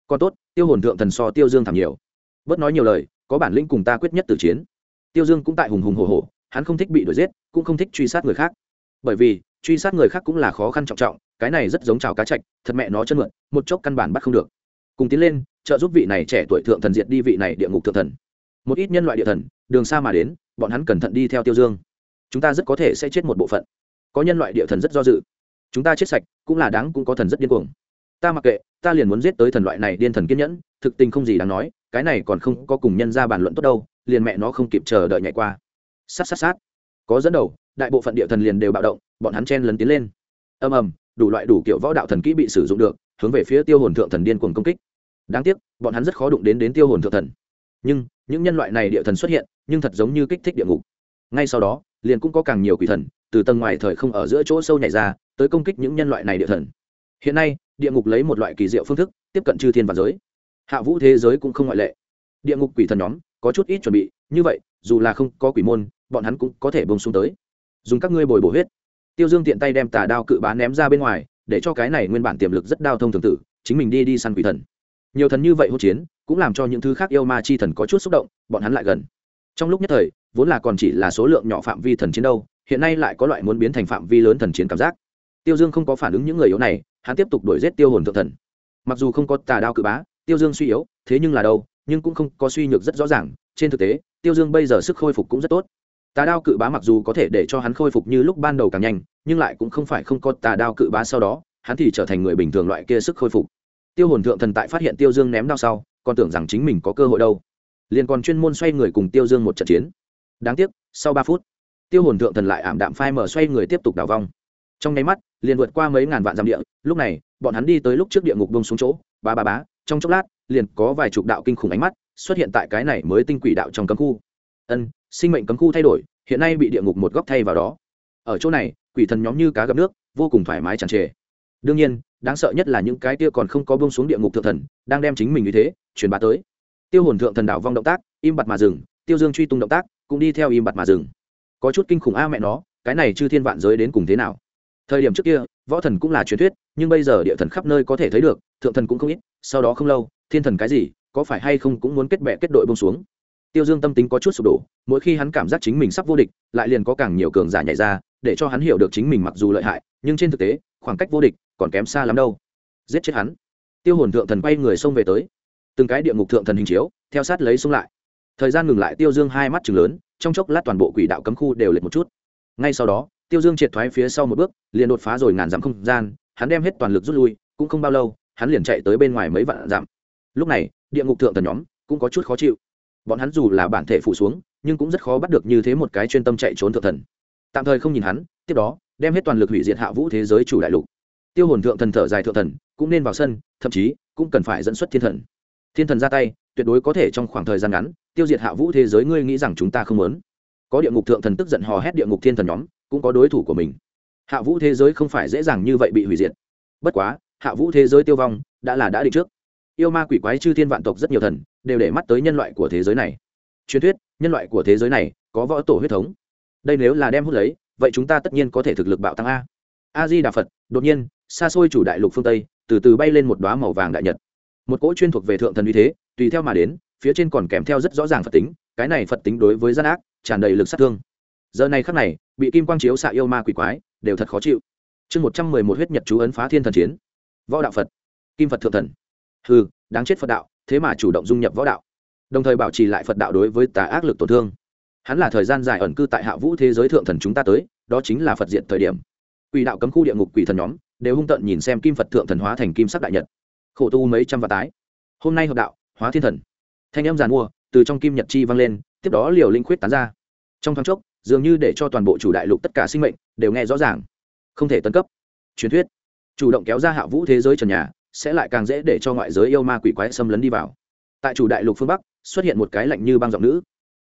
Còn tốt, tiêu hồn thượng thần so tiêu dương thảm nhiều. Bớt nói nhiều lời, có bản lĩnh cùng ta quyết nhất từ chiến. Tiêu dương cũng tại hùng hùng hồ hồ hắn không thích bị đuổi giết, cũng không thích truy sát người khác. Bởi vì, truy sát người khác cũng là khó khăn trọng trọng, cái này rất giống trào cá chạch, thật mẹ nó chân mượn, một chốc căn bản bắt không được. Cùng tiến lên, trợ giúp vị này trẻ tuổi thượng thần diệt đi vị này địa ngục thượng thần. Một ít nhân loại địa thần, đường xa mà đến, bọn hắn cẩn thận đi theo tiêu dương. Chúng ta rất có thể sẽ chết một bộ phận. Có nhân loại địa thần rất do dự. Chúng ta chết sạch, cũng là đáng, cũng có thần rất điên cuồng ta mặc kệ, ta liền muốn giết tới thần loại này điên thần kiên nhẫn, thực tình không gì đáng nói, cái này còn không có cùng nhân ra bàn luận tốt đâu, liền mẹ nó không kịp chờ đợi nhảy qua. Sát sát sát. Có dẫn đầu, đại bộ phận địa thần liền đều bạo động, bọn hắn chen lấn tiến lên. Ầm ầm, đủ loại đủ kiểu võ đạo thần kỹ bị sử dụng được, hướng về phía tiêu hồn thượng thần điên cuồng công kích. Đáng tiếc, bọn hắn rất khó đụng đến đến tiêu hồn thượng thần. Nhưng, những nhân loại này địa thần xuất hiện, nhưng thật giống như kích thích địa ngục. Ngay sau đó, liền cũng có càng nhiều quỷ thần, từ tầng ngoài thời không ở giữa chỗ sâu nhảy ra, tới công kích những nhân loại này địa thần. Hiện nay địa ngục lấy một loại kỳ diệu phương thức, tiếp cận chư thiên và giới. Hạ vũ thế giới cũng không ngoại lệ. Địa ngục quỷ thần nhóm, có chút ít chuẩn bị, như vậy, dù là không có quỷ môn, bọn hắn cũng có thể bông xuống tới. Dùng các ngươi bồi bổ huyết. Tiêu dương tiện tay đem tà đao cự bá ném ra bên ngoài, để cho cái này nguyên bản tiềm lực rất đao thông thường tử, chính mình đi đi săn quỷ thần. Nhiều thần như vậy hỗn chiến, cũng làm cho những thứ khác yêu ma chi thần có chút xúc động, bọn hắn lại gần. Trong lúc nhất thời, vốn là còn chỉ là số lượng nhỏ phạm vi thần chiến đâu, hiện nay lại có loại muốn biến thành phạm vi lớn thần chiến cảm giác tiêu dương không có phản ứng những người yếu này, hắn tiếp tục đuổi giết tiêu hồn thượng thần. Mặc dù không có tà đao cự bá, tiêu dương suy yếu, thế nhưng là đâu, nhưng cũng không có suy nhược rất rõ ràng. Trên thực tế, tiêu dương bây giờ sức khôi phục cũng rất tốt. Tà đao cự bá mặc dù có thể để cho hắn khôi phục như lúc ban đầu càng nhanh, nhưng lại cũng không phải không có tà đao cự bá sau đó, hắn thì trở thành người bình thường loại kia sức khôi phục. Tiêu hồn thượng thần tại phát hiện tiêu dương ném đao sau, còn tưởng rằng chính mình có cơ hội đâu. Liền còn chuyên môn xoay người cùng tiêu dương một trận chiến. Đáng tiếc, sau ba phút, tiêu hồn thượng thần lại ảm đạm phai mở xoay người tiếp tục đào vong trong nháy mắt, liền vượt qua mấy ngàn vạn dặm địa, lúc này, bọn hắn đi tới lúc trước địa ngục bông xuống chỗ, ba ba bá trong chốc lát, liền có vài chục đạo kinh khủng ánh mắt xuất hiện tại cái này mới tinh quỷ đạo trong cấm khu. Ân, sinh mệnh cấm khu thay đổi, hiện nay bị địa ngục một góc thay vào đó. Ở chỗ này, quỷ thần nhóm như cá gặp nước, vô cùng thoải mái tràn trề. Đương nhiên, đáng sợ nhất là những cái kia còn không có bông xuống địa ngục thượng thần, đang đem chính mình như thế, truyền bá tới. Tiêu hồn thượng thần đảo vong động tác, im bặt mà dừng, tiêu dương truy tung động tác, cũng đi theo im bặt mà dừng. Có chút kinh khủng a mẹ nó, cái này chư thiên vạn giới đến cùng thế nào? Thời điểm trước kia, võ thần cũng là truyền thuyết, nhưng bây giờ địa thần khắp nơi có thể thấy được, thượng thần cũng không ít, sau đó không lâu, thiên thần cái gì, có phải hay không cũng muốn kết bệ kết đội bông xuống. Tiêu dương tâm tính có chút sụp đổ, mỗi khi hắn cảm giác chính mình sắp vô địch, lại liền có càng nhiều cường giả nhảy ra, để cho hắn hiểu được chính mình mặc dù lợi hại, nhưng trên thực tế, khoảng cách vô địch còn kém xa lắm đâu. Giết chết hắn. Tiêu hồn thượng thần quay người xông về tới. Từng cái địa ngục thượng thần hình chiếu, theo sát lấy xông lại. Thời gian ngừng lại, tiêu dương hai mắt chừng lớn, trong chốc lát toàn bộ quỷ đạo cấm khu đều lệch một chút. Ngay sau đó tiêu dương triệt thoái phía sau một bước, liền đột phá rồi ngàn dặm không gian, hắn đem hết toàn lực rút lui, cũng không bao lâu, hắn liền chạy tới bên ngoài mấy vạn dặm. Lúc này, địa ngục thượng thần nhóm cũng có chút khó chịu. Bọn hắn dù là bản thể phụ xuống, nhưng cũng rất khó bắt được như thế một cái chuyên tâm chạy trốn thượng thần. Tạm thời không nhìn hắn, tiếp đó, đem hết toàn lực hủy diệt hạ vũ thế giới chủ đại lục. Tiêu hồn thượng thần thở dài thượng thần, cũng nên vào sân, thậm chí, cũng cần phải dẫn xuất thiên thần. Thiên thần ra tay, tuyệt đối có thể trong khoảng thời gian ngắn, tiêu diệt hạ vũ thế giới, ngươi nghĩ rằng chúng ta không muốn? Có địa ngục thượng thần tức giận hò hét địa ngục thiên thần nhóm cũng có đối thủ của mình. Hạ vũ thế giới không phải dễ dàng như vậy bị hủy diệt. Bất quá, hạ vũ thế giới tiêu vong đã là đã định trước. Yêu ma quỷ quái chư thiên vạn tộc rất nhiều thần đều để mắt tới nhân loại của thế giới này. Truyền thuyết, nhân loại của thế giới này có võ tổ huyết thống. Đây nếu là đem hút lấy, vậy chúng ta tất nhiên có thể thực lực bạo tăng a. A di đà phật, đột nhiên, xa xôi chủ đại lục phương tây, từ từ bay lên một đoá màu vàng đại nhật. Một cỗ chuyên thuộc về thượng thần uy thế, tùy theo mà đến, phía trên còn kèm theo rất rõ ràng phật tính. Cái này phật tính đối với gian ác, tràn đầy lực sát thương giờ này khắc này, bị kim quang chiếu xạ yêu ma quỷ quái, đều thật khó chịu. Chương một trăm mười một huyết nhật chú ấn phá thiên thần chiến. Võ đạo phật, kim phật thượng thần. Hừ, đáng chết phật đạo, thế mà chủ động dung nhập võ đạo. Đồng thời bảo trì lại phật đạo đối với tà ác lực tổn thương. Hắn là thời gian dài ẩn cư tại hạ vũ thế giới thượng thần chúng ta tới, đó chính là phật diện thời điểm. Quỷ đạo cấm khu địa ngục quỷ thần nhóm, đều hung tận nhìn xem kim phật thượng thần hóa thành kim sắc đại nhật. Khổ tu mấy trăm vạn tái. Hôm nay hợp đạo, hóa thiên thần. Thanh âm giàn mua, từ trong kim nhật chi vang lên, tiếp đó liều linh khuyết tán ra. Trong thoáng chốc dường như để cho toàn bộ chủ đại lục tất cả sinh mệnh đều nghe rõ ràng. Không thể tấn cấp. Truyền thuyết. Chủ động kéo ra hạ vũ thế giới trần nhà, sẽ lại càng dễ để cho ngoại giới yêu ma quỷ quái xâm lấn đi vào. Tại chủ đại lục phương bắc, xuất hiện một cái lạnh như băng giọng nữ.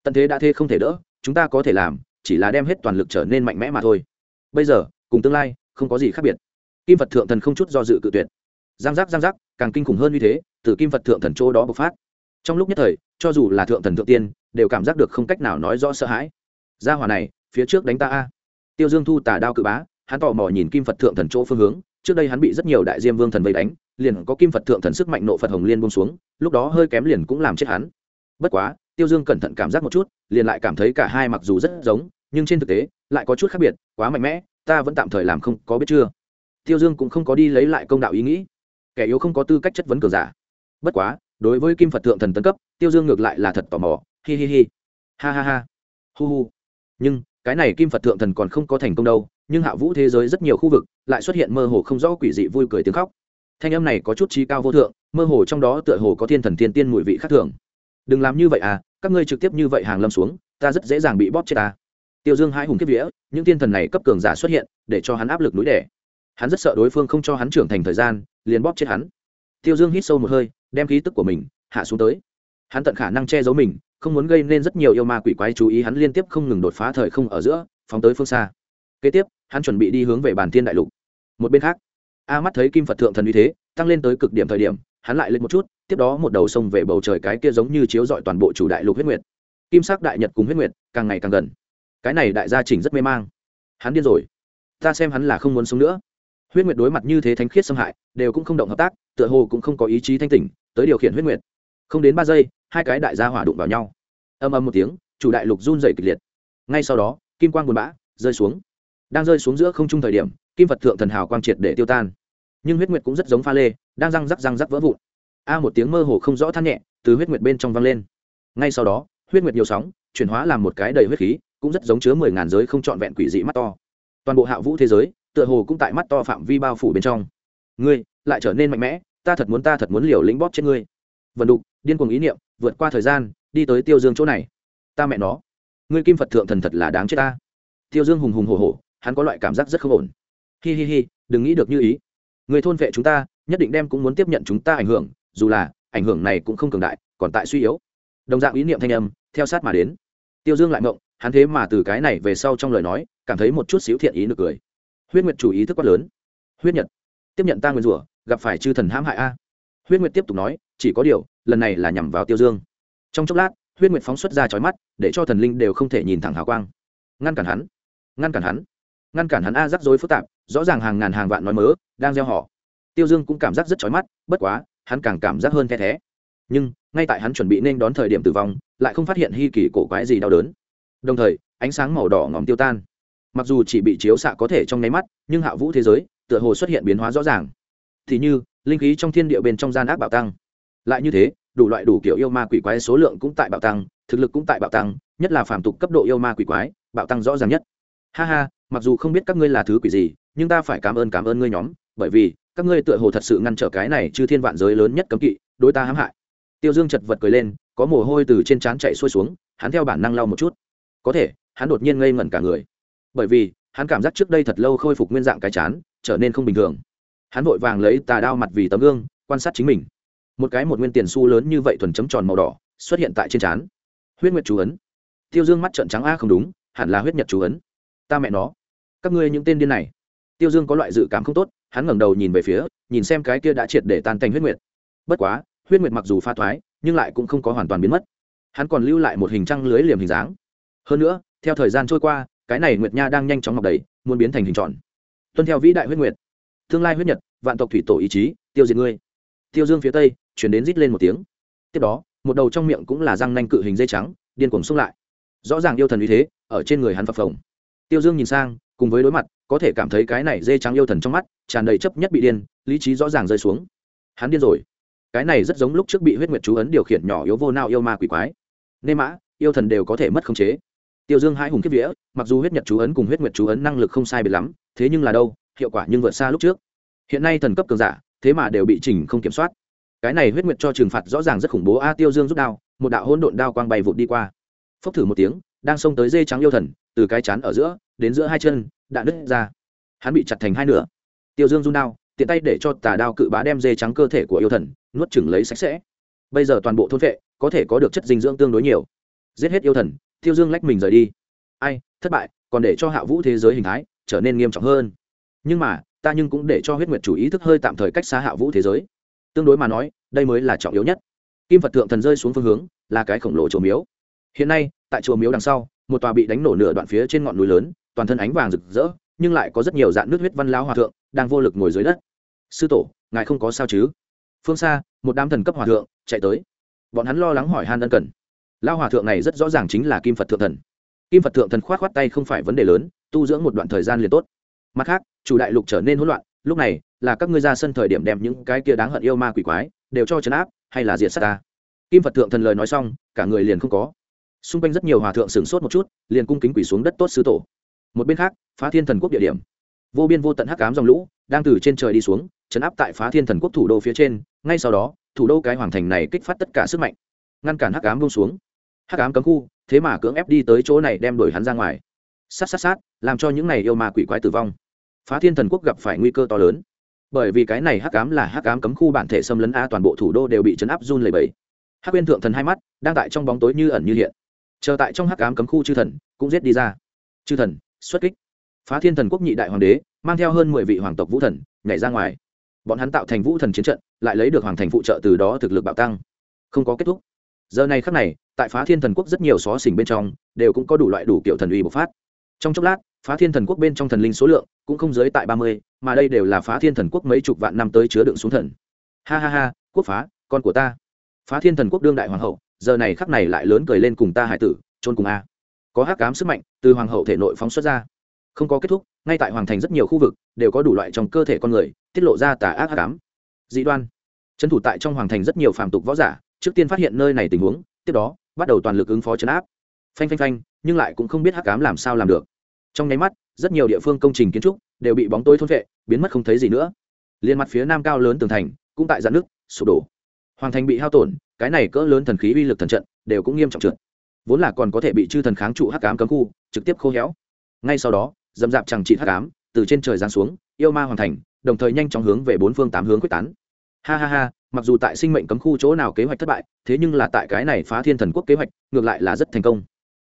Tận thế đã thế không thể đỡ, chúng ta có thể làm, chỉ là đem hết toàn lực trở nên mạnh mẽ mà thôi. Bây giờ, cùng tương lai, không có gì khác biệt. Kim phật thượng thần không chút do dự cự tuyệt. Giang giác giang giác, càng kinh khủng hơn như thế, từ kim phật thượng thần chỗ đó bộc phát. Trong lúc nhất thời, cho dù là thượng thần thượng tiên, đều cảm giác được không cách nào nói rõ sợ hãi gia hỏa này, phía trước đánh ta a. Tiêu dương thu tà đao cự bá, hắn tò mò nhìn kim phật thượng thần chỗ phương hướng, trước đây hắn bị rất nhiều đại diêm vương thần vây đánh, liền có kim phật thượng thần sức mạnh nộ phật hồng liên bông xuống, lúc đó hơi kém liền cũng làm chết hắn. Bất quá, tiêu dương cẩn thận cảm giác một chút, liền lại cảm thấy cả hai mặc dù rất giống, nhưng trên thực tế, lại có chút khác biệt, quá mạnh mẽ, ta vẫn tạm thời làm không có biết chưa. Tiêu dương cũng không có đi lấy lại công đạo ý nghĩ. Kẻ yếu không có tư cách chất vấn cường giả. Bất quá, đối với kim phật thượng thần tấn cấp, tiêu dương ngược lại là thật tò mò, hi hi hi. Ha ha ha. Hu hu nhưng, cái này kim phật thượng thần còn không có thành công đâu, nhưng hạ vũ thế giới rất nhiều khu vực lại xuất hiện mơ hồ không rõ quỷ dị vui cười tiếng khóc. Thanh âm này có chút trí cao vô thượng, mơ hồ trong đó tựa hồ có thiên thần thiên tiên mùi vị khác thường. Đừng làm như vậy à các ngươi trực tiếp như vậy hàng lâm xuống, ta rất dễ dàng bị bóp chết ta. Tiêu dương hai hùng kiếp vía, những thiên thần này cấp cường giả xuất hiện, để cho hắn áp lực núi đẻ. Hắn rất sợ đối phương không cho hắn trưởng thành thời gian, liền bóp chết hắn. Tiêu dương hít sâu một hơi, đem khí tức của mình hạ xuống tới. Hắn tận khả năng che giấu mình không muốn gây nên rất nhiều yêu ma quỷ quái chú ý, hắn liên tiếp không ngừng đột phá thời không ở giữa, phóng tới phương xa. Kế tiếp, hắn chuẩn bị đi hướng về bàn thiên đại lục. Một bên khác, a mắt thấy kim phật thượng thần uy thế, tăng lên tới cực điểm thời điểm, hắn lại lên một chút, tiếp đó một đầu sông về bầu trời cái kia giống như chiếu dọi toàn bộ chủ đại lục huyết nguyệt. Kim sắc đại nhật cùng huyết nguyệt, càng ngày càng gần. Cái này đại gia trình rất mê mang. Hắn điên rồi. Ta xem hắn là không muốn sống nữa. Huyết nguyệt đối mặt như thế thánh khiết xâm hại, đều cũng không động hợp tác, tựa hồ cũng không có ý chí thanh tỉnh, tới điều khiển huyết nguyệt. Không đến ba giây hai cái đại gia hỏa đụng vào nhau. Âm âm một tiếng, chủ đại lục run dày kịch liệt. Ngay sau đó, kim quang buồn bã rơi xuống. Đang rơi xuống giữa không trung thời điểm, kim phật thượng thần hào quang triệt để tiêu tan. Nhưng huyết nguyệt cũng rất giống pha lê, đang răng rắc răng rắc vỡ vụn. A một tiếng mơ hồ không rõ than nhẹ, từ huyết nguyệt bên trong vang lên. Ngay sau đó, huyết nguyệt nhiều sóng, chuyển hóa làm một cái đầy huyết khí, cũng rất giống chứa mười ngàn giới không trọn vẹn quỷ dị mắt to. Toàn bộ hạ vũ thế giới, tựa hồ cũng tại mắt to phạm vi bao phủ bên trong. Ngươi, lại trở nên mạnh mẽ, ta thật muốn ta thật muốn liều lĩnh bóp trên ngươi. Vận đục, điên cuồng ý niệm vượt qua thời gian, đi tới tiêu dương chỗ này. Ta mẹ nó, ngươi kim phật thượng thần thật là đáng chết ta. Tiêu dương hùng hùng hổ hổ, hắn có loại cảm giác rất không ổn. Hi hi hi, đừng nghĩ được như ý. Người thôn vệ chúng ta, nhất định đem cũng muốn tiếp nhận chúng ta ảnh hưởng, dù là, ảnh hưởng này cũng không cường đại, còn tại suy yếu. Đồng dạng ý niệm thanh âm, theo sát mà đến. Tiêu dương lại mộng, hắn thế mà từ cái này về sau trong lời nói, cảm thấy một chút xíu thiện ý nực cười. Huyết nguyệt chủ ý thức quá lớn. Huyết nhật, tiếp nhận ta nguyên rủa, gặp phải chư thần hãm hại a. Huyết nguyệt tiếp tục nói, chỉ có điều lần này là nhằm vào tiêu dương. Trong chốc lát, huyết nguyệt phóng xuất ra chói mắt, để cho thần linh đều không thể nhìn thẳng hào quang. Ngăn cản hắn, ngăn cản hắn, ngăn cản hắn a rắc rối phức tạp, rõ ràng hàng ngàn hàng vạn nói mớ, đang gieo họ. Tiêu dương cũng cảm giác rất chói mắt, bất quá, hắn càng cảm giác hơn the thé. Nhưng, ngay tại hắn chuẩn bị nên đón thời điểm tử vong, lại không phát hiện hy kỳ cổ quái gì đau đớn. Đồng thời, ánh sáng màu đỏ ngòm tiêu tan. Mặc dù chỉ bị chiếu xạ có thể trong nháy mắt, nhưng hạ vũ thế giới tựa hồ xuất hiện biến hóa rõ ràng. Thì như, linh khí trong thiên địa bên trong gian ác bạo tăng lại như thế, đủ loại đủ kiểu yêu ma quỷ quái số lượng cũng tại bạo tăng, thực lực cũng tại bạo tăng, nhất là phàm tục cấp độ yêu ma quỷ quái, bạo tăng rõ ràng nhất. Ha ha, mặc dù không biết các ngươi là thứ quỷ gì, nhưng ta phải cảm ơn cảm ơn ngươi nhóm, bởi vì, các ngươi tựa hồ thật sự ngăn trở cái này chứ thiên vạn giới lớn nhất cấm kỵ, đối ta hãm hại. Tiêu dương chật vật cười lên, có mồ hôi từ trên trán chạy xuôi xuống, hắn theo bản năng lau một chút. Có thể, hắn đột nhiên ngây ngẩn cả người. Bởi vì, hắn cảm giác trước đây thật lâu khôi phục nguyên dạng cái chán, trở nên không bình thường. Hắn vội vàng lấy tà đao mặt vì tấm gương, quan sát chính mình một cái một nguyên tiền xu lớn như vậy thuần chấm tròn màu đỏ, xuất hiện tại trên trán. Huyết nguyệt chú ấn. Tiêu dương mắt trợn trắng a không đúng, hẳn là huyết nhật chú ấn. Ta mẹ nó. Các ngươi những tên điên này. Tiêu dương có loại dự cảm không tốt, hắn ngẩng đầu nhìn về phía, nhìn xem cái kia đã triệt để tan thành huyết nguyệt. Bất quá, huyết nguyệt mặc dù pha thoái, nhưng lại cũng không có hoàn toàn biến mất. Hắn còn lưu lại một hình trăng lưới liềm hình dáng. Hơn nữa, theo thời gian trôi qua, cái này nguyệt nha đang nhanh chóng ngọc đầy, muốn biến thành hình tròn. Tuân theo vĩ đại huyết nguyệt. Tương lai huyết nhật, vạn tộc thủy tổ ý chí, tiêu diệt ngươi tiêu dương phía tây, chuyển đến rít lên một tiếng. Tiếp đó, một đầu trong miệng cũng là răng nanh cự hình dây trắng, điên cuồng xông lại. Rõ ràng yêu thần uy thế, ở trên người hắn phập phồng. Tiêu dương nhìn sang, cùng với đối mặt, có thể cảm thấy cái này dây trắng yêu thần trong mắt, tràn đầy chấp nhất bị điên, lý trí rõ ràng rơi xuống. Hắn điên rồi. Cái này rất giống lúc trước bị huyết nguyệt chú ấn điều khiển nhỏ yếu vô nao yêu ma quỷ quái. Nên mã, yêu thần đều có thể mất khống chế. Tiêu dương hai hùng kiếp vía, mặc dù huyết nhật chú ấn cùng huyết nguyệt chú ấn năng lực không sai biệt lắm, thế nhưng là đâu, hiệu quả nhưng vượt xa lúc trước. Hiện nay thần cấp cường giả thế mà đều bị chỉnh không kiểm soát. Cái này huyết nguyệt cho trừng phạt rõ ràng rất khủng bố, a tiêu dương rút đao, một đạo hỗn độn đao quang bay vụt đi qua. Phốc thử một tiếng, đang xông tới dây trắng yêu thần, từ cái chán ở giữa, đến giữa hai chân, đã đứt ra. Hắn bị chặt thành hai nửa. Tiêu dương run đao, tiện tay để cho tà đao cự bá đem dê trắng cơ thể của yêu thần, nuốt chừng lấy sạch sẽ. Bây giờ toàn bộ thôn vệ, có thể có được chất dinh dưỡng tương đối nhiều. Giết hết yêu thần, tiêu dương lách mình rời đi. Ai, thất bại, còn để cho hạ vũ thế giới hình thái trở nên nghiêm trọng hơn. Nhưng mà ta nhưng cũng để cho huyết nguyệt chủ ý thức hơi tạm thời cách xa hạ vũ thế giới. Tương đối mà nói, đây mới là trọng yếu nhất. Kim phật thượng thần rơi xuống phương hướng, là cái khổng lồ chùa miếu. Hiện nay, tại chùa miếu đằng sau, một tòa bị đánh nổ nửa đoạn phía trên ngọn núi lớn, toàn thân ánh vàng rực rỡ, nhưng lại có rất nhiều dạng nước huyết văn lao hòa thượng đang vô lực ngồi dưới đất. Sư tổ, ngài không có sao chứ? Phương xa, một đám thần cấp hòa thượng chạy tới. Bọn hắn lo lắng hỏi han ân cần. Lao hòa thượng này rất rõ ràng chính là kim phật thượng thần. Kim phật thượng thần k h o á t k h o á t tay không phải vấn đề lớn, tu dưỡng một đoạn thời gian liền tốt mặt khác, chủ đại lục trở nên hỗn loạn, lúc này là các ngươi ra sân thời điểm đem những cái kia đáng hận yêu ma quỷ quái đều cho chấn áp hay là diệt s á ta. Kim phật thượng thần lời nói xong, cả người liền không có. Xung quanh rất nhiều hòa thượng sửng sốt một chút, liền cung kính quỷ xuống đất tốt sư tổ. Một bên khác, phá thiên thần quốc địa điểm. Vô biên vô tận hắc cám dòng lũ đang từ trên trời đi xuống chấn áp tại phá thiên thần quốc thủ đô phía trên, ngay sau đó, thủ đô cái hoàng thành này kích phát tất cả sức mạnh, ngăn cản hắc cám bông xuống. Hắc ám cấm khu, thế mà cưỡng ép đi tới chỗ này đem đuổi hắn ra ngoài sát sát sát, làm cho những này yêu ma quỷ quái tử vong. Phá thiên thần quốc gặp phải nguy cơ to lớn. Bởi vì cái này hắc ám là hắc ám cấm khu bản thể xâm lấn a, toàn bộ thủ đô đều bị chấn áp run lẩy bẩy. Hắc uyên thượng thần hai mắt đang tại trong bóng tối như ẩn như hiện. Chờ tại trong hắc ám cấm khu chư thần, cũng giết đi ra. Chư thần, xuất kích. Phá thiên thần quốc nhị đại hoàng đế, mang theo hơn mười vị hoàng tộc vũ thần, nhảy ra ngoài. Bọn hắn tạo thành vũ thần chiến trận, lại lấy được hoàng thành phụ trợ từ đó thực lực bạo tăng. Không có kết thúc. Giờ này khắc này, tại phá thiên thần quốc rất nhiều xó xỉnh bên trong, đều cũng có đủ loại đủ kiểu thần uy bộc phát trong chốc lát, phá thiên thần quốc bên trong thần linh số lượng cũng không dưới tại ba mươi, mà đây đều là phá thiên thần quốc mấy chục vạn năm tới chứa đựng xuống thần. Ha ha ha, quốc phá, con của ta. Phá thiên thần quốc đương đại hoàng hậu, giờ này khắc này lại lớn cười lên cùng ta hải tử trôn cùng a. Có hắc cám sức mạnh, từ hoàng hậu thể nội phóng xuất ra. Không có kết thúc, ngay tại hoàng thành rất nhiều khu vực đều có đủ loại trong cơ thể con người, tiết lộ ra tà ác hắc cám dị đoan. Trấn thủ tại trong hoàng thành rất nhiều phàm tục võ giả, trước tiên phát hiện nơi này tình huống, tiếp đó bắt đầu toàn lực ứng phó chấn áp. Phanh phanh phanh, nhưng lại cũng không biết hắc cám làm sao làm được trong nháy mắt, rất nhiều địa phương công trình kiến trúc đều bị bóng tối thôn vệ, biến mất không thấy gì nữa. Liên mặt phía nam cao lớn tường thành cũng tại dạn nước sụp đổ. Hoàng thành bị hao tổn, cái này cỡ lớn thần khí uy lực thần trận đều cũng nghiêm trọng trượt. Vốn là còn có thể bị chư thần kháng trụ hắc cám cấm khu, trực tiếp khô héo. Ngay sau đó, dầm dạp chẳng trị hắc cám từ trên trời giáng xuống, yêu ma hoàn thành, đồng thời nhanh chóng hướng về bốn phương tám hướng quyết tán. Ha ha ha, mặc dù tại sinh mệnh cấm khu chỗ nào kế hoạch thất bại, thế nhưng là tại cái này phá thiên thần quốc kế hoạch, ngược lại là rất thành công.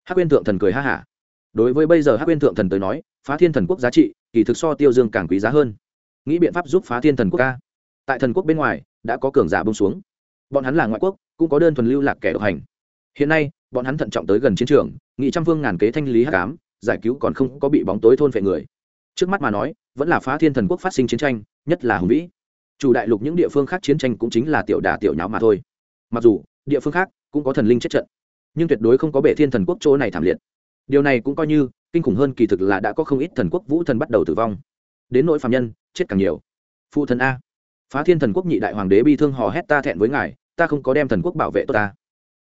Hắc uyên thượng thần cười ha hả đối với bây giờ hắc quyên thượng thần tới nói, phá thiên thần quốc giá trị, kỳ thực so tiêu dương càng quý giá hơn. Nghĩ biện pháp giúp phá thiên thần quốc ca tại thần quốc bên ngoài, đã có cường giả bông xuống. Bọn hắn là ngoại quốc, cũng có đơn thuần lưu lạc kẻ độc hành. Hiện nay, bọn hắn thận trọng tới gần chiến trường, nghị trăm phương ngàn kế thanh lý hắc ám, giải cứu còn không có bị bóng tối thôn phệ người. Trước mắt mà nói, vẫn là phá thiên thần quốc phát sinh chiến tranh, nhất là hùng vĩ. Chủ đại lục những địa phương khác chiến tranh cũng chính là tiểu đà tiểu nháo mà thôi. Mặc dù, địa phương khác cũng có thần linh chết trận, nhưng tuyệt đối không có bể thiên thần quốc chỗ này thảm liệt điều này cũng coi như, kinh khủng hơn kỳ thực là đã có không ít thần quốc vũ thần bắt đầu tử vong. Đến nỗi phạm nhân, chết càng nhiều. Phụ thần a. Phá thiên thần quốc nhị đại hoàng đế bi thương hò hét ta thẹn với ngài, ta không có đem thần quốc bảo vệ tốt ta.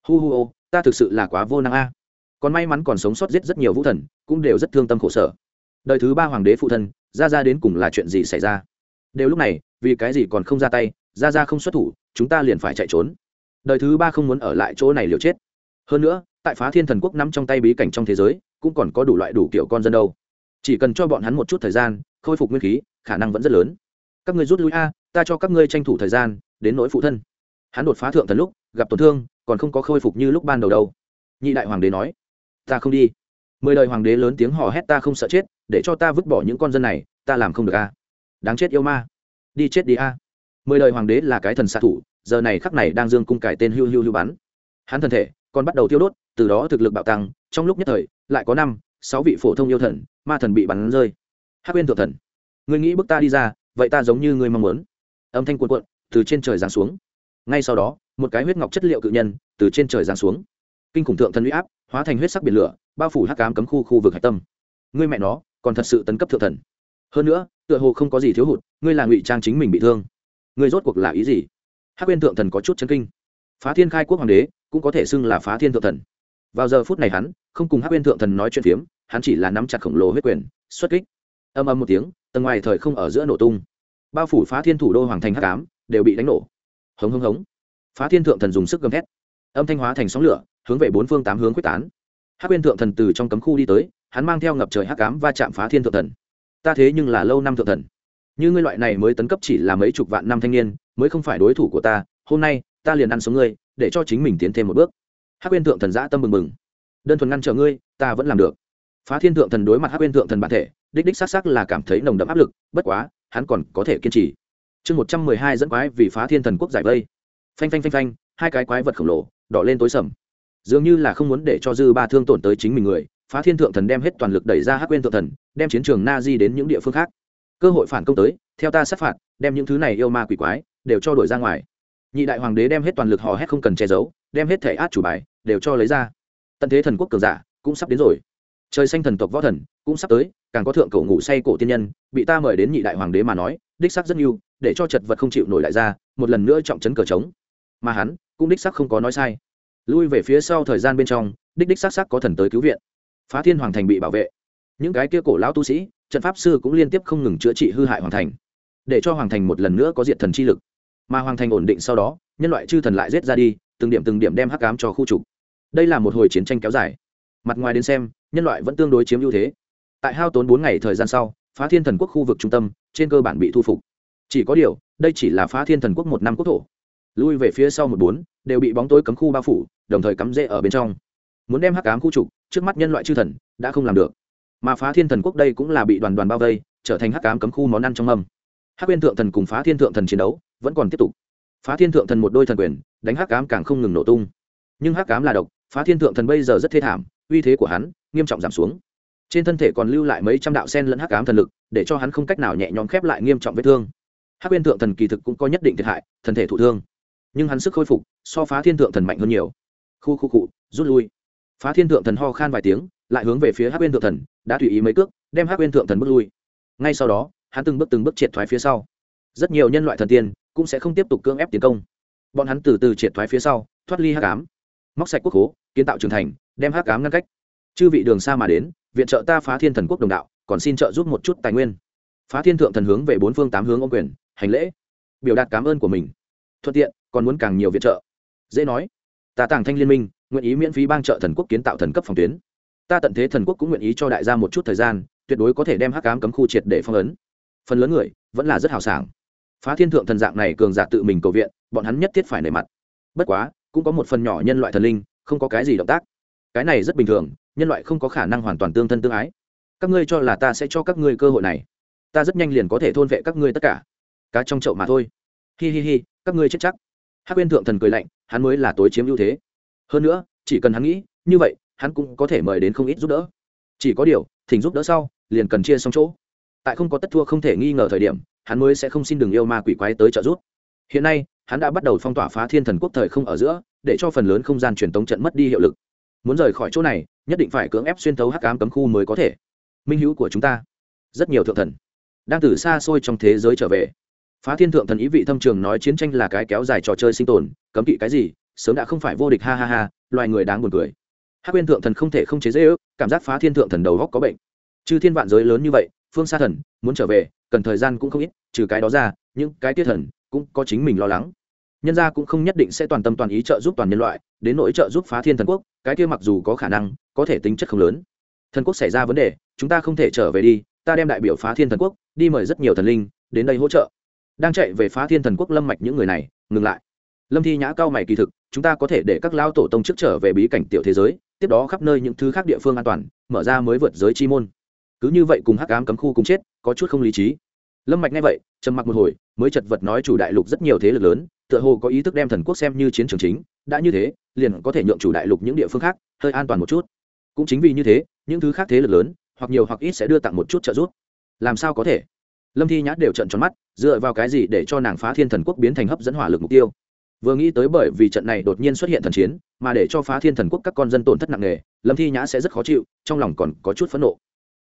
Hu hu ô, ta thực sự là quá vô năng a. Còn may mắn còn sống sót giết rất nhiều vũ thần, cũng đều rất thương tâm khổ sở. Đời thứ ba hoàng đế phụ thân ra ra đến cùng là chuyện gì xảy ra? Đều lúc này, vì cái gì còn không ra tay, ra ra không xuất thủ, chúng ta liền phải chạy trốn. Đời thứ ba không muốn ở lại chỗ này liều chết. Hơn nữa tại phá thiên thần quốc nắm trong tay bí cảnh trong thế giới, cũng còn có đủ loại đủ kiểu con dân đâu. Chỉ cần cho bọn hắn một chút thời gian, khôi phục nguyên khí, khả năng vẫn rất lớn. Các ngươi rút lui a, ta cho các ngươi tranh thủ thời gian, đến nỗi phụ thân. Hắn đột phá thượng thần lúc, gặp tổn thương, còn không có khôi phục như lúc ban đầu đâu. Nhị đại hoàng đế nói, ta không đi. Mười đời hoàng đế lớn tiếng hò hét, ta không sợ chết, để cho ta vứt bỏ những con dân này, ta làm không được a. Đáng chết yêu ma. Đi chết đi a. Mười đời hoàng đế là cái thần xạ thủ, giờ này khắc này đang dương cung cải tên hưu hưu hưu bắn. Hắn thân thể còn bắt đầu tiêu đốt từ đó thực lực bạo tăng, trong lúc nhất thời, lại có năm, sáu vị phổ thông yêu thần, ma thần bị bắn rơi. Hắc uyên thượng thần, ngươi nghĩ bức ta đi ra, vậy ta giống như ngươi mong muốn. Âm thanh cuộn cuộn, từ trên trời giáng xuống. Ngay sau đó, một cái huyết ngọc chất liệu cự nhân, từ trên trời giáng xuống. Kinh khủng thượng thần huy áp, hóa thành huyết sắc biển lửa, bao phủ hắc cám cấm khu khu vực hạch tâm. Ngươi mẹ nó, còn thật sự tấn cấp thượng thần. Hơn nữa, tựa hồ không có gì thiếu hụt, ngươi là ngụy trang chính mình bị thương. Ngươi rốt cuộc là ý gì? Hắc uyên thượng thần có chút chân kinh. Phá thiên khai quốc hoàng đế cũng có thể xưng là phá thiên thượng thần vào giờ phút này hắn, không cùng hắc Uyên thượng thần nói chuyện phiếm, hắn chỉ là nắm chặt khổng lồ huyết quyền, xuất kích. Âm âm một tiếng, tầng ngoài thời không ở giữa nổ tung. Bao phủ phá thiên thủ đô hoàng thành hắc ám, đều bị đánh nổ. Hống hống hống. Phá thiên thượng thần dùng sức gầm thét. Âm thanh hóa thành sóng lửa, hướng về bốn phương tám hướng quyết tán. Hắc Uyên thượng thần từ trong cấm khu đi tới, hắn mang theo ngập trời hắc ám va chạm phá thiên thượng thần. Ta thế nhưng là lâu năm thượng thần. Như ngươi loại này mới tấn cấp chỉ là mấy chục vạn năm thanh niên, mới không phải đối thủ của ta, hôm nay, ta liền ăn sống ngươi, để cho chính mình tiến thêm một bước hắc quên thượng thần giã tâm mừng mừng đơn thuần ngăn trở ngươi, ta vẫn làm được. Phá thiên thượng thần đối mặt hắc quên thượng thần bản thể, đích đích xác xác là cảm thấy nồng đậm áp lực, bất quá, hắn còn có thể kiên trì. Chương một trăm mười hai dẫn quái vì phá thiên thần quốc giải vây. Phanh phanh phanh phanh, hai cái quái vật khổng lồ, đỏ lên tối sầm. Dường như là không muốn để cho dư ba thương tổn tới chính mình người, phá thiên thượng thần đem hết toàn lực đẩy ra hắc quên thượng thần, đem chiến trường na di đến những địa phương khác. Cơ hội phản công tới, theo ta sát phạt, đem những thứ này yêu ma quỷ quái, đều cho đổi ra ngoài. Nhị đại hoàng đế đem hết toàn lực hò hét không cần che giấu, đem hết thể át chủ bài đều cho lấy ra. Tận thế thần quốc cường giả cũng sắp đến rồi. Trời xanh thần tộc võ thần cũng sắp tới, càng có thượng cổ ngủ say cổ tiên nhân, bị ta mời đến nhị đại hoàng đế mà nói, đích sắc rất nhiều để cho chật vật không chịu nổi lại ra, một lần nữa trọng trấn cờ trống. Mà hắn cũng đích sắc không có nói sai. Lui về phía sau thời gian bên trong, đích đích sắc sắc có thần tới cứu viện. Phá thiên hoàng thành bị bảo vệ. Những cái kia cổ lão tu sĩ, trận pháp sư cũng liên tiếp không ngừng chữa trị hư hại hoàng thành, để cho hoàng thành một lần nữa có diện thần chi lực. Mà hoàng thành ổn định sau đó, nhân loại chư thần lại giết ra đi, từng điểm từng điểm đem hắc cám cho khu trục đây là một hồi chiến tranh kéo dài. Mặt ngoài đến xem, nhân loại vẫn tương đối chiếm ưu thế. Tại hao tốn bốn ngày thời gian sau, phá thiên thần quốc khu vực trung tâm, trên cơ bản bị thu phục. Chỉ có điều, đây chỉ là phá thiên thần quốc một năm quốc thổ. Lui về phía sau một bốn, đều bị bóng tối cấm khu bao phủ, đồng thời cắm rễ ở bên trong. Muốn đem hắc cám khu trục, trước mắt nhân loại chư thần, đã không làm được. Mà phá thiên thần quốc đây cũng là bị đoàn đoàn bao vây, trở thành hắc cám cấm khu món ăn trong mâm. Hắc viên thượng thần cùng phá thiên thượng thần chiến đấu, vẫn còn tiếp tục. Phá thiên thượng thần một đôi thần quyền, đánh hắc cám càng không ngừng nổ tung. Nhưng hắc cám là độc phá thiên thượng thần bây giờ rất thê thảm, uy thế của hắn nghiêm trọng giảm xuống. Trên thân thể còn lưu lại mấy trăm đạo sen lẫn hắc ám thần lực, để cho hắn không cách nào nhẹ nhõm khép lại nghiêm trọng vết thương. Hắc bên thượng thần kỳ thực cũng có nhất định thiệt hại, thân thể thụ thương. Nhưng hắn sức khôi phục so phá thiên thượng thần mạnh hơn nhiều. Khu khu cụ rút lui. Phá thiên thượng thần ho khan vài tiếng, lại hướng về phía hắc bên thượng thần, đã tùy ý mấy cước, đem hắc bên thượng thần bước lui. Ngay sau đó, hắn từng bước từng bước triệt thoái phía sau. Rất nhiều nhân loại thần tiên cũng sẽ không tiếp tục cưỡng ép tiến công. Bọn hắn từ từ triệt thoái phía sau, thoát ly hắc ám móc sạch quốc hố kiến tạo trường thành, đem hắc ám ngăn cách. Chư vị đường xa mà đến, viện trợ ta phá thiên thần quốc đồng đạo, còn xin trợ giúp một chút tài nguyên. Phá thiên thượng thần hướng về bốn phương tám hướng ô quyền, hành lễ, biểu đạt cảm ơn của mình. Thuận tiện, còn muốn càng nhiều viện trợ. Dễ nói, ta tàng thanh liên minh, nguyện ý miễn phí bang trợ thần quốc kiến tạo thần cấp phòng tuyến. Ta tận thế thần quốc cũng nguyện ý cho đại gia một chút thời gian, tuyệt đối có thể đem hắc cám cấm khu triệt để phong ấn. Phần lớn người, vẫn là rất hào sảng. Phá thiên thượng thần dạng này cường giả tự mình cầu viện, bọn hắn nhất thiết phải nề mặt. Bất quá cũng có một phần nhỏ nhân loại thần linh, không có cái gì động tác. Cái này rất bình thường, nhân loại không có khả năng hoàn toàn tương thân tương ái. Các ngươi cho là ta sẽ cho các ngươi cơ hội này. Ta rất nhanh liền có thể thôn vệ các ngươi tất cả. Cá trong chậu mà thôi. Hi hi hi, các ngươi chết chắc. Hắc uyên thượng thần cười lạnh, hắn mới là tối chiếm ưu thế. Hơn nữa, chỉ cần hắn nghĩ, như vậy, hắn cũng có thể mời đến không ít giúp đỡ. Chỉ có điều, thỉnh giúp đỡ sau, liền cần chia xong chỗ. Tại không có tất thua không thể nghi ngờ thời điểm, hắn mới sẽ không xin đừng yêu ma quỷ quái tới trợ giúp. Hiện nay hắn đã bắt đầu phong tỏa phá thiên thần quốc thời không ở giữa, để cho phần lớn không gian truyền tống trận mất đi hiệu lực. Muốn rời khỏi chỗ này, nhất định phải cưỡng ép xuyên thấu hắc ám cấm khu mới có thể. Minh hữu của chúng ta, rất nhiều thượng thần, đang từ xa xôi trong thế giới trở về. Phá thiên thượng thần ý vị thâm trường nói chiến tranh là cái kéo dài trò chơi sinh tồn, cấm kỵ cái gì, sớm đã không phải vô địch, ha ha ha, loài người đáng buồn cười. Hắc quyên thượng thần không thể không chế dễ ước cảm giác phá thiên thượng thần đầu góc có bệnh. Chứ thiên vạn giới lớn như vậy, phương xa thần, muốn trở về, cần thời gian cũng không ít, trừ cái đó ra, những cái tiết thần cũng có chính mình lo lắng. Nhân gia cũng không nhất định sẽ toàn tâm toàn ý trợ giúp toàn nhân loại, đến nỗi trợ giúp phá thiên thần quốc, cái kia mặc dù có khả năng, có thể tính chất không lớn. Thần quốc xảy ra vấn đề, chúng ta không thể trở về đi, ta đem đại biểu phá thiên thần quốc, đi mời rất nhiều thần linh, đến đây hỗ trợ. Đang chạy về phá thiên thần quốc lâm mạch những người này, ngừng lại. Lâm thi nhã cao mày kỳ thực, chúng ta có thể để các lao tổ tông trước trở về bí cảnh tiểu thế giới, tiếp đó khắp nơi những thứ khác địa phương an toàn, mở ra mới vượt giới chi môn. Cứ như vậy cùng hắc ám cấm khu cùng chết, có chút không lý trí lâm mạch nghe vậy, trầm mặc một hồi, mới chật vật nói chủ đại lục rất nhiều thế lực lớn, tựa hồ có ý thức đem thần quốc xem như chiến trường chính, đã như thế, liền có thể nhượng chủ đại lục những địa phương khác hơi an toàn một chút. Cũng chính vì như thế, những thứ khác thế lực lớn, hoặc nhiều hoặc ít sẽ đưa tặng một chút trợ giúp. Làm sao có thể? Lâm thi nhã đều trận tròn mắt, dựa vào cái gì để cho nàng phá thiên thần quốc biến thành hấp dẫn hỏa lực mục tiêu? Vừa nghĩ tới bởi vì trận này đột nhiên xuất hiện thần chiến, mà để cho phá thiên thần quốc các con dân tổn thất nặng nề, lâm thi nhã sẽ rất khó chịu, trong lòng còn có chút phẫn nộ.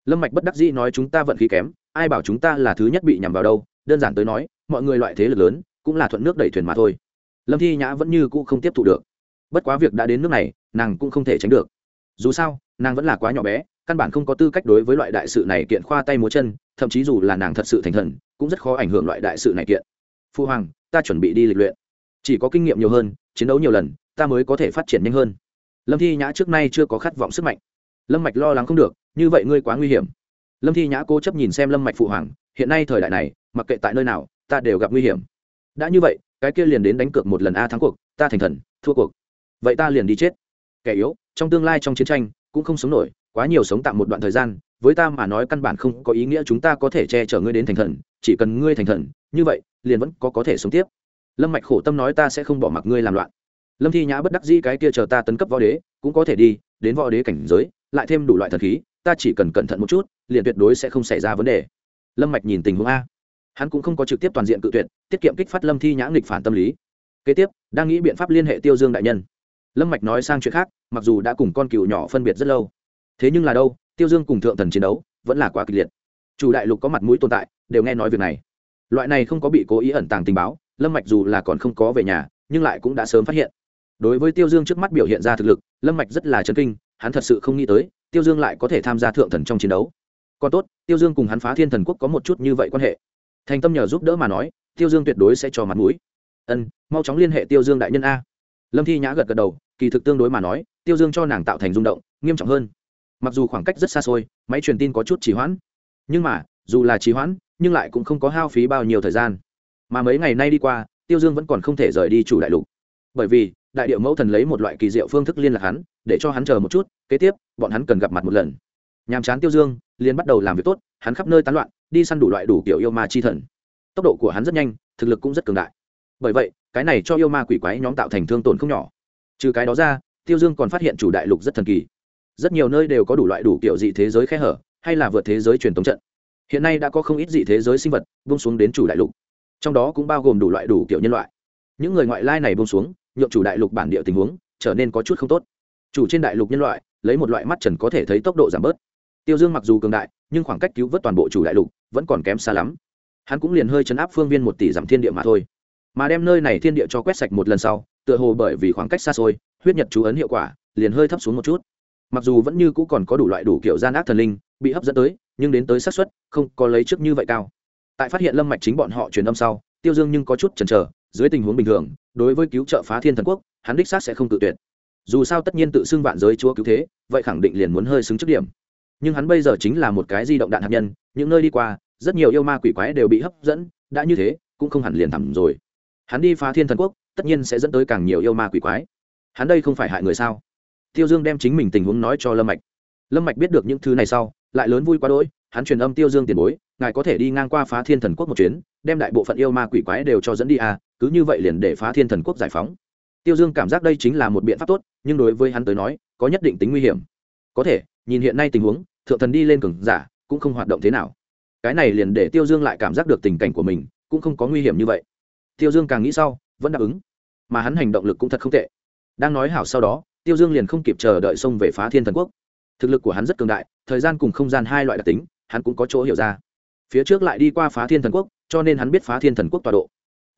Lâm mạch bất đắc dĩ nói chúng ta vận khí kém ai bảo chúng ta là thứ nhất bị nhằm vào đâu, đơn giản tới nói, mọi người loại thế lực lớn, cũng là thuận nước đẩy thuyền mà thôi. Lâm thi nhã vẫn như cũ không tiếp thụ được. Bất quá việc đã đến nước này, nàng cũng không thể tránh được. Dù sao, nàng vẫn là quá nhỏ bé, căn bản không có tư cách đối với loại đại sự này kiện khoa tay múa chân, thậm chí dù là nàng thật sự thành thần, cũng rất khó ảnh hưởng loại đại sự này kiện. Phu hoàng, ta chuẩn bị đi lịch luyện. Chỉ có kinh nghiệm nhiều hơn, chiến đấu nhiều lần, ta mới có thể phát triển nhanh hơn. Lâm thi nhã trước nay chưa có khát vọng sức mạnh. Lâm mạch lo lắng không được, như vậy ngươi quá nguy hiểm lâm thi nhã cố chấp nhìn xem lâm mạch phụ hoàng, hiện nay thời đại này, mặc kệ tại nơi nào, ta đều gặp nguy hiểm. Đã như vậy, cái kia liền đến đánh cược một lần a thắng cuộc, ta thành thần, thua cuộc. Vậy ta liền đi chết. Kẻ yếu, trong tương lai trong chiến tranh, cũng không sống nổi, quá nhiều sống tạm một đoạn thời gian, với ta mà nói căn bản không có ý nghĩa chúng ta có thể che chở ngươi đến thành thần, chỉ cần ngươi thành thần, như vậy, liền vẫn có có thể sống tiếp. Lâm mạch khổ tâm nói ta sẽ không bỏ mặc ngươi làm loạn. Lâm thi nhã bất đắc dĩ cái kia chờ ta tấn cấp võ đế, cũng có thể đi, đến võ đế cảnh giới, lại thêm đủ loại thần khí ta chỉ cần cẩn thận một chút, liền tuyệt đối sẽ không xảy ra vấn đề. Lâm mạch nhìn tình huống a. Hắn cũng không có trực tiếp toàn diện cự tuyệt, tiết kiệm kích phát lâm thi nhã nghịch phản tâm lý. Kế tiếp, đang nghĩ biện pháp liên hệ tiêu dương đại nhân. Lâm mạch nói sang chuyện khác, mặc dù đã cùng con cừu nhỏ phân biệt rất lâu, thế nhưng là đâu, tiêu dương cùng thượng thần chiến đấu vẫn là quá kịch liệt. Chủ đại lục có mặt mũi tồn tại, đều nghe nói việc này. Loại này không có bị cố ý ẩn tàng tình báo, lâm mạch dù là còn không có về nhà, nhưng lại cũng đã sớm phát hiện. Đối với tiêu dương trước mắt biểu hiện ra thực lực, lâm mạch rất là chấn kinh, hắn thật sự không nghĩ tới tiêu dương lại có thể tham gia thượng thần trong chiến đấu. Còn tốt, tiêu dương cùng hắn phá thiên thần quốc có một chút như vậy quan hệ. Thành tâm nhờ giúp đỡ mà nói, tiêu dương tuyệt đối sẽ cho mặt mũi. Ân, mau chóng liên hệ tiêu dương đại nhân a. Lâm thi nhã gật gật đầu, kỳ thực tương đối mà nói, tiêu dương cho nàng tạo thành rung động, nghiêm trọng hơn. Mặc dù khoảng cách rất xa xôi, máy truyền tin có chút trì hoãn, nhưng mà, dù là trì hoãn, nhưng lại cũng không có hao phí bao nhiêu thời gian. Mà mấy ngày nay đi qua, tiêu dương vẫn còn không thể rời đi chủ đại lục. Bởi vì, đại điệu mẫu thần lấy một loại kỳ diệu phương thức liên lạc hắn để cho hắn chờ một chút, kế tiếp, bọn hắn cần gặp mặt một lần. Nhàm chán tiêu dương, liền bắt đầu làm việc tốt, hắn khắp nơi tán loạn, đi săn đủ loại đủ kiểu yêu ma chi thần. Tốc độ của hắn rất nhanh, thực lực cũng rất cường đại. Bởi vậy, cái này cho yêu ma quỷ quái nhóm tạo thành thương tổn không nhỏ. Trừ cái đó ra, tiêu dương còn phát hiện chủ đại lục rất thần kỳ. Rất nhiều nơi đều có đủ loại đủ kiểu dị thế giới khe hở, hay là vượt thế giới truyền thống trận. Hiện nay đã có không ít dị thế giới sinh vật bông xuống đến chủ đại lục. Trong đó cũng bao gồm đủ loại đủ kiểu nhân loại. Những người ngoại lai này bông xuống nhộn chủ đại lục bản địa tình huống trở nên có chút không tốt chủ trên đại lục nhân loại, lấy một loại mắt trần có thể thấy tốc độ giảm bớt. Tiêu dương mặc dù cường đại, nhưng khoảng cách cứu vớt toàn bộ chủ đại lục vẫn còn kém xa lắm. Hắn cũng liền hơi chấn áp phương viên một tỷ dặm thiên địa mà thôi. Mà đem nơi này thiên địa cho quét sạch một lần sau, tựa hồ bởi vì khoảng cách xa xôi, huyết nhật chú ấn hiệu quả liền hơi thấp xuống một chút. Mặc dù vẫn như cũ còn có đủ loại đủ kiểu gian ác thần linh bị hấp dẫn tới, nhưng đến tới xác suất không có lấy trước như vậy cao. Tại phát hiện lâm mạch chính bọn họ truyền âm sau, tiêu dương nhưng có chút chần chờ, dưới tình huống bình thường, đối với cứu trợ phá thiên thần quốc, hắn đích xác sẽ không tự tuyệt dù sao tất nhiên tự xưng vạn giới chúa cứu thế, vậy khẳng định liền muốn hơi xứng trước điểm. Nhưng hắn bây giờ chính là một cái di động đạn hạt nhân, những nơi đi qua, rất nhiều yêu ma quỷ quái đều bị hấp dẫn, đã như thế, cũng không hẳn liền thẳng rồi. Hắn đi phá thiên thần quốc, tất nhiên sẽ dẫn tới càng nhiều yêu ma quỷ quái. Hắn đây không phải hại người sao? Tiêu dương đem chính mình tình huống nói cho lâm mạch. Lâm mạch biết được những thứ này sau, lại lớn vui quá đỗi, hắn truyền âm tiêu dương tiền bối, ngài có thể đi ngang qua phá thiên thần quốc một chuyến, đem đại bộ phận yêu ma quỷ quái đều cho dẫn đi à cứ như vậy liền để phá thiên thần quốc giải phóng. Tiêu dương cảm giác đây chính là một biện pháp tốt nhưng đối với hắn tới nói, có nhất định tính nguy hiểm. Có thể, nhìn hiện nay tình huống, thượng thần đi lên cường giả, cũng không hoạt động thế nào. Cái này liền để tiêu dương lại cảm giác được tình cảnh của mình, cũng không có nguy hiểm như vậy. Tiêu dương càng nghĩ sau, vẫn đáp ứng. Mà hắn hành động lực cũng thật không tệ. Đang nói hảo sau đó, tiêu dương liền không kịp chờ đợi xông về phá thiên thần quốc. Thực lực của hắn rất cường đại, thời gian cùng không gian hai loại đặc tính, hắn cũng có chỗ hiểu ra. Phía trước lại đi qua phá thiên thần quốc, cho nên hắn biết phá thiên thần quốc tọa độ.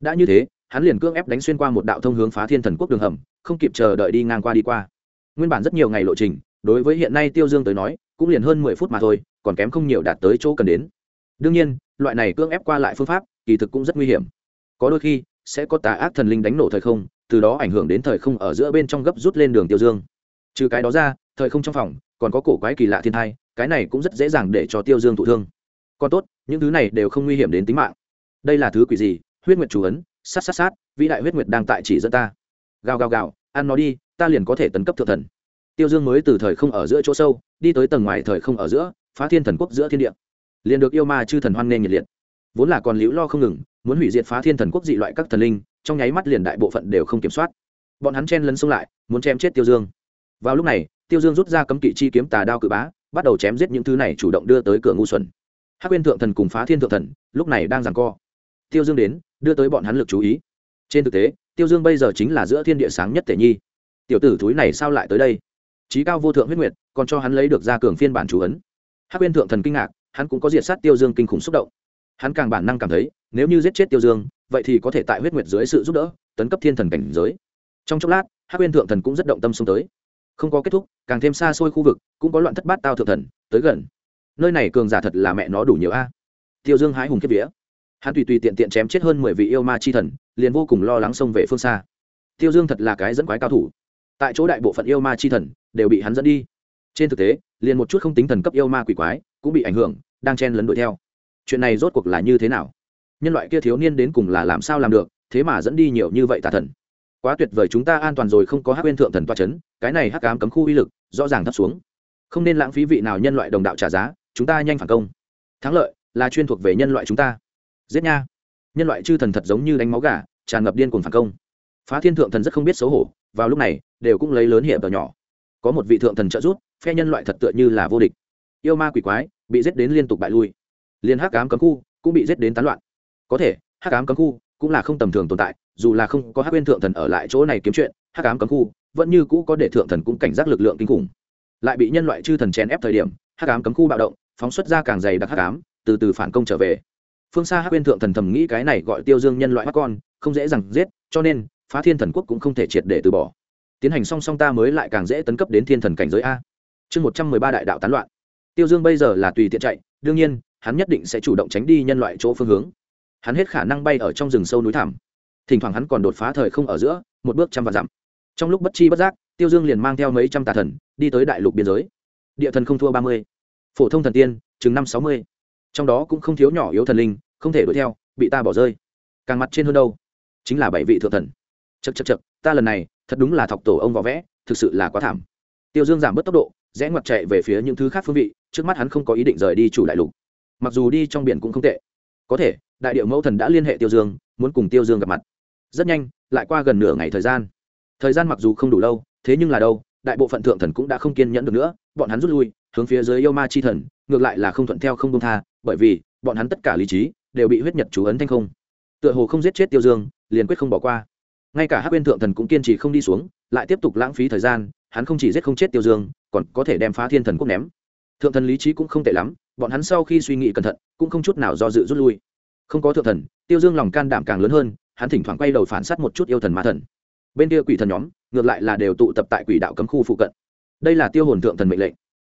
Đã như thế hắn liền cưỡng ép đánh xuyên qua một đạo thông hướng phá thiên thần quốc đường hầm, không kịp chờ đợi đi ngang qua đi qua. Nguyên bản rất nhiều ngày lộ trình, đối với hiện nay tiêu dương tới nói, cũng liền hơn mười phút mà thôi, còn kém không nhiều đạt tới chỗ cần đến. Đương nhiên, loại này cưỡng ép qua lại phương pháp, kỳ thực cũng rất nguy hiểm. Có đôi khi, sẽ có tà ác thần linh đánh nổ thời không, từ đó ảnh hưởng đến thời không ở giữa bên trong gấp rút lên đường tiêu dương. Trừ cái đó ra, thời không trong phòng, còn có cổ quái kỳ lạ thiên thai cái này cũng rất dễ dàng để cho tiêu dương thụ thương. Còn tốt, những thứ này đều không nguy hiểm đến tính mạng. Đây là thứ quỷ gì? Huyết nguyệt chủ ấn sát sát sát, vĩ đại huyết nguyệt đang tại chỉ dẫn ta. Gào gào gào, ăn nó đi, ta liền có thể tấn cấp thượng thần. Tiêu dương mới từ thời không ở giữa chỗ sâu, đi tới tầng ngoài thời không ở giữa, phá thiên thần quốc giữa thiên địa. Liền được yêu ma chư thần hoan nghênh nhiệt liệt. Vốn là còn liễu lo không ngừng, muốn hủy diệt phá thiên thần quốc dị loại các thần linh, trong nháy mắt liền đại bộ phận đều không kiểm soát. Bọn hắn chen lấn xông lại, muốn chém chết tiêu dương. Vào lúc này, tiêu dương rút ra cấm kỵ chi kiếm tà đao cự bá, bắt đầu chém giết những thứ này chủ động đưa tới cửa ngu xuẩn. Hắc quyên thượng thần cùng phá thiên thượng thần, lúc này đang giằng co. Tiêu dương đến đưa tới bọn hắn lực chú ý. Trên thực tế, tiêu dương bây giờ chính là giữa thiên địa sáng nhất tể nhi. Tiểu tử thúi này sao lại tới đây? Trí cao vô thượng huyết nguyệt, còn cho hắn lấy được ra cường phiên bản chú ấn. Hắc quyên thượng thần kinh ngạc, hắn cũng có diệt sát tiêu dương kinh khủng xúc động. Hắn càng bản năng cảm thấy, nếu như giết chết tiêu dương, vậy thì có thể tại huyết nguyệt dưới sự giúp đỡ, tấn cấp thiên thần cảnh giới. Trong chốc lát, hắc quyên thượng thần cũng rất động tâm xông tới. Không có kết thúc, càng thêm xa xôi khu vực, cũng có loạn thất bát tao thượng thần, tới gần. Nơi này cường giả thật là mẹ nó đủ nhiều a. Tiêu dương hái hùng kiếp vía hắn tùy tùy tiện tiện chém chết hơn mười vị yêu ma chi thần, liền vô cùng lo lắng xông về phương xa. Tiêu dương thật là cái dẫn quái cao thủ. Tại chỗ đại bộ phận yêu ma chi thần đều bị hắn dẫn đi. Trên thực tế, liền một chút không tính thần cấp yêu ma quỷ quái cũng bị ảnh hưởng, đang chen lấn đuổi theo. Chuyện này rốt cuộc là như thế nào? Nhân loại kia thiếu niên đến cùng là làm sao làm được, thế mà dẫn đi nhiều như vậy tà thần? Quá tuyệt vời, chúng ta an toàn rồi không có hắc quên thượng thần toa c h ấ n cái này hắc cám cấm khu uy lực rõ ràng thấp xuống. Không nên lãng phí vị nào nhân loại đồng đạo trả giá, chúng ta nhanh phản công. Thắng lợi là chuyên thuộc về nhân loại chúng ta giết nha. Nhân loại chư thần thật giống như đánh máu gà, tràn ngập điên cuồng phản công. Phá thiên thượng thần rất không biết xấu hổ, vào lúc này, đều cũng lấy lớn hiệp tờ nhỏ. Có một vị thượng thần trợ giúp, phe nhân loại thật tựa như là vô địch. Yêu ma quỷ quái, bị giết đến liên tục bại lui. Liên hắc cám cấm khu cũng bị giết đến tán loạn. Có thể, hắc cám cấm khu cũng là không tầm thường tồn tại, dù là không có hắc quên thượng thần ở lại chỗ này kiếm chuyện, hắc ám cấm khu vẫn như cũ có để thượng thần cũng cảnh giác lực lượng kinh khủng. Lại bị nhân loại chư thần chèn ép thời điểm, hắc ám cấm khu bạo động, phóng xuất ra càng dày đặc hắc ám, từ từ phản công trở về phương xa hắc quên thượng thần thầm nghĩ cái này gọi tiêu dương nhân loại bắt con, không dễ dàng giết, cho nên, phá thiên thần quốc cũng không thể triệt để từ bỏ. Tiến hành song song ta mới lại càng dễ tấn cấp đến thiên thần cảnh giới a. Chương một trăm mười ba đại đạo tán loạn. Tiêu dương bây giờ là tùy tiện chạy, đương nhiên, hắn nhất định sẽ chủ động tránh đi nhân loại chỗ phương hướng. Hắn hết khả năng bay ở trong rừng sâu núi thẳm. Thỉnh thoảng hắn còn đột phá thời không ở giữa, một bước trăm vạn dặm. Trong lúc bất chi bất giác, tiêu dương liền mang theo mấy trăm tà thần, đi tới đại lục biên giới. Địa thần không thua ba mươi. Phổ thông thần tiên, chừng năm sáu mươi. Trong đó cũng không thiếu nhỏ yếu thần linh không thể đuổi theo, bị ta bỏ rơi. Càng mặt trên hơn đâu? Chính là bảy vị thượng thần. Chật chật chật ta lần này, thật đúng là thọc tổ ông võ vẽ, thực sự là quá thảm. Tiêu dương giảm bớt tốc độ, rẽ ngoặt chạy về phía những thứ khác phương vị, trước mắt hắn không có ý định rời đi chủ đại lục. Mặc dù đi trong biển cũng không tệ. Có thể, đại điệu mẫu thần đã liên hệ tiêu dương, muốn cùng tiêu dương gặp mặt. Rất nhanh, lại qua gần nửa ngày thời gian. Thời gian mặc dù không đủ lâu, thế nhưng là đâu, đại bộ phận thượng thần cũng đã không kiên nhẫn được nữa, bọn hắn rút lui, hướng phía dưới yêu ma chi thần, ngược lại là không thuận theo không công tha, bởi vì, bọn hắn tất cả lý trí đều bị huyết nhật chú ấn thanh không. Tựa hồ không giết chết tiêu dương, liền quyết không bỏ qua. Ngay cả hát bên thượng thần cũng kiên trì không đi xuống, lại tiếp tục lãng phí thời gian, hắn không chỉ giết không chết tiêu dương, còn có thể đem phá thiên thần quốc ném. Thượng thần lý trí cũng không tệ lắm, bọn hắn sau khi suy nghĩ cẩn thận, cũng không chút nào do dự rút lui. Không có thượng thần, tiêu dương lòng can đảm càng lớn hơn, hắn thỉnh thoảng quay đầu phản s á t một chút yêu thần ma thần. Bên kia quỷ thần nhóm, ngược lại là đều tụ tập tại quỷ đạo cấm khu phụ cận. Đây là tiêu hồn thượng thần mệnh lệnh.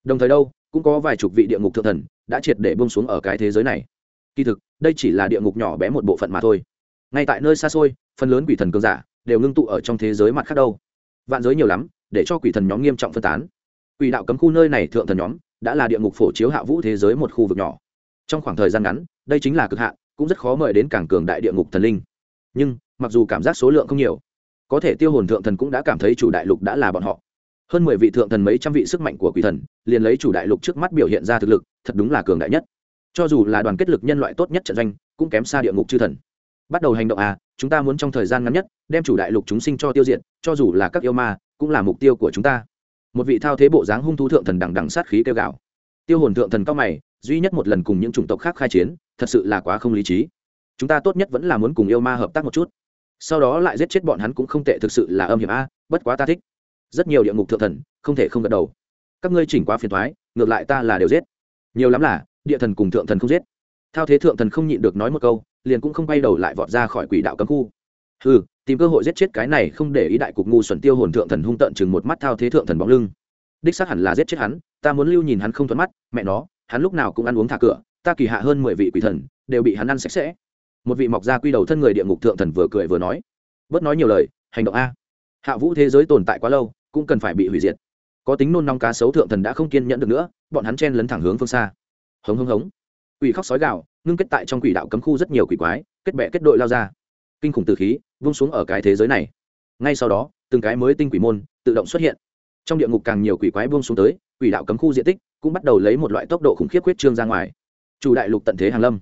Đồng thời đâu, cũng có vài chục vị địa ngục thượng thần, đã triệt để bông xuống ở cái thế giới này kỳ thực, đây chỉ là địa ngục nhỏ bé một bộ phận mà thôi. Ngay tại nơi xa xôi, phần lớn quỷ thần cường giả đều ngưng tụ ở trong thế giới mặt khác đâu. Vạn giới nhiều lắm, để cho quỷ thần nhóm nghiêm trọng phân tán. Quỷ đạo cấm khu nơi này thượng thần nhóm đã là địa ngục phổ chiếu hạ vũ thế giới một khu vực nhỏ. Trong khoảng thời gian ngắn, đây chính là cực hạn, cũng rất khó mời đến cảng cường đại địa ngục thần linh. Nhưng, mặc dù cảm giác số lượng không nhiều, có thể tiêu hồn thượng thần cũng đã cảm thấy chủ đại lục đã là bọn họ. Hơn mười vị thượng thần mấy trăm vị sức mạnh của quỷ thần, liền lấy chủ đại lục trước mắt biểu hiện ra thực lực, thật đúng là cường đại nhất cho dù là đoàn kết lực nhân loại tốt nhất trận doanh, cũng kém xa địa ngục chư thần. Bắt đầu hành động à chúng ta muốn trong thời gian ngắn nhất, đem chủ đại lục chúng sinh cho tiêu diệt, cho dù là các yêu ma, cũng là mục tiêu của chúng ta. Một vị thao thế bộ dáng hung thú thượng thần đằng đằng sát khí kêu gào. Tiêu hồn thượng thần cao mày, duy nhất một lần cùng những chủng tộc khác khai chiến, thật sự là quá không lý trí. Chúng ta tốt nhất vẫn là muốn cùng yêu ma hợp tác một chút. Sau đó lại giết chết bọn hắn cũng không tệ thực sự là âm hiểm a bất quá ta thích. Rất nhiều địa ngục thượng thần, không thể không gật đầu. Các ngươi chỉnh quá phiền thoái ngược lại ta là đều giết. Nhiều lắm là địa thần cùng thượng thần không giết. Thao thế thượng thần không nhịn được nói một câu, liền cũng không bay đầu lại vọt ra khỏi quỷ đạo cấm khu. Ừ tìm cơ hội giết chết cái này không để ý đại cục ngu xuẩn tiêu hồn thượng thần hung tận chừng một mắt thao thế thượng thần bóng lưng. Đích xác hẳn là giết chết hắn, ta muốn lưu nhìn hắn không thuận mắt, mẹ nó, hắn lúc nào cũng ăn uống thả cửa, ta kỳ hạ hơn mười vị quỷ thần, đều bị hắn ăn sạch sẽ. Một vị mọc ra quy đầu thân người địa ngục thượng thần vừa cười vừa nói, bớt nói nhiều lời, hành động a. Hạ vũ thế giới tồn tại quá lâu, cũng cần phải bị hủy diệt. Có tính nôn nóng cá sấu thượng thần đã không kiên nhẫn được nữa, bọn hắn chen lấn thẳng hướng phương xa hống hống hống. Quỷ khóc sói gạo ngưng kết tại trong quỷ đạo cấm khu rất nhiều quỷ quái, kết bệ kết đội lao ra. Kinh khủng từ khí, vung xuống ở cái thế giới này. Ngay sau đó, từng cái mới tinh quỷ môn tự động xuất hiện. Trong địa ngục càng nhiều quỷ quái buông xuống tới, quỷ đạo cấm khu diện tích cũng bắt đầu lấy một loại tốc độ khủng khiếp quyết trương ra ngoài. Chủ đại lục tận thế hàng lâm.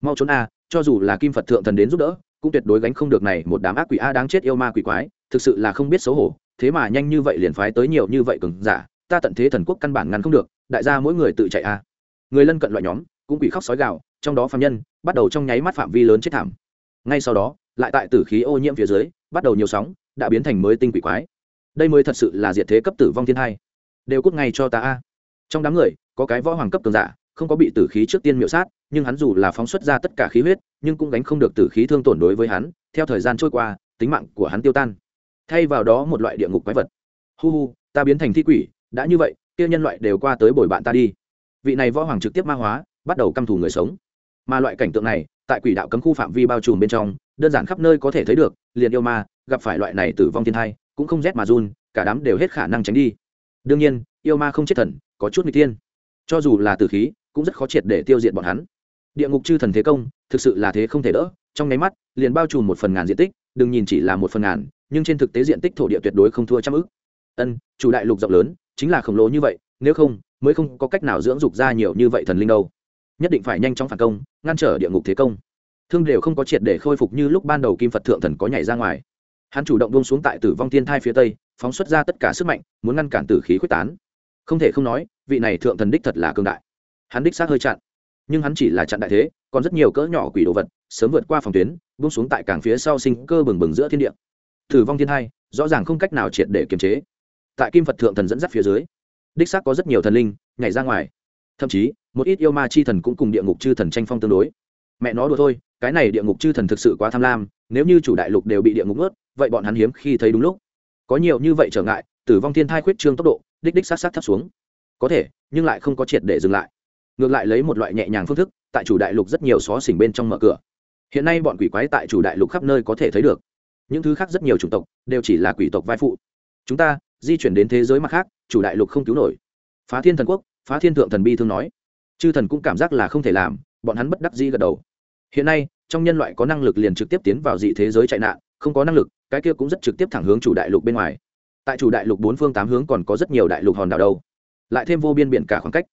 Mau trốn a, cho dù là kim phật thượng thần đến giúp đỡ, cũng tuyệt đối gánh không được này một đám ác quỷ a đáng chết yêu ma quỷ quái, thực sự là không biết xấu hổ, thế mà nhanh như vậy liền phái tới nhiều như vậy cường giả, ta tận thế thần quốc căn bản ngăn không được, đại gia mỗi người tự chạy a người lân cận loại nhóm cũng quỷ khóc sói gạo trong đó phạm nhân bắt đầu trong nháy mắt phạm vi lớn chết thảm. Ngay sau đó, lại tại tử khí ô nhiễm phía dưới, bắt đầu nhiều sóng, đã biến thành mới tinh quỷ quái. Đây mới thật sự là diệt thế cấp tử vong thiên hai. Đều cút ngay cho ta a. Trong đám người, có cái võ hoàng cấp cường giả, không có bị tử khí trước tiên miệu sát, nhưng hắn dù là phóng xuất ra tất cả khí huyết, nhưng cũng gánh không được tử khí thương tổn đối với hắn, theo thời gian trôi qua, tính mạng của hắn tiêu tan. Thay vào đó một loại địa ngục quái vật. Hu hu, ta biến thành thi quỷ, đã như vậy, kia nhân loại đều qua tới bồi bạn ta đi vị này võ hoàng trực tiếp ma hóa, bắt đầu căm thù người sống. Mà loại cảnh tượng này, tại quỷ đạo cấm khu phạm vi bao trùm bên trong, đơn giản khắp nơi có thể thấy được, liền yêu ma, gặp phải loại này tử vong thiên thai, cũng không rét mà run, cả đám đều hết khả năng tránh đi. Đương nhiên, yêu ma không chết thần, có chút n tiên cho dù là tử khí, cũng rất khó triệt để tiêu diệt bọn hắn. Địa ngục chư thần thế công, thực sự là thế không thể đỡ, trong nháy mắt, liền bao trùm một phần ngàn diện tích, đừng nhìn chỉ là một phần ngàn, nhưng trên thực tế diện tích thổ địa tuyệt đối không thua trăm ước ân, chủ đại lục rộng lớn, chính là khổng lồ như vậy, nếu không mới không có cách nào dưỡng dục ra nhiều như vậy thần linh đâu. Nhất định phải nhanh chóng phản công, ngăn trở địa ngục thế công. Thương đều không có triệt để khôi phục như lúc ban đầu kim phật thượng thần có nhảy ra ngoài. Hắn chủ động buông xuống tại tử vong thiên thai phía tây, phóng xuất ra tất cả sức mạnh, muốn ngăn cản tử khí quyết tán. Không thể không nói, vị này thượng thần đích thật là cương đại. Hắn đích xác hơi chặn. Nhưng hắn chỉ là chặn đại thế, còn rất nhiều cỡ nhỏ quỷ đồ vật, sớm vượt qua phòng tuyến, buông xuống tại cảng phía sau sinh cơ bừng bừng giữa thiên địa. Tử vong thiên thai, rõ ràng không cách nào triệt để kiềm chế. Tại kim phật thượng thần dẫn dắt phía dưới đích xác có rất nhiều thần linh nhảy ra ngoài. Thậm chí, một ít yêu ma chi thần cũng cùng địa ngục chư thần tranh phong tương đối. Mẹ nói đùa thôi, cái này địa ngục chư thần thực sự quá tham lam, nếu như chủ đại lục đều bị địa ngục ướt vậy bọn hắn hiếm khi thấy đúng lúc. Có nhiều như vậy trở ngại, tử vong thiên thai khuyết trương tốc độ, đích đích sát sát thấp xuống. Có thể, nhưng lại không có triệt để dừng lại. Ngược lại lấy một loại nhẹ nhàng phương thức, tại chủ đại lục rất nhiều xó xỉnh bên trong mở cửa. Hiện nay bọn quỷ quái tại chủ đại lục khắp nơi có thể thấy được. Những thứ khác rất nhiều chủng tộc, đều chỉ là quỷ tộc vai phụ. Chúng ta, di chuyển đến thế giới mặt khác chủ đại lục không cứu nổi. Phá thiên thần quốc, phá thiên thượng thần bi thương nói. Chư thần cũng cảm giác là không thể làm, bọn hắn bất đắc di gật đầu. Hiện nay, trong nhân loại có năng lực liền trực tiếp tiến vào dị thế giới chạy nạn, không có năng lực, cái kia cũng rất trực tiếp thẳng hướng chủ đại lục bên ngoài. Tại chủ đại lục bốn phương tám hướng còn có rất nhiều đại lục hòn đảo đâu. Lại thêm vô biên biển cả khoảng cách,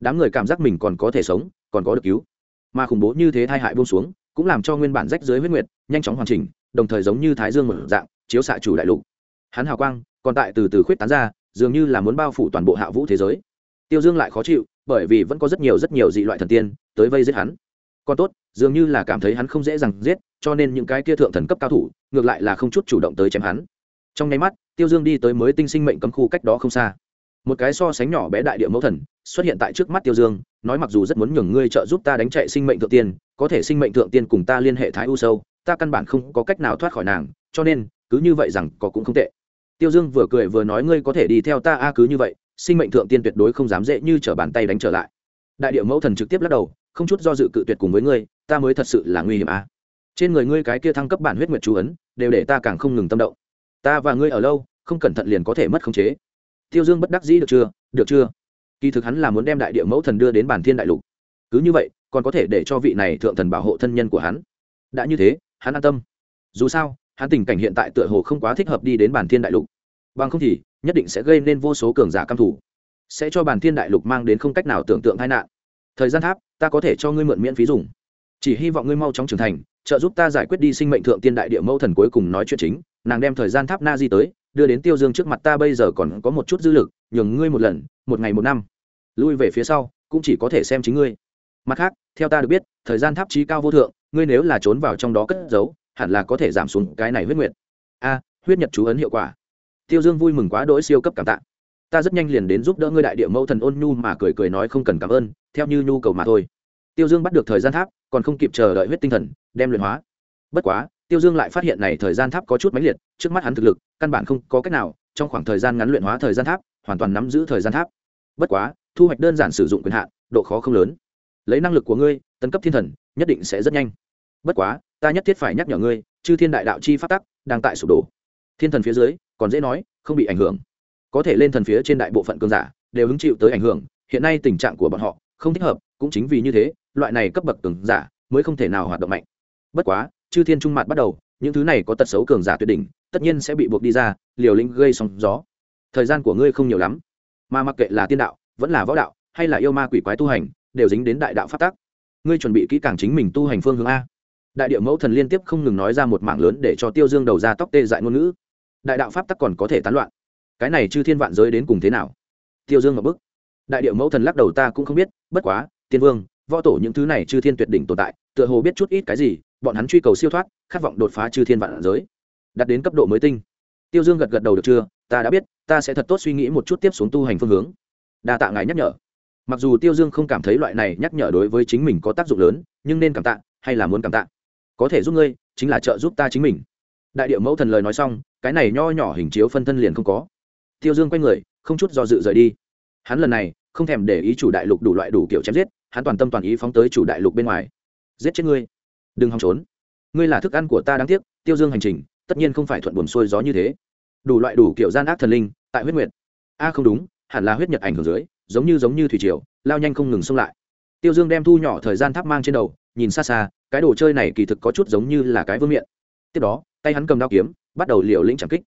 đám người cảm giác mình còn có thể sống, còn có được cứu. Mà khủng bố như thế thai hại buông xuống, cũng làm cho nguyên bản rách dưới huyết nguyệt, nhanh chóng hoàn chỉnh, đồng thời giống như thái dương một dạng, chiếu xạ chủ đại lục. Hắn hào quang, còn tại từ từ khuyết tán ra dường như là muốn bao phủ toàn bộ hạ vũ thế giới. Tiêu dương lại khó chịu, bởi vì vẫn có rất nhiều rất nhiều dị loại thần tiên tới vây giết hắn. Còn tốt, dường như là cảm thấy hắn không dễ dàng giết, cho nên những cái kia thượng thần cấp cao thủ, ngược lại là không chút chủ động tới chém hắn. Trong nháy mắt, tiêu dương đi tới mới tinh sinh mệnh cấm khu cách đó không xa. Một cái so sánh nhỏ bé đại địa mẫu thần xuất hiện tại trước mắt tiêu dương, nói mặc dù rất muốn nhường ngươi trợ giúp ta đánh chạy sinh mệnh thượng tiên, có thể sinh mệnh thượng tiên cùng ta liên hệ thái u sâu, ta căn bản không có cách nào thoát khỏi nàng, cho nên, cứ như vậy rằng có cũng không tệ tiêu dương vừa cười vừa nói, ngươi có thể đi theo ta a, cứ như vậy, sinh mệnh thượng tiên tuyệt đối không dám dễ như trở bàn tay đánh trở lại. Đại địa mẫu thần trực tiếp lắc đầu, không chút do dự cự tuyệt cùng với ngươi, ta mới thật sự là nguy hiểm a. Trên người ngươi cái kia thăng cấp bản huyết nguyệt chú ấn, đều để ta càng không ngừng tâm động. Ta và ngươi ở lâu, không cẩn thận liền có thể mất khống chế. Tiêu dương bất đắc dĩ, được chưa? Được chưa? Kỳ thực hắn là muốn đem đại địa mẫu thần đưa đến bản thiên đại lục. Cứ như vậy, còn có thể để cho vị này thượng thần bảo hộ thân nhân của hắn. Đã như thế, hắn an tâm. Dù sao hắn tình cảnh hiện tại tựa hồ không quá thích hợp đi đến bản thiên đại lục. Bằng không thì, nhất định sẽ gây nên vô số cường giả căm thủ sẽ cho bản thiên đại lục mang đến không cách nào tưởng tượng tai nạn. Thời gian tháp, ta có thể cho ngươi mượn miễn phí dùng. Chỉ hy vọng ngươi mau chóng trưởng thành, trợ giúp ta giải quyết đi sinh mệnh thượng tiên đại địa mẫu thần cuối cùng nói chuyện chính. Nàng đem thời gian tháp na di tới, đưa đến tiêu dương trước mặt ta bây giờ còn có một chút dư lực, nhường ngươi một lần, một ngày một năm. Lui về phía sau, cũng chỉ có thể xem chính ngươi. Mặt khác, theo ta được biết, thời gian tháp trí cao vô thượng, ngươi nếu là trốn vào trong đó cất giấu hẳn là có thể giảm xuống cái này huyết nguyệt. A, huyết nhật chú ấn hiệu quả. Tiêu dương vui mừng quá đỗi siêu cấp cảm tạ. Ta rất nhanh liền đến giúp đỡ ngươi đại địa mẫu thần ôn nhu mà cười cười nói không cần cảm ơn, theo như nhu cầu mà thôi. Tiêu dương bắt được thời gian tháp, còn không kịp chờ đợi huyết tinh thần, đem luyện hóa. Bất quá, tiêu dương lại phát hiện này thời gian tháp có chút mãnh liệt, trước mắt hắn thực lực, căn bản không có cách nào, trong khoảng thời gian ngắn luyện hóa thời gian tháp, hoàn toàn nắm giữ thời gian tháp. Bất quá, thu hoạch đơn giản sử dụng quyền hạn, độ khó không lớn. Lấy năng lực của ngươi, tấn cấp thiên thần, nhất định sẽ rất nhanh. Bất quá ta nhất thiết phải nhắc nhở ngươi, chư thiên đại đạo chi phát tắc đang tại sụp đổ. Thiên thần phía dưới, còn dễ nói, không bị ảnh hưởng. Có thể lên thần phía trên đại bộ phận cường giả đều hứng chịu tới ảnh hưởng, hiện nay tình trạng của bọn họ không thích hợp, cũng chính vì như thế, loại này cấp bậc cường giả mới không thể nào hoạt động mạnh. Bất quá, chư thiên trung mặt bắt đầu, những thứ này có tật xấu cường giả tuyệt đỉnh, tất nhiên sẽ bị buộc đi ra, liều lĩnh gây sóng gió. Thời gian của ngươi không nhiều lắm. Mà mặc kệ là tiên đạo, vẫn là võ đạo, hay là yêu ma quỷ quái tu hành, đều dính đến đại đạo phát tác ngươi chuẩn bị kỹ càng chính mình tu hành phương hướng a đại địa mẫu thần liên tiếp không ngừng nói ra một mạng lớn để cho tiêu dương đầu ra tóc tê dại ngôn ngữ. Đại đạo pháp tắc còn có thể tán loạn. Cái này chư thiên vạn giới đến cùng thế nào? Tiêu dương ngập bức. Đại địa mẫu thần lắc đầu ta cũng không biết, bất quá, tiên vương, võ tổ những thứ này chư thiên tuyệt đỉnh tồn tại, tựa hồ biết chút ít cái gì, bọn hắn truy cầu siêu thoát, khát vọng đột phá chư thiên vạn giới. Đạt đến cấp độ mới tinh. Tiêu dương gật gật đầu được chưa? Ta đã biết, ta sẽ thật tốt suy nghĩ một chút tiếp xuống tu hành phương hướng. Đa tạ ngài nhắc nhở. Mặc dù tiêu dương không cảm thấy loại này nhắc nhở đối với chính mình có tác dụng lớn, nhưng nên cảm tạ, hay là muốn cảm tạ? Có thể giúp ngươi, chính là trợ giúp ta chính mình. Đại điệu mẫu thần lời nói xong, cái này nho nhỏ hình chiếu phân thân liền không có. Tiêu dương quay người, không chút do dự rời đi. Hắn lần này, không thèm để ý chủ đại lục đủ loại đủ kiểu chém giết, hắn toàn tâm toàn ý phóng tới chủ đại lục bên ngoài. Giết chết ngươi. Đừng hòng trốn. Ngươi là thức ăn của ta đáng tiếc, tiêu dương hành trình, tất nhiên không phải thuận buồm xuôi gió như thế. Đủ loại đủ kiểu gian ác thần linh, tại huyết nguyệt. A, không đúng, hẳn là huyết nhật ảnh hưởng dưới, giống như giống như thủy triều, lao nhanh không ngừng xông lại. Tiêu dương đem thu nhỏ thời gian tháp mang trên đầu, nhìn xa xa cái đồ chơi này kỳ thực có chút giống như là cái vương miện. Tiếp đó, tay hắn cầm đao kiếm, bắt đầu liều lĩnh trảm kích.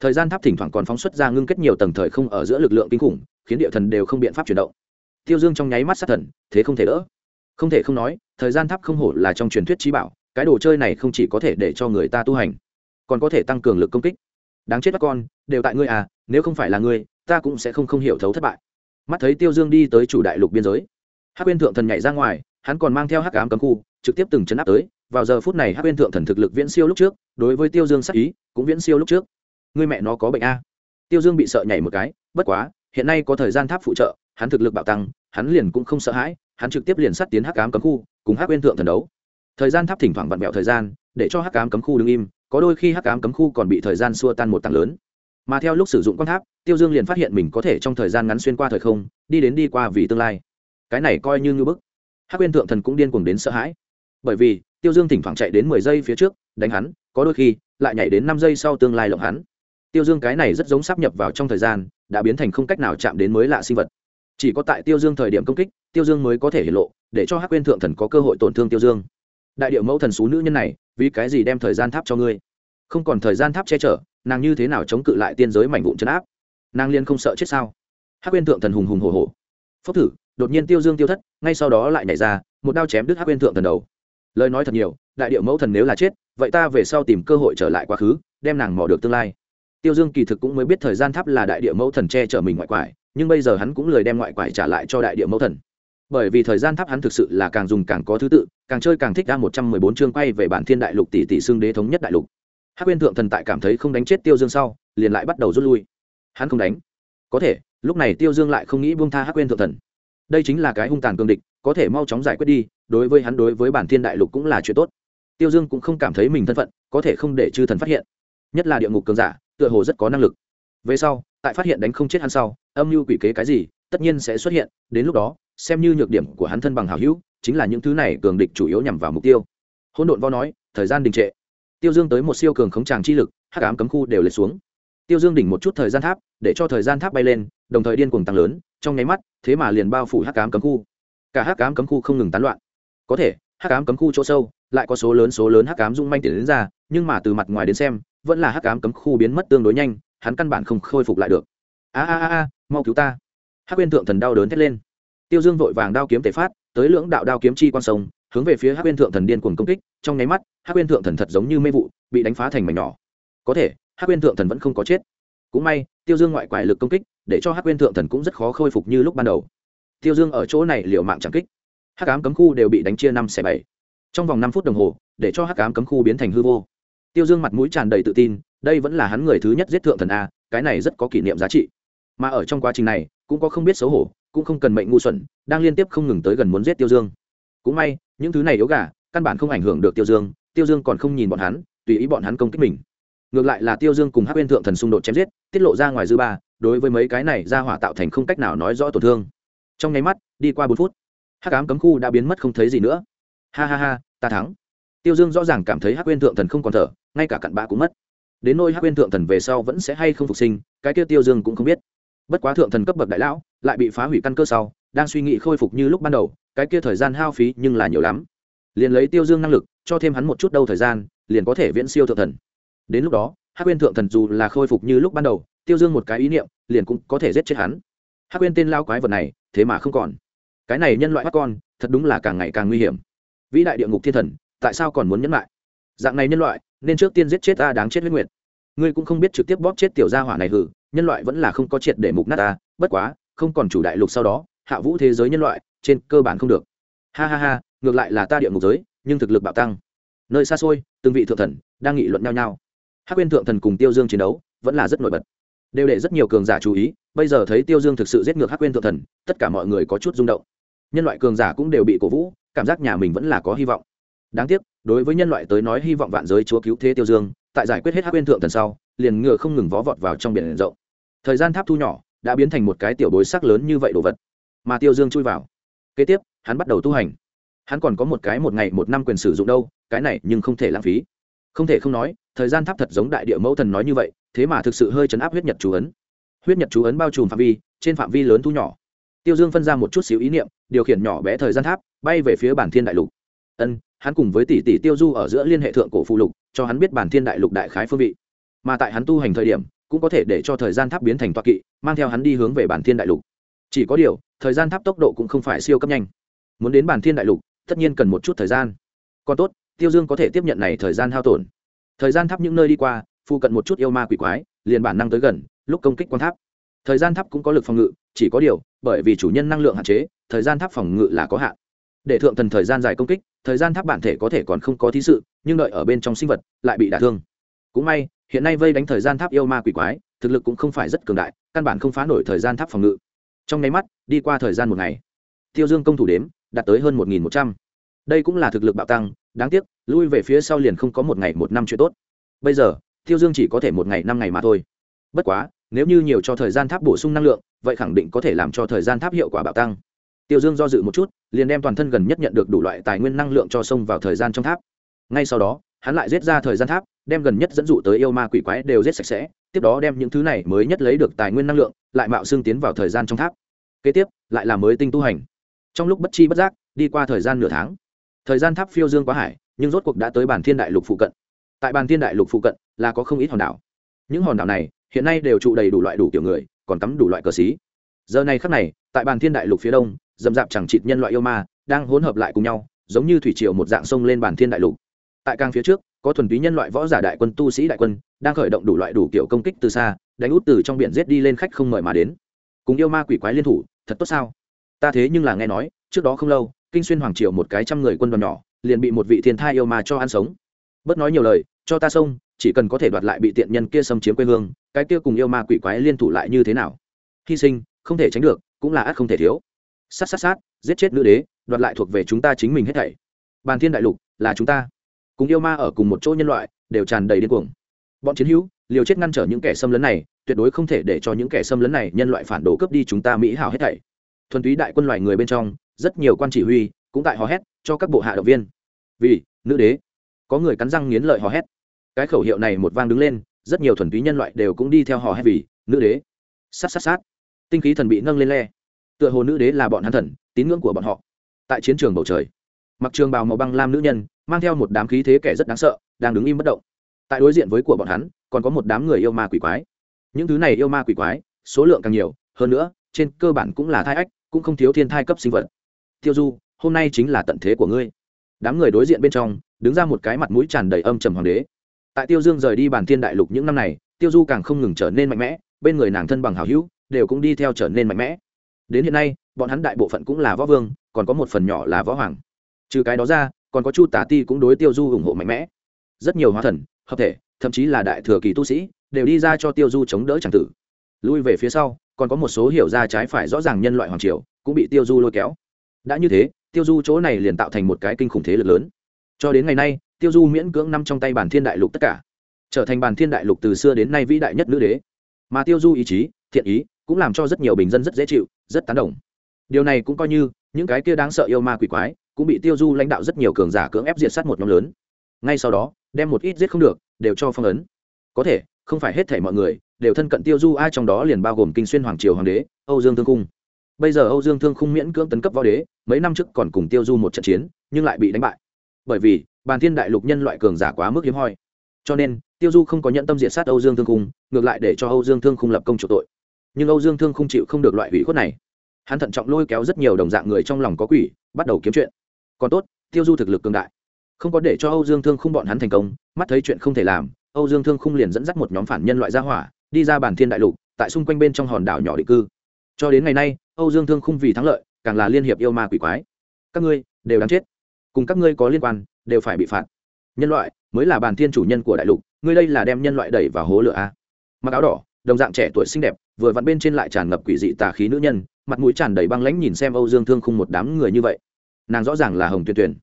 Thời gian tháp thỉnh thoảng còn phóng xuất ra ngưng kết nhiều tầng thời không ở giữa lực lượng kinh khủng, khiến địa thần đều không biện pháp chuyển động. Tiêu dương trong nháy mắt sát thần, thế không thể đỡ. Không thể không nói, thời gian tháp không hổ là trong truyền thuyết trí bảo, cái đồ chơi này không chỉ có thể để cho người ta tu hành, còn có thể tăng cường lực công kích. Đáng chết các con, đều tại ngươi à nếu không phải là ngươi, ta cũng sẽ không không hiểu thấu thất bại. Mắt thấy tiêu dương đi tới chủ đại lục biên giới, hắc quyên thượng thần nhảy ra ngoài hắn còn mang theo hắc ám cấm khu, trực tiếp từng chấn áp tới, vào giờ phút này hắc uyên thượng thần thực lực viễn siêu lúc trước, đối với tiêu dương sắc ý, cũng viễn siêu lúc trước. Người mẹ nó có bệnh a. Tiêu dương bị sợ nhảy một cái, bất quá, hiện nay có thời gian tháp phụ trợ, hắn thực lực bạo tăng, hắn liền cũng không sợ hãi, hắn trực tiếp liền sát tiến hắc ám cấm khu, cùng hắc uyên thượng thần đấu. Thời gian tháp thỉnh thoảng vặn vẹo thời gian, để cho hắc ám cấm khu đứng im, có đôi khi hắc ám cấm khu còn bị thời gian xua tan một tảng lớn. Mà theo lúc sử dụng quan tháp, tiêu dương liền phát hiện mình có thể trong thời gian ngắn xuyên qua thời không, đi đến đi qua vì tương lai. Cái này coi như ngưỡng bức hắc quyên thượng thần cũng điên cuồng đến sợ hãi. Bởi vì, tiêu dương thỉnh thoảng chạy đến mười giây phía trước, đánh hắn, có đôi khi, lại nhảy đến năm giây sau tương lai lộng hắn. Tiêu dương cái này rất giống sắp nhập vào trong thời gian, đã biến thành không cách nào chạm đến mới lạ sinh vật. Chỉ có tại tiêu dương thời điểm công kích, tiêu dương mới có thể hiện lộ, để cho hắc quyên thượng thần có cơ hội tổn thương tiêu dương. Đại điệu mẫu thần xú nữ nhân này, vì cái gì đem thời gian tháp cho ngươi? Không còn thời gian tháp che chở, nàng như thế nào chống cự lại tiên giới mảnh vụn chấn áp? Nàng liên không sợ chết sao? Hắc quyên thượng thần hùng hùng hồ hồ phốc thử đột nhiên tiêu dương tiêu thất, ngay sau đó lại nhảy ra, một đao chém đứt hắc quên thượng thần đầu. Lời nói thật nhiều, đại điệu mẫu thần nếu là chết, vậy ta về sau tìm cơ hội trở lại quá khứ, đem nàng mò được tương lai. Tiêu dương kỳ thực cũng mới biết thời gian tháp là đại địa mẫu thần che chở mình ngoại quải, nhưng bây giờ hắn cũng lời đem ngoại quải trả lại cho đại địa mẫu thần. Bởi vì thời gian tháp hắn thực sự là càng dùng càng có thứ tự, càng chơi càng thích ra một trăm mười bốn chương quay về bản thiên đại lục tỷ tỷ xương đế thống nhất đại lục. Hắc quyên thượng thần tại cảm thấy không đánh chết tiêu dương sau, liền lại bắt đầu rút lui. Hắn không đánh. Có thể, lúc này tiêu dương lại không nghĩ buông tha hắc quyên thượng thần đây chính là cái hung tàn cương địch, có thể mau chóng giải quyết đi, đối với hắn đối với bản thiên đại lục cũng là chuyện tốt. Tiêu dương cũng không cảm thấy mình thân phận, có thể không để chư thần phát hiện. Nhất là địa ngục cường giả, tựa hồ rất có năng lực. Về sau, tại phát hiện đánh không chết hắn sau, âm mưu quỷ kế cái gì, tất nhiên sẽ xuất hiện, đến lúc đó, xem như nhược điểm của hắn thân bằng hảo hữu, chính là những thứ này cường địch chủ yếu nhằm vào mục tiêu. Hôn độn vo nói, thời gian đình trệ. Tiêu dương tới một siêu cường khống tràng chi lực, hắc ám cấm khu đều lệch xuống tiêu dương đỉnh một chút thời gian tháp, để cho thời gian tháp bay lên, đồng thời điên cuồng tăng lớn, trong nháy mắt, thế mà liền bao phủ hắc ám cấm khu. Cả hắc ám cấm khu không ngừng tán loạn. Có thể, hắc ám cấm khu chỗ sâu, lại có số lớn số lớn hắc ám dung manh tiền đến ra, nhưng mà từ mặt ngoài đến xem, vẫn là hắc ám cấm khu biến mất tương đối nhanh, hắn căn bản không khôi phục lại được. A a a a, mau cứu ta. Hắc Uyên thượng thần đau đớn thét lên. Tiêu dương vội vàng đao kiếm tể phát, tới lưỡng đạo đao kiếm chi quan sông, hướng về phía hắc Uyên thượng thần điên cuồng công kích, trong nháy mắt, hắc Uyên thượng thần thật giống như mê vụ, bị đánh phá thành mảnh nhỏ. Có thể hắc quên thượng thần vẫn không có chết. Cũng may, tiêu dương ngoại quải lực công kích, để cho hắc quên thượng thần cũng rất khó khôi phục như lúc ban đầu. Tiêu dương ở chỗ này liệu mạng chẳng kích. Hắc ám cấm khu đều bị đánh chia năm xẻ bảy. Trong vòng năm phút đồng hồ, để cho hắc ám cấm khu biến thành hư vô. Tiêu dương mặt mũi tràn đầy tự tin, đây vẫn là hắn người thứ nhất giết thượng thần a, cái này rất có kỷ niệm giá trị. Mà ở trong quá trình này, cũng có không biết xấu hổ, cũng không cần mệnh ngu xuẩn, đang liên tiếp không ngừng tới gần muốn giết tiêu dương. Cũng may, những thứ này yếu gà, căn bản không ảnh hưởng được tiêu dương tiêu dương còn không nhìn bọn hắn, tùy ý bọn hắn công kích mình ngược lại là tiêu dương cùng hắc uyên thượng thần xung đột chém giết, tiết lộ ra ngoài dư ba, đối với mấy cái này ra hỏa tạo thành không cách nào nói rõ tổn thương. Trong nháy mắt, đi qua bốn phút, hắc ám cấm khu đã biến mất không thấy gì nữa. Ha ha ha, ta thắng. Tiêu dương rõ ràng cảm thấy hắc uyên thượng thần không còn thở, ngay cả cặn bã cũng mất. Đến nôi hắc uyên thượng thần về sau vẫn sẽ hay không phục sinh, cái kia tiêu dương cũng không biết. Bất quá thượng thần cấp bậc đại lão, lại bị phá hủy căn cơ sau, đang suy nghĩ khôi phục như lúc ban đầu, cái kia thời gian hao phí nhưng là nhiều lắm. Liền lấy tiêu dương năng lực, cho thêm hắn một chút đâu thời gian, liền có thể viễn siêu thượng thần đến lúc đó, hắc quyên thượng thần dù là khôi phục như lúc ban đầu, tiêu dương một cái ý niệm, liền cũng có thể giết chết hắn. Hắc quyên tên lao quái vật này, thế mà không còn. Cái này nhân loại bắt con, thật đúng là càng ngày càng nguy hiểm. Vĩ đại địa ngục thiên thần, tại sao còn muốn nhấn lại? Dạng này nhân loại, nên trước tiên giết chết ta đáng chết huyết nguyệt. Ngươi cũng không biết trực tiếp bóp chết tiểu gia hỏa này hử, nhân loại vẫn là không có triệt để mục nát ta, bất quá, không còn chủ đại lục sau đó, hạ vũ thế giới nhân loại, trên cơ bản không được. Ha ha ha, ngược lại là ta địa ngục giới, nhưng thực lực bạo tăng. Nơi xa xôi, từng vị thượng thần, đang nghị luận nhau nhau hắc quyên thượng thần cùng tiêu dương chiến đấu vẫn là rất nổi bật. Đều để rất nhiều cường giả chú ý, bây giờ thấy tiêu dương thực sự giết ngược hắc quyên thượng thần, tất cả mọi người có chút rung động. Nhân loại cường giả cũng đều bị cổ vũ, cảm giác nhà mình vẫn là có hy vọng. Đáng tiếc, đối với nhân loại tới nói hy vọng vạn giới chúa cứu thế tiêu dương, tại giải quyết hết hắc quyên thượng thần sau, liền ngựa không ngừng vó vọt vào trong biển rộng. Thời gian tháp thu nhỏ, đã biến thành một cái tiểu bối sắc lớn như vậy đồ vật. Mà tiêu dương chui vào. Kế tiếp, hắn bắt đầu tu hành. Hắn còn có một cái một ngày một năm quyền sử dụng đâu, cái này nhưng không thể lãng phí. Không thể không nói thời gian tháp thật giống đại địa mẫu thần nói như vậy, thế mà thực sự hơi chấn áp huyết nhật chú ấn. Huyết nhật chú ấn bao trùm phạm vi, trên phạm vi lớn thu nhỏ. Tiêu dương phân ra một chút xíu ý niệm, điều khiển nhỏ bé thời gian tháp, bay về phía bản thiên đại lục. Ân, hắn cùng với tỷ tỷ tiêu du ở giữa liên hệ thượng cổ phụ lục, cho hắn biết bản thiên đại lục đại khái phương vị. Mà tại hắn tu hành thời điểm, cũng có thể để cho thời gian tháp biến thành toa kỵ, mang theo hắn đi hướng về bản thiên đại lục. Chỉ có điều, thời gian tháp tốc độ cũng không phải siêu cấp nhanh. Muốn đến bản thiên đại lục, tất nhiên cần một chút thời gian. Còn tốt, tiêu dương có thể tiếp nhận này thời gian hao tổn thời gian tháp những nơi đi qua, phụ cận một chút yêu ma quỷ quái, liền bản năng tới gần, lúc công kích quan tháp. Thời gian tháp cũng có lực phòng ngự, chỉ có điều, bởi vì chủ nhân năng lượng hạn chế, thời gian tháp phòng ngự là có hạn. Để thượng thần thời gian dài công kích, thời gian tháp bản thể có thể còn không có thí sự, nhưng đợi ở bên trong sinh vật, lại bị đả thương. Cũng may, hiện nay vây đánh thời gian tháp yêu ma quỷ quái, thực lực cũng không phải rất cường đại, căn bản không phá nổi thời gian tháp phòng ngự. Trong nháy mắt, đi qua thời gian một ngày, tiêu dương công thủ đếm, đạt tới hơn một nghìn một trăm. Đây cũng là thực lực bạo tăng đáng tiếc, lui về phía sau liền không có một ngày một năm chuyện tốt. Bây giờ tiêu dương chỉ có thể một ngày năm ngày mà thôi. Bất quá, nếu như nhiều cho thời gian tháp bổ sung năng lượng, vậy khẳng định có thể làm cho thời gian tháp hiệu quả bạo tăng. Tiêu dương do dự một chút, liền đem toàn thân gần nhất nhận được đủ loại tài nguyên năng lượng cho sông vào thời gian trong tháp. Ngay sau đó, hắn lại giết ra thời gian tháp, đem gần nhất dẫn dụ tới yêu ma quỷ quái đều giết sạch sẽ, tiếp đó đem những thứ này mới nhất lấy được tài nguyên năng lượng, lại mạo xương tiến vào thời gian trong tháp. Kế tiếp, lại là mới tinh tu hành. Trong lúc bất chi bất giác, đi qua thời gian nửa tháng thời gian tháp phiêu dương quá hải, nhưng rốt cuộc đã tới bản thiên đại lục phụ cận. Tại bản thiên đại lục phụ cận là có không ít hòn đảo. Những hòn đảo này hiện nay đều trụ đầy đủ loại đủ kiểu người, còn cắm đủ loại cờ xí. Giờ này khắc này, tại bản thiên đại lục phía đông dầm dạp chẳng chịt nhân loại yêu ma đang hỗn hợp lại cùng nhau, giống như thủy triều một dạng sông lên bản thiên đại lục. Tại càng phía trước, có thuần túy nhân loại võ giả đại quân, tu sĩ đại quân, đang khởi động đủ loại đủ kiểu công kích từ xa, đánh út từ trong biển giết đi lên khách không mời mà đến. Cùng yêu ma quỷ quái liên thủ, thật tốt sao? Ta thế nhưng là nghe nói, trước đó không lâu kinh xuyên hoàng triều một cái trăm người quân đoàn nhỏ, liền bị một vị thiên thai yêu ma cho ăn sống. Bớt nói nhiều lời, cho ta xông chỉ cần có thể đoạt lại bị tiện nhân kia xâm chiếm quê hương, cái kia cùng yêu ma quỷ quái liên thủ lại như thế nào? Hy sinh, không thể tránh được, cũng là ắt không thể thiếu. Sát sát sát, giết chết nữ đế, đoạt lại thuộc về chúng ta chính mình hết thảy. Bàn thiên đại lục, là chúng ta. Cùng yêu ma ở cùng một chỗ nhân loại, đều tràn đầy điên cuồng. Bọn chiến hữu, liều chết ngăn trở những kẻ xâm lấn này, tuyệt đối không thể để cho những kẻ xâm lấn này nhân loại phản đồ cướp đi chúng ta mỹ hảo hết thảy. Thuần túy đại quân loài người bên trong rất nhiều quan chỉ huy cũng tại hò hét cho các bộ hạ động viên. Vì, nữ đế, có người cắn răng nghiến lợi hò hét. Cái khẩu hiệu này một vang đứng lên, rất nhiều thuần túy nhân loại đều cũng đi theo hò hét vì, nữ đế. Sát sát sát. Tinh khí thần bị nâng lên le. Tựa hồ nữ đế là bọn hắn thần, tín ngưỡng của bọn họ. Tại chiến trường bầu trời, mặc trường bào màu băng lam nữ nhân, mang theo một đám khí thế kẻ rất đáng sợ, đang đứng im bất động. Tại đối diện với của bọn hắn, còn có một đám người yêu ma quỷ quái. Những thứ này yêu ma quỷ quái, số lượng càng nhiều, hơn nữa, trên cơ bản cũng là thai ách, cũng không thiếu thiên thai cấp sinh vật tiêu du, hôm nay chính là tận thế của ngươi. Đám người đối diện bên trong, đứng ra một cái mặt mũi tràn đầy âm trầm hoàng đế. Tại tiêu dương rời đi bản thiên đại lục những năm này, tiêu du càng không ngừng trở nên mạnh mẽ, bên người nàng thân bằng hào hữu, đều cũng đi theo trở nên mạnh mẽ. Đến hiện nay, bọn hắn đại bộ phận cũng là võ vương, còn có một phần nhỏ là võ hoàng. Trừ cái đó ra, còn có chu tả ti cũng đối tiêu du ủng hộ mạnh mẽ. Rất nhiều hóa thần, hợp thể, thậm chí là đại thừa kỳ tu sĩ, đều đi ra cho tiêu du chống đỡ c tử. Lui về phía sau, còn có một số hiểu ra trái phải rõ ràng nhân loại hoàng triều, cũng bị tiêu du lôi kéo đã như thế, tiêu du chỗ này liền tạo thành một cái kinh khủng thế lực lớn. Cho đến ngày nay, tiêu du miễn cưỡng nằm trong tay bản thiên đại lục tất cả, trở thành bản thiên đại lục từ xưa đến nay vĩ đại nhất nữ đế. Mà tiêu du ý chí, thiện ý, cũng làm cho rất nhiều bình dân rất dễ chịu, rất tán đồng. Điều này cũng coi như, những cái kia đáng sợ yêu ma quỷ quái, cũng bị tiêu du lãnh đạo rất nhiều cường giả cưỡng ép diệt sát một nhóm lớn. Ngay sau đó, đem một ít giết không được, đều cho phong ấn. Có thể, không phải hết thể mọi người, đều thân cận tiêu du, ai trong đó liền bao gồm kinh xuyên hoàng triều hoàng đế, âu dương thương cung bây giờ âu dương thương khung miễn cưỡng tấn cấp võ đế, mấy năm trước còn cùng tiêu du một trận chiến, nhưng lại bị đánh bại. Bởi vì, bàn thiên đại lục nhân loại cường giả quá mức hiếm hoi. Cho nên, tiêu du không có nhận tâm diện sát âu dương thương khung, ngược lại để cho âu dương thương khung lập công chủ tội. Nhưng âu dương thương không chịu không được loại hủy khuất này. Hắn thận trọng lôi kéo rất nhiều đồng dạng người trong lòng có quỷ, bắt đầu kiếm chuyện. Còn tốt, tiêu du thực lực cường đại. Không có để cho âu dương thương không bọn hắn thành công, mắt thấy chuyện không thể làm, âu dương thương không liền dẫn dắt một nhóm phản nhân loại gia hỏa, đi ra bản thiên đại lục, tại xung quanh bên trong hòn đảo nhỏ định cư cho đến ngày nay, âu dương thương không vì thắng lợi, càng là liên hiệp yêu ma quỷ quái. Các ngươi đều đáng chết. Cùng các ngươi có liên quan, đều phải bị phạt. Nhân loại mới là bàn thiên chủ nhân của đại lục, ngươi đây là đem nhân loại đẩy vào hố lửa a. Mặc áo đỏ, đồng dạng trẻ tuổi xinh đẹp, vừa vặn bên trên lại tràn ngập quỷ dị tà khí nữ nhân, mặt mũi tràn đầy băng lãnh nhìn xem âu dương thương không một đám người như vậy. Nàng rõ ràng là hồng tuyên tuyển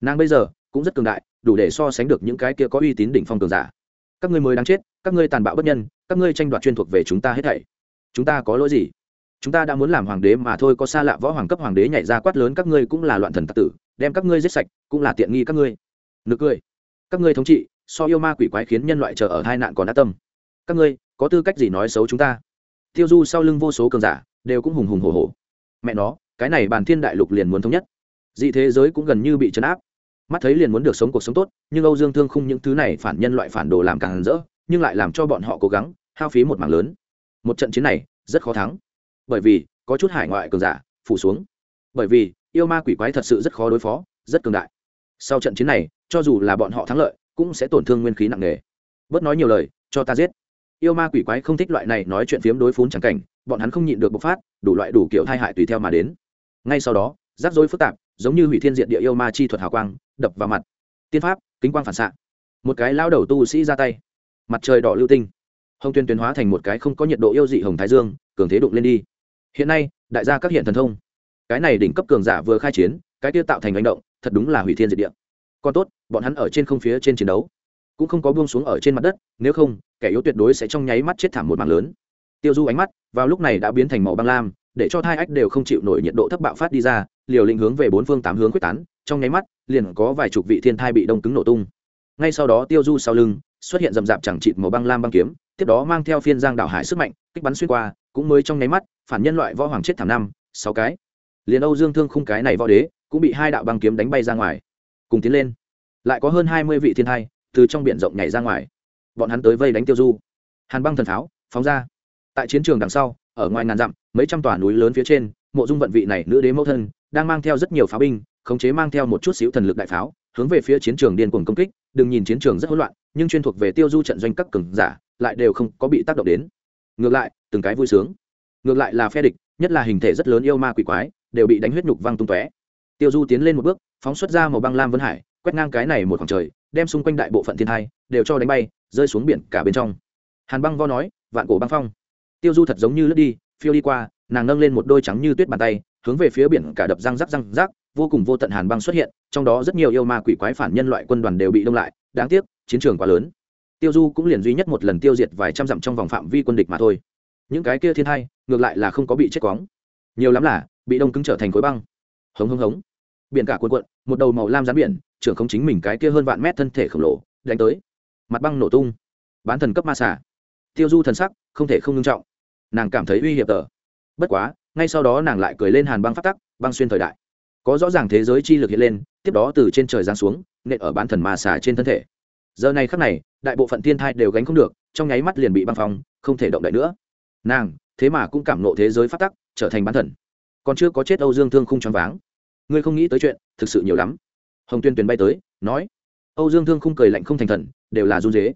nàng bây giờ cũng rất cường đại, đủ để so sánh được những cái kia có uy tín đỉnh phong cường giả. Các ngươi mới đáng chết, các ngươi tàn bạo bất nhân, các ngươi tranh đoạt chuyên thuộc về chúng ta hết thảy. Chúng ta có lỗi gì? Chúng ta đã muốn làm hoàng đế mà thôi, có xa lạ võ hoàng cấp hoàng đế nhảy ra quát lớn, các ngươi cũng là loạn thần tặc tử, đem các ngươi giết sạch, cũng là tiện nghi các ngươi. Nực cười. Các ngươi thống trị, so yêu ma quỷ quái khiến nhân loại chờ ở hai nạn còn đã tâm. Các ngươi, có tư cách gì nói xấu chúng ta? Tiêu du sau lưng vô số cường giả, đều cũng hùng hùng hổ hổ. Mẹ nó, cái này bàn thiên đại lục liền muốn thống nhất. Dị thế giới cũng gần như bị chấn áp. Mắt thấy liền muốn được sống cuộc sống tốt, nhưng âu dương thương không những thứ này phản nhân loại phản đồ làm càng rỡ, nhưng lại làm cho bọn họ cố gắng, hao phí một mảng lớn. Một trận chiến này, rất khó thắng bởi vì có chút hải ngoại cường giả phủ xuống. Bởi vì, yêu ma quỷ quái thật sự rất khó đối phó, rất cường đại. Sau trận chiến này, cho dù là bọn họ thắng lợi, cũng sẽ tổn thương nguyên khí nặng nề. Bớt nói nhiều lời, cho ta giết. Yêu ma quỷ quái không thích loại này nói chuyện phiếm đối phún chẳng cảnh, bọn hắn không nhịn được bộc phát, đủ loại đủ kiểu tai hại tùy theo mà đến. Ngay sau đó, rắc rối phức tạp, giống như hủy thiên diện địa yêu ma chi thuật hào quang, đập vào mặt. Tiên pháp, kính quang phản xạ. Một cái lao đầu tu sĩ ra tay. Mặt trời đỏ lưu tinh. Hồng tuyên tuyên hóa thành một cái không có nhiệt độ yêu dị hồng thái dương, cường thế đụng lên đi hiện nay, đại gia các hiện thần thông. Cái này đỉnh cấp cường giả vừa khai chiến, cái tiêu tạo thành hành động, thật đúng là hủy thiên diệt địa. Còn tốt, bọn hắn ở trên không phía trên chiến đấu, cũng không có buông xuống ở trên mặt đất, nếu không, kẻ yếu tuyệt đối sẽ trong nháy mắt chết thảm một mảng lớn. Tiêu du ánh mắt vào lúc này đã biến thành màu băng lam, để cho thai ách đều không chịu nổi nhiệt độ thấp bạo phát đi ra, liều lĩnh hướng về bốn phương tám hướng quyết tán, trong nháy mắt, liền có vài chục vị thiên thai bị đông cứng nổ tung. Ngay sau đó tiêu du sau lưng xuất hiện rầm rạp chẳng chịt màu băng lam băng kiếm, tiếp đó mang theo phiên giang đảo hải sức mạnh, kích bắn xuyên qua, cũng mới trong nháy mắt phản nhân loại võ hoàng chết thảm năm, sáu cái. Liền âu dương thương khung cái này võ đế, cũng bị hai đạo băng kiếm đánh bay ra ngoài. Cùng tiến lên. Lại có hơn hai mươi vị thiên thai, từ trong biển rộng nhảy ra ngoài. Bọn hắn tới vây đánh tiêu du. Hàn băng thần pháo phóng ra. Tại chiến trường đằng sau, ở ngoài ngàn dặm, mấy trăm tòa núi lớn phía trên, mộ dung vận vị này nữ đế mẫu thân, đang mang theo rất nhiều pháo binh, khống chế mang theo một chút xíu thần lực đại pháo, hướng về phía chiến trường điên cuồng công kích. Đừng nhìn chiến trường rất hỗn loạn, nhưng chuyên thuộc về tiêu du trận doanh các cường giả, lại đều không có bị tác động đến. Ngược lại, từng cái vui sướng ngược lại là phe địch, nhất là hình thể rất lớn yêu ma quỷ quái, đều bị đánh huyết nhục văng tung tóe. Tiêu du tiến lên một bước, phóng xuất ra màu băng lam vân hải, quét ngang cái này một khoảng trời, đem xung quanh đại bộ phận thiên thai, đều cho đánh bay, rơi xuống biển cả bên trong. Hàn băng vo nói, vạn cổ băng phong. Tiêu du thật giống như lướt đi, phiêu đi qua, nàng nâng lên một đôi trắng như tuyết bàn tay, hướng về phía biển cả đập răng rắc răng rắc, vô cùng vô tận hàn băng xuất hiện, trong đó rất nhiều yêu ma quỷ quái phản nhân loại quân đoàn đều bị đông lại, đáng tiếc, chiến trường quá lớn. Tiêu du cũng liền duy nhất một lần tiêu diệt vài trăm dặm trong vòng phạm vi quân địch mà thôi những cái kia thiên hai, ngược lại là không có bị chết quóng nhiều lắm là, bị đông cứng trở thành khối băng. Hống hống hống. Biển cả cuộn cuộn, một đầu màu lam rán biển, trưởng không chính mình cái kia hơn vạn mét thân thể khổng lồ, đánh tới. Mặt băng nổ tung. Bán thần cấp ma xả tiêu du thần sắc, không thể không ngưng trọng. Nàng cảm thấy uy hiểm tờ. Bất quá, ngay sau đó nàng lại cười lên hàn băng phát tắc, băng xuyên thời đại. Có rõ ràng thế giới chi lực hiện lên, tiếp đó từ trên trời giáng xuống, nện ở bán thần ma xả trên thân thể. Giờ này khắc này, đại bộ phận thiên thai đều gánh không được, trong nháy mắt liền bị băng phong, không thể động đậy nữa nàng, thế mà cũng cảm nộ thế giới phát tắc, trở thành bán thần. Còn chưa có chết âu dương thương không choáng váng. Ngươi không nghĩ tới chuyện, thực sự nhiều lắm. Hồng tuyên tuyền bay tới, nói. Âu dương thương không cười lạnh không thành thần, đều là run dế